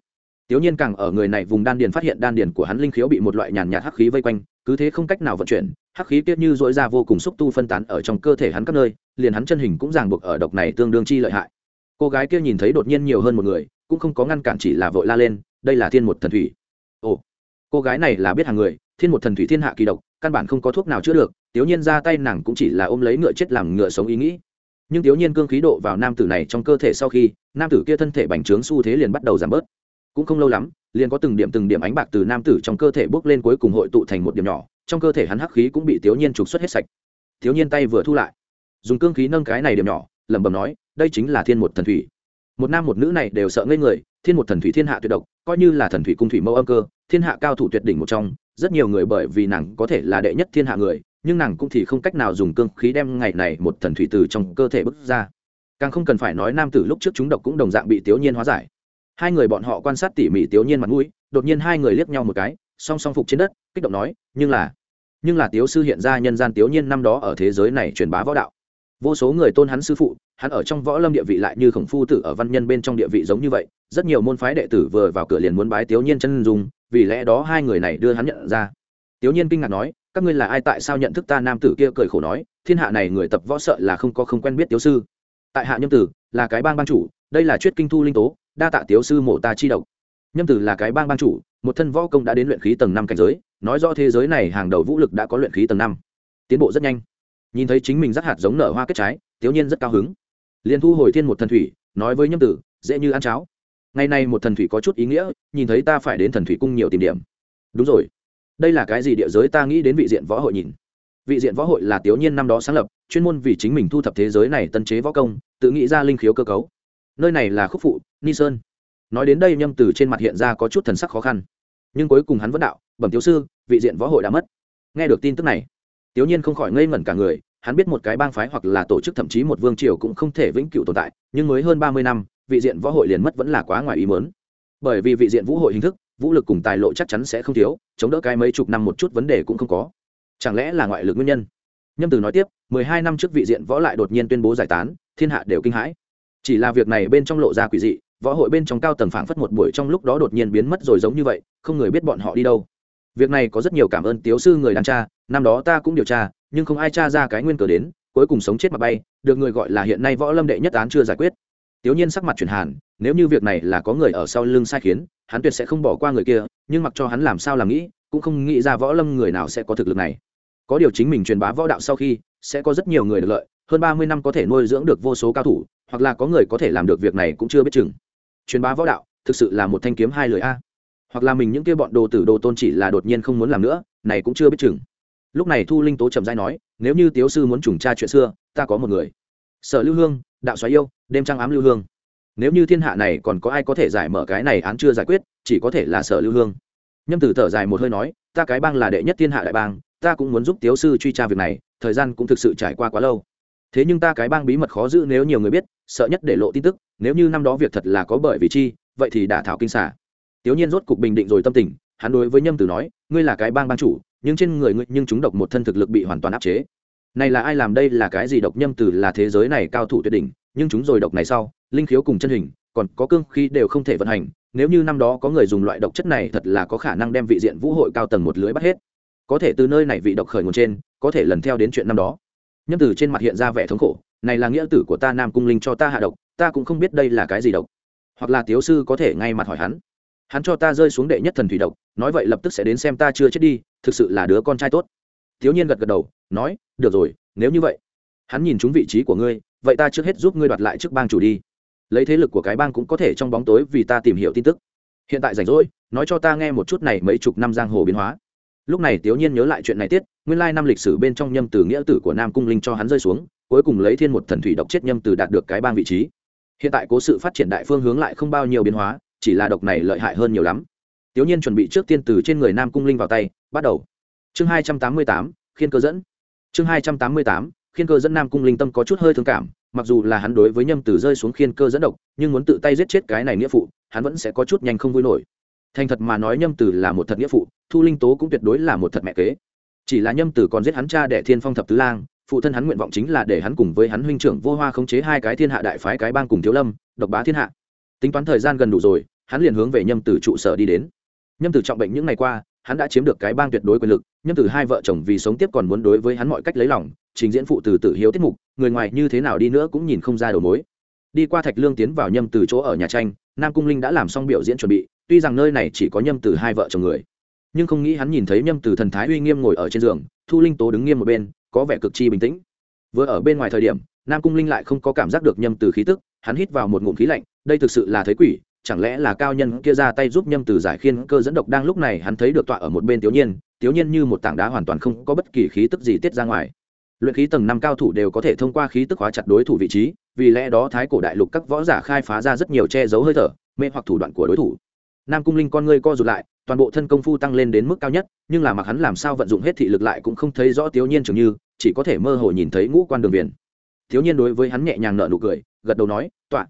tiểu nhiên càng ở người này vùng đan điền phát hiện đan điền của hắn linh khiếu bị một loại nhàn nhạt hắc khí vây quanh, cứ thế không cách nào vận chuyển, hắc khí tiết như rỗi ra vô cùng xúc tu phân tán ở trong cơ thể hắn các nơi, liền hắn chân hình cũng ràng buộc ở độc này tương đương chi lợi hại. Cô gái kia nhìn thấy đột nhiên nhiều hơn một người, cũng không có ngăn cản chỉ là vội la lên, đây là thiên một thần thủy. Ồ, cô gái này là biết hàng người, thiên một thần thủy thiên hạ kỳ độc, căn bản không có thuốc nào chữa được, tiểu nhiên ra tay nàng cũng chỉ là ôm lấy ngựa chết làm ngựa sống ý nghĩ. Nhưng tiểu nhiên cương khí độ vào nam tử này trong cơ thể sau khi, nam tử kia thân thể bành trướng xu thế liền bắt đầu giảm bớt cũng không lâu lắm, liền có từng điểm từng điểm ánh bạc từ nam tử trong cơ thể bước lên cuối cùng hội tụ thành một điểm nhỏ, trong cơ thể hắn hắc khí cũng bị thiếu nhiên trục xuất hết sạch. Thiếu nhiên tay vừa thu lại, dùng cương khí nâng cái này điểm nhỏ, lẩm bẩm nói, đây chính là thiên một thần thủy. Một nam một nữ này đều sợ ngây người, thiên một thần thủy thiên hạ tuyệt độc, coi như là thần thủy cung thủy mẫu âm cơ, thiên hạ cao thủ tuyệt đỉnh một trong, rất nhiều người bởi vì nàng có thể là đệ nhất thiên hạ người, nhưng nàng cũng thì không cách nào dùng cương khí đem ngày này một thần thủy từ trong cơ thể bước ra. Càng không cần phải nói nam tử lúc trước chúng độc cũng đồng dạng bị tiểu nhiên hóa giải hai người bọn họ quan sát tỉ mỉ tiểu nhiên mặt mũi, đột nhiên hai người liếc nhau một cái, song song phục trên đất, kích động nói, nhưng là nhưng là tiếu sư hiện ra nhân gian tiểu nhiên năm đó ở thế giới này truyền bá võ đạo. Vô số người tôn hắn sư phụ, hắn ở trong võ lâm địa vị lại như khổng phu tử ở văn nhân bên trong địa vị giống như vậy, rất nhiều môn phái đệ tử vừa vào cửa liền muốn bái tiểu nhiên chân dung, vì lẽ đó hai người này đưa hắn nhận ra. Tiểu nhiên kinh ngạc nói, các ngươi là ai tại sao nhận thức ta nam tử kia cười khổ nói, thiên hạ này người tập võ sợ là không có không quen biết tiểu sư. Tại hạ nhâm tử, là cái bang ban chủ, đây là chuyết kinh thu linh tố đa tạ tiểu sư mộ ta chi độc. Nhâm tử là cái bang ban chủ, một thân võ công đã đến luyện khí tầng năm cảnh giới, nói rõ thế giới này hàng đầu vũ lực đã có luyện khí tầng năm. Tiến bộ rất nhanh. Nhìn thấy chính mình rắc hạt giống nở hoa kết trái, tiểu nhiên rất cao hứng. Liền thu hồi thiên một thần thủy, nói với nhâm tử, dễ như ăn cháo. Ngày nay một thần thủy có chút ý nghĩa, nhìn thấy ta phải đến thần thủy cung nhiều tìm điểm. Đúng rồi. Đây là cái gì địa giới ta nghĩ đến vị diện võ hội nhìn. Vị diện võ hội là tiểu nhiên năm đó sáng lập, chuyên môn vì chính mình thu thập thế giới này tân chế võ công, tự nghĩ ra linh khiếu cơ cấu. Nơi này là khúc phụ ni sơn. Nói đến đây nhâm từ trên mặt hiện ra có chút thần sắc khó khăn. Nhưng cuối cùng hắn vẫn đạo, bẩm tiểu sư, vị diện võ hội đã mất. Nghe được tin tức này, tiểu nhiên không khỏi ngây ngẩn cả người, hắn biết một cái bang phái hoặc là tổ chức thậm chí một vương triều cũng không thể vĩnh cửu tồn tại, nhưng mới hơn ba mươi năm, vị diện võ hội liền mất vẫn là quá ngoài ý mớn bởi vì vị diện vũ hội hình thức, vũ lực cùng tài lộ chắc chắn sẽ không thiếu, chống đỡ cái mấy chục năm một chút vấn đề cũng không có. Chẳng lẽ là ngoại lực nguyên nhân? Nhâm từ nói tiếp, mười hai năm trước vị diện võ lại đột nhiên tuyên bố giải tán, thiên hạ đều kinh hãi. Chỉ là việc này bên trong lộ ra quỷ dị võ hội bên trong cao tầng phảng phất một buổi trong lúc đó đột nhiên biến mất rồi giống như vậy không người biết bọn họ đi đâu việc này có rất nhiều cảm ơn tiếu sư người đàn cha năm đó ta cũng điều tra nhưng không ai tra ra cái nguyên cờ đến cuối cùng sống chết mà bay được người gọi là hiện nay võ lâm đệ nhất án chưa giải quyết Tiểu Nhiên sắc mặt chuyển hàn, nếu như việc này là có người ở sau lưng sai khiến, hắn tuyệt sẽ không bỏ qua người kia, nhưng mặc cho hắn làm sao làm nghĩ, cũng không nghĩ ra võ lâm người nào sẽ có thực lực này. Có điều chính mình truyền bá võ đạo sau khi, sẽ có rất nhiều người được lợi, hơn ba mươi năm có thể nuôi dưỡng được vô số cao thủ, hoặc là có người có thể làm được việc này cũng chưa biết chừng. Truyền bá võ đạo, thực sự là một thanh kiếm hai lưỡi a. Hoặc là mình những kia bọn đồ tử đồ tôn chỉ là đột nhiên không muốn làm nữa, này cũng chưa biết chừng. Lúc này Thu Linh Tố trầm rãi nói, nếu như Tiếu sư muốn trùng tra chuyện xưa, ta có một người. Sở Lưu Hương, đạo xoáy yêu, đêm trăng ám lưu hương nếu như thiên hạ này còn có ai có thể giải mở cái này án chưa giải quyết chỉ có thể là sở lưu hương nhâm tử thở dài một hơi nói ta cái bang là đệ nhất thiên hạ đại bang ta cũng muốn giúp tiếu sư truy tra việc này thời gian cũng thực sự trải qua quá lâu thế nhưng ta cái bang bí mật khó giữ nếu nhiều người biết, sợ nhất để lộ tin tức, nếu như năm đó việc thật là có bởi vì chi, vậy thì đả thảo kinh xả tiểu nhiên rốt cục bình định rồi tâm tình, hắn đối với nhâm tử nói, ngươi là cái bang bang chủ, nhưng trên người ngươi nhưng chúng độc một thân thực lực bị hoàn toàn áp chế. Này là ai làm đây là cái gì độc? Nhâm tử là thế giới này cao thủ tuyệt đỉnh, nhưng chúng rồi độc này sau, linh khiếu cùng chân hình, còn có cương khí đều không thể vận hành. Nếu như năm đó có người dùng loại độc chất này, thật là có khả năng đem vị diện vũ hội cao tầng một lưới bắt hết. Có thể từ nơi này vị độc khởi nguồn trên, có thể lần theo đến chuyện năm đó nhâm tử trên mặt hiện ra vẻ thống khổ, này là nghĩa tử của ta nam cung linh cho ta hạ độc, ta cũng không biết đây là cái gì độc. Hoặc là tiếu sư có thể ngay mặt hỏi hắn. Hắn cho ta rơi xuống đệ nhất thần thủy độc, nói vậy lập tức sẽ đến xem ta chưa chết đi, thực sự là đứa con trai tốt. Thiếu nhiên gật gật đầu, nói, được rồi, nếu như vậy, hắn nhìn trúng vị trí của ngươi, vậy ta trước hết giúp ngươi đoạt lại chức bang chủ đi. Lấy thế lực của cái bang cũng có thể trong bóng tối vì ta tìm hiểu tin tức. Hiện tại rảnh rỗi, nói cho ta nghe một chút này mấy chục năm giang hồ biến hóa lúc này tiểu nhiên nhớ lại chuyện này tiết, nguyên lai năm lịch sử bên trong nhâm từ nghĩa tử của nam cung linh cho hắn rơi xuống, cuối cùng lấy thiên một thần thủy độc chết nhâm từ đạt được cái bang vị trí. Hiện tại cố sự phát triển đại phương hướng lại không bao nhiêu biến hóa, chỉ là độc này lợi hại hơn nhiều lắm. Tiểu nhiên chuẩn bị trước tiên từ trên người nam cung linh vào tay, bắt đầu. Chương hai trăm tám mươi tám, khiên cơ dẫn. Chương hai trăm tám mươi tám, khiên cơ dẫn nam cung linh tâm có chút hơi thương cảm, mặc dù là hắn đối với nhâm tử rơi xuống khiên cơ dẫn độc, nhưng muốn tự tay giết chết cái này nghĩa phụ, hắn vẫn sẽ có chút nhanh không vui nổi thành thật mà nói, nhâm tử là một thật nghĩa phụ, thu linh tố cũng tuyệt đối là một thật mẹ kế. Chỉ là nhâm tử còn giết hắn cha đệ thiên phong thập tứ lang, phụ thân hắn nguyện vọng chính là để hắn cùng với hắn huynh trưởng vô hoa khống chế hai cái thiên hạ đại phái cái bang cùng thiếu lâm, độc bá thiên hạ. Tính toán thời gian gần đủ rồi, hắn liền hướng về nhâm tử trụ sở đi đến. Nhâm tử trọng bệnh những ngày qua, hắn đã chiếm được cái bang tuyệt đối quyền lực, nhâm tử hai vợ chồng vì sống tiếp còn muốn đối với hắn mọi cách lấy lòng, trình diễn phụ từ tử hiếu tiết mục, người ngoài như thế nào đi nữa cũng nhìn không ra đầu mối. Đi qua thạch lương tiến vào nhâm từ chỗ ở nhà tranh, nam cung linh đã làm xong biểu diễn chuẩn bị tuy rằng nơi này chỉ có nhâm từ hai vợ chồng người, nhưng không nghĩ hắn nhìn thấy nhâm từ thần thái uy nghiêm ngồi ở trên giường, thu linh tố đứng nghiêm một bên, có vẻ cực chi bình tĩnh. Vừa ở bên ngoài thời điểm, nam cung linh lại không có cảm giác được nhâm từ khí tức, hắn hít vào một ngụm khí lạnh, đây thực sự là thấy quỷ, chẳng lẽ là cao nhân kia ra tay giúp nhâm từ giải khiên cơ dẫn độc đang lúc này hắn thấy được tọa ở một bên tiểu nhiên tiểu nhiên như một tảng đá hoàn toàn không có bất kỳ khí tức gì tiết ra ngoài. Luyện khí tầng năm cao thủ đều có thể thông qua khí tức hóa chặt đối thủ vị trí, vì lẽ đó thái cổ đại lục các võ giả khai phá ra rất nhiều che giấu hơi thở, mê hoặc thủ đoạn của đối thủ nam cung linh con ngươi co rụt lại, toàn bộ thân công phu tăng lên đến mức cao nhất, nhưng là mặc hắn làm sao vận dụng hết thị lực lại cũng không thấy rõ tiểu nhiên trường như, chỉ có thể mơ hồ nhìn thấy ngũ quan đường viền. Thiếu nhiên đối với hắn nhẹ nhàng nở nụ cười, gật đầu nói, tọa.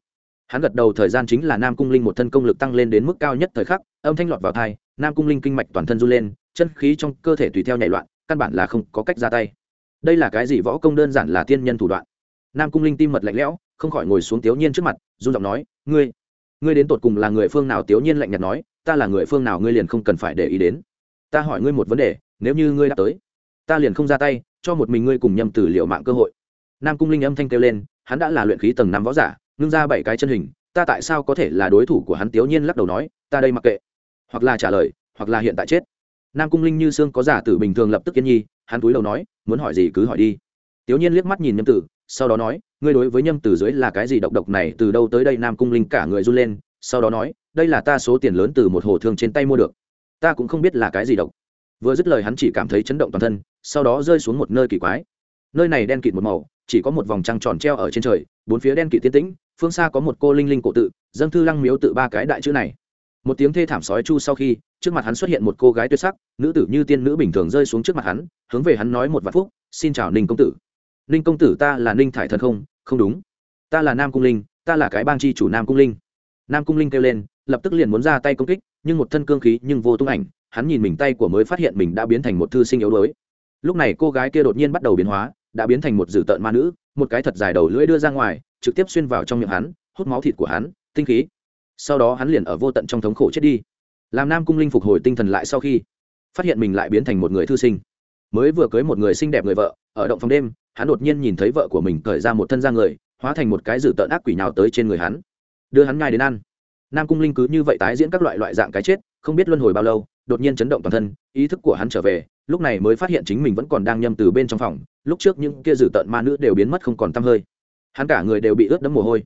Hắn gật đầu thời gian chính là nam cung linh một thân công lực tăng lên đến mức cao nhất thời khắc, âm thanh lọt vào thai nam cung linh kinh mạch toàn thân run lên, chân khí trong cơ thể tùy theo nhảy loạn, căn bản là không có cách ra tay. Đây là cái gì võ công đơn giản là tiên nhân thủ đoạn? Nam cung linh tim mật lạnh lẽo, không khỏi ngồi xuống thiếu nhiên trước mặt, run giọng nói, ngươi ngươi đến tột cùng là người phương nào? Tiểu nhiên lạnh nhạt nói, ta là người phương nào ngươi liền không cần phải để ý đến. Ta hỏi ngươi một vấn đề, nếu như ngươi đã tới, ta liền không ra tay, cho một mình ngươi cùng nhâm tử liệu mạng cơ hội. Nam cung linh âm thanh kêu lên, hắn đã là luyện khí tầng năm võ giả, ngưng ra bảy cái chân hình, ta tại sao có thể là đối thủ của hắn? Tiểu nhiên lắc đầu nói, ta đây mặc kệ. Hoặc là trả lời, hoặc là hiện tại chết. Nam cung linh như xương có giả tử bình thường lập tức yên nhi, hắn túi đầu nói, muốn hỏi gì cứ hỏi đi. Tiểu nhiên liếc mắt nhìn nhâm tử, sau đó nói ngươi đối với nhâm từ dưới là cái gì độc độc này, từ đâu tới đây nam cung linh cả người run lên, sau đó nói, đây là ta số tiền lớn từ một hồ thương trên tay mua được. Ta cũng không biết là cái gì độc. Vừa dứt lời hắn chỉ cảm thấy chấn động toàn thân, sau đó rơi xuống một nơi kỳ quái. Nơi này đen kịt một màu, chỉ có một vòng trăng tròn treo ở trên trời, bốn phía đen kịt tiên tĩnh, phương xa có một cô linh linh cổ tự, dâng thư lăng miếu tự ba cái đại chữ này. Một tiếng thê thảm sói chu sau khi, trước mặt hắn xuất hiện một cô gái tuyệt sắc, nữ tử như tiên nữ bình thường rơi xuống trước mặt hắn, hướng về hắn nói một vạn phúc, xin chào ninh công tử. Ninh công tử ta là ninh thải thần không? Không đúng. Ta là nam cung linh, ta là cái bang chi chủ nam cung linh. Nam cung linh kêu lên, lập tức liền muốn ra tay công kích, nhưng một thân cương khí nhưng vô tung ảnh, hắn nhìn mình tay của mới phát hiện mình đã biến thành một thư sinh yếu đuối. Lúc này cô gái kia đột nhiên bắt đầu biến hóa, đã biến thành một dử tợn ma nữ, một cái thật dài đầu lưỡi đưa ra ngoài, trực tiếp xuyên vào trong miệng hắn, hút máu thịt của hắn, tinh khí. Sau đó hắn liền ở vô tận trong thống khổ chết đi. Làm nam cung linh phục hồi tinh thần lại sau khi, phát hiện mình lại biến thành một người thư sinh mới vừa cưới một người xinh đẹp người vợ, ở động phòng đêm, hắn đột nhiên nhìn thấy vợ của mình cởi ra một thân ra người, hóa thành một cái dự tợn ác quỷ nào tới trên người hắn. Đưa hắn ngay đến ăn. Nam cung linh cứ như vậy tái diễn các loại loại dạng cái chết, không biết luân hồi bao lâu, đột nhiên chấn động toàn thân, ý thức của hắn trở về, lúc này mới phát hiện chính mình vẫn còn đang nhâm từ bên trong phòng, lúc trước những kia dự tợn ma nữ đều biến mất không còn t hơi. Hắn cả người đều bị ướt đẫm mồ hôi.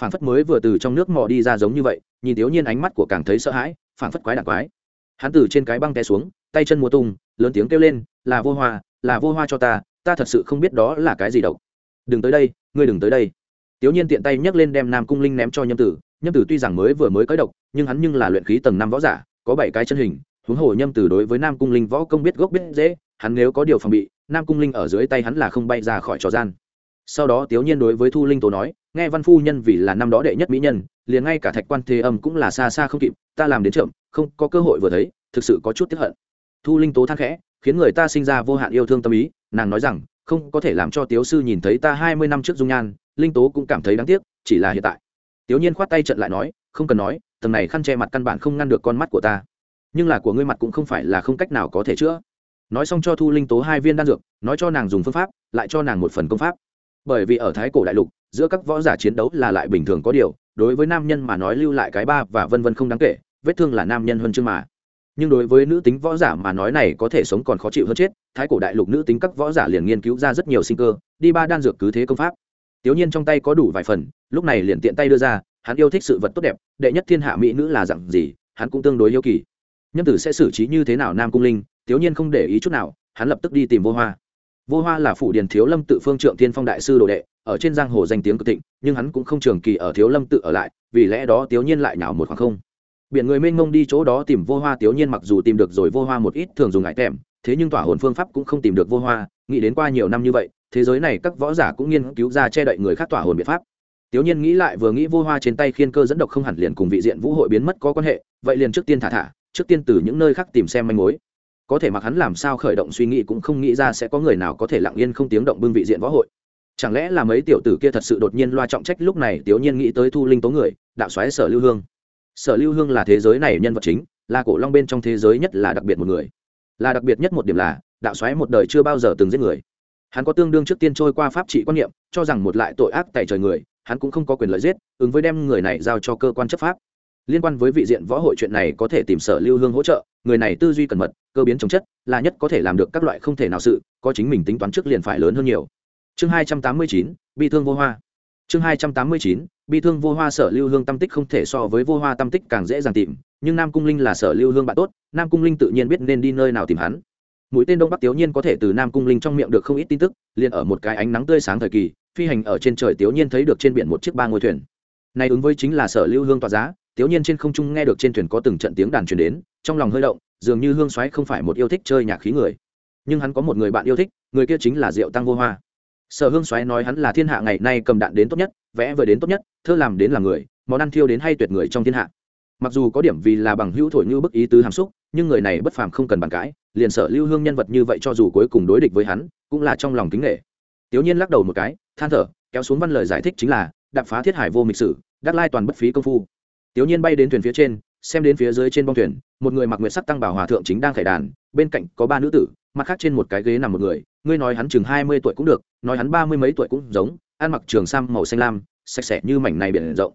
Phản phất mới vừa từ trong nước mò đi ra giống như vậy, nhìn thiếu nhiên ánh mắt của càng thấy sợ hãi, phản phất quái đặc quái. Hắn từ trên cái băng té xuống, tay chân mùa tung, lớn tiếng kêu lên là vô hoa, là vô hoa cho ta ta thật sự không biết đó là cái gì độc. Đừng tới đây, ngươi đừng tới đây. Tiểu nhiên tiện tay nhấc lên đem nam cung linh ném cho nhâm tử. Nhâm tử tuy rằng mới vừa mới cởi độc, nhưng hắn nhưng là luyện khí tầng năm võ giả, có bảy cái chân hình. Huống hồ nhâm tử đối với nam cung linh võ công biết gốc biết dễ hắn nếu có điều phòng bị, nam cung linh ở dưới tay hắn là không bay ra khỏi trò gian. Sau đó tiểu nhiên đối với thu linh tố nói, nghe văn phu nhân vì là năm đó đệ nhất mỹ nhân, liền ngay cả thạch quan thế âm cũng là xa xa không kịp, ta làm đến trượm không có cơ hội vừa thấy, thực sự có chút tiếp hận. Thu linh tố than khẽ khiến người ta sinh ra vô hạn yêu thương tâm ý, nàng nói rằng, không có thể làm cho tiếu sư nhìn thấy ta hai mươi năm trước dung nhan, linh tố cũng cảm thấy đáng tiếc, chỉ là hiện tại. Tiểu nhiên khoát tay trận lại nói, không cần nói, tầng này khăn che mặt căn bản không ngăn được con mắt của ta. Nhưng là của ngươi mặt cũng không phải là không cách nào có thể chữa. Nói xong cho thu linh tố hai viên đan dược, nói cho nàng dùng phương pháp, lại cho nàng một phần công pháp. Bởi vì ở thái cổ đại lục, giữa các võ giả chiến đấu là lại bình thường có điều, đối với nam nhân mà nói lưu lại cái ba và vân vân không đáng kể, vết thương là nam nhân hơn chương mà nhưng đối với nữ tính võ giả mà nói này có thể sống còn khó chịu hơn chết, thái cổ đại lục nữ tính các võ giả liền nghiên cứu ra rất nhiều sinh cơ, đi ba đan dược cứ thế công pháp. Tiểu nhiên trong tay có đủ vài phần, lúc này liền tiện tay đưa ra, hắn yêu thích sự vật tốt đẹp, đệ nhất thiên hạ mỹ nữ là dặn gì, hắn cũng tương đối yêu kỳ. Nhân tử sẽ xử trí như thế nào nam cung linh, tiểu nhiên không để ý chút nào, hắn lập tức đi tìm vô hoa. Vô hoa là phủ điền thiếu lâm tự phương trượng thiên phong đại sư đồ đệ, ở trên giang hồ danh tiếng cực thịnh, nhưng hắn cũng không trường kỳ ở thiếu lâm tự ở lại, vì lẽ đó tiểu nhiên lại nhảo một khoảng không biển người mênh mông đi chỗ đó tìm vô hoa tiểu nhiên mặc dù tìm được rồi vô hoa một ít thường dùng ngại tèm thế nhưng tỏa hồn phương pháp cũng không tìm được vô hoa, nghĩ đến qua nhiều năm như vậy, thế giới này các võ giả cũng nghiên cứu ra che đậy người khác tỏa hồn biện pháp. Tiểu nhiên nghĩ lại vừa nghĩ vô hoa trên tay khiên cơ dẫn độc không hẳn liền cùng vị diện vũ hội biến mất có quan hệ, vậy liền trước tiên thả thả, trước tiên từ những nơi khác tìm xem manh mối. Có thể mặc hắn làm sao khởi động suy nghĩ cũng không nghĩ ra sẽ có người nào có thể lặng yên không tiếng động bưng vị diện võ hội. Chẳng lẽ là mấy tiểu tử kia thật sự đột nhiên loa trọng trách lúc này tiểu nhiên nghĩ tới thu linh tố người, đạo xoáy sở lưu hương sở lưu hương là thế giới này nhân vật chính, là cổ long bên trong thế giới nhất là đặc biệt một người. Là đặc biệt nhất một điểm là, đạo xoáy một đời chưa bao giờ từng giết người. Hắn có tương đương trước tiên trôi qua pháp trị quan niệm, cho rằng một lại tội ác tại trời người, hắn cũng không có quyền lợi giết, ứng với đem người này giao cho cơ quan chấp pháp. Liên quan với vị diện võ hội chuyện này có thể tìm sở lưu hương hỗ trợ, người này tư duy cẩn mật, cơ biến chống chất, là nhất có thể làm được các loại không thể nào sự, có chính mình tính toán trước liền phải lớn hơn nhiều. Chương hai trăm tám mươi chín bị thương vô hoa chương hai trăm tám mươi chín, bi thương vô hoa sở lưu hương tâm tích không thể so với vô hoa tâm tích càng dễ dàng tìm, nhưng nam cung linh là sở lưu hương bạn tốt, nam cung linh tự nhiên biết nên đi nơi nào tìm hắn. Mũi tên đông bắc tiểu nhiên có thể từ nam cung linh trong miệng được không ít tin tức, liền ở một cái ánh nắng tươi sáng thời kỳ, phi hành ở trên trời tiểu nhiên thấy được trên biển một chiếc ba ngôi thuyền. Này ứng với chính là sở lưu hương tỏa giá tiểu nhiên trên không trung nghe được trên thuyền có từng trận tiếng đàn truyền đến, trong lòng hơi động, dường như hương xoáy không phải một yêu thích chơi nhạc khí người. Nhưng hắn có một người bạn yêu thích, người kia chính là diệu tăng vô hoa sở hương xoáy nói hắn là thiên hạ ngày nay cầm đạn đến tốt nhất, vẽ vời đến tốt nhất, thơ làm đến là người, món ăn thiêu đến hay tuyệt người trong thiên hạ. Mặc dù có điểm vì là bằng hữu thổi như bức ý tứ hàm xúc, nhưng người này bất phàm không cần bàn cãi, liền sở lưu hương nhân vật như vậy cho dù cuối cùng đối địch với hắn, cũng là trong lòng kính nghệ tiểu nhiên lắc đầu một cái, than thở, kéo xuống văn lời giải thích chính là, đạp phá thiết hải vô mịch sử, đắc lai toàn bất phí công phu. Tiểu nhiên bay đến thuyền phía trên, xem đến phía dưới trên bong thuyền, một người mặc nguyệt sắc tăng bảo hòa thượng chính đang khải đàn, bên cạnh có ba nữ tử mặt khác trên một cái ghế nằm một người, ngươi nói hắn chừng hai mươi tuổi cũng được, nói hắn ba mươi mấy tuổi cũng giống, ăn mặc trường sam màu xanh lam, sạch sẽ như mảnh này biển rộng.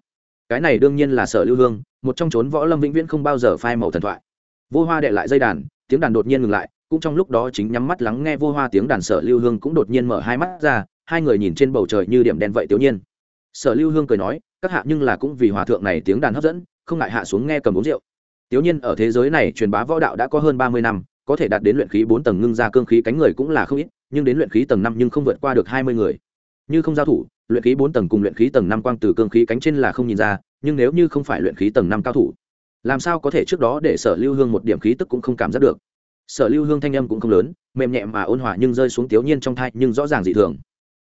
Cái này đương nhiên là sở lưu hương, một trong chốn võ lâm vĩnh viễn không bao giờ phai màu thần thoại. Vô hoa đệ lại dây đàn, tiếng đàn đột nhiên ngừng lại, cũng trong lúc đó chính nhắm mắt lắng nghe vô hoa tiếng đàn sở lưu hương cũng đột nhiên mở hai mắt ra, hai người nhìn trên bầu trời như điểm đen vậy tiểu nhiên. Sở lưu hương cười nói, các hạ nhưng là cũng vì hòa thượng này tiếng đàn hấp dẫn, không ngại hạ xuống nghe cầm uống rượu. Tiểu nhiên ở thế giới này truyền bá võ đạo đã có hơn ba mươi năm có thể đạt đến luyện khí bốn tầng ngưng ra cương khí cánh người cũng là không ít, nhưng đến luyện khí tầng năm nhưng không vượt qua được hai mươi người. Như không giao thủ, luyện khí bốn tầng cùng luyện khí tầng năm quang từ cương khí cánh trên là không nhìn ra, nhưng nếu như không phải luyện khí tầng năm cao thủ, làm sao có thể trước đó để sở lưu hương một điểm khí tức cũng không cảm giác được? Sở lưu hương thanh âm cũng không lớn, mềm nhẹ mà ôn hòa nhưng rơi xuống tiểu nhiên trong thai nhưng rõ ràng dị thường.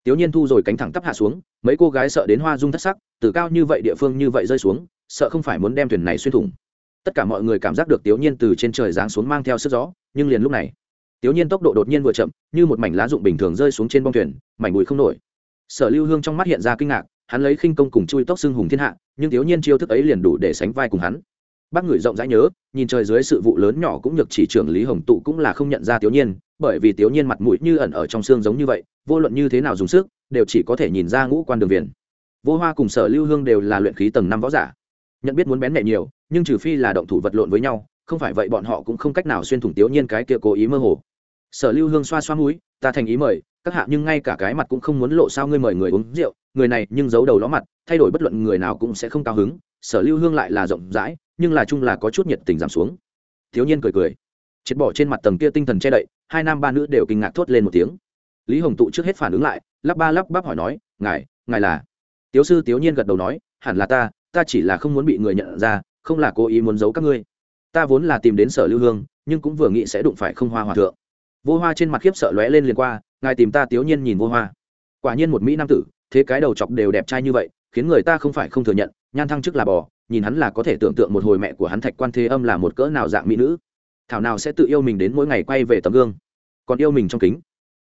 Tiểu nhiên thu rồi cánh thẳng tắp hạ xuống, mấy cô gái sợ đến hoa dung thất sắc, từ cao như vậy địa phương như vậy rơi xuống, sợ không phải muốn đem thuyền này xuyên thủng. Tất cả mọi người cảm giác được tiểu nhiên từ trên trời giáng xuống mang theo sức gió nhưng liền lúc này, tiểu nhiên tốc độ đột nhiên vừa chậm, như một mảnh lá dụng bình thường rơi xuống trên bông thuyền, mảnh bụi không nổi. Sở lưu hương trong mắt hiện ra kinh ngạc, hắn lấy khinh công cùng chui tốc xưng hùng thiên hạ, nhưng tiểu nhiên chiêu thức ấy liền đủ để sánh vai cùng hắn. Bác người rộng rãi nhớ, nhìn trời dưới sự vụ lớn nhỏ cũng nhược chỉ trưởng lý hồng tụ cũng là không nhận ra tiểu nhiên, bởi vì tiểu nhiên mặt mũi như ẩn ở trong xương giống như vậy, vô luận như thế nào dùng sức, đều chỉ có thể nhìn ra ngũ quan đường viền. Vô hoa cùng sở lưu hương đều là luyện khí tầng năm võ giả. Nhận biết muốn bén nhẹ nhiều, nhưng trừ phi là động thủ vật lộn với nhau không phải vậy bọn họ cũng không cách nào xuyên thủng tiểu nhiên cái kia cố ý mơ hồ. Sở lưu hương xoa xoa mũi, ta thành ý mời, các hạ nhưng ngay cả cái mặt cũng không muốn lộ sao ngươi mời người uống rượu, người này nhưng giấu đầu ló mặt, thay đổi bất luận người nào cũng sẽ không cao hứng. Sở lưu hương lại là rộng rãi, nhưng là chung là có chút nhiệt tình giảm xuống. Thiếu nhiên cười cười. Triệt bỏ trên mặt tầng kia tinh thần che đậy, hai nam ba nữ đều kinh ngạc thốt lên một tiếng. Lý hồng tụ trước hết phản ứng lại, lắp ba lắp bắp hỏi nói, ngài ngài là? Tiếu sư tiếu nhiên gật đầu nói, hẳn là ta ta chỉ là không muốn bị người nhận ra, không là cố ý muốn giấu các ngươi ta vốn là tìm đến sở lưu hương, nhưng cũng vừa nghĩ sẽ đụng phải không hoa hòa thượng. Vô hoa trên mặt khiếp sợ lóe lên liền qua, ngài tìm ta tiếu nhiên nhìn vô hoa. Quả nhiên một mỹ nam tử, thế cái đầu chọc đều đẹp trai như vậy, khiến người ta không phải không thừa nhận, nhan thăng chức là bò, nhìn hắn là có thể tưởng tượng một hồi mẹ của hắn thạch quan thế âm là một cỡ nào dạng mỹ nữ. Thảo nào sẽ tự yêu mình đến mỗi ngày quay về tấm gương. Còn yêu mình trong kính.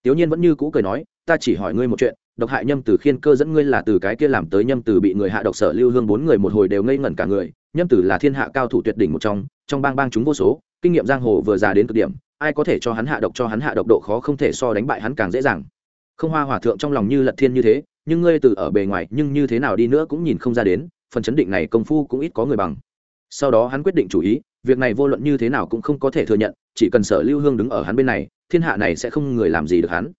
Tiểu nhiên vẫn như cũ cười nói, ta chỉ hỏi ngươi một chuyện, độc hại nhâm từ khiên cơ dẫn ngươi là từ cái kia làm tới nhâm từ bị người hạ độc sở lưu hương bốn người một hồi đều ngây ngẩn cả người nhâm tử là thiên hạ cao thủ tuyệt đỉnh một trong trong bang bang chúng vô số, kinh nghiệm giang hồ vừa già đến cực điểm, ai có thể cho hắn hạ độc cho hắn hạ độc độ khó không thể so đánh bại hắn càng dễ dàng. Không hoa hòa thượng trong lòng như lật thiên như thế, nhưng ngươi từ ở bề ngoài, nhưng như thế nào đi nữa cũng nhìn không ra đến, phần chấn định này công phu cũng ít có người bằng. Sau đó hắn quyết định chủ ý, việc này vô luận như thế nào cũng không có thể thừa nhận, chỉ cần sở lưu hương đứng ở hắn bên này, thiên hạ này sẽ không người làm gì được hắn.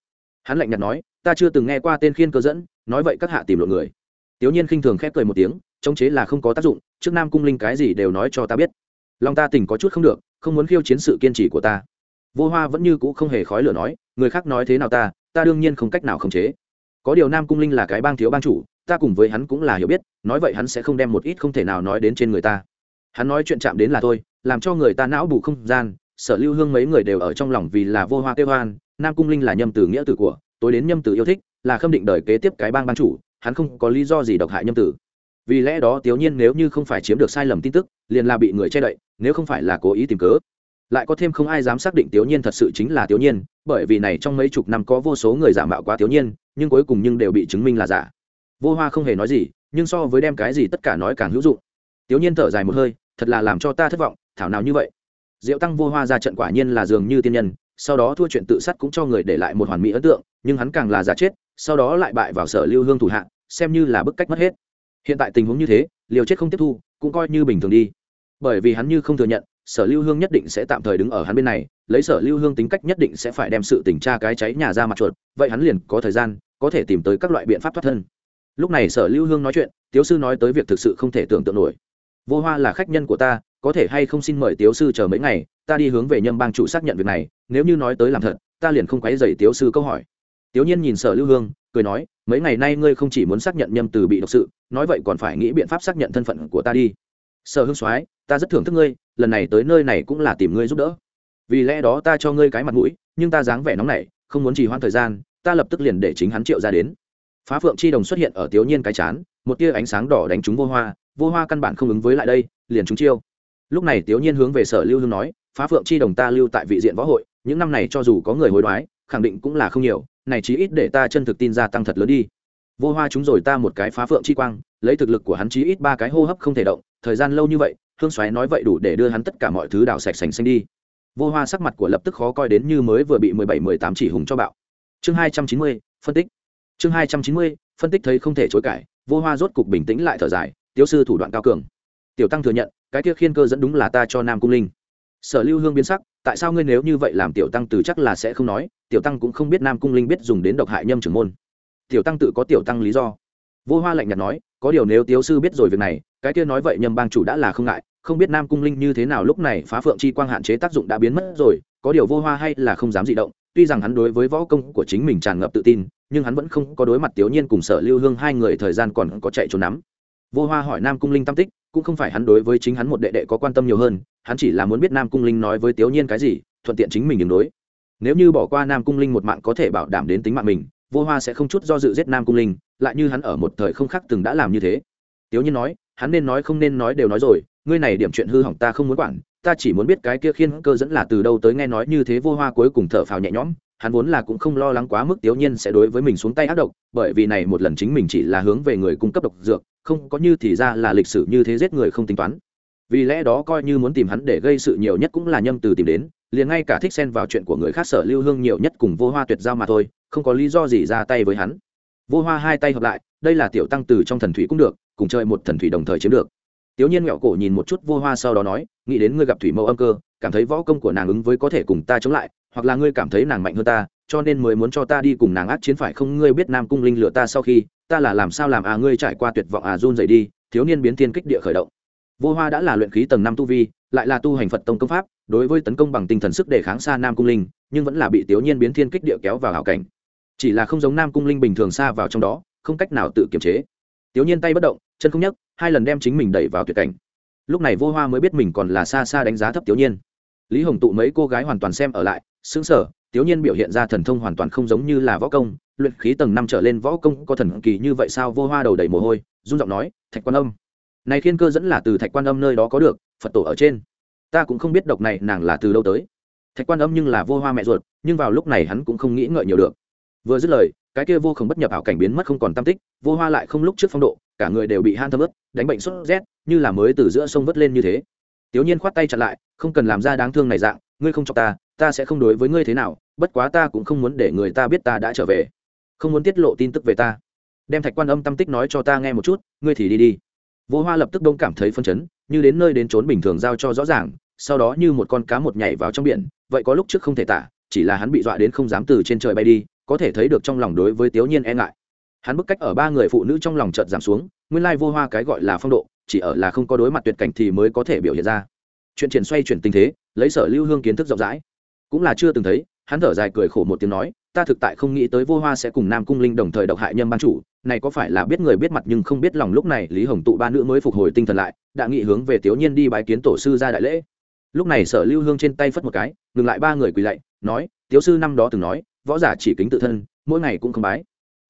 Hắn lạnh nhạt nói, ta chưa từng nghe qua tên khiên cơ dẫn, nói vậy các hạ tìm lộn người. Tiểu nhiên khinh thường khép cười một tiếng chống chế là không có tác dụng, trước nam cung linh cái gì đều nói cho ta biết. Lòng ta tỉnh có chút không được, không muốn khiêu chiến sự kiên trì của ta. Vô hoa vẫn như cũ không hề khói lửa nói, người khác nói thế nào ta ta đương nhiên không cách nào khống chế. Có điều nam cung linh là cái bang thiếu bang chủ, ta cùng với hắn cũng là hiểu biết, nói vậy hắn sẽ không đem một ít không thể nào nói đến trên người ta. Hắn nói chuyện chạm đến là thôi, làm cho người ta não bù không gian, sở lưu hương mấy người đều ở trong lòng vì là vô hoa kêu hoan nam cung linh là nhâm từ nghĩa tử của, tối đến nhâm từ yêu thích, là khâm định đời kế tiếp cái bang ban chủ, hắn không có lý do gì độc hại nhâm tử vì lẽ đó tiểu nhiên nếu như không phải chiếm được sai lầm tin tức, liền là bị người che đậy, nếu không phải là cố ý tìm cớ. Lại có thêm không ai dám xác định tiểu nhiên thật sự chính là tiểu nhiên, bởi vì này trong mấy chục năm có vô số người giả mạo quá tiểu nhiên, nhưng cuối cùng nhưng đều bị chứng minh là giả. Vô hoa không hề nói gì, nhưng so với đem cái gì tất cả nói càng hữu dụng. Tiểu nhiên thở dài một hơi, thật là làm cho ta thất vọng, thảo nào như vậy. Diệu tăng vô hoa ra trận quả nhiên là dường như tiên nhân, sau đó thua chuyện tự sát cũng cho người để lại một hoàn mỹ ấn tượng, nhưng hắn càng là giả chết, sau đó lại bại vào sở lưu hương thủ hạ, xem như là bức cách mất hết hiện tại tình huống như thế, liều chết không tiếp thu, cũng coi như bình thường đi. Bởi vì hắn như không thừa nhận, sở lưu hương nhất định sẽ tạm thời đứng ở hắn bên này, lấy sở lưu hương tính cách nhất định sẽ phải đem sự tình tra cái cháy nhà ra mặt chuột, vậy hắn liền có thời gian, có thể tìm tới các loại biện pháp thoát thân. Lúc này sở lưu hương nói chuyện, tiếu sư nói tới việc thực sự không thể tưởng tượng nổi. Vô hoa là khách nhân của ta, có thể hay không xin mời tiếu sư chờ mấy ngày, ta đi hướng về nhâm bang chủ xác nhận việc này, nếu như nói tới làm thật, ta liền không quấy dày tiếu sư câu hỏi. Tiếu nhiên nhìn sở lưu hương, cười nói mấy ngày nay ngươi không chỉ muốn xác nhận nhâm từ bị độc sự, nói vậy còn phải nghĩ biện pháp xác nhận thân phận của ta đi. Sở hương soái, ta rất thưởng thức ngươi, lần này tới nơi này cũng là tìm ngươi giúp đỡ. Vì lẽ đó ta cho ngươi cái mặt mũi, nhưng ta dáng vẻ nóng này không muốn trì hoãn thời gian, ta lập tức liền để chính hắn triệu ra đến. Phá phượng chi đồng xuất hiện ở tiểu nhiên cái chán, một tia ánh sáng đỏ đánh trúng vô hoa vô hoa căn bản không ứng với lại đây, liền trúng chiêu. Lúc này tiểu nhiên hướng về sở lưu hương nói, phá phượng chi đồng ta lưu tại vị diện võ hội, những năm này cho dù có người hối đoái, khẳng định cũng là không nhiều này chí ít để ta chân thực tin ra tăng thật lớn đi. Vô hoa chúng rồi ta một cái phá phượng chi quang, lấy thực lực của hắn chí ít ba cái hô hấp không thể động, thời gian lâu như vậy, hương xoáy nói vậy đủ để đưa hắn tất cả mọi thứ đào sạch sành xanh đi. Vô hoa sắc mặt của lập tức khó coi đến như mới vừa bị mười bảy, mười tám chỉ hùng cho bạo. Chương hai trăm chín mươi, phân tích. Chương hai trăm chín mươi, phân tích thấy không thể chối cãi, vô hoa rốt cục bình tĩnh lại thở dài tiêu sư thủ đoạn cao cường. Tiểu tăng thừa nhận, cái kia khiên cơ dẫn đúng là ta cho nam cung linh. Sở lưu hương biến sắc, tại sao ngươi nếu như vậy làm tiểu tăng từ chắc là sẽ không nói? Tiểu tăng cũng không biết nam cung linh biết dùng đến độc hại nhâm trưởng môn. Tiểu tăng tự có tiểu tăng lý do. Vô hoa lạnh nhạt nói, có điều nếu tiếu sư biết rồi việc này, cái kia nói vậy nhâm bang chủ đã là không ngại, không biết nam cung linh như thế nào lúc này phá phượng chi quang hạn chế tác dụng đã biến mất rồi, có điều vô hoa hay là không dám dị động, tuy rằng hắn đối với võ công của chính mình tràn ngập tự tin, nhưng hắn vẫn không có đối mặt tiểu nhiên cùng sở lưu hương hai người thời gian còn có chạy trốn nắm. Vô hoa hỏi nam cung linh tam tích, cũng không phải hắn đối với chính hắn một đệ đệ có quan tâm nhiều hơn, hắn chỉ là muốn biết nam cung linh nói với tiểu nhiên cái gì, thuận tiện chính mình đường đối nếu như bỏ qua nam cung linh một mạng có thể bảo đảm đến tính mạng mình, vô hoa sẽ không chút do dự giết nam cung linh, lại như hắn ở một thời không khác từng đã làm như thế. Tiểu nhiên nói, hắn nên nói không nên nói đều nói rồi, ngươi này điểm chuyện hư hỏng ta không muốn quản, ta chỉ muốn biết cái kia khiên cơ dẫn là từ đâu tới nghe nói như thế vô hoa cuối cùng thở phào nhẹ nhõm, hắn vốn là cũng không lo lắng quá mức tiểu nhiên sẽ đối với mình xuống tay ác độc, bởi vì này một lần chính mình chỉ là hướng về người cung cấp độc dược, không có như thì ra là lịch sử như thế giết người không tính toán. Vì lẽ đó coi như muốn tìm hắn để gây sự nhiều nhất cũng là nhâm từ tìm đến liền ngay cả thích xen vào chuyện của người khác sở lưu hương nhiều nhất cùng vô hoa tuyệt giao mà thôi, không có lý do gì ra tay với hắn. Vô hoa hai tay hợp lại, đây là tiểu tăng từ trong thần thủy cũng được, cùng chơi một thần thủy đồng thời chiếm được. Tiểu nhiên mẹo cổ nhìn một chút vô hoa sau đó nói, nghĩ đến ngươi gặp thủy mẫu âm cơ, cảm thấy võ công của nàng ứng với có thể cùng ta chống lại, hoặc là ngươi cảm thấy nàng mạnh hơn ta, cho nên mới muốn cho ta đi cùng nàng ác chiến phải không? Ngươi biết nam cung linh lựa ta sau khi, ta là làm sao làm à? Ngươi trải qua tuyệt vọng à? Run dậy đi, thiếu niên biến thiên kích địa khởi động vô hoa đã là luyện khí tầng năm tu vi, lại là tu hành phật tông công pháp, đối với tấn công bằng tinh thần sức đề kháng xa nam cung linh, nhưng vẫn là bị tiểu nhiên biến thiên kích địa kéo vào hảo cảnh. Chỉ là không giống nam cung linh bình thường xa vào trong đó, không cách nào tự kiềm chế. Tiểu nhiên tay bất động, chân không nhấc, hai lần đem chính mình đẩy vào tuyệt cảnh. Lúc này vô hoa mới biết mình còn là xa xa đánh giá thấp tiểu nhiên. Lý hồng tụ mấy cô gái hoàn toàn xem ở lại xứng sở tiểu nhiên biểu hiện ra thần thông hoàn toàn không giống như là võ công, luyện khí tầng năm trở lên võ công có thần kỳ như vậy sao? Vô hoa đầu đầy mồ hôi, run giọng nói, thạch quan âm này thiên cơ dẫn là từ thạch quan âm nơi đó có được, phật tổ ở trên. Ta cũng không biết độc này nàng là từ đâu tới. Thạch quan âm nhưng là vô hoa mẹ ruột, nhưng vào lúc này hắn cũng không nghĩ ngợi nhiều được. Vừa dứt lời, cái kia vô không bất nhập ảo cảnh biến mất không còn tam tích, vô hoa lại không lúc trước phong độ, cả người đều bị han thâm ướt, đánh bệnh sốt rét, như là mới từ giữa sông vớt lên như thế. Tiểu nhiên khoát tay chặn lại, không cần làm ra đáng thương này dạng, ngươi không chọc ta ta sẽ không đối với ngươi thế nào, bất quá ta cũng không muốn để người ta biết ta đã trở về. Không muốn tiết lộ tin tức về ta. Đem thạch quan âm tâm tích nói cho ta nghe một chút, ngươi thì đi đi vô hoa lập tức đông cảm thấy phân chấn, như đến nơi đến trốn bình thường giao cho rõ ràng, sau đó như một con cá một nhảy vào trong biển, vậy có lúc trước không thể tả, chỉ là hắn bị dọa đến không dám từ trên trời bay đi, có thể thấy được trong lòng đối với tiểu nhiên e ngại. Hắn bức cách ở ba người phụ nữ trong lòng chợt giảm xuống, nguyên lai vô hoa cái gọi là phong độ, chỉ ở là không có đối mặt tuyệt cảnh thì mới có thể biểu hiện ra. Chuyện triển xoay chuyển tình thế, lấy sở lưu hương kiến thức rộng rãi. Cũng là chưa từng thấy hắn thở dài cười khổ một tiếng nói, ta thực tại không nghĩ tới vô hoa sẽ cùng nam cung linh đồng thời độc hại nhâm ban chủ, này có phải là biết người biết mặt nhưng không biết lòng lúc này lý hồng tụ ba nữ mới phục hồi tinh thần lại, đã nghị hướng về tiểu nhiên đi bái kiến tổ sư ra đại lễ. Lúc này sở lưu hương trên tay phất một cái, ngừng lại ba người quỳ lạy, nói tiểu sư năm đó từng nói, võ giả chỉ kính tự thân, mỗi ngày cũng không bái.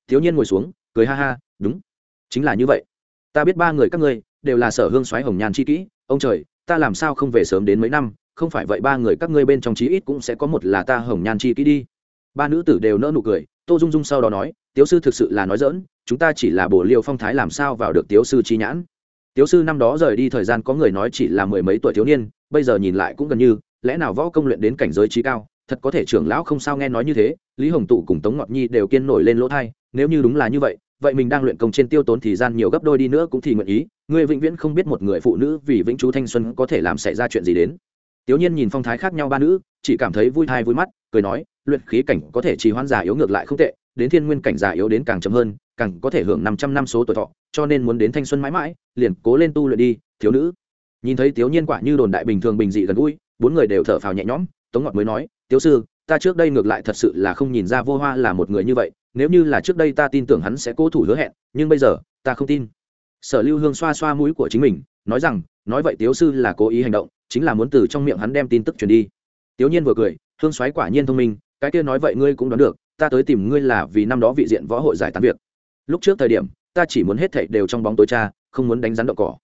Thiếu nhiên ngồi xuống, cười ha ha, đúng, chính là như vậy. Ta biết ba người các ngươi đều là sở hương xoáy hồng nhàn chi kỹ, ông trời, ta làm sao không về sớm đến mấy năm không phải vậy ba người các ngươi bên trong chí ít cũng sẽ có một là ta hồng nhan chi kỹ đi. Ba nữ tử đều nỡ nụ cười, tô dung dung sau đó nói, tiếu sư thực sự là nói dỡn chúng ta chỉ là bổ liều phong thái làm sao vào được tiếu sư chi nhãn? Tiếu sư năm đó rời đi thời gian có người nói chỉ là mười mấy tuổi thiếu niên, bây giờ nhìn lại cũng gần như, lẽ nào võ công luyện đến cảnh giới trí cao, thật có thể trưởng lão không sao nghe nói như thế, lý hồng tụ cùng tống ngọt nhi đều kiên nổi lên lỗ thai, nếu như đúng là như vậy vậy mình đang luyện công trên tiêu tốn thời gian nhiều gấp đôi đi nữa cũng thì nguyện ý người vĩnh viễn không biết một người phụ nữ vì vĩnh chú thanh xuân có thể làm xảy ra chuyện gì đến tiểu nhiên nhìn phong thái khác nhau ba nữ, chỉ cảm thấy vui thai vui mắt, cười nói, luyện khí cảnh có thể trì hoãn già yếu ngược lại không tệ, đến thiên nguyên cảnh già yếu đến càng chậm hơn, càng có thể hưởng năm trăm năm số tuổi thọ, cho nên muốn đến thanh xuân mãi mãi, liền cố lên tu luyện đi, thiếu nữ. Nhìn thấy tiểu nhiên quả như đồn đại bình thường bình dị gần gũi, bốn người đều thở phào nhẹ nhõm, tống ngọt mới nói, tiểu sư, ta trước đây ngược lại thật sự là không nhìn ra vô hoa là một người như vậy, nếu như là trước đây ta tin tưởng hắn sẽ cố thủ hứa hẹn, nhưng bây giờ, ta không tin. Sở lưu hương xoa xoa mũi của chính mình, nói rằng, nói vậy tiếu sư là cố ý hành động chính là muốn từ trong miệng hắn đem tin tức truyền đi. Tiếu nhiên vừa cười, hương xoáy quả nhiên thông minh, cái kia nói vậy ngươi cũng đoán được, ta tới tìm ngươi là vì năm đó vị diện võ hội giải tán việc. Lúc trước thời điểm, ta chỉ muốn hết thảy đều trong bóng tối cha, không muốn đánh rắn đậu cỏ.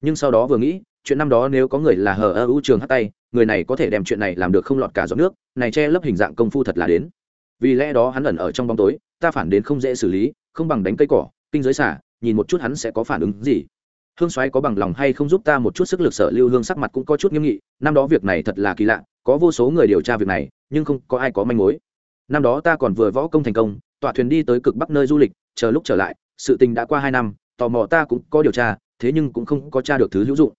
Nhưng sau đó vừa nghĩ, chuyện năm đó nếu có người là hờ ơ ưu trường hắt tay, người này có thể đem chuyện này làm được không lọt cả giọt nước, này che lấp hình dạng công phu thật là đến. Vì lẽ đó hắn ẩn ở trong bóng tối, ta phản đến không dễ xử lý, không bằng đánh cây cỏ, kinh giới xả, nhìn một chút hắn sẽ có phản ứng gì hương soái có bằng lòng hay không giúp ta một chút sức lực sở lưu hương sắc mặt cũng có chút nghiêm nghị, năm đó việc này thật là kỳ lạ, có vô số người điều tra việc này, nhưng không có ai có manh mối. Năm đó ta còn vừa võ công thành công tọa thuyền đi tới cực bắc nơi du lịch, chờ lúc trở lại, sự tình đã qua hai năm, tò mò ta cũng có điều tra, thế nhưng cũng không có tra được thứ hữu dụng.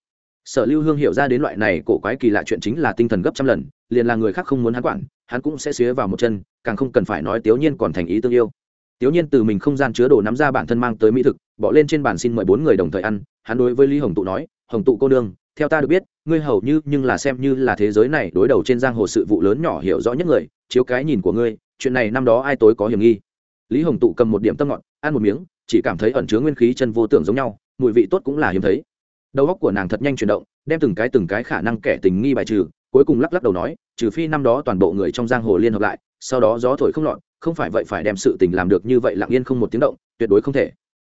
Sở lưu hương hiểu ra đến loại này cổ quái kỳ lạ chuyện chính là tinh thần gấp trăm lần, liền là người khác không muốn hắn quản, hắn cũng sẽ xía vào một chân, càng không cần phải nói tiểu nhiên còn thành ý tương yêu. Tiểu nhiên từ mình không gian chứa đồ nắm ra bản thân mang tới mỹ thực, bỏ lên trên bàn xin mời bốn người đồng thời ăn hắn đối với lý hồng tụ nói, hồng tụ cô nương, theo ta được biết, ngươi hầu như nhưng là xem như là thế giới này đối đầu trên giang hồ sự vụ lớn nhỏ hiểu rõ nhất người, chiếu cái nhìn của ngươi, chuyện này năm đó ai tối có hiểm nghi? Lý hồng tụ cầm một điểm tâm ngọt, ăn một miếng, chỉ cảm thấy ẩn chứa nguyên khí chân vô tưởng giống nhau, mùi vị tốt cũng là hiếm thấy. Đầu óc của nàng thật nhanh chuyển động, đem từng cái từng cái khả năng kẻ tình nghi bài trừ, cuối cùng lắc lắc đầu nói, trừ phi năm đó toàn bộ người trong giang hồ liên hợp lại, sau đó gió thổi không lọt, không phải vậy phải đem sự tình làm được như vậy lặng yên không một tiếng động, tuyệt đối không thể.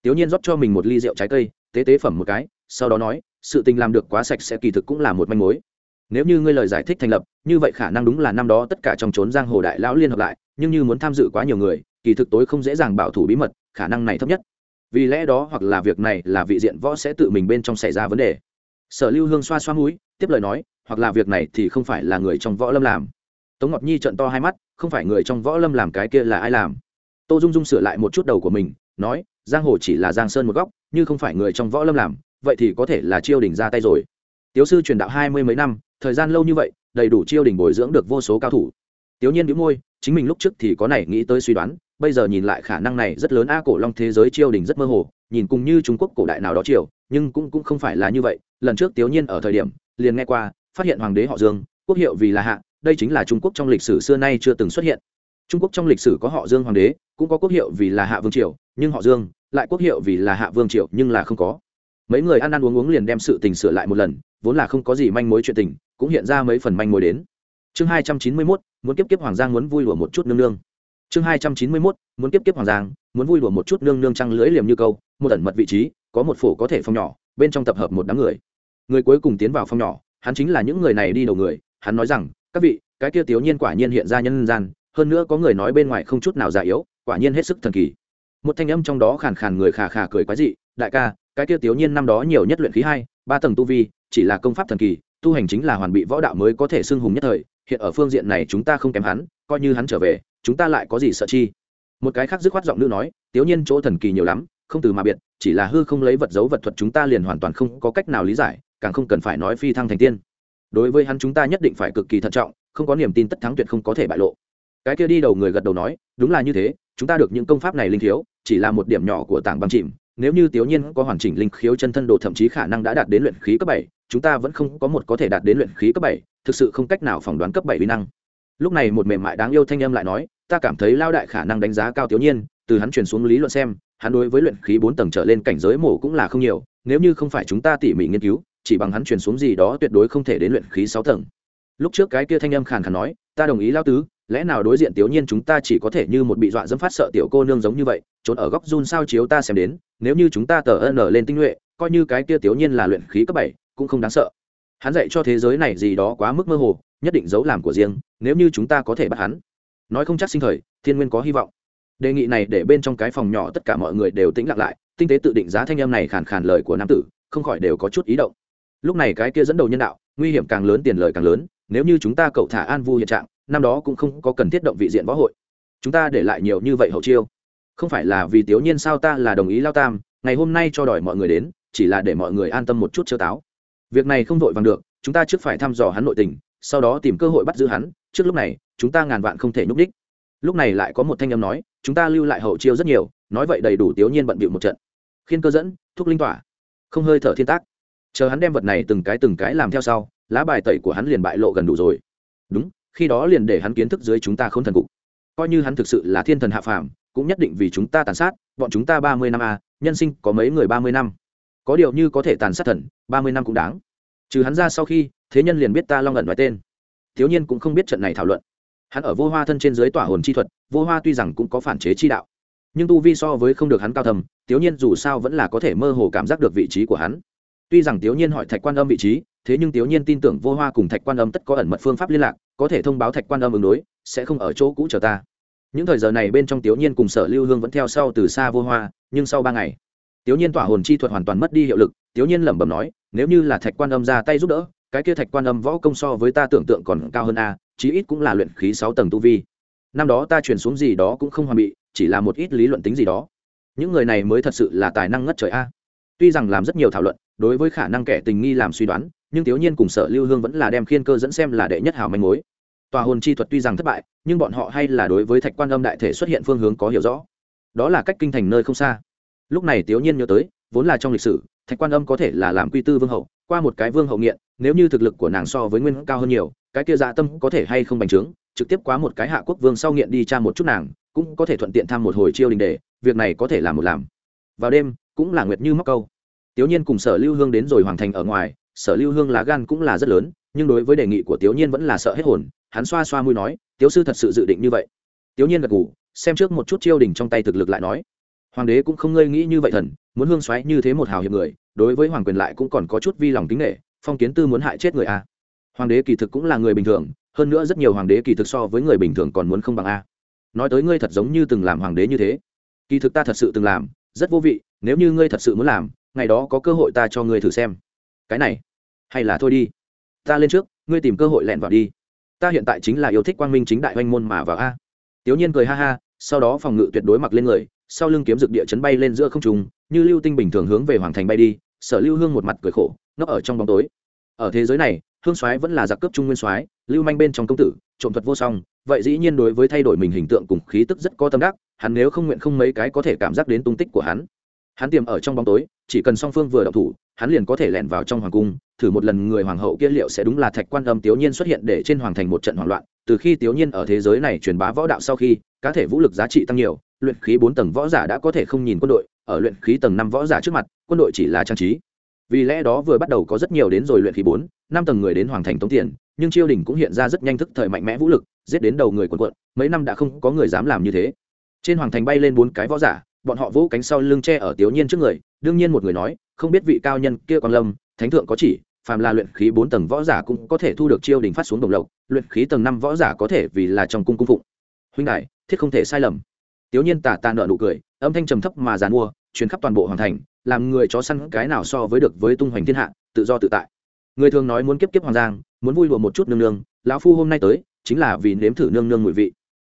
Tiểu nhiên rót cho mình một ly rượu trái cây tế tế phẩm một cái, sau đó nói, sự tình làm được quá sạch sẽ kỳ thực cũng là một manh mối. Nếu như ngươi lời giải thích thành lập, như vậy khả năng đúng là năm đó tất cả trong trốn giang hồ đại lão liên hợp lại, nhưng như muốn tham dự quá nhiều người, kỳ thực tối không dễ dàng bảo thủ bí mật, khả năng này thấp nhất. Vì lẽ đó hoặc là việc này là vị diện võ sẽ tự mình bên trong xảy ra vấn đề. Sở lưu hương xoa xoa mũi, tiếp lời nói, hoặc là việc này thì không phải là người trong võ lâm làm. Tống ngọc nhi trận to hai mắt, không phải người trong võ lâm làm cái kia là ai làm? Tô dung dung sửa lại một chút đầu của mình, nói, giang hồ chỉ là giang sơn một góc như không phải người trong võ lâm làm, vậy thì có thể là chiêu đình ra tay rồi. Tiếu sư truyền đạo hai mươi mấy năm, thời gian lâu như vậy, đầy đủ chiêu đình bồi dưỡng được vô số cao thủ. Tiếu nhiên đĩu môi, chính mình lúc trước thì có này nghĩ tới suy đoán, bây giờ nhìn lại khả năng này rất lớn a cổ long thế giới chiêu đình rất mơ hồ, nhìn cùng như trung quốc cổ đại nào đó triều, nhưng cũng cũng không phải là như vậy. Lần trước tiếu nhiên ở thời điểm, liền nghe qua, phát hiện hoàng đế họ dương, quốc hiệu vì là hạ, đây chính là trung quốc trong lịch sử xưa nay chưa từng xuất hiện. Trung quốc trong lịch sử có họ dương hoàng đế, cũng có quốc hiệu vì là hạ vương triều, nhưng họ dương lại quốc hiệu vì là hạ vương triệu nhưng là không có. Mấy người ăn ăn uống uống liền đem sự tình sửa lại một lần, vốn là không có gì manh mối chuyện tình, cũng hiện ra mấy phần manh mối đến. Chương hai trăm chín mươi mốt, muốn kiếp kiếp hoàng giang muốn vui lùa một chút nương nương. Chương hai trăm chín mươi mốt, muốn kiếp kiếp hoàng giang, muốn vui lùa một chút nương nương trăng lưỡi liềm như câu, một ẩn mật vị trí, có một phổ có thể phòng nhỏ, bên trong tập hợp một đám người. Người cuối cùng tiến vào phòng nhỏ, hắn chính là những người này đi đầu người, hắn nói rằng, các vị, cái kia tiểu nhiên quả nhiên hiện ra nhân gian, hơn nữa có người nói bên ngoài không chút nào già yếu, quả nhiên hết sức thần kỳ một thanh âm trong đó khàn khàn người khà khà cười quái dị, đại ca, cái kia tiểu nhiên năm đó nhiều nhất luyện khí hai, ba tầng tu vi, chỉ là công pháp thần kỳ, tu hành chính là hoàn bị võ đạo mới có thể xưng hùng nhất thời, hiện ở phương diện này chúng ta không kém hắn, coi như hắn trở về, chúng ta lại có gì sợ chi? Một cái khác dứt khoát giọng nữ nói, tiểu nhiên chỗ thần kỳ nhiều lắm, không từ mà biệt, chỉ là hư không lấy vật dấu vật thuật chúng ta liền hoàn toàn không có cách nào lý giải, càng không cần phải nói phi thăng thành tiên. Đối với hắn chúng ta nhất định phải cực kỳ thận trọng, không có niềm tin tất thắng tuyệt không có thể bại lộ. Cái kia đi đầu người gật đầu nói, đúng là như thế chúng ta được những công pháp này linh thiếu chỉ là một điểm nhỏ của tảng băng chìm. Nếu như tiểu nhiên có hoàn chỉnh linh khiếu chân thân độ thậm chí khả năng đã đạt đến luyện khí cấp bảy, chúng ta vẫn không có một có thể đạt đến luyện khí cấp bảy, thực sự không cách nào phỏng đoán cấp bảy uy năng. Lúc này một mềm mại đáng yêu thanh âm lại nói, ta cảm thấy lao đại khả năng đánh giá cao tiểu nhiên. Từ hắn truyền xuống lý luận xem, hắn đối với luyện khí bốn tầng trở lên cảnh giới mổ cũng là không nhiều, nếu như không phải chúng ta tỉ mỉ nghiên cứu, chỉ bằng hắn truyền xuống gì đó tuyệt đối không thể đến luyện khí sáu tầng. Lúc trước cái kia thanh âm khàn khàn nói, ta đồng ý lao tứ lẽ nào đối diện tiểu nhiên chúng ta chỉ có thể như một bị dọa dẫm phát sợ tiểu cô nương giống như vậy, trốn ở góc run sao chiếu ta xem đến, nếu như chúng ta tờ ân lên tinh nhuệ, coi như cái kia tiểu nhiên là luyện khí cấp bảy, cũng không đáng sợ. Hắn dạy cho thế giới này gì đó quá mức mơ hồ, nhất định giấu làm của riêng, nếu như chúng ta có thể bắt hắn. Nói không chắc sinh thời, thiên nguyên có hy vọng. Đề nghị này để bên trong cái phòng nhỏ tất cả mọi người đều tĩnh lặng lại, tinh tế tự định giá thanh âm này khàn khàn lời của nam tử, không khỏi đều có chút ý động. Lúc này cái kia dẫn đầu nhân đạo, nguy hiểm càng lớn, tiền lời càng lớn, nếu như chúng ta cậu thả an vu hiện trạng năm đó cũng không có cần thiết động vị diện võ hội. Chúng ta để lại nhiều như vậy hậu chiêu. Không phải là vì tiểu nhiên sao ta là đồng ý lao tam, ngày hôm nay cho đòi mọi người đến, chỉ là để mọi người an tâm một chút chơ táo. Việc này không vội vàng được, chúng ta trước phải thăm dò hắn nội tình, sau đó tìm cơ hội bắt giữ hắn, trước lúc này, chúng ta ngàn vạn không thể nhúc đích lúc này lại có một thanh âm nói, chúng ta lưu lại hậu chiêu rất nhiều, nói vậy đầy đủ tiểu nhiên bận bịu một trận. Khiên cơ dẫn, thúc linh tỏa. Không hơi thở thiên tác. Chờ hắn đem vật này từng cái từng cái làm theo sau, lá bài tẩy của hắn liền bại lộ gần đủ rồi. Đúng khi đó liền để hắn kiến thức dưới chúng ta không thần cục. Coi như hắn thực sự là thiên thần hạ phàm cũng nhất định vì chúng ta tàn sát bọn chúng ta ba mươi năm a à, nhân sinh có mấy người ba mươi năm? Có điều như có thể tàn sát thần ba mươi năm cũng đáng. Trừ hắn ra sau khi thế nhân liền biết ta long ẩn nói tên. Thiếu nhiên cũng không biết trận này thảo luận. Hắn ở vô hoa thân trên dưới tỏa hồn chi thuật vô hoa tuy rằng cũng có phản chế chi đạo nhưng tu vi so với không được hắn cao thầm thiếu nhiên dù sao vẫn là có thể mơ hồ cảm giác được vị trí của hắn. Tuy rằng thiếu nhiên hỏi thạch quan âm vị trí thế nhưng thiếu nhiên tin tưởng vô hoa cùng thạch quan âm tất có ẩn mật phương pháp liên lạc có thể thông báo thạch quan âm ứng đối, sẽ không ở chỗ cũ chờ ta. Những thời giờ này bên trong tiểu nhiên cùng sở lưu hương vẫn theo sau từ xa vô hoa, nhưng sau ba ngày tiểu nhiên tỏa hồn chi thuật hoàn toàn mất đi hiệu lực. Tiểu nhiên lẩm bẩm nói, nếu như là thạch quan âm ra tay giúp đỡ, cái kia thạch quan âm võ công so với ta tưởng tượng còn cao hơn a, chí ít cũng là luyện khí sáu tầng tu vi. Năm đó ta truyền xuống gì đó cũng không hoàn bị, chỉ là một ít lý luận tính gì đó. Những người này mới thật sự là tài năng ngất trời a. Tuy rằng làm rất nhiều thảo luận, đối với khả năng kẻ tình nghi làm suy đoán nhưng tiểu nhiên cùng sở lưu hương vẫn là đem khiên cơ dẫn xem là đệ nhất hào manh mối. Tòa hồn chi thuật tuy rằng thất bại, nhưng bọn họ hay là đối với thạch quan âm đại thể xuất hiện phương hướng có hiểu rõ. Đó là cách kinh thành nơi không xa. Lúc này tiểu nhiên nhớ tới, vốn là trong lịch sử, thạch quan âm có thể là làm quy tư vương hậu, qua một cái vương hậu nghiện, nếu như thực lực của nàng so với nguyên cao hơn nhiều, cái kia dạ tâm có thể hay không bành trướng, trực tiếp quá một cái hạ quốc vương sau nghiện đi tra một chút nàng, cũng có thể thuận tiện thăm một hồi chiêu đình đề việc này có thể làm một làm. Vào đêm, cũng là nguyệt như móc câu. Tiểu nhiên cùng sở lưu hương đến rồi hoàng thành ở ngoài sở lưu hương lá gan cũng là rất lớn, nhưng đối với đề nghị của tiểu nhiên vẫn là sợ hết hồn, hắn xoa xoa mũi nói tiểu sư thật sự dự định như vậy. Tiểu nhiên gật gù, xem trước một chút chiêu đình trong tay thực lực lại nói, hoàng đế cũng không ngơi nghĩ như vậy thần, muốn hương xoáy như thế một hào hiệp người, đối với hoàng quyền lại cũng còn có chút vi lòng kính nghệ phong kiến tư muốn hại chết người a. Hoàng đế kỳ thực cũng là người bình thường, hơn nữa rất nhiều hoàng đế kỳ thực so với người bình thường còn muốn không bằng a. Nói tới ngươi thật giống như từng làm hoàng đế như thế. Kỳ thực ta thật sự từng làm, rất vô vị, nếu như ngươi thật sự muốn làm, ngày đó có cơ hội ta cho ngươi thử xem cái này, hay là thôi đi. Ta lên trước, ngươi tìm cơ hội lẹn vào đi. Ta hiện tại chính là yêu thích quang minh chính đại oanh môn mà vào a. Tiểu nhiên cười ha ha, sau đó phòng ngự tuyệt đối mặc lên người, sau lưng kiếm dực địa chấn bay lên giữa không trung, như lưu tinh bình thường hướng về hoàng thành bay đi, sở lưu hương một mặt cười khổ, ngốc ở trong bóng tối. Ở thế giới này, hương soái vẫn là giặc cướp trung nguyên soái, lưu manh bên trong công tử, trộm thuật vô song, vậy dĩ nhiên đối với thay đổi mình hình tượng cùng khí tức rất có tâm đắc, hắn nếu không nguyện không mấy cái có thể cảm giác đến tung tích của hắn hắn tiềm ở trong bóng tối, chỉ cần song phương vừa đậu thủ, hắn liền có thể lẻn vào trong hoàng cung, thử một lần người hoàng hậu kia liệu sẽ đúng là thạch quan âm tiểu nhiên xuất hiện để trên hoàng thành một trận hoảng loạn. Từ khi tiểu nhiên ở thế giới này truyền bá võ đạo sau khi, cá thể vũ lực giá trị tăng nhiều, luyện khí bốn tầng võ giả đã có thể không nhìn quân đội, ở luyện khí tầng năm võ giả trước mặt, quân đội chỉ là trang trí. Vì lẽ đó vừa bắt đầu có rất nhiều đến rồi luyện khí bốn, năm tầng người đến hoàng thành tống tiền, nhưng triều đình cũng hiện ra rất nhanh thức thời mạnh mẽ vũ lực, giết đến đầu người quần quận mấy năm đã không có người dám làm như thế. Trên hoàng thành bay lên bốn cái võ giả bọn họ vỗ cánh sau lưng tre ở tiểu nhiên trước người, đương nhiên một người nói, không biết vị cao nhân kia còn lâm, thánh thượng có chỉ, phàm là luyện khí bốn tầng võ giả cũng có thể thu được chiêu đình phát xuống đồng lộc, luyện khí tầng năm võ giả có thể vì là trong cung cung phụng. Huynh đại, thiết không thể sai lầm. Tiểu nhiên tà tà nợ nụ cười, âm thanh trầm thấp mà giàn mua chuyến khắp toàn bộ hoàng thành, làm người chó săn cái nào so với được với tung hoành thiên hạ, tự do tự tại. Người thường nói muốn kiếp kiếp hoàng giang, muốn vui lùa một chút nương nương, lão phu hôm nay tới, chính là vì nếm thử nương nương mùi vị.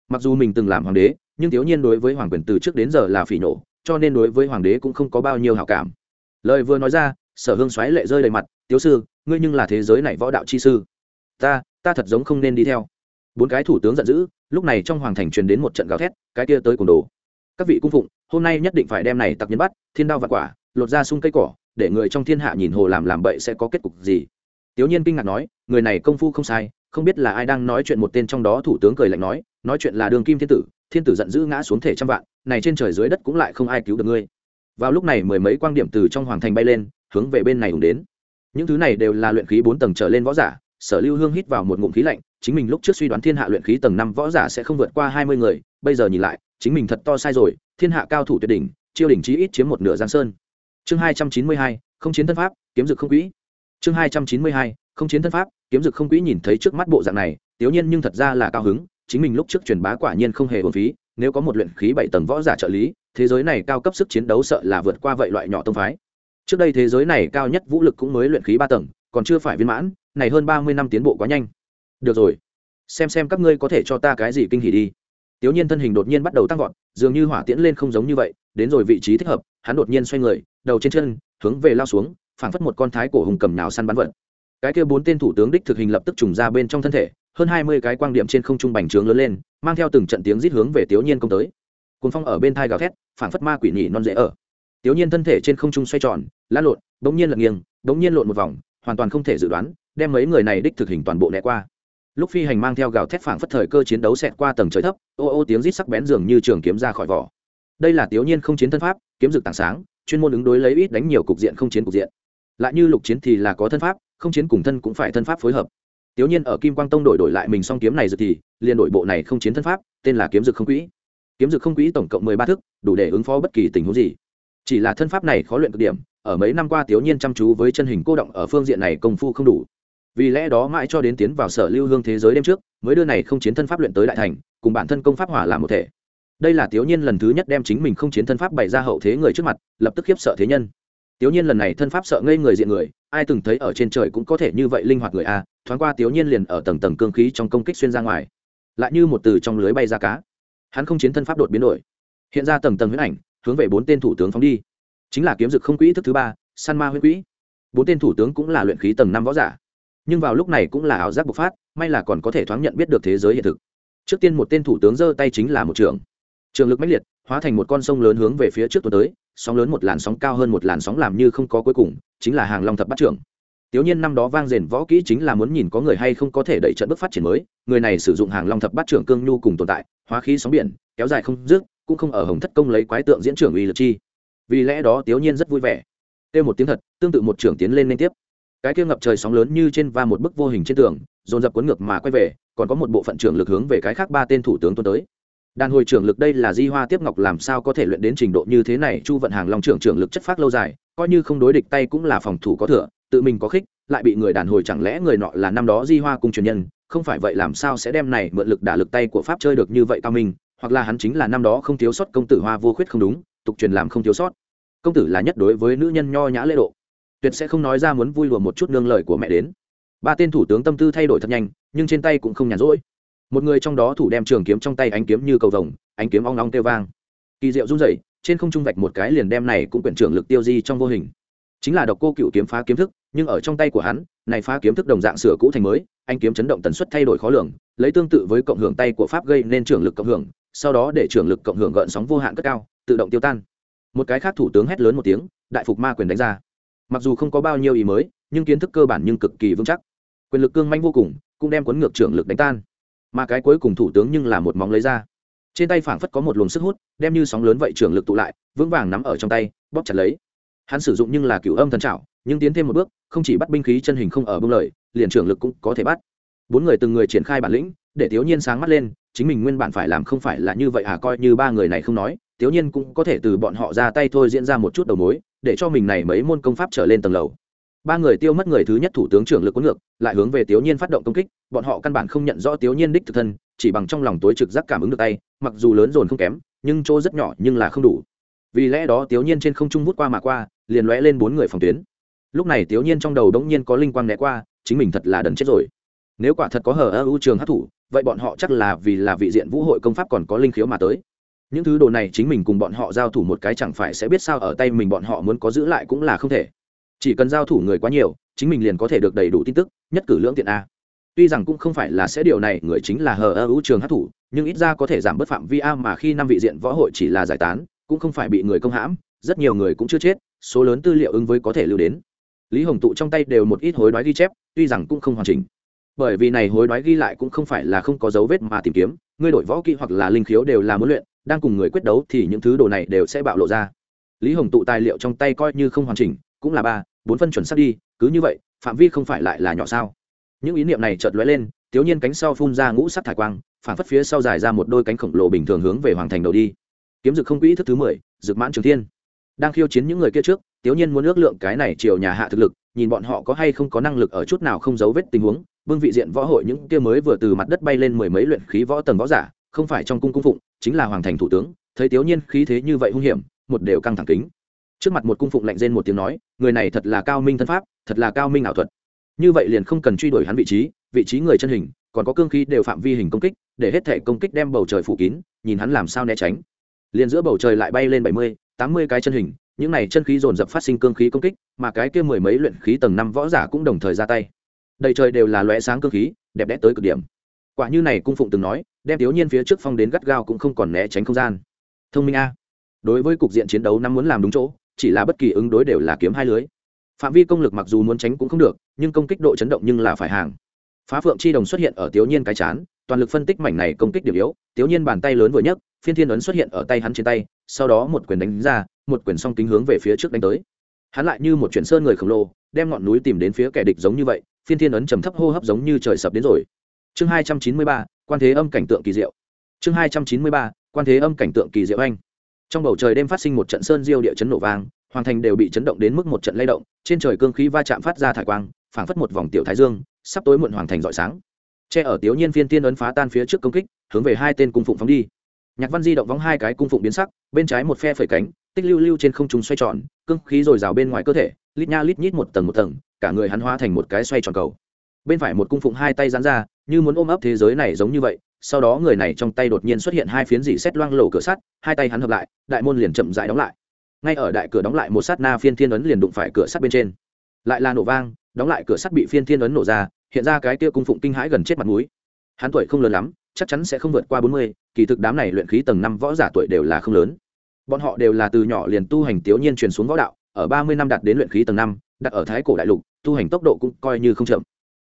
Mặc dù mình từng làm hoàng đế nhưng thiếu nhiên đối với hoàng quyền từ trước đến giờ là phỉ nổ, cho nên đối với hoàng đế cũng không có bao nhiêu hảo cảm. Lời vừa nói ra, sở hương xoáy lệ rơi đầy mặt, tiếu sư, ngươi nhưng là thế giới này võ đạo chi sư. Ta ta thật giống không nên đi theo. Bốn cái thủ tướng giận dữ, lúc này trong hoàng thành truyền đến một trận gào thét, cái kia tới cùng đồ. Các vị cung phụng, hôm nay nhất định phải đem này tặc nhân bắt, thiên đao và quả, lột ra sung cây cỏ, để người trong thiên hạ nhìn hồ làm làm bậy sẽ có kết cục gì? Tiểu nhiên kinh ngạc nói, người này công phu không sai, không biết là ai đang nói chuyện một tên trong đó thủ tướng cười lạnh nói nói chuyện là đường kim thiên tử thiên tử giận dữ ngã xuống thể trăm vạn, này trên trời dưới đất cũng lại không ai cứu được ngươi. Vào lúc này mười mấy quan điểm từ trong hoàng thành bay lên, hướng về bên này hùng đến. Những thứ này đều là luyện khí bốn tầng trở lên võ giả, sở lưu hương hít vào một ngụm khí lạnh, chính mình lúc trước suy đoán thiên hạ luyện khí tầng năm võ giả sẽ không vượt qua hai mươi người, bây giờ nhìn lại, chính mình thật to sai rồi, thiên hạ cao thủ tuyệt đỉnh chiêu đỉnh chí ít chiếm một nửa giang sơn. Chương hai trăm chín mươi hai, không chiến thân pháp, kiếm dực không quỹ. Chương hai trăm chín mươi hai, không chiến thân pháp, kiếm dực không quỹ nhìn thấy trước mắt bộ dạng này, tiểu nhiên nhưng thật ra là cao hứng chính mình lúc trước truyền bá quả nhiên không hề hồn phí, nếu có một luyện khí bảy tầng võ giả trợ lý, thế giới này cao cấp sức chiến đấu sợ là vượt qua vậy loại nhỏ tông phái. Trước đây thế giới này cao nhất vũ lực cũng mới luyện khí ba tầng, còn chưa phải viên mãn, này hơn ba mươi năm tiến bộ quá nhanh. Được rồi, xem xem các ngươi có thể cho ta cái gì kinh hỉ đi. Tiểu nhiên thân hình đột nhiên bắt đầu tăng vọt, dường như hỏa tiễn lên không giống như vậy, đến rồi vị trí thích hợp, hắn đột nhiên xoay người, đầu trên chân, hướng về lao xuống, phảng phất một con thái cổ hùng cầm nào săn bắn vật cái kia bốn tên thủ tướng đích thực hình lập tức trùng ra bên trong thân thể hơn hai mươi cái quang điểm trên không trung bành trướng lớn lên, mang theo từng trận tiếng rít hướng về tiểu nhiên công tới. Cuốn phong ở bên thai gào thét, phảng phất ma quỷ nhỉ non dễ ở. Tiểu nhiên thân thể trên không trung xoay tròn, lăn lộn, bỗng nhiên lật nghiêng, bỗng nhiên lộn một vòng, hoàn toàn không thể dự đoán, đem mấy người này đích thực hình toàn bộ né qua. Lúc phi hành mang theo gào thét phảng phất thời cơ chiến đấu xẹt qua tầng trời thấp, ô ô tiếng rít sắc bén dường như trường kiếm ra khỏi vỏ. Đây là tiểu nhiên không chiến thân pháp, kiếm dược tảng sáng, chuyên môn ứng đối lấy ít đánh nhiều cục diện không chiến cục diện. Lại như lục chiến thì là có thân pháp, không chiến cùng thân cũng phải thân pháp phối hợp tiểu nhiên ở kim quang tông đổi đổi lại mình song kiếm này rồi thì, liền đổi bộ này không chiến thân pháp, tên là kiếm dực không quỹ. Kiếm dực không quỹ tổng cộng mười ba thức, đủ để ứng phó bất kỳ tình huống gì. Chỉ là thân pháp này khó luyện cực điểm, ở mấy năm qua tiểu nhiên chăm chú với chân hình cô động ở phương diện này công phu không đủ. Vì lẽ đó mãi cho đến tiến vào sở lưu hương thế giới đêm trước, mới đưa này không chiến thân pháp luyện tới đại thành, cùng bản thân công pháp hòa làm một thể. Đây là tiểu nhiên lần thứ nhất đem chính mình không chiến thân pháp bày ra hậu thế người trước mặt, lập tức khiếp sợ thế nhân tiểu nhiên lần này thân pháp sợ ngây người diện người, ai từng thấy ở trên trời cũng có thể như vậy linh hoạt người a, thoáng qua tiểu nhiên liền ở tầng tầng cương khí trong công kích xuyên ra ngoài. Lại như một từ trong lưới bay ra cá. Hắn không chiến thân pháp đột biến đổi. Hiện ra tầng tầng huyễn ảnh, hướng về bốn tên thủ tướng phóng đi. Chính là kiếm dực không quỹ thức thứ ba, san ma huyết quỹ. Bốn tên thủ tướng cũng là luyện khí tầng năm võ giả. Nhưng vào lúc này cũng là ảo giác bộc phát, may là còn có thể thoáng nhận biết được thế giới hiện thực. Trước tiên một tên thủ tướng giơ tay chính là một trường. Trường lực mãnh liệt, hóa thành một con sông lớn hướng về phía trước tuôn tới sóng lớn một làn sóng cao hơn một làn sóng làm như không có cuối cùng chính là hàng long thập bát trưởng Tiểu nhiên năm đó vang rền võ kỹ chính là muốn nhìn có người hay không có thể đẩy trận bước phát triển mới, người này sử dụng hàng long thập bát trưởng cương nhu cùng tồn tại, hóa khí sóng biển, kéo dài không dứt, cũng không ở hồng thất công lấy quái tượng diễn trưởng uy lực chi. Vì lẽ đó Tiểu nhiên rất vui vẻ. Kêu một tiếng thật, tương tự một trưởng tiến lên liên tiếp. Cái kia ngập trời sóng lớn như trên va một bức vô hình trên tường, dồn dập cuốn ngược mà quay về, còn có một bộ phận trưởng lực hướng về cái khác ba tên thủ tướng tuôn tới. Đàn hồi trưởng lực đây là Di Hoa tiếp ngọc làm sao có thể luyện đến trình độ như thế này, Chu vận hàng long trưởng trưởng lực chất phát lâu dài, coi như không đối địch tay cũng là phòng thủ có thừa, tự mình có khích lại bị người đàn hồi chẳng lẽ người nọ là năm đó di hoa cung truyền nhân không phải vậy làm sao sẽ đem này mượn lực đả lực tay của pháp chơi được như vậy cao minh hoặc là hắn chính là năm đó không thiếu sót công tử hoa vô khuyết không đúng tục truyền làm không thiếu sót. Công tử là nhất đối với nữ nhân nho nhã lễ độ. Tuyệt sẽ không nói ra muốn vui lùa một chút nương lời của mẹ đến. Ba tên thủ tướng tâm tư thay đổi thật nhanh nhưng trên tay cũng không nhàn rỗi một người trong đó thủ đem trường kiếm trong tay ánh kiếm như cầu vồng, ánh kiếm ong ong kêu vang. Kỳ diệu run rẩy, trên không trung vạch một cái liền đem này cũng quyển trưởng lực tiêu di trong vô hình. Chính là độc cô cựu kiếm phá kiếm thức, nhưng ở trong tay của hắn, này phá kiếm thức đồng dạng sửa cũ thành mới anh kiếm chấn động tần suất thay đổi khó lường, lấy tương tự với cộng hưởng tay của pháp gây nên trưởng lực cộng hưởng, sau đó để trưởng lực cộng hưởng gợn sóng vô hạn cất cao, tự động tiêu tan. Một cái khác thủ tướng hét lớn một tiếng, đại phục ma quyền đánh ra. Mặc dù không có bao nhiêu ý mới, nhưng kiến thức cơ bản nhưng cực kỳ vững chắc. Quyền lực cương manh vô cùng, cũng đem cuốn ngược trưởng lực đánh tan mà cái cuối cùng thủ tướng nhưng là một móng lấy ra. Trên tay phảng phất có một luồng sức hút, đem như sóng lớn vậy trường lực tụ lại, vững vàng nắm ở trong tay, bóp chặt lấy. Hắn sử dụng nhưng là cửu âm thần trảo, nhưng tiến thêm một bước, không chỉ bắt binh khí chân hình không ở bông lời, liền trường lực cũng có thể bắt. Bốn người từng người triển khai bản lĩnh, để thiếu nhiên sáng mắt lên, chính mình nguyên bản phải làm không phải là như vậy à coi như ba người này không nói thiếu nhiên cũng có thể từ bọn họ ra tay thôi diễn ra một chút đầu mối, để cho mình này mấy môn công pháp trở lên tầng lầu ba người tiêu mất người thứ nhất thủ tướng trưởng lực quân ngược, lại hướng về tiểu nhiên phát động công kích, bọn họ căn bản không nhận rõ tiểu nhiên đích thực thân, chỉ bằng trong lòng tối trực giác cảm ứng được tay, mặc dù lớn dồn không kém, nhưng chỗ rất nhỏ nhưng là không đủ. Vì lẽ đó tiểu nhiên trên không trung vút qua mà qua, liền lóe lên bốn người phòng tuyến. Lúc này tiểu nhiên trong đầu đống nhiên có linh quang né qua, chính mình thật là đần chết rồi. Nếu quả thật có hở ưu trường hát thủ vậy bọn họ chắc là vì là vị diện vũ hội công pháp còn có linh khiếu mà tới. Những thứ đồ này chính mình cùng bọn họ giao thủ một cái chẳng phải sẽ biết sao ở tay mình bọn họ muốn có giữ lại cũng là không thể chỉ cần giao thủ người quá nhiều, chính mình liền có thể được đầy đủ tin tức, nhất cử lưỡng tiện a. Tuy rằng cũng không phải là sẽ điều này, người chính là hờ ơ ưu trường hát thủ, nhưng ít ra có thể giảm bớt phạm vi a mà khi năm vị diện võ hội chỉ là giải tán, cũng không phải bị người công hãm, rất nhiều người cũng chưa chết, số lớn tư liệu ứng với có thể lưu đến. Lý hồng tụ trong tay đều một ít hối đoái ghi chép, tuy rằng cũng không hoàn chỉnh. Bởi vì này hối đoái ghi lại cũng không phải là không có dấu vết mà tìm kiếm ngươi đổi võ kỹ hoặc là linh khiếu đều là muốn luyện, đang cùng người quyết đấu thì những thứ đồ này đều sẽ bạo lộ ra. Lý hồng tụ tài liệu trong tay coi như không hoàn chỉnh, cũng là ba bốn phân chuẩn xác đi, cứ như vậy, phạm vi không phải lại là nhỏ sao? Những ý niệm này chợt lóe lên, thiếu nhiên cánh sau phun ra ngũ sắc thải quang, phản phất phía sau dài ra một đôi cánh khổng lồ bình thường hướng về hoàng thành đầu đi. Kiếm dực không quỹ thức thứ mười, dực mãn trường thiên. Đang khiêu chiến những người kia trước tiểu nhiên muốn ước lượng cái này chiều nhà hạ thực lực, nhìn bọn họ có hay không có năng lực ở chút nào không giấu vết tình huống bưng vị diện võ hội những kia mới vừa từ mặt đất bay lên mười mấy luyện khí võ tầng võ giả, không phải trong cung cung phụng, chính là hoàng thành thủ tướng, thấy tiểu nhiên khí thế như vậy hung hiểm, một đều căng thẳng kính trước mặt một cung phụng lạnh rên một tiếng nói, người này thật là cao minh thân pháp, thật là cao minh ảo thuật. Như vậy liền không cần truy đuổi hắn vị trí vị trí người chân hình, còn có cương khí đều phạm vi hình công kích, để hết thể công kích đem bầu trời phủ kín, nhìn hắn làm sao né tránh. Liền giữa bầu trời lại bay lên bảy mươi, tám mươi cái chân hình, những này chân khí dồn dập phát sinh cương khí công kích, mà cái kia mười mấy luyện khí tầng năm võ giả cũng đồng thời ra tay. Đầy trời đều là lóe sáng cương khí, đẹp đẽ tới cực điểm. Quả như này cung phụng từng nói, đem thiếu nhiên phía trước phong đến gắt gao cũng không còn né tránh không gian. Thông minh a. Đối với cục diện chiến đấu năm muốn làm đúng chỗ chỉ là bất kỳ ứng đối đều là kiếm hai lưới. Phạm vi công lực mặc dù muốn tránh cũng không được, nhưng công kích độ chấn động nhưng là phải hàng. Phá phượng chi đồng xuất hiện ở tiểu nhiên cái chán, toàn lực phân tích mảnh này công kích điểm yếu tiểu nhiên bàn tay lớn vừa nhấc, phiên thiên ấn xuất hiện ở tay hắn trên tay, sau đó một quyền đánh ra, một quyền song kính hướng về phía trước đánh tới. Hắn lại như một chuyển sơn người khổng lồ, đem ngọn núi tìm đến phía kẻ địch giống như vậy, phiên thiên ấn trầm thấp hô hấp giống như trời sập đến rồi. Chương hai trăm chín mươi ba, quan thế âm cảnh tượng kỳ diệu. Chương hai trăm chín mươi ba, quan thế âm cảnh tượng kỳ diệu anh trong bầu trời đêm phát sinh một trận sơn diêu địa chấn nổ vang, hoàng thành đều bị chấn động đến mức một trận lay động, trên trời cương khí va chạm phát ra thải quang, phảng phất một vòng tiểu thái dương, sắp tối muộn hoàng thành rọi sáng. Che ở tiểu nhiên phiên tiên ấn phá tan phía trước công kích, hướng về hai tên cung phụng phóng đi. Nhạc văn di động vóng hai cái cung phụng biến sắc, bên trái một phe phẩy cánh, tích lưu lưu trên không trung xoay tròn, cương khí dồi dào bên ngoài cơ thể, lít nha lít nhít một tầng một tầng, cả người hắn hóa thành một cái xoay tròn cầu. Bên phải một cung phụng hai tay dán ra, như muốn ôm ấp thế giới này giống như vậy sau đó người này trong tay đột nhiên xuất hiện hai phiến dỉ xét loang lổ cửa sắt, hai tay hắn hợp lại, đại môn liền chậm rãi đóng lại. Ngay ở đại cửa đóng lại, một sát na phiên thiên ấn liền đụng phải cửa sắt bên trên. Lại là nổ vang, đóng lại cửa sắt bị phiên thiên ấn nổ ra, hiện ra cái kia cung phụng kinh hãi gần chết mặt mũi. Hắn tuổi không lớn lắm, chắc chắn sẽ không vượt qua bốn mươi, kỳ thực đám này luyện khí tầng năm võ giả tuổi đều là không lớn. Bọn họ đều là từ nhỏ liền tu hành tiểu nhiên truyền xuống võ đạo, ở ba mươi năm đạt đến luyện khí tầng năm, đặt ở thái cổ đại lục, tu hành tốc độ cũng coi như không chậm.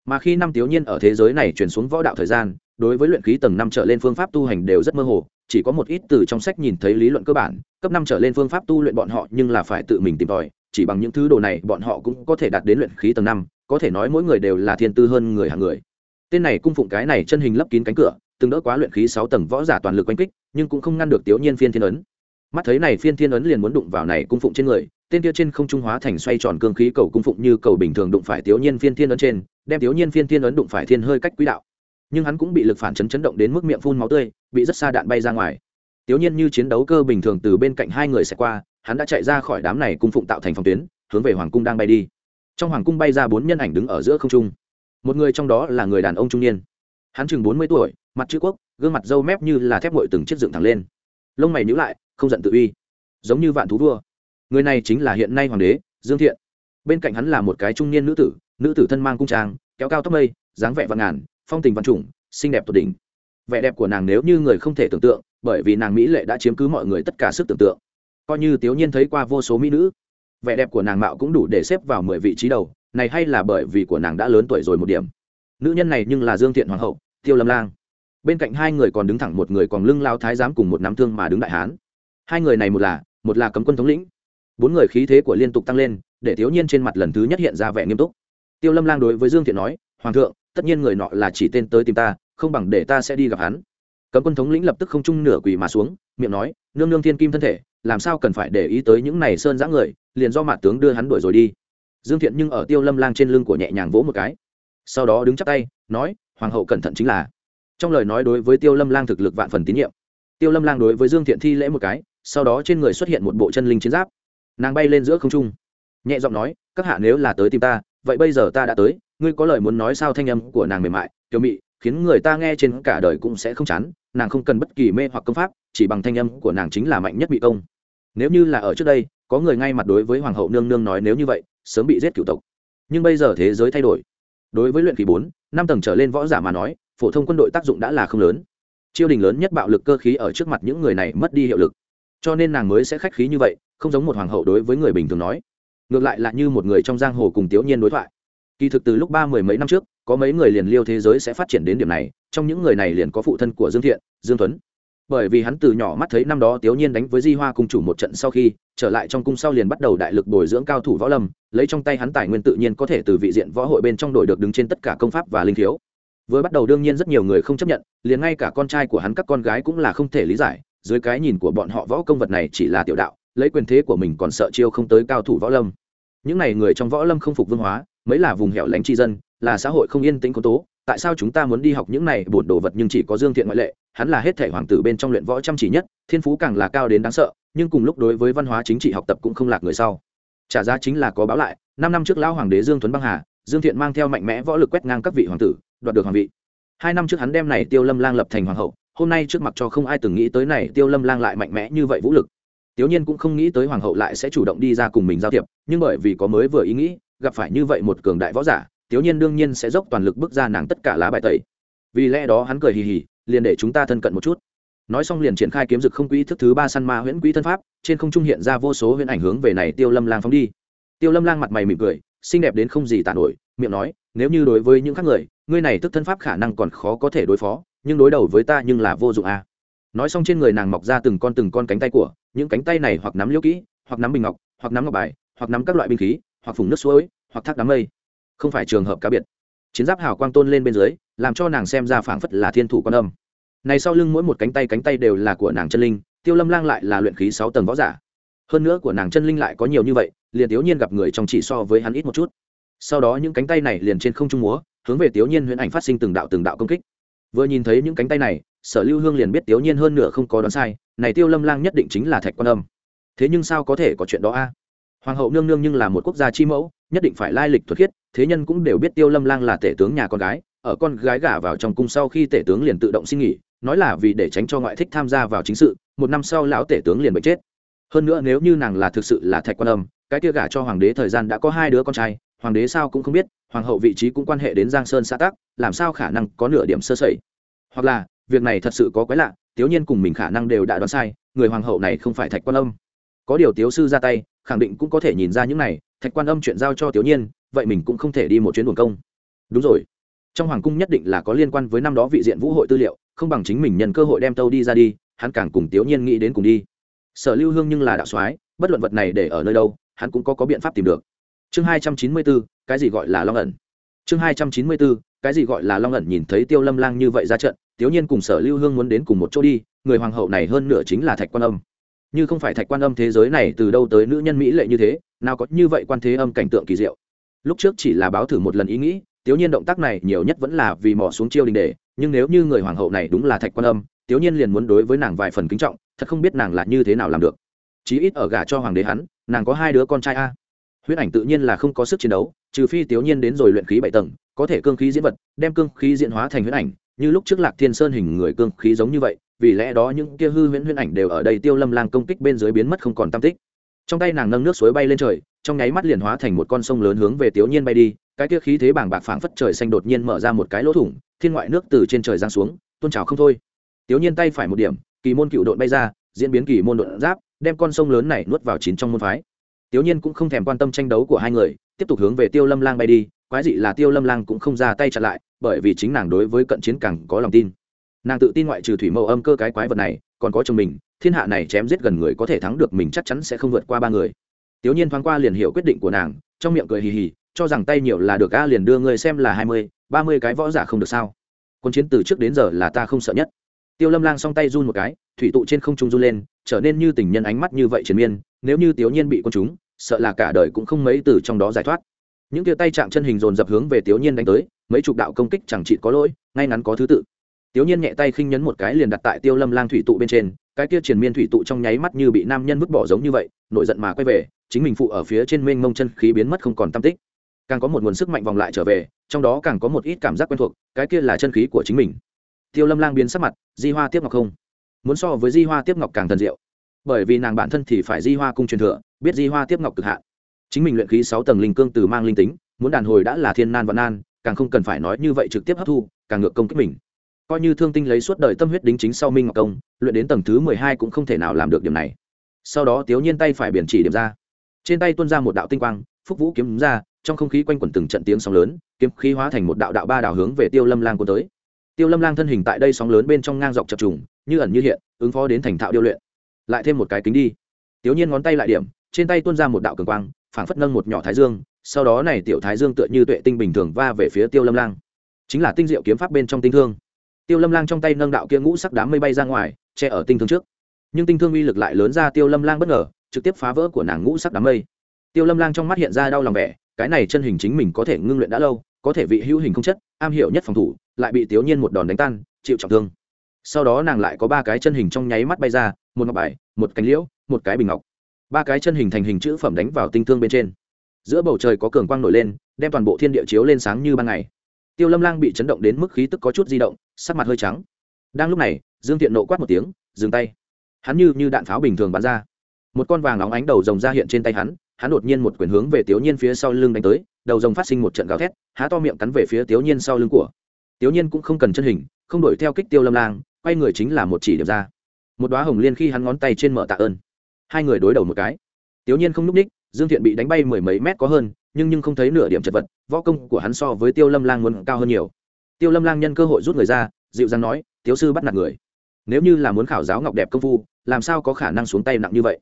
Mà khi năm tiểu nhiên ở thế giới này truyền xuống võ đạo thời gian đối với luyện khí tầng năm trở lên phương pháp tu hành đều rất mơ hồ, chỉ có một ít từ trong sách nhìn thấy lý luận cơ bản, cấp năm trở lên phương pháp tu luyện bọn họ nhưng là phải tự mình tìm tòi, chỉ bằng những thứ đồ này bọn họ cũng có thể đạt đến luyện khí tầng năm, có thể nói mỗi người đều là thiên tư hơn người hàng người. Tên này cung phụng cái này chân hình lấp kín cánh cửa, từng đỡ quá luyện khí sáu tầng võ giả toàn lực quanh kích, nhưng cũng không ngăn được tiểu nhiên phiên thiên ấn. Mắt thấy này phiên thiên ấn liền muốn đụng vào này cung phụng trên người, tên kia trên không trung hóa thành xoay tròn cương khí cầu cung phụng như cầu bình thường đụng phải tiểu nhiên phiên thiên ấn trên, đem tiểu nhiên phiên thiên ấn đụng phải thiên hơi cách quỹ đạo nhưng hắn cũng bị lực phản chấn chấn động đến mức miệng phun máu tươi, bị rất xa đạn bay ra ngoài. Tiểu nhiên như chiến đấu cơ bình thường từ bên cạnh hai người sẽ qua, hắn đã chạy ra khỏi đám này cung phụng tạo thành phòng tuyến, hướng về hoàng cung đang bay đi. Trong hoàng cung bay ra bốn nhân ảnh đứng ở giữa không trung. Một người trong đó là người đàn ông trung niên. Hắn chừng bốn mươi tuổi, mặt chữ quốc, gương mặt râu mép như là thép ngội từng chiếc dựng thẳng lên. Lông mày nhữ lại, không giận tự uy. Giống như vạn thú vua. Người này chính là hiện nay hoàng đế, dương thiện. Bên cạnh hắn là một cái trung niên nữ tử nữ tử thân mang cung trang, kéo cao tóc mây, dáng vẻ vạn ngàn phong tình văn chủng, xinh đẹp tột đỉnh. Vẻ đẹp của nàng nếu như người không thể tưởng tượng, bởi vì nàng mỹ lệ đã chiếm cứ mọi người tất cả sức tưởng tượng. Coi như tiểu nhiên thấy qua vô số mỹ nữ, vẻ đẹp của nàng mạo cũng đủ để xếp vào mười vị trí đầu, này hay là bởi vì của nàng đã lớn tuổi rồi một điểm. Nữ nhân này nhưng là dương thiện hoàng hậu, tiêu lâm lang. Bên cạnh hai người còn đứng thẳng một người còn lưng lao thái giám cùng một nắm thương mà đứng đại hán. Hai người này một là một là cấm quân thống lĩnh. Bốn người khí thế của liên tục tăng lên, để thiếu nhiên trên mặt lần thứ nhất hiện ra vẻ nghiêm túc. Tiêu lâm lang đối với dương thiện nói, hoàng thượng tất nhiên người nọ là chỉ tên tới tìm ta, không bằng để ta sẽ đi gặp hắn. Cấm quân thống lĩnh lập tức không trung nửa quỳ mà xuống, miệng nói, nương nương thiên kim thân thể, làm sao cần phải để ý tới những này sơn giã người, liền do mặt tướng đưa hắn đuổi rồi đi. Dương thiện nhưng ở tiêu lâm lang trên lưng của nhẹ nhàng vỗ một cái. Sau đó đứng chắc tay, nói, hoàng hậu cẩn thận chính là. Trong lời nói đối với tiêu lâm lang thực lực vạn phần tín nhiệm. Tiêu lâm lang đối với dương thiện thi lễ một cái, sau đó trên người xuất hiện một bộ chân linh chiến giáp. Nàng bay lên giữa không trung, nhẹ giọng nói, các hạ nếu là tới tìm ta, vậy bây giờ ta đã tới ngươi có lời muốn nói sao thanh âm của nàng mềm mại, tiểu mị, khiến người ta nghe trên cả đời cũng sẽ không chán, nàng không cần bất kỳ mê hoặc công pháp, chỉ bằng thanh âm của nàng chính là mạnh nhất bị công. Nếu như là ở trước đây, có người ngay mặt đối với hoàng hậu nương nương nói nếu như vậy, sớm bị giết cựu tộc. Nhưng bây giờ thế giới thay đổi. Đối với luyện khí bốn, năm tầng trở lên võ giả mà nói, phổ thông quân đội tác dụng đã là không lớn. Chiêu đình lớn nhất bạo lực cơ khí ở trước mặt những người này mất đi hiệu lực. Cho nên nàng mới sẽ khách khí như vậy, không giống một hoàng hậu đối với người bình thường nói. Ngược lại là như một người trong giang hồ cùng tiểu nhiên đối thoại kỳ thực từ lúc ba mười mấy năm trước, có mấy người liền liêu thế giới sẽ phát triển đến điểm này, trong những người này liền có phụ thân của dương thiện, dương tuấn. Bởi vì hắn từ nhỏ mắt thấy năm đó tiểu nhiên đánh với di hoa cung chủ một trận sau khi, trở lại trong cung sau liền bắt đầu đại lực bồi dưỡng cao thủ võ lâm, lấy trong tay hắn tài nguyên tự nhiên có thể từ vị diện võ hội bên trong đổi được đứng trên tất cả công pháp và linh thiếu. Với bắt đầu đương nhiên rất nhiều người không chấp nhận, liền ngay cả con trai của hắn các con gái cũng là không thể lý giải, dưới cái nhìn của bọn họ võ công vật này chỉ là tiểu đạo, lấy quyền thế của mình còn sợ chiêu không tới cao thủ võ lâm. Những n à y người trong võ lâm không phục vương hóa mấy là vùng hẻo lánh tri dân, là xã hội không yên tĩnh có tố, tại sao chúng ta muốn đi học những này bổn đồ vật nhưng chỉ có dương thiện ngoại lệ, hắn là hết thể hoàng tử bên trong luyện võ chăm chỉ nhất, thiên phú càng là cao đến đáng sợ, nhưng cùng lúc đối với văn hóa chính trị học tập cũng không lạc người sau. Trả giá chính là có báo lại, năm năm trước lão hoàng đế dương tuấn băng hà, dương thiện mang theo mạnh mẽ võ lực quét ngang các vị hoàng tử, đoạt được hoàng vị. Hai năm trước hắn đem này tiêu lâm lang lập thành hoàng hậu, hôm nay trước mặt cho không ai từng nghĩ tới này tiêu lâm lang lại mạnh mẽ như vậy vũ lực. Tiểu nhiên cũng không nghĩ tới hoàng hậu lại sẽ chủ động đi ra cùng mình giao thiệp, nhưng bởi vì có mới vừa ý nghĩ gặp phải như vậy một cường đại võ giả tiểu nhiên đương nhiên sẽ dốc toàn lực bước ra nàng tất cả lá bài tẩy. Vì lẽ đó hắn cười hì hì, liền để chúng ta thân cận một chút. Nói xong liền triển khai kiếm dực không quỹ thức thứ ba săn ma huyễn quỹ thân pháp, trên không trung hiện ra vô số huyễn ảnh hướng về này tiêu lâm lang phóng đi. Tiêu lâm lang mặt mày mỉm cười, xinh đẹp đến không gì tàn nổi, miệng nói, nếu như đối với những khác người, ngươi này thức thân pháp khả năng còn khó có thể đối phó, nhưng đối đầu với ta nhưng là vô dụng a à. nói xong trên người nàng mọc ra từng con từng con cánh tay của, những cánh tay này hoặc nắm liễu kỹ, hoặc nắm bình ngọc, hoặc nắm ngọc bài, hoặc nắm các loại binh khí hoặc phùng nước suối, hoặc thác đám mây. Không phải trường hợp cá biệt. Chiến giáp hào quang tôn lên bên dưới, làm cho nàng xem ra phảng phất là thiên thủ quan âm. Này sau lưng mỗi một cánh tay cánh tay đều là của nàng chân linh, tiêu lâm lang lại là luyện khí sáu tầng võ giả. Hơn nữa của nàng chân linh lại có nhiều như vậy, liền tiểu nhiên gặp người trong chỉ so với hắn ít một chút. Sau đó những cánh tay này liền trên không trung múa, hướng về tiểu nhiên huyễn ảnh phát sinh từng đạo từng đạo công kích. Vừa nhìn thấy những cánh tay này, sở lưu hương liền biết tiểu nhiên hơn nửa không có đoán sai, này tiêu lâm lang nhất định chính là thạch quan âm. Thế nhưng sao có thể có chuyện đó a? Hoàng hậu nương nương nhưng là một quốc gia chi mẫu, nhất định phải lai lịch thuật khiết, thế nhân cũng đều biết tiêu lâm lang là tể tướng nhà con gái, ở con gái gả vào trong cung sau khi tể tướng liền tự động xin nghỉ, nói là vì để tránh cho ngoại thích tham gia vào chính sự, một năm sau lão tể tướng liền bị chết. Hơn nữa nếu như nàng là thực sự là thạch quan âm, cái kia gả cho hoàng đế thời gian đã có hai đứa con trai, hoàng đế sao cũng không biết, hoàng hậu vị trí cũng quan hệ đến giang sơn xã tắc, làm sao khả năng có nửa điểm sơ sẩy? Hoặc là, việc này thật sự có quái lạ, tiểu nhiên cùng mình khả năng đều đã đoán sai, người hoàng hậu này không phải thạch quan âm. Có điều tiếu sư ra tay khẳng định cũng có thể nhìn ra những này, thạch quan âm chuyện giao cho tiểu nhiên, vậy mình cũng không thể đi một chuyến buồn công. Đúng rồi. Trong hoàng cung nhất định là có liên quan với năm đó vị diện vũ hội tư liệu, không bằng chính mình nhận cơ hội đem tâu đi ra đi, hắn càng cùng tiểu nhiên nghĩ đến cùng đi. Sở lưu hương nhưng là đạo soái, bất luận vật này để ở nơi đâu, hắn cũng có có biện pháp tìm được. Chương hai trăm chín mươi bốn, cái gì gọi là long ẩn? Chương hai trăm chín mươi bốn, cái gì gọi là long ẩn nhìn thấy tiêu lâm lang như vậy ra trận, tiểu nhiên cùng sở lưu hương muốn đến cùng một chỗ đi, người hoàng hậu này hơn nửa chính là thạch quan âm như không phải thạch quan âm thế giới này từ đâu tới nữ nhân mỹ lệ như thế, nào có như vậy quan thế âm cảnh tượng kỳ diệu. Lúc trước chỉ là báo thử một lần ý nghĩ, tiểu nhiên động tác này nhiều nhất vẫn là vì mò xuống chiêu đình đề nhưng nếu như người hoàng hậu này đúng là thạch quan âm, tiểu nhiên liền muốn đối với nàng vài phần kính trọng, thật không biết nàng là như thế nào làm được. Chí ít ở gả cho hoàng đế hắn, nàng có hai đứa con trai a. Huyết ảnh tự nhiên là không có sức chiến đấu, trừ phi tiểu nhiên đến rồi luyện khí bảy tầng, có thể cương khí diễn vật, đem cương khí diễn hóa thành huyết ảnh, như lúc trước lạc thiên sơn hình người cương khí giống như vậy vì lẽ đó những kia hư huyễn huyễn ảnh đều ở đây tiêu lâm lang công kích bên dưới biến mất không còn tam tích. Trong tay nàng nâng nước suối bay lên trời, trong nháy mắt liền hóa thành một con sông lớn hướng về tiểu nhiên bay đi, cái kia khí thế bảng bạc phảng phất trời xanh đột nhiên mở ra một cái lỗ thủng, thiên ngoại nước từ trên trời giáng xuống, tôn trào không thôi. Tiểu nhiên tay phải một điểm, kỳ môn cựu đội bay ra, diễn biến kỳ môn đội giáp, đem con sông lớn này nuốt vào chín trong môn phái. Tiểu nhiên cũng không thèm quan tâm tranh đấu của hai người, tiếp tục hướng về tiêu lâm lang bay đi, quái dị là tiêu lâm lang cũng không ra tay chặn lại, bởi vì chính nàng đối với cận chiến càng có lòng tin nàng tự tin ngoại trừ thủy mẫu âm cơ cái quái vật này, còn có chồng mình, thiên hạ này chém giết gần người có thể thắng được mình chắc chắn sẽ không vượt qua ba người. Tiểu nhiên thoáng qua liền hiểu quyết định của nàng, trong miệng cười hì hì, cho rằng tay nhiều là được a, liền đưa người xem là hai mươi, ba mươi cái võ giả không được sao? Quân chiến từ trước đến giờ là ta không sợ nhất. Tiêu lâm lang song tay run một cái, thủy tụ trên không trung run lên, trở nên như tình nhân ánh mắt như vậy triền miên, nếu như tiểu nhiên bị quân chúng, sợ là cả đời cũng không mấy từ trong đó giải thoát. Những tia tay chạm chân hình dồn dập hướng về tiểu nhiên đánh tới, mấy chục đạo công kích chẳng trị có lỗi, ngay ngắn có thứ tự tiểu nhiên nhẹ tay khinh nhấn một cái liền đặt tại tiêu lâm lang thủy tụ bên trên, cái kia Truyền miên thủy tụ trong nháy mắt như bị nam nhân vứt bỏ giống như vậy, nổi giận mà quay về, chính mình phụ ở phía trên mênh mông chân khí biến mất không còn tâm tích. Càng có một nguồn sức mạnh vòng lại trở về, trong đó càng có một ít cảm giác quen thuộc, cái kia là chân khí của chính mình. Tiêu lâm lang biến sắc mặt, di hoa tiếp ngọc không? Muốn so với di hoa tiếp ngọc càng thần diệu. Bởi vì nàng bản thân thì phải di hoa cung truyền thừa, biết di hoa tiếp ngọc cực hạn. Chính mình luyện khí sáu tầng linh cương từ mang linh tính, muốn đàn hồi đã là thiên nan vạn nan, càng không cần phải nói như vậy trực tiếp hấp thu, càng ngược công kích mình coi như thương tinh lấy suốt đời tâm huyết đính chính sau minh ngọc công, luyện đến tầng thứ mười hai cũng không thể nào làm được điểm này. Sau đó tiếu nhiên tay phải biển chỉ điểm ra. Trên tay tuôn ra một đạo tinh quang, phúc vũ kiếm ra, trong không khí quanh quẩn từng trận tiếng sóng lớn, kiếm khí hóa thành một đạo đạo ba đảo hướng về tiêu lâm lang của tới. Tiêu lâm lang thân hình tại đây sóng lớn bên trong ngang dọc chập trùng, như ẩn như hiện, ứng phó đến thành thạo điêu luyện. Lại thêm một cái kính đi. Tiểu nhiên ngón tay lại điểm, trên tay tuôn ra một đạo cường quang, phảng phất nâng một nhỏ thái dương, sau đó này tiểu thái dương tựa như tuệ tinh bình thường va về phía tiêu lâm lang. Chính là tinh diệu kiếm pháp bên trong tinh thương tiêu lâm lang trong tay nâng đạo kia ngũ sắc đám mây bay ra ngoài, che ở tinh thương trước. Nhưng tinh thương uy lực lại lớn ra tiêu lâm lang bất ngờ, trực tiếp phá vỡ của nàng ngũ sắc đám mây. Tiêu lâm lang trong mắt hiện ra đau lòng vẻ, cái này chân hình chính mình có thể ngưng luyện đã lâu, có thể vị hữu hình không chất, am hiểu nhất phòng thủ, lại bị tiểu nhiên một đòn đánh tan, chịu trọng thương. Sau đó nàng lại có ba cái chân hình trong nháy mắt bay ra, một ngọc bài, một cánh liễu, một cái bình ngọc. Ba cái chân hình thành hình chữ phẩm đánh vào tinh thương bên trên. Giữa bầu trời có cường quang nổi lên, đem toàn bộ thiên địa chiếu lên sáng như ban ngày tiêu lâm lang bị chấn động đến mức khí tức có chút di động, sắc mặt hơi trắng. Đang lúc này, dương thiện nộ quát một tiếng, dừng tay. Hắn như như đạn pháo bình thường bắn ra. Một con vàng óng ánh đầu rồng ra hiện trên tay hắn hắn đột nhiên một quyền hướng về tiểu nhiên phía sau lưng đánh tới, đầu rồng phát sinh một trận gào thét, há to miệng cắn về phía tiểu nhiên sau lưng của. Tiểu nhiên cũng không cần chân hình, không đổi theo kích tiêu lâm lang, quay người chính là một chỉ điểm ra. Một đoá hồng liên khi hắn ngón tay trên mở tạ ơn. Hai người đối đầu một cái. Tiểu nhiên không núp ních, dương thiện bị đánh bay mười mấy mét có hơn nhưng nhưng không thấy nửa điểm chật vật, võ công của hắn so với tiêu lâm lang muốn cao hơn nhiều. Tiêu lâm lang nhân cơ hội rút người ra, dịu dàng nói, tiếu sư bắt nạt người. Nếu như là muốn khảo giáo ngọc đẹp công phu, làm sao có khả năng xuống tay nặng như vậy?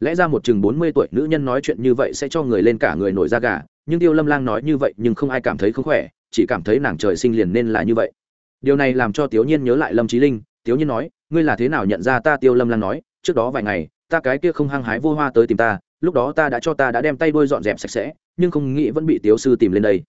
Lẽ ra một chừng bốn mươi tuổi nữ nhân nói chuyện như vậy sẽ cho người lên cả người nổi da gà, nhưng tiêu lâm lang nói như vậy nhưng không ai cảm thấy không khỏe, chỉ cảm thấy nàng trời sinh liền nên là như vậy. Điều này làm cho tiểu nhiên nhớ lại lâm trí linh. Tiểu nhiên nói, ngươi là thế nào nhận ra ta? Tiêu lâm lang nói, trước đó vài ngày, ta cái kia không hăng hái vô hoa tới tìm ta, lúc đó ta đã cho ta đã đem tay đôi dọn dẹp sạch sẽ nhưng không nghĩ vẫn bị tiểu sư tìm lên đây.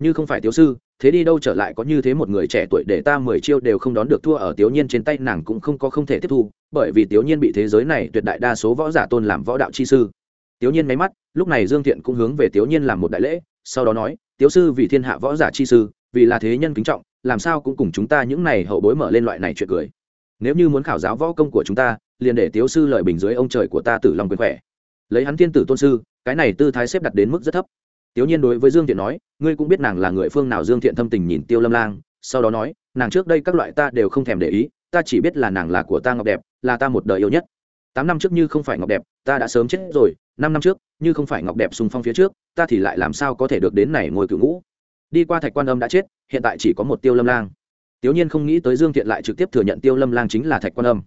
Như không phải tiểu sư, thế đi đâu trở lại có như thế một người trẻ tuổi để ta mười chiêu đều không đón được thua ở tiểu nhiên trên tay nàng cũng không có không thể tiếp thu, bởi vì tiểu nhiên bị thế giới này tuyệt đại đa số võ giả tôn làm võ đạo chi sư. Tiểu nhiên máy mắt, lúc này dương thiện cũng hướng về tiểu nhiên làm một đại lễ, sau đó nói tiểu sư vì thiên hạ võ giả chi sư, vì là thế nhân kính trọng, làm sao cũng cùng chúng ta những này hậu bối mở lên loại này chuyện cười. Nếu như muốn khảo giáo võ công của chúng ta, liền để tiểu sư lợi bình dưới ông trời của ta tử lòng quyền khỏe. Lấy hắn thiên tử tôn sư cái này tư thái xếp đặt đến mức rất thấp. Tiểu nhiên đối với dương thiện nói, ngươi cũng biết nàng là người phương nào. Dương thiện thâm tình nhìn tiêu lâm lang, sau đó nói, nàng trước đây các loại ta đều không thèm để ý, ta chỉ biết là nàng là của ta ngọc đẹp, là ta một đời yêu nhất. Tám năm trước như không phải ngọc đẹp, ta đã sớm chết rồi, năm năm trước, như không phải ngọc đẹp xung phong phía trước, ta thì lại làm sao có thể được đến này ngồi cựu ngũ? Đi qua thạch quan âm đã chết, hiện tại chỉ có một tiêu lâm lang. Tiểu nhiên không nghĩ tới dương thiện lại trực tiếp thừa nhận tiêu lâm lang chính là thạch quan âm.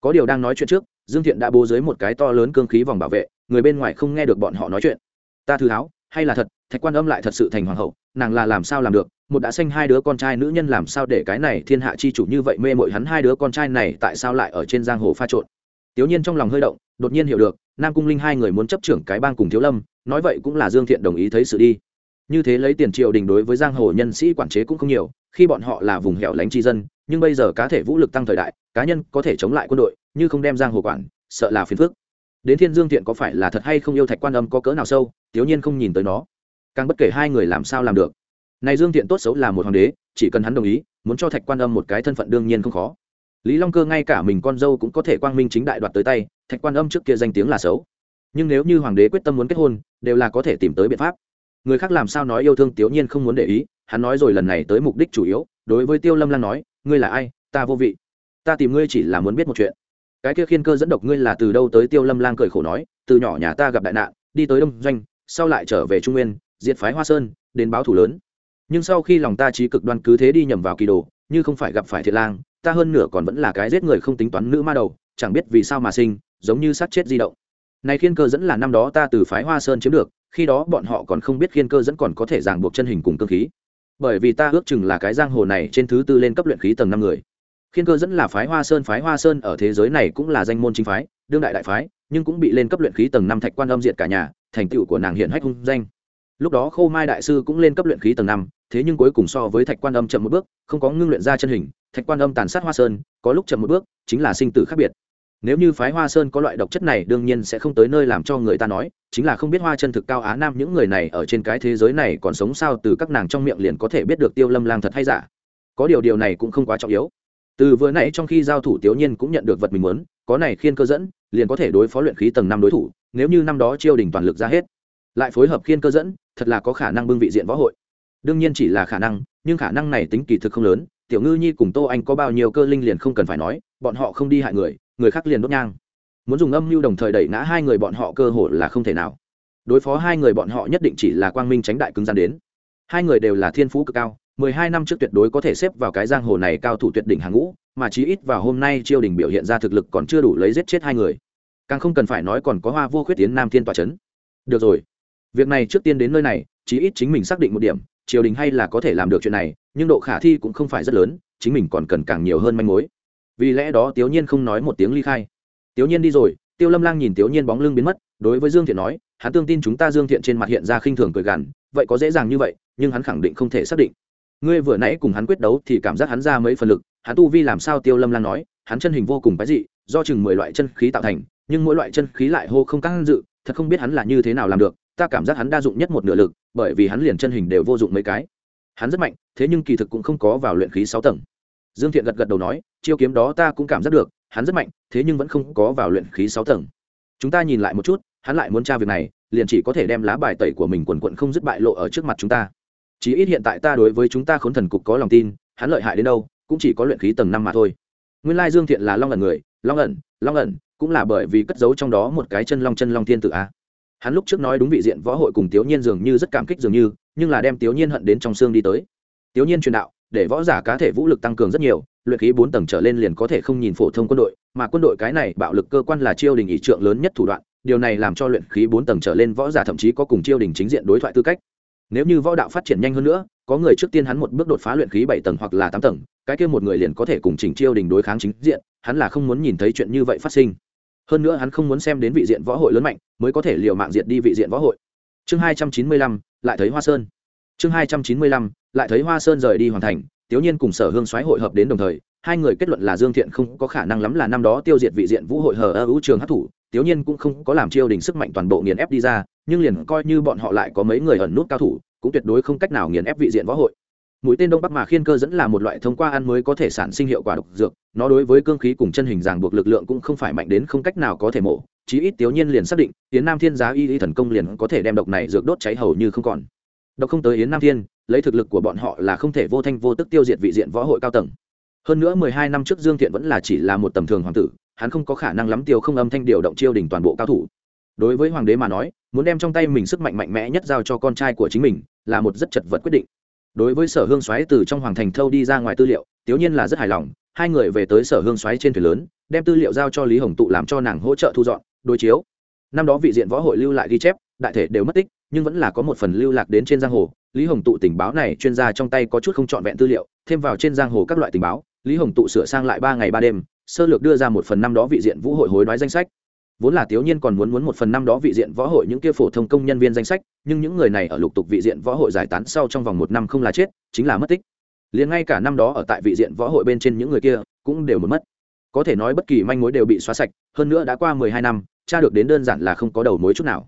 Có điều đang nói chuyện trước dương thiện đã bố dưới một cái to lớn cương khí vòng bảo vệ, người bên ngoài không nghe được bọn họ nói chuyện. Ta thư háo hay là thật, thạch quan âm lại thật sự thành hoàng hậu, nàng là làm sao làm được, một đã sinh hai đứa con trai nữ nhân làm sao để cái này thiên hạ chi chủ như vậy mê mội hắn hai đứa con trai này tại sao lại ở trên giang hồ pha trộn? Tiểu nhiên trong lòng hơi động, đột nhiên hiểu được, nam cung linh hai người muốn chấp trưởng cái bang cùng thiếu lâm, nói vậy cũng là dương thiện đồng ý thấy sự đi. Như thế lấy tiền triều đình đối với giang hồ nhân sĩ quản chế cũng không nhiều, khi bọn họ là vùng hẻo lánh tri dân nhưng bây giờ cá thể vũ lực tăng thời đại, cá nhân có thể chống lại quân đội, như không đem giang hồ quản, sợ là phiền phước. đến thiên dương thiện có phải là thật hay không yêu thạch quan âm có cỡ nào sâu, tiếu nhiên không nhìn tới nó. Càng bất kể hai người làm sao làm được. Này dương thiện tốt xấu là một hoàng đế, chỉ cần hắn đồng ý, muốn cho thạch quan âm một cái thân phận đương nhiên không khó. Lý long cơ ngay cả mình con dâu cũng có thể quang minh chính đại đoạt tới tay, thạch quan âm trước kia danh tiếng là xấu. Nhưng nếu như hoàng đế quyết tâm muốn kết hôn, đều là có thể tìm tới biện pháp. Người khác làm sao nói yêu thương tiểu nhiên không muốn để ý, hắn nói rồi lần này tới mục đích chủ yếu, đối với tiêu lâm lan nói ngươi là ai, ta vô vị. Ta tìm ngươi chỉ là muốn biết một chuyện. Cái kia khiên cơ dẫn độc ngươi là từ đâu tới, tiêu lâm lang cười khổ nói, từ nhỏ nhà ta gặp đại nạn, đi tới đông doanh, sau lại trở về trung nguyên, diệt phái hoa sơn, đến báo thủ lớn. Nhưng sau khi lòng ta trí cực đoan cứ thế đi nhầm vào kỳ đồ, như không phải gặp phải thiệt lang, ta hơn nửa còn vẫn là cái giết người không tính toán nữ ma đầu, chẳng biết vì sao mà sinh, giống như sát chết di động. Này khiên cơ dẫn là năm đó ta từ phái hoa sơn chiếm được, khi đó bọn họ còn không biết khiên cơ dẫn còn có thể ràng buộc chân hình cùng cơ khí bởi vì ta ước chừng là cái giang hồ này trên thứ tư lên cấp luyện khí tầng năm người. Khiên cơ dẫn là phái hoa sơn, phái hoa sơn ở thế giới này cũng là danh môn chính phái, đương đại đại phái, nhưng cũng bị lên cấp luyện khí tầng năm thạch quan âm diệt cả nhà, thành tựu của nàng hiện hách hung danh. Lúc đó khô mai đại sư cũng lên cấp luyện khí tầng năm, thế nhưng cuối cùng so với thạch quan âm chậm một bước, không có ngưng luyện ra chân hình, thạch quan âm tàn sát hoa sơn, có lúc chậm một bước, chính là sinh tử khác biệt nếu như phái hoa sơn có loại độc chất này, đương nhiên sẽ không tới nơi làm cho người ta nói, chính là không biết hoa chân thực cao á nam những người này ở trên cái thế giới này còn sống sao từ các nàng trong miệng liền có thể biết được tiêu lâm lang thật hay giả. Có điều điều này cũng không quá trọng yếu. Từ vừa nãy trong khi giao thủ tiểu nhiên cũng nhận được vật mình muốn, có này khiên cơ dẫn, liền có thể đối phó luyện khí tầng năm đối thủ, nếu như năm đó chiêu đình toàn lực ra hết. Lại phối hợp khiên cơ dẫn, thật là có khả năng bưng vị diện võ hội. Đương nhiên chỉ là khả năng, nhưng khả năng này tính kỳ thực không lớn, tiểu ngư nhi cùng tô anh có bao nhiêu cơ linh liền không cần phải nói, bọn họ không đi hại người người khác liền đốt nhang. Muốn dùng âm mưu đồng thời đẩy ngã hai người bọn họ cơ hồ là không thể nào. Đối phó hai người bọn họ nhất định chỉ là quang minh tránh đại cứng gian đến. Hai người đều là thiên phú cực cao, mười hai năm trước tuyệt đối có thể xếp vào cái giang hồ này cao thủ tuyệt đỉnh hàng ngũ, mà chí ít vào hôm nay triều đình biểu hiện ra thực lực còn chưa đủ lấy giết chết hai người. Càng không cần phải nói còn có hoa vô khuyết tiến nam thiên tòa c h ấ n được rồi. Việc này trước tiên đến nơi này, chí ít chính mình xác định một điểm, triều đình hay là có thể làm được chuyện này, nhưng độ khả thi cũng không phải rất lớn, chính mình còn cần càng nhiều hơn manh mối vì lẽ đó tiểu nhiên không nói một tiếng ly khai. Tiểu nhiên đi rồi, tiêu lâm lang nhìn tiểu nhiên bóng lưng biến mất, đối với dương thiện nói, hắn tương tin chúng ta dương thiện trên mặt hiện ra khinh thường cười gằn, vậy có dễ dàng như vậy, nhưng hắn khẳng định không thể xác định. Ngươi vừa nãy cùng hắn quyết đấu thì cảm giác hắn ra mấy phần lực, hắn tu vi làm sao? Tiêu lâm lang nói, hắn chân hình vô cùng quái dị, do chừng mười loại chân khí tạo thành, nhưng mỗi loại chân khí lại hô không căng dự, thật không biết hắn là như thế nào làm được, ta cảm giác hắn đa dụng nhất một nửa lực, bởi vì hắn liền chân hình đều vô dụng mấy cái. Hắn rất mạnh, thế nhưng kỳ thực cũng không có vào luyện khí sáu tầng dương thiện gật gật đầu nói, chiêu kiếm đó ta cũng cảm giác được, hắn rất mạnh, thế nhưng vẫn không có vào luyện khí sáu tầng. Chúng ta nhìn lại một chút, hắn lại muốn tra việc này, liền chỉ có thể đem lá bài tẩy của mình quần quận không dứt bại lộ ở trước mặt chúng ta. Chỉ ít hiện tại ta đối với chúng ta khốn thần cục có lòng tin, hắn lợi hại đến đâu, cũng chỉ có luyện khí tầng năm mà thôi. Nguyên lai dương thiện là long ẩn người, long ẩn long ẩn, cũng là bởi vì cất giấu trong đó một cái chân long chân long thiên tự a. Hắn lúc trước nói đúng vị diện võ hội cùng tiểu nhiên dường như rất cảm kích dường như, nhưng là đem tiểu nhiên hận đến trong xương đi tới. Tiểu nhiên truyền đạo để võ giả cá thể vũ lực tăng cường rất nhiều, luyện khí bốn tầng trở lên liền có thể không nhìn phổ thông quân đội, mà quân đội cái này bạo lực cơ quan là chiêu đình ý trượng lớn nhất thủ đoạn, điều này làm cho luyện khí bốn tầng trở lên võ giả thậm chí có cùng chiêu đình chính diện đối thoại tư cách. Nếu như võ đạo phát triển nhanh hơn nữa, có người trước tiên hắn một bước đột phá luyện khí bảy tầng hoặc là tám tầng, cái kia một người liền có thể cùng chỉnh chiêu đình đối kháng chính diện, hắn là không muốn nhìn thấy chuyện như vậy phát sinh. Hơn nữa hắn không muốn xem đến vị diện võ hội lớn mạnh, mới có thể liều mạng diệt đi vị diện võ hội. Chương hai trăm chín mươi lăm, lại thấy hoa sơn chương hai trăm chín mươi lăm, lại thấy hoa sơn rời đi hoàn thành tiểu nhiên cùng sở hương xoáy hội hợp đến đồng thời, hai người kết luận là dương thiện không có khả năng lắm là năm đó tiêu diệt vị diện vũ hội hờ ơ ưu trường hát thủ tiểu nhiên cũng không có làm chiêu đình sức mạnh toàn bộ nghiền ép đi ra, nhưng liền coi như bọn họ lại có mấy người ẩn nút cao thủ, cũng tuyệt đối không cách nào nghiền ép vị diện võ hội. Mũi tên đông bắc mà khiên cơ dẫn là một loại thông qua ăn mới có thể sản sinh hiệu quả độc dược, nó đối với cương khí cùng chân hình ràng buộc lực lượng cũng không phải mạnh đến không cách nào có thể mổ, chí ít tiểu nhiên liền xác định tiến nam thiên giá y y thần công liền có thể đem độc này dược đốt cháy hầu như không còn độc không tới yến nam thiên, lấy thực lực của bọn họ là không thể vô thanh vô tức tiêu diệt vị diện võ hội cao tầng. Hơn nữa mười hai năm trước dương thiện vẫn là chỉ là một tầm thường hoàng tử, hắn không có khả năng lắm tiêu không âm thanh điều động chiêu đình toàn bộ cao thủ. Đối với hoàng đế mà nói, muốn đem trong tay mình sức mạnh mạnh mẽ nhất giao cho con trai của chính mình, là một rất chật vật quyết định. Đối với sở hương xoáy từ trong hoàng thành thâu đi ra ngoài tư liệu, tiểu nhiên là rất hài lòng, hai người về tới sở hương xoáy trên thuyền lớn, đem tư liệu giao cho lý hồng tụ làm cho nàng hỗ trợ thu dọn, đối chiếu. Năm đó vị diện võ hội lưu lại ghi chép đại thể đều mất tích, nhưng vẫn là có một phần lưu lạc đến trên giang hồ. Lý hồng tụ tình báo này chuyên gia trong tay có chút không trọn vẹn tư liệu, thêm vào trên giang hồ các loại tình báo, lý hồng tụ sửa sang lại ba ngày ba đêm, sơ lược đưa ra một phần năm đó vị diện vũ hội hối đoái danh sách. Vốn là thiếu nhiên còn muốn muốn một phần năm đó vị diện võ hội những kia phổ thông công nhân viên danh sách, nhưng những người này ở lục tục vị diện võ hội giải tán sau trong vòng một năm không là chết, chính là mất tích. Liền ngay cả năm đó ở tại vị diện võ hội bên trên những người kia cũng đều mất mất. Có thể nói bất kỳ manh mối đều bị xóa sạch, hơn nữa đã qua mười hai năm, tra được đến đơn giản là không có đầu mối chút nào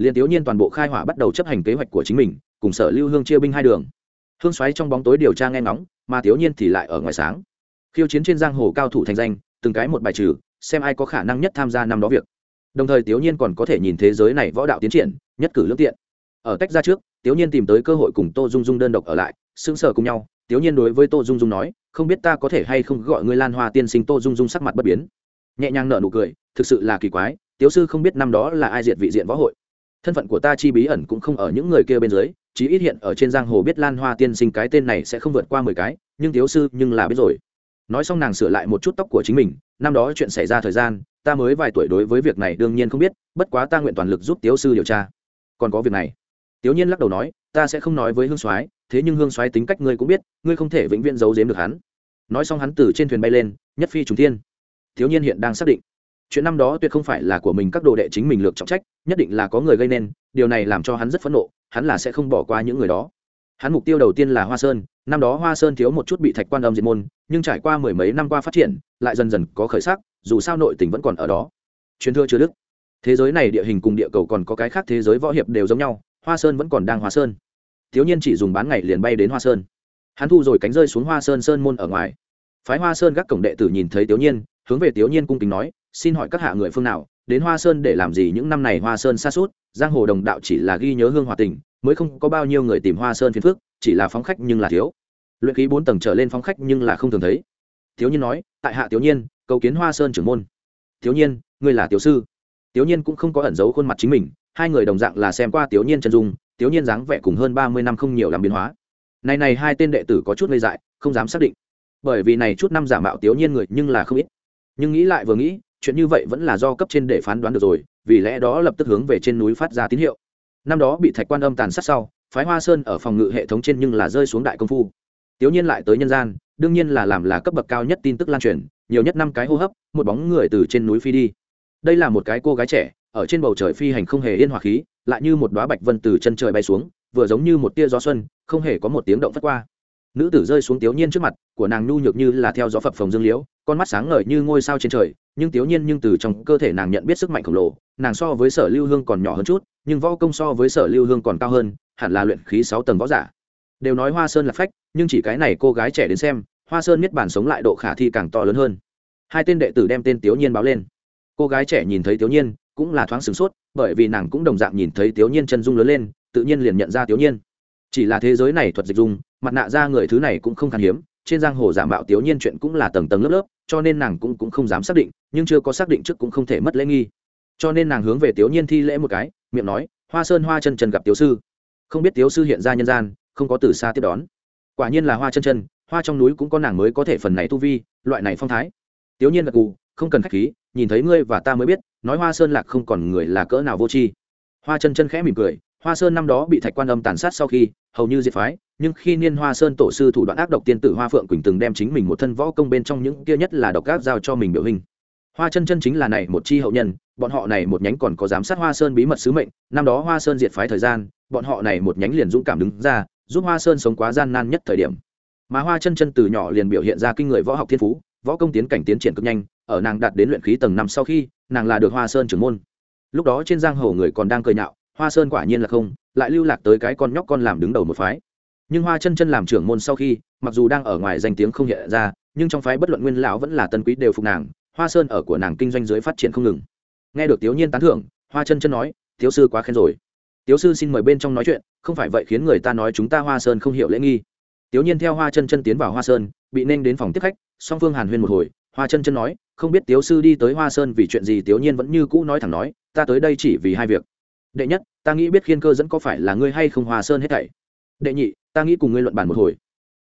liền thiếu nhiên toàn bộ khai hỏa bắt đầu chấp hành kế hoạch của chính mình, cùng sở lưu hương chia binh hai đường. Hương xoáy trong bóng tối điều tra nghe ngóng, mà thiếu nhiên thì lại ở ngoài sáng. Khiêu chiến trên giang hồ cao thủ thành danh, từng cái một bài trừ, xem ai có khả năng nhất tham gia năm đó việc. Đồng thời tiểu nhiên còn có thể nhìn thế giới này võ đạo tiến triển, nhất cử lương tiện. Ở tách ra trước, tiểu nhiên tìm tới cơ hội cùng tô dung dung đơn độc ở lại, sững sờ cùng nhau. Tiểu nhiên đối với tô dung dung nói, không biết ta có thể hay không gọi ngươi lan hoa tiên sinh tô dung dung sắc mặt bất biến. Nhẹ nhàng nở nụ cười, thực sự là kỳ quái, tiểu sư không biết năm đó là ai diệt vị diện võ hội thân phận của ta chi bí ẩn cũng không ở những người kia bên dưới, chí ít hiện ở trên giang hồ biết lan hoa tiên sinh cái tên này sẽ không vượt qua mười cái, nhưng thiếu sư, nhưng là biết rồi. Nói xong nàng sửa lại một chút tóc của chính mình, năm đó chuyện xảy ra thời gian, ta mới vài tuổi đối với việc này đương nhiên không biết, bất quá ta nguyện toàn lực giúp tiếu sư điều tra. Còn có việc này. Tiếu nhiên lắc đầu nói, ta sẽ không nói với hương soái, thế nhưng hương soái tính cách ngươi cũng biết, ngươi không thể vĩnh viễn giấu giếm được hắn. Nói xong hắn từ trên thuyền bay lên, nhất phi trùng thiên. Thiếu nhiên hiện đang xác định chuyện năm đó tuyệt không phải là của mình, các đồ đệ chính mình lược trọng trách, nhất định là có người gây nên, điều này làm cho hắn rất phẫn nộ, hắn là sẽ không bỏ qua những người đó. Hắn mục tiêu đầu tiên là hoa sơn, năm đó hoa sơn thiếu một chút bị thạch quan âm diệt môn, nhưng trải qua mười mấy năm qua phát triển, lại dần dần có khởi sắc, dù sao nội tình vẫn còn ở đó. Truyền thưa chưa đức, thế giới này địa hình cùng địa cầu còn có cái khác thế giới võ hiệp đều giống nhau, hoa sơn vẫn còn đang hoa sơn. Thiếu nhiên chỉ dùng bán ngày liền bay đến hoa sơn. Hắn thu rồi cánh rơi xuống hoa sơn sơn môn ở ngoài. Phái hoa sơn gác cổng đệ tử nhìn thấy thiếu nhiên, hướng về thiếu nhiên cung kính nói xin hỏi các hạ người phương nào, đến hoa sơn để làm gì những năm này hoa sơn xa suốt, giang hồ đồng đạo chỉ là ghi nhớ hương hòa tình, mới không có bao nhiêu người tìm hoa sơn phiền phước chỉ là phóng khách nhưng là thiếu. Luyện khí bốn tầng trở lên phóng khách nhưng là không thường thấy. Thiếu nhiên nói, tại hạ thiếu nhiên, cầu kiến hoa sơn trưởng môn. Thiếu nhiên, ngươi là tiểu sư. Tiểu nhiên cũng không có ẩn giấu khuôn mặt chính mình, hai người đồng dạng là xem qua tiểu nhiên chân dung tiểu nhiên dáng vẻ cùng hơn ba mươi năm không nhiều làm biến hóa. Này này hai tên đệ tử có chút ngây dại, không dám xác định. Bởi vì này chút năm giả mạo tiểu nhiên người nhưng là không ít. Nhưng nghĩ lại vừa nghĩ chuyện như vậy vẫn là do cấp trên để phán đoán được rồi, vì lẽ đó lập tức hướng về trên núi phát ra tín hiệu. Năm đó bị thạch quan âm tàn sát sau, phái hoa sơn ở phòng ngự hệ thống trên nhưng là rơi xuống đại công phu. Tiểu nhiên lại tới nhân gian, đương nhiên là làm là cấp bậc cao nhất tin tức lan truyền, nhiều nhất năm cái hô hấp, một bóng người từ trên núi phi đi. Đây là một cái cô gái trẻ, ở trên bầu trời phi hành không hề yên hòa khí, lại như một đoá bạch vân từ chân trời bay xuống, vừa giống như một tia gió xuân, không hề có một tiếng động phất qua nữ tử rơi xuống tiểu nhiên trước mặt, của nàng nhu nhược như là theo gió phập phồng dương liễu, con mắt sáng ngời như ngôi sao trên trời, nhưng tiểu nhiên nhưng từ trong cơ thể nàng nhận biết sức mạnh khổng lồ, nàng so với sở lưu hương còn nhỏ hơn chút, nhưng võ công so với sở lưu hương còn cao hơn, hẳn là luyện khí sáu tầng võ giả. Đều nói hoa sơn là phách, nhưng chỉ cái này cô gái trẻ đến xem, hoa sơn miết bản sống lại độ khả thi càng to lớn hơn. Hai tên đệ tử đem tên tiểu nhiên báo lên. Cô gái trẻ nhìn thấy tiểu nhiên, cũng là thoáng sửng sốt, bởi vì nàng cũng đồng dạng nhìn thấy tiểu nhiên chân dung lớn lên, tự nhiên liền nhận ra tiểu nhiên. Chỉ là thế giới này thuật dịch dung mặt nạ ra người thứ này cũng không khan hiếm trên giang hồ giả mạo tiểu nhiên chuyện cũng là tầng tầng lớp lớp cho nên nàng cũng, cũng không dám xác định nhưng chưa có xác định trước cũng không thể mất lễ nghi. Cho nên nàng hướng về tiểu nhiên thi lễ một cái miệng nói hoa sơn hoa chân trần gặp tiểu sư. Không biết tiểu sư hiện ra nhân gian không có từ xa tiếp đón. Quả nhiên là hoa chân chân hoa trong núi cũng có nàng mới có thể phần này tu vi loại này phong thái. Tiểu nhiên gật gù, không cần khách khí nhìn thấy ngươi và ta mới biết nói hoa sơn lạc không còn người là cỡ nào vô tri. Hoa chân chân khẽ mỉm cười hoa sơn năm đó bị thạch quan âm tàn sát sau khi hầu như diệt phái nhưng khi niên hoa sơn tổ sư thủ đoạn ác độc tiên tử hoa phượng quỳnh từng đem chính mình một thân võ công bên trong những kia nhất là độc ác giao cho mình biểu hình. Hoa chân chân chính là này một chi hậu nhân, bọn họ này một nhánh còn có giám sát hoa sơn bí mật sứ mệnh, năm đó hoa sơn diệt phái thời gian, bọn họ này một nhánh liền dũng cảm đứng ra, giúp hoa sơn sống quá gian nan nhất thời điểm. Mà hoa chân chân từ nhỏ liền biểu hiện ra kinh người võ học thiên phú, võ công tiến cảnh tiến triển cực nhanh, ở nàng đạt đến luyện khí tầng năm sau khi, nàng là được hoa sơn trưởng môn. Lúc đó trên giang hồ người còn đang cười nhạo, hoa sơn quả nhiên là không, lại lưu lạc tới cái con nhóc con làm đứng đầu một phái nhưng hoa chân chân làm trưởng môn sau khi, mặc dù đang ở ngoài danh tiếng không hiện ra, nhưng trong phái bất luận nguyên lão vẫn là tân quý đều phục nàng, hoa sơn ở của nàng kinh doanh dưới phát triển không ngừng. Nghe được tiểu nhiên tán thưởng, hoa chân chân nói thiếu sư quá khen rồi. Tiếu sư xin mời bên trong nói chuyện, không phải vậy khiến người ta nói chúng ta hoa sơn không hiểu lễ nghi. Tiểu nhiên theo hoa chân chân tiến vào hoa sơn, bị nên đến phòng tiếp khách, song phương hàn huyên một hồi, hoa chân chân nói, không biết tiếu sư đi tới hoa sơn vì chuyện gì? Tiểu nhiên vẫn như cũ nói thẳng nói, ta tới đây chỉ vì hai việc. Đệ nhất, ta nghĩ biết khiên cơ dẫn có phải là ngươi hay không hoa sơn hết thảy. Đệ nhị ta nghĩ cùng ngươi luận bàn một hồi.